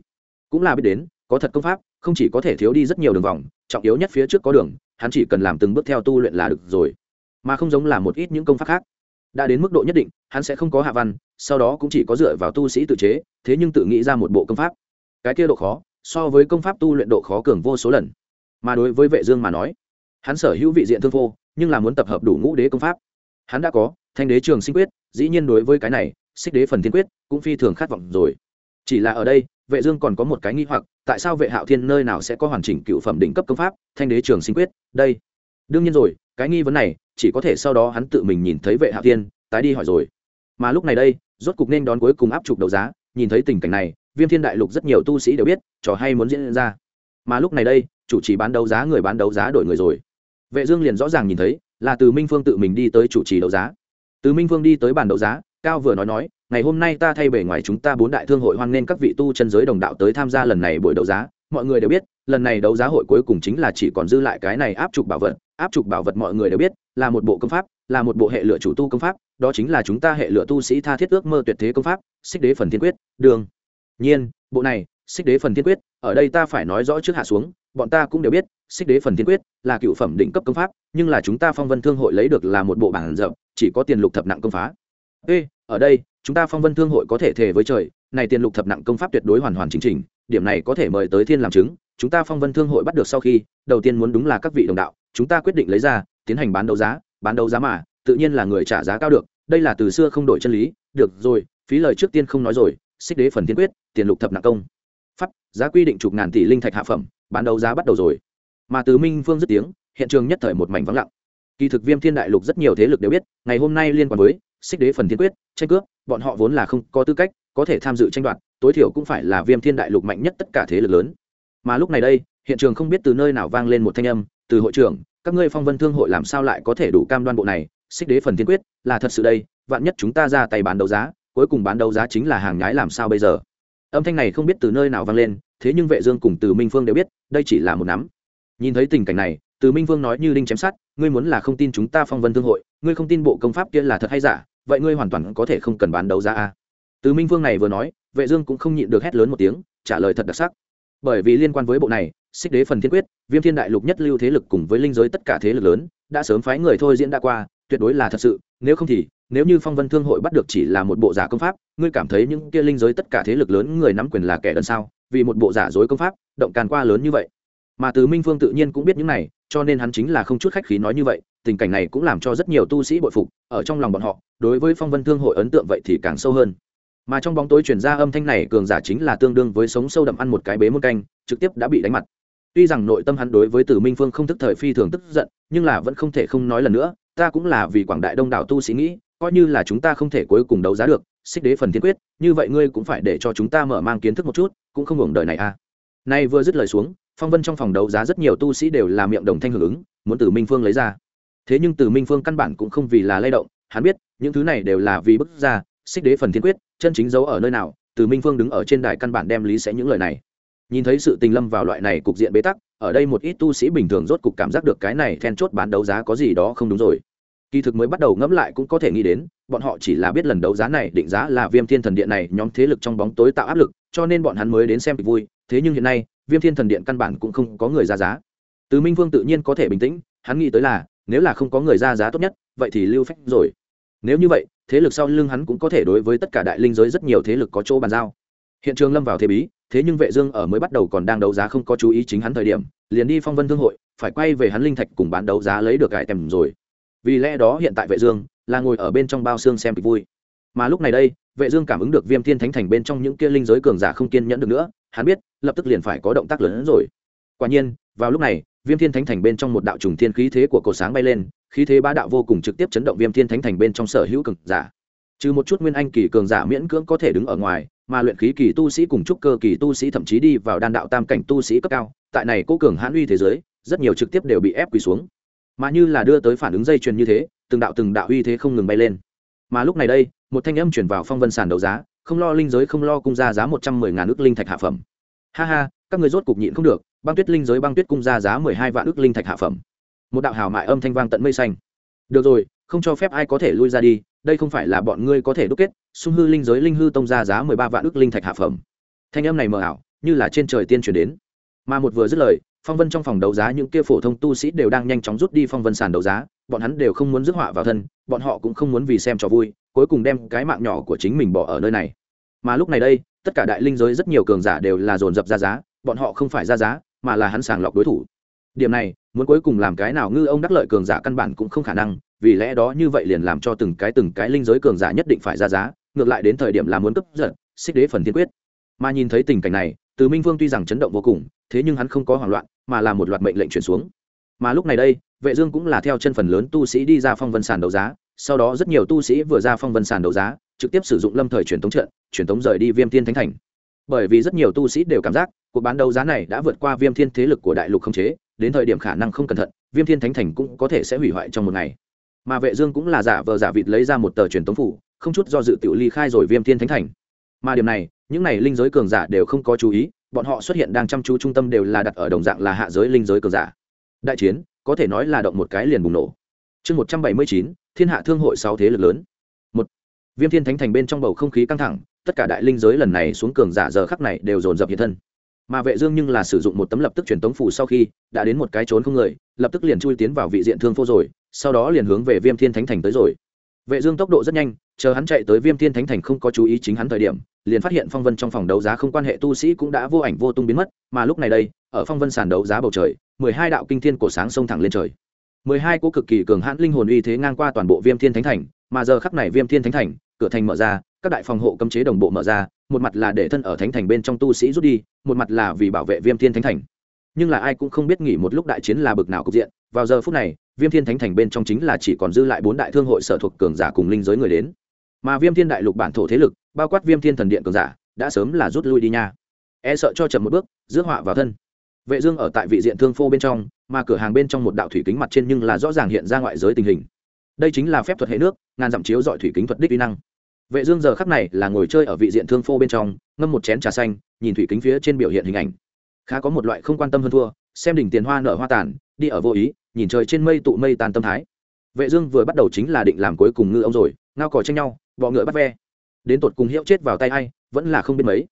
cũng là biết đến có thật công pháp, không chỉ có thể thiếu đi rất nhiều đường vòng, trọng yếu nhất phía trước có đường, hắn chỉ cần làm từng bước theo tu luyện là được rồi. Mà không giống là một ít những công pháp khác. Đã đến mức độ nhất định, hắn sẽ không có hạ văn, sau đó cũng chỉ có dựa vào tu sĩ tự chế, thế nhưng tự nghĩ ra một bộ công pháp. Cái kia độ khó, so với công pháp tu luyện độ khó cường vô số lần. Mà đối với vệ dương mà nói, hắn sở hữu vị diện thương vô, nhưng là muốn tập hợp đủ ngũ đế công pháp. Hắn đã có, thanh đế trường sinh quyết, dĩ nhiên đối với cái này, xích đế phần thiên quyết, cũng phi thường khát vọng rồi. Chỉ là ở đây vệ dương còn có một cái nghi hoặc, tại sao vệ hạo thiên nơi nào sẽ có hoàn chỉnh cựu phẩm đỉnh cấp công pháp, thanh đế trường sinh quyết, đây. Đương nhiên rồi, cái nghi vấn này, chỉ có thể sau đó hắn tự mình nhìn thấy vệ hạo thiên, tái đi hỏi rồi. Mà lúc này đây, rốt cục nên đón cuối cùng áp trục đấu giá, nhìn thấy tình cảnh này, viêm thiên đại lục rất nhiều tu sĩ đều biết, trò hay muốn diễn ra. Mà lúc này đây, chủ trì bán đấu giá người bán đấu giá đổi người rồi. Vệ dương liền rõ ràng nhìn thấy, là từ minh phương tự mình đi tới chủ trì đấu giá. Từ minh phương đi tới bàn đấu giá, cao vừa nói nói ngày hôm nay ta thay bề ngoài chúng ta bốn đại thương hội hoan nghênh các vị tu chân giới đồng đạo tới tham gia lần này buổi đấu giá. Mọi người đều biết, lần này đấu giá hội cuối cùng chính là chỉ còn dư lại cái này áp trục bảo vật. Áp trục bảo vật mọi người đều biết, là một bộ công pháp, là một bộ hệ lựa chủ tu công pháp, đó chính là chúng ta hệ lựa tu sĩ tha thiết ước mơ tuyệt thế công pháp, xích đế phần thiên quyết. Đường. Nhiên, bộ này, xích đế phần thiên quyết, ở đây ta phải nói rõ trước hạ xuống, bọn ta cũng đều biết, xích đế phần thiên quyết là cựu phẩm đỉnh cấp công pháp, nhưng là chúng ta phong vân thương hội lấy được là một bộ bản rộng, chỉ có tiền lục thập nặng công phá. Ê, ở đây chúng ta phong vân thương hội có thể thề với trời, này tiền lục thập nặng công pháp tuyệt đối hoàn hoàn chính trình điểm này có thể mời tới thiên làm chứng, chúng ta phong vân thương hội bắt được sau khi, đầu tiên muốn đúng là các vị đồng đạo, chúng ta quyết định lấy ra, tiến hành bán đấu giá, bán đấu giá mà, tự nhiên là người trả giá cao được, đây là từ xưa không đổi chân lý, được rồi, phí lời trước tiên không nói rồi, xích đế phần tiên quyết, tiền lục thập nặng công. Pháp, giá quy định chục ngàn tỷ linh thạch hạ phẩm, bán đấu giá bắt đầu rồi. Mà từ minh phương dứt tiếng, hiện trường nhất thời một mảnh vắng lặng. Kỳ thực viêm thiên đại lục rất nhiều thế lực đều biết, ngày hôm nay liên quan với xích đế phần thiên quyết, tranh cướp, bọn họ vốn là không có tư cách có thể tham dự tranh đoạt, tối thiểu cũng phải là viêm thiên đại lục mạnh nhất tất cả thế lực lớn. Mà lúc này đây, hiện trường không biết từ nơi nào vang lên một thanh âm, từ hội trưởng, các ngươi phong vân thương hội làm sao lại có thể đủ cam đoan bộ này, xích đế phần Thiên quyết, là thật sự đây, vạn nhất chúng ta ra tay bán đấu giá, cuối cùng bán đấu giá chính là hàng nhái làm sao bây giờ? Âm thanh này không biết từ nơi nào vang lên, thế nhưng vệ dương cùng từ minh phương đều biết, đây chỉ là một nắm. Nhìn thấy tình cảnh này, từ minh phương nói như đinh chém sát ngươi muốn là không tin chúng ta phong vân thương hội, ngươi không tin bộ công pháp kia là thật hay giả vậy ngươi hoàn toàn có thể không cần bán đấu giá a. Từ minh Vương này vừa nói, vệ dương cũng không nhịn được hét lớn một tiếng, trả lời thật đặc sắc. Bởi vì liên quan với bộ này, xích đế phần thiên quyết, viêm thiên đại lục nhất lưu thế lực cùng với linh giới tất cả thế lực lớn, đã sớm phái người thôi diễn đã qua, tuyệt đối là thật sự, nếu không thì, nếu như phong vân thương hội bắt được chỉ là một bộ giả công pháp, ngươi cảm thấy những kia linh giới tất cả thế lực lớn người nắm quyền là kẻ đơn sao? Vì một bộ giả dối công pháp, động càn qua lớn như vậy. Mà từ minh phương tự nhiên cũng biết những này, cho nên hắn chính là không chút khách khí nói như vậy tình cảnh này cũng làm cho rất nhiều tu sĩ bội phục, ở trong lòng bọn họ, đối với phong vân thương hội ấn tượng vậy thì càng sâu hơn. Mà trong bóng tối chuyển ra âm thanh này, cường giả chính là tương đương với sống sâu đậm ăn một cái bế muôn canh, trực tiếp đã bị đánh mặt. Tuy rằng nội tâm hắn đối với tử minh phương không thức thời phi thường tức giận, nhưng là vẫn không thể không nói lần nữa, ta cũng là vì quảng đại đông đảo tu sĩ nghĩ, coi như là chúng ta không thể cuối cùng đấu giá được, xích đế phần thiên quyết, như vậy ngươi cũng phải để cho chúng ta mở mang kiến thức một chút, cũng không hưởng đời này à. Nay vừa dứt lời xuống, phong vân trong phòng đấu giá rất nhiều tu sĩ đều là miệng đồng thanh hưởng ứng, muốn tử minh phương lấy ra thế nhưng từ minh phương căn bản cũng không vì là lay động, hắn biết, những thứ này đều là vì bức ra, xích đế phần thiên quyết, chân chính giấu ở nơi nào, từ minh phương đứng ở trên đài căn bản đem lý sẽ những lời này. Nhìn thấy sự tình lâm vào loại này cục diện bế tắc, ở đây một ít tu sĩ bình thường rốt cục cảm giác được cái này then chốt bán đấu giá có gì đó không đúng rồi. Kỳ thực mới bắt đầu ngẫm lại cũng có thể nghĩ đến, bọn họ chỉ là biết lần đấu giá này định giá là viêm thiên thần điện này, nhóm thế lực trong bóng tối tạo áp lực, cho nên bọn hắn mới đến xem kịch vui, thế nhưng hiện nay, viêm thiên thần điện căn bản cũng không có người ra giá. Từ minh vương tự nhiên có thể bình tĩnh, hắn nghĩ tới là nếu là không có người ra giá tốt nhất, vậy thì lưu phách rồi. Nếu như vậy, thế lực sau lưng hắn cũng có thể đối với tất cả đại linh giới rất nhiều thế lực có chỗ bàn giao. Hiện trường lâm vào thế bí, thế nhưng vệ dương ở mới bắt đầu còn đang đấu giá không có chú ý chính hắn thời điểm, liền đi phong vân thương hội, phải quay về hắn linh thạch cùng bán đấu giá lấy được cải tèm rồi. Vì lẽ đó hiện tại vệ dương là ngồi ở bên trong bao xương xem kịch vui. Mà lúc này đây, vệ dương cảm ứng được viêm thiên thánh thành bên trong những kia linh giới cường giả không kiên nhẫn được nữa, hắn biết, lập tức liền phải có động tác lớn hơn rồi. Quả nhiên, vào lúc này viêm thiên thánh thành bên trong một đạo trùng thiên khí thế của cổ sáng bay lên, khí thế ba đạo vô cùng trực tiếp chấn động viêm thiên thánh thành bên trong sở hữu cường giả. Trừ một chút nguyên anh kỳ cường giả miễn cưỡng có thể đứng ở ngoài, mà luyện khí kỳ tu sĩ cùng trúc cơ kỳ tu sĩ thậm chí đi vào đan đạo tam cảnh tu sĩ cấp cao, tại này cố cường hãn uy thế giới, rất nhiều trực tiếp đều bị ép quỳ xuống. Mà như là đưa tới phản ứng dây chuyền như thế, từng đạo từng đạo uy thế không ngừng bay lên. Mà lúc này đây, một thanh âm chuyển vào phong vân sàn đấu giá, không lo linh giới không lo cung ra giá một trăm mười ngàn ước linh thạch hạ phẩm. Ha ha các người rốt cục nhịn không được, băng tuyết linh giới băng tuyết cung ra giá mười hai vạn ước linh thạch hạ phẩm. Một đạo hào mại âm thanh vang tận mây xanh. Được rồi, không cho phép ai có thể lui ra đi, đây không phải là bọn ngươi có thể đúc kết sung hư linh giới linh hư tông ra giá mười ba vạn ước linh thạch hạ phẩm. Thanh âm này mờ ảo, như là trên trời tiên chuyển đến. Mà một vừa dứt lời, phong vân trong phòng đấu giá những kia phổ thông tu sĩ đều đang nhanh chóng rút đi phong vân sàn đấu giá, bọn hắn đều không muốn rước họa vào thân, bọn họ cũng không muốn vì xem cho vui, cuối cùng đem cái mạng nhỏ của chính mình bỏ ở nơi này. Mà lúc này đây, tất cả đại linh giới rất nhiều cường giả đều là dồn dập ra giá bọn họ không phải ra giá, mà là hắn sàng lọc đối thủ. Điểm này, muốn cuối cùng làm cái nào ngư ông đắc lợi cường giả căn bản cũng không khả năng, vì lẽ đó như vậy liền làm cho từng cái từng cái linh giới cường giả nhất định phải ra giá, ngược lại đến thời điểm là muốn cấp giật, xích đế phần thiên quyết. Mà nhìn thấy tình cảnh này, từ minh vương tuy rằng chấn động vô cùng, thế nhưng hắn không có hoảng loạn, mà là một loạt mệnh lệnh chuyển xuống. Mà lúc này đây, vệ dương cũng là theo chân phần lớn tu sĩ đi ra phong vân sàn đấu giá, sau đó rất nhiều tu sĩ vừa ra phong vân sàn đấu giá, trực tiếp sử dụng lâm thời truyền tống trận, truyền tống rời đi viêm thiên thánh thành bởi vì rất nhiều tu sĩ đều cảm giác cuộc bán đấu giá này đã vượt qua viêm thiên thế lực của đại lục không chế, đến thời điểm khả năng không cẩn thận, viêm thiên thánh thành cũng có thể sẽ hủy hoại trong một ngày. Mà vệ dương cũng là giả vờ giả vịt lấy ra một tờ truyền tống phủ, không chút do dự tiểu ly khai rồi viêm thiên thánh thành. Mà điểm này, những này linh giới cường giả đều không có chú ý, bọn họ xuất hiện đang chăm chú trung tâm đều là đặt ở đồng dạng là hạ giới linh giới cường giả. Đại chiến, có thể nói là động một cái liền bùng nổ. Chương một trăm bảy mươi chín, thiên hạ thương hội sáu thế lực lớn. Một, viêm thiên thánh thành bên trong bầu không khí căng thẳng tất cả đại linh giới lần này xuống cường giả giờ khắc này đều dồn dập hiện thân. Mà vệ dương nhưng là sử dụng một tấm lập tức truyền tống phủ sau khi đã đến một cái trốn không người, lập tức liền chui tiến vào vị diện thương phô rồi, sau đó liền hướng về viêm thiên thánh thành tới rồi. Vệ dương tốc độ rất nhanh, chờ hắn chạy tới viêm thiên thánh thành không có chú ý chính hắn thời điểm, liền phát hiện phong vân trong phòng đấu giá không quan hệ tu sĩ cũng đã vô ảnh vô tung biến mất, mà lúc này đây, ở phong vân sàn đấu giá bầu trời, mười hai đạo kinh thiên cổ sáng xông thẳng lên trời. mười hai cỗ cực kỳ cường hãn linh hồn uy thế ngang qua toàn bộ viêm thiên thánh thành, mà giờ khắc này viêm thiên thánh thành cửa thành mở ra, các đại phòng hộ cấm chế đồng bộ mở ra, một mặt là để thân ở thánh thành bên trong tu sĩ rút đi, một mặt là vì bảo vệ viêm thiên thánh thành. Nhưng là ai cũng không biết nghỉ một lúc đại chiến là bực nào cục diện, vào giờ phút này, viêm thiên thánh thành bên trong chính là chỉ còn dư lại bốn đại thương hội sở thuộc cường giả cùng linh giới người đến. Mà viêm thiên đại lục bản thổ thế lực, bao quát viêm thiên thần điện cường giả, đã sớm là rút lui đi nha. E sợ cho chậm một bước, rước họa vào thân. Vệ dương ở tại vị diện thương phô bên trong, mà cửa hàng bên trong một đạo thủy kính mặt trên nhưng là rõ ràng hiện ra ngoại giới tình hình đây chính là phép thuật hệ nước, ngàn dặm chiếu dọi thủy kính thuật đích uy năng. Vệ dương giờ khắc này là ngồi chơi ở vị diện thương phô bên trong, ngâm một chén trà xanh, nhìn thủy kính phía trên biểu hiện hình ảnh. Khá có một loại không quan tâm hơn thua, xem đỉnh tiền hoa nở hoa tàn, đi ở vô ý, nhìn trời trên mây tụ mây tàn tâm thái. Vệ dương vừa bắt đầu chính là định làm cuối cùng ngư ông rồi, ngao cò tranh nhau, bọ ngựa bắt ve. Đến tột cùng hiệu chết vào tay ai, vẫn là không biết mấy.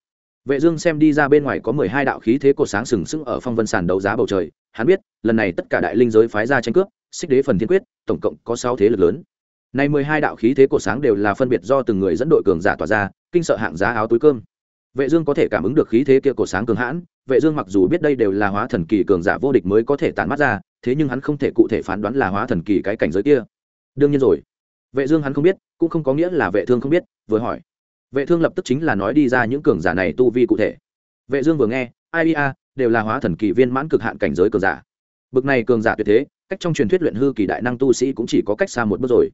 Vệ dương xem đi ra bên ngoài có mười hai đạo khí thế cột sáng sừng sững ở phong vân sàn đấu giá bầu trời, hắn biết, lần này tất cả đại linh giới phái ra tranh cướp xích đế phần thiên quyết, tổng cộng có sáu thế lực lớn. Này mười hai đạo khí thế cổ sáng đều là phân biệt do từng người dẫn đội cường giả tỏa ra, kinh sợ hạng giá áo túi cơm. Vệ dương có thể cảm ứng được khí thế kia cổ sáng cường hãn, vệ dương mặc dù biết đây đều là hóa thần kỳ cường giả vô địch mới có thể tản mắt ra, thế nhưng hắn không thể cụ thể phán đoán là hóa thần kỳ cái cảnh giới kia. Đương nhiên rồi. Vệ dương hắn không biết, cũng không có nghĩa là vệ thương không biết, vừa hỏi. Vệ thương lập tức chính là nói đi ra những cường giả này tu vi cụ thể. Vệ dương vừa nghe ia đều là hóa thần kỳ viên mãn cực hạn cảnh giới cường giả. Bực này cường giả tuyệt thế cách trong truyền thuyết luyện hư kỳ đại năng tu sĩ cũng chỉ có cách xa một bước rồi.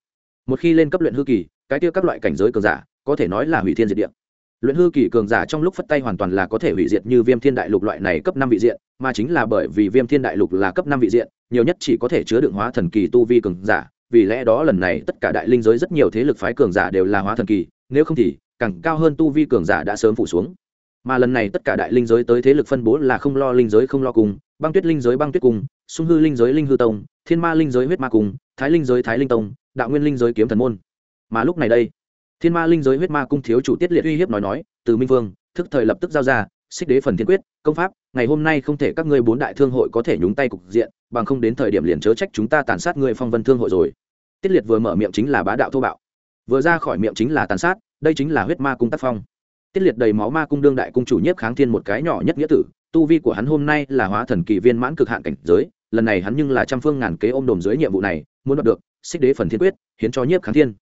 Một khi lên cấp luyện hư kỳ, cái tiêu các loại cảnh giới cường giả, có thể nói là hủy thiên diệt địa. Luyện hư kỳ cường giả trong lúc phất tay hoàn toàn là có thể hủy diệt như viêm thiên đại lục loại này cấp năm vị diện, mà chính là bởi vì viêm thiên đại lục là cấp năm vị diện, nhiều nhất chỉ có thể chứa đựng hóa thần kỳ tu vi cường giả, vì lẽ đó lần này tất cả đại linh giới rất nhiều thế lực phái cường giả đều là hóa thần kỳ, nếu không thì, càng cao hơn tu vi cường giả đã sớm phủ xuống mà lần này tất cả đại linh giới tới thế lực phân bố là không lo linh giới không lo cùng, băng tuyết linh giới băng tuyết cùng, sung hư linh giới linh hư tông, thiên ma linh giới huyết ma cung thái linh giới thái linh tông, đạo nguyên linh giới kiếm thần môn. Mà lúc này đây, thiên ma linh giới huyết ma cung thiếu chủ tiết liệt uy hiếp nói nói, từ minh vương, thức thời lập tức giao ra, xích đế phần thiên quyết, công pháp, ngày hôm nay không thể các ngươi bốn đại thương hội có thể nhúng tay cục diện, bằng không đến thời điểm liền chớ trách chúng ta tàn sát ngươi phong vân thương hội rồi. Tiết liệt vừa mở miệng chính là bá đạo thô bạo. Vừa ra khỏi miệng chính là tàn sát, đây chính là huyết ma cung tác phong tiết liệt đầy máu ma cung đương đại cung chủ nhiếp kháng thiên một cái nhỏ nhất nghĩa tử tu vi của hắn hôm nay là hóa thần kỳ viên mãn cực hạn cảnh giới lần này hắn nhưng là trăm phương ngàn kế ôm đồm dưới nhiệm vụ này muốn đoạt được xích đế phần thiên quyết hiến cho nhiếp kháng thiên.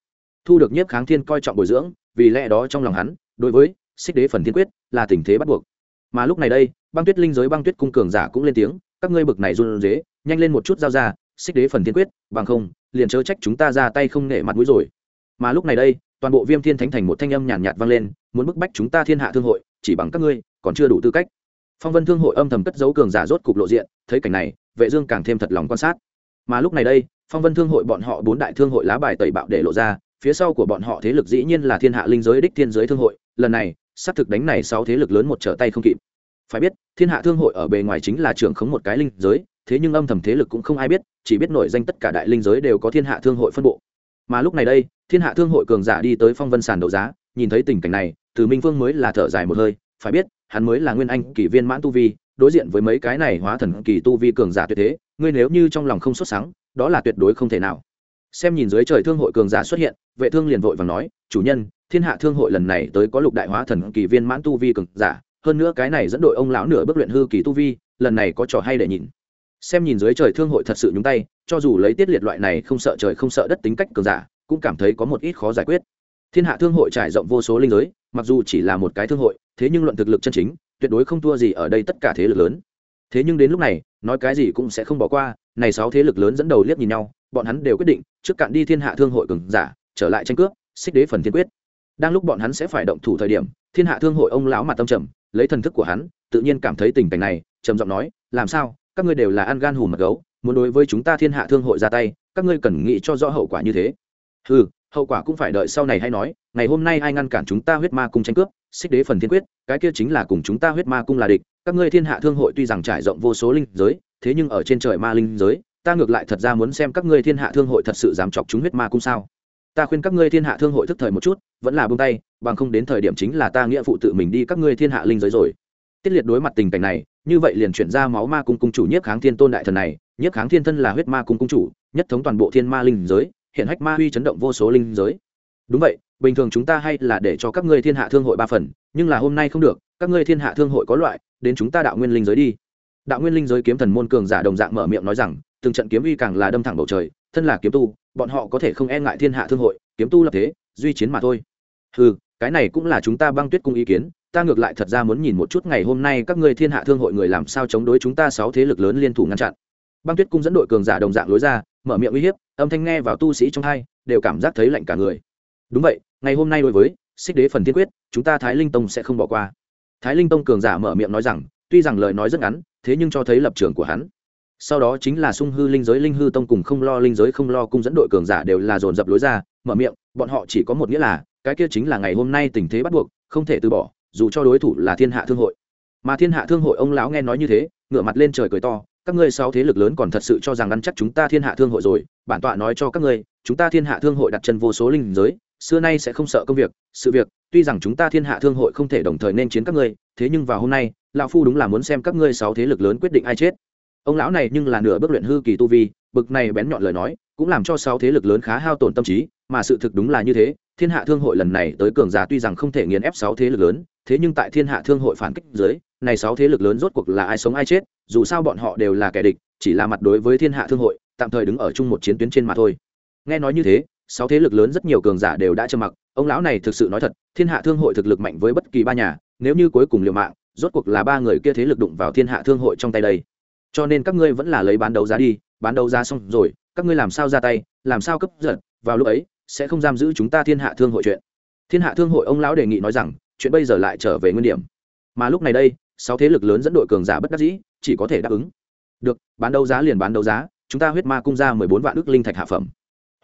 Thu được nhiếp kháng thiên coi trọng bồi dưỡng vì lẽ đó trong lòng hắn đối với xích đế phần thiên quyết là tình thế bắt buộc. Mà lúc này đây băng tuyết linh giới băng tuyết cung cường giả cũng lên tiếng các ngươi bực này run dế nhanh lên một chút giao ra xích đế phần thiên quyết bằng không liền chớ trách chúng ta ra tay không nể mặt mũi rồi. Mà lúc này đây toàn bộ viêm thiên thánh thành một thanh âm nhàn nhạt, nhạt vang lên muốn bức bách chúng ta thiên hạ thương hội, chỉ bằng các ngươi, còn chưa đủ tư cách. Phong vân thương hội âm thầm cất giấu cường giả rốt cục lộ diện, thấy cảnh này, vệ dương càng thêm thật lòng quan sát. Mà lúc này đây, phong vân thương hội bọn họ bốn đại thương hội lá bài tẩy bạo để lộ ra, phía sau của bọn họ thế lực dĩ nhiên là thiên hạ linh giới đích thiên giới thương hội, lần này sát thực đánh này sáu thế lực lớn một trở tay không kịp. Phải biết, thiên hạ thương hội ở bề ngoài chính là trưởng khống một cái linh giới, thế nhưng âm thầm thế lực cũng không ai biết, chỉ biết nổi danh tất cả đại linh giới đều có thiên hạ thương hội phân bộ. Mà lúc này đây, thiên hạ thương hội cường giả đi tới phong vân sàn đấu giá nhìn thấy tình cảnh này, từ minh phương mới là thở dài một hơi, phải biết, hắn mới là nguyên anh kỷ viên mãn tu vi, đối diện với mấy cái này hóa thần kỳ tu vi cường giả tuyệt thế, ngươi nếu như trong lòng không xuất sáng đó là tuyệt đối không thể nào. Xem nhìn dưới trời thương hội cường giả xuất hiện, vệ thương liền vội và nói, chủ nhân, thiên hạ thương hội lần này tới có lục đại hóa thần kỳ viên mãn tu vi cường giả, hơn nữa cái này dẫn đội ông lão nửa bước luyện hư kỳ tu vi, lần này có trò hay để nhìn. Xem nhìn dưới trời thương hội thật sự nhúng tay, cho dù lấy tiết liệt loại này không sợ trời không sợ đất tính cách cường giả, cũng cảm thấy có một ít khó giải quyết thiên hạ thương hội trải rộng vô số linh giới, mặc dù chỉ là một cái thương hội, thế nhưng luận thực lực chân chính, tuyệt đối không thua gì ở đây tất cả thế lực lớn. Thế nhưng đến lúc này, nói cái gì cũng sẽ không bỏ qua, này sáu thế lực lớn dẫn đầu liếc nhìn nhau, bọn hắn đều quyết định, trước cạn đi thiên hạ thương hội cường giả, trở lại tranh cướp, xích đế phần thiên quyết. Đang lúc bọn hắn sẽ phải động thủ thời điểm, thiên hạ thương hội ông lão mặt tâm trầm, lấy thần thức của hắn, tự nhiên cảm thấy tình cảnh này, trầm giọng nói, làm sao? Các ngươi đều là ăn gan hùm mật gấu, muốn đối với chúng ta thiên hạ thương hội ra tay, các ngươi cần nghĩ cho rõ hậu quả như thế. Ừ hậu quả cũng phải đợi sau này hay nói, ngày hôm nay ai ngăn cản chúng ta huyết ma cung tranh cướp, xích đế phần thiên quyết, cái kia chính là cùng chúng ta huyết ma cung là địch, các ngươi thiên hạ thương hội tuy rằng trải rộng vô số linh giới, thế nhưng ở trên trời ma linh giới, ta ngược lại thật ra muốn xem các ngươi thiên hạ thương hội thật sự dám chọc chúng huyết ma cung sao. Ta khuyên các ngươi thiên hạ thương hội thức thời một chút, vẫn là buông tay, bằng không đến thời điểm chính là ta nghĩa phụ tự mình đi các ngươi thiên hạ linh giới rồi. Tiết liệt đối mặt tình cảnh này, như vậy liền chuyển ra máu ma cung cung chủ nhất kháng thiên tôn đại thần này nhất kháng thiên thân là huyết ma cung cung chủ, nhất thống toàn bộ thiên ma linh giới hiện hách ma huy chấn động vô số linh giới. Đúng vậy, bình thường chúng ta hay là để cho các ngươi thiên hạ thương hội ba phần, nhưng là hôm nay không được, các ngươi thiên hạ thương hội có loại, đến chúng ta đạo nguyên linh giới đi. Đạo nguyên linh giới kiếm thần môn cường giả đồng dạng mở miệng nói rằng, từng trận kiếm uy càng là đâm thẳng bầu trời, thân là kiếm tu, bọn họ có thể không e ngại thiên hạ thương hội, kiếm tu lập thế, duy chiến mà thôi. Ừ cái này cũng là chúng ta băng tuyết cung ý kiến, ta ngược lại thật ra muốn nhìn một chút ngày hôm nay các ngươi thiên hạ thương hội người làm sao chống đối chúng ta sáu thế lực lớn liên thủ ngăn chặn. Băng tuyết cung dẫn đội cường giả đồng dạng lối ra mở miệng uy hiếp, âm thanh nghe vào tu sĩ trong hai, đều cảm giác thấy lạnh cả người. Đúng vậy, ngày hôm nay đối với xích đế phần tiên quyết, chúng ta thái linh tông sẽ không bỏ qua. Thái linh tông cường giả mở miệng nói rằng, tuy rằng lời nói rất ngắn, thế nhưng cho thấy lập trường của hắn. Sau đó chính là sung hư linh giới, linh hư tông cùng không lo linh giới, không lo cung dẫn đội cường giả đều là dồn dập lối ra, mở miệng, bọn họ chỉ có một nghĩa là, cái kia chính là ngày hôm nay tình thế bắt buộc, không thể từ bỏ, dù cho đối thủ là thiên hạ thương hội. Mà thiên hạ thương hội, ông lão nghe nói như thế, ngửa mặt lên trời cười to các ngươi sáu thế lực lớn còn thật sự cho rằng ăn chắc chúng ta thiên hạ thương hội rồi, bản tọa nói cho các ngươi, chúng ta thiên hạ thương hội đặt chân vô số linh giới, xưa nay sẽ không sợ công việc, sự việc, tuy rằng chúng ta thiên hạ thương hội không thể đồng thời nên chiến các ngươi, thế nhưng vào hôm nay, lão phu đúng là muốn xem các ngươi sáu thế lực lớn quyết định ai chết. Ông lão này nhưng là nửa bước luyện hư kỳ tu vi, bực này bén nhọn lời nói, cũng làm cho sáu thế lực lớn khá hao tổn tâm trí, mà sự thực đúng là như thế thiên hạ thương hội lần này tới cường giả tuy rằng không thể nghiền ép sáu thế lực lớn, thế nhưng tại thiên hạ thương hội phản kích dưới, này sáu thế lực lớn rốt cuộc là ai sống ai chết, dù sao bọn họ đều là kẻ địch, chỉ là mặt đối với thiên hạ thương hội, tạm thời đứng ở chung một chiến tuyến trên mà thôi. Nghe nói như thế, sáu thế lực lớn rất nhiều cường giả đều đã trầm mặc, ông lão này thực sự nói thật, thiên hạ thương hội thực lực mạnh với bất kỳ ba nhà, nếu như cuối cùng liều mạng, rốt cuộc là ba người kia thế lực đụng vào thiên hạ thương hội trong tay đây. Cho nên các ngươi vẫn là lấy bán đấu giá đi, bán đấu giá xong rồi, các ngươi làm sao ra tay, làm sao cấp giật vào lúc ấy sẽ không giam giữ chúng ta thiên hạ thương hội chuyện. Thiên hạ thương hội ông lão đề nghị nói rằng, chuyện bây giờ lại trở về nguyên điểm. Mà lúc này đây, sáu thế lực lớn dẫn đội cường giả bất đắc dĩ, chỉ có thể đáp ứng. Được, bán đấu giá liền bán đấu giá, chúng ta huyết ma cung ra mười bốn vạn ước linh thạch hạ phẩm.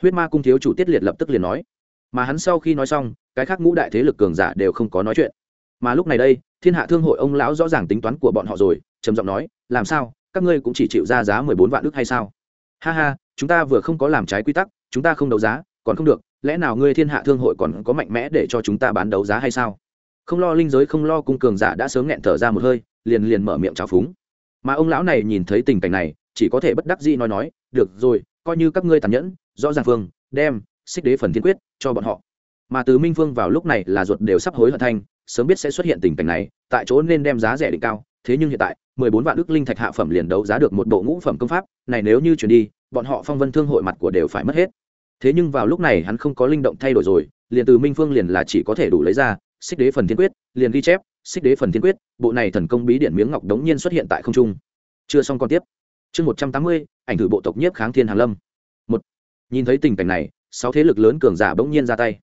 Huyết ma cung thiếu chủ tiết liệt lập tức liền nói. Mà hắn sau khi nói xong, cái khác ngũ đại thế lực cường giả đều không có nói chuyện. Mà lúc này đây, thiên hạ thương hội ông lão rõ ràng tính toán của bọn họ rồi, trầm giọng nói, làm sao? Các ngươi cũng chỉ chịu ra giá mười bốn vạn ước hay sao? Ha ha, chúng ta vừa không có làm trái quy tắc, chúng ta không đấu giá còn không được, lẽ nào ngươi thiên hạ thương hội còn có mạnh mẽ để cho chúng ta bán đấu giá hay sao? Không lo linh giới, không lo cung cường giả đã sớm nghẹn thở ra một hơi, liền liền mở miệng trào phúng. Mà ông lão này nhìn thấy tình cảnh này, chỉ có thể bất đắc dĩ nói nói, được rồi, coi như các ngươi tàn nhẫn, rõ ràng phương, đem, xích đế phần thiên quyết, cho bọn họ. Mà từ minh phương vào lúc này là ruột đều sắp hối hận thanh sớm biết sẽ xuất hiện tình cảnh này, tại chỗ nên đem giá rẻ định cao. Thế nhưng hiện tại, mười bốn vạn đức linh thạch hạ phẩm liền đấu giá được một bộ ngũ phẩm công pháp, này nếu như chuyển đi, bọn họ phong vân thương hội mặt của đều phải mất hết thế nhưng vào lúc này hắn không có linh động thay đổi rồi, liền từ minh phương liền là chỉ có thể đủ lấy ra, xích đế phần thiên quyết, liền ghi chép, xích đế phần thiên quyết, bộ này thần công bí điện miếng ngọc đống nhiên xuất hiện tại không trung. Chưa xong còn tiếp. Chương một trăm tám mươi, ảnh thử bộ tộc nhiếp kháng thiên hàn lâm. Một. Nhìn thấy tình cảnh này, sáu thế lực lớn cường giả bỗng nhiên ra tay.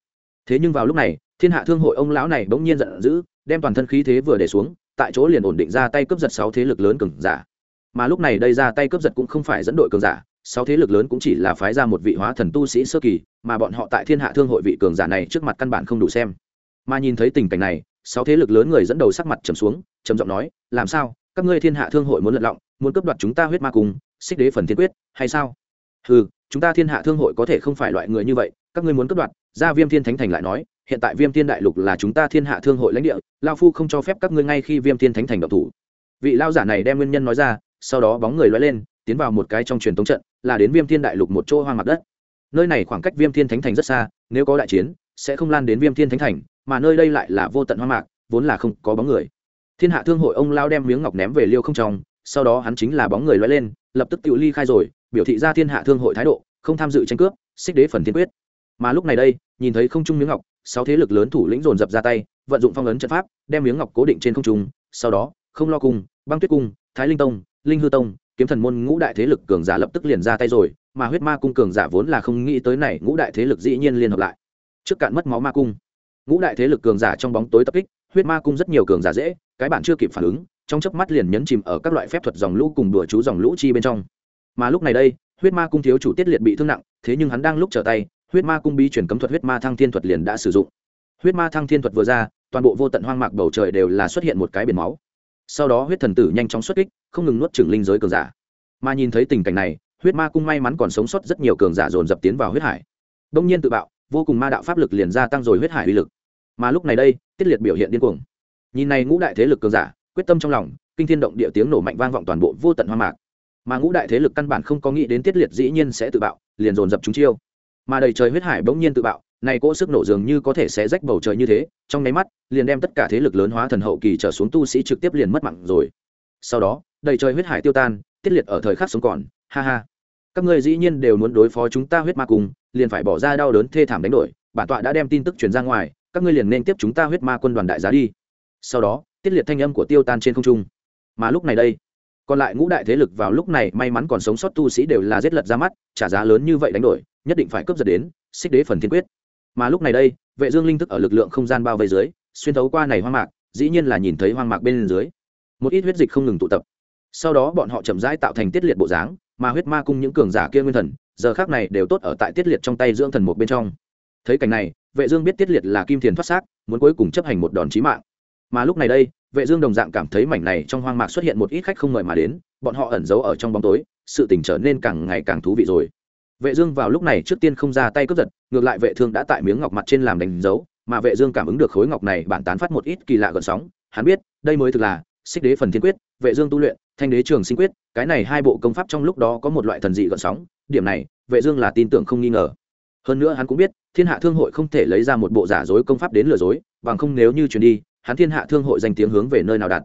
Thế nhưng vào lúc này, thiên hạ thương hội ông lão này bỗng nhiên giận dữ, đem toàn thân khí thế vừa để xuống, tại chỗ liền ổn định ra tay cướp giật sáu thế lực lớn cường giả. Mà lúc này đây ra tay cướp giật cũng không phải dẫn đội cường giả sáu thế lực lớn cũng chỉ là phái ra một vị hóa thần tu sĩ sơ kỳ, mà bọn họ tại thiên hạ thương hội vị cường giả này trước mặt căn bản không đủ xem. Mà nhìn thấy tình cảnh này, sáu thế lực lớn người dẫn đầu sắc mặt trầm xuống, trầm giọng nói, làm sao? Các ngươi thiên hạ thương hội muốn lật lọng, muốn cướp đoạt chúng ta huyết ma cùng, xích đế phần thiên quyết, hay sao? Ừ chúng ta thiên hạ thương hội có thể không phải loại người như vậy, các ngươi muốn cướp đoạt, ra viêm thiên thánh thành lại nói, hiện tại viêm thiên đại lục là chúng ta thiên hạ thương hội lãnh địa, lao phu không cho phép các ngươi ngay khi viêm thiên thánh thành độc thủ. Vị lao giả này đem nguyên nhân nói ra, sau đó bóng người loay lên, tiến vào một cái trong truyền thống trận là đến viêm thiên đại lục một chỗ hoang mặt đất. Nơi này khoảng cách viêm thiên thánh thành rất xa, nếu có đại chiến, sẽ không lan đến viêm thiên thánh thành, mà nơi đây lại là vô tận hoang mạc, vốn là không có bóng người. Thiên hạ thương hội ông lao đem miếng ngọc ném về liêu không trong, sau đó hắn chính là bóng người loay lên, lập tức tự ly khai rồi, biểu thị ra thiên hạ thương hội thái độ, không tham dự tranh cướp, xích đế phần thiên quyết. Mà lúc này đây, nhìn thấy không trung miếng ngọc, sáu thế lực lớn thủ lĩnh dồn dập ra tay, vận dụng phong ấn trận pháp, đem miếng ngọc cố định trên không trung, sau đó, không lo cùng băng tuyết cung, thái linh tông, linh hư tông kiếm thần môn ngũ đại thế lực cường giả lập tức liền ra tay rồi, mà huyết ma cung cường giả vốn là không nghĩ tới này ngũ đại thế lực dĩ nhiên liên hợp lại. Trước cạn mất máu ma cung. Ngũ đại thế lực cường giả trong bóng tối tập kích, huyết ma cung rất nhiều cường giả dễ, cái bản chưa kịp phản ứng, trong chớp mắt liền nhấn chìm ở các loại phép thuật dòng lũ cùng đùa chú dòng lũ chi bên trong. Mà lúc này đây, huyết ma cung thiếu chủ tiết liệt bị thương nặng, thế nhưng hắn đang lúc trở tay, huyết ma cung bi chuyển cấm thuật huyết ma thăng thiên thuật liền đã sử dụng. Huyết ma thăng thiên thuật vừa ra, toàn bộ vô tận hoang mạc bầu trời đều là xuất hiện một cái biển máu. Sau đó huyết thần tử nhanh chóng xuất kích không ngừng nuốt trừng linh giới cường giả. Mà nhìn thấy tình cảnh này, huyết ma cung may mắn còn sống sót rất nhiều cường giả dồn dập tiến vào huyết hải. Đông nhiên tự bạo, vô cùng ma đạo pháp lực liền gia tăng rồi huyết hải uy lực. Mà lúc này đây, tiết liệt biểu hiện điên cuồng. Nhìn này ngũ đại thế lực cường giả, quyết tâm trong lòng, kinh thiên động địa tiếng nổ mạnh vang vọng toàn bộ vô tận hoa mạc. Mà ngũ đại thế lực căn bản không có nghĩ đến tiết liệt dĩ nhiên sẽ tự bạo, liền dồn dập chúng chiêu. Mà đầy trời huyết hải bỗng nhiên tự bạo, này cỗ sức nổ dường như có thể sẽ rách bầu trời như thế, trong nháy mắt, liền đem tất cả thế lực lớn hóa thần hậu kỳ trở xuống tu sĩ trực tiếp liền mất mạng rồi. Sau đó đầy trời huyết hải tiêu tan, tiết liệt ở thời khắc sống còn, ha ha. Các ngươi dĩ nhiên đều muốn đối phó chúng ta huyết ma cùng, liền phải bỏ ra đau đớn thê thảm đánh đổi, bản tọa đã đem tin tức truyền ra ngoài, các ngươi liền nên tiếp chúng ta huyết ma quân đoàn đại giá đi. Sau đó, tiết liệt thanh âm của tiêu tan trên không trung. Mà lúc này đây, còn lại ngũ đại thế lực vào lúc này may mắn còn sống sót tu sĩ đều là giết lật ra mắt, trả giá lớn như vậy đánh đổi, nhất định phải cướp giật đến, xích đế phần thiên quyết. Mà lúc này đây, vệ dương linh thức ở lực lượng không gian bao vây dưới, xuyên thấu qua này hoang mạc, dĩ nhiên là nhìn thấy hoang mạc bên dưới. Một ít huyết dịch không ngừng tụ tập sau đó bọn họ chậm rãi tạo thành tiết liệt bộ dáng, mà huyết ma cung những cường giả kia nguyên thần, giờ khác này đều tốt ở tại tiết liệt trong tay dưỡng thần một bên trong. Thấy cảnh này, vệ dương biết tiết liệt là kim thiền thoát xác, muốn cuối cùng chấp hành một đòn chí mạng. Mà lúc này đây, vệ dương đồng dạng cảm thấy mảnh này trong hoang mạc xuất hiện một ít khách không mời mà đến, bọn họ ẩn giấu ở trong bóng tối, sự tình trở nên càng ngày càng thú vị rồi. Vệ dương vào lúc này trước tiên không ra tay cướp giật, ngược lại vệ thương đã tại miếng ngọc mặt trên làm đánh dấu, mà vệ dương cảm ứng được khối ngọc này bản tán phát một ít kỳ lạ gợn sóng, hắn biết, đây mới thực là, xích đế phần thiên quyết vệ dương tu luyện, thanh đế trường sinh quyết, cái này hai bộ công pháp trong lúc đó có một loại thần dị gợn sóng, điểm này, vệ dương là tin tưởng không nghi ngờ. Hơn nữa hắn cũng biết, thiên hạ thương hội không thể lấy ra một bộ giả dối công pháp đến lừa dối, bằng không nếu như truyền đi, hắn thiên hạ thương hội danh tiếng hướng về nơi nào đặt.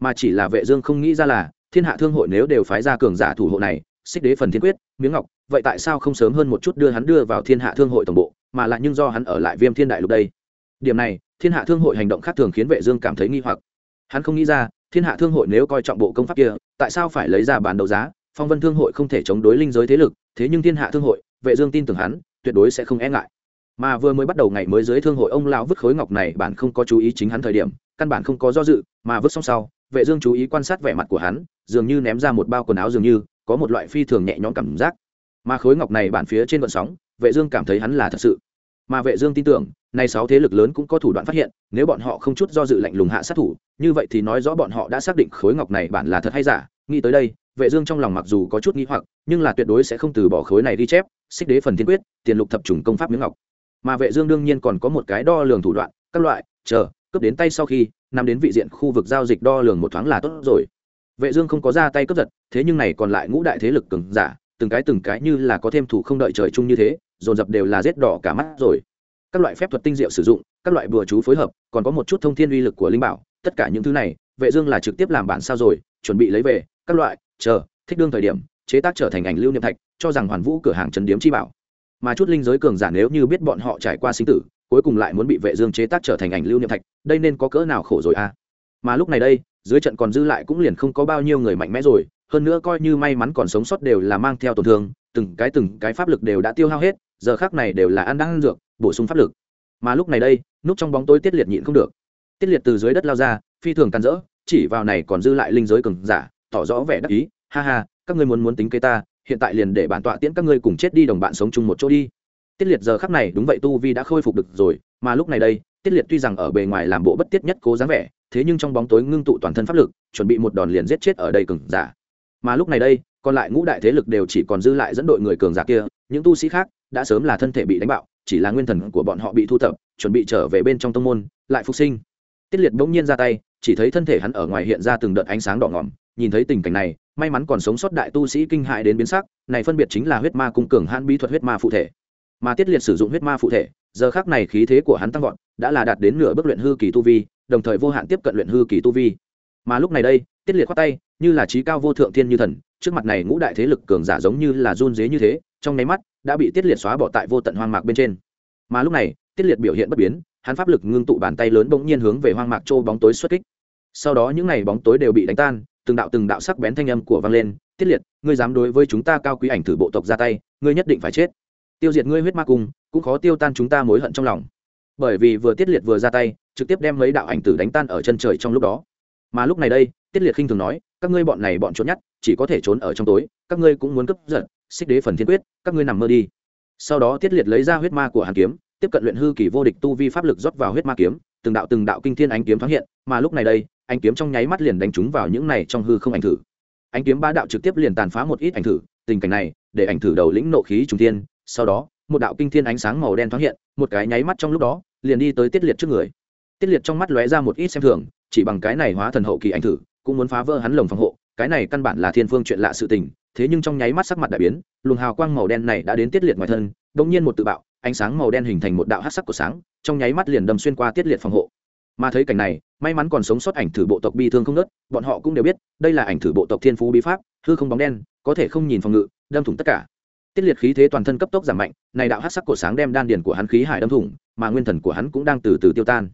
Mà chỉ là vệ dương không nghĩ ra là, thiên hạ thương hội nếu đều phái ra cường giả thủ hộ này, xích đế phần thiên quyết, miếng ngọc, vậy tại sao không sớm hơn một chút đưa hắn đưa vào thiên hạ thương hội tổng bộ, mà lại nhưng do hắn ở lại viêm thiên đại lục đây? Điểm này, thiên hạ thương hội hành động khác thường khiến vệ dương cảm thấy nghi hoặc. Hắn không nghĩ ra thiên hạ thương hội nếu coi trọng bộ công pháp kia, tại sao phải lấy ra bán đấu giá? Phong vân thương hội không thể chống đối linh giới thế lực, thế nhưng thiên hạ thương hội, vệ dương tin tưởng hắn, tuyệt đối sẽ không e ngại. Mà vừa mới bắt đầu ngày mới dưới thương hội, ông lão vứt khối ngọc này bản không có chú ý chính hắn thời điểm, căn bản không có do dự, mà vứt xong sau, vệ dương chú ý quan sát vẻ mặt của hắn, dường như ném ra một bao quần áo dường như, có một loại phi thường nhẹ nhõm cảm giác. Mà khối ngọc này bản phía trên vận sóng, vệ dương cảm thấy hắn là thật sự mà vệ dương tin tưởng, nay sáu thế lực lớn cũng có thủ đoạn phát hiện, nếu bọn họ không chút do dự lạnh lùng hạ sát thủ, như vậy thì nói rõ bọn họ đã xác định khối ngọc này bản là thật hay giả. Nghĩ tới đây, vệ dương trong lòng mặc dù có chút nghi hoặc, nhưng là tuyệt đối sẽ không từ bỏ khối này đi chép, xích đế phần thiên quyết, tiền lục thập trùng công pháp miếng ngọc. Mà vệ dương đương nhiên còn có một cái đo lường thủ đoạn, các loại, chờ, cướp đến tay sau khi, nằm đến vị diện khu vực giao dịch đo lường một thoáng là tốt rồi. Vệ dương không có ra tay cướp giật, thế nhưng này còn lại ngũ đại thế lực cường giả, từng cái từng cái như là có thêm thủ không đợi trời chung như thế dồn dập đều là rết đỏ cả mắt rồi. Các loại phép thuật tinh diệu sử dụng, các loại bùa chú phối hợp, còn có một chút thông thiên uy lực của linh bảo, tất cả những thứ này, vệ dương là trực tiếp làm bản sao rồi, chuẩn bị lấy về, các loại, chờ, thích đương thời điểm, chế tác trở thành ảnh lưu niệm thạch, cho rằng hoàn vũ cửa hàng trấn điếm chi bảo. Mà chút linh giới cường giả nếu như biết bọn họ trải qua sinh tử, cuối cùng lại muốn bị vệ dương chế tác trở thành ảnh lưu niệm thạch, đây nên có cỡ nào khổ rồi à? Mà lúc này đây, dưới trận còn dư lại cũng liền không có bao nhiêu người mạnh mẽ rồi, hơn nữa coi như may mắn còn sống sót đều là mang theo tổn thương, từng cái từng cái pháp lực đều đã tiêu hao hết giờ khắc này đều là ăn đang ăn dược, bổ sung pháp lực. Mà lúc này đây, núp trong bóng tối tiết liệt nhịn không được. Tiết liệt từ dưới đất lao ra, phi thường tàn rỡ, chỉ vào này còn dư lại linh giới cường giả, tỏ rõ vẻ đắc ý, ha ha, các ngươi muốn muốn tính kế ta, hiện tại liền để bản tọa tiễn các ngươi cùng chết đi đồng bạn sống chung một chỗ đi. Tiết liệt giờ khắc này đúng vậy tu vi đã khôi phục được rồi, mà lúc này đây, tiết liệt tuy rằng ở bề ngoài làm bộ bất tiết nhất cố dáng vẻ, thế nhưng trong bóng tối ngưng tụ toàn thân pháp lực, chuẩn bị một đòn liền giết chết ở đây cường giả. Mà lúc này đây, còn lại ngũ đại thế lực đều chỉ còn dư lại dẫn đội người cường giả kia, những tu sĩ khác đã sớm là thân thể bị đánh bạo, chỉ là nguyên thần của bọn họ bị thu thập chuẩn bị trở về bên trong tông môn, lại phục sinh. Tiết liệt bỗng nhiên ra tay, chỉ thấy thân thể hắn ở ngoài hiện ra từng đợt ánh sáng đỏ ngỏm nhìn thấy tình cảnh này, may mắn còn sống sót đại tu sĩ kinh hại đến biến sắc, này phân biệt chính là huyết ma cung cường hãn bí thuật huyết ma phụ thể. Mà tiết liệt sử dụng huyết ma phụ thể, giờ khác này khí thế của hắn tăng vọt, đã là đạt đến nửa bước luyện hư kỳ tu vi, đồng thời vô hạn tiếp cận luyện hư kỳ tu vi. Mà lúc này đây, tiết liệt khoát tay, như là trí cao vô thượng thiên như thần, trước mặt này ngũ đại thế lực cường giả giống như là run dế như thế, trong nháy mắt đã bị tiết liệt xóa bỏ tại vô tận hoang mạc bên trên. Mà lúc này, tiết liệt biểu hiện bất biến, hắn pháp lực ngưng tụ bàn tay lớn bỗng nhiên hướng về hoang mạc châu bóng tối xuất kích. Sau đó những ngày bóng tối đều bị đánh tan, từng đạo từng đạo sắc bén thanh âm của vang lên, tiết liệt, ngươi dám đối với chúng ta cao quý ảnh thử bộ tộc ra tay, ngươi nhất định phải chết. Tiêu diệt ngươi huyết ma cung, cũng khó tiêu tan chúng ta mối hận trong lòng. Bởi vì vừa tiết liệt vừa ra tay, trực tiếp đem mấy đạo ảnh tử đánh tan ở chân trời trong lúc đó. Mà lúc này đây, tiết liệt khinh thường nói, các ngươi bọn này bọn trốn nhất, chỉ có thể trốn ở trong tối, các ngươi cũng muốn cướp giật xích đế phần thiên quyết, các ngươi nằm mơ đi. Sau đó tiết liệt lấy ra huyết ma của hàn kiếm, tiếp cận luyện hư kỳ vô địch tu vi pháp lực rót vào huyết ma kiếm, từng đạo từng đạo kinh thiên ánh kiếm thoáng hiện, mà lúc này đây, ánh kiếm trong nháy mắt liền đánh trúng vào những này trong hư không ảnh thử. Ánh kiếm ba đạo trực tiếp liền tàn phá một ít ảnh thử, tình cảnh này, để ảnh thử đầu lĩnh nộ khí trùng thiên, sau đó, một đạo kinh thiên ánh sáng màu đen thoáng hiện, một cái nháy mắt trong lúc đó, liền đi tới tiết liệt trước người. Tiết liệt trong mắt lóe ra một ít xem thường, chỉ bằng cái này hóa thần hậu kỳ ảnh thử, cũng muốn phá vỡ hắn lồng phòng hộ, cái này căn bản là thiên phương chuyện lạ sự tình thế nhưng trong nháy mắt sắc mặt đại biến, luồng hào quang màu đen này đã đến tiết liệt ngoài thân đông nhiên một tự bạo, ánh sáng màu đen hình thành một đạo hát sắc của sáng, trong nháy mắt liền đâm xuyên qua tiết liệt phòng hộ. Mà thấy cảnh này, may mắn còn sống sót ảnh thử bộ tộc bi thương không nớt bọn họ cũng đều biết, đây là ảnh thử bộ tộc thiên phú bí pháp, hư không bóng đen, có thể không nhìn phòng ngự, đâm thủng tất cả. Tiết liệt khí thế toàn thân cấp tốc giảm mạnh, này đạo hát sắc của sáng đem đan điền của hắn khí hải đâm thủng, mà nguyên thần của hắn cũng đang từ từ tiêu tan.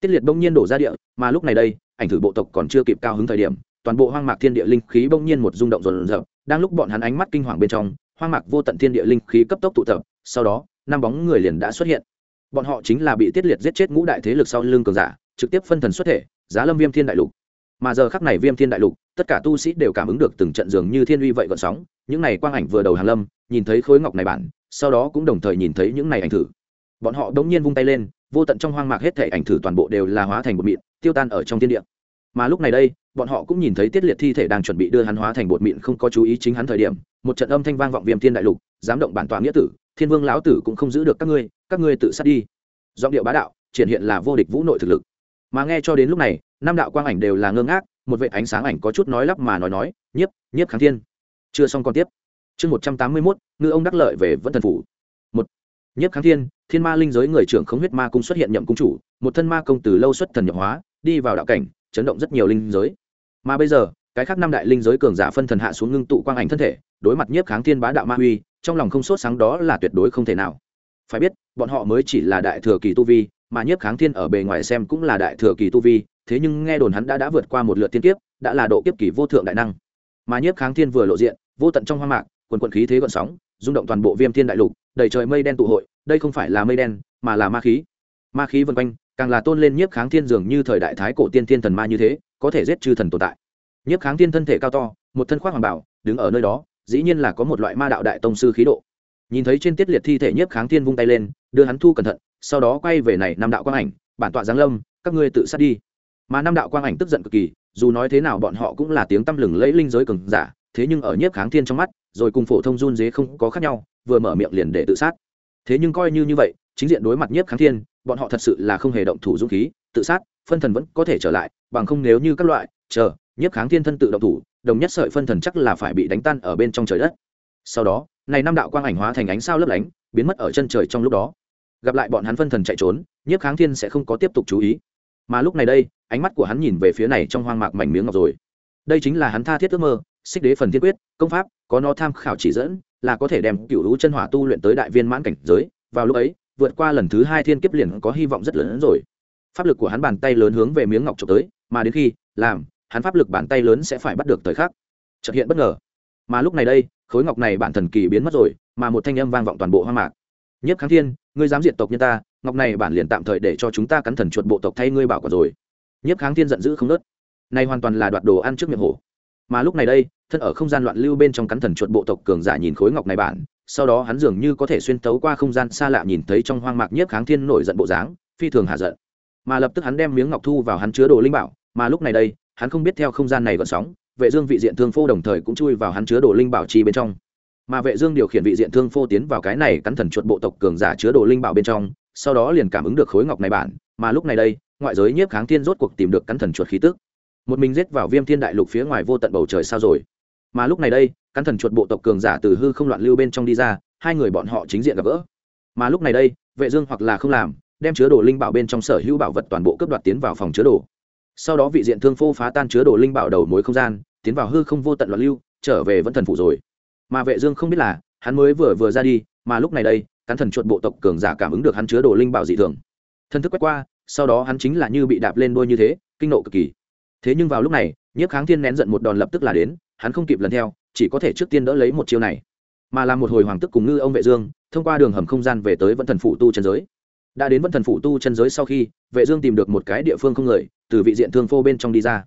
Tiết liệt bỗng nhiên đổ ra địa, mà lúc này đây, ảnh thử bộ tộc còn chưa kịp cao hứng thời điểm, toàn bộ hoang mạc thiên địa linh khí bỗng nhiên một rung động rồn rộn đang lúc bọn hắn ánh mắt kinh hoàng bên trong, hoang mạc vô tận thiên địa linh khí cấp tốc tụ tập, sau đó, năm bóng người liền đã xuất hiện. Bọn họ chính là bị tiết liệt giết chết ngũ đại thế lực sau lưng cường giả, trực tiếp phân thần xuất thể, giá lâm viêm thiên đại lục. Mà giờ khắc này viêm thiên đại lục, tất cả tu sĩ đều cảm ứng được từng trận dường như thiên uy vậy gọn sóng, những này quang ảnh vừa đầu hàn lâm, nhìn thấy khối ngọc này bản, sau đó cũng đồng thời nhìn thấy những này ảnh thử. Bọn họ đống nhiên vung tay lên, vô tận trong hoang mạc hết thể ảnh thử toàn bộ đều là hóa thành một mịn, tiêu tan ở trong thiên địa. Mà lúc này đây bọn họ cũng nhìn thấy tiết liệt thi thể đang chuẩn bị đưa hắn hóa thành bột mịn không có chú ý chính hắn thời điểm, một trận âm thanh vang vọng viêm thiên đại lục, dám động bản tọa nghĩa tử, thiên vương lão tử cũng không giữ được các ngươi các ngươi tự sát đi. Giọng điệu bá đạo, triển hiện là vô địch vũ nội thực lực. Mà nghe cho đến lúc này, năm đạo quang ảnh đều là ngơ ngác, một vệ ánh sáng ảnh có chút nói lắp mà nói nói, nhiếp nhiếp kháng thiên. Chưa xong còn tiếp. Chương một trăm tám mươi mốt, ngư ông đắc lợi về vẫn thần phủ. Một, nhiếp kháng thiên thiên ma linh giới người trưởng không huyết ma cung xuất hiện nhậm cung chủ, một thân ma công từ lâu xuất thần nhập hóa, đi vào đạo cảnh, chấn động rất nhiều linh giới mà bây giờ, cái khác năm đại linh giới cường giả phân thần hạ xuống ngưng tụ quang ảnh thân thể, đối mặt nhiếp kháng thiên bá đạo ma uy trong lòng không sốt sáng đó là tuyệt đối không thể nào. Phải biết, bọn họ mới chỉ là đại thừa kỳ tu vi, mà nhiếp kháng thiên ở bề ngoài xem cũng là đại thừa kỳ tu vi, thế nhưng nghe đồn hắn đã đã vượt qua một lượt tiên kiếp, đã là độ kiếp kỳ vô thượng đại năng. Mà nhiếp kháng thiên vừa lộ diện, vô tận trong hoang mạc, quần quận khí thế gọn sóng, rung động toàn bộ viêm thiên đại lục, đầy trời mây đen tụ hội, đây không phải là mây đen, mà là ma khí. Ma khí vân quanh, càng là tôn lên nhiếp kháng thiên dường như thời đại thái cổ tiên thiên thần ma như thế có thể giết chư thần tồn tại. Nhiếp kháng thiên thân thể cao to, một thân khoác hoàng bảo, đứng ở nơi đó, dĩ nhiên là có một loại ma đạo đại tông sư khí độ. Nhìn thấy trên tiết liệt thi thể nhiếp kháng thiên vung tay lên, đưa hắn thu cẩn thận, sau đó quay về này năm đạo quang ảnh, bản tọa giáng lâm, các ngươi tự sát đi. Mà năm đạo quang ảnh tức giận cực kỳ, dù nói thế nào bọn họ cũng là tiếng tăm lừng lẫy linh giới cường giả, thế nhưng ở nhiếp kháng thiên trong mắt, rồi cùng phổ thông run dế không có khác nhau, vừa mở miệng liền để tự sát. Thế nhưng coi như như vậy, chính diện đối mặt nhiếp kháng thiên, bọn họ thật sự là không hề động thủ dũng khí, tự sát phân thần vẫn có thể trở lại, bằng không nếu như các loại, chờ, nhiếp kháng thiên thân tự động thủ, đồng nhất sợi phân thần chắc là phải bị đánh tan ở bên trong trời đất. Sau đó, này năm đạo quang ảnh hóa thành ánh sao lấp lánh, biến mất ở chân trời trong lúc đó. Gặp lại bọn hắn phân thần chạy trốn, nhiếp kháng thiên sẽ không có tiếp tục chú ý. Mà lúc này đây, ánh mắt của hắn nhìn về phía này trong hoang mạc mảnh miếng ngọc rồi. Đây chính là hắn tha thiết ước mơ, xích đế phần thiên quyết, công pháp, có nó tham khảo chỉ dẫn, là có thể đem cựu lũ chân hỏa tu luyện tới đại viên mãn cảnh giới. Vào lúc ấy, vượt qua lần thứ hai thiên kiếp liền có hy vọng rất lớn hơn rồi pháp lực của hắn bàn tay lớn hướng về miếng ngọc trộm tới, mà đến khi làm, hắn pháp lực bàn tay lớn sẽ phải bắt được thời khắc. Chợt hiện bất ngờ. Mà lúc này đây, khối ngọc này bản thần kỳ biến mất rồi, mà một thanh âm vang vọng toàn bộ hoang mạc. Nhất kháng thiên, ngươi dám diệt tộc nhân ta, ngọc này bản liền tạm thời để cho chúng ta cắn thần chuột bộ tộc thay ngươi bảo quản rồi. Nhất kháng thiên giận dữ không nớt này hoàn toàn là đoạt đồ ăn trước miệng hổ. Mà lúc này đây, thân ở không gian loạn lưu bên trong cắn thần chuột bộ tộc cường giả nhìn khối ngọc này bản, sau đó hắn dường như có thể xuyên tấu qua không gian xa lạ nhìn thấy trong hoang mạc nhiếp kháng thiên nổi giận bộ dáng, phi thường hạ giận mà lập tức hắn đem miếng ngọc thu vào hắn chứa đồ linh bảo, mà lúc này đây, hắn không biết theo không gian này gợn sóng, vệ dương vị diện thương phô đồng thời cũng chui vào hắn chứa đồ linh bảo chi bên trong. Mà vệ dương điều khiển vị diện thương phô tiến vào cái này cắn thần chuột bộ tộc cường giả chứa đồ linh bảo bên trong, sau đó liền cảm ứng được khối ngọc này bản, mà lúc này đây, ngoại giới nhiếp kháng thiên rốt cuộc tìm được cắn thần chuột khí tức. Một mình giết vào viêm thiên đại lục phía ngoài vô tận bầu trời sao rồi? Mà lúc này đây, cắn thần chuột bộ tộc cường giả từ hư không loạn lưu bên trong đi ra, hai người bọn họ chính diện gặp gỡ. Mà lúc này đây, vệ dương hoặc là không làm đem chứa đồ linh bảo bên trong sở hữu bảo vật toàn bộ cướp đoạt tiến vào phòng chứa đồ. Sau đó vị diện thương phô phá tan chứa đồ linh bảo đầu mối không gian, tiến vào hư không vô tận loạn lưu, trở về vẫn thần phủ rồi. Mà vệ dương không biết là, hắn mới vừa vừa ra đi, mà lúc này đây cắn thần chuột bộ tộc cường giả cảm ứng được hắn chứa đồ linh bảo dị thường. Thân thức quét qua, sau đó hắn chính là như bị đạp lên đuôi như thế, kinh nộ cực kỳ. Thế nhưng vào lúc này, nhiếp kháng thiên nén giận một đòn lập tức là đến, hắn không kịp lần theo, chỉ có thể trước tiên đỡ lấy một chiêu này. Mà làm một hồi hoàng tức cùng ngư ông vệ dương, thông qua đường hầm không gian về tới vẫn thần phụ tu chân giới đã đến vân thần phủ tu chân giới sau khi, vệ dương tìm được một cái địa phương không người, từ vị diện thương phô bên trong đi ra.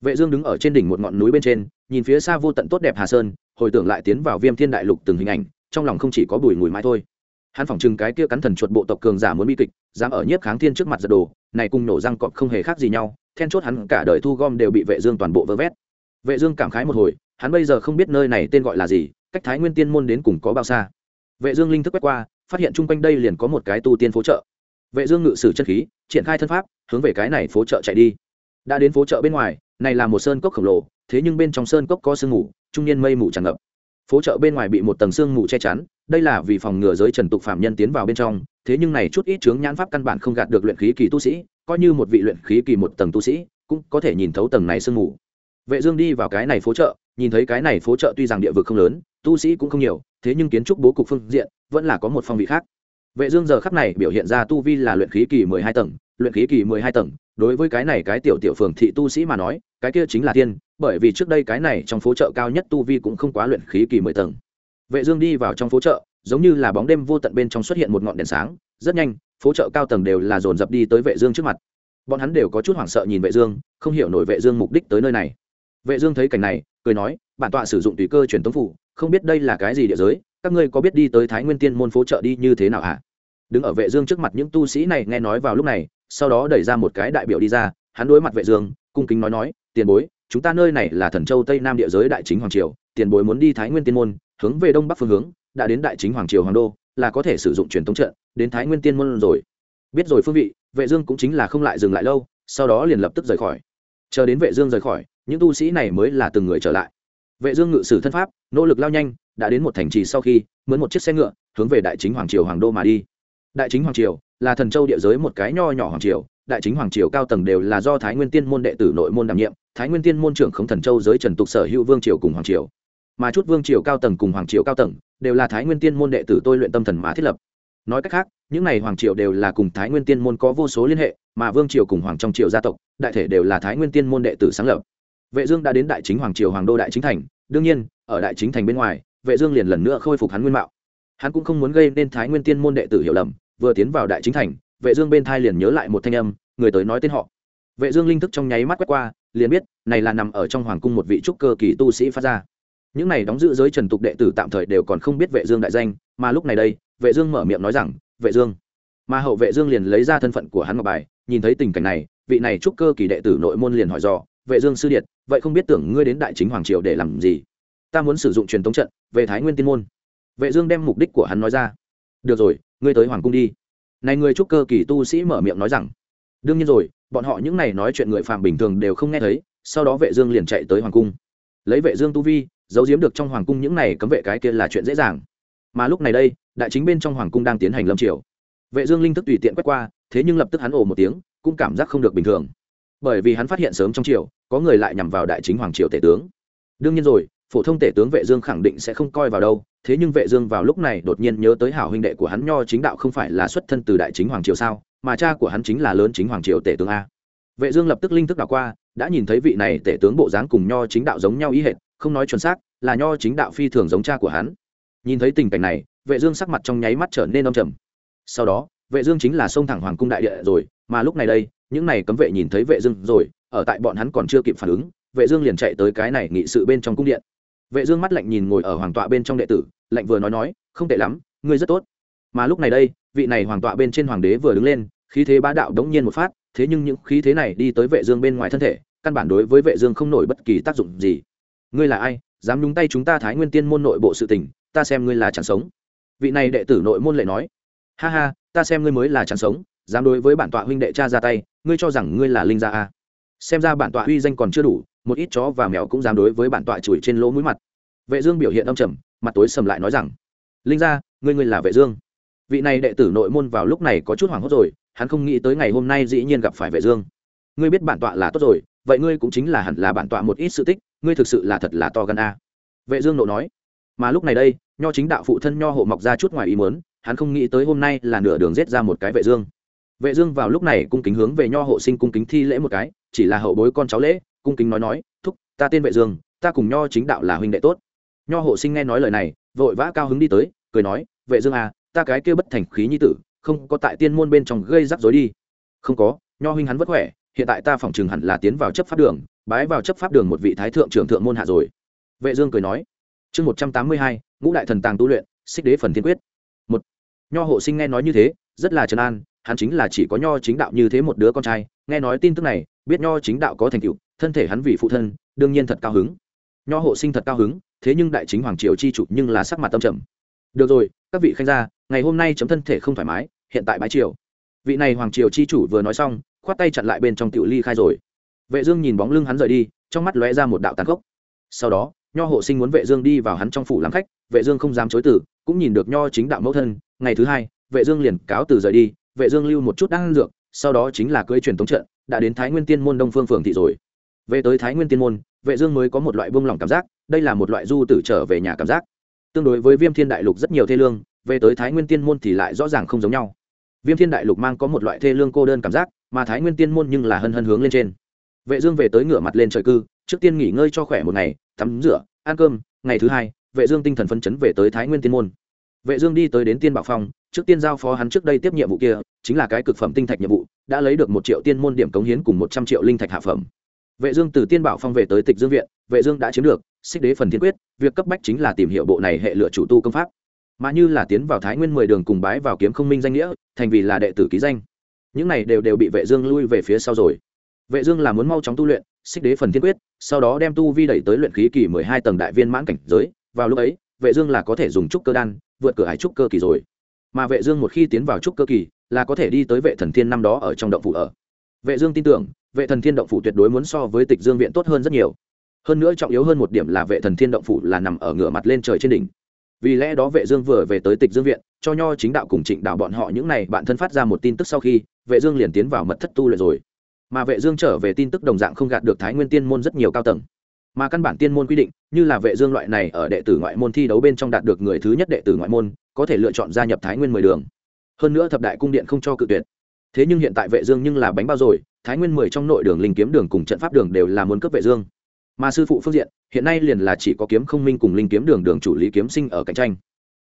Vệ dương đứng ở trên đỉnh một ngọn núi bên trên, nhìn phía xa vô tận tốt đẹp hà sơn, hồi tưởng lại tiến vào viêm thiên đại lục từng hình ảnh, trong lòng không chỉ có bùi ngùi mãi thôi. Hắn phỏng chừng cái kia cắn thần chuột bộ tộc cường giả muốn bi kịch, dám ở nhiếp kháng thiên trước mặt giật đồ, này cùng nổ răng cọp không hề khác gì nhau, then chốt hắn cả đời thu gom đều bị vệ dương toàn bộ vơ vét. Vệ dương cảm khái một hồi, hắn bây giờ không biết nơi này tên gọi là gì, cách thái nguyên tiên môn đến cùng có bao xa. Vệ dương linh thức quét qua, phát hiện chung quanh đây liền có một cái tu tiên phố chợ vệ dương ngự sử chân khí, triển khai thân pháp, hướng về cái này phố chợ chạy đi. Đã đến phố chợ bên ngoài, này là một sơn cốc khổng lồ, thế nhưng bên trong sơn cốc có sương mù, trung niên mây mù tràn ngập. Phố chợ bên ngoài bị một tầng sương mù che chắn, đây là vì phòng ngừa giới trần tục phạm nhân tiến vào bên trong, thế nhưng này chút ít chướng nhãn pháp căn bản không gạt được luyện khí kỳ tu sĩ, coi như một vị luyện khí kỳ một tầng tu sĩ, cũng có thể nhìn thấu tầng này sương mù. Vệ dương đi vào cái này phố chợ, nhìn thấy cái này phố chợ tuy rằng địa vực không lớn, tu sĩ cũng không nhiều, thế nhưng kiến trúc bố cục phương diện vẫn là có một phong vị khác vệ dương giờ khắc này biểu hiện ra tu vi là luyện khí kỳ mười hai tầng, luyện khí kỳ mười hai tầng. Đối với cái này cái tiểu tiểu phường thị tu sĩ mà nói, cái kia chính là tiên bởi vì trước đây cái này trong phố chợ cao nhất tu vi cũng không quá luyện khí kỳ mười tầng. Vệ dương đi vào trong phố chợ, giống như là bóng đêm vô tận bên trong xuất hiện một ngọn đèn sáng, rất nhanh, phố chợ cao tầng đều là dồn dập đi tới vệ dương trước mặt. Bọn hắn đều có chút hoảng sợ nhìn vệ dương, không hiểu nổi vệ dương mục đích tới nơi này. Vệ dương thấy cảnh này, cười nói, bản tọa sử dụng tùy cơ truyền tống phủ, không biết đây là cái gì địa giới các ngươi có biết đi tới thái nguyên tiên môn phố chợ đi như thế nào hả? Đứng ở vệ dương trước mặt những tu sĩ này nghe nói vào lúc này, sau đó đẩy ra một cái đại biểu đi ra, hắn đối mặt vệ dương, cung kính nói nói, tiền bối, chúng ta nơi này là thần châu tây nam địa giới đại chính hoàng triều, tiền bối muốn đi thái nguyên tiên môn, hướng về đông bắc phương hướng, đã đến đại chính hoàng triều hoàng đô, là có thể sử dụng truyền thống trận, đến thái nguyên tiên môn rồi. Biết rồi phương vị, vệ dương cũng chính là không lại dừng lại lâu, sau đó liền lập tức rời khỏi. Chờ đến vệ dương rời khỏi, những tu sĩ này mới là từng người trở lại. Vệ dương ngự sử thân pháp, nỗ lực lao nhanh đã đến một thành trì sau khi, mướn một chiếc xe ngựa, hướng về đại chính hoàng triều hoàng đô mà đi. Đại chính hoàng triều là thần châu địa giới một cái nho nhỏ hoàng triều, đại chính hoàng triều cao tầng đều là do thái nguyên tiên môn đệ tử nội môn đảm nhiệm, thái nguyên tiên môn trưởng khống thần châu giới trần tục sở hữu vương triều cùng hoàng triều. Mà chút vương triều cao tầng cùng hoàng triều cao tầng đều là thái nguyên tiên môn đệ tử tôi luyện tâm thần mà thiết lập. Nói cách khác, những này hoàng triều đều là cùng thái nguyên tiên môn có vô số liên hệ, mà vương triều cùng hoàng trong triều gia tộc, đại thể đều là thái nguyên tiên môn đệ tử sáng lập. Vệ dương đã đến đại chính hoàng triều hoàng đô đại chính thành, đương nhiên, ở đại chính thành bên ngoài vệ dương liền lần nữa khôi phục hắn nguyên mạo. Hắn cũng không muốn gây nên thái nguyên tiên môn đệ tử hiểu lầm, vừa tiến vào đại chính thành, vệ dương bên thai liền nhớ lại một thanh âm, người tới nói tên họ. Vệ dương linh thức trong nháy mắt quét qua, liền biết, này là nằm ở trong hoàng cung một vị trúc cơ kỳ tu sĩ phát ra. Những này đóng giữ giới trần tục đệ tử tạm thời đều còn không biết vệ dương đại danh, mà lúc này đây, vệ dương mở miệng nói rằng, vệ dương. Mà hậu vệ dương liền lấy ra thân phận của hắn ngọc bài, nhìn thấy tình cảnh này, vị này trúc cơ kỳ đệ tử nội môn liền hỏi dò, vệ dương sư điệt, vậy không biết tưởng ngươi đến đại chính hoàng triều để làm gì? Ta muốn sử dụng truyền tống trận, về thái nguyên tiên môn. Vệ dương đem mục đích của hắn nói ra. Được rồi, ngươi tới hoàng cung đi. Này người trúc cơ kỳ tu sĩ mở miệng nói rằng, đương nhiên rồi, bọn họ những này nói chuyện người phàm bình thường đều không nghe thấy, sau đó vệ dương liền chạy tới hoàng cung. Lấy vệ dương tu vi, giấu giếm được trong hoàng cung những này cấm vệ cái kia là chuyện dễ dàng. Mà lúc này đây, đại chính bên trong hoàng cung đang tiến hành lâm triều. Vệ dương linh thức tùy tiện quét qua, thế nhưng lập tức hắn ồ một tiếng, cũng cảm giác không được bình thường. Bởi vì hắn phát hiện sớm trong triều, có người lại nhằm vào đại chính hoàng triều tể tướng. Đương nhiên rồi phổ thông tể tướng vệ dương khẳng định sẽ không coi vào đâu, thế nhưng vệ dương vào lúc này đột nhiên nhớ tới hảo huynh đệ của hắn nho chính đạo không phải là xuất thân từ đại chính hoàng triều sao, mà cha của hắn chính là lớn chính hoàng triều tể tướng a. Vệ dương lập tức linh thức đảo qua, đã nhìn thấy vị này tể tướng bộ dáng cùng nho chính đạo giống nhau ý hệt, không nói chuẩn xác, là nho chính đạo phi thường giống cha của hắn. Nhìn thấy tình cảnh này, vệ dương sắc mặt trong nháy mắt trở nên âm trầm. Sau đó, vệ dương chính là xông thẳng hoàng cung đại địa rồi, mà lúc này đây, những này cấm vệ nhìn thấy vệ dương rồi, ở tại bọn hắn còn chưa kịp phản ứng, vệ dương liền chạy tới cái này nghị sự bên trong cung điện vệ dương mắt lạnh nhìn ngồi ở hoàng tọa bên trong đệ tử, lạnh vừa nói nói, không tệ lắm, ngươi rất tốt. Mà lúc này đây, vị này hoàng tọa bên trên hoàng đế vừa đứng lên, khí thế bá đạo đống nhiên một phát, thế nhưng những khí thế này đi tới vệ dương bên ngoài thân thể, căn bản đối với vệ dương không nổi bất kỳ tác dụng gì. Ngươi là ai? Dám nhúng tay chúng ta thái nguyên tiên môn nội bộ sự tình, ta xem ngươi là chẳng sống. Vị này đệ tử nội môn lệ nói, ha ha, ta xem ngươi mới là chẳng sống, dám đối với bản tọa huynh đệ cha ra tay, ngươi cho rằng ngươi là linh gia a? Xem ra bản tọa uy danh còn chưa đủ một ít chó và mèo cũng dám đối với bản tọa chửi trên lỗ mũi mặt. Vệ dương biểu hiện âm trầm, mặt tối sầm lại nói rằng, linh gia, ngươi ngươi là vệ dương. Vị này đệ tử nội môn vào lúc này có chút hoảng hốt rồi, hắn không nghĩ tới ngày hôm nay dĩ nhiên gặp phải vệ dương. Ngươi biết bản tọa là tốt rồi, vậy ngươi cũng chính là hẳn là bản tọa một ít sự tích, ngươi thực sự là thật là to gan a. Vệ dương nộ nói. Mà lúc này đây, nho chính đạo phụ thân nho hộ mọc ra chút ngoài ý muốn, hắn không nghĩ tới hôm nay là nửa đường giết ra một cái vệ dương. Vệ dương vào lúc này cung kính hướng về nho hộ sinh cung kính thi lễ một cái, chỉ là hậu bối con cháu lễ cung kính nói nói, thúc, ta tên vệ dương, ta cùng nho chính đạo là huynh đệ tốt. Nho hộ sinh nghe nói lời này, vội vã cao hứng đi tới, cười nói, vệ dương à ta cái kia bất thành khí nhi tử, không có tại tiên môn bên trong gây rắc rối đi. Không có, nho huynh hắn vất khỏe, hiện tại ta phỏng chừng hẳn là tiến vào chấp pháp đường, bái vào chấp pháp đường một vị thái thượng trưởng thượng môn hạ rồi. Vệ dương cười nói, chương một trăm tám mươi hai, ngũ đại thần tàng tu luyện, xích đế phần thiên quyết. Một, nho hộ sinh nghe nói như thế, rất là trấn an, hắn chính là chỉ có nho chính đạo như thế một đứa con trai, nghe nói tin tức này, biết nho chính đạo có thành tựu thân thể hắn vì phụ thân, đương nhiên thật cao hứng. Nho hộ sinh thật cao hứng, thế nhưng đại chính hoàng triều chi chủ nhưng là sắc mặt tâm trầm. Được rồi, các vị khanh gia, ngày hôm nay chấm thân thể không thoải mái, hiện tại bái triều. Vị này hoàng triều chi chủ vừa nói xong, khoát tay chặn lại bên trong tiểu ly khai rồi. Vệ dương nhìn bóng lưng hắn rời đi, trong mắt lóe ra một đạo tàn khốc. Sau đó, nho hộ sinh muốn vệ dương đi vào hắn trong phủ làm khách, vệ dương không dám chối từ, cũng nhìn được nho chính đạo mẫu thân, ngày thứ hai, vệ dương liền cáo từ rời đi, vệ dương lưu một chút đang dược, sau đó chính là cưỡi truyền tống trận, đã đến thái nguyên tiên môn đông phương phường thị rồi về tới thái nguyên tiên môn, vệ dương mới có một loại buông lỏng cảm giác, đây là một loại du tử trở về nhà cảm giác. Tương đối với viêm thiên đại lục rất nhiều thê lương, về tới thái nguyên tiên môn thì lại rõ ràng không giống nhau. Viêm thiên đại lục mang có một loại thê lương cô đơn cảm giác, mà thái nguyên tiên môn nhưng là hân hân hướng lên trên. Vệ dương về tới ngửa mặt lên trời cư, trước tiên nghỉ ngơi cho khỏe một ngày, tắm rửa, ăn cơm, ngày thứ hai, vệ dương tinh thần phấn chấn về tới thái nguyên tiên môn. Vệ dương đi tới đến tiên bảo phong, trước tiên giao phó hắn trước đây tiếp nhiệm vụ kia, chính là cái cực phẩm tinh thạch nhiệm vụ, đã lấy được một triệu tiên môn điểm cống hiến cùng một trăm triệu linh thạch hạ phẩm vệ dương từ tiên bảo phong về tới tịch dương viện, vệ dương đã chiếm được xích đế phần thiên quyết, việc cấp bách chính là tìm hiểu bộ này hệ lựa chủ tu công pháp. Mà như là tiến vào thái nguyên mười đường cùng bái vào kiếm không minh danh nghĩa, thành vì là đệ tử ký danh. Những này đều đều bị vệ dương lui về phía sau rồi. Vệ dương là muốn mau chóng tu luyện xích đế phần thiên quyết, sau đó đem tu vi đẩy tới luyện khí kỳ mười hai tầng đại viên mãn cảnh giới. Vào lúc ấy, vệ dương là có thể dùng trúc cơ đan vượt cửa hải trúc cơ kỳ rồi. Mà vệ dương một khi tiến vào trúc cơ kỳ, là có thể đi tới vệ thần thiên năm đó ở trong động phủ ở. Vệ dương tin tưởng vệ thần thiên động phủ tuyệt đối muốn so với tịch dương viện tốt hơn rất nhiều. Hơn nữa trọng yếu hơn một điểm là vệ thần thiên động phủ là nằm ở ngửa mặt lên trời trên đỉnh. Vì lẽ đó vệ dương vừa về tới tịch dương viện, cho nho chính đạo cùng trịnh đạo bọn họ những này bạn thân phát ra một tin tức sau khi, vệ dương liền tiến vào mật thất tu luyện rồi. Mà vệ dương trở về tin tức đồng dạng không gạt được thái nguyên tiên môn rất nhiều cao tầng. Mà căn bản tiên môn quy định, như là vệ dương loại này ở đệ tử ngoại môn thi đấu bên trong đạt được người thứ nhất đệ tử ngoại môn, có thể lựa chọn gia nhập thái nguyên mười đường. Hơn nữa thập đại cung điện không cho cự tuyệt thế nhưng hiện tại vệ dương nhưng là bánh bao rồi, thái nguyên mười trong nội đường linh kiếm đường cùng trận pháp đường đều là muốn cấp vệ dương. Mà sư phụ phương diện, hiện nay liền là chỉ có kiếm không minh cùng linh kiếm đường đường chủ lý kiếm sinh ở cạnh tranh.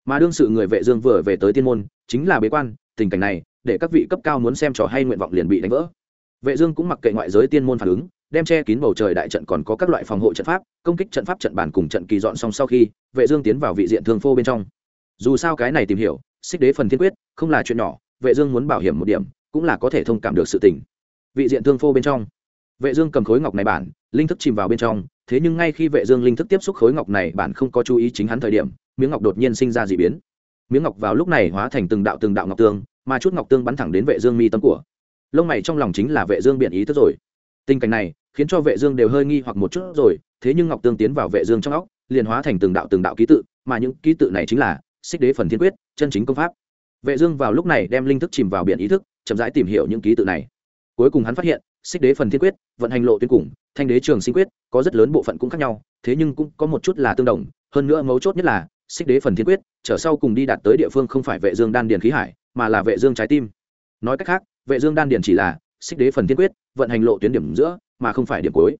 Mà đương sự người vệ dương vừa về tới tiên môn, chính là bế quan, tình cảnh này, để các vị cấp cao muốn xem trò hay nguyện vọng liền bị đánh vỡ. Vệ dương cũng mặc kệ ngoại giới tiên môn phản ứng, đem che kín bầu trời đại trận còn có các loại phòng hộ trận pháp, công kích trận pháp trận bản cùng trận kỳ dọn xong sau khi, vệ dương tiến vào vị diện thương phô bên trong. Dù sao cái này tìm hiểu, xích đế phần thiên quyết, không là chuyện nhỏ, vệ dương muốn bảo hiểm một điểm cũng là có thể thông cảm được sự tình. Vị diện thương phô bên trong. Vệ dương cầm khối ngọc này bản, linh thức chìm vào bên trong, thế nhưng ngay khi vệ dương linh thức tiếp xúc khối ngọc này, bản không có chú ý chính hắn thời điểm, miếng ngọc đột nhiên sinh ra dị biến. Miếng ngọc vào lúc này hóa thành từng đạo từng đạo ngọc tương, mà chút ngọc tương bắn thẳng đến vệ dương mi tâm của. Lông mày trong lòng chính là vệ dương biện ý thức rồi. Tình cảnh này, khiến cho vệ dương đều hơi nghi hoặc một chút rồi, thế nhưng ngọc tương tiến vào vệ dương trong óc, liền hóa thành từng đạo từng đạo ký tự, mà những ký tự này chính là xích đế phần thiên quyết, chân chính công pháp. Vệ dương vào lúc này đem linh thức chìm vào biển ý thức chậm rãi tìm hiểu những ký tự này. Cuối cùng hắn phát hiện, xích đế phần thiên quyết, vận hành lộ tuyến cùng, thanh đế trường sinh quyết, có rất lớn bộ phận cũng khác nhau, thế nhưng cũng có một chút là tương đồng. Hơn nữa mấu chốt nhất là, xích đế phần thiên quyết, trở sau cùng đi đạt tới địa phương không phải vệ dương đan điền khí hải, mà là vệ dương trái tim. Nói cách khác, vệ dương đan điền chỉ là xích đế phần thiên quyết, vận hành lộ tuyến điểm giữa, mà không phải điểm cuối.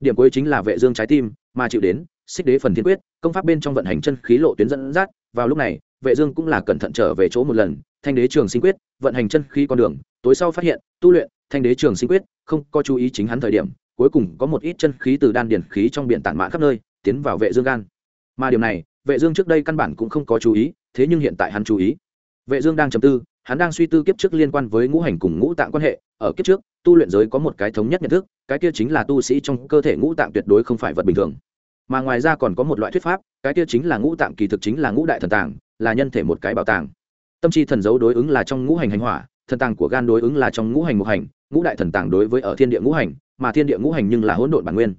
Điểm cuối chính là vệ dương trái tim, mà chịu đến xích đế phần thiên quyết, công pháp bên trong vận hành chân khí lộ tuyến dẫn dắt, vào lúc này vệ dương cũng là cẩn thận trở về chỗ một lần, thanh đế trường sinh quyết, vận hành chân khí con đường, tối sau phát hiện, tu luyện, thanh đế trường sinh quyết, không có chú ý chính hắn thời điểm, cuối cùng có một ít chân khí từ đan điền khí trong biển tản mạn khắp nơi, tiến vào vệ dương gan. Mà điều này, vệ dương trước đây căn bản cũng không có chú ý, thế nhưng hiện tại hắn chú ý. Vệ dương đang trầm tư, hắn đang suy tư kiếp trước liên quan với ngũ hành cùng ngũ tạng quan hệ, ở kiếp trước, tu luyện giới có một cái thống nhất nhận thức, cái kia chính là tu sĩ trong cơ thể ngũ tạng tuyệt đối không phải vật bình thường. Mà ngoài ra còn có một loại thuyết pháp, cái kia chính là ngũ tạng kỳ thực chính là ngũ đại thần tàng là nhân thể một cái bảo tàng. Tâm chi thần dấu đối ứng là trong ngũ hành hành hỏa, thần tàng của gan đối ứng là trong ngũ hành một hành, ngũ đại thần tàng đối với ở thiên địa ngũ hành, mà thiên địa ngũ hành nhưng là hỗn độn bản nguyên.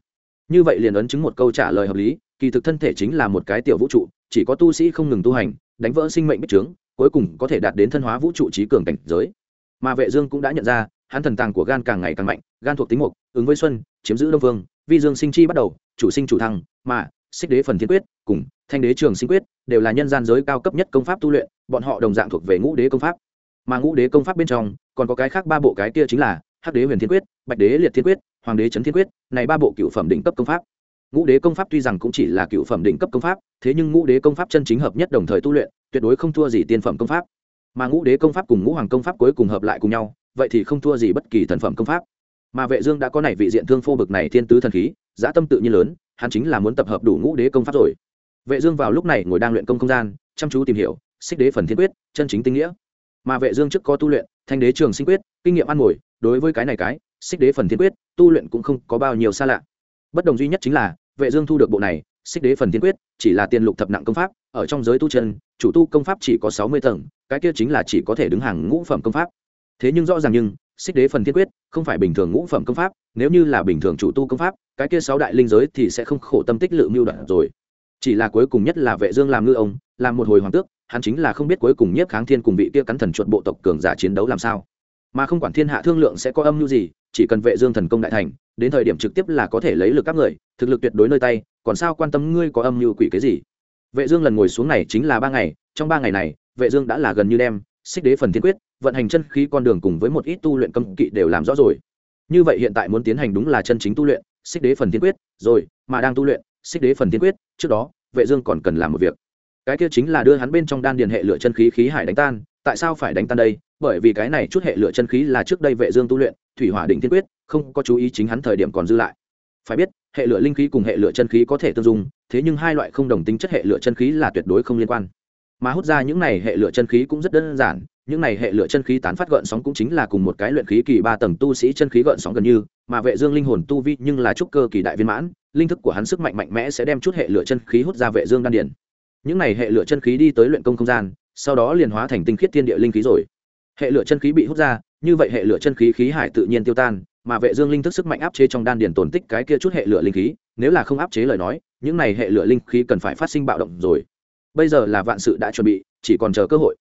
Như vậy liền ấn chứng một câu trả lời hợp lý, kỳ thực thân thể chính là một cái tiểu vũ trụ, chỉ có tu sĩ không ngừng tu hành, đánh vỡ sinh mệnh bích trướng, cuối cùng có thể đạt đến thân hóa vũ trụ trí cường cảnh giới. Mà vệ dương cũng đã nhận ra, hắn thần tàng của gan càng ngày càng mạnh, gan thuộc tính mục, ứng với xuân, chiếm giữ đông vương, vi dương sinh chi bắt đầu, chủ sinh chủ thăng, mà xích đế phần thiên quyết, cùng thanh đế trường sinh quyết, đều là nhân gian giới cao cấp nhất công pháp tu luyện, bọn họ đồng dạng thuộc về ngũ đế công pháp. Mà ngũ đế công pháp bên trong, còn có cái khác ba bộ cái kia chính là hắc đế huyền thiên quyết, bạch đế liệt thiên quyết, hoàng đế trấn thiên quyết, này ba bộ cựu phẩm đỉnh cấp công pháp. Ngũ đế công pháp tuy rằng cũng chỉ là cựu phẩm đỉnh cấp công pháp, thế nhưng ngũ đế công pháp chân chính hợp nhất đồng thời tu luyện, tuyệt đối không thua gì tiên phẩm công pháp. Mà ngũ đế công pháp cùng ngũ hoàng công pháp cuối cùng hợp lại cùng nhau, vậy thì không thua gì bất kỳ thần phẩm công pháp mà vệ dương đã có này vị diện thương phô bực này thiên tứ thần khí dạ tâm tự nhiên lớn, hắn chính là muốn tập hợp đủ ngũ đế công pháp rồi. Vệ dương vào lúc này ngồi đang luyện công không gian, chăm chú tìm hiểu, xích đế phần thiên quyết, chân chính tinh nghĩa. Mà vệ dương trước có tu luyện, thanh đế trường sinh quyết, kinh nghiệm ăn ngồi, đối với cái này cái, xích đế phần thiên quyết, tu luyện cũng không có bao nhiêu xa lạ. Bất đồng duy nhất chính là, vệ dương thu được bộ này, xích đế phần thiên quyết, chỉ là tiền lục thập nặng công pháp, ở trong giới tu chân, chủ tu công pháp chỉ có 60 tầng, cái kia chính là chỉ có thể đứng hàng ngũ phẩm công pháp. Thế nhưng rõ ràng nhưng xích đế phần thiên quyết, không phải bình thường ngũ phẩm công pháp, nếu như là bình thường chủ tu công pháp, cái kia sáu đại linh giới thì sẽ không khổ tâm tích lự mưu đoạn rồi. Chỉ là cuối cùng nhất là vệ dương làm ngư ông, làm một hồi hoàng tước, hắn chính là không biết cuối cùng nhất kháng thiên cùng vị kia cắn thần chuột bộ tộc cường giả chiến đấu làm sao. Mà không quản thiên hạ thương lượng sẽ có âm mưu gì, chỉ cần vệ dương thần công đại thành, đến thời điểm trực tiếp là có thể lấy lực các người, thực lực tuyệt đối nơi tay, còn sao quan tâm ngươi có âm mưu quỷ cái gì? Vệ dương lần ngồi xuống này chính là ba ngày, trong ba ngày này, vệ dương đã là gần như đem xích đế phần thiên quyết, vận hành chân khí con đường cùng với một ít tu luyện cấm kỵ đều làm rõ rồi. Như vậy hiện tại muốn tiến hành đúng là chân chính tu luyện, xích đế phần thiên quyết, rồi, mà đang tu luyện, xích đế phần thiên quyết, trước đó, vệ dương còn cần làm một việc. Cái kia chính là đưa hắn bên trong đan điền hệ lửa chân khí khí hải đánh tan. Tại sao phải đánh tan đây? Bởi vì cái này chút hệ lửa chân khí là trước đây vệ dương tu luyện, thủy hỏa định thiên quyết, không có chú ý chính hắn thời điểm còn dư lại. Phải biết, hệ lửa linh khí cùng hệ lửa chân khí có thể tương dung, thế nhưng hai loại không đồng tính chất hệ lửa chân khí là tuyệt đối không liên quan mà hút ra những này hệ lửa chân khí cũng rất đơn giản, những này hệ lửa chân khí tán phát gợn sóng cũng chính là cùng một cái luyện khí kỳ ba tầng tu sĩ chân khí gợn sóng gần như, mà vệ dương linh hồn tu vi nhưng là trúc cơ kỳ đại viên mãn, linh thức của hắn sức mạnh mạnh mẽ sẽ đem chút hệ lửa chân khí hút ra vệ dương đan điển những này hệ lửa chân khí đi tới luyện công không gian, sau đó liền hóa thành tinh khiết thiên địa linh khí rồi. Hệ lửa chân khí bị hút ra, như vậy hệ lửa chân khí khí hải tự nhiên tiêu tan, mà vệ dương linh thức sức mạnh áp chế trong đan điển tổn tích cái kia chút hệ lửa linh khí, nếu là không áp chế lời nói, những này hệ lửa linh khí cần phải phát sinh bạo động rồi bây giờ là vạn sự đã chuẩn bị, chỉ còn chờ cơ hội.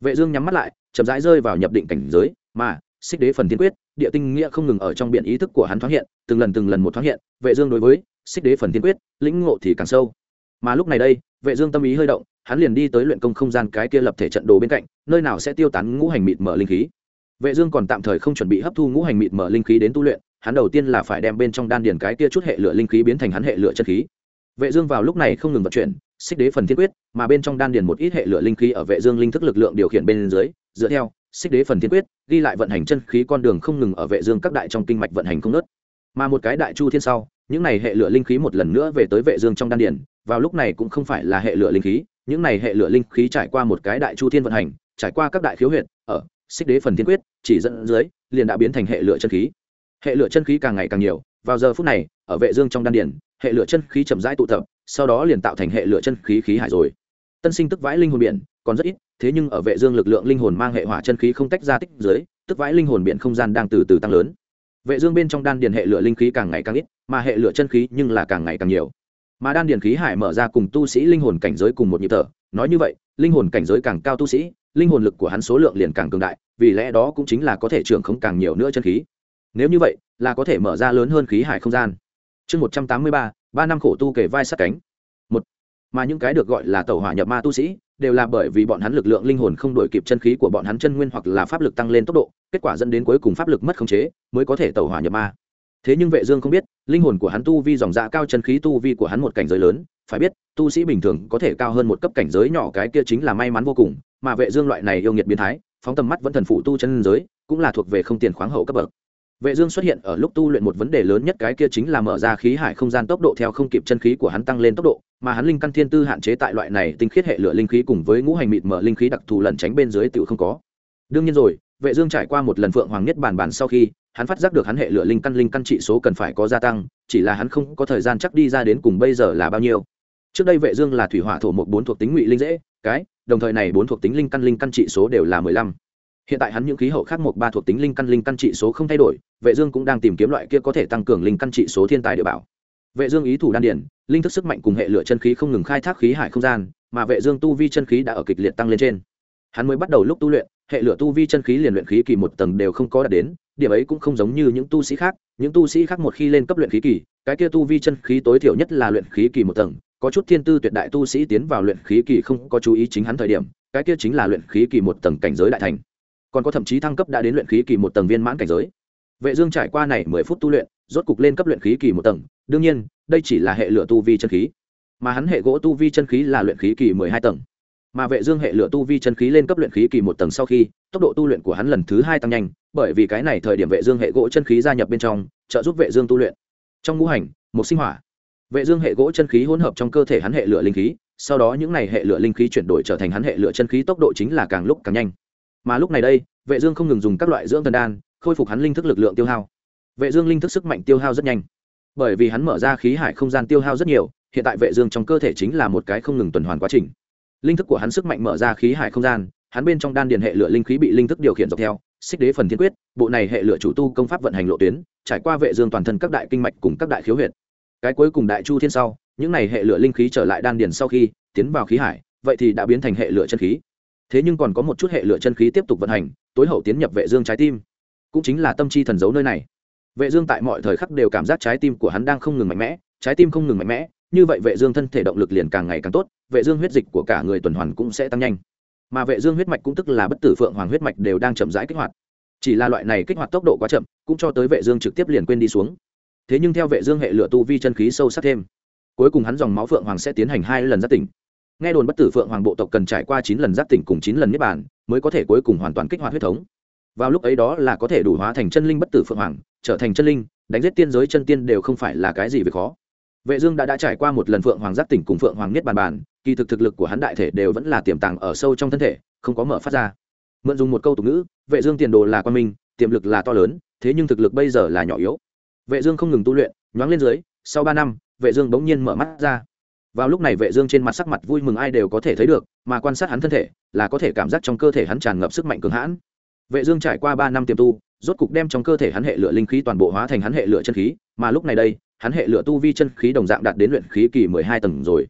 Vệ dương nhắm mắt lại, chậm rãi rơi vào nhập định cảnh giới, mà, xích đế phần tiên quyết, địa tinh nghĩa không ngừng ở trong biển ý thức của hắn thoáng hiện, từng lần từng lần một thoáng hiện, vệ dương đối với xích đế phần tiên quyết, lĩnh ngộ thì càng sâu. Mà lúc này đây, vệ dương tâm ý hơi động, hắn liền đi tới luyện công không gian cái kia lập thể trận đồ bên cạnh, nơi nào sẽ tiêu tán ngũ hành mịt mở linh khí. Vệ dương còn tạm thời không chuẩn bị hấp thu ngũ hành mịt mở linh khí đến tu luyện, hắn đầu tiên là phải đem bên trong đan điền cái kia chút hệ lửa linh khí biến thành hắn hệ lửa chân khí. Vệ dương vào lúc này không ngừng vận chuyển xích đế phần thiên quyết, mà bên trong đan điền một ít hệ lửa linh khí ở vệ dương linh thức lực lượng điều khiển bên dưới, dựa theo, xích đế phần thiên quyết, ghi lại vận hành chân khí con đường không ngừng ở vệ dương các đại trong kinh mạch vận hành không nứt mà một cái đại chu thiên sau, những này hệ lửa linh khí một lần nữa về tới vệ dương trong đan điền, vào lúc này cũng không phải là hệ lửa linh khí, những này hệ lửa linh khí trải qua một cái đại chu thiên vận hành, trải qua các đại khiếu huyệt, ở, xích đế phần thiên quyết, chỉ dẫn dưới, liền đã biến thành hệ lửa chân khí. Hệ lửa chân khí càng ngày càng nhiều vào giờ phút này, ở vệ dương trong đan điền, hệ lửa chân khí chậm rãi tụ tập, sau đó liền tạo thành hệ lửa chân khí khí hải rồi. Tân sinh tức vãi linh hồn biển, còn rất ít, thế nhưng ở vệ dương lực lượng linh hồn mang hệ hỏa chân khí không tách ra tích dưới, tức vãi linh hồn biển không gian đang từ từ tăng lớn. Vệ dương bên trong đan điền hệ lửa linh khí càng ngày càng ít, mà hệ lửa chân khí nhưng là càng ngày càng nhiều. Mà đan điền khí hải mở ra cùng tu sĩ linh hồn cảnh giới cùng một nhịp thở, nói như vậy, linh hồn cảnh giới càng cao tu sĩ, linh hồn lực của hắn số lượng liền càng cường đại, vì lẽ đó cũng chính là có thể trưởng không càng nhiều nữa chân khí nếu như vậy, là có thể mở ra lớn hơn khí hải không gian. Chương một trăm tám mươi ba ba năm khổ tu kể vai sát cánh. Một, mà những cái được gọi là tàu hỏa nhập ma tu sĩ, đều là bởi vì bọn hắn lực lượng linh hồn không đổi kịp chân khí của bọn hắn chân nguyên hoặc là pháp lực tăng lên tốc độ, kết quả dẫn đến cuối cùng pháp lực mất khống chế, mới có thể tàu hỏa nhập ma. Thế nhưng vệ dương không biết, linh hồn của hắn tu vi dòng dạ cao chân khí tu vi của hắn một cảnh giới lớn, phải biết, tu sĩ bình thường có thể cao hơn một cấp cảnh giới nhỏ cái kia chính là may mắn vô cùng, mà vệ dương loại này yêu nghiệt biến thái, phóng tầm mắt vẫn thần phụ tu chân giới, cũng là thuộc về không tiền khoáng hậu cấp bậc vệ dương xuất hiện ở lúc tu luyện một vấn đề lớn nhất cái kia chính là mở ra khí hải không gian tốc độ theo không kịp chân khí của hắn tăng lên tốc độ, mà hắn linh căn thiên tư hạn chế tại loại này tinh khiết hệ lửa linh khí cùng với ngũ hành mịt mở linh khí đặc thù lần tránh bên dưới tiểu không có. Đương nhiên rồi, vệ dương trải qua một lần phượng hoàng nhất bản bản sau khi, hắn phát giác được hắn hệ lửa linh căn linh căn trị số cần phải có gia tăng, chỉ là hắn không có thời gian chắc đi ra đến cùng bây giờ là bao nhiêu. Trước đây vệ dương là thủy hỏa thổ một bốn thuộc tính ngụy linh dễ, cái, đồng thời này bốn thuộc tính linh căn linh căn trị số đều là mười lăm hiện tại hắn những khí hậu khác một ba thuộc tính linh căn linh căn trị số không thay đổi, vệ dương cũng đang tìm kiếm loại kia có thể tăng cường linh căn trị số thiên tài địa bảo. Vệ dương ý thủ đan điển, linh thức sức mạnh cùng hệ lửa chân khí không ngừng khai thác khí hải không gian, mà vệ dương tu vi chân khí đã ở kịch liệt tăng lên trên. Hắn mới bắt đầu lúc tu luyện, hệ lửa tu vi chân khí liền luyện khí kỳ một tầng đều không có đạt đến, điểm ấy cũng không giống như những tu sĩ khác, những tu sĩ khác một khi lên cấp luyện khí kỳ, cái kia tu vi chân khí tối thiểu nhất là luyện khí kỳ một tầng, có chút thiên tư tuyệt đại tu sĩ tiến vào luyện khí kỳ không có chú ý chính hắn thời điểm, cái kia chính là luyện khí kỳ một tầng cảnh giới đại thành còn có thậm chí thăng cấp đã đến luyện khí kỳ một tầng viên mãn cảnh giới. Vệ dương trải qua này mười phút tu luyện, rốt cục lên cấp luyện khí kỳ một tầng. Đương nhiên, đây chỉ là hệ lửa tu vi chân khí, mà hắn hệ gỗ tu vi chân khí là luyện khí kỳ mười hai tầng. Mà vệ dương hệ lửa tu vi chân khí lên cấp luyện khí kỳ một tầng sau khi, tốc độ tu luyện của hắn lần thứ hai tăng nhanh, bởi vì cái này thời điểm vệ dương hệ gỗ chân khí gia nhập bên trong, trợ giúp vệ dương tu luyện. Trong ngũ hành, một sinh hỏa. Vệ dương hệ gỗ chân khí hỗn hợp trong cơ thể hắn hệ lửa linh khí, sau đó những này hệ lửa linh khí chuyển đổi trở thành hắn hệ lửa chân khí tốc độ chính là càng lúc càng nhanh mà lúc này đây, vệ dương không ngừng dùng các loại dưỡng thần đan, khôi phục hắn linh thức lực lượng tiêu hao. Vệ dương linh thức sức mạnh tiêu hao rất nhanh. Bởi vì hắn mở ra khí hải không gian tiêu hao rất nhiều, hiện tại vệ dương trong cơ thể chính là một cái không ngừng tuần hoàn quá trình. Linh thức của hắn sức mạnh mở ra khí hải không gian, hắn bên trong đan điền hệ lửa linh khí bị linh thức điều khiển dọc theo, xích đế phần thiên quyết, bộ này hệ lửa chủ tu công pháp vận hành lộ tuyến, trải qua vệ dương toàn thân các đại kinh mạch cùng các đại khiếu huyệt. Cái cuối cùng đại chu thiên sau, những này hệ lửa linh khí trở lại đan điền sau khi tiến vào khí hải, vậy thì đã biến thành hệ lửa chân khí thế nhưng còn có một chút hệ lửa chân khí tiếp tục vận hành, tối hậu tiến nhập vệ dương trái tim. Cũng chính là tâm chi thần giấu nơi này. Vệ dương tại mọi thời khắc đều cảm giác trái tim của hắn đang không ngừng mạnh mẽ, trái tim không ngừng mạnh mẽ, như vậy vệ dương thân thể động lực liền càng ngày càng tốt, vệ dương huyết dịch của cả người tuần hoàn cũng sẽ tăng nhanh. Mà vệ dương huyết mạch cũng tức là bất tử phượng hoàng huyết mạch đều đang chậm rãi kích hoạt. Chỉ là loại này kích hoạt tốc độ quá chậm, cũng cho tới vệ dương trực tiếp liền quên đi xuống. Thế nhưng theo vệ dương hệ lửa tu vi chân khí sâu sắc thêm, cuối cùng hắn dòng máu phượng hoàng sẽ tiến hành hai lần giác tỉnh nghe đồn bất tử phượng hoàng bộ tộc cần trải qua chín lần giác tỉnh cùng chín lần niết bàn, mới có thể cuối cùng hoàn toàn kích hoạt huyết thống. Vào lúc ấy đó là có thể đủ hóa thành chân linh bất tử phượng hoàng, trở thành chân linh, đánh giết tiên giới chân tiên đều không phải là cái gì việc khó. Vệ dương đã đã trải qua một lần phượng hoàng giác tỉnh cùng phượng hoàng niết bàn bàn, kỳ thực thực lực của hắn đại thể đều vẫn là tiềm tàng ở sâu trong thân thể, không có mở phát ra. Mượn dùng một câu tục ngữ, vệ dương tiền đồ là quan minh, tiềm lực là to lớn, thế nhưng thực lực bây giờ là nhỏ yếu. Vệ dương không ngừng tu luyện, nhoáng lên dưới, sau ba năm, vệ dương bỗng nhiên mở mắt ra vào lúc này vệ dương trên mặt sắc mặt vui mừng ai đều có thể thấy được, mà quan sát hắn thân thể, là có thể cảm giác trong cơ thể hắn tràn ngập sức mạnh cường hãn. Vệ dương trải qua ba năm tiềm tu, rốt cục đem trong cơ thể hắn hệ lửa linh khí toàn bộ hóa thành hắn hệ lửa chân khí, mà lúc này đây, hắn hệ lửa tu vi chân khí đồng dạng đạt đến luyện khí kỳ mười hai tầng rồi.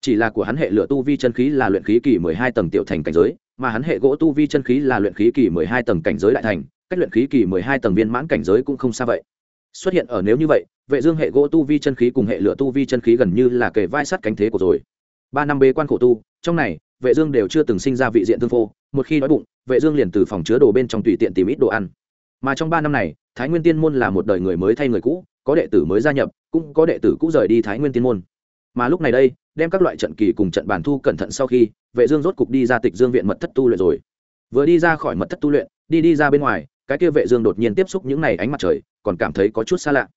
Chỉ là của hắn hệ lửa tu vi chân khí là luyện khí kỳ mười hai tầng tiểu thành cảnh giới, mà hắn hệ gỗ tu vi chân khí là luyện khí kỳ mười hai tầng cảnh giới đại thành, cách luyện khí kỳ mười hai tầng viên mãn cảnh giới cũng không xa vậy xuất hiện ở nếu như vậy, vệ dương hệ gỗ tu vi chân khí cùng hệ lửa tu vi chân khí gần như là kề vai sát cánh thế của rồi. Ba năm bế quan khổ tu, trong này, vệ dương đều chưa từng sinh ra vị diện tương phô, một khi đói bụng, vệ dương liền từ phòng chứa đồ bên trong tùy tiện tìm ít đồ ăn. Mà trong ba năm này, thái nguyên tiên môn là một đời người mới thay người cũ, có đệ tử mới gia nhập, cũng có đệ tử cũ rời đi thái nguyên tiên môn. Mà lúc này đây, đem các loại trận kỳ cùng trận bản thu cẩn thận sau khi, vệ dương rốt cục đi ra tịch dương viện mật thất tu luyện rồi. Vừa đi ra khỏi mật thất tu luyện, đi đi ra bên ngoài, cái kia vệ dương đột nhiên tiếp xúc những này ánh mặt trời còn cảm thấy có chút xa lạ.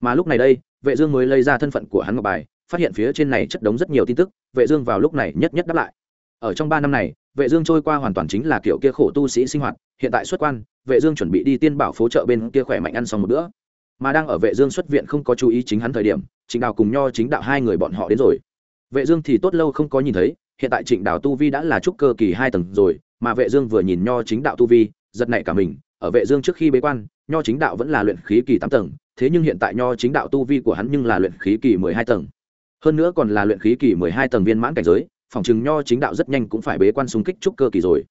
Mà lúc này đây, vệ dương mới lấy ra thân phận của hắn ngọc bài, phát hiện phía trên này chất đống rất nhiều tin tức, vệ dương vào lúc này nhất nhất đáp lại. Ở trong ba năm này, vệ dương trôi qua hoàn toàn chính là kiểu kia khổ tu sĩ sinh hoạt, hiện tại xuất quan, vệ dương chuẩn bị đi tiên bảo phố chợ bên kia khỏe mạnh ăn xong một bữa. Mà đang ở vệ dương xuất viện không có chú ý chính hắn thời điểm, trịnh đào cùng nho chính đạo hai người bọn họ đến rồi. Vệ dương thì tốt lâu không có nhìn thấy, hiện tại trịnh đào tu vi đã là trúc cơ kỳ hai tầng rồi, mà vệ dương vừa nhìn nho chính đạo tu vi, giật nảy cả mình ở vệ dương trước khi bế quan, nho chính đạo vẫn là luyện khí kỳ tám tầng, thế nhưng hiện tại nho chính đạo tu vi của hắn nhưng là luyện khí kỳ mười hai tầng. Hơn nữa còn là luyện khí kỳ mười hai tầng viên mãn cảnh giới, phòng chừng nho chính đạo rất nhanh cũng phải bế quan xung kích trúc cơ kỳ rồi.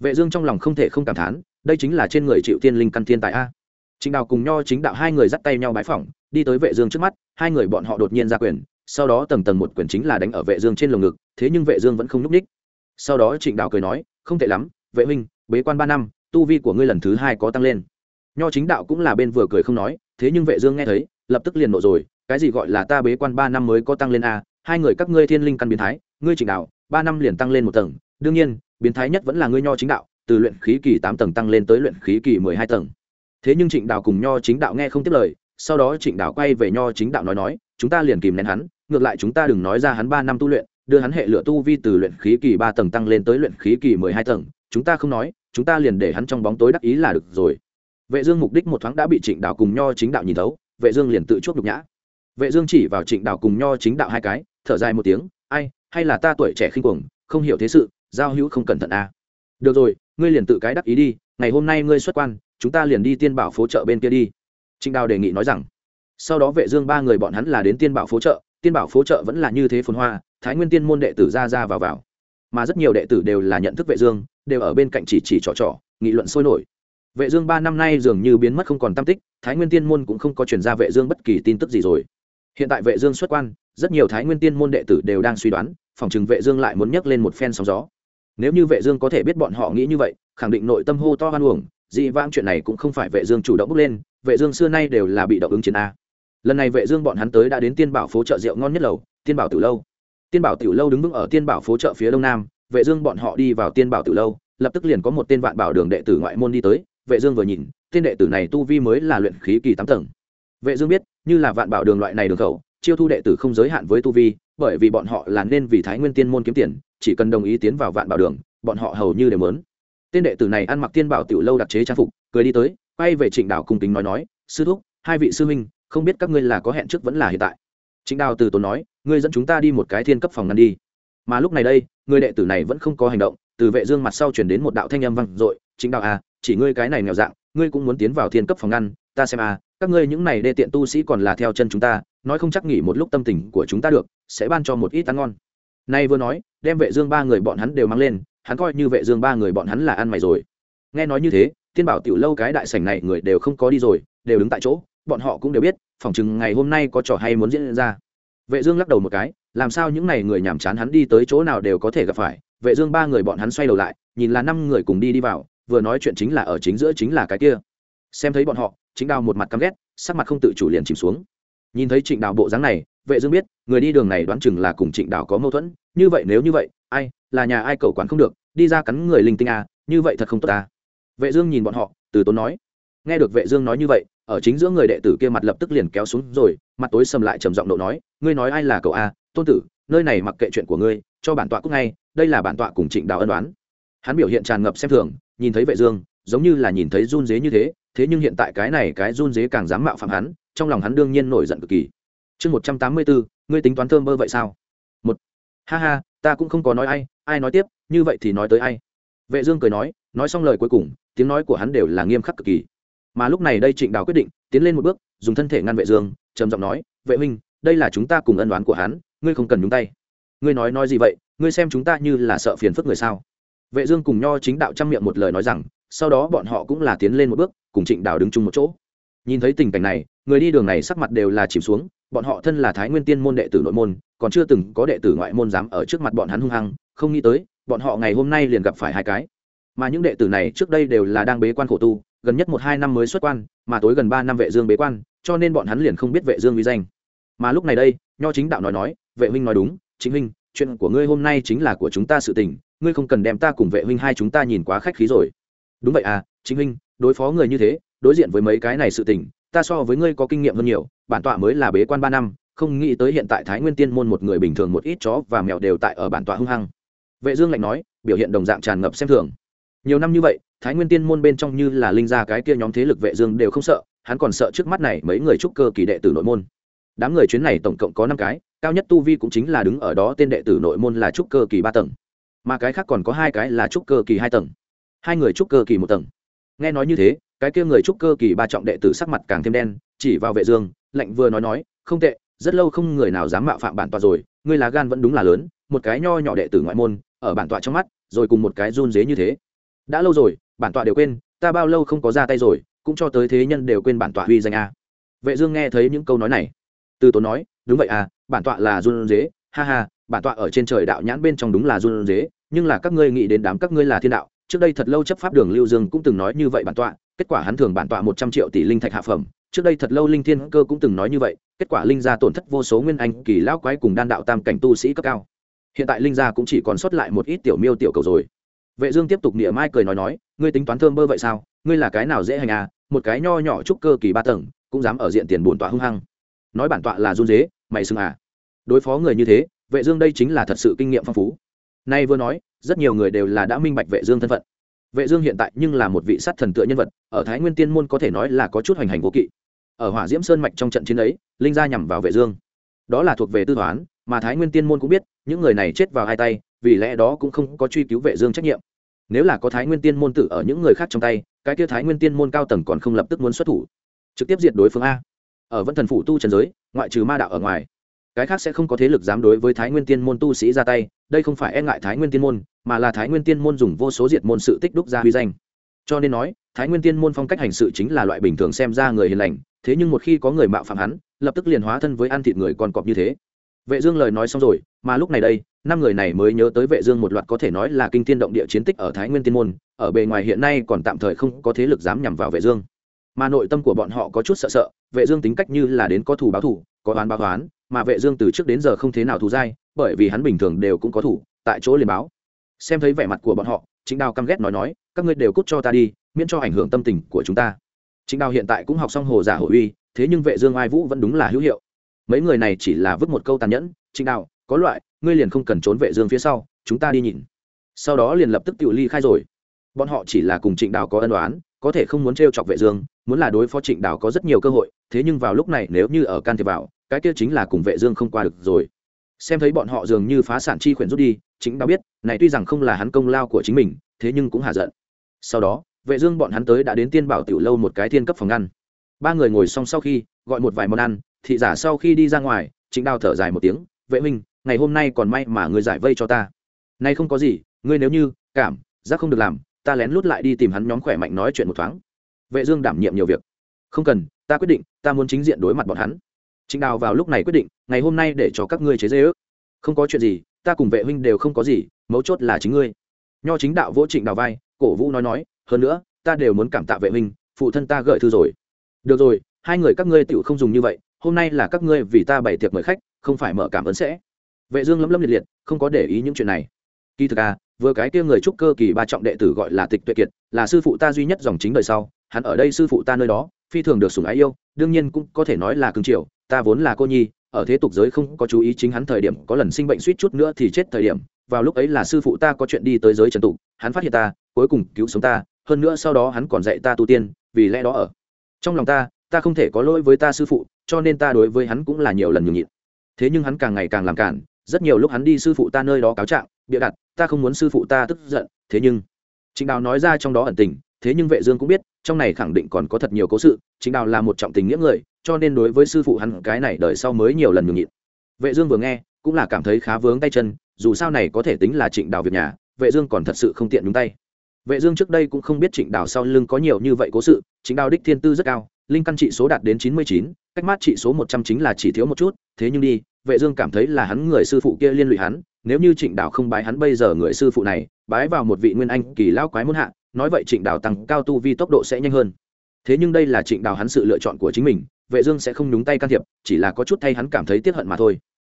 Vệ dương trong lòng không thể không cảm thán, đây chính là trên người chịu tiên linh căn thiên tại a. Chính đạo cùng nho chính đạo hai người dắt tay nhau bái phỏng, đi tới vệ dương trước mắt, hai người bọn họ đột nhiên ra quyền, sau đó tầng tầng một quyền chính là đánh ở vệ dương trên lồng ngực, thế nhưng vệ dương vẫn không núp ních sau đó trịnh đạo cười nói, không tệ lắm, vệ huynh, bế quan ba năm tu vi của ngươi lần thứ hai có tăng lên. Nho chính đạo cũng là bên vừa cười không nói, thế nhưng vệ dương nghe thấy, lập tức liền nộ rồi, cái gì gọi là ta bế quan ba năm mới có tăng lên a, hai người các ngươi thiên linh căn biến thái, ngươi chỉnh đạo, ba năm liền tăng lên một tầng, đương nhiên, biến thái nhất vẫn là ngươi nho chính đạo, từ luyện khí kỳ tám tầng tăng lên tới luyện khí kỳ mười hai tầng. Thế nhưng trịnh đạo cùng nho chính đạo nghe không tiếp lời, sau đó trịnh đạo quay về nho chính đạo nói nói, chúng ta liền kìm nén hắn, ngược lại chúng ta đừng nói ra hắn ba năm tu luyện, đưa hắn hệ lửa tu vi từ luyện khí kỳ ba tầng tăng lên tới luyện khí kỳ mười hai tầng, chúng ta không nói chúng ta liền để hắn trong bóng tối đắc ý là được rồi. Vệ dương mục đích một thoáng đã bị trịnh đạo cùng nho chính đạo nhìn thấu, vệ dương liền tự chuốc nhục nhã. Vệ dương chỉ vào trịnh đạo cùng nho chính đạo hai cái, thở dài một tiếng, ai, hay là ta tuổi trẻ khinh cuồng, không hiểu thế sự, giao hữu không cẩn thận à. Được rồi, ngươi liền tự cái đắc ý đi, ngày hôm nay ngươi xuất quan, chúng ta liền đi tiên bảo phố chợ bên kia đi. Trịnh đào đề nghị nói rằng. Sau đó vệ dương ba người bọn hắn là đến tiên bảo phố chợ, tiên bảo phố chợ vẫn là như thế phồn hoa, thái nguyên tiên môn đệ tử ra ra vào vào. Mà rất nhiều đệ tử đều là nhận thức vệ dương đều ở bên cạnh chỉ chỉ trò trò, nghị luận sôi nổi. Vệ dương ba năm nay dường như biến mất không còn tâm tích, thái nguyên tiên môn cũng không có truyền ra vệ dương bất kỳ tin tức gì rồi. Hiện tại vệ dương xuất quan, rất nhiều thái nguyên tiên môn đệ tử đều đang suy đoán, phòng trường vệ dương lại muốn nhấc lên một phen sóng gió. Nếu như vệ dương có thể biết bọn họ nghĩ như vậy, khẳng định nội tâm hô to hoan uổng, dị vãng chuyện này cũng không phải vệ dương chủ động bước lên, vệ dương xưa nay đều là bị động ứng chiến a. Lần này vệ dương bọn hắn tới đã đến tiên bảo phố chợ rượu ngon nhất lầu, tiên bảo tiểu lâu. Tiên bảo tiểu lâu đứng vững ở tiên bảo phố chợ phía đông nam vệ dương bọn họ đi vào tiên bảo Tử lâu, lập tức liền có một tên vạn bảo đường đệ tử ngoại môn đi tới. Vệ dương vừa nhìn, tên đệ tử này tu vi mới là luyện khí kỳ tám tầng. Vệ dương biết, như là vạn bảo đường loại này đường khẩu, chiêu thu đệ tử không giới hạn với tu vi, bởi vì bọn họ là nên vì thái nguyên tiên môn kiếm tiền, chỉ cần đồng ý tiến vào vạn bảo đường, bọn họ hầu như đều muốn tên đệ tử này ăn mặc tiên bảo tiểu lâu đặc chế trang phục, cười đi tới, quay về trịnh đào cung kính nói nói, sư thúc, hai vị sư huynh, không biết các ngươi là có hẹn trước vẫn là hiện tại. Trịnh đào từ tốn nói, ngươi dẫn chúng ta đi một cái thiên cấp phòng ngăn đi mà lúc này đây, người đệ tử này vẫn không có hành động, từ vệ dương mặt sau truyền đến một đạo thanh âm vang dội, chính đạo à chỉ ngươi cái này nghèo dạng, ngươi cũng muốn tiến vào thiên cấp phòng ngăn, ta xem à các ngươi những này đê tiện tu sĩ còn là theo chân chúng ta, nói không chắc nghỉ một lúc tâm tình của chúng ta được, sẽ ban cho một ít ăn ngon. Nay vừa nói, đem vệ dương ba người bọn hắn đều mang lên, hắn coi như vệ dương ba người bọn hắn là ăn mày rồi. Nghe nói như thế tiên bảo tiểu lâu cái đại sảnh này người đều không có đi rồi, đều đứng tại chỗ, bọn họ cũng đều biết phỏng chừng ngày hôm nay có trò hay muốn diễn ra vệ dương lắc đầu một cái, làm sao những này người nhảm chán hắn đi tới chỗ nào đều có thể gặp phải. Vệ dương ba người bọn hắn xoay đầu lại, nhìn là năm người cùng đi đi vào, vừa nói chuyện chính là ở chính giữa chính là cái kia. Xem thấy bọn họ chính đào một mặt căm ghét, sắc mặt không tự chủ liền chìm xuống. Nhìn thấy trịnh đào bộ dáng này, vệ dương biết, người đi đường này đoán chừng là cùng trịnh đào có mâu thuẫn. Như vậy nếu như vậy, ai, là nhà ai cầu quản không được, đi ra cắn người linh tinh à như vậy thật không tốt à. Vệ dương nhìn bọn họ, từ tốn nói nghe được vệ dương nói như vậy, ở chính giữa người đệ tử kia mặt lập tức liền kéo xuống rồi, mặt tối sầm lại trầm giọng nộ nói, ngươi nói ai là cậu a? Tôn tử, nơi này mặc kệ chuyện của ngươi, cho bản tọa cúc ngay, đây là bản tọa cùng trịnh đào ân đoán hắn biểu hiện tràn ngập xem thường, nhìn thấy vệ dương, giống như là nhìn thấy run dế như thế thế nhưng hiện tại cái này cái run dế càng dám mạo phạm hắn, trong lòng hắn đương nhiên nổi giận cực kỳ. Chương một trăm tám mươi bốn, ngươi tính toán thơm mơ vậy sao? Một, ha ha, ta cũng không có nói ai ai nói tiếp, như vậy thì nói tới ai? Vệ dương cười nói nói xong lời cuối cùng, tiếng nói của hắn đều là nghiêm khắc cực kỳ mà lúc này đây trịnh đào quyết định, tiến lên một bước, dùng thân thể ngăn vệ dương, trầm giọng nói, vệ huynh, đây là chúng ta cùng ân đoán của hắn, ngươi không cần nhúng tay. Ngươi nói nói gì vậy? Ngươi xem chúng ta như là sợ phiền phức người sao? Vệ dương cùng nho chính đạo trang miệng một lời nói rằng, sau đó bọn họ cũng là tiến lên một bước, cùng trịnh đào đứng chung một chỗ. Nhìn thấy tình cảnh này, người đi đường này sắc mặt đều là chìm xuống, bọn họ thân là thái nguyên tiên môn đệ tử nội môn, còn chưa từng có đệ tử ngoại môn dám ở trước mặt bọn hắn hung hăng, không nghĩ tới, bọn họ ngày hôm nay liền gặp phải hai cái mà những đệ tử này trước đây đều là đang bế quan khổ tu, gần nhất một hai năm mới xuất quan, mà tối gần ba năm vệ dương bế quan, cho nên bọn hắn liền không biết vệ dương uy danh. Mà lúc này đây, nho chính đạo nói nói, vệ huynh nói đúng, chính huynh, chuyện của ngươi hôm nay chính là của chúng ta sự tình, ngươi không cần đem ta cùng vệ huynh hai chúng ta nhìn quá khách khí rồi. Đúng vậy à chính huynh, đối phó người như thế, đối diện với mấy cái này sự tình, ta so với ngươi có kinh nghiệm hơn nhiều, bản tọa mới là bế quan ba năm, không nghĩ tới hiện tại thái nguyên tiên môn một người bình thường một ít chó và mèo đều tại ở bản tọa hung hăng. Vệ dương lạnh nói, biểu hiện đồng dạng tràn ngập xem thường nhiều năm như vậy, thái nguyên tiên môn bên trong như là linh gia cái kia nhóm thế lực vệ dương đều không sợ, hắn còn sợ trước mắt này mấy người trúc cơ kỳ đệ tử nội môn. Đám người chuyến này tổng cộng có năm cái, cao nhất tu vi cũng chính là đứng ở đó tên đệ tử nội môn là trúc cơ kỳ ba tầng. Mà cái khác còn có hai cái là trúc cơ kỳ hai tầng. Hai người trúc cơ kỳ một tầng. Nghe nói như thế, cái kia người trúc cơ kỳ ba trọng đệ tử sắc mặt càng thêm đen, chỉ vào vệ dương, lạnh vừa nói nói, không tệ, rất lâu không người nào dám mạo phạm bản tọa rồi, ngươi là gan vẫn đúng là lớn, một cái nho nhỏ đệ tử ngoại môn, ở bản tọa trong mắt, rồi cùng một cái run dế như thế đã lâu rồi, bản tọa đều quên, ta bao lâu không có ra tay rồi, cũng cho tới thế nhân đều quên bản tọa huy danh a. Vệ dương nghe thấy những câu nói này. Từ tốn nói, đúng vậy à bản tọa là run dế ha ha, bản tọa ở trên trời đạo nhãn bên trong đúng là run dế nhưng là các ngươi nghĩ đến đám các ngươi là thiên đạo, trước đây thật lâu chấp pháp đường lưu dương cũng từng nói như vậy bản tọa, kết quả hắn thường bản tọa một trăm triệu tỷ linh thạch hạ phẩm, trước đây thật lâu linh thiên cơ cũng từng nói như vậy, kết quả linh gia tổn thất vô số nguyên anh, kỳ lão quái cùng đan đạo tam cảnh tu sĩ cấp cao. Hiện tại linh gia cũng chỉ còn sót lại một ít tiểu miêu tiểu cầu rồi vệ dương tiếp tục nịa mai cười nói nói, ngươi tính toán thơm bơ vậy sao? Ngươi là cái nào dễ hành à? Một cái nho nhỏ trúc cơ kỳ ba tầng, cũng dám ở diện tiền bổn tọa hung hăng. Nói bản tọa là run dế, mày xưng à? Đối phó người như thế, vệ dương đây chính là thật sự kinh nghiệm phong phú. Nay vừa nói, rất nhiều người đều là đã minh bạch vệ dương thân phận. Vệ dương hiện tại nhưng là một vị sát thần tựa nhân vật, ở thái nguyên tiên môn có thể nói là có chút hoành hành vô kỵ. Ở hỏa diễm sơn mạch trong trận chiến ấy, linh gia nhằm vào vệ dương. Đó là thuộc về tư toán, mà thái nguyên tiên môn cũng biết, những người này chết vào hai tay, vì lẽ đó cũng không có truy cứu vệ dương trách nhiệm nếu là có thái nguyên tiên môn tự ở những người khác trong tay, cái kia thái nguyên tiên môn cao tầng còn không lập tức muốn xuất thủ. Trực tiếp diệt đối phương a. Ở vân thần phủ tu trần giới, ngoại trừ ma đạo ở ngoài, cái khác sẽ không có thế lực dám đối với thái nguyên tiên môn tu sĩ ra tay, đây không phải e ngại thái nguyên tiên môn, mà là thái nguyên tiên môn dùng vô số diệt môn sự tích đúc ra huy danh. Cho nên nói, thái nguyên tiên môn phong cách hành sự chính là loại bình thường xem ra người hiền lành, thế nhưng một khi có người mạo phạm hắn, lập tức liền hóa thân với ăn thịt người còn cọp như thế. Vệ dương lời nói xong rồi, mà lúc này đây năm người này mới nhớ tới vệ dương một loạt có thể nói là kinh thiên động địa chiến tích ở thái nguyên tiên môn, ở bề ngoài hiện nay còn tạm thời không có thế lực dám nhằm vào vệ dương. Mà nội tâm của bọn họ có chút sợ sợ, vệ dương tính cách như là đến có thù báo thù, có oán báo oán, mà vệ dương từ trước đến giờ không thế nào thù dai, bởi vì hắn bình thường đều cũng có thủ tại chỗ liền báo. Xem thấy vẻ mặt của bọn họ chính đào căm ghét nói nói, các ngươi đều cút cho ta đi, miễn cho ảnh hưởng tâm tình của chúng ta. Chính đào hiện tại cũng học xong hồ giả hồ uy, thế nhưng vệ dương ai vũ vẫn đúng là hữu hiệu. Mấy người này chỉ là vứt một câu tàn nhẫn chính đào, có loại ngươi liền không cần trốn vệ dương phía sau, chúng ta đi nhìn. Sau đó liền lập tức tự ly khai rồi. Bọn họ chỉ là cùng trịnh đào có ân oán, có thể không muốn trêu chọc vệ dương, muốn là đối phó trịnh đào có rất nhiều cơ hội, thế nhưng vào lúc này nếu như ở can thiệp vào, cái kia chính là cùng vệ dương không qua được rồi. Xem thấy bọn họ dường như phá sản chi khuyển rút đi chính đào biết, này tuy rằng không là hắn công lao của chính mình, thế nhưng cũng hạ giận. Sau đó, vệ dương bọn hắn tới đã đến tiên bảo tiểu lâu một cái thiên cấp phòng ăn ba người ngồi xong sau khi, gọi một vài món ăn, thị giả sau khi đi ra ngoài chính đào thở dài một tiếng, vệ minh ngày hôm nay còn may mà ngươi giải vây cho ta. Nay không có gì, ngươi nếu như, cảm, giác không được làm, ta lén lút lại đi tìm hắn nhóm khỏe mạnh nói chuyện một thoáng. Vệ dương đảm nhiệm nhiều việc. Không cần, ta quyết định, ta muốn chính diện đối mặt bọn hắn. Trịnh đào vào lúc này quyết định, ngày hôm nay để cho các ngươi chế dê ước. Không có chuyện gì, ta cùng vệ huynh đều không có gì, mấu chốt là chính ngươi. Nho chính đạo vỗ trịnh đào vai, cổ vũ nói nói, hơn nữa, ta đều muốn cảm tạ vệ huynh, phụ thân ta gợi thư rồi. Được rồi, hai người các ngươi tiểu không dùng như vậy, hôm nay là các ngươi vì ta bày tiệc mời khách, không phải mở cảm ơn sẽ vệ dương lấm lấm liệt liệt, không có để ý những chuyện này. Kỳ thực à vừa cái kia người trúc cơ kỳ ba trọng đệ tử gọi là tịch tuệ kiệt, là sư phụ ta duy nhất dòng chính đời sau. Hắn ở đây sư phụ ta nơi đó, phi thường được sủng ái yêu, đương nhiên cũng có thể nói là cương triều, ta vốn là cô nhi, ở thế tục giới không có chú ý chính hắn thời điểm, có lần sinh bệnh suýt chút nữa thì chết thời điểm. Vào lúc ấy là sư phụ ta có chuyện đi tới giới trần tục, hắn phát hiện ta, cuối cùng cứu sống ta, hơn nữa sau đó hắn còn dạy ta tu tiên, vì lẽ đó ở trong lòng ta ta không thể có lỗi với ta sư phụ, cho nên ta đối với hắn cũng là nhiều lần nhường nhịn. Thế nhưng hắn càng ngày càng làm cản rất nhiều lúc hắn đi sư phụ ta nơi đó cáo trạng, bịa đặt, ta không muốn sư phụ ta tức giận, thế nhưng trịnh đào nói ra trong đó ẩn tình, thế nhưng vệ dương cũng biết, trong này khẳng định còn có thật nhiều cố sự, trịnh đào là một trọng tình nghĩa người, cho nên đối với sư phụ hắn cái này đời sau mới nhiều lần nhường nhịn. Vệ dương vừa nghe, cũng là cảm thấy khá vướng tay chân, dù sao này có thể tính là trịnh đào việc nhà, vệ dương còn thật sự không tiện đúng tay. Vệ dương trước đây cũng không biết trịnh đào sau lưng có nhiều như vậy cố sự, trịnh đào đích thiên tư rất cao linh căn trị số đạt đến 99, cách mát trị số 100 chính là chỉ thiếu một chút thế nhưng đi vệ dương cảm thấy là hắn người sư phụ kia liên lụy hắn nếu như trịnh đào không bái hắn bây giờ người sư phụ này bái vào một vị nguyên anh kỳ lão quái muốn hạ nói vậy trịnh đào tăng cao tu vi tốc độ sẽ nhanh hơn. Thế nhưng đây là trịnh đào hắn sự lựa chọn của chính mình vệ dương sẽ không nhúng tay can thiệp chỉ là có chút thay hắn cảm thấy tiếc hận mà thôi.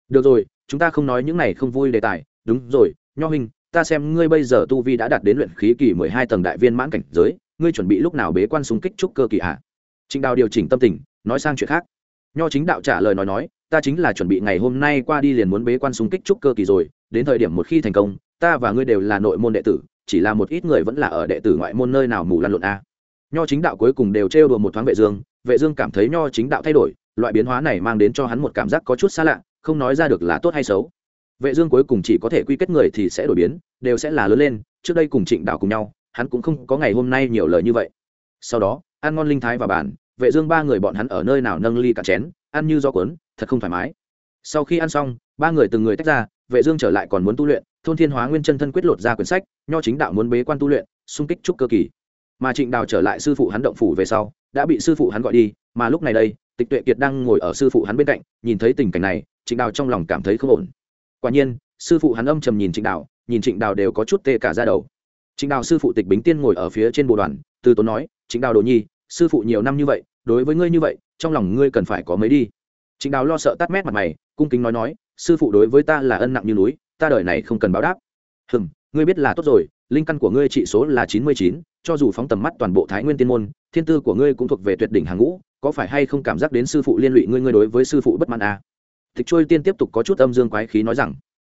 Được rồi chúng ta không nói những này không vui đề tài đúng rồi nho huynh ta xem ngươi bây giờ tu vi đã đạt đến luyện khí kỳ mười hai tầng đại viên mãn cảnh giới ngươi chuẩn bị lúc nào bế quan xung kích trúc cơ kỳ hạ trịnh đào điều chỉnh tâm tình, nói sang chuyện khác. Nho chính đạo trả lời nói nói, ta chính là chuẩn bị ngày hôm nay qua đi liền muốn bế quan xung kích trúc cơ kỳ rồi, đến thời điểm một khi thành công, ta và ngươi đều là nội môn đệ tử, chỉ là một ít người vẫn là ở đệ tử ngoại môn nơi nào mù lăn lộn a. Nho chính đạo cuối cùng đều trêu đùa một thoáng vệ dương vệ dương cảm thấy nho chính đạo thay đổi, loại biến hóa này mang đến cho hắn một cảm giác có chút xa lạ, không nói ra được là tốt hay xấu. Vệ dương cuối cùng chỉ có thể quy kết người thì sẽ đổi biến, đều sẽ là lớn lên, trước đây cùng trịnh đạo cùng nhau, hắn cũng không có ngày hôm nay nhiều lời như vậy. Sau đó ăn ngon linh thái và bàn, vệ dương ba người bọn hắn ở nơi nào nâng ly cả chén, ăn như do cuốn, thật không thoải mái. Sau khi ăn xong, ba người từng người tách ra, vệ dương trở lại còn muốn tu luyện, thôn thiên hóa nguyên chân thân quyết lột ra quyển sách, nho chính đạo muốn bế quan tu luyện, xung kích trúc cơ kỳ. Mà trịnh đào trở lại sư phụ hắn động phủ về sau, đã bị sư phụ hắn gọi đi, mà lúc này đây, tịch tuệ kiệt đang ngồi ở sư phụ hắn bên cạnh, nhìn thấy tình cảnh này, trịnh đào trong lòng cảm thấy không ổn. Quả nhiên, sư phụ hắn âm trầm nhìn trịnh đào, nhìn trịnh đào đều có chút tê cả ra đầu. Trịnh đào sư phụ tịch bính tiên ngồi ở phía trên bộ đoàn từ tốn nói, trịnh đào đồ nhi, sư phụ nhiều năm như vậy, đối với ngươi như vậy, trong lòng ngươi cần phải có mấy đi trịnh đào lo sợ tắt mét mặt mày, cung kính nói nói, sư phụ đối với ta là ân nặng như núi, ta đời này không cần báo đáp hừm, ngươi biết là tốt rồi, linh căn của ngươi trị số là chín mươi chín, cho dù phóng tầm mắt toàn bộ thái nguyên tiên môn, thiên tư của ngươi cũng thuộc về tuyệt đỉnh hàng ngũ, có phải hay không cảm giác đến sư phụ liên lụy ngươi ngươi đối với sư phụ bất mãn à? tịch trôi tiên tiếp tục có chút âm dương quái khí nói rằng,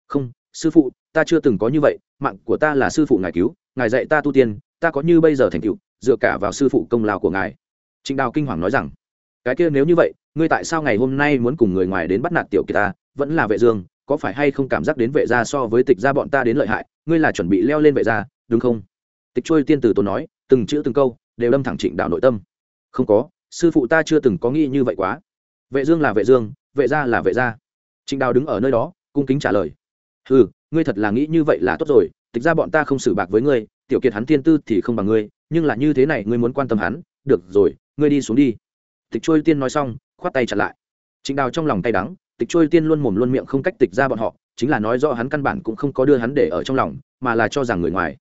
không, sư phụ, ta chưa từng có như vậy, mạng của ta là sư phụ ngài cứu, ngài dạy ta tu tiên, ta có như bây giờ thành tựu dựa cả vào sư phụ công lao của ngài. Trịnh đào kinh hoàng nói rằng, cái kia nếu như vậy, ngươi tại sao ngày hôm nay muốn cùng người ngoài đến bắt nạt tiểu kỳ ta? Vẫn là vệ dương, có phải hay không cảm giác đến vệ gia so với tịch gia bọn ta đến lợi hại? Ngươi là chuẩn bị leo lên vệ gia, đúng không? Tịch trôi tiên tử tôi nói, từng chữ từng câu đều đâm thẳng trịnh đạo nội tâm. Không có, sư phụ ta chưa từng có nghĩ như vậy quá. Vệ dương là vệ dương, vệ gia là vệ gia. Trịnh đào đứng ở nơi đó, cung kính trả lời ừ ngươi thật là nghĩ như vậy là tốt rồi. Tịch ra bọn ta không xử bạc với ngươi, tiểu kiệt hắn thiên tư thì không bằng ngươi nhưng là như thế này ngươi muốn quan tâm hắn, được rồi, ngươi đi xuống đi. Tịch trôi tiên nói xong, khoát tay chặn lại. Trịnh đào trong lòng tay đắng, tịch trôi tiên luôn mồm luôn miệng không cách tịch ra bọn họ, chính là nói rõ hắn căn bản cũng không có đưa hắn để ở trong lòng, mà là cho rằng người ngoài.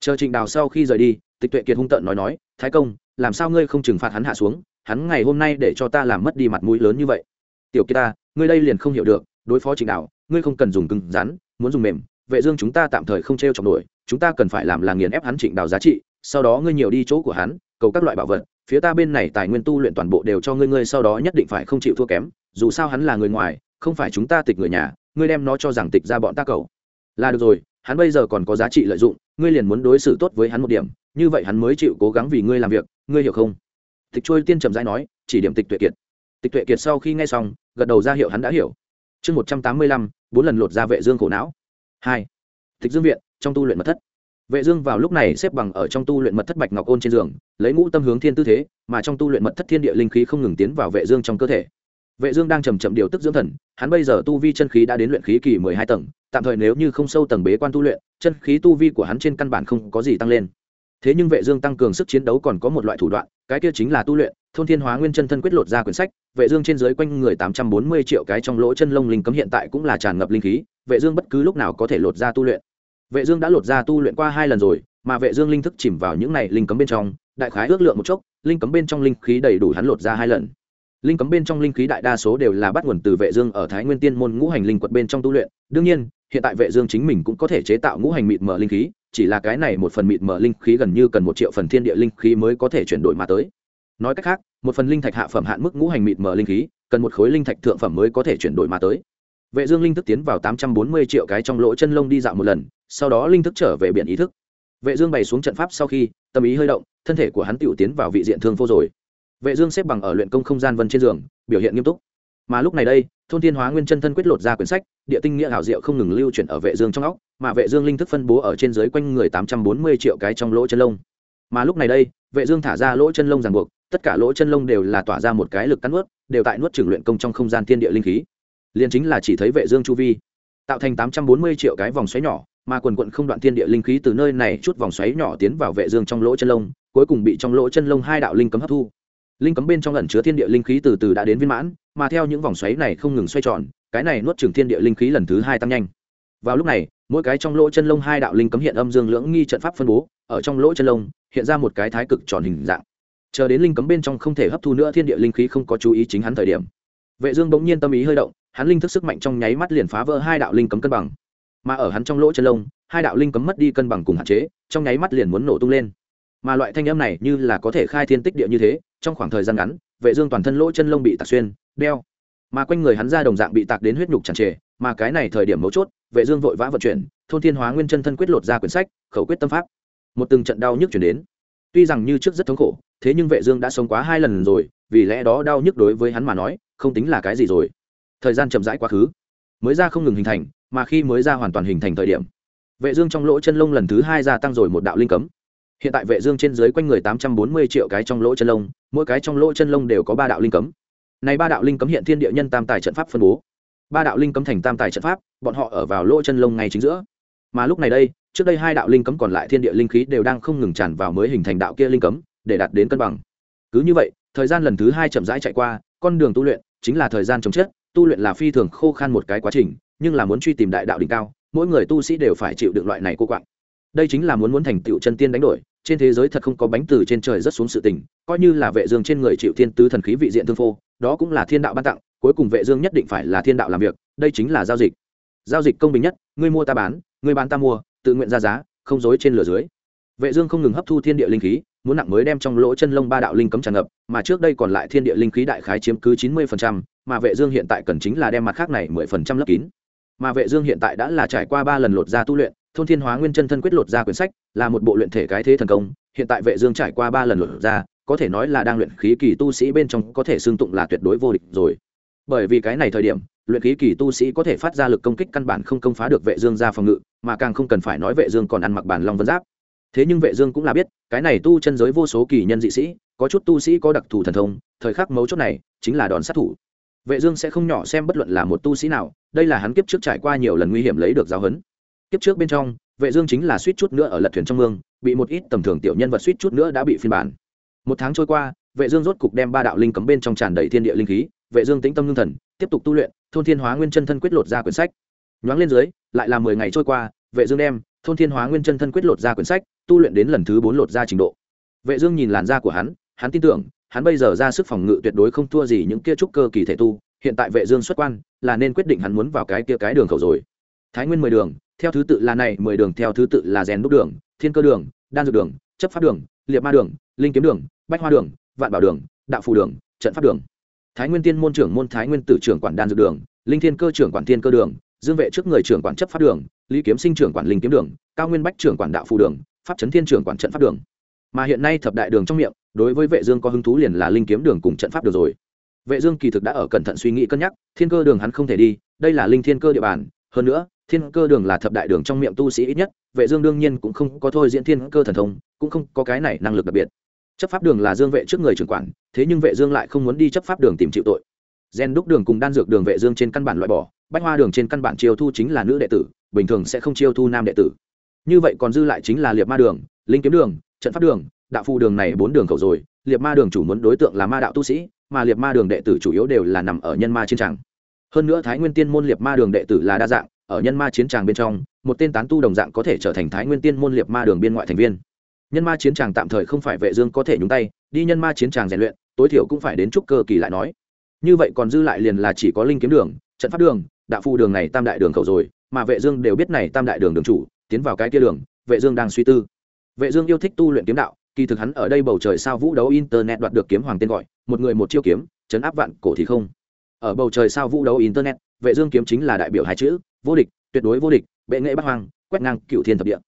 Chờ trịnh đào sau khi rời đi, tịch tuệ kiệt hung tợn nói nói, thái công, làm sao ngươi không trừng phạt hắn hạ xuống? Hắn ngày hôm nay để cho ta làm mất đi mặt mũi lớn như vậy. Tiểu kiệt ta, ngươi đây liền không hiểu được, đối phó trịnh đào, ngươi không cần dùng cứng rắn, muốn dùng mềm, vệ dương chúng ta tạm thời không treo trọng nổi, chúng ta cần phải làm là nghiền ép hắn trịnh đào giá trị sau đó ngươi nhiều đi chỗ của hắn, cầu các loại bảo vật, phía ta bên này tài nguyên tu luyện toàn bộ đều cho ngươi ngươi sau đó nhất định phải không chịu thua kém, dù sao hắn là người ngoài, không phải chúng ta tịch người nhà, ngươi đem nó cho rằng tịch ra bọn ta cầu. Là được rồi, hắn bây giờ còn có giá trị lợi dụng, ngươi liền muốn đối xử tốt với hắn một điểm, như vậy hắn mới chịu cố gắng vì ngươi làm việc, ngươi hiểu không? Tịch trôi tiên trầm rãi nói, chỉ điểm tịch tuệ kiệt. Tịch tuệ kiệt sau khi nghe xong, gật đầu ra hiệu hắn đã hiểu. Chương một trăm tám mươi lăm, bốn lần lột ra vệ dương khổ não. Hai. Tịch dương viện, trong tu luyện mật thất vệ dương vào lúc này xếp bằng ở trong tu luyện mật thất bạch ngọc ôn trên giường, lấy ngũ tâm hướng thiên tư thế, mà trong tu luyện mật thất thiên địa linh khí không ngừng tiến vào vệ dương trong cơ thể. Vệ dương đang chậm chậm điều tức dưỡng thần, hắn bây giờ tu vi chân khí đã đến luyện khí kỳ mười hai tầng, tạm thời nếu như không sâu tầng bế quan tu luyện, chân khí tu vi của hắn trên căn bản không có gì tăng lên. Thế nhưng vệ dương tăng cường sức chiến đấu còn có một loại thủ đoạn, cái kia chính là tu luyện, thôn thiên hóa nguyên chân thân quyết lột ra quyển sách, vệ dương trên dưới quanh người tám trăm bốn mươi triệu cái trong lỗ chân lông linh cấm hiện tại cũng là tràn ngập linh khí, vệ dương bất cứ lúc nào có thể lột ra tu luyện vệ dương đã lột ra tu luyện qua hai lần rồi, mà vệ dương linh thức chìm vào những này linh cấm bên trong, đại khái ước lượng một chốc, linh cấm bên trong linh khí đầy đủ hắn lột ra hai lần. Linh cấm bên trong linh khí đại đa số đều là bắt nguồn từ vệ dương ở thái nguyên tiên môn ngũ hành linh quật bên trong tu luyện. Đương nhiên, hiện tại vệ dương chính mình cũng có thể chế tạo ngũ hành mịt mở linh khí, chỉ là cái này một phần mịt mở linh khí gần như cần một triệu phần thiên địa linh khí mới có thể chuyển đổi mà tới. Nói cách khác, một phần linh thạch hạ phẩm hạn mức ngũ hành mịt mở linh khí, cần một khối linh thạch thượng phẩm mới có thể chuyển đổi mà tới vệ dương linh thức tiến vào tám trăm bốn mươi triệu cái trong lỗ chân lông đi dạo một lần, sau đó linh thức trở về biển ý thức. Vệ dương bày xuống trận pháp sau khi, tâm ý hơi động, thân thể của hắn tiểu tiến vào vị diện thương vô rồi. Vệ dương xếp bằng ở luyện công không gian vân trên giường, biểu hiện nghiêm túc. Mà lúc này đây, thôn thiên hóa nguyên chân thân quyết lột ra quyển sách, địa tinh nghĩa hảo diệu không ngừng lưu chuyển ở vệ dương trong óc, mà vệ dương linh thức phân bố ở trên dưới quanh người tám trăm bốn mươi triệu cái trong lỗ chân lông. Mà lúc này đây, vệ dương thả ra lỗ chân lông ràng buộc, tất cả lỗ chân lông đều là tỏa ra một cái lực cắn nuốt, đều tại nuốt trường luyện công trong không gian thiên địa linh khí liền chính là chỉ thấy vệ dương chu vi, tạo thành tám trăm bốn mươi triệu cái vòng xoáy nhỏ, mà quần quận không đoạn thiên địa linh khí từ nơi này chút vòng xoáy nhỏ tiến vào vệ dương trong lỗ chân lông, cuối cùng bị trong lỗ chân lông hai đạo linh cấm hấp thu. Linh cấm bên trong ẩn chứa thiên địa linh khí từ từ đã đến viên mãn, mà theo những vòng xoáy này không ngừng xoay tròn, cái này nuốt chửng thiên địa linh khí lần thứ hai tăng nhanh. Vào lúc này, mỗi cái trong lỗ chân lông hai đạo linh cấm hiện âm dương lưỡng nghi trận pháp phân bố, ở trong lỗ chân lông, hiện ra một cái thái cực tròn hình dạng. Chờ đến linh cấm bên trong không thể hấp thu nữa thiên địa linh khí không có chú ý chính hắn thời điểm, vệ dương bỗng nhiên tâm ý hơi động hắn linh thức sức mạnh trong nháy mắt liền phá vỡ hai đạo linh cấm cân bằng. Mà ở hắn trong lỗ chân lông, hai đạo linh cấm mất đi cân bằng cùng hạn chế, trong nháy mắt liền muốn nổ tung lên. Mà loại thanh âm này như là có thể khai thiên tích địa như thế, trong khoảng thời gian ngắn, vệ dương toàn thân lỗ chân lông bị tạc xuyên, đeo. Mà quanh người hắn ra đồng dạng bị tạc đến huyết nhục tràn trề, mà cái này thời điểm mấu chốt, vệ dương vội vã vận chuyển, thôn thiên hóa nguyên chân thân quyết lột ra quyển sách, khẩu quyết tâm pháp. Một từng trận đau nhức chuyển đến. Tuy rằng như trước rất thống khổ, thế nhưng vệ dương đã sống quá hai lần rồi, vì lẽ đó đau nhức đối với hắn mà nói, không tính là cái gì rồi thời gian chậm rãi quá khứ, mới ra không ngừng hình thành, mà khi mới ra hoàn toàn hình thành thời điểm, vệ dương trong lỗ chân lông lần thứ hai gia tăng rồi một đạo linh cấm. Hiện tại vệ dương trên dưới quanh người 840 triệu cái trong lỗ chân lông, mỗi cái trong lỗ chân lông đều có ba đạo linh cấm. Này ba đạo linh cấm hiện thiên địa nhân tam tài trận pháp phân bố. Ba đạo linh cấm thành tam tài trận pháp, bọn họ ở vào lỗ chân lông ngay chính giữa. Mà lúc này đây, trước đây hai đạo linh cấm còn lại thiên địa linh khí đều đang không ngừng tràn vào mới hình thành đạo kia linh cấm, để đạt đến cân bằng. Cứ như vậy, thời gian lần thứ hai chậm rãi chạy qua, con đường tu luyện chính là thời gian chống chết tu luyện là phi thường khô khan một cái quá trình nhưng là muốn truy tìm đại đạo đỉnh cao mỗi người tu sĩ đều phải chịu đựng loại này cô quạng. Đây chính là muốn muốn thành tựu chân tiên đánh đổi trên thế giới thật không có bánh từ trên trời rất xuống sự tình coi như là vệ dương trên người chịu thiên tứ thần khí vị diện thương phô đó cũng là thiên đạo ban tặng cuối cùng vệ dương nhất định phải là thiên đạo làm việc đây chính là giao dịch. Giao dịch công bình nhất ngươi mua ta bán ngươi bán ta mua tự nguyện ra giá không dối trên lửa dưới. Vệ dương không ngừng hấp thu thiên địa linh khí muốn nặng mới đem trong lỗ chân lông ba đạo linh cấm tràn ngập mà trước đây còn lại thiên địa linh khí đại khái chiếm cứ 90%, mà vệ dương hiện tại cần chính là đem mặt khác này 10% lấp kín. Mà vệ dương hiện tại đã là trải qua ba lần lột ra tu luyện, thôn thiên hóa nguyên chân thân quyết lột ra quyển sách, là một bộ luyện thể cái thế thần công, hiện tại vệ dương trải qua ba lần lột ra có thể nói là đang luyện khí kỳ tu sĩ bên trong có thể xương tụng là tuyệt đối vô địch rồi. Bởi vì cái này thời điểm, luyện khí kỳ tu sĩ có thể phát ra lực công kích căn bản không công phá được vệ dương ra phòng ngự, mà càng không cần phải nói vệ dương còn ăn mặc bản long vân giáp. Thế nhưng vệ dương cũng là biết, cái này tu chân giới vô số kỳ nhân dị sĩ, có chút tu sĩ có đặc thù thần thông, thời khắc mấu chốt này chính là đòn sát thủ vệ dương sẽ không nhỏ xem bất luận là một tu sĩ nào, đây là hắn kiếp trước trải qua nhiều lần nguy hiểm lấy được giáo huấn. Kiếp trước bên trong, vệ dương chính là suýt chút nữa ở lật thuyền trong mương, bị một ít tầm thường tiểu nhân vật suýt chút nữa đã bị phiên bản. Một tháng trôi qua, vệ dương rốt cục đem ba đạo linh cấm bên trong tràn đầy thiên địa linh khí, vệ dương tĩnh tâm ngưng thần, tiếp tục tu luyện, thôn thiên hóa nguyên chân thân quyết lột ra quyển sách. Nhoáng lên dưới, lại là mười ngày trôi qua, vệ dương đem thôn thiên hóa nguyên chân thân quyết lột ra quyển sách, tu luyện đến lần thứ bốn lột ra trình độ. Vệ dương nhìn làn da của hắn hắn tin tưởng hắn bây giờ ra sức phòng ngự tuyệt đối không thua gì những kia trúc cơ kỳ thể tu, hiện tại vệ dương xuất quan, là nên quyết định hắn muốn vào cái kia cái đường khẩu rồi. Thái nguyên mười đường, theo thứ tự là này, mười đường theo thứ tự là rèn đúc đường, thiên cơ đường, đan dược đường, chấp pháp đường, liệt ma đường, linh kiếm đường, bách hoa đường, vạn bảo đường, đạo phù đường, trận pháp đường. Thái nguyên tiên môn trưởng môn thái nguyên tử trưởng quản đan dược đường, linh thiên cơ trưởng quản thiên cơ đường, dương vệ trước người trưởng quản chấp pháp đường, lý kiếm sinh trưởng quản linh kiếm đường, cao nguyên bách trưởng quản đạo phù đường, pháp trấn thiên trưởng quản trận pháp đường. Mà hiện nay thập đại đường trong miệng đối với vệ dương có hứng thú liền là linh kiếm đường cùng trận pháp đường rồi. Vệ dương kỳ thực đã ở cẩn thận suy nghĩ cân nhắc, thiên cơ đường hắn không thể đi, đây là linh thiên cơ địa bàn. Hơn nữa, thiên cơ đường là thập đại đường trong miệng tu sĩ ít nhất, vệ dương đương nhiên cũng không có thôi diễn thiên cơ thần thông, cũng không có cái này năng lực đặc biệt. Chấp pháp đường là dương vệ trước người trưởng quản, thế nhưng vệ dương lại không muốn đi chấp pháp đường tìm chịu tội. Gen đúc đường cùng đan dược đường vệ dương trên căn bản loại bỏ, bách hoa đường trên căn bản chiêu thu chính là nữ đệ tử, bình thường sẽ không chiêu thu nam đệ tử. Như vậy còn dư lại chính là liệt ma đường, linh kiếm đường, trận pháp đường đạo phù đường này bốn đường khẩu rồi, liệt ma đường chủ muốn đối tượng là ma đạo tu sĩ, mà liệt ma đường đệ tử chủ yếu đều là nằm ở nhân ma chiến tràng. Hơn nữa thái nguyên tiên môn liệt ma đường đệ tử là đa dạng, ở nhân ma chiến tràng bên trong, một tên tán tu đồng dạng có thể trở thành thái nguyên tiên môn liệt ma đường biên ngoại thành viên. Nhân ma chiến tràng tạm thời không phải vệ dương có thể nhúng tay, đi nhân ma chiến tràng rèn luyện, tối thiểu cũng phải đến trúc cơ kỳ lại nói. Như vậy còn dư lại liền là chỉ có linh kiếm đường, trận pháp đường, đạo phù đường này tam đại đường khẩu rồi, mà vệ dương đều biết này tam đại đường đường chủ, tiến vào cái kia đường, vệ dương đang suy tư. Vệ dương yêu thích tu luyện kiếm đạo kỳ thực hắn ở đây bầu trời sao vũ đấu internet đoạt được kiếm hoàng tên gọi, một người một chiêu kiếm, chấn áp vạn cổ thì không. Ở bầu trời sao vũ đấu internet, vệ dương kiếm chính là đại biểu hai chữ, vô địch, tuyệt đối vô địch, bệ nghệ bắc hoàng quét ngang cựu thiên thập địa.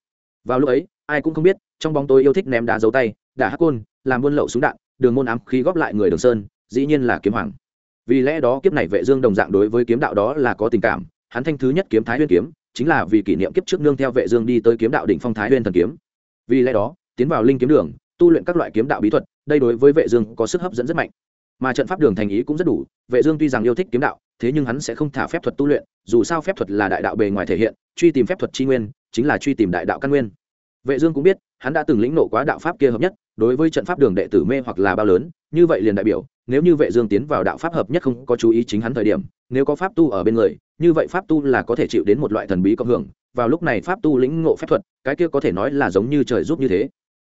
Vào lúc ấy, ai cũng không biết, trong bóng tối yêu thích ném đá dấu tay, đả hắc côn, làm buôn lậu súng đạn, đường môn ám khí góp lại người đường sơn, dĩ nhiên là kiếm hoàng. Vì lẽ đó kiếp này vệ dương đồng dạng đối với kiếm đạo đó là có tình cảm, hắn thanh thứ nhất kiếm thái nguyên kiếm, chính là vì kỷ niệm kiếp trước nương theo vệ dương đi tới kiếm đạo đỉnh phong thái nguyên thần kiếm. Vì lẽ đó tiến vào linh kiếm đường, tu luyện các loại kiếm đạo bí thuật, đây đối với vệ dương có sức hấp dẫn rất mạnh. Mà trận pháp đường thành ý cũng rất đủ, vệ dương tuy rằng yêu thích kiếm đạo, thế nhưng hắn sẽ không thả phép thuật tu luyện, dù sao phép thuật là đại đạo bề ngoài thể hiện, truy tìm phép thuật chi nguyên, chính là truy tìm đại đạo căn nguyên. Vệ dương cũng biết, hắn đã từng lĩnh nộ quá đạo pháp kia hợp nhất, đối với trận pháp đường đệ tử mê hoặc là bao lớn, như vậy liền đại biểu, nếu như vệ dương tiến vào đạo pháp hợp nhất không có chú ý chính hắn thời điểm, nếu có pháp tu ở bên người, như vậy pháp tu là có thể chịu đến một loại thần bí cộng hưởng, vào lúc này pháp tu lĩnh ngộ phép thuật, cái kia có thể nói là giống như trời giúp như thế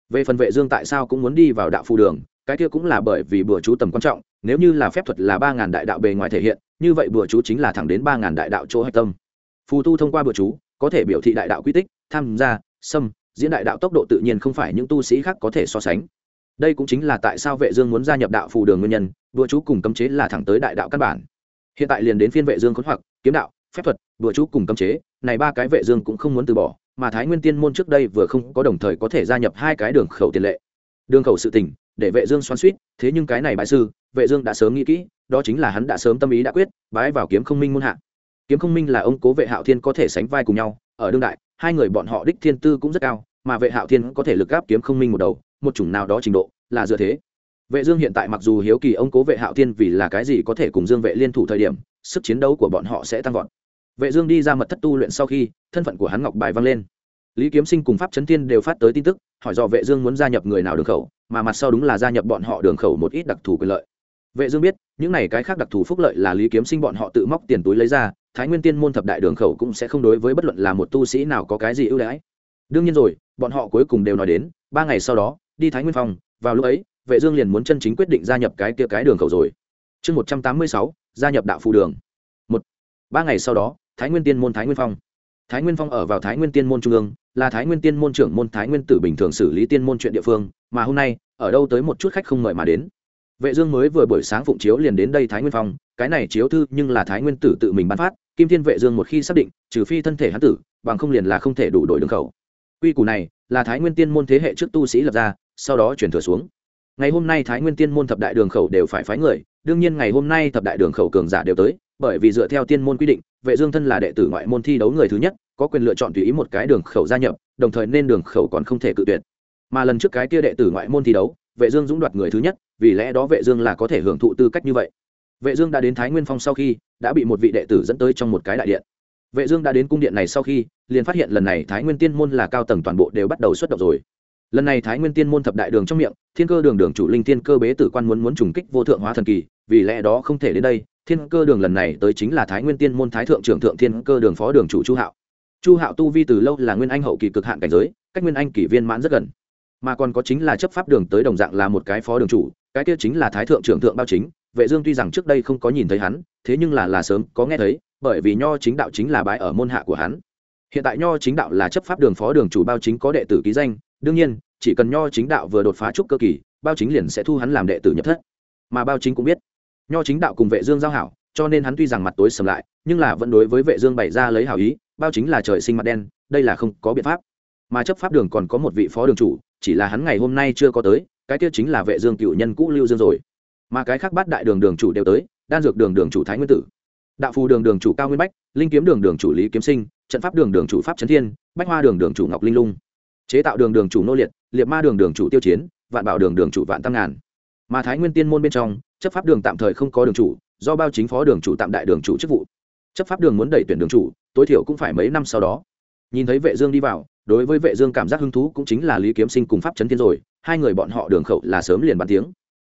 về phần vệ dương tại sao cũng muốn đi vào đạo phù đường, cái kia cũng là bởi vì bừa chú tầm quan trọng, nếu như là phép thuật là ba ngàn đại đạo bề ngoài thể hiện, như vậy bừa chú chính là thẳng đến ba ngàn đại đạo chỗ hạch tâm. Phù tu thông qua bừa chú, có thể biểu thị đại đạo quy tích, tham gia, xâm, diễn đại đạo tốc độ tự nhiên không phải những tu sĩ khác có thể so sánh. Đây cũng chính là tại sao vệ dương muốn gia nhập đạo phù đường nguyên nhân bừa chú cùng cấm chế là thẳng tới đại đạo căn bản. Hiện tại liền đến phiên vệ dương khốn hoặc, kiếm đạo, phép thuật bừa chú cùng cấm chế này ba cái vệ dương cũng không muốn từ bỏ, mà thái nguyên tiên môn trước đây vừa không có đồng thời có thể gia nhập hai cái đường khẩu tiền lệ. Đường khẩu sự tình, để vệ dương xoắn xuýt, thế nhưng cái này bại sư, vệ dương đã sớm nghĩ kỹ, đó chính là hắn đã sớm tâm ý đã quyết, bái vào kiếm không minh môn hạ. Kiếm không minh là ông cố vệ hạo thiên có thể sánh vai cùng nhau, ở đương đại, hai người bọn họ đích thiên tư cũng rất cao, mà vệ hạo thiên có thể lực gáp kiếm không minh một đầu, một chủng nào đó trình độ, là dựa thế. Vệ dương hiện tại mặc dù hiếu kỳ ông cố vệ hạo thiên vì là cái gì có thể cùng dương vệ liên thủ thời điểm, sức chiến đấu của bọn họ sẽ tăng vọt vệ dương đi ra mật thất tu luyện sau khi thân phận của hắn ngọc bài vang lên. Lý kiếm sinh cùng pháp chấn thiên đều phát tới tin tức hỏi do vệ dương muốn gia nhập người nào đường khẩu mà mặt sau đúng là gia nhập bọn họ đường khẩu một ít đặc thù quyền lợi. Vệ dương biết những này cái khác đặc thù phúc lợi là lý kiếm sinh bọn họ tự móc tiền túi lấy ra thái nguyên tiên môn thập đại đường khẩu cũng sẽ không đối với bất luận là một tu sĩ nào có cái gì ưu đãi. Đương nhiên rồi bọn họ cuối cùng đều nói đến ba ngày sau đó đi thái nguyên phong vào lúc ấy vệ dương liền muốn chân chính quyết định gia nhập cái kia cái đường khẩu rồi. Chương 186, gia nhập đạo phù đường. Một ba ngày sau đó thái nguyên tiên môn, thái nguyên phong. Thái nguyên phong ở vào thái nguyên tiên môn trung ương, là thái nguyên tiên môn trưởng môn, thái nguyên tử bình thường xử lý tiên môn chuyện địa phương, mà hôm nay, ở đâu tới một chút khách không mời mà đến. Vệ dương mới vừa buổi sáng phụng chiếu liền đến đây thái nguyên phong, cái này chiếu thư nhưng là thái nguyên tử tự mình ban phát, kim thiên vệ dương một khi xác định, trừ phi thân thể hắn tử, bằng không liền là không thể đủ đổi đường khẩu. Quy củ này, là thái nguyên tiên môn thế hệ trước tu sĩ lập ra, sau đó chuyển thừa xuống ngày hôm nay thái nguyên tiên môn thập đại đường khẩu đều phải phái người, đương nhiên ngày hôm nay thập đại đường khẩu cường giả đều tới, bởi vì dựa theo tiên môn quy định, vệ dương thân là đệ tử ngoại môn thi đấu người thứ nhất, có quyền lựa chọn tùy ý một cái đường khẩu gia nhập, đồng thời nên đường khẩu còn không thể cự tuyệt. Mà lần trước cái kia đệ tử ngoại môn thi đấu, vệ dương dũng đoạt người thứ nhất, vì lẽ đó vệ dương là có thể hưởng thụ tư cách như vậy. Vệ dương đã đến thái nguyên phong sau khi, đã bị một vị đệ tử dẫn tới trong một cái đại điện. Vệ dương đã đến cung điện này sau khi, liền phát hiện lần này thái nguyên tiên môn là cao tầng toàn bộ đều bắt đầu xuất động rồi lần này thái nguyên tiên môn thập đại đường trong miệng, thiên cơ đường đường chủ linh thiên cơ bế tử quan muốn muốn trùng kích vô thượng hóa thần kỳ, vì lẽ đó không thể đến đây, thiên cơ đường lần này tới chính là thái nguyên tiên môn thái thượng trưởng thượng thiên cơ đường phó đường chủ chu hạo. Chu hạo tu vi từ lâu là nguyên anh hậu kỳ cực hạn cảnh giới, cách nguyên anh kỳ viên mãn rất gần. Mà còn có chính là chấp pháp đường tới đồng dạng là một cái phó đường chủ, cái kia chính là thái thượng trưởng thượng bao chính. Vệ dương tuy rằng trước đây không có nhìn thấy hắn, thế nhưng là là sớm có nghe thấy, bởi vì nho chính đạo chính là bái ở môn hạ của hắn. Hiện tại nho chính đạo là chấp pháp đường phó đường chủ bao chính có đệ tử ký danh đương nhiên, chỉ cần nho chính đạo vừa đột phá trúc cơ kỳ, bao chính liền sẽ thu hắn làm đệ tử nhập thất. Mà bao chính cũng biết, nho chính đạo cùng vệ dương giao hảo, cho nên hắn tuy rằng mặt tối sầm lại, nhưng là vẫn đối với vệ dương bày ra lấy hảo ý, bao chính là trời sinh mặt đen, đây là không có biện pháp. Mà chấp pháp đường còn có một vị phó đường chủ, chỉ là hắn ngày hôm nay chưa có tới, cái kia chính là vệ dương cựu nhân cũ lưu dương rồi. Mà cái khác bát đại đường đường chủ đều tới, đan dược đường đường chủ thái nguyên tử, đạo phù đường đường chủ cao nguyên bách, linh kiếm đường đường chủ lý kiếm sinh, trận pháp đường đường chủ pháp trấn thiên, bách hoa đường đường chủ ngọc linh lung chế tạo đường đường chủ nô liệt liệt ma đường đường chủ tiêu chiến, vạn bảo đường đường chủ vạn tam ngàn. Mà thái nguyên tiên môn bên trong, chấp pháp đường tạm thời không có đường chủ, do bao chính phó đường chủ tạm đại đường chủ chức vụ. Chấp pháp đường muốn đẩy tuyển đường chủ, tối thiểu cũng phải mấy năm sau đó. Nhìn thấy vệ dương đi vào, đối với vệ dương cảm giác hứng thú cũng chính là lý kiếm sinh cùng pháp chấn thiên rồi, hai người bọn họ đường khẩu là sớm liền bàn tiếng.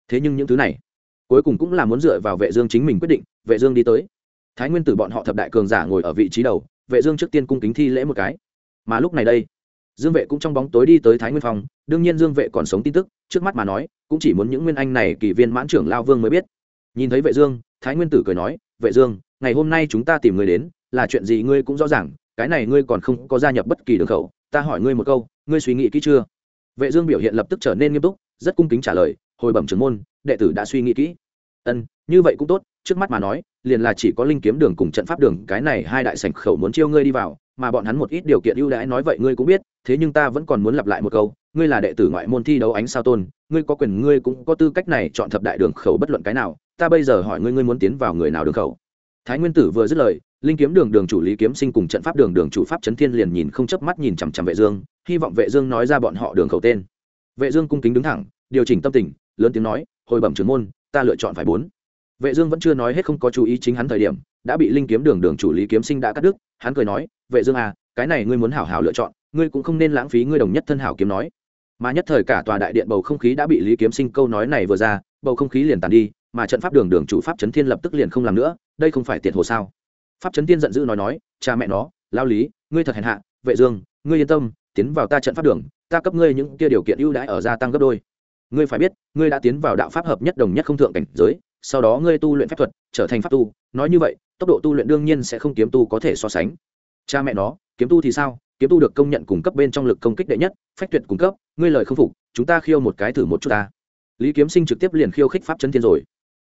Thế nhưng những thứ này, cuối cùng cũng là muốn dựa vào vệ dương chính mình quyết định, vệ dương đi tới. Thái nguyên tử bọn họ thập đại cường giả ngồi ở vị trí đầu, vệ dương trước tiên cung kính thi lễ một cái. Mà lúc này đây dương vệ cũng trong bóng tối đi tới thái nguyên phòng đương nhiên dương vệ còn sống tin tức, trước mắt mà nói, cũng chỉ muốn những nguyên anh này kỳ viên mãn trưởng lao vương mới biết. Nhìn thấy vệ dương, thái nguyên tử cười nói, vệ dương, ngày hôm nay chúng ta tìm người đến, là chuyện gì ngươi cũng rõ ràng, cái này ngươi còn không có gia nhập bất kỳ đường khẩu, ta hỏi ngươi một câu, ngươi suy nghĩ kỹ chưa? Vệ dương biểu hiện lập tức trở nên nghiêm túc, rất cung kính trả lời, hồi bẩm trưởng môn, đệ tử đã suy nghĩ kỹ. Ân, như vậy cũng tốt, trước mắt mà nói, liền là chỉ có linh kiếm đường cùng trận pháp đường, cái này hai đại sảnh khẩu muốn chiêu ngươi đi vào, mà bọn hắn một ít điều kiện ưu đãi nói vậy ngươi cũng biết thế nhưng ta vẫn còn muốn lặp lại một câu, ngươi là đệ tử ngoại môn thi đấu ánh sao tôn, ngươi có quyền ngươi cũng có tư cách này chọn thập đại đường khẩu bất luận cái nào, ta bây giờ hỏi ngươi ngươi muốn tiến vào người nào đường khẩu? Thái nguyên tử vừa dứt lời, linh kiếm đường đường chủ lý kiếm sinh cùng trận pháp đường đường chủ pháp trấn thiên liền nhìn không chớp mắt nhìn chằm chằm vệ dương, hy vọng vệ dương nói ra bọn họ đường khẩu tên. Vệ dương cung kính đứng thẳng, điều chỉnh tâm tình, lớn tiếng nói, hồi bẩm trưởng môn, ta lựa chọn phải bốn. Vệ dương vẫn chưa nói hết không có chú ý chính hắn thời điểm, đã bị linh kiếm đường đường chủ lý kiếm sinh đã cắt đứt, hắn cười nói, vệ dương à cái này ngươi muốn hảo hảo lựa chọn, ngươi cũng không nên lãng phí ngươi đồng nhất thân hảo kiếm nói. Mà nhất thời cả tòa đại điện bầu không khí đã bị lý kiếm sinh câu nói này vừa ra, bầu không khí liền tàn đi, mà trận pháp đường đường chủ pháp chấn thiên lập tức liền không làm nữa, đây không phải tiệt hồ sao? Pháp chấn thiên giận dữ nói nói, cha mẹ nó, lao lý, ngươi thật hèn hạ, vệ dương, ngươi yên tâm, tiến vào ta trận pháp đường, ta cấp ngươi những kia điều kiện ưu đãi ở gia tăng gấp đôi. Ngươi phải biết, ngươi đã tiến vào đạo pháp hợp nhất đồng nhất không thượng cảnh giới, sau đó ngươi tu luyện phép thuật, trở thành pháp tu, nói như vậy, tốc độ tu luyện đương nhiên sẽ không kiếm tu có thể so sánh cha mẹ nó, kiếm tu thì sao? Kiếm tu được công nhận cung cấp bên trong lực công kích đệ nhất, phách tuyệt cung cấp, ngươi lời không phục, chúng ta khiêu một cái thử một chút ta. Lý kiếm sinh trực tiếp liền khiêu khích pháp chân thiên rồi.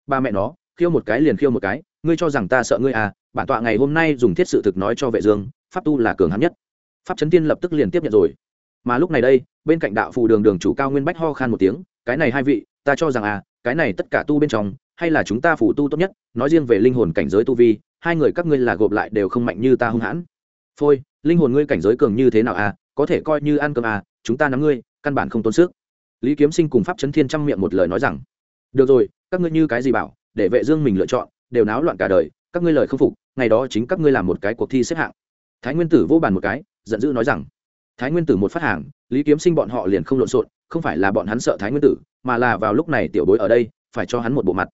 Ba mẹ nó, khiêu một cái liền khiêu một cái, ngươi cho rằng ta sợ ngươi à? Bản tọa ngày hôm nay dùng thiết sự thực nói cho vệ dương, pháp tu là cường hãn nhất. Pháp chấn tiên lập tức liền tiếp nhận rồi. Mà lúc này đây, bên cạnh đạo phù đường đường chủ cao nguyên bách ho khan một tiếng, cái này hai vị, ta cho rằng à cái này tất cả tu bên trong, hay là chúng ta phù tu tốt nhất, nói riêng về linh hồn cảnh giới tu vi, hai người các ngươi là gộp lại đều không mạnh như ta hung hãn phôi, linh hồn ngươi cảnh giới cường như thế nào à? Có thể coi như ăn cơm à chúng ta nắm ngươi, căn bản không tốn sức. Lý kiếm sinh cùng pháp chấn thiên trăm miệng một lời nói rằng, được rồi, các ngươi như cái gì bảo, để vệ dương mình lựa chọn, đều náo loạn cả đời, các ngươi lời không phục, ngày đó chính các ngươi làm một cái cuộc thi xếp hạng. Thái nguyên tử vô bàn một cái, giận dữ nói rằng, thái nguyên tử một phát hàng, lý kiếm sinh bọn họ liền không lộn xộn, không phải là bọn hắn sợ thái nguyên tử, mà là vào lúc này tiểu bối ở đây, phải cho hắn một bộ mặt.